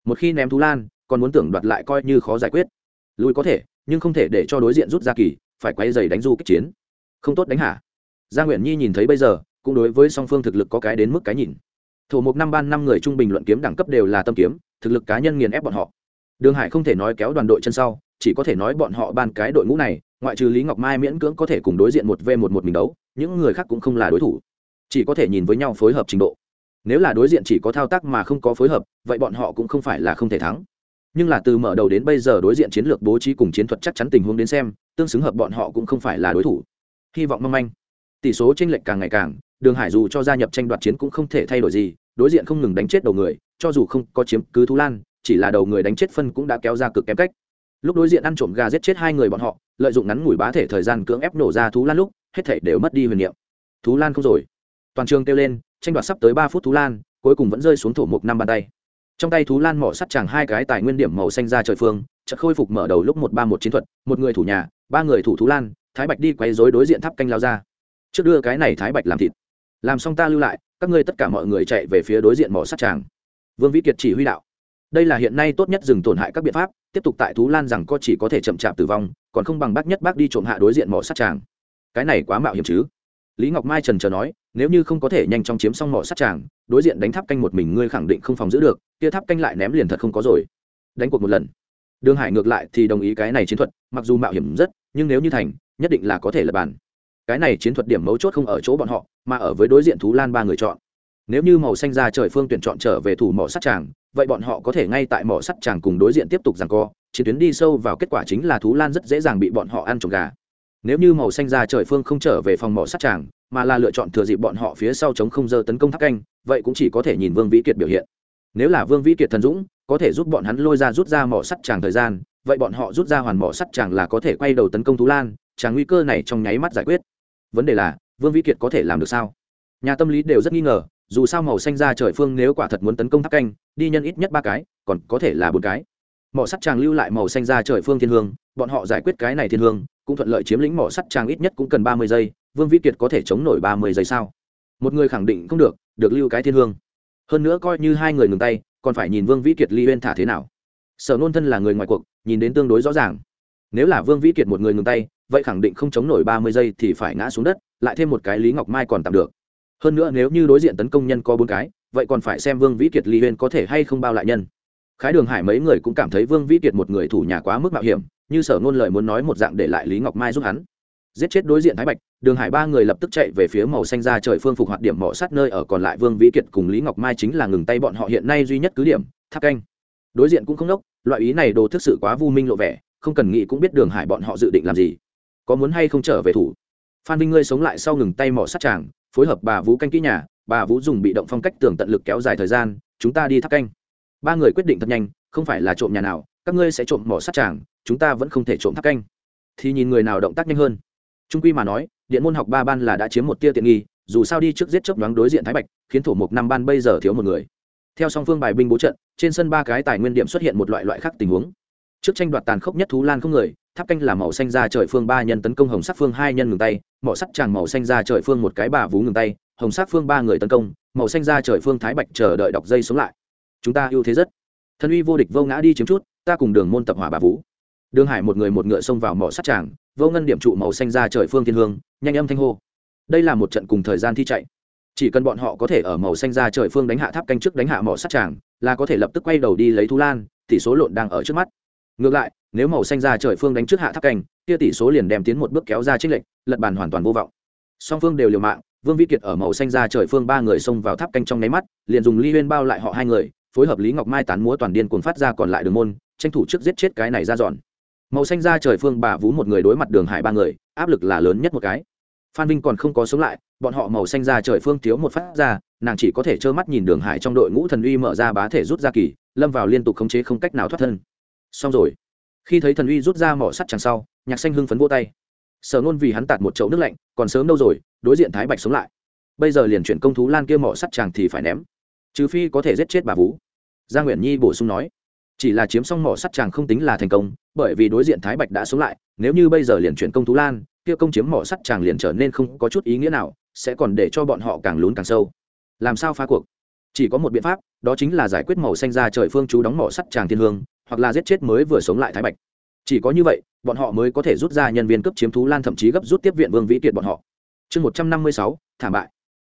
Một khi ném thú lan, còn muốn tưởng đoạt lại coi như khó giải quyết. Lùi có thể, nhưng không thể để cho đối diện rút ra kỳ, phải quay dày đánh du kích chiến. Không tốt đánh hả? Gia nguyễn nhi nhìn thấy bây giờ, cũng đối với song phương thực lực có cái đến mức cái nhìn. Thủ mục năm ban năm người trung bình luận kiếm đẳng cấp đều là tâm kiếm, thực lực cá nhân nghiền ép bọn họ. Đường hải không thể nói kéo đoàn đội chân sau chỉ có thể nói bọn họ ban cái đội ngũ này, ngoại trừ lý ngọc mai miễn cưỡng có thể cùng đối diện một v một một mình đấu, những người khác cũng không là đối thủ. Chỉ có thể nhìn với nhau phối hợp trình độ. Nếu là đối diện chỉ có thao tác mà không có phối hợp, vậy bọn họ cũng không phải là không thể thắng. Nhưng là từ mở đầu đến bây giờ đối diện chiến lược bố trí cùng chiến thuật chắc chắn tình huống đến xem, tương xứng hợp bọn họ cũng không phải là đối thủ. Hy vọng mong manh. Tỷ số tranh lệch càng ngày càng, đường hải dù cho gia nhập tranh đoạt chiến cũng không thể thay đổi gì, đối diện không ngừng đánh chết đầu người, cho dù không có chiếm cứ thú lan, chỉ là đầu người đánh chết phân cũng đã kéo ra cực kém cách lúc đối diện ăn trộm gà giết chết hai người bọn họ, lợi dụng ngắn ngủi bá thể thời gian cưỡng ép nổ ra thú lan lúc, hết thể đều mất đi huyền niệm. Thú lan không rồi. Toàn trường kêu lên, tranh đoạt sắp tới ba phút thú lan, cuối cùng vẫn rơi xuống thổ mục năm bàn tay. Trong tay thú lan mỏ sắt chẳng hai cái tài nguyên điểm màu xanh ra trời phương, chợt khôi phục mở đầu lúc một ba một chiến thuật, một người thủ nhà, ba người thủ thú lan, thái bạch đi quay dối đối diện tháp canh lao ra. Trước đưa cái này thái bạch làm thịt. Làm xong ta lưu lại, các ngươi tất cả mọi người chạy về phía đối diện mỏ sắt chàng. Vương vĩ kiệt chỉ huy đạo đây là hiện nay tốt nhất dừng tổn hại các biện pháp, tiếp tục tại thú lan rằng có chỉ có thể chậm chạp tử vong, còn không bằng bác nhất bác đi trộm hạ đối diện mỏ sát tràng. Cái này quá mạo hiểm chứ? Lý ngọc mai trần trờ nói, nếu như không có thể nhanh chóng chiếm xong mỏ sát tràng, đối diện đánh tháp canh một mình ngươi khẳng định không phòng giữ được, kia tháp canh lại ném liền thật không có rồi. Đánh cuộc một lần. Đường hải ngược lại thì đồng ý cái này chiến thuật, mặc dù mạo hiểm rất, nhưng nếu như thành, nhất định là có thể lập bàn. Cái này chiến thuật điểm mấu chốt không ở chỗ bọn họ, mà ở với đối diện thú lan ba người chọn nếu như màu xanh ra trời phương tuyển chọn trở về thủ mỏ sắt tràng, vậy bọn họ có thể ngay tại mỏ sắt tràng cùng đối diện tiếp tục rằng co. Chiến tuyến đi sâu vào kết quả chính là thú lan rất dễ dàng bị bọn họ ăn trộm gà. Nếu như màu xanh ra trời phương không trở về phòng mỏ sắt tràng, mà là lựa chọn thừa dịp bọn họ phía sau chống không dơ tấn công tháp canh, vậy cũng chỉ có thể nhìn vương vĩ kiệt biểu hiện. Nếu là vương vĩ kiệt thần dũng, có thể giúp bọn hắn lôi ra rút ra mỏ sắt tràng thời gian, vậy bọn họ rút ra hoàn mỏ sắt tràng là có thể quay đầu tấn công thú lan, tràng nguy cơ này trong nháy mắt giải quyết. Vấn đề là, vương vĩ kiệt có thể làm được sao? Nhà tâm lý đều rất nghi ngờ dù sao màu xanh ra trời phương nếu quả thật muốn tấn công tháp canh, đi nhân ít nhất ba cái, còn có thể là bốn cái. Mỏ sắt tràng lưu lại màu xanh ra trời phương thiên hương, bọn họ giải quyết cái này thiên hương, cũng thuận lợi chiếm lĩnh mỏ sắt tràng ít nhất cũng cần ba mươi giây, vương vĩ kiệt có thể chống nổi ba mươi giây sao? Một người khẳng định không được được lưu cái thiên hương. Hơn nữa coi như hai người ngừng tay, còn phải nhìn vương vĩ kiệt ly huyên thả thế nào. Sở nôn thân là người ngoài cuộc, nhìn đến tương đối rõ ràng. Nếu là vương vĩ kiệt một người ngừng tay, vậy khẳng định không chống nổi ba mươi giây thì phải ngã xuống đất, lại thêm một cái lý ngọc mai còn tạm được hơn nữa nếu như đối diện tấn công nhân có bốn cái, vậy còn phải xem vương vĩ kiệt ly huyên có thể hay không bao lại nhân. Khái đường hải mấy người cũng cảm thấy vương vĩ kiệt một người thủ nhà quá mức mạo hiểm, như sở ngôn lời muốn nói một dạng để lại lý ngọc mai giúp hắn. Giết chết đối diện thái bạch, đường hải ba người lập tức chạy về phía màu xanh ra trời phương phục hoạt điểm mỏ sát nơi ở còn lại vương vĩ kiệt cùng lý ngọc mai chính là ngừng tay bọn họ hiện nay duy nhất cứ điểm, tháp canh. Đối diện cũng không đốc, loại ý này đồ thực sự quá vu minh lộ vẻ, không cần nghĩ cũng biết đường hải bọn họ dự định làm gì. Có muốn hay không trở về thủ? Phan vinh ngươi sống lại sau ngừng tay mỏ sát tràng phối hợp bà vũ canh kỹ nhà, bà vũ dùng bị động phong cách tường tận lực kéo dài thời gian, chúng ta đi tháp canh. Ba người quyết định thật nhanh, không phải là trộm nhà nào, các ngươi sẽ trộm mỏ sát tràng, chúng ta vẫn không thể trộm tháp canh. Thì nhìn người nào động tác nhanh hơn. Trung quy mà nói, điện môn học ba ban là đã chiếm một tia tiện nghi, dù sao đi trước giết chớp nhoáng đối diện thái bạch, khiến thủ mục năm ban bây giờ thiếu một người. Theo song phương bài binh bố trận, trên sân ba cái tài nguyên điểm xuất hiện một loại loại khác tình huống. Trước tranh đoạt tàn khốc nhất thú lan không người, tháp canh là màu xanh ra trời phương ba nhân tấn công hồng sắc phương hai nhân ngừng tay mỏ sắt tràng màu xanh ra trời phương một cái bà vú ngừng tay, hồng sắc phương ba người tấn công, màu xanh ra trời phương thái bạch chờ đợi đọc dây sống lại. Chúng ta ưu thế rất. Thân uy vô địch vô ngã đi chiếm chút, ta cùng đường môn tập hỏa bà vũ đường hải một người một ngựa xông vào mỏ sắt tràng, vô ngân điểm trụ màu xanh ra trời phương thiên hương, nhanh âm thanh hô. Đây là một trận cùng thời gian thi chạy. Chỉ cần bọn họ có thể ở màu xanh ra trời phương đánh hạ tháp canh trước đánh hạ mỏ sắt tràng, là có thể lập tức quay đầu đi lấy thu lan, tỷ số lộn đang ở trước mắt. Ngược lại nếu màu xanh ra trời phương đánh trước hạ tháp canh, kia tỷ số liền đem tiến một bước kéo ra trích lệnh lật bàn hoàn toàn vô vọng. Song phương đều liều mạng, vương vĩ kiệt ở màu xanh ra trời phương ba người xông vào tháp canh trong nháy mắt, liền dùng ly huyên bao lại họ hai người, phối hợp lý ngọc mai tán múa toàn điên cuồng phát ra còn lại đường môn, tranh thủ trước giết chết cái này ra dọn. Màu xanh ra trời phương bà vú một người đối mặt đường hải ba người, áp lực là lớn nhất một cái. Phan vinh còn không có sống lại, bọn họ màu xanh ra trời phương thiếu một phát ra, nàng chỉ có thể trơ mắt nhìn đường hải trong đội ngũ thần uy mở ra bá thể rút ra kỳ, lâm vào liên tục khống chế không cách nào thoát thân. Xong rồi khi thấy thần uy rút ra mỏ sắt chẳng sau, nhạc xanh hưng phấn vô tay. Sở nôn vì hắn tạt một chậu nước lạnh, còn sớm đâu rồi, đối diện thái bạch sống lại. Bây giờ liền chuyển công thú lan kia mỏ sắt chàng thì phải ném. Trừ phi có thể giết chết bà vú. Gia nguyễn nhi bổ sung nói. Chỉ là chiếm xong mỏ sắt chàng không tính là thành công, bởi vì đối diện thái bạch đã sống lại, nếu như bây giờ liền chuyển công thú lan, kia công chiếm mỏ sắt chàng liền trở nên không có chút ý nghĩa nào, sẽ còn để cho bọn họ càng lún càng sâu. Làm sao phá cuộc? Chỉ có một biện pháp, đó chính là giải quyết màu xanh ra trời phương chú đóng mỏ sắt chàng thiên hương hoặc là giết chết mới vừa sống lại thái bạch. Chỉ có như vậy, bọn họ mới có thể rút ra nhân viên cấp chiếm thú lan thậm chí gấp rút tiếp viện vương vĩ kiệt bọn họ. Chương một trăm năm mươi sáu, thảm bại.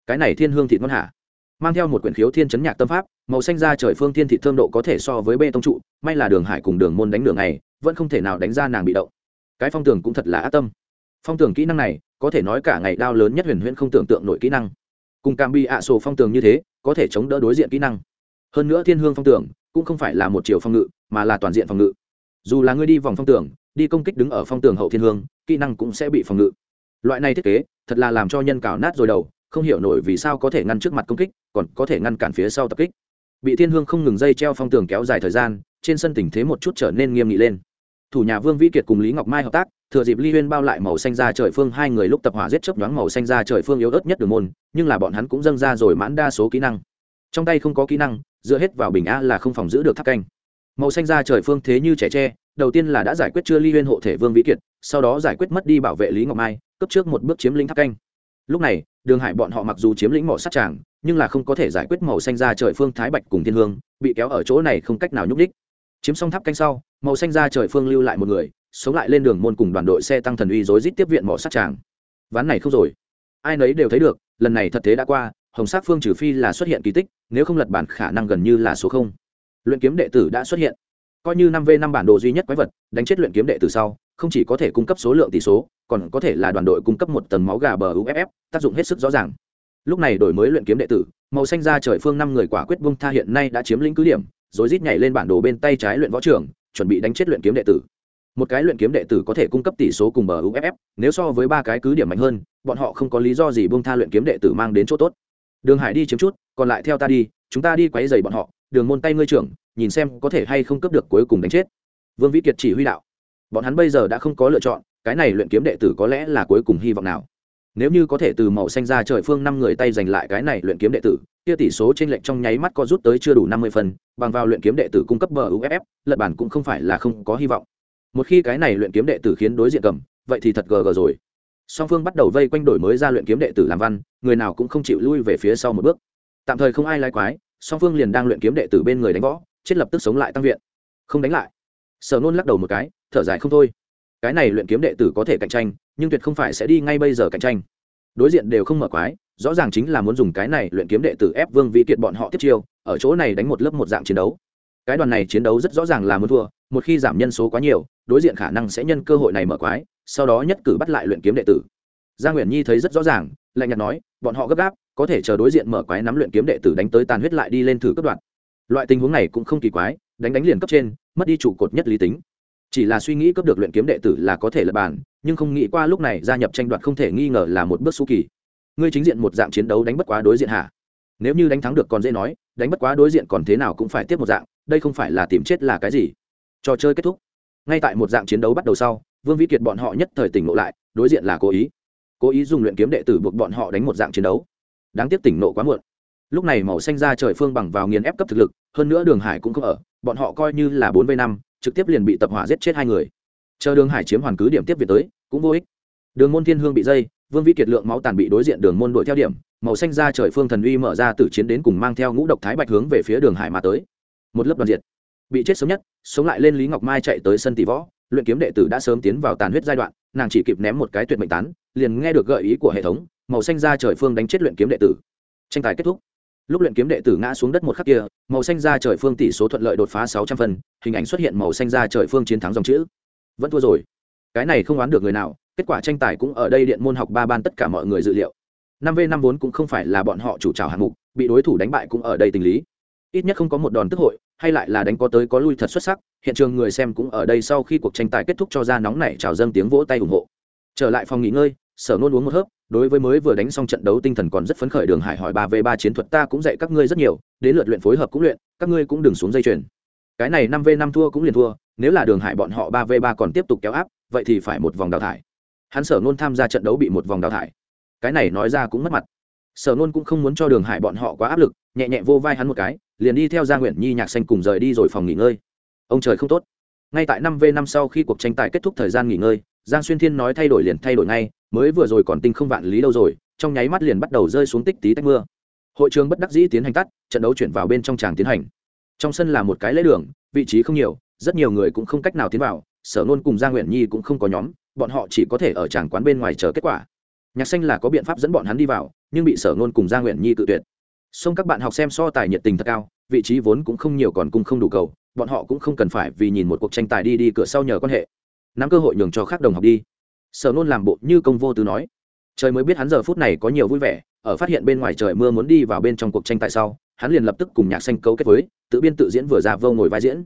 Cái này thiên hương thịt ngon hả? Mang theo một quyển khiếu thiên chấn nhạc tâm pháp, màu xanh ra trời phương thiên thị thơm độ có thể so với bê tông trụ, may là đường hải cùng đường môn đánh đường này, vẫn không thể nào đánh ra nàng bị động. Cái phong tường cũng thật là ác tâm. Phong tường kỹ năng này, có thể nói cả ngày đao lớn nhất huyền huyễn không tưởng tượng nổi kỹ năng. Cùng cam bi ạ sổ phong tường như thế, có thể chống đỡ đối diện kỹ năng. Hơn nữa thiên hương phong tường, cũng không phải là một chiều phong ngự mà là toàn diện phòng ngự. Dù là ngươi đi vòng phong tường, đi công kích đứng ở phong tường hậu thiên hương, kỹ năng cũng sẽ bị phòng ngự. Loại này thiết kế, thật là làm cho nhân cào nát rồi đầu, không hiểu nổi vì sao có thể ngăn trước mặt công kích, còn có thể ngăn cản phía sau tập kích. Bị thiên hương không ngừng dây treo phong tường kéo dài thời gian, trên sân tình thế một chút trở nên nghiêm nghị lên. Thủ nhà vương vĩ kiệt cùng lý ngọc mai hợp tác, thừa dịp ly huyên bao lại màu xanh ra trời phương hai người lúc tập hỏa giết chớp nhoáng màu xanh ra trời phương yếu ớt nhất đường môn, nhưng là bọn hắn cũng dâng ra rồi mãn đa số kỹ năng. Trong tay không có kỹ năng, dựa hết vào bình a là không phòng giữ được tháp canh màu xanh ra trời phương thế như trẻ tre, đầu tiên là đã giải quyết chưa ly huyên hộ thể vương vĩ kiệt, sau đó giải quyết mất đi bảo vệ lý ngọc mai, cấp trước một bước chiếm lĩnh tháp canh. Lúc này, đường hải bọn họ mặc dù chiếm lĩnh mỏ sát tràng, nhưng là không có thể giải quyết màu xanh ra trời phương thái bạch cùng thiên hương, bị kéo ở chỗ này không cách nào nhúc đích chiếm xong tháp canh sau, màu xanh ra trời phương lưu lại một người, sống lại lên đường môn cùng đoàn đội xe tăng thần uy rối rít tiếp viện mỏ sát tràng. Ván này không rồi. Ai nấy đều thấy được, lần này thật thế đã qua, hồng sát phương trừ phi là xuất hiện kỳ tích, nếu không lật bản khả năng gần như là số không luyện kiếm đệ tử đã xuất hiện. Coi như năm v năm bản đồ duy nhất quái vật, đánh chết luyện kiếm đệ tử sau, không chỉ có thể cung cấp số lượng tỷ số, còn có thể là đoàn đội cung cấp một tầng máu gà bờ uff tác dụng hết sức rõ ràng. Lúc này đổi mới luyện kiếm đệ tử, màu xanh ra trời phương năm người quả quyết bung tha hiện nay đã chiếm lĩnh cứ điểm, rồi rít nhảy lên bản đồ bên tay trái luyện võ trường, chuẩn bị đánh chết luyện kiếm đệ tử. Một cái luyện kiếm đệ tử có thể cung cấp tỷ số cùng bờ uff nếu so với ba cái cứ điểm mạnh hơn, bọn họ không có lý do gì bung tha luyện kiếm đệ tử mang đến chỗ tốt. Đường hải đi chiếm chút, còn lại theo ta đi, chúng ta đi quấy dày bọn họ đường môn tay ngươi trưởng, nhìn xem có thể hay không cấp được cuối cùng đánh chết. Vương vĩ kiệt chỉ huy đạo. Bọn hắn bây giờ đã không có lựa chọn, cái này luyện kiếm đệ tử có lẽ là cuối cùng hy vọng nào. Nếu như có thể từ màu xanh ra trời phương năm người tay giành lại cái này luyện kiếm đệ tử, kia tỷ số trên lệnh trong nháy mắt có rút tới chưa đủ năm mươi phần, bằng vào luyện kiếm đệ tử cung cấp bờ uff lật bản cũng không phải là không có hy vọng. Một khi cái này luyện kiếm đệ tử khiến đối diện cầm, vậy thì thật gờ gờ rồi. Song phương bắt đầu vây quanh đổi mới ra luyện kiếm đệ tử làm văn, người nào cũng không chịu lui về phía sau một bước. Tạm thời không ai lai quái song phương liền đang luyện kiếm đệ tử bên người đánh võ, chết lập tức sống lại tăng viện. Không đánh lại. Sở nôn lắc đầu một cái, thở dài không thôi. Cái này luyện kiếm đệ tử có thể cạnh tranh, nhưng tuyệt không phải sẽ đi ngay bây giờ cạnh tranh. Đối diện đều không mở quái, rõ ràng chính là muốn dùng cái này luyện kiếm đệ tử ép vương vĩ kiệt bọn họ tiếp chiêu, ở chỗ này đánh một lớp một dạng chiến đấu. Cái đoàn này chiến đấu rất rõ ràng là muốn thua, một khi giảm nhân số quá nhiều, đối diện khả năng sẽ nhân cơ hội này mở quái, sau đó nhất cử bắt lại luyện kiếm đệ tử. Gia nguyễn nhi thấy rất rõ ràng, lạnh nhạt nói, bọn họ gấp gáp có thể chờ đối diện mở quái nắm luyện kiếm đệ tử đánh tới tàn huyết lại đi lên thử cấp đoạn. Loại tình huống này cũng không kỳ quái, đánh đánh liền cấp trên, mất đi trụ cột nhất lý tính. Chỉ là suy nghĩ cấp được luyện kiếm đệ tử là có thể lập bàn, nhưng không nghĩ qua lúc này gia nhập tranh đoạt không thể nghi ngờ là một bước su kỳ. Ngươi chính diện một dạng chiến đấu đánh bất quá đối diện hả? Nếu như đánh thắng được còn dễ nói, đánh bất quá đối diện còn thế nào cũng phải tiếp một dạng, đây không phải là tìm chết là cái gì? Trò chơi kết thúc. Ngay tại một dạng chiến đấu bắt đầu sau, vương vĩ kiệt bọn họ nhất thời tỉnh ngộ lại, đối diện là cố ý. Cố ý dùng luyện kiếm đệ tử buộc bọn họ đánh một dạng chiến đấu đáng tiếc tỉnh nộ quá muộn. Lúc này màu xanh ra trời phương bằng vào nghiền ép cấp thực lực, hơn nữa đường hải cũng không ở, bọn họ coi như là bốn v năm, trực tiếp liền bị tập hỏa giết chết hai người. Chờ đường hải chiếm hoàn cứ điểm tiếp việt tới, cũng vô ích. Đường môn thiên hương bị dây, vương vĩ kiệt lượng máu tàn bị đối diện đường môn đội theo điểm, màu xanh ra trời phương thần uy mở ra từ chiến đến cùng mang theo ngũ độc thái bạch hướng về phía đường hải mà tới. Một lớp đoàn diệt. Bị chết sớm nhất, sống lại lên lý ngọc mai chạy tới sân tỷ võ, luyện kiếm đệ tử đã sớm tiến vào tàn huyết giai đoạn, nàng chỉ kịp ném một cái tuyệt mệnh tán, liền nghe được gợi ý của hệ thống màu xanh ra trời phương đánh chết luyện kiếm đệ tử. Tranh tài kết thúc. Lúc luyện kiếm đệ tử ngã xuống đất một khắc kia, màu xanh ra trời phương tỷ số thuận lợi đột phá sáu trăm phần, hình ảnh xuất hiện màu xanh ra trời phương chiến thắng dòng chữ. Vẫn thua rồi. Cái này không oán được người nào, kết quả tranh tài cũng ở đây điện môn học ba ban tất cả mọi người dự liệu. Năm v năm vốn cũng không phải là bọn họ chủ trào hạng mục, bị đối thủ đánh bại cũng ở đây tình lý. Ít nhất không có một đòn tức hội, hay lại là đánh có tới có lui thật xuất sắc, hiện trường người xem cũng ở đây sau khi cuộc tranh tài kết thúc cho ra nóng này chào dâng tiếng vỗ tay ủng hộ. Trở lại phòng nghỉ ngơi sở nôn uống một hớp, đối với mới vừa đánh xong trận đấu tinh thần còn rất phấn khởi đường hải hỏi ba v ba chiến thuật ta cũng dạy các ngươi rất nhiều, đến lượt luyện phối hợp cũng luyện, các ngươi cũng đừng xuống dây chuyền. Cái này năm v năm thua cũng liền thua, nếu là đường hải bọn họ ba v ba còn tiếp tục kéo áp, vậy thì phải một vòng đào thải. Hắn sở nôn tham gia trận đấu bị một vòng đào thải. Cái này nói ra cũng mất mặt. Sở nôn cũng không muốn cho đường hải bọn họ quá áp lực, nhẹ nhẹ vô vai hắn một cái, liền đi theo gia nguyện nhi nhạc xanh cùng rời đi rồi phòng nghỉ ngơi. Ông trời không tốt. Ngay tại năm v năm sau khi cuộc tranh tài kết thúc thời gian nghỉ ngơi, giang xuyên thiên nói thay đổi liền thay đổi ngay mới vừa rồi còn tinh không vạn lý đâu rồi, trong nháy mắt liền bắt đầu rơi xuống tích tí tách mưa. Hội trường bất đắc dĩ tiến hành tắt, trận đấu chuyển vào bên trong tràng tiến hành. Trong sân là một cái lễ đường, vị trí không nhiều, rất nhiều người cũng không cách nào tiến vào, sở nôn cùng gia nguyện nhi cũng không có nhóm, bọn họ chỉ có thể ở tràng quán bên ngoài chờ kết quả. Nhạc xanh là có biện pháp dẫn bọn hắn đi vào, nhưng bị sở nôn cùng gia nguyện nhi tự tuyệt. Xong các bạn học xem so tài nhiệt tình thật cao, vị trí vốn cũng không nhiều còn cung không đủ cầu, bọn họ cũng không cần phải vì nhìn một cuộc tranh tài đi đi cửa sau nhờ quan hệ. Nắm cơ hội nhường cho khác đồng học đi sở nôn làm bộ như công vô tư nói. Trời mới biết hắn giờ phút này có nhiều vui vẻ, ở phát hiện bên ngoài trời mưa muốn đi vào bên trong cuộc tranh tài sau, hắn liền lập tức cùng nhạc xanh cấu kết với, tự biên tự diễn vừa ra vô ngồi vai diễn.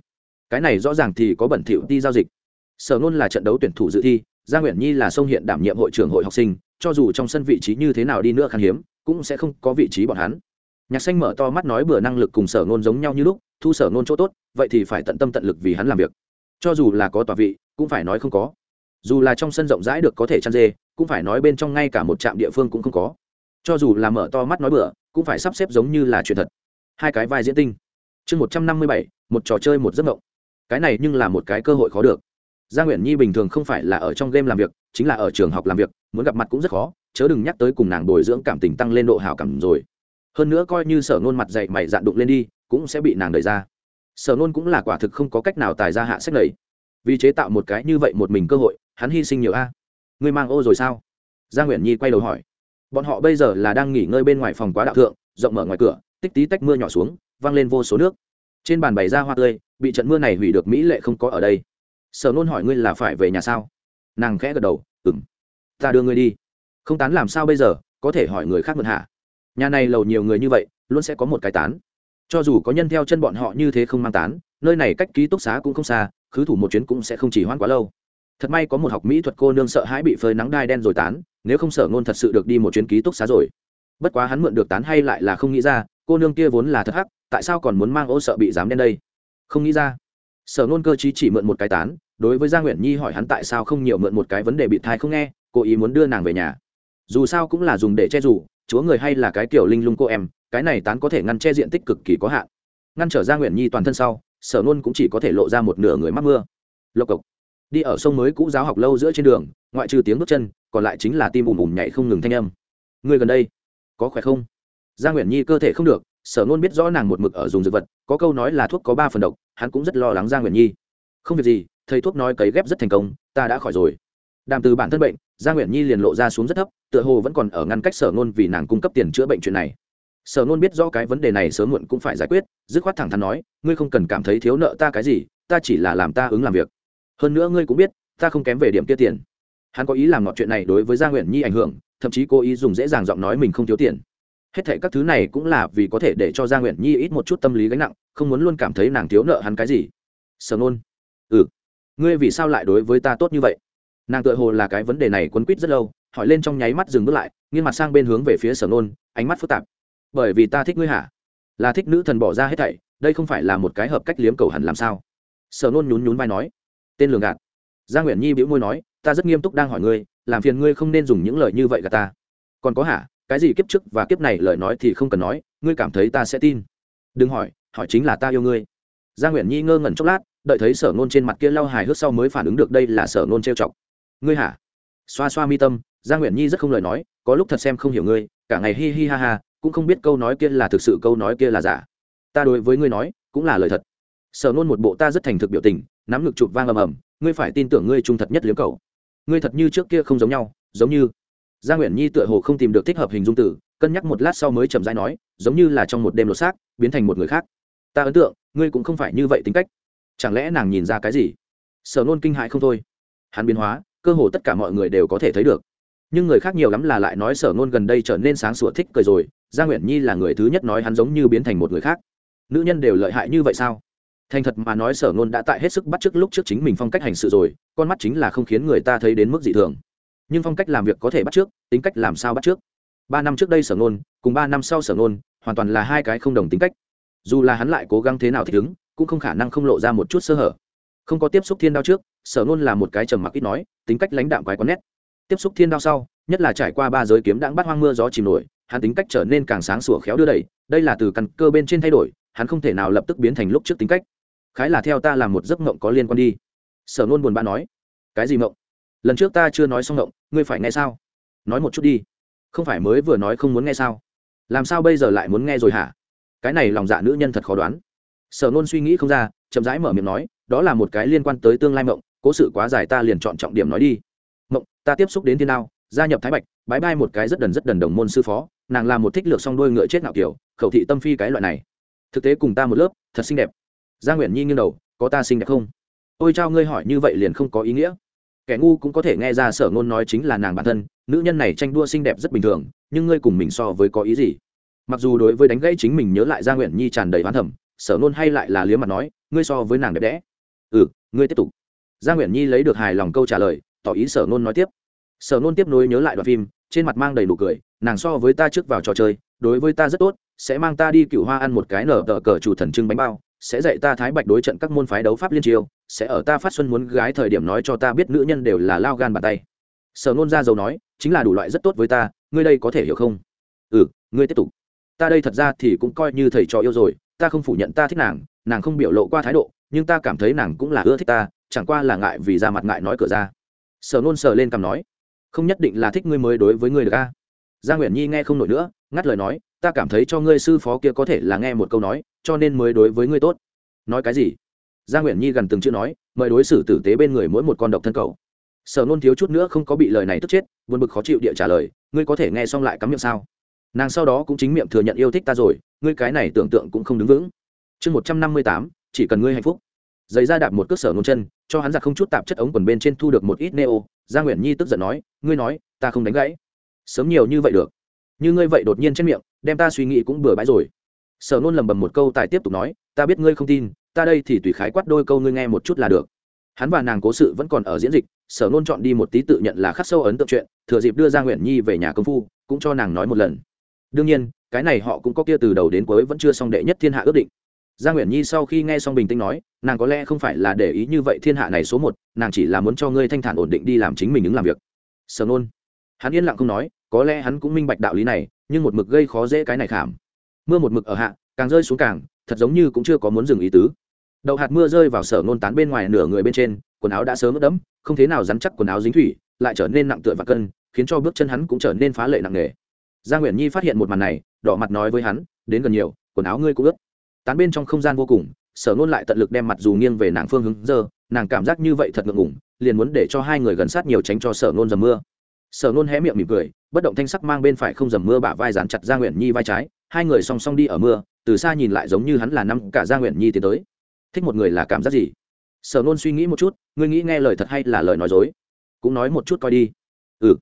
Cái này rõ ràng thì có bẩn thỉu đi giao dịch. Sở nôn là trận đấu tuyển thủ dự thi gia nguyễn nhi là sông hiện đảm nhiệm hội trưởng hội học sinh, cho dù trong sân vị trí như thế nào đi nữa khan hiếm, cũng sẽ không có vị trí bọn hắn. Nhạc xanh mở to mắt nói bừa năng lực cùng sở Nôn giống nhau như lúc, thu sở Nôn chỗ tốt, vậy thì phải tận tâm tận lực vì hắn làm việc. Cho dù là có tòa vị, cũng phải nói không có dù là trong sân rộng rãi được có thể chăn dê, cũng phải nói bên trong ngay cả một trạm địa phương cũng không có. Cho dù là mở to mắt nói bừa, cũng phải sắp xếp giống như là chuyện thật. Hai cái vai diễn tinh. Chương một trăm năm mươi bảy, một trò chơi một giấc mộng. Cái này nhưng là một cái cơ hội khó được. Gia nguyễn nhi bình thường không phải là ở trong game làm việc, chính là ở trường học làm việc, muốn gặp mặt cũng rất khó, chớ đừng nhắc tới cùng nàng bồi dưỡng cảm tình tăng lên độ hảo cảm rồi. Hơn nữa coi như sở nôn mặt dậy mày dạn đụng lên đi, cũng sẽ bị nàng đẩy ra. Sở nôn cũng là quả thực không có cách nào tài ra hạ sách lầy vì chế tạo một cái như vậy một mình cơ hội hắn hy sinh nhiều a. Ngươi mang ô rồi sao? Gia nguyễn nhi quay đầu hỏi. Bọn họ bây giờ là đang nghỉ ngơi bên ngoài phòng quá đạo thượng, rộng mở ngoài cửa, tích tí tách mưa nhỏ xuống văng lên vô số nước. Trên bàn bày ra hoa tươi, bị trận mưa này hủy được mỹ lệ không có ở đây. Sở nôn hỏi ngươi là phải về nhà sao? Nàng khẽ gật đầu ừng ta đưa ngươi đi. Không tán làm sao bây giờ? Có thể hỏi người khác mượn hạ nhà này lầu nhiều người như vậy, luôn sẽ có một cái tán. Cho dù có nhân theo chân bọn họ như thế không mang tán, nơi này cách ký túc xá cũng không xa, khứ thủ một chuyến cũng sẽ không chỉ hoãn quá lâu thật may có một học mỹ thuật cô nương sợ hãi bị phơi nắng đai đen rồi tán, nếu không sở ngôn thật sự được đi một chuyến ký túc xá rồi. Bất quá hắn mượn được tán hay lại là không nghĩ ra, cô nương kia vốn là thất hắc, tại sao còn muốn mang ô sợ bị dám đen đây? Không nghĩ ra. Sở ngôn cơ chí chỉ mượn một cái tán, đối với gia nguyễn nhi hỏi hắn tại sao không nhiều mượn một cái vấn đề bị thai không nghe cố ý muốn đưa nàng về nhà. Dù sao cũng là dùng để che dù chúa người hay là cái kiểu linh lung cô em, cái này tán có thể ngăn che diện tích cực kỳ có hạn. Ngăn trở gia nguyễn nhi toàn thân sau, sở ngôn cũng chỉ có thể lộ ra một nửa người mắc mưa. Lộc cộc đi ở sông mới cũ giáo học lâu giữa trên đường, ngoại trừ tiếng bước chân, còn lại chính là tim bùm bùm nhảy không ngừng thanh âm. Người gần đây, có khỏe không? Gia nguyễn nhi cơ thể không được, sở nôn biết rõ nàng một mực ở dùng dược vật, có câu nói là thuốc có ba phần độc, hắn cũng rất lo lắng gia nguyễn nhi. Không việc gì, thầy thuốc nói cấy ghép rất thành công, ta đã khỏi rồi. Đàm từ bản thân bệnh gia nguyễn nhi liền lộ ra xuống rất thấp, tựa hồ vẫn còn ở ngăn cách sở nôn vì nàng cung cấp tiền chữa bệnh chuyện này. Sở nôn biết rõ cái vấn đề này sớm muộn cũng phải giải quyết, dứt khoát thẳng thắn nói, ngươi không cần cảm thấy thiếu nợ ta cái gì, ta chỉ là làm ta ứng làm việc hơn nữa ngươi cũng biết, ta không kém về điểm kia tiền. Hắn có ý làm ngọt chuyện này đối với gia nguyễn nhi ảnh hưởng, thậm chí cố ý dùng dễ dàng giọng nói mình không thiếu tiền. Hết thệ các thứ này cũng là vì có thể để cho gia nguyễn nhi ít một chút tâm lý gánh nặng, không muốn luôn cảm thấy nàng thiếu nợ hắn cái gì. Sở nôn. Ừ. Ngươi vì sao lại đối với ta tốt như vậy? Nàng tự hồ là cái vấn đề này quấn quýt rất lâu, hỏi lên trong nháy mắt dừng bước lại, nghiêng mặt sang bên hướng về phía sở nôn, ánh mắt phức tạp. Bởi vì ta thích ngươi hả? Là thích nữ thần bỏ ra hết thảy, đây không phải là một cái hợp cách liếm cầu hẳn làm sao? Sở nôn nhún nhún vai nói tên lường gạt. Gia nguyễn nhi bĩu môi nói, ta rất nghiêm túc đang hỏi ngươi, làm phiền ngươi không nên dùng những lời như vậy gạt ta. Còn có hả? Cái gì kiếp trước và kiếp này lời nói thì không cần nói, ngươi cảm thấy ta sẽ tin. Đừng hỏi hỏi chính là ta yêu ngươi. Gia nguyễn nhi ngơ ngẩn chốc lát, đợi thấy sở nôn trên mặt kia lau hài hước sau mới phản ứng được đây là sở nôn trêu chọc. Ngươi hả? Xoa xoa mi tâm gia nguyễn nhi rất không lời nói, có lúc thật xem không hiểu ngươi, cả ngày hi hi ha ha, cũng không biết câu nói kia là thực sự câu nói kia là giả. Ta đối với ngươi nói, cũng là lời thật. Sở nôn một bộ ta rất thành thực biểu tình nắm ngực chụp vang ầm ầm, ngươi phải tin tưởng ngươi trung thật nhất liếm cầu ngươi thật như trước kia không giống nhau, giống như. Gia nguyễn nhi tựa hồ không tìm được thích hợp hình dung tử cân nhắc một lát sau mới chậm rãi nói, giống như là trong một đêm lột xác, biến thành một người khác. Ta ấn tượng, ngươi cũng không phải như vậy tính cách. Chẳng lẽ nàng nhìn ra cái gì? Sở nôn kinh hại không thôi. Hắn biến hóa, cơ hồ tất cả mọi người đều có thể thấy được. Nhưng người khác nhiều lắm là lại nói sở nôn gần đây trở nên sáng sủa thích cười rồi, gia nguyễn nhi là người thứ nhất nói hắn giống như biến thành một người khác. Nữ nhân đều lợi hại như vậy sao? Thành thật mà nói sở ngôn đã tại hết sức bắt chước lúc trước chính mình phong cách hành sự rồi, con mắt chính là không khiến người ta thấy đến mức dị thường. Nhưng phong cách làm việc có thể bắt trước tính cách làm sao bắt trước ba năm trước đây sở ngôn, cùng ba năm sau sở ngôn, hoàn toàn là hai cái không đồng tính cách. Dù là hắn lại cố gắng thế nào thích ứng, cũng không khả năng không lộ ra một chút sơ hở. Không có tiếp xúc thiên đao trước, sở ngôn là một cái trầm mặc ít nói, tính cách lãnh đạm quái có nét. Tiếp xúc thiên đao sau, nhất là trải qua ba giới kiếm đãng bắt hoang mưa gió chìm nổi, hắn tính cách trở nên càng sáng sủa khéo đưa đẩy, đây là từ căn cơ bên trên thay đổi, hắn không thể nào lập tức biến thành lúc trước tính cách khái là theo ta làm một giấc mộng có liên quan đi. Sở nôn buồn bã nói. Cái gì mộng? Lần trước ta chưa nói xong mộng, ngươi phải nghe sao? Nói một chút đi. Không phải mới vừa nói không muốn nghe sao? Làm sao bây giờ lại muốn nghe rồi hả? Cái này lòng dạ nữ nhân thật khó đoán. Sở nôn suy nghĩ không ra, chậm rãi mở miệng nói, đó là một cái liên quan tới tương lai mộng, cố sự quá dài ta liền chọn trọng điểm nói đi. Mộng, ta tiếp xúc đến thiên đao, gia nhập thái bạch, bái bai một cái rất đần rất đần đồng môn sư phó, nàng là một thích lược song đôi ngựa chết ngạo kiểu, khẩu thị tâm phi cái loại này. Thực tế cùng ta một lớp, thật xinh đẹp gia nguyễn nhi nghiêng đầu, có ta xinh đẹp không? Ôi chao, ngươi hỏi như vậy liền không có ý nghĩa. Kẻ ngu cũng có thể nghe ra sở ngôn nói chính là nàng bản thân, nữ nhân này tranh đua xinh đẹp rất bình thường, nhưng ngươi cùng mình so với có ý gì? Mặc dù đối với đánh gãy chính mình nhớ lại gia nguyễn nhi tràn đầy hoán thẩm sở ngôn hay lại là liếm mặt nói, ngươi so với nàng đẹp đẽ. Ừ ngươi tiếp tục. Gia nguyễn nhi lấy được hài lòng câu trả lời, tỏ ý sở ngôn nói tiếp. Sở ngôn tiếp nối nhớ lại đoạn phim, trên mặt mang đầy nụ cười, nàng so với ta trước vào trò chơi, đối với ta rất tốt, sẽ mang ta đi cựu hoa ăn một cái nở tờ cờ chủ thần trưng bánh bao sẽ dạy ta thái bạch đối trận các môn phái đấu pháp liên triều, sẽ ở ta phát xuân muốn gái thời điểm nói cho ta biết nữ nhân đều là lao gan bàn tay. Sở nôn ra dầu nói, chính là đủ loại rất tốt với ta, ngươi đây có thể hiểu không? Ừ ngươi tiếp tục. Ta đây thật ra thì cũng coi như thầy trò yêu rồi, ta không phủ nhận ta thích nàng nàng không biểu lộ qua thái độ, nhưng ta cảm thấy nàng cũng là ưa thích ta, chẳng qua là ngại vì ra mặt ngại nói cửa ra. Sở nôn sờ lên cằm nói, không nhất định là thích ngươi mới đối với ngươi được a. Gia nguyễn nhi nghe không nổi nữa, ngắt lời nói ta cảm thấy cho ngươi sư phó kia có thể là nghe một câu nói, cho nên mới đối với ngươi tốt. Nói cái gì? Gia nguyễn nhi gần từng chữ nói, mời đối xử tử tế bên người mỗi một con độc thân cầu sở nôn thiếu chút nữa không có bị lời này tức chết, buồn bực khó chịu địa trả lời, ngươi có thể nghe xong lại cắm miệng sao? Nàng sau đó cũng chính miệng thừa nhận yêu thích ta rồi, ngươi cái này tưởng tượng cũng không đứng vững. Chương một trăm năm mươi tám, chỉ cần ngươi hạnh phúc. Giấy ra đạp một cước sở nôn chân, cho hắn ra không chút tạp chất ống quần bên trên thu được một ít neo. Gia nguyễn nhi tức giận nói, ngươi nói, ta không đánh gãy. Sớm nhiều như vậy được. Như ngươi vậy đột nhiên trên miệng đem ta suy nghĩ cũng bừa bãi rồi. Sở nôn lầm bầm một câu tài tiếp tục nói, ta biết ngươi không tin, ta đây thì tùy khái quát đôi câu ngươi nghe một chút là được. Hắn và nàng cố sự vẫn còn ở diễn dịch, sở nôn chọn đi một tí tự nhận là khắc sâu ấn tượng chuyện, thừa dịp đưa ra nguyện nhi về nhà công phu, cũng cho nàng nói một lần. Đương nhiên, cái này họ cũng có kia từ đầu đến cuối vẫn chưa xong đệ nhất thiên hạ ước định. Gia nguyễn nhi sau khi nghe xong bình tĩnh nói, nàng có lẽ không phải là để ý như vậy thiên hạ này số một, nàng chỉ là muốn cho ngươi thanh thản ổn định đi làm chính mình ứng làm việc. Sở nôn, hắn yên lặng không nói có lẽ hắn cũng minh bạch đạo lý này, nhưng một mực gây khó dễ cái này khảm. Mưa một mực ở hạ, càng rơi xuống càng, thật giống như cũng chưa có muốn dừng ý tứ. Đậu hạt mưa rơi vào sở nôn tán bên ngoài nửa người bên trên, quần áo đã sớm ướt đẫm, không thế nào dắn chắc quần áo dính thủy, lại trở nên nặng tựa và cân, khiến cho bước chân hắn cũng trở nên phá lệ nặng nề. Gia nguyễn nhi phát hiện một màn này, đỏ mặt nói với hắn, đến gần nhiều, quần áo ngươi cũng ướt. Tán bên trong không gian vô cùng, sở nôn lại tận lực đem mặt dù nghiêng về nàng phương hướng giờ, nàng cảm giác như vậy thật ngượng ngủng liền muốn để cho hai người gần sát nhiều tránh cho sở nôn dầm mưa sở nôn hé miệng mỉm cười, bất động thanh sắc mang bên phải không dầm mưa bả vai dán chặt ra nguyễn nhi vai trái, hai người song song đi ở mưa, từ xa nhìn lại giống như hắn là năm cả gia nguyễn nhi tiến tới. Thích một người là cảm giác gì? Sở nôn suy nghĩ một chút, ngươi nghĩ nghe lời thật hay là lời nói dối? Cũng nói một chút coi đi. Ừ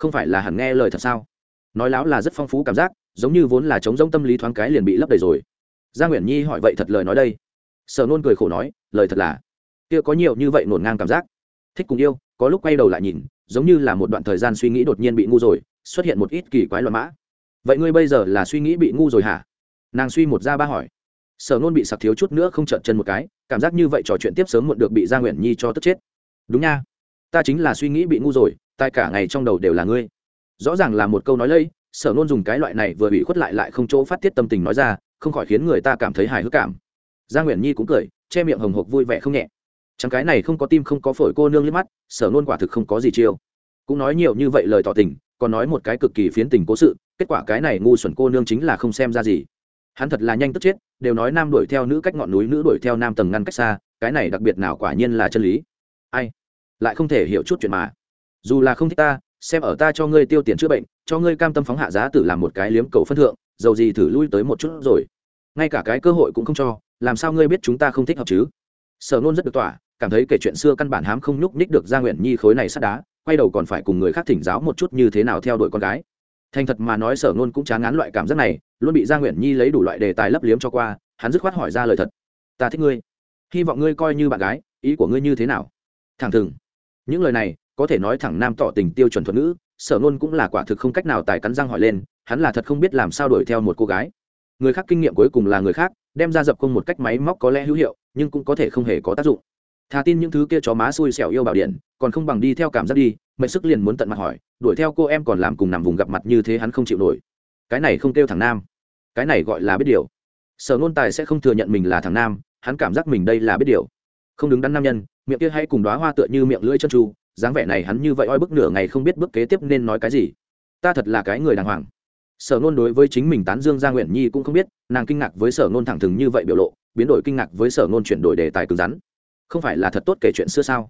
không phải là hẳn nghe lời thật sao? Nói láo là rất phong phú cảm giác, giống như vốn là chống giống tâm lý thoáng cái liền bị lấp đầy rồi. Gia nguyễn nhi hỏi vậy thật lời nói đây. Sở nôn cười khổ nói, lời thật là. Kia có nhiều như vậy nổn ngang cảm giác. Thích cùng yêu, có lúc quay đầu lại nhìn giống như là một đoạn thời gian suy nghĩ đột nhiên bị ngu rồi, xuất hiện một ít kỳ quái loạn mã. Vậy ngươi bây giờ là suy nghĩ bị ngu rồi hả? Nàng suy một ra ba hỏi. Sở nôn bị sặc thiếu chút nữa không trợn chân một cái, cảm giác như vậy trò chuyện tiếp sớm muộn được bị gia nguyễn nhi cho tức chết. Đúng nha. Ta chính là suy nghĩ bị ngu rồi tại cả ngày trong đầu đều là ngươi. Rõ ràng là một câu nói lây, sở nôn dùng cái loại này vừa bị khuất lại lại không chỗ phát tiết tâm tình nói ra, không khỏi khiến người ta cảm thấy hài hước cảm. Gia nguyễn nhi cũng cười, che miệng hồng hộc vui vẻ không nhẹ chẳng cái này không có tim không có phổi cô nương liếc mắt, sở nôn quả thực không có gì chiêu. Cũng nói nhiều như vậy lời tỏ tình, còn nói một cái cực kỳ phiến tình cố sự, kết quả cái này ngu xuẩn cô nương chính là không xem ra gì. Hắn thật là nhanh tức chết, đều nói nam đuổi theo nữ cách ngọn núi, nữ đuổi theo nam tầng ngăn cách xa, cái này đặc biệt nào quả nhiên là chân lý. Ai? Lại không thể hiểu chút chuyện mà. Dù là không thích ta, xem ở ta cho ngươi tiêu tiền chữa bệnh, cho ngươi cam tâm phóng hạ giá tử làm một cái liếm cầu phân thượng, dầu gì thử lui tới một chút rồi. Ngay cả cái cơ hội cũng không cho, làm sao ngươi biết chúng ta không thích hợp chứ? Sở nôn rất được tỏa cảm thấy kể chuyện xưa căn bản hám không nhúc nhích được gia nguyện nhi khối này sắt đá, quay đầu còn phải cùng người khác thỉnh giáo một chút như thế nào theo đuổi con gái. Thành thật mà nói sở nôn cũng chán ngán loại cảm giác này, luôn bị gia nguyện nhi lấy đủ loại đề tài lấp liếm cho qua, hắn dứt khoát hỏi ra lời thật. Ta thích ngươi. Hy vọng ngươi coi như bạn gái, ý của ngươi như thế nào? Thẳng thừng. Những lời này, có thể nói thẳng nam tỏ tình tiêu chuẩn thuật ngữ, sở nôn cũng là quả thực không cách nào tài cắn răng hỏi lên, hắn là thật không biết làm sao đuổi theo một cô gái. Người khác kinh nghiệm cuối cùng là người khác, đem ra dập không một cách máy móc có lẽ hữu hiệu, nhưng cũng có thể không hề có tác dụng thà tin những thứ kia chó má xui xẻo yêu bảo điện, còn không bằng đi theo cảm giác đi mệnh sức liền muốn tận mặt hỏi, đuổi theo cô em còn làm cùng nằm vùng gặp mặt như thế hắn không chịu nổi. Cái này không kêu thằng nam. Cái này gọi là biết điều. Sở nôn tài sẽ không thừa nhận mình là thằng nam, hắn cảm giác mình đây là biết điều. Không đứng đắn nam nhân, miệng kia hay cùng đoá hoa tựa như miệng lưỡi chân tru, dáng vẻ này hắn như vậy oi bức nửa ngày không biết bước kế tiếp nên nói cái gì. Ta thật là cái người đàng hoàng. Sở nôn đối với chính mình tán dương gia nguyện nhi cũng không biết, nàng kinh ngạc với sở nôn thẳng thừng như vậy biểu lộ, biến đổi kinh ngạc với sở nôn chuyển đổi đề tài cứng rắn không phải là thật tốt kể chuyện xưa sao?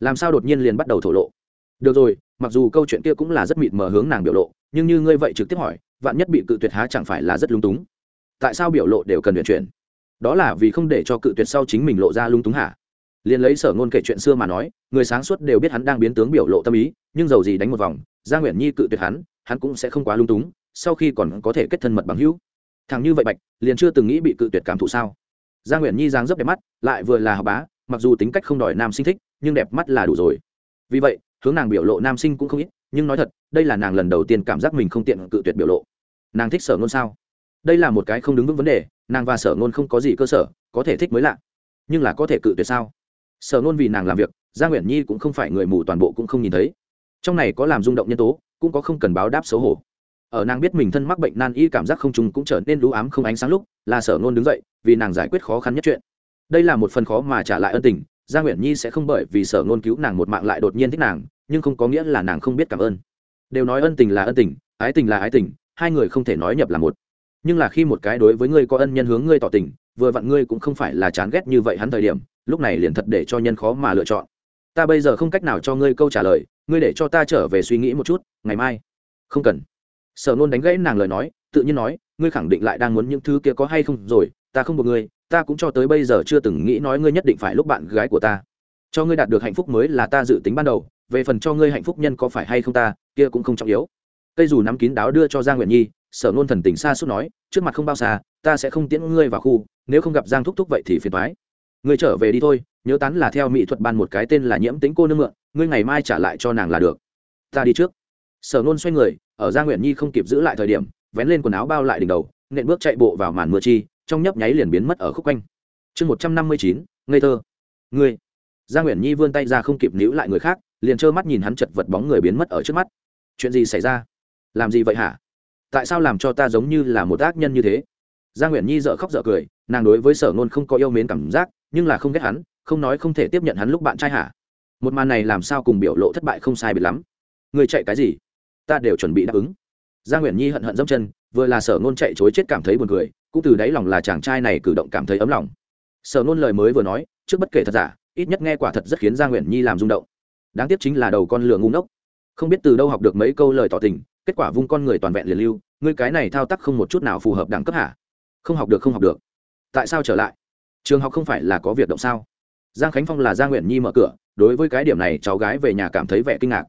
Làm sao đột nhiên liền bắt đầu thổ lộ? Được rồi, mặc dù câu chuyện kia cũng là rất mịt mờ hướng nàng biểu lộ, nhưng như ngươi vậy trực tiếp hỏi, vạn nhất bị cự tuyệt há chẳng phải là rất lung túng? Tại sao biểu lộ đều cần luyện chuyển đó là vì không để cho cự tuyệt sau chính mình lộ ra lung túng hả? Liền lấy sở ngôn kể chuyện xưa mà nói, người sáng suốt đều biết hắn đang biến tướng biểu lộ tâm ý, nhưng dầu gì đánh một vòng, gia nguyễn nhi cự tuyệt hắn hắn cũng sẽ không quá lung túng, sau khi còn có thể kết thân mật bằng hữu. Thằng như vậy bạch, liền chưa từng nghĩ bị cự tuyệt cảm thụ sao? Gia nguyễn nhi dáng dấp đẹp mắt, lại vừa là học bá mặc dù tính cách không đòi nam sinh thích, nhưng đẹp mắt là đủ rồi. Vì vậy, hướng nàng biểu lộ nam sinh cũng không ít, nhưng nói thật, đây là nàng lần đầu tiên cảm giác mình không tiện cự tuyệt biểu lộ. Nàng thích sở ngôn sao? Đây là một cái không đứng vững vấn đề, nàng và sở ngôn không có gì cơ sở, có thể thích mới lạ. Nhưng là có thể cự tuyệt sao? Sở ngôn vì nàng làm việc gia nguyễn nhi cũng không phải người mù toàn bộ cũng không nhìn thấy. Trong này có làm rung động nhân tố, cũng có không cần báo đáp xấu hổ. Ở nàng biết mình thân mắc bệnh nan y cảm giác không trùng cũng trở nên lũ ám không ánh sáng lúc, là sở ngôn đứng dậy, vì nàng giải quyết khó khăn nhất chuyện đây là một phần khó mà trả lại ân tình, gia nguyễn nhi sẽ không bởi vì sở ngôn cứu nàng một mạng lại đột nhiên thích nàng, nhưng không có nghĩa là nàng không biết cảm ơn. Đều nói ân tình là ân tình, ái tình là ái tình, hai người không thể nói nhập là một. Nhưng là khi một cái đối với ngươi có ân nhân hướng ngươi tỏ tình, vừa vặn ngươi cũng không phải là chán ghét như vậy hắn thời điểm, lúc này liền thật để cho nhân khó mà lựa chọn. Ta bây giờ không cách nào cho ngươi câu trả lời, ngươi để cho ta trở về suy nghĩ một chút, ngày mai. Không cần. Sở nôn đánh gãy nàng lời nói, tự nhiên nói, ngươi khẳng định lại đang muốn những thứ kia có hay không rồi, ta không buộc ngươi ta cũng cho tới bây giờ chưa từng nghĩ nói ngươi nhất định phải lúc bạn gái của ta. Cho ngươi đạt được hạnh phúc mới là ta dự tính ban đầu, về phần cho ngươi hạnh phúc nhân có phải hay không ta, kia cũng không trọng yếu. Cây dù nắm kín đáo đưa cho giang nguyện nhi, sở nôn thần tình xa suốt nói, trước mặt không bao xa, ta sẽ không tiễn ngươi vào khu, nếu không gặp giang thúc thúc vậy thì phiền thoái ngươi trở về đi thôi, nhớ tán là theo mỹ thuật ban một cái tên là nhiễm tính cô nương mượn, ngươi ngày mai trả lại cho nàng là được. Ta đi trước. Sở nôn xoay người, ở giang nguyện nhi không kịp giữ lại thời điểm, vén lên quần áo bao lại đỉnh đầu, nện bước chạy bộ vào màn mưa chi trong nhấp nháy liền biến mất ở khúc quanh. Chương một trăm năm mươi chín, ngây thơ. Ngươi. Giang nguyện nhi vươn tay ra không kịp níu lại người khác, liền trơ mắt nhìn hắn chật vật bóng người biến mất ở trước mắt. Chuyện gì xảy ra? Làm gì vậy hả? Tại sao làm cho ta giống như là một ác nhân như thế? Giang nguyện nhi dợ khóc dợ cười, nàng đối với sở ngôn không có yêu mến cảm giác, nhưng là không ghét hắn, không nói không thể tiếp nhận hắn lúc bạn trai hả? Một màn này làm sao cùng biểu lộ thất bại không sai biệt lắm. Người chạy cái gì? Ta đều chuẩn bị đáp ứng. Giang nguyện nhi hận hận dẫm chân vừa là sở ngôn chạy chối chết cảm thấy buồn cười, cũng từ đáy lòng là chàng trai này cử động cảm thấy ấm lòng. Sở ngôn lời mới vừa nói, trước bất kể thật giả, ít nhất nghe quả thật rất khiến giang nguyễn nhi làm rung động. Đáng tiếc chính là đầu con lửa ngu ngốc. Không biết từ đâu học được mấy câu lời tỏ tình, kết quả vung con người toàn vẹn liền lưu, ngươi cái này thao tác không một chút nào phù hợp đẳng cấp hả? Không học được, không học được. Tại sao trở lại? Trường học không phải là có việc động sao? Giang khánh phong là gia nguyễn nhi mở cửa, đối với cái điểm này cháu gái về nhà cảm thấy vẻ kinh ngạc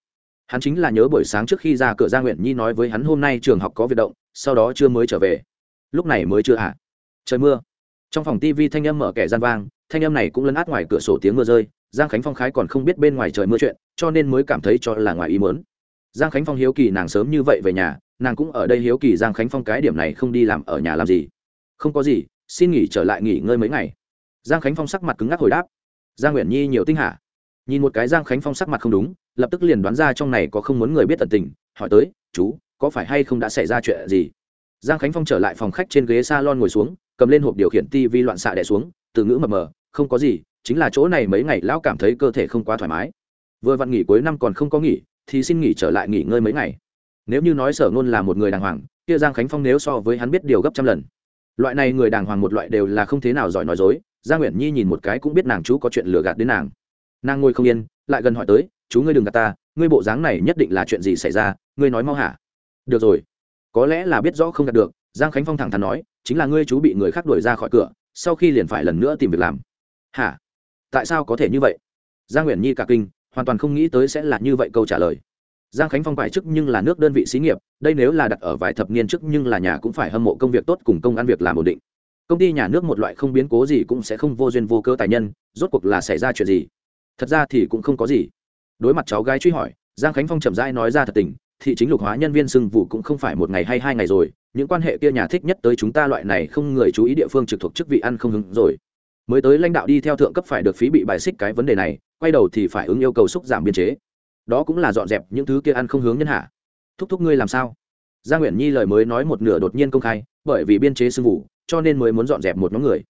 hắn chính là nhớ buổi sáng trước khi ra cửa gia nguyện nhi nói với hắn hôm nay trường học có việc động, sau đó chưa mới trở về. Lúc này mới chưa à trời mưa. Trong phòng tv thanh âm mở kẻ gian vang, thanh âm này cũng lấn át ngoài cửa sổ tiếng mưa rơi, giang khánh phong khái còn không biết bên ngoài trời mưa chuyện, cho nên mới cảm thấy cho là ngoài ý mớn giang khánh phong hiếu kỳ nàng sớm như vậy về nhà, nàng cũng ở đây hiếu kỳ giang khánh phong cái điểm này không đi làm ở nhà làm gì. Không có gì, xin nghỉ trở lại nghỉ ngơi mấy ngày. Giang khánh phong sắc mặt cứng ngắc hồi đáp. Giang nguyện nhi nhiều tinh hả? Nhìn một cái giang khánh phong sắc mặt không đúng lập tức liền đoán ra trong này có không muốn người biết tận tình, hỏi tới, chú, có phải hay không đã xảy ra chuyện gì? Giang khánh phong trở lại phòng khách trên ghế s a lon ngồi xuống, cầm lên hộp điều khiển tv loạn xạ đẻ xuống, từ ngữ mập mờ, không có gì, chính là chỗ này mấy ngày lão cảm thấy cơ thể không quá thoải mái. Vừa vặn nghỉ cuối năm còn không có nghỉ, thì xin nghỉ trở lại nghỉ ngơi mấy ngày. Nếu như nói sở ngôn là một người đàng hoàng, kia giang khánh phong nếu so với hắn biết điều gấp trăm lần. Loại này người đàng hoàng một loại đều là không thế nào giỏi nói dối, giang nguyễn nhi nhìn một cái cũng biết nàng chú có chuyện lừa gạt đến nàng. Nàng ngồi không yên, lại gần hỏi tới chú ngươi đừng gạt ta, ngươi bộ dáng này nhất định là chuyện gì xảy ra, ngươi nói mau hả? Được rồi. Có lẽ là biết rõ không gạt được, giang khánh phong thẳng thắn nói, chính là ngươi chú bị người khác đuổi ra khỏi cửa, sau khi liền phải lần nữa tìm việc làm. Hả? Tại sao có thể như vậy? Giang nguyện nhi cả kinh, hoàn toàn không nghĩ tới sẽ là như vậy câu trả lời. Giang khánh phong phải chức nhưng là nước đơn vị xí nghiệp, đây nếu là đặt ở vài thập niên trước nhưng là nhà cũng phải hâm mộ công việc tốt cùng công ăn việc làm ổn định. Công ty nhà nước một loại không biến cố gì cũng sẽ không vô duyên vô cơ tài nhân, rốt cuộc là xảy ra chuyện gì? Thật ra thì cũng không có gì đối mặt cháu gái truy hỏi, giang khánh phong chậm rãi nói ra thật tình, thị chính lục hóa nhân viên sưng vụ cũng không phải một ngày hay hai ngày rồi, những quan hệ kia nhà thích nhất tới chúng ta loại này không người chú ý địa phương trực thuộc chức vị ăn không hứng rồi. Mới tới lãnh đạo đi theo thượng cấp phải được phí bị bài xích cái vấn đề này, quay đầu thì phải ứng yêu cầu xúc giảm biên chế. Đó cũng là dọn dẹp những thứ kia ăn không hướng nhân hạ. Thúc thúc ngươi làm sao? Gia nguyễn nhi lời mới nói một nửa đột nhiên công khai, bởi vì biên chế sưng vụ, cho nên mới muốn dọn dẹp một nhóm người.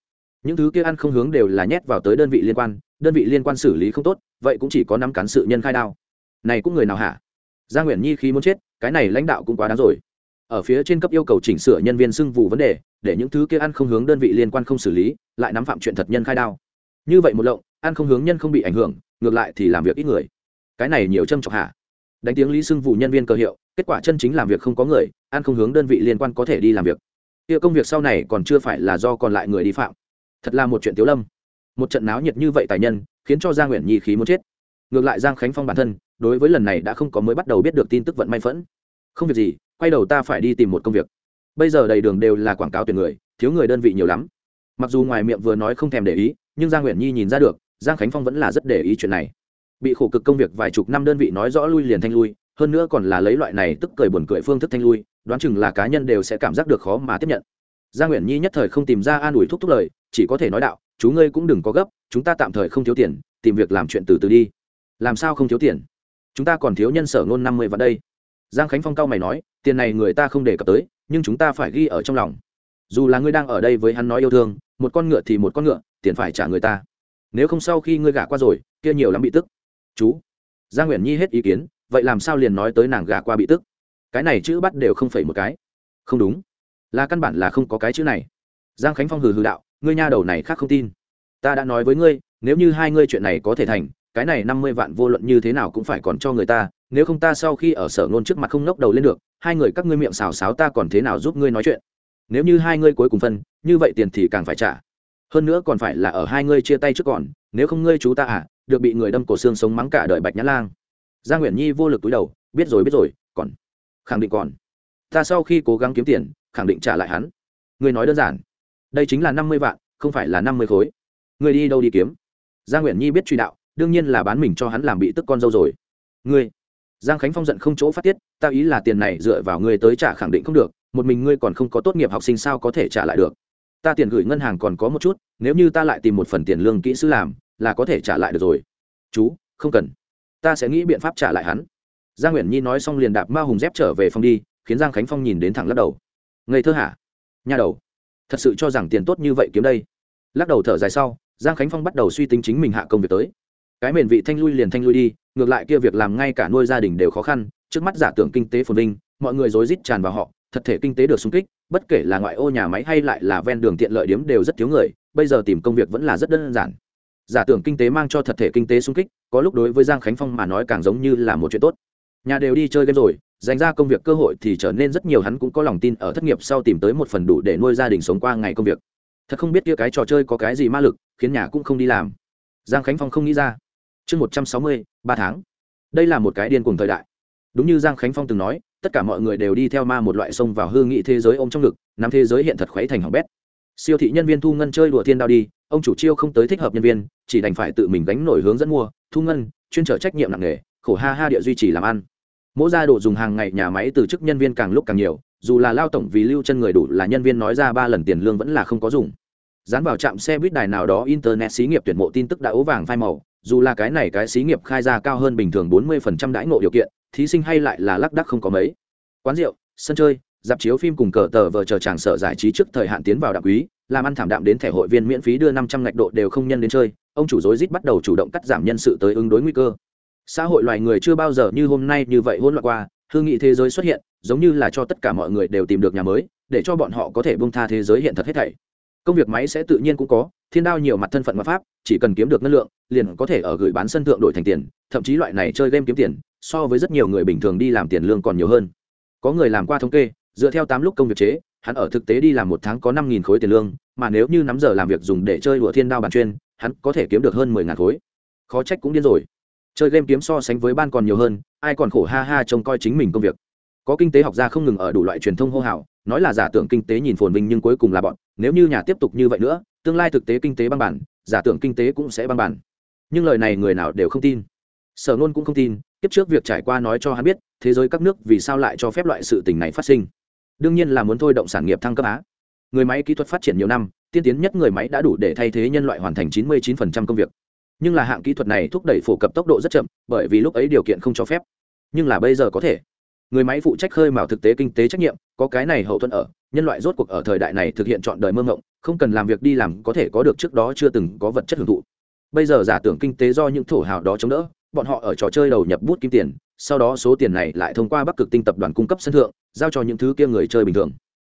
Những thứ kia ăn không hướng đều là nhét vào tới đơn vị liên quan đơn vị liên quan xử lý không tốt, vậy cũng chỉ có năm cán sự nhân khai đao. Này cũng người nào hả? Gia nguyễn nhi khi muốn chết, cái này lãnh đạo cũng quá đáng rồi. Ở phía trên cấp yêu cầu chỉnh sửa nhân viên xưng vụ vấn đề, để những thứ kia ăn không hướng đơn vị liên quan không xử lý, lại nắm phạm chuyện thật nhân khai đao. Như vậy một lộng, ăn không hướng nhân không bị ảnh hưởng, ngược lại thì làm việc ít người. Cái này nhiều châm trọng hả? đánh tiếng lý xưng vụ nhân viên cơ hiệu, kết quả chân chính làm việc không có người, ăn không hướng đơn vị liên quan có thể đi làm việc. Kia công việc sau này còn chưa phải là do còn lại người đi phạm. Thật là một chuyện tiếu lâm một trận náo nhiệt như vậy tài nhân, khiến cho giang nguyện nhi khí muốn chết. Ngược lại giang khánh phong bản thân, đối với lần này đã không có mới bắt đầu biết được tin tức vận may phẫn. Không việc gì, quay đầu ta phải đi tìm một công việc. Bây giờ đầy đường đều là quảng cáo tuyển người, thiếu người đơn vị nhiều lắm. Mặc dù ngoài miệng vừa nói không thèm để ý, nhưng giang nguyện nhi nhìn ra được, giang khánh phong vẫn là rất để ý chuyện này. Bị khổ cực công việc vài chục năm đơn vị nói rõ lui liền thanh lui, hơn nữa còn là lấy loại này tức cười buồn cười phương thức thanh lui, đoán chừng là cá nhân đều sẽ cảm giác được khó mà tiếp nhận. Giang nguyễn nhi nhất thời không tìm ra an ủi thúc thúc lời, chỉ có thể nói đạo chú ngươi cũng đừng có gấp, chúng ta tạm thời không thiếu tiền, tìm việc làm chuyện từ từ đi. Làm sao không thiếu tiền? Chúng ta còn thiếu nhân sở ngôn năm mươi vào đây. Giang khánh phong cao mày nói, tiền này người ta không đề cập tới, nhưng chúng ta phải ghi ở trong lòng. Dù là ngươi đang ở đây với hắn nói yêu thương, một con ngựa thì một con ngựa, tiền phải trả người ta. Nếu không sau khi ngươi gả qua rồi, kia nhiều lắm bị tức. Chú. Giang nguyện nhi hết ý kiến, vậy làm sao liền nói tới nàng gả qua bị tức? Cái này chữ bắt đều không phải một cái. Không đúng. Là căn bản là không có cái chữ này. Giang khánh phong hừ hừ đạo ngươi nha đầu này khác không tin. Ta đã nói với ngươi, nếu như hai ngươi chuyện này có thể thành, cái này năm mươi vạn vô luận như thế nào cũng phải còn cho người ta, nếu không ta sau khi ở sở ngôn trước mặt không ngóc đầu lên được, hai người các ngươi miệng xào xáo ta còn thế nào giúp ngươi nói chuyện? Nếu như hai ngươi cuối cùng phân, như vậy tiền thì càng phải trả. Hơn nữa còn phải là ở hai ngươi chia tay trước còn, nếu không ngươi chú ta à được bị người đâm cổ xương sống mắng cả đời bạch nhã lang. Gia nguyễn nhi vô lực túi đầu, biết rồi biết rồi, còn, khẳng định còn. Ta sau khi cố gắng kiếm tiền, khẳng định trả lại hắn. Ngươi nói đơn giản đây chính là năm mươi vạn, không phải là năm mươi khối. Ngươi đi đâu đi kiếm? Gia nguyễn nhi biết truy đạo, đương nhiên là bán mình cho hắn làm bị tức con dâu rồi. Ngươi, giang khánh phong giận không chỗ phát tiết, ta ý là tiền này dựa vào ngươi tới trả khẳng định không được, một mình ngươi còn không có tốt nghiệp học sinh sao có thể trả lại được? Ta tiền gửi ngân hàng còn có một chút, nếu như ta lại tìm một phần tiền lương kỹ sư làm, là có thể trả lại được rồi. Chú, không cần. Ta sẽ nghĩ biện pháp trả lại hắn. Giang nguyễn nhi nói xong liền đạp ma hùng dép trở về phòng đi, khiến giang khánh phong nhìn đến thẳng lắc đầu. Ngây thơ hả? Nhà đầu thật sự cho rằng tiền tốt như vậy kiếm đây. Lắc đầu thở dài sau, giang khánh phong bắt đầu suy tính chính mình hạ công việc tới. Cái mền vị thanh lui liền thanh lui đi, ngược lại kia việc làm ngay cả nuôi gia đình đều khó khăn, trước mắt giả tưởng kinh tế phồn vinh, mọi người rối rít tràn vào họ, thật thể kinh tế được sung kích, bất kể là ngoại ô nhà máy hay lại là ven đường tiện lợi điếm đều rất thiếu người, bây giờ tìm công việc vẫn là rất đơn giản. Giả tưởng kinh tế mang cho thật thể kinh tế sung kích, có lúc đối với giang khánh phong mà nói càng giống như là một chuyện tốt. Nhà đều đi chơi game rồi dành ra công việc cơ hội thì trở nên rất nhiều, hắn cũng có lòng tin ở thất nghiệp sau tìm tới một phần đủ để nuôi gia đình sống qua ngày công việc. Thật không biết kia cái trò chơi có cái gì ma lực, khiến nhà cũng không đi làm. Giang khánh phong không nghĩ ra. Chương một trăm sáu mươi, ba tháng. Đây là một cái điên cuồng thời đại. Đúng như giang khánh phong từng nói, tất cả mọi người đều đi theo ma một loại sông vào hương nghị thế giới ôm trong ngực nắm thế giới hiện thật khuấy thành hỏng bét. Siêu thị nhân viên thu ngân chơi đùa thiên đao đi, ông chủ chiêu không tới thích hợp nhân viên, chỉ đành phải tự mình gánh nổi hướng dẫn mua, thu ngân, chuyên trở trách nhiệm nặng nề, khổ ha ha địa duy trì làm ăn mỗi gia đồ dùng hàng ngày nhà máy từ chức nhân viên càng lúc càng nhiều, dù là lao tổng vì lưu chân người đủ là nhân viên nói ra ba lần tiền lương vẫn là không có dùng. Dán vào trạm xe buýt đài nào đó internet xí nghiệp tuyển mộ tin tức đã ố vàng phai màu, dù là cái này cái xí nghiệp khai ra cao hơn bình thường bốn mươi phần trăm đãi ngộ điều kiện, thí sinh hay lại là lác đắc không có mấy. Quán rượu, sân chơi, dạp chiếu phim cùng cờ tờ vờ chờ tràng sở giải trí trước thời hạn tiến vào đặc quý, làm ăn thảm đạm đến thẻ hội viên miễn phí đưa năm trăm ngạch độ đều không nhân đến chơi, ông chủ rối rít bắt đầu chủ động cắt giảm nhân sự tới ứng đối nguy cơ xã hội loài người chưa bao giờ như hôm nay như vậy hỗn loạn qua hương nghị thế giới xuất hiện, giống như là cho tất cả mọi người đều tìm được nhà mới, để cho bọn họ có thể bông tha thế giới hiện thật hết thảy. Công việc máy sẽ tự nhiên cũng có, thiên đao nhiều mặt thân phận mà pháp, chỉ cần kiếm được năng lượng, liền có thể ở gửi bán sân thượng đổi thành tiền, thậm chí loại này chơi game kiếm tiền, so với rất nhiều người bình thường đi làm tiền lương còn nhiều hơn. Có người làm qua thống kê, dựa theo tám lúc công việc chế, hắn ở thực tế đi làm một tháng có năm nghìn khối tiền lương, mà nếu như nắm giờ làm việc dùng để chơi đùa thiên đao bàn chuyên, hắn có thể kiếm được hơn mười ngàn khối. Khó trách cũng điên rồi chơi game kiếm so sánh với ban còn nhiều hơn, ai còn khổ ha ha trông coi chính mình công việc. Có kinh tế học gia không ngừng ở đủ loại truyền thông hô hào, nói là giả tưởng kinh tế nhìn phồn vinh nhưng cuối cùng là bọn, nếu như nhà tiếp tục như vậy nữa, tương lai thực tế kinh tế băng bản, giả tưởng kinh tế cũng sẽ băng bản. Nhưng lời này người nào đều không tin. Sở nôn cũng không tin, kiếp trước việc trải qua nói cho hắn biết, thế giới các nước vì sao lại cho phép loại sự tình này phát sinh. Đương nhiên là muốn thôi động sản nghiệp thăng cấp á. Người máy kỹ thuật phát triển nhiều năm, tiên tiến nhất người máy đã đủ để thay thế nhân loại hoàn thành 99% công việc nhưng là hạng kỹ thuật này thúc đẩy phổ cập tốc độ rất chậm, bởi vì lúc ấy điều kiện không cho phép. Nhưng là bây giờ có thể. Người máy phụ trách khơi mào thực tế kinh tế trách nhiệm, có cái này hậu thuẫn ở, nhân loại rốt cuộc ở thời đại này thực hiện chọn đời mơ ngộng không cần làm việc đi làm có thể có được trước đó chưa từng có vật chất hưởng thụ. Bây giờ giả tưởng kinh tế do những thổ hào đó chống đỡ, bọn họ ở trò chơi đầu nhập bút kim tiền, sau đó số tiền này lại thông qua bắc cực tinh tập đoàn cung cấp sân thượng, giao cho những thứ kia người chơi bình thường.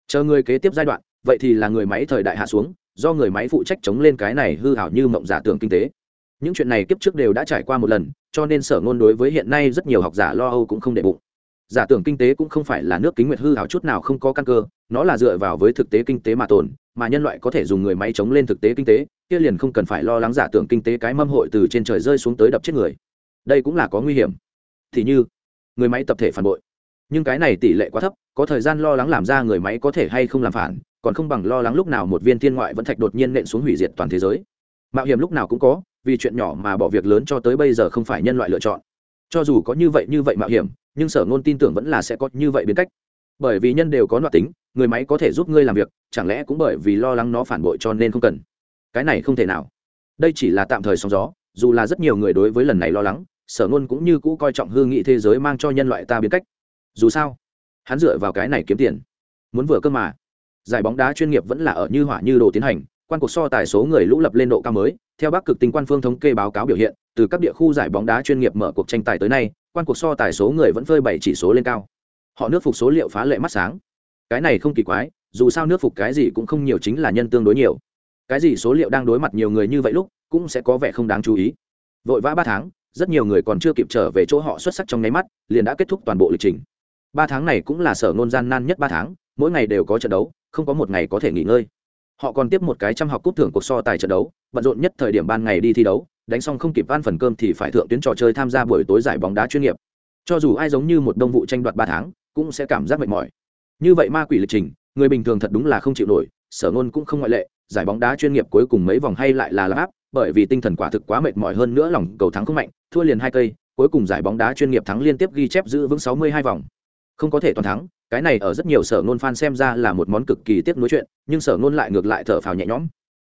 Chờ người kế tiếp giai đoạn, vậy thì là người máy thời đại hạ xuống, do người máy phụ trách chống lên cái này hư hảo như mộng giả tưởng kinh tế những chuyện này kiếp trước đều đã trải qua một lần, cho nên sở ngôn đối với hiện nay rất nhiều học giả lo âu cũng không để bụng. Giả tưởng kinh tế cũng không phải là nước kính nguyệt hư hảo chút nào không có căn cơ, nó là dựa vào với thực tế kinh tế mà tồn, mà nhân loại có thể dùng người máy chống lên thực tế kinh tế, kia liền không cần phải lo lắng giả tưởng kinh tế cái mâm hội từ trên trời rơi xuống tới đập chết người. Đây cũng là có nguy hiểm. Thì như, người máy tập thể phản bội. Nhưng cái này tỷ lệ quá thấp, có thời gian lo lắng làm ra người máy có thể hay không làm phản, còn không bằng lo lắng lúc nào một viên thiên ngoại vẫn thạch đột nhiên nện xuống hủy diệt toàn thế giới. Mạo hiểm lúc nào cũng có vì chuyện nhỏ mà bỏ việc lớn cho tới bây giờ không phải nhân loại lựa chọn. Cho dù có như vậy như vậy mạo hiểm, nhưng sở ngôn tin tưởng vẫn là sẽ có như vậy biến cách. Bởi vì nhân đều có loại tính, người máy có thể giúp ngươi làm việc, chẳng lẽ cũng bởi vì lo lắng nó phản bội cho nên không cần? Cái này không thể nào. Đây chỉ là tạm thời sóng gió, dù là rất nhiều người đối với lần này lo lắng, sở ngôn cũng như cũ coi trọng hương nghị thế giới mang cho nhân loại ta biến cách. Dù sao, hắn dựa vào cái này kiếm tiền. Muốn vừa cơ mà, giải bóng đá chuyên nghiệp vẫn là ở như hỏa như đồ tiến hành quan cuộc so tài số người lũ lập lên độ cao mới, theo bắc cực tinh quan phương thống kê báo cáo biểu hiện, từ các địa khu giải bóng đá chuyên nghiệp mở cuộc tranh tài tới nay, quan cuộc so tài số người vẫn phơi bảy chỉ số lên cao. Họ nước phục số liệu phá lệ mắt sáng. Cái này không kỳ quái, dù sao nước phục cái gì cũng không nhiều chính là nhân tương đối nhiều. Cái gì số liệu đang đối mặt nhiều người như vậy lúc, cũng sẽ có vẻ không đáng chú ý. Vội vã ba tháng, rất nhiều người còn chưa kịp trở về chỗ họ xuất sắc trong nháy mắt, liền đã kết thúc toàn bộ lịch trình. Ba tháng này cũng là sở nôn gian nan nhất ba tháng, mỗi ngày đều có trận đấu, không có một ngày có thể nghỉ ngơi họ còn tiếp một cái trăm học cúp thưởng cuộc so tài trận đấu, bận rộn nhất thời điểm ban ngày đi thi đấu, đánh xong không kịp ăn phần cơm thì phải thượng tuyến trò chơi tham gia buổi tối giải bóng đá chuyên nghiệp. Cho dù ai giống như một đông vụ tranh đoạt ba tháng, cũng sẽ cảm giác mệt mỏi. Như vậy ma quỷ lịch trình, người bình thường thật đúng là không chịu nổi, sở ngôn cũng không ngoại lệ, giải bóng đá chuyên nghiệp cuối cùng mấy vòng hay lại là lắp bởi vì tinh thần quả thực quá mệt mỏi hơn nữa lòng cầu thắng không mạnh, thua liền hai cây, cuối cùng giải bóng đá chuyên nghiệp thắng liên tiếp ghi chép giữ vững sáu mươi hai vòng không có thể toàn thắng, cái này ở rất nhiều sở ngôn fan xem ra là một món cực kỳ tiếc nối chuyện, nhưng sở ngôn lại ngược lại thở phào nhẹ nhõm.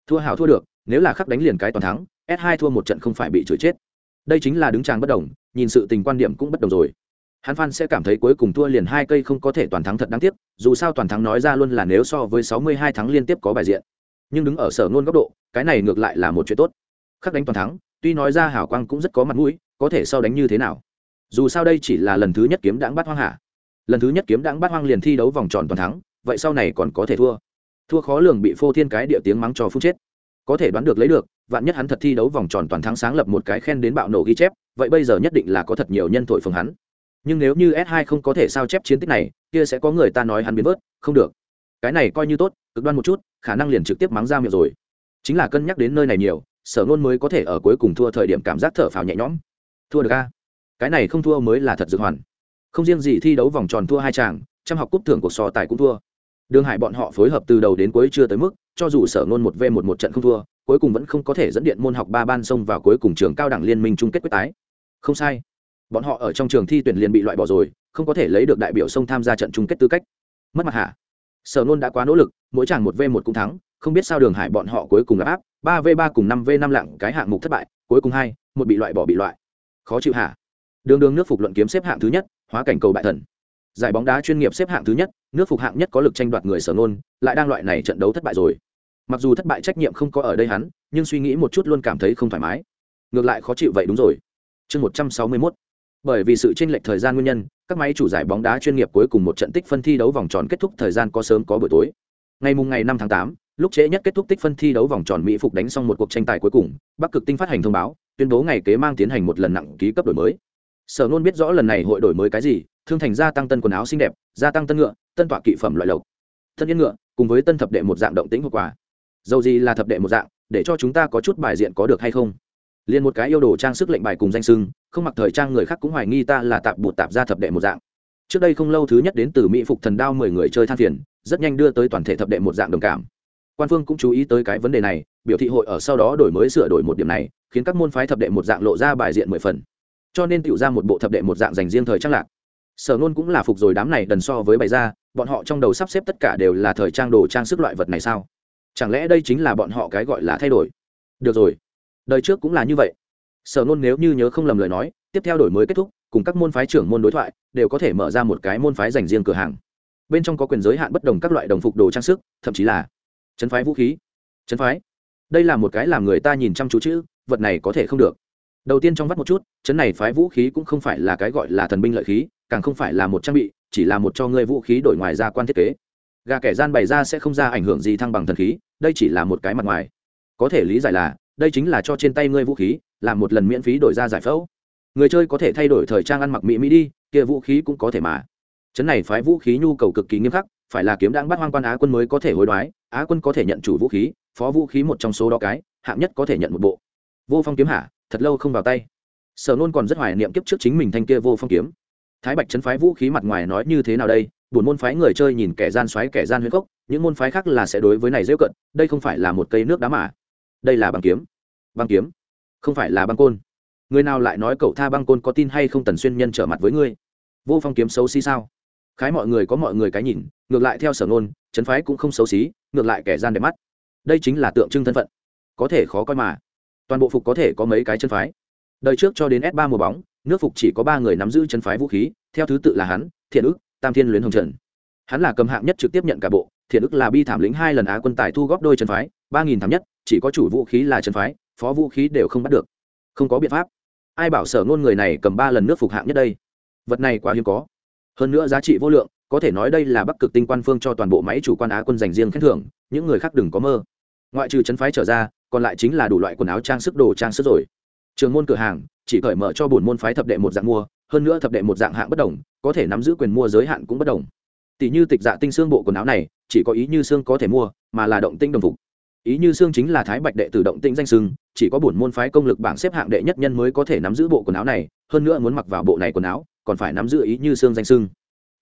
Thua hào thua được, nếu là khắc đánh liền cái toàn thắng, s 2 thua một trận không phải bị chửi chết. Đây chính là đứng tràng bất đồng, nhìn sự tình quan điểm cũng bất đồng rồi. Hắn fan sẽ cảm thấy cuối cùng thua liền hai cây không có thể toàn thắng thật đáng tiếc, dù sao toàn thắng nói ra luôn là nếu so với sáu mươi hai thắng liên tiếp có bài diện. Nhưng đứng ở sở ngôn góc độ, cái này ngược lại là một chuyện tốt. Khắc đánh toàn thắng, tuy nói ra hảo quang cũng rất có mặt mũi, có thể sau đánh như thế nào? Dù sao đây chỉ là lần thứ nhất kiếm đãng bắt hoang hạ lần thứ nhất kiếm đãng bát hoang liền thi đấu vòng tròn toàn thắng, vậy sau này còn có thể thua. Thua khó lường bị phô thiên cái địa tiếng mắng cho phút chết. Có thể đoán được lấy được, vạn nhất hắn thật thi đấu vòng tròn toàn thắng sáng lập một cái khen đến bạo nổ ghi chép, vậy bây giờ nhất định là có thật nhiều nhân thổi phường hắn. Nhưng nếu như s 2 không có thể sao chép chiến tích này, kia sẽ có người ta nói hắn biến vớt, không được. Cái này coi như tốt, cực đoan một chút, khả năng liền trực tiếp mắng ra miệng rồi. Chính là cân nhắc đến nơi này nhiều, sở ngôn mới có thể ở cuối cùng thua thời điểm cảm giác thở phào nhẹ nhõm. Thua được a? Cái này không thua mới là thật dược hoàn không riêng gì thi đấu vòng tròn thua hai chàng, trăm học cúp thưởng cuộc so tài cũng thua. Đường hải bọn họ phối hợp từ đầu đến cuối chưa tới mức, cho dù sở nôn một v một một trận không thua, cuối cùng vẫn không có thể dẫn điện môn học ba ban sông vào cuối cùng trường cao đẳng liên minh chung kết quyết tái. Không sai. Bọn họ ở trong trường thi tuyển liền bị loại bỏ rồi, không có thể lấy được đại biểu sông tham gia trận chung kết tư cách. Mất mặt hạ sở nôn đã quá nỗ lực, mỗi chàng một v một cũng thắng, không biết sao đường hải bọn họ cuối cùng là áp, ba v ba cùng năm v năm lặng cái hạng mục thất bại, cuối cùng hai, một bị loại bỏ bị loại. Khó chịu hạ đường đường nước phục luận kiếm xếp hạng thứ nhất hóa cảnh cầu bại thần. Giải bóng đá chuyên nghiệp xếp hạng thứ nhất, nước phục hạng nhất có lực tranh đoạt người sở nôn lại đang loại này trận đấu thất bại rồi. Mặc dù thất bại trách nhiệm không có ở đây hắn, nhưng suy nghĩ một chút luôn cảm thấy không thoải mái. Ngược lại khó chịu vậy đúng rồi. Chương một trăm sáu mươi mốt. Bởi vì sự chênh lệch thời gian nguyên nhân, các máy chủ giải bóng đá chuyên nghiệp cuối cùng một trận tích phân thi đấu vòng tròn kết thúc thời gian có sớm có buổi tối. Ngày mùng ngày năm tháng tám, lúc trễ nhất kết thúc tích phân thi đấu vòng tròn mỹ phục đánh xong một cuộc tranh tài cuối cùng, bắc cực tinh phát hành thông báo, tuyên bố ngày kế mang tiến hành một lần nặng ký cấp đổi mới sở nôn biết rõ lần này hội đổi mới cái gì, thương thành gia tăng tân quần áo xinh đẹp, gia tăng tân ngựa, tân tọa kỵ phẩm loại lộc. Tân yên ngựa, cùng với tân thập đệ một dạng động tĩnh hậu quả. Dầu gì là thập đệ một dạng, để cho chúng ta có chút bài diện có được hay không? Liền một cái yêu đồ trang sức lệnh bài cùng danh sưng, không mặc thời trang người khác cũng hoài nghi ta là tạp bụt tạp ra thập đệ một dạng. Trước đây không lâu thứ nhất đến từ mỹ phục thần đao mười người chơi than phiền, rất nhanh đưa tới toàn thể thập đệ một dạng đồng cảm. Quan phương cũng chú ý tới cái vấn đề này, biểu thị hội ở sau đó đổi mới sửa đổi một điểm này, khiến các môn phái thập đệ một dạng lộ ra bài diện mười phần cho nên tiểu ra một bộ thập đệ một dạng dành riêng thời trang lạc. Sở nôn cũng là phục rồi đám này đần so với bày ra, bọn họ trong đầu sắp xếp tất cả đều là thời trang đồ trang sức loại vật này sao? Chẳng lẽ đây chính là bọn họ cái gọi là thay đổi? Được rồi, đời trước cũng là như vậy. Sở nôn nếu như nhớ không lầm lời nói, tiếp theo đổi mới kết thúc, cùng các môn phái trưởng môn đối thoại, đều có thể mở ra một cái môn phái dành riêng cửa hàng. Bên trong có quyền giới hạn bất đồng các loại đồng phục đồ trang sức, thậm chí là chấn phái vũ khí. Chấn phái. Đây là một cái làm người ta nhìn chăm chú chữ vật này có thể không được đầu tiên trong vắt một chút, chấn này phái vũ khí cũng không phải là cái gọi là thần binh lợi khí, càng không phải là một trang bị, chỉ là một cho ngươi vũ khí đổi ngoài ra quan thiết kế. Gà kẻ gian bày ra sẽ không ra ảnh hưởng gì thăng bằng thần khí, đây chỉ là một cái mặt ngoài. Có thể lý giải là, đây chính là cho trên tay ngươi vũ khí, làm một lần miễn phí đổi ra giải phẫu. Người chơi có thể thay đổi thời trang ăn mặc mỹ mỹ đi, kia vũ khí cũng có thể mà. Chấn này phái vũ khí nhu cầu cực kỳ nghiêm khắc, phải là kiếm đang bắt hoang quan á quân mới có thể hối đoái, á quân có thể nhận chủ vũ khí, phó vũ khí một trong số đó cái, hạng nhất có thể nhận một bộ. Vô phong kiếm hạ thật lâu không vào tay. Sở nôn còn rất hoài niệm kiếp trước chính mình thanh kia vô phong kiếm. Thái bạch chấn phái vũ khí mặt ngoài nói như thế nào đây? Buồn môn phái người chơi nhìn kẻ gian xoáy kẻ gian huyết cốc những môn phái khác là sẽ đối với này dễ cận, đây không phải là một cây nước đá mà. Đây là băng kiếm. Băng kiếm? Không phải là băng côn. Người nào lại nói cậu tha băng côn có tin hay không tần xuyên nhân trở mặt với ngươi? Vô phong kiếm xấu xí sao? Khái mọi người có mọi người cái nhìn, ngược lại theo sở nôn trấn phái cũng không xấu xí, ngược lại kẻ gian đẹp mắt. Đây chính là tượng trưng thân phận. Có thể khó coi mà toàn bộ phục có thể có mấy cái chân phái. Đời trước cho đến s ba mùa bóng, nước phục chỉ có ba người nắm giữ chân phái vũ khí, theo thứ tự là hắn, thiện ức tam thiên luyến hồng trần. Hắn là cầm hạng nhất trực tiếp nhận cả bộ, thiện ức là bi thảm lĩnh hai lần á quân tài thu góp đôi chân phái, ba nghìn thảm nhất, chỉ có chủ vũ khí là chân phái, phó vũ khí đều không bắt được. Không có biện pháp. Ai bảo sở ngôn người này cầm ba lần nước phục hạng nhất đây? Vật này quá hiếm có. Hơn nữa giá trị vô lượng, có thể nói đây là bắc cực tinh quan phương cho toàn bộ máy chủ quan á quân dành riêng khen thưởng, những người khác đừng có mơ ngoại trừ chân phái trở ra còn lại chính là đủ loại quần áo trang sức đồ trang sức rồi. Trường môn cửa hàng chỉ cởi mở cho bổn môn phái thập đệ một dạng mua hơn nữa thập đệ một dạng hạng bất đồng có thể nắm giữ quyền mua giới hạn cũng bất đồng. Tỷ như tịch dạ tinh xương bộ quần áo này chỉ có ý như xương có thể mua mà là động tinh đồng phục. Ý như xương chính là thái bạch đệ tử động tinh danh xương, chỉ có bổn môn phái công lực bảng xếp hạng đệ nhất nhân mới có thể nắm giữ bộ quần áo này hơn nữa muốn mặc vào bộ này quần áo còn phải nắm giữ ý như xương danh xương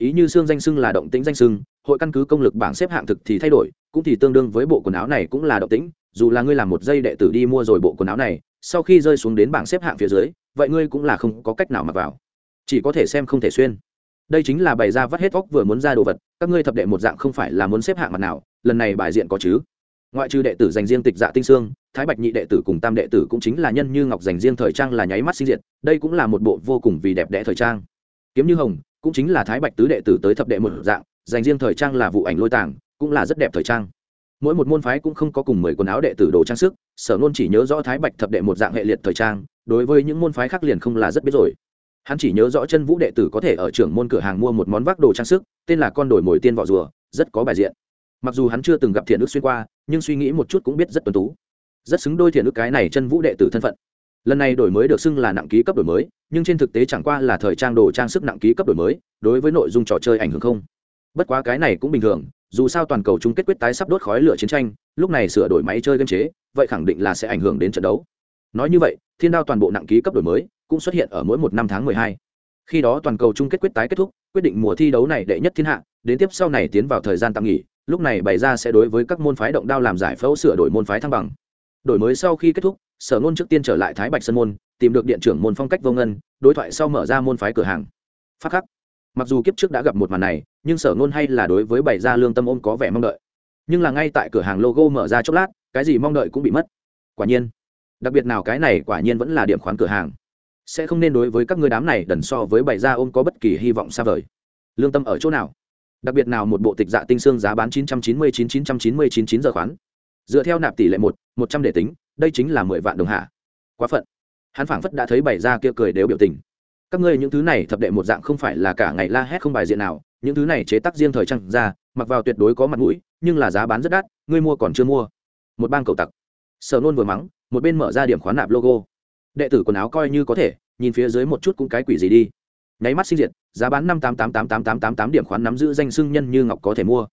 ý như xương danh sưng là động tĩnh danh sưng hội căn cứ công lực bảng xếp hạng thực thì thay đổi, cũng thì tương đương với bộ quần áo này cũng là động tĩnh, dù là ngươi làm một giây đệ tử đi mua rồi bộ quần áo này, sau khi rơi xuống đến bảng xếp hạng phía dưới, vậy ngươi cũng là không có cách nào mặc vào. Chỉ có thể xem không thể xuyên. Đây chính là bày ra vắt hết óc vừa muốn ra đồ vật, các ngươi thập đệ một dạng không phải là muốn xếp hạng mặt nào, lần này bài diện có chứ? Ngoại trừ đệ tử dành riêng tịch dạ tinh xương, thái bạch nhị đệ tử cùng tam đệ tử cũng chính là nhân như ngọc dành riêng thời trang là nháy mắt sinh diện đây cũng là một bộ vô cùng vì đẹp đẽ thời trang. Kiếm như hồng cũng chính là thái bạch tứ đệ tử tới thập đệ một dạng, dành riêng thời trang là vụ ảnh lôi tàng, cũng là rất đẹp thời trang. Mỗi một môn phái cũng không có cùng mười quần áo đệ tử đồ trang sức, sở nôn chỉ nhớ rõ thái bạch thập đệ một dạng hệ liệt thời trang, đối với những môn phái khác liền không là rất biết rồi. Hắn chỉ nhớ rõ chân vũ đệ tử có thể ở trưởng môn cửa hàng mua một món vác đồ trang sức, tên là con đổi mồi tiên vỏ rùa, rất có bài diện. Mặc dù hắn chưa từng gặp thiện ước xuyên qua, nhưng suy nghĩ một chút cũng biết rất tuân tú. Rất xứng đôi thiện ước cái này chân vũ đệ tử thân phận lần này đổi mới được xưng là nặng ký cấp đổi mới, nhưng trên thực tế chẳng qua là thời trang đồ trang sức nặng ký cấp đổi mới, đối với nội dung trò chơi ảnh hưởng không. Bất quá cái này cũng bình thường, dù sao toàn cầu chung kết quyết tái sắp đốt khói lửa chiến tranh, lúc này sửa đổi máy chơi game chế, vậy khẳng định là sẽ ảnh hưởng đến trận đấu. Nói như vậy, thiên đao toàn bộ nặng ký cấp đổi mới cũng xuất hiện ở mỗi một năm tháng mười hai. Khi đó toàn cầu chung kết quyết tái kết thúc, quyết định mùa thi đấu này đệ nhất thiên hạ, đến tiếp sau này tiến vào thời gian tạm nghỉ, lúc này bày ra sẽ đối với các môn phái động đao làm giải phẫu sửa đổi môn phái thăng bằng đổi mới sau khi kết thúc, sở ngôn trước tiên trở lại thái bạch sân môn, tìm được điện trưởng môn phong cách vô ngân, đối thoại sau mở ra môn phái cửa hàng. Phát khắc. Mặc dù kiếp trước đã gặp một màn này, nhưng sở ngôn hay là đối với bày ra lương tâm ôm có vẻ mong đợi. Nhưng là ngay tại cửa hàng logo mở ra chốc lát, cái gì mong đợi cũng bị mất. Quả nhiên, đặc biệt nào cái này quả nhiên vẫn là điểm khoán cửa hàng. Sẽ không nên đối với các ngươi đám này đần so với bày ra ôm có bất kỳ hy vọng xa vời. Lương tâm ở chỗ nào? Đặc biệt nào một bộ tịch dạ tinh xương giá bán chín trăm chín mươi chín chín trăm chín mươi chín chín giờ khoán? Dựa theo nạp tỷ lệ một một trăm để tính, đây chính là mười vạn đồng hạ. Quá phận. Hắn phảng phất đã thấy bày ra kia cười đều biểu tình. Các ngươi những thứ này thập đệ một dạng không phải là cả ngày la hét không bài diện nào, những thứ này chế tác riêng thời trang ra, mặc vào tuyệt đối có mặt mũi, nhưng là giá bán rất đắt, ngươi mua còn chưa mua. Một bang cầu tặc. Sở nôn vừa mắng, một bên mở ra điểm khoán nạp logo. Đệ tử quần áo coi như có thể, nhìn phía dưới một chút cũng cái quỷ gì đi. Nháy mắt sinh diệt, giá bán năm tám tám tám tám tám tám tám điểm khoán nắm giữ danh sưng nhân như ngọc có thể mua.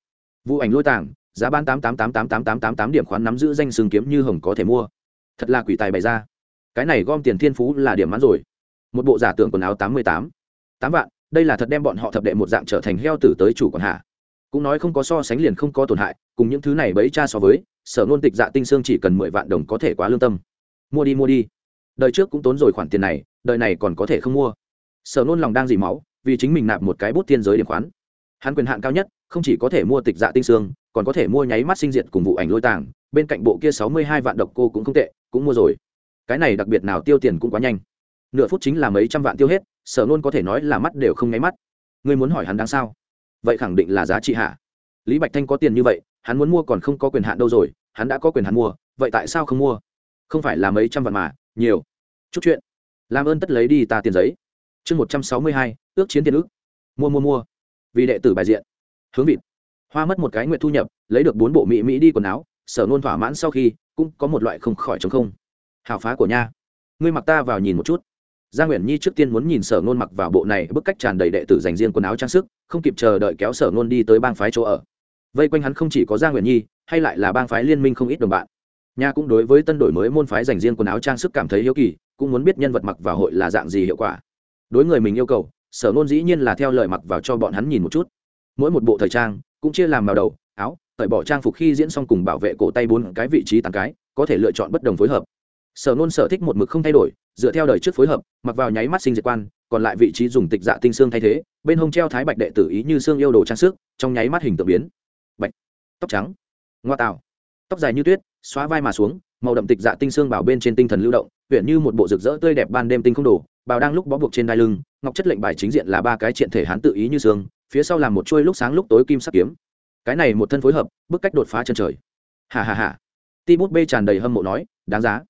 Vụ ảnh lôi tàng giá bán tám tám tám tám tám tám tám tám điểm khoán nắm giữ danh xưng kiếm như hồng có thể mua. Thật là quỷ tài bày ra. Cái này gom tiền thiên phú là điểm mãn rồi. Một bộ giả tưởng quần áo tám mươi tám. Tám vạn, đây là thật đem bọn họ thập đệ một dạng trở thành heo tử tới chủ còn hạ. Cũng nói không có so sánh liền không có tổn hại, cùng những thứ này bấy cha so với, sở nôn tịch dạ tinh xương chỉ cần mười vạn đồng có thể quá lương tâm. Mua đi mua đi. Đời trước cũng tốn rồi khoản tiền này, đời này còn có thể không mua. Sở nôn lòng đang dỉ máu, vì chính mình nạp một cái bút thiên giới điểm khoán. Hắn quyền hạn cao nhất, không chỉ có thể mua tịch dạ tinh xương còn có thể mua nháy mắt sinh diệt cùng vụ ảnh lôi tàng, bên cạnh bộ kia sáu mươi hai vạn độc cô cũng không tệ, cũng mua rồi. Cái này đặc biệt nào tiêu tiền cũng quá nhanh. Nửa phút chính là mấy trăm vạn tiêu hết, sở nôn có thể nói là mắt đều không nháy mắt. Ngươi muốn hỏi hắn đáng sao? Vậy khẳng định là giá trị hạ. Lý bạch thanh có tiền như vậy, hắn muốn mua còn không có quyền hạn đâu rồi, hắn đã có quyền hạn mua, vậy tại sao không mua? Không phải là mấy trăm vạn mà, nhiều. Chút chuyện. Làm ơn tất lấy đi ta tiền giấy. Chương một trăm sáu mươi hai, ước chiến tiền ước mua mua mua. Vì đệ tử bài diện. Hướng vịt hoa mất một cái nguyện thu nhập, lấy được bốn bộ mỹ mỹ đi quần áo, sở nôn thỏa mãn sau khi, cũng có một loại không khỏi chống không. Hào phá của nha. Ngươi mặc ta vào nhìn một chút. Gia nguyễn nhi trước tiên muốn nhìn sở nôn mặc vào bộ này, bức cách tràn đầy đệ tử dành riêng quần áo trang sức, không kịp chờ đợi kéo sở nôn đi tới bang phái chỗ ở. Vây quanh hắn không chỉ có gia nguyễn nhi, hay lại là bang phái liên minh không ít đồng bạn. Nha cũng đối với tân đổi mới môn phái dành riêng quần áo trang sức cảm thấy hiếu kỳ, cũng muốn biết nhân vật mặc vào hội là dạng gì hiệu quả. Đối người mình yêu cầu, sở nôn dĩ nhiên là theo lời mặc vào cho bọn hắn nhìn một chút. Mỗi một bộ thời trang cũng chia làm màu đầu, áo tẩy bỏ trang phục khi diễn xong cùng bảo vệ cổ tay bốn cái vị trí tàn cái, có thể lựa chọn bất đồng phối hợp. Sở nôn sở thích một mực không thay đổi, dựa theo đời trước phối hợp, mặc vào nháy mắt sinh diệt quan, còn lại vị trí dùng tịch dạ tinh xương thay thế, bên hông treo thái bạch đệ tử ý như xương yêu đồ trang sức, trong nháy mắt hình tượng biến. Bạch. Tóc trắng. Ngoa tạo. Tóc dài như tuyết, xóa vai mà xuống, màu đậm tịch dạ tinh xương bảo bên trên tinh thần lưu động, huyện như một bộ rực rỡ tươi đẹp ban đêm tinh không đồ, bào đang lúc bó buộc trên đai lưng, ngọc chất lệnh bài chính diện là ba cái triện thể hán tự ý như xương phía sau làm một chuôi lúc sáng lúc tối kim sắc kiếm. Cái này một thân phối hợp, bức cách đột phá chân trời. Hà hà hà ti bút bê tràn đầy hâm mộ nói, đáng giá.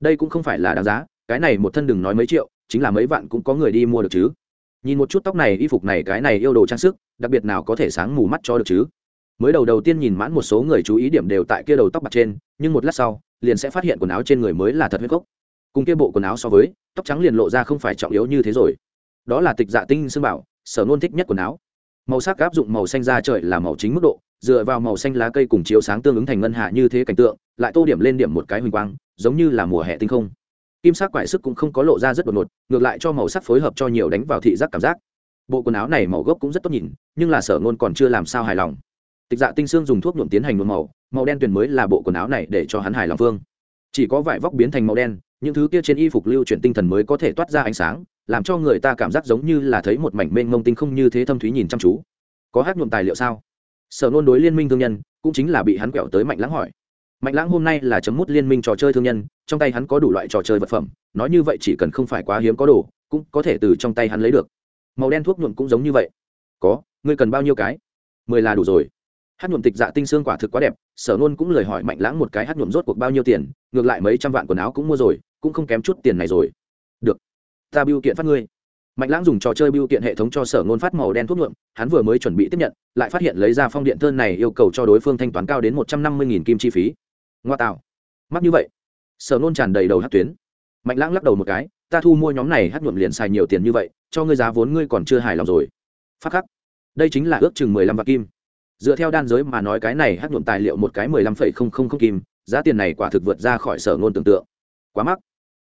Đây cũng không phải là đáng giá, cái này một thân đừng nói mấy triệu, chính là mấy vạn cũng có người đi mua được chứ. Nhìn một chút tóc này, y phục này, cái này yêu đồ trang sức, đặc biệt nào có thể sáng mù mắt cho được chứ? Mới đầu đầu tiên nhìn mãn một số người chú ý điểm đều tại kia đầu tóc bạc trên, nhưng một lát sau, liền sẽ phát hiện quần áo trên người mới là thật huyết cốc cùng kia bộ quần áo so với, tóc trắng liền lộ ra không phải trọng yếu như thế rồi. Đó là tịch dạ tinh xương bảo, sở nôn thích nhất quần áo màu sắc áp dụng màu xanh da trời là màu chính mức độ, dựa vào màu xanh lá cây cùng chiếu sáng tương ứng thành ngân hạ như thế cảnh tượng, lại tô điểm lên điểm một cái huỳnh quang, giống như là mùa hè tinh không. Kim sắc quải sức cũng không có lộ ra rất đột ngột, ngược lại cho màu sắc phối hợp cho nhiều đánh vào thị giác cảm giác. Bộ quần áo này màu gốc cũng rất tốt nhìn, nhưng là sở ngôn còn chưa làm sao hài lòng. Tịch dạ tinh xương dùng thuốc nhuộm tiến hành nhuộm màu màu đen tuyền mới là bộ quần áo này để cho hắn hài lòng phương. Chỉ có vải vóc biến thành màu đen, những thứ kia trên y phục lưu chuyển tinh thần mới có thể toát ra ánh sáng làm cho người ta cảm giác giống như là thấy một mảnh mênh mông tinh không như thế thâm thúy nhìn chăm chú. Có hát nhuộm tài liệu sao? Sở nôn đối liên minh thương nhân cũng chính là bị hắn quẹo tới mạnh lãng hỏi. Mạnh lãng hôm nay là chấm mút liên minh trò chơi thương nhân, trong tay hắn có đủ loại trò chơi vật phẩm, nói như vậy chỉ cần không phải quá hiếm có đồ, cũng có thể từ trong tay hắn lấy được. Màu đen thuốc nhuộm cũng giống như vậy. Có, ngươi cần bao nhiêu cái? Mười là đủ rồi. Hát nhuộm tịch dạ tinh xương quả thực quá đẹp, sở nôn cũng lời hỏi mạnh lãng một cái hát nhuộm rốt cuộc bao nhiêu tiền, ngược lại mấy trăm vạn quần áo cũng mua rồi, cũng không kém chút tiền này rồi ta biêu kiện phát ngươi. Mạnh lãng dùng trò chơi biêu kiện hệ thống cho sở ngôn phát màu đen thuốc nhuộm, hắn vừa mới chuẩn bị tiếp nhận, lại phát hiện lấy ra phong điện thơn này yêu cầu cho đối phương thanh toán cao đến một trăm năm mươi kim chi phí. Ngoa tạo. Mắc như vậy. Sở ngôn tràn đầy đầu hát tuyến. Mạnh lãng lắc đầu một cái, ta thu mua nhóm này hát nhuộm liền xài nhiều tiền như vậy, cho ngươi giá vốn ngươi còn chưa hài lòng rồi. Phát khắc. Đây chính là ước chừng mười lăm vạn kim. Dựa theo đan giới mà nói cái này hát nhuộm tài liệu một cái mười lăm phẩy không không không kim, giá tiền này quả thực vượt ra khỏi sở ngôn tưởng tượng. Quá mắc.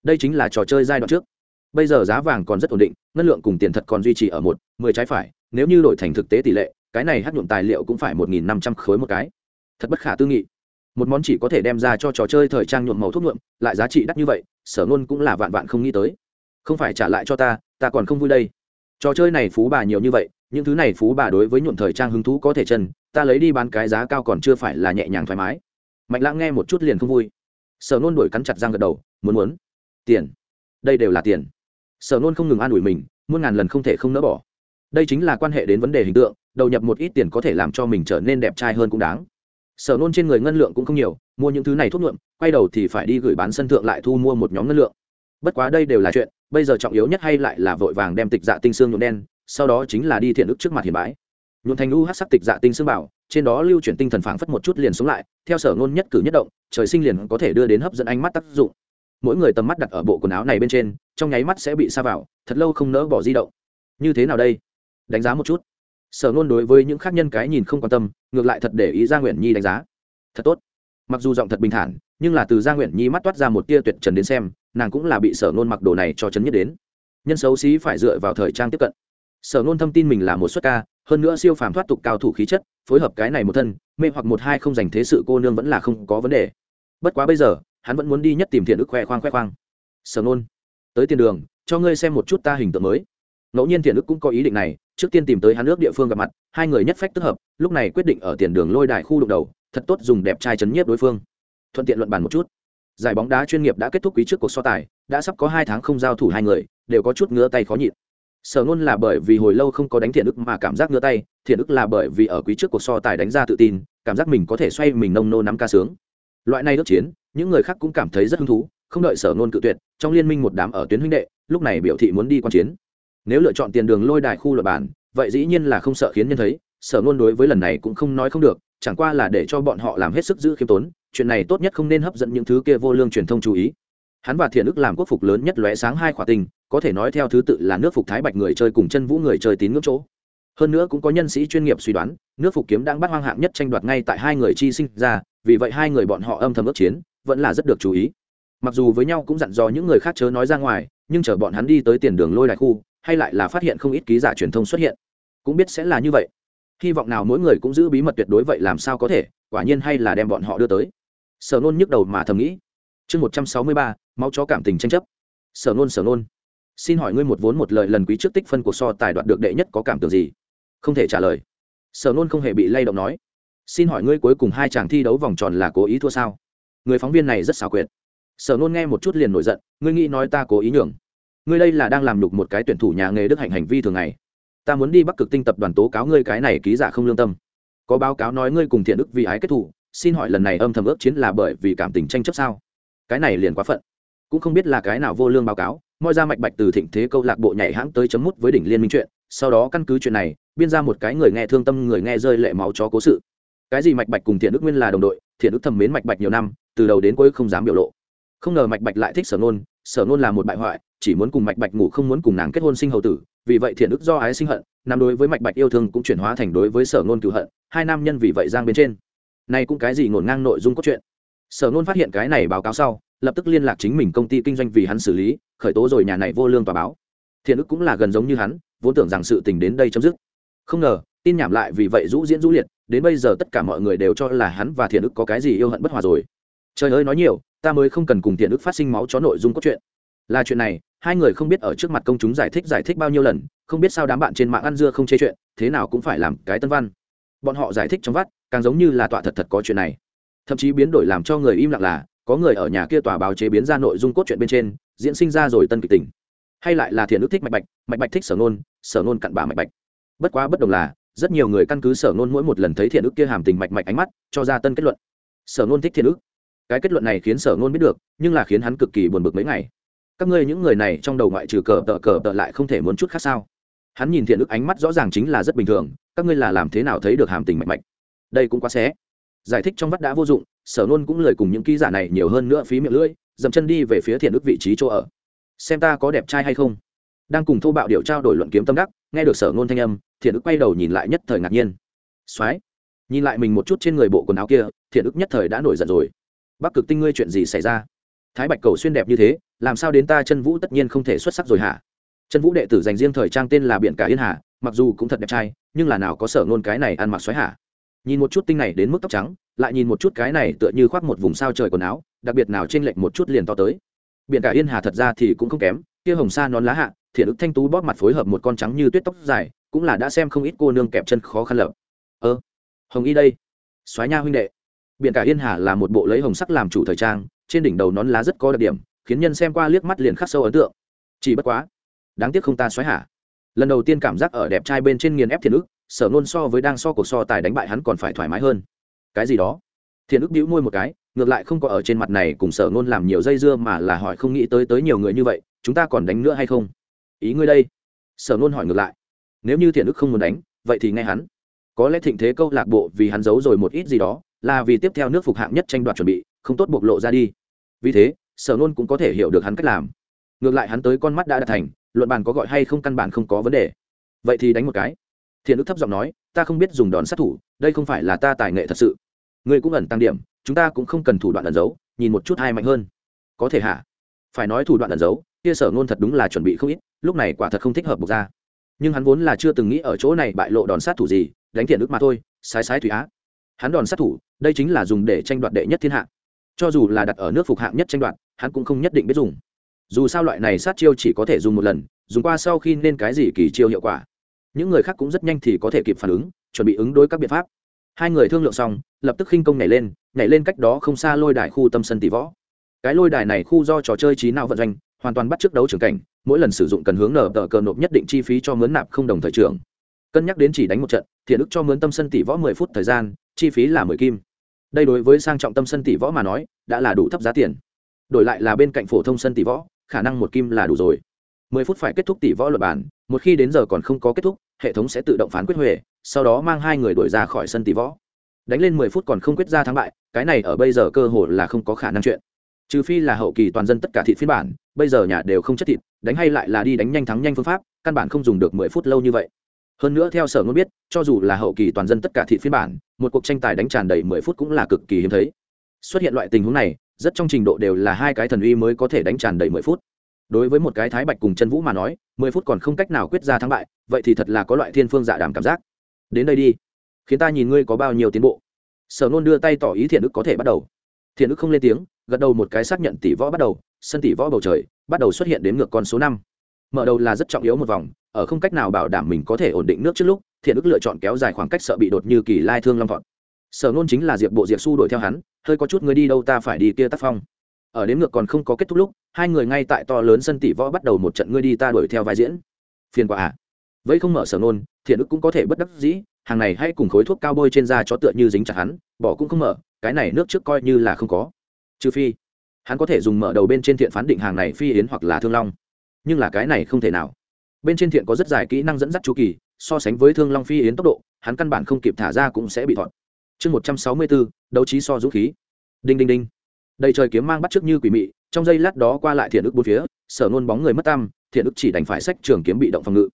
Đây chính là trò chơi giai đoạn trước bây giờ giá vàng còn rất ổn định, ngân lượng cùng tiền thật còn duy trì ở một, mười trái phải, nếu như đổi thành thực tế tỷ lệ, cái này hát nhuộm tài liệu cũng phải một nghìn năm trăm khối một cái. Thật bất khả tư nghị. Một món chỉ có thể đem ra cho trò chơi thời trang nhuộm màu thuốc nhuộm, lại giá trị đắt như vậy, sở ngôn cũng là vạn vạn không nghĩ tới. Không phải trả lại cho ta ta còn không vui đây. Trò chơi này phú bà nhiều như vậy, những thứ này phú bà đối với nhuộm thời trang hứng thú có thể chân, ta lấy đi bán cái giá cao còn chưa phải là nhẹ nhàng thoải mái. Mạnh lãng nghe một chút liền không vui. Sở nôn đổi cắn chặt răng gật đầu, muốn muốn. Tiền. Đây đều là tiền sở nôn không ngừng an ủi mình, muôn ngàn lần không thể không nỡ bỏ. Đây chính là quan hệ đến vấn đề hình tượng, đầu nhập một ít tiền có thể làm cho mình trở nên đẹp trai hơn cũng đáng. Sở nôn trên người ngân lượng cũng không nhiều, mua những thứ này thuốc nhuộm, quay đầu thì phải đi gửi bán sân thượng lại thu mua một nhóm ngân lượng. Bất quá đây đều là chuyện, bây giờ trọng yếu nhất hay lại là vội vàng đem tịch dạ tinh xương nhuộm đen, sau đó chính là đi thiện ức trước mặt hiền bái. Nhuộm thành u hát sắc tịch dạ tinh xương bảo, trên đó lưu chuyển tinh thần phảng phất một chút liền xuống lại, theo sở ngôn nhất cử nhất động, trời sinh liền có thể đưa đến hấp dẫn ánh mắt tác dụng. Mỗi người tầm mắt đặt ở bộ quần áo này bên trên trong nháy mắt sẽ bị xa vào, thật lâu không nỡ bỏ di động. Như thế nào đây? Đánh giá một chút. Sở ngôn đối với những khác nhân cái nhìn không quan tâm, ngược lại thật để ý gia nguyện nhi đánh giá. Thật tốt. Mặc dù giọng thật bình thản, nhưng là từ gia nguyện nhi mắt toát ra một tia tuyệt trần đến xem, nàng cũng là bị sở ngôn mặc đồ này cho chấn nhất đến. Nhân xấu xí phải dựa vào thời trang tiếp cận. Sở ngôn thông tin mình là một xuất ca, hơn nữa siêu phàm thoát tục cao thủ khí chất, phối hợp cái này một thân, mê hoặc một hai không dành thế sự cô nương vẫn là không có vấn đề. Bất quá bây giờ, hắn vẫn muốn đi nhất tìm thiện ức khoe khoang khoe khoang. Sở nôn tới tiền đường, cho ngươi xem một chút ta hình tượng mới. Ngẫu nhiên thiện ức cũng có ý định này, trước tiên tìm tới hắn nước địa phương gặp mặt, hai người nhất phách tức hợp, lúc này quyết định ở tiền đường lôi đài khu đụng đầu, thật tốt dùng đẹp trai chấn nhiếp đối phương. Thuận tiện luận bàn một chút. Giải bóng đá chuyên nghiệp đã kết thúc quý trước cuộc so tài, đã sắp có hai tháng không giao thủ hai người, đều có chút ngứa tay khó nhịn. Sở ngôn là bởi vì hồi lâu không có đánh thiện ức mà cảm giác ngứa tay, thiện ức là bởi vì ở quý trước cuộc so tài đánh ra tự tin, cảm giác mình có thể xoay mình nông nô nắm ca sướng. Loại này ước chiến, những người khác cũng cảm thấy rất hứng thú không đợi sở nôn cự tuyệt, trong liên minh một đám ở tuyến huynh đệ, lúc này biểu thị muốn đi quan chiến. Nếu lựa chọn tiền đường lôi đài khu luật bản, vậy dĩ nhiên là không sợ khiến nhân thấy, sở nôn đối với lần này cũng không nói không được, chẳng qua là để cho bọn họ làm hết sức giữ khiêm tốn, chuyện này tốt nhất không nên hấp dẫn những thứ kia vô lương truyền thông chú ý. Hắn và thiện ức làm quốc phục lớn nhất lóe sáng hai khỏa tình, có thể nói theo thứ tự là nước phục thái bạch người chơi cùng chân vũ người chơi tín ngưỡng chỗ. Hơn nữa cũng có nhân sĩ chuyên nghiệp suy đoán, nước phục kiếm đang bắt hoang hạng nhất tranh đoạt ngay tại hai người chi sinh ra, vì vậy hai người bọn họ âm thầm ước chiến, vẫn là rất được chú ý mặc dù với nhau cũng dặn dò những người khác chớ nói ra ngoài, nhưng chờ bọn hắn đi tới tiền đường lôi đại khu, hay lại là phát hiện không ít ký giả truyền thông xuất hiện. Cũng biết sẽ là như vậy. Hy vọng nào mỗi người cũng giữ bí mật tuyệt đối vậy làm sao có thể, quả nhiên hay là đem bọn họ đưa tới. Sở nôn nhức đầu mà thầm nghĩ. Chương một trăm sáu mươi ba, máu chó cảm tình tranh chấp. Sở nôn sở nôn. Xin hỏi ngươi một vốn một lời lần quý trước tích phân cuộc so tài đoạt được đệ nhất có cảm tưởng gì? Không thể trả lời. Sở nôn không hề bị lay động nói. Xin hỏi ngươi cuối cùng hai chàng thi đấu vòng tròn là cố ý thua sao? Người phóng viên này rất xảo quyệt sở nôn nghe một chút liền nổi giận, ngươi nghĩ nói ta cố ý nhường? Ngươi đây là đang làm nhục một cái tuyển thủ nhà nghề đức hạnh hành vi thường ngày. Ta muốn đi bắc cực tinh tập đoàn tố cáo ngươi cái này ký giả không lương tâm. Có báo cáo nói ngươi cùng thiện đức vì ái kết thủ xin hỏi lần này âm thầm ước chiến là bởi vì cảm tình tranh chấp sao? Cái này liền quá phận. Cũng không biết là cái nào vô lương báo cáo, moi ra mạch bạch từ thịnh thế câu lạc bộ nhảy hãng tới chấm mút với đỉnh liên minh chuyện, sau đó căn cứ chuyện này, biên ra một cái người nghe thương tâm, người nghe rơi lệ máu chó cố sự. Cái gì mạch bạch cùng thiện đức nguyên là đồng đội, thiện đức thầm mến mạch bạch nhiều năm, từ đầu đến cuối không dám biểu lộ không ngờ mạch bạch lại thích sở nôn sở nôn là một bại hoại, chỉ muốn cùng mạch bạch ngủ không muốn cùng nàng kết hôn sinh hậu tử, vì vậy thiện đức do ái sinh hận nam đối với mạch bạch yêu thương cũng chuyển hóa thành đối với sở nôn cựu hận, hai nam nhân vì vậy giang bên trên. Này cũng cái gì ngổn ngang nội dung cốt truyện? Sở nôn phát hiện cái này báo cáo sau, lập tức liên lạc chính mình công ty kinh doanh vì hắn xử lý, khởi tố rồi nhà này vô lương tòa báo. Thiện ức cũng là gần giống như hắn, vốn tưởng rằng sự tình đến đây chấm dứt. Không ngờ, tin nhảm lại vì vậy rũ diễn rũ liệt, đến bây giờ tất cả mọi người đều cho là hắn và thiện ức có cái gì yêu hận bất hòa rồi. Trời ơi, nói nhiều ta mới không cần cùng tiện ức phát sinh máu chó nội dung cốt truyện. Là chuyện này, hai người không biết ở trước mặt công chúng giải thích giải thích bao nhiêu lần, không biết sao đám bạn trên mạng ăn dưa không chê chuyện, thế nào cũng phải làm cái tân văn. Bọn họ giải thích trong vắt, càng giống như là tọa thật thật có chuyện này. Thậm chí biến đổi làm cho người im lặng là, có người ở nhà kia tòa báo chế biến ra nội dung cốt truyện bên trên, diễn sinh ra rồi tân kịch tình. Hay lại là thiện ức thích mạch bạch mạch bạch thích sở nôn sở nôn cặn bà mạch bạch. Bất quá bất đồng là, rất nhiều người căn cứ sở nôn mỗi một lần thấy thiện ức kia hàm tình mạch mạch ánh mắt, cho ra tân kết luận. Sở nôn thích thiện ức cái kết luận này khiến sở ngôn biết được, nhưng là khiến hắn cực kỳ buồn bực mấy ngày. Các ngươi những người này trong đầu ngoại trừ cờ tợ cờ tợ lại không thể muốn chút khác sao? Hắn nhìn thiện ức ánh mắt rõ ràng chính là rất bình thường, các ngươi là làm thế nào thấy được hàm tình mạnh mạnh đây cũng quá xé. Giải thích trong vắt đã vô dụng, sở nôn cũng lời cùng những ký giả này nhiều hơn nữa phí miệng lưỡi, dậm chân đi về phía thiện ức vị trí chỗ ở. Xem ta có đẹp trai hay không? Đang cùng thô bạo điều trao đổi luận kiếm tâm đắc, nghe được sở nôn thanh âm, thiện ức quay đầu nhìn lại nhất thời ngạc nhiên. Soái nhìn lại mình một chút trên người bộ quần áo kia, thiện ức nhất thời đã nổi giận rồi bắc cực tinh ngươi chuyện gì xảy ra? Thái bạch cầu xuyên đẹp như thế, làm sao đến ta chân vũ tất nhiên không thể xuất sắc rồi hả? Chân vũ đệ tử dành riêng thời trang tên là biện cả yên hà, mặc dù cũng thật đẹp trai, nhưng là nào có sở nôn cái này ăn mặc xoáy hả? Nhìn một chút tinh này đến mức tóc trắng, lại nhìn một chút cái này tựa như khoác một vùng sao trời quần áo, đặc biệt nào trên lệch một chút liền to tới. Biển cả yên hà thật ra thì cũng không kém, kia hồng sa nón lá hạ, thiện ức thanh tú bóp mặt phối hợp một con trắng như tuyết tóc dài, cũng là đã xem không ít cô nương kẹp chân khó khăn lợp ơ, hồng y đây. Xoáy nha huynh đệ biển cả yên hà là một bộ lấy hồng sắc làm chủ thời trang, trên đỉnh đầu nón lá rất có đặc điểm, khiến nhân xem qua liếc mắt liền khắc sâu ấn tượng. Chỉ bất quá, đáng tiếc không ta xoáy hả? Lần đầu tiên cảm giác ở đẹp trai bên trên nghiền ép thiền ức sở nôn so với đang so cuộc so tài đánh bại hắn còn phải thoải mái hơn. Cái gì đó? Thiền ức đĩu môi một cái, ngược lại không có ở trên mặt này cùng sở nôn làm nhiều dây dưa mà là hỏi không nghĩ tới tới nhiều người như vậy, chúng ta còn đánh nữa hay không? Ý ngươi đây. Sở nôn hỏi ngược lại. Nếu như thiền ức không muốn đánh, vậy thì nghe hắn. Có lẽ thịnh thế câu lạc bộ vì hắn giấu rồi một ít gì đó là vì tiếp theo nước phục hạng nhất tranh đoạt chuẩn bị, không tốt bộc lộ ra đi. Vì thế, sở nôn cũng có thể hiểu được hắn cách làm. Ngược lại hắn tới con mắt đã đạt thành, luận bàn có gọi hay không căn bản không có vấn đề. Vậy thì đánh một cái. Thiện ức thấp giọng nói, ta không biết dùng đòn sát thủ, đây không phải là ta tài nghệ thật sự. Ngươi cũng ẩn tăng điểm, chúng ta cũng không cần thủ đoạn ẩn giấu, nhìn một chút hai mạnh hơn. Có thể hả? Phải nói thủ đoạn ẩn giấu, kia sở ngôn thật đúng là chuẩn bị không ít, lúc này quả thật không thích hợp buộc ra. Nhưng hắn vốn là chưa từng nghĩ ở chỗ này bại lộ đòn sát thủ gì, đánh thiện ức mà thôi sái sái thủy á. Hắn đòn sát thủ đây chính là dùng để tranh đoạt đệ nhất thiên hạ. Cho dù là đặt ở nước phục hạng nhất tranh đoạt, hắn cũng không nhất định biết dùng. Dù sao loại này sát chiêu chỉ có thể dùng một lần, dùng qua sau khi nên cái gì kỳ chiêu hiệu quả. Những người khác cũng rất nhanh thì có thể kịp phản ứng, chuẩn bị ứng đối các biện pháp. Hai người thương lượng xong, lập tức khinh công nhảy lên nhảy lên cách đó không xa lôi đài khu tâm sân tỷ võ. Cái lôi đài này khu do trò chơi trí não vận doanh, hoàn toàn bắt trước đấu trường cảnh, mỗi lần sử dụng cần hướng nở tờ cờ nộp nhất định chi phí cho mướn nạp không đồng thời trường cân nhắc đến chỉ đánh một trận, thiện ức cho mướn tâm sân tỷ võ mười phút thời gian chi phí là mười kim. Đây đối với sang trọng tâm sân tỷ võ mà nói, đã là đủ thấp giá tiền. Đổi lại là bên cạnh phổ thông sân tỷ võ, khả năng một kim là đủ rồi. Mười phút phải kết thúc tỷ võ luật bản một khi đến giờ còn không có kết thúc, hệ thống sẽ tự động phán quyết huệ, sau đó mang hai người đuổi ra khỏi sân tỷ võ. Đánh lên mười phút còn không quyết ra thắng bại, cái này ở bây giờ cơ hội là không có khả năng chuyện. Trừ phi là hậu kỳ toàn dân tất cả thịt phiên bản, bây giờ nhà đều không chất thịt, đánh hay lại là đi đánh nhanh thắng nhanh phương pháp, căn bản không dùng được mười phút lâu như vậy hơn nữa theo sở ngôn biết, cho dù là hậu kỳ toàn dân tất cả thị phiên bản, một cuộc tranh tài đánh tràn đầy mười phút cũng là cực kỳ hiếm thấy. Xuất hiện loại tình huống này, rất trong trình độ đều là hai cái thần uy mới có thể đánh tràn đầy mười phút. Đối với một cái thái bạch cùng chân vũ mà nói, mười phút còn không cách nào quyết ra thắng bại, vậy thì thật là có loại thiên phương dạ đàm cảm giác. Đến đây đi, khiến ta nhìn ngươi có bao nhiêu tiến bộ. Sở nôn đưa tay tỏ ý thiện ức có thể bắt đầu. Thiện ức không lên tiếng, gật đầu một cái xác nhận tỷ võ bắt đầu, sân tỷ võ bầu trời bắt đầu xuất hiện đến ngược con số năm. Mở đầu là rất trọng yếu một vòng ở không cách nào bảo đảm mình có thể ổn định nước trước lúc, thiện ức lựa chọn kéo dài khoảng cách sợ bị đột như kỳ lai thương long vọt sở nôn chính là diệp bộ diệp su đuổi theo hắn, hơi có chút người đi đâu ta phải đi kia tác phong. Ở đến ngược còn không có kết thúc lúc, hai người ngay tại to lớn sân tỷ võ bắt đầu một trận ngươi đi ta đuổi theo vai diễn. Phiền quả à. Vậy không mở sở nôn, thiện ức cũng có thể bất đắc dĩ, hàng này hay cùng khối thuốc cao bôi trên da cho tựa như dính chặt hắn, bỏ cũng không mở, cái này nước trước coi như là không có. Trừ phi, hắn có thể dùng mở đầu bên trên thiện phán định hàng này phi yến hoặc là thương long. Nhưng là cái này không thể nào bên trên thiện có rất dài kỹ năng dẫn dắt chu kỳ, so sánh với thương long phi yến tốc độ, hắn căn bản không kịp thả ra cũng sẽ bị thọt. Chương một trăm sáu mươi bốn đấu trí so dũng khí. Đinh đinh đinh. Đầy trời kiếm mang bắt trước như quỷ mị, trong giây lát đó qua lại thiện ức bốn phía, sở nôn bóng người mất tam thiện ức chỉ đành phải sách trường kiếm bị động phòng ngự.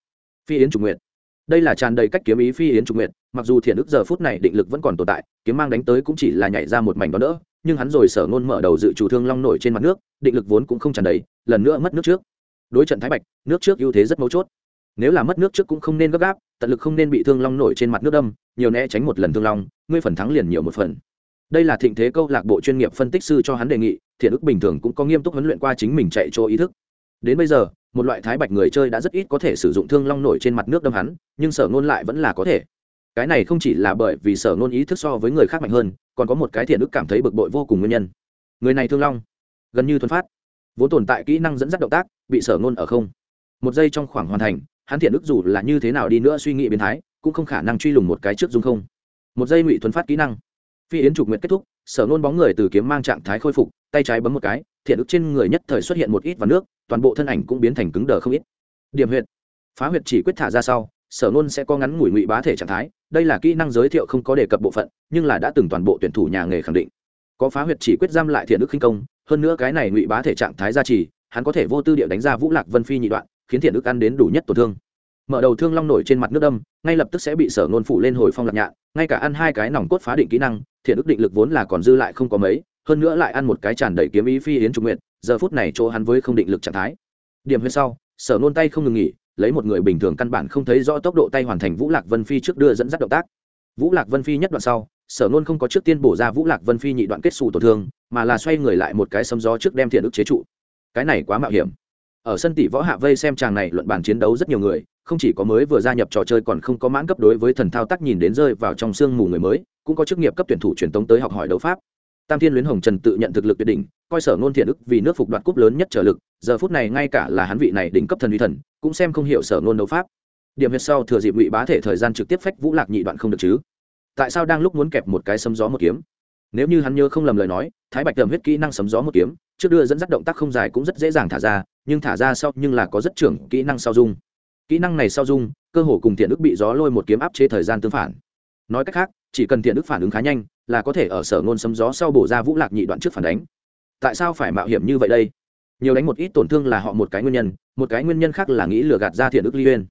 Phi yến trục nguyện đây là tràn đầy cách kiếm ý phi yến trục nguyện mặc dù thiện ức giờ phút này định lực vẫn còn tồn tại, kiếm mang đánh tới cũng chỉ là nhảy ra một mảnh đó đỡ nhưng hắn rồi sở nôn mở đầu dự chủ thương long nổi trên mặt nước, định lực vốn cũng không tràn đầy, lần nữa mất nước trước đối trận thái bạch, nước trước ưu thế rất mấu chốt. Nếu là mất nước trước cũng không nên gấp gáp, tận lực không nên bị thương long nổi trên mặt nước đâm, nhiều né tránh một lần thương long, ngươi phần thắng liền nhiều một phần. Đây là thịnh thế câu lạc bộ chuyên nghiệp phân tích sư cho hắn đề nghị, thiện ức bình thường cũng có nghiêm túc huấn luyện qua chính mình chạy chỗ ý thức. Đến bây giờ, một loại thái bạch người chơi đã rất ít có thể sử dụng thương long nổi trên mặt nước đâm hắn, nhưng sở ngôn lại vẫn là có thể. Cái này không chỉ là bởi vì sở ngôn ý thức so với người khác mạnh hơn, còn có một cái thiện ức cảm thấy bực bội vô cùng nguyên nhân. Người này thương long, gần như thuần phát vốn tồn tại kỹ năng dẫn dắt động tác, bị sở ngôn ở không. Một giây trong khoảng hoàn thành, hắn thiện ức dù là như thế nào đi nữa suy nghĩ biến thái, cũng không khả năng truy lùng một cái trước dung không. Một giây ngụy thuấn phát kỹ năng. Phi yến trục nguyện kết thúc, sở nôn bóng người từ kiếm mang trạng thái khôi phục, tay trái bấm một cái, thiện ức trên người nhất thời xuất hiện một ít và nước, toàn bộ thân ảnh cũng biến thành cứng đờ không ít. Điểm huyệt. Phá huyệt chỉ quyết thả ra sau, sở nôn sẽ có ngắn ngủi ngụy bá thể trạng thái, đây là kỹ năng giới thiệu không có đề cập bộ phận, nhưng là đã từng toàn bộ tuyển thủ nhà nghề khẳng định. Có phá huyệt chỉ quyết giam lại thiện ức khinh công hơn nữa cái này ngụy bá thể trạng thái gia trì, hắn có thể vô tư địa đánh ra vũ lạc vân phi nhị đoạn, khiến thiện ức ăn đến đủ nhất tổn thương. Mở đầu thương long nổi trên mặt nước đâm, ngay lập tức sẽ bị sở nôn phủ lên hồi phong lạc nhạn, ngay cả ăn hai cái nòng cốt phá định kỹ năng, thiện ức định lực vốn là còn dư lại không có mấy, hơn nữa lại ăn một cái tràn đầy kiếm ý phi yến trung nguyện giờ phút này chỗ hắn với không định lực trạng thái. Điểm huyết sau, sở nôn tay không ngừng nghỉ, lấy một người bình thường căn bản không thấy rõ tốc độ tay hoàn thành vũ lạc vân phi trước đưa dẫn dắt động tác. Vũ lạc vân phi nhất đoạn sau, sở nôn không có trước tiên bổ ra vũ lạc vân phi nhị đoạn kết xù tổn thương mà là xoay người lại một cái sấm gió trước đem thiện ức chế trụ. Cái này quá mạo hiểm. Ở sân tỷ võ hạ vây xem chàng này luận bàn chiến đấu rất nhiều người, không chỉ có mới vừa gia nhập trò chơi còn không có mãn cấp đối với thần thao tác nhìn đến rơi vào trong sương mù người mới, cũng có chức nghiệp cấp tuyển thủ truyền tống tới học hỏi đấu pháp. Tam thiên luyến hồng trần tự nhận thực lực tuyệt đỉnh, coi sở ngôn thiện ức vì nước phục đoạt cúp lớn nhất trở lực, giờ phút này ngay cả là hắn vị này đỉnh cấp thần uy thần, cũng xem không hiểu sở ngôn đấu pháp. Điểm huyệt sau thừa dịp ngụy bá thể thời gian trực tiếp phách vũ lạc nhị đoạn không được chứ? Tại sao đang lúc muốn kẹp một cái sấm gió một kiếm? Nếu như hắn nhớ không lầm lời nói, thái bạch tầm huyết kỹ năng sấm gió một kiếm, trước đưa dẫn dắt động tác không dài cũng rất dễ dàng thả ra, nhưng thả ra sau nhưng là có rất trưởng kỹ năng sau dung. Kỹ năng này sau dung, cơ hồ cùng thiện đức bị gió lôi một kiếm áp chế thời gian tương phản. Nói cách khác, chỉ cần thiện đức phản ứng khá nhanh, là có thể ở sở ngôn sấm gió sau bổ ra vũ lạc nhị đoạn trước phản đánh. Tại sao phải mạo hiểm như vậy đây? Nhiều đánh một ít tổn thương là họ một cái nguyên nhân, một cái nguyên nhân khác là nghĩ lừa gạt ra thiện đức ly uyên.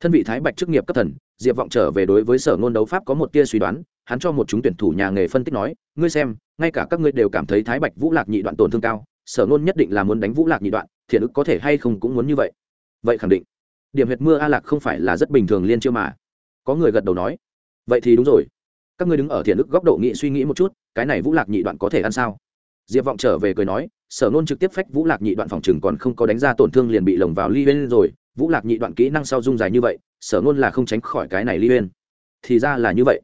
Thân vị thái bạch chức nghiệp cấp thần, diệp vọng trở về đối với sở ngôn đấu pháp có một tia suy đoán hắn cho một chúng tuyển thủ nhà nghề phân tích nói, ngươi xem, ngay cả các ngươi đều cảm thấy thái bạch vũ lạc nhị đoạn tổn thương cao, sở nôn nhất định là muốn đánh vũ lạc nhị đoạn, thiện ức có thể hay không cũng muốn như vậy. Vậy khẳng định, điểm huyệt mưa a lạc không phải là rất bình thường liên chiêu mà. Có người gật đầu nói, vậy thì đúng rồi. Các ngươi đứng ở thiện ức góc độ nghị suy nghĩ một chút, cái này vũ lạc nhị đoạn có thể ăn sao? Diệp vọng trở về cười nói, sở nôn trực tiếp phách vũ lạc nhị đoạn phòng chừng còn không có đánh ra tổn thương liền bị lồng vào ly bên rồi, vũ lạc nhị đoạn kỹ năng sau dung dài như vậy, sở nôn là không tránh khỏi cái này ly bên. Thì ra là như vậy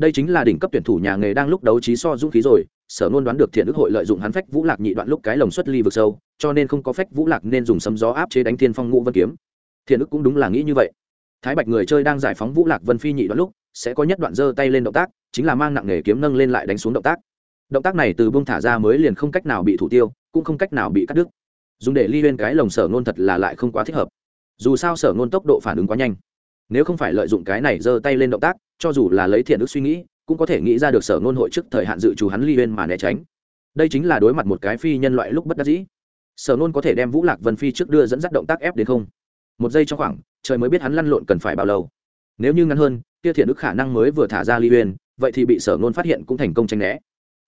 đây chính là đỉnh cấp tuyển thủ nhà nghề đang lúc đấu trí so dũng khí rồi, sở nôn đoán được thiện ước hội lợi dụng hắn phách vũ lạc nhị đoạn lúc cái lồng xuất ly vực sâu, cho nên không có phách vũ lạc nên dùng sấm gió áp chế đánh thiên phong ngũ vân kiếm. Thiện ước cũng đúng là nghĩ như vậy. Thái bạch người chơi đang giải phóng vũ lạc vân phi nhị đoạn lúc, sẽ có nhất đoạn giơ tay lên động tác, chính là mang nặng nghề kiếm nâng lên lại đánh xuống động tác. Động tác này từ bông thả ra mới liền không cách nào bị thủ tiêu, cũng không cách nào bị cắt đứt. Dùng để ly lên cái lồng sở nôn thật là lại không quá thích hợp. Dù sao sở nôn tốc độ phản ứng quá nhanh nếu không phải lợi dụng cái này giơ tay lên động tác, cho dù là lấy thiện ước suy nghĩ, cũng có thể nghĩ ra được sở ngôn hội trước thời hạn dự trù hắn ly bên mà né tránh. Đây chính là đối mặt một cái phi nhân loại lúc bất đắc dĩ. Sở ngôn có thể đem vũ lạc vân phi trước đưa dẫn dắt động tác ép đến không? Một giây trong khoảng, trời mới biết hắn lăn lộn cần phải bao lâu. Nếu như ngắn hơn, kia thiện ức khả năng mới vừa thả ra ly uyên, vậy thì bị sở ngôn phát hiện cũng thành công tranh né.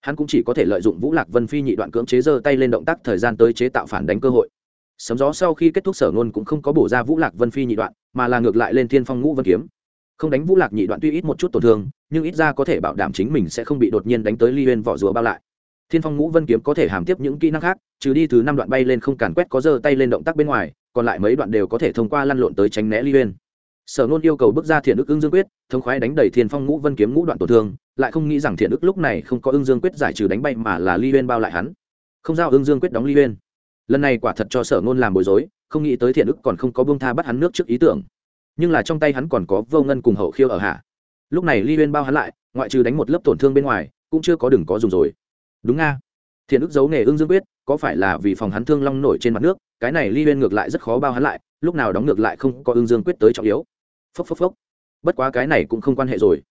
Hắn cũng chỉ có thể lợi dụng vũ lạc vân phi nhị đoạn cưỡng chế giơ tay lên động tác thời gian tới chế tạo phản đánh cơ hội. Sấm gió sau khi kết thúc, sở ngôn cũng không có bổ ra vũ lạc vân phi nhị đoạn mà là ngược lại lên thiên phong ngũ vân kiếm. Không đánh vũ lạc nhị đoạn tuy ít một chút tổn thương, nhưng ít ra có thể bảo đảm chính mình sẽ không bị đột nhiên đánh tới ly huyên vỏ rùa bao lại. Thiên phong ngũ vân kiếm có thể hàm tiếp những kỹ năng khác, trừ đi thứ năm đoạn bay lên không càn quét có giơ tay lên động tác bên ngoài, còn lại mấy đoạn đều có thể thông qua lăn lộn tới tránh né ly huyên. Sở nôn yêu cầu bước ra thiện ức ưng dương quyết, thống khoái đánh đầy thiên phong ngũ vân kiếm ngũ đoạn tổn thương, lại không nghĩ rằng thiện ức lúc này không có ưng dương quyết giải trừ đánh bay mà là ly huyên bao lại hắn. Không giao ưng dương quyết đóng ly huyên. Lần này quả thật cho sở nôn làm bối rối không nghĩ tới thiện ức còn không có bông tha bắt hắn nước trước ý tưởng. Nhưng là trong tay hắn còn có vô ngân cùng hậu khiêu ở hạ. Lúc này ly uyên bao hắn lại, ngoại trừ đánh một lớp tổn thương bên ngoài, cũng chưa có đừng có dùng rồi. Đúng nga. Thiện ức giấu nghề ưng dương quyết, có phải là vì phòng hắn thương long nổi trên mặt nước, cái này ly uyên ngược lại rất khó bao hắn lại, lúc nào đóng ngược lại không có ưng dương quyết tới trọng yếu. Phốc phốc phốc. Bất quá cái này cũng không quan hệ rồi.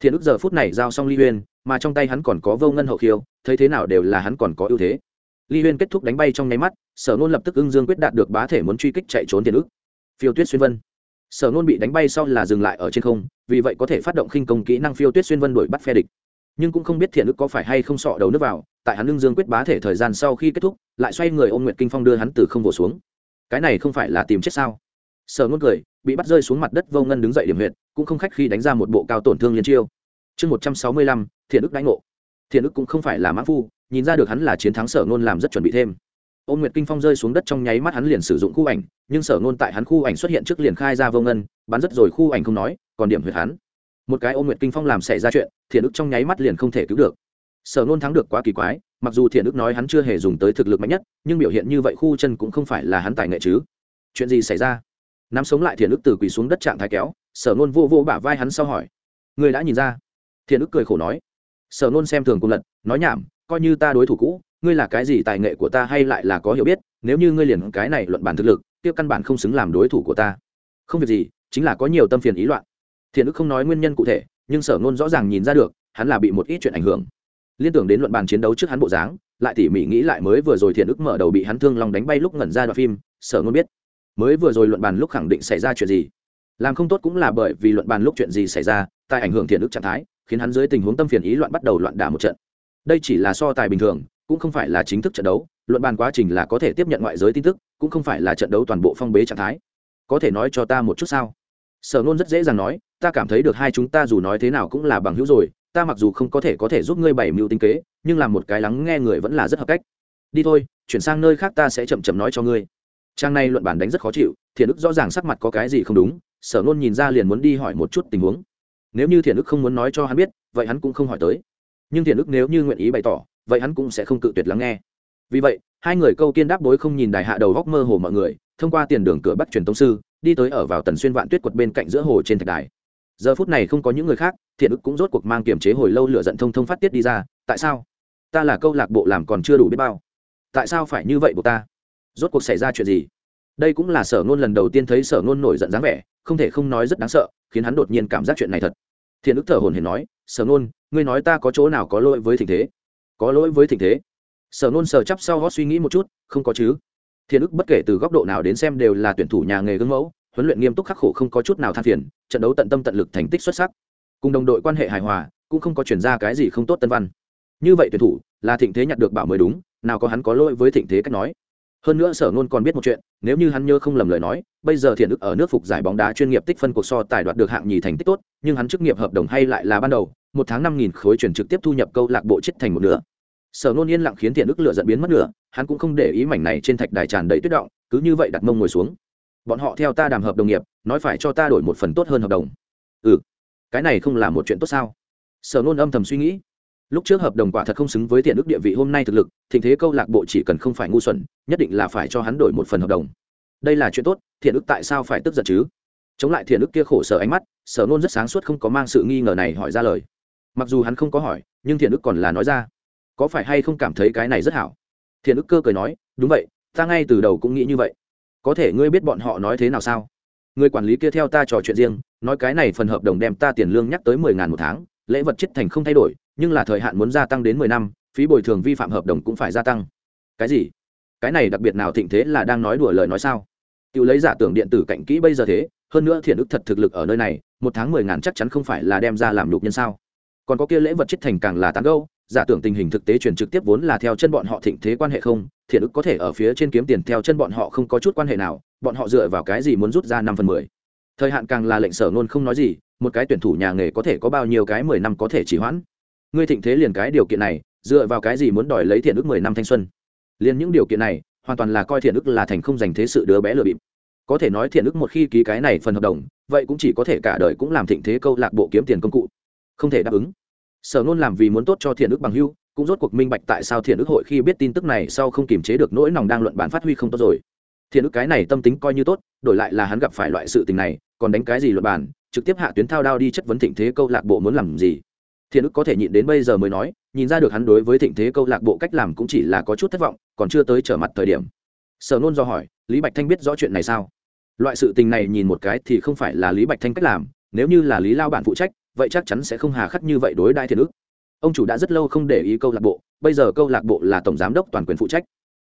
Thiện ức giờ phút này giao xong ly uyên mà trong tay hắn còn có vô ngân hậu khiêu, thấy thế nào đều là hắn còn có ưu thế ly Huyên kết thúc đánh bay trong nháy mắt, sở nôn lập tức ưng dương quyết đạt được bá thể muốn truy kích chạy trốn thiện ức. Phiêu tuyết xuyên vân. Sở nôn bị đánh bay sau là dừng lại ở trên không, vì vậy có thể phát động khinh công kỹ năng phiêu tuyết xuyên vân đuổi bắt phe địch. Nhưng cũng không biết thiện ức có phải hay không sọ đầu nước vào, tại hắn ưng dương quyết bá thể thời gian sau khi kết thúc, lại xoay người ôm nguyệt kinh phong đưa hắn từ không vỗ xuống. Cái này không phải là tìm chết sao? Sở ngôn cười, bị bắt rơi xuống mặt đất vô ngân đứng dậy điểm huyệt, cũng không khách khi đánh ra một bộ cao tổn thương liên chiêu. Chương một trăm sáu mươi lăm, thiện ức đánh ngộ thiện ức cũng không phải là mã phu, nhìn ra được hắn là chiến thắng sở ngôn làm rất chuẩn bị thêm. Ôn nguyệt kinh phong rơi xuống đất trong nháy mắt hắn liền sử dụng khu ảnh, nhưng sở ngôn tại hắn khu ảnh xuất hiện trước liền khai ra vô ngân, bắn rất rồi khu ảnh không nói, còn điểm huyệt hắn. Một cái ôn nguyệt kinh phong làm xảy ra chuyện, thiện ức trong nháy mắt liền không thể cứu được. Sở ngôn thắng được quá kỳ quái, mặc dù thiện ức nói hắn chưa hề dùng tới thực lực mạnh nhất, nhưng biểu hiện như vậy khu chân cũng không phải là hắn tài nghệ chứ. Chuyện gì xảy ra? Nắm sống lại thiện ức từ quỳ xuống đất trạng thái kéo, sở nôn vô vô bả vai hắn sau hỏi. Người đã nhìn ra. Thiện ức cười khổ nói sở nôn xem thường cung lật, nói nhảm, coi như ta đối thủ cũ, ngươi là cái gì tài nghệ của ta hay lại là có hiểu biết, nếu như ngươi liền cái này luận bản thực lực tiêu căn bản không xứng làm đối thủ của ta. Không việc gì, chính là có nhiều tâm phiền ý loạn. Thiện ức không nói nguyên nhân cụ thể, nhưng sở nôn rõ ràng nhìn ra được, hắn là bị một ít chuyện ảnh hưởng. Liên tưởng đến luận bàn chiến đấu trước hắn bộ dáng, lại tỉ mỉ nghĩ lại mới vừa rồi thiện ức mở đầu bị hắn thương lòng đánh bay lúc ngẩn ra đoạn phim, sở nôn biết. Mới vừa rồi luận bàn lúc khẳng định xảy ra chuyện gì? Làm không tốt cũng là bởi vì luận bàn lúc chuyện gì xảy ra tại ảnh hưởng thiện ức trạng thái khiến hắn dưới tình huống tâm phiền ý loạn bắt đầu loạn đả một trận. Đây chỉ là so tài bình thường, cũng không phải là chính thức trận đấu, luận bàn quá trình là có thể tiếp nhận ngoại giới tin tức, cũng không phải là trận đấu toàn bộ phong bế trạng thái. Có thể nói cho ta một chút sao? Sở nôn rất dễ dàng nói, ta cảm thấy được hai chúng ta dù nói thế nào cũng là bằng hữu rồi, ta mặc dù không có thể có thể giúp ngươi bày mưu tinh kế, nhưng làm một cái lắng nghe người vẫn là rất hợp cách. Đi thôi, chuyển sang nơi khác ta sẽ chậm chậm nói cho ngươi. Trang này luận bản đánh rất khó chịu, thiện Đức rõ ràng sắc mặt có cái gì không đúng, sở nôn nhìn ra liền muốn đi hỏi một chút tình huống nếu như thiện ức không muốn nói cho hắn biết, vậy hắn cũng không hỏi tới. Nhưng thiện ức nếu như nguyện ý bày tỏ, vậy hắn cũng sẽ không cự tuyệt lắng nghe. Vì vậy, hai người câu kiên đáp đối không nhìn đài hạ đầu góc mơ hồ mọi người, thông qua tiền đường cửa bắc truyền tông sư, đi tới ở vào tần xuyên vạn tuyết quật bên cạnh giữa hồ trên thạch đài. Giờ phút này không có những người khác, thiện ức cũng rốt cuộc mang kiềm chế hồi lâu lựa giận thông thông phát tiết đi ra, tại sao? Ta là câu lạc bộ làm còn chưa đủ biết bao. Tại sao phải như vậy của ta? Rốt cuộc xảy ra chuyện gì? Đây cũng là sở ngôn lần đầu tiên thấy sở ngôn nổi giận dáng vẻ, không thể không nói rất đáng sợ, khiến hắn đột nhiên cảm giác chuyện này thật. Thiện ức thở hồn hển nói, sở ngôn, ngươi nói ta có chỗ nào có lỗi với tình thế? Có lỗi với tình thế? Sở ngôn sờ chắp sau gót suy nghĩ một chút, không có chứ. Thiện ức bất kể từ góc độ nào đến xem đều là tuyển thủ nhà nghề gương mẫu, huấn luyện nghiêm túc khắc khổ không có chút nào than phiền, trận đấu tận tâm tận lực thành tích xuất sắc. Cùng đồng đội quan hệ hài hòa, cũng không có chuyển ra cái gì không tốt tân văn. Như vậy tuyển thủ là thịnh thế nhặt được bảo mới đúng, nào có hắn có lỗi với thịnh thế cách nói hơn nữa sở ngôn còn biết một chuyện, nếu như hắn nhớ không lầm lời nói, bây giờ thiện ức ở nước phục giải bóng đá chuyên nghiệp tích phân cuộc so tài đoạt được hạng nhì thành tích tốt, nhưng hắn chức nghiệp hợp đồng hay lại là ban đầu, một tháng năm nghìn khối chuyển trực tiếp thu nhập câu lạc bộ chết thành một nửa. Sở ngôn yên lặng khiến thiện ức lựa dẫn biến mất nửa, hắn cũng không để ý mảnh này trên thạch đài tràn đầy tuyết động, cứ như vậy đặt mông ngồi xuống. Bọn họ theo ta đàm hợp đồng nghiệp, nói phải cho ta đổi một phần tốt hơn hợp đồng. Ừ cái này không là một chuyện tốt sao? Sở nôn âm thầm suy nghĩ lúc trước hợp đồng quả thật không xứng với tiện ước địa vị hôm nay thực lực, thịnh thế câu lạc bộ chỉ cần không phải ngu xuẩn, nhất định là phải cho hắn đổi một phần hợp đồng. Đây là chuyện tốt, thiện ước tại sao phải tức giận chứ? Chống lại thiện ước kia khổ sở ánh mắt, sở nôn rất sáng suốt không có mang sự nghi ngờ này hỏi ra lời. Mặc dù hắn không có hỏi, nhưng thiện ước còn là nói ra. Có phải hay không cảm thấy cái này rất hảo? Thiện ước cơ cười nói, đúng vậy, ta ngay từ đầu cũng nghĩ như vậy. Có thể ngươi biết bọn họ nói thế nào sao? Người quản lý kia theo ta trò chuyện riêng, nói cái này phần hợp đồng đem ta tiền lương nhắc tới mười ngàn một tháng, lễ vật chết thành không thay đổi nhưng là thời hạn muốn gia tăng đến mười năm, phí bồi thường vi phạm hợp đồng cũng phải gia tăng. Cái gì? Cái này đặc biệt nào thịnh thế là đang nói đùa lời nói sao? Tự lấy giả tưởng điện tử cạnh kỹ bây giờ thế, hơn nữa thiện ức thật thực lực ở nơi này, một tháng mười ngàn chắc chắn không phải là đem ra làm lục nhân sao? Còn có kia lễ vật chết thành càng là tán gâu giả tưởng tình hình thực tế truyền trực tiếp vốn là theo chân bọn họ thịnh thế quan hệ không, thiện ức có thể ở phía trên kiếm tiền theo chân bọn họ không có chút quan hệ nào, bọn họ dựa vào cái gì muốn rút ra năm phần mười? Thời hạn càng là lệnh sở luôn không nói gì, một cái tuyển thủ nhà nghề có thể có bao nhiêu cái mười năm có thể chỉ hoãn? Ngươi thịnh thế liền cái điều kiện này, dựa vào cái gì muốn đòi lấy thiện ức mười năm thanh xuân? Liền những điều kiện này, hoàn toàn là coi thiện ức là thành không dành thế sự đứa bé lừa bịp. Có thể nói thiện ức một khi ký cái này phần hợp đồng, vậy cũng chỉ có thể cả đời cũng làm thịnh thế câu lạc bộ kiếm tiền công cụ. Không thể đáp ứng. Sở nôn làm vì muốn tốt cho thiện ức bằng hưu cũng rốt cuộc minh bạch tại sao thiện ức hội khi biết tin tức này sau không kiềm chế được nỗi lòng đang luận bản phát huy không tốt rồi. Thiện ức cái này tâm tính coi như tốt, đổi lại là hắn gặp phải loại sự tình này, còn đánh cái gì luận bản trực tiếp hạ tuyến thao đao đi chất vấn thịnh thế câu lạc bộ muốn làm gì thiện ức có thể nhịn đến bây giờ mới nói, nhìn ra được hắn đối với thịnh thế câu lạc bộ cách làm cũng chỉ là có chút thất vọng, còn chưa tới trở mặt thời điểm. Sở nôn do hỏi, lý bạch thanh biết rõ chuyện này sao? Loại sự tình này nhìn một cái thì không phải là lý bạch thanh cách làm, nếu như là lý lao bản phụ trách, vậy chắc chắn sẽ không hà khắc như vậy đối đại thiện ức. Ông chủ đã rất lâu không để ý câu lạc bộ, bây giờ câu lạc bộ là tổng giám đốc toàn quyền phụ trách.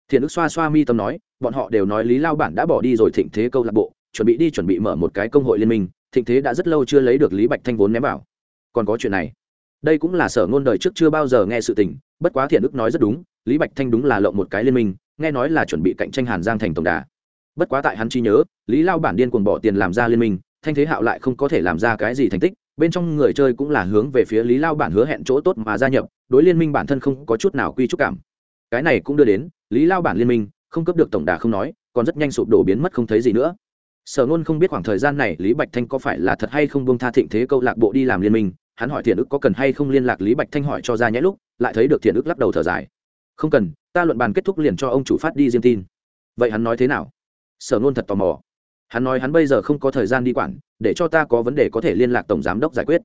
Thiện ức xoa xoa mi tâm nói, bọn họ đều nói lý lao bản đã bỏ đi rồi thịnh thế câu lạc bộ, chuẩn bị đi chuẩn bị mở một cái công hội liên minh, thịnh thế đã rất lâu chưa lấy được lý bạch thanh vốn ném vào. Còn có chuyện này đây cũng là sở ngôn đời trước chưa bao giờ nghe sự tình, bất quá thiện ức nói rất đúng, lý bạch thanh đúng là lộng một cái liên minh, nghe nói là chuẩn bị cạnh tranh hàn giang thành tổng đà. Bất quá tại hắn chi nhớ, lý lao bản điên cuồng bỏ tiền làm ra liên minh, thanh thế hạo lại không có thể làm ra cái gì thành tích, bên trong người chơi cũng là hướng về phía lý lao bản hứa hẹn chỗ tốt mà gia nhập, đối liên minh bản thân không có chút nào quy trúc cảm. Cái này cũng đưa đến, lý lao bản liên minh, không cấp được tổng đà không nói, còn rất nhanh sụp đổ biến mất không thấy gì nữa. Sở nôn không biết khoảng thời gian này lý bạch thanh có phải là thật hay không bông tha thịnh thế câu lạc bộ đi làm liên minh hắn hỏi thiện ức có cần hay không liên lạc lý bạch thanh hỏi cho ra nhẽ lúc, lại thấy được thiện ức lắc đầu thở dài. Không cần, ta luận bàn kết thúc liền cho ông chủ phát đi diêm tin. Vậy hắn nói thế nào? Sở nôn thật tò mò. Hắn nói hắn bây giờ không có thời gian đi quản, để cho ta có vấn đề có thể liên lạc tổng giám đốc giải quyết.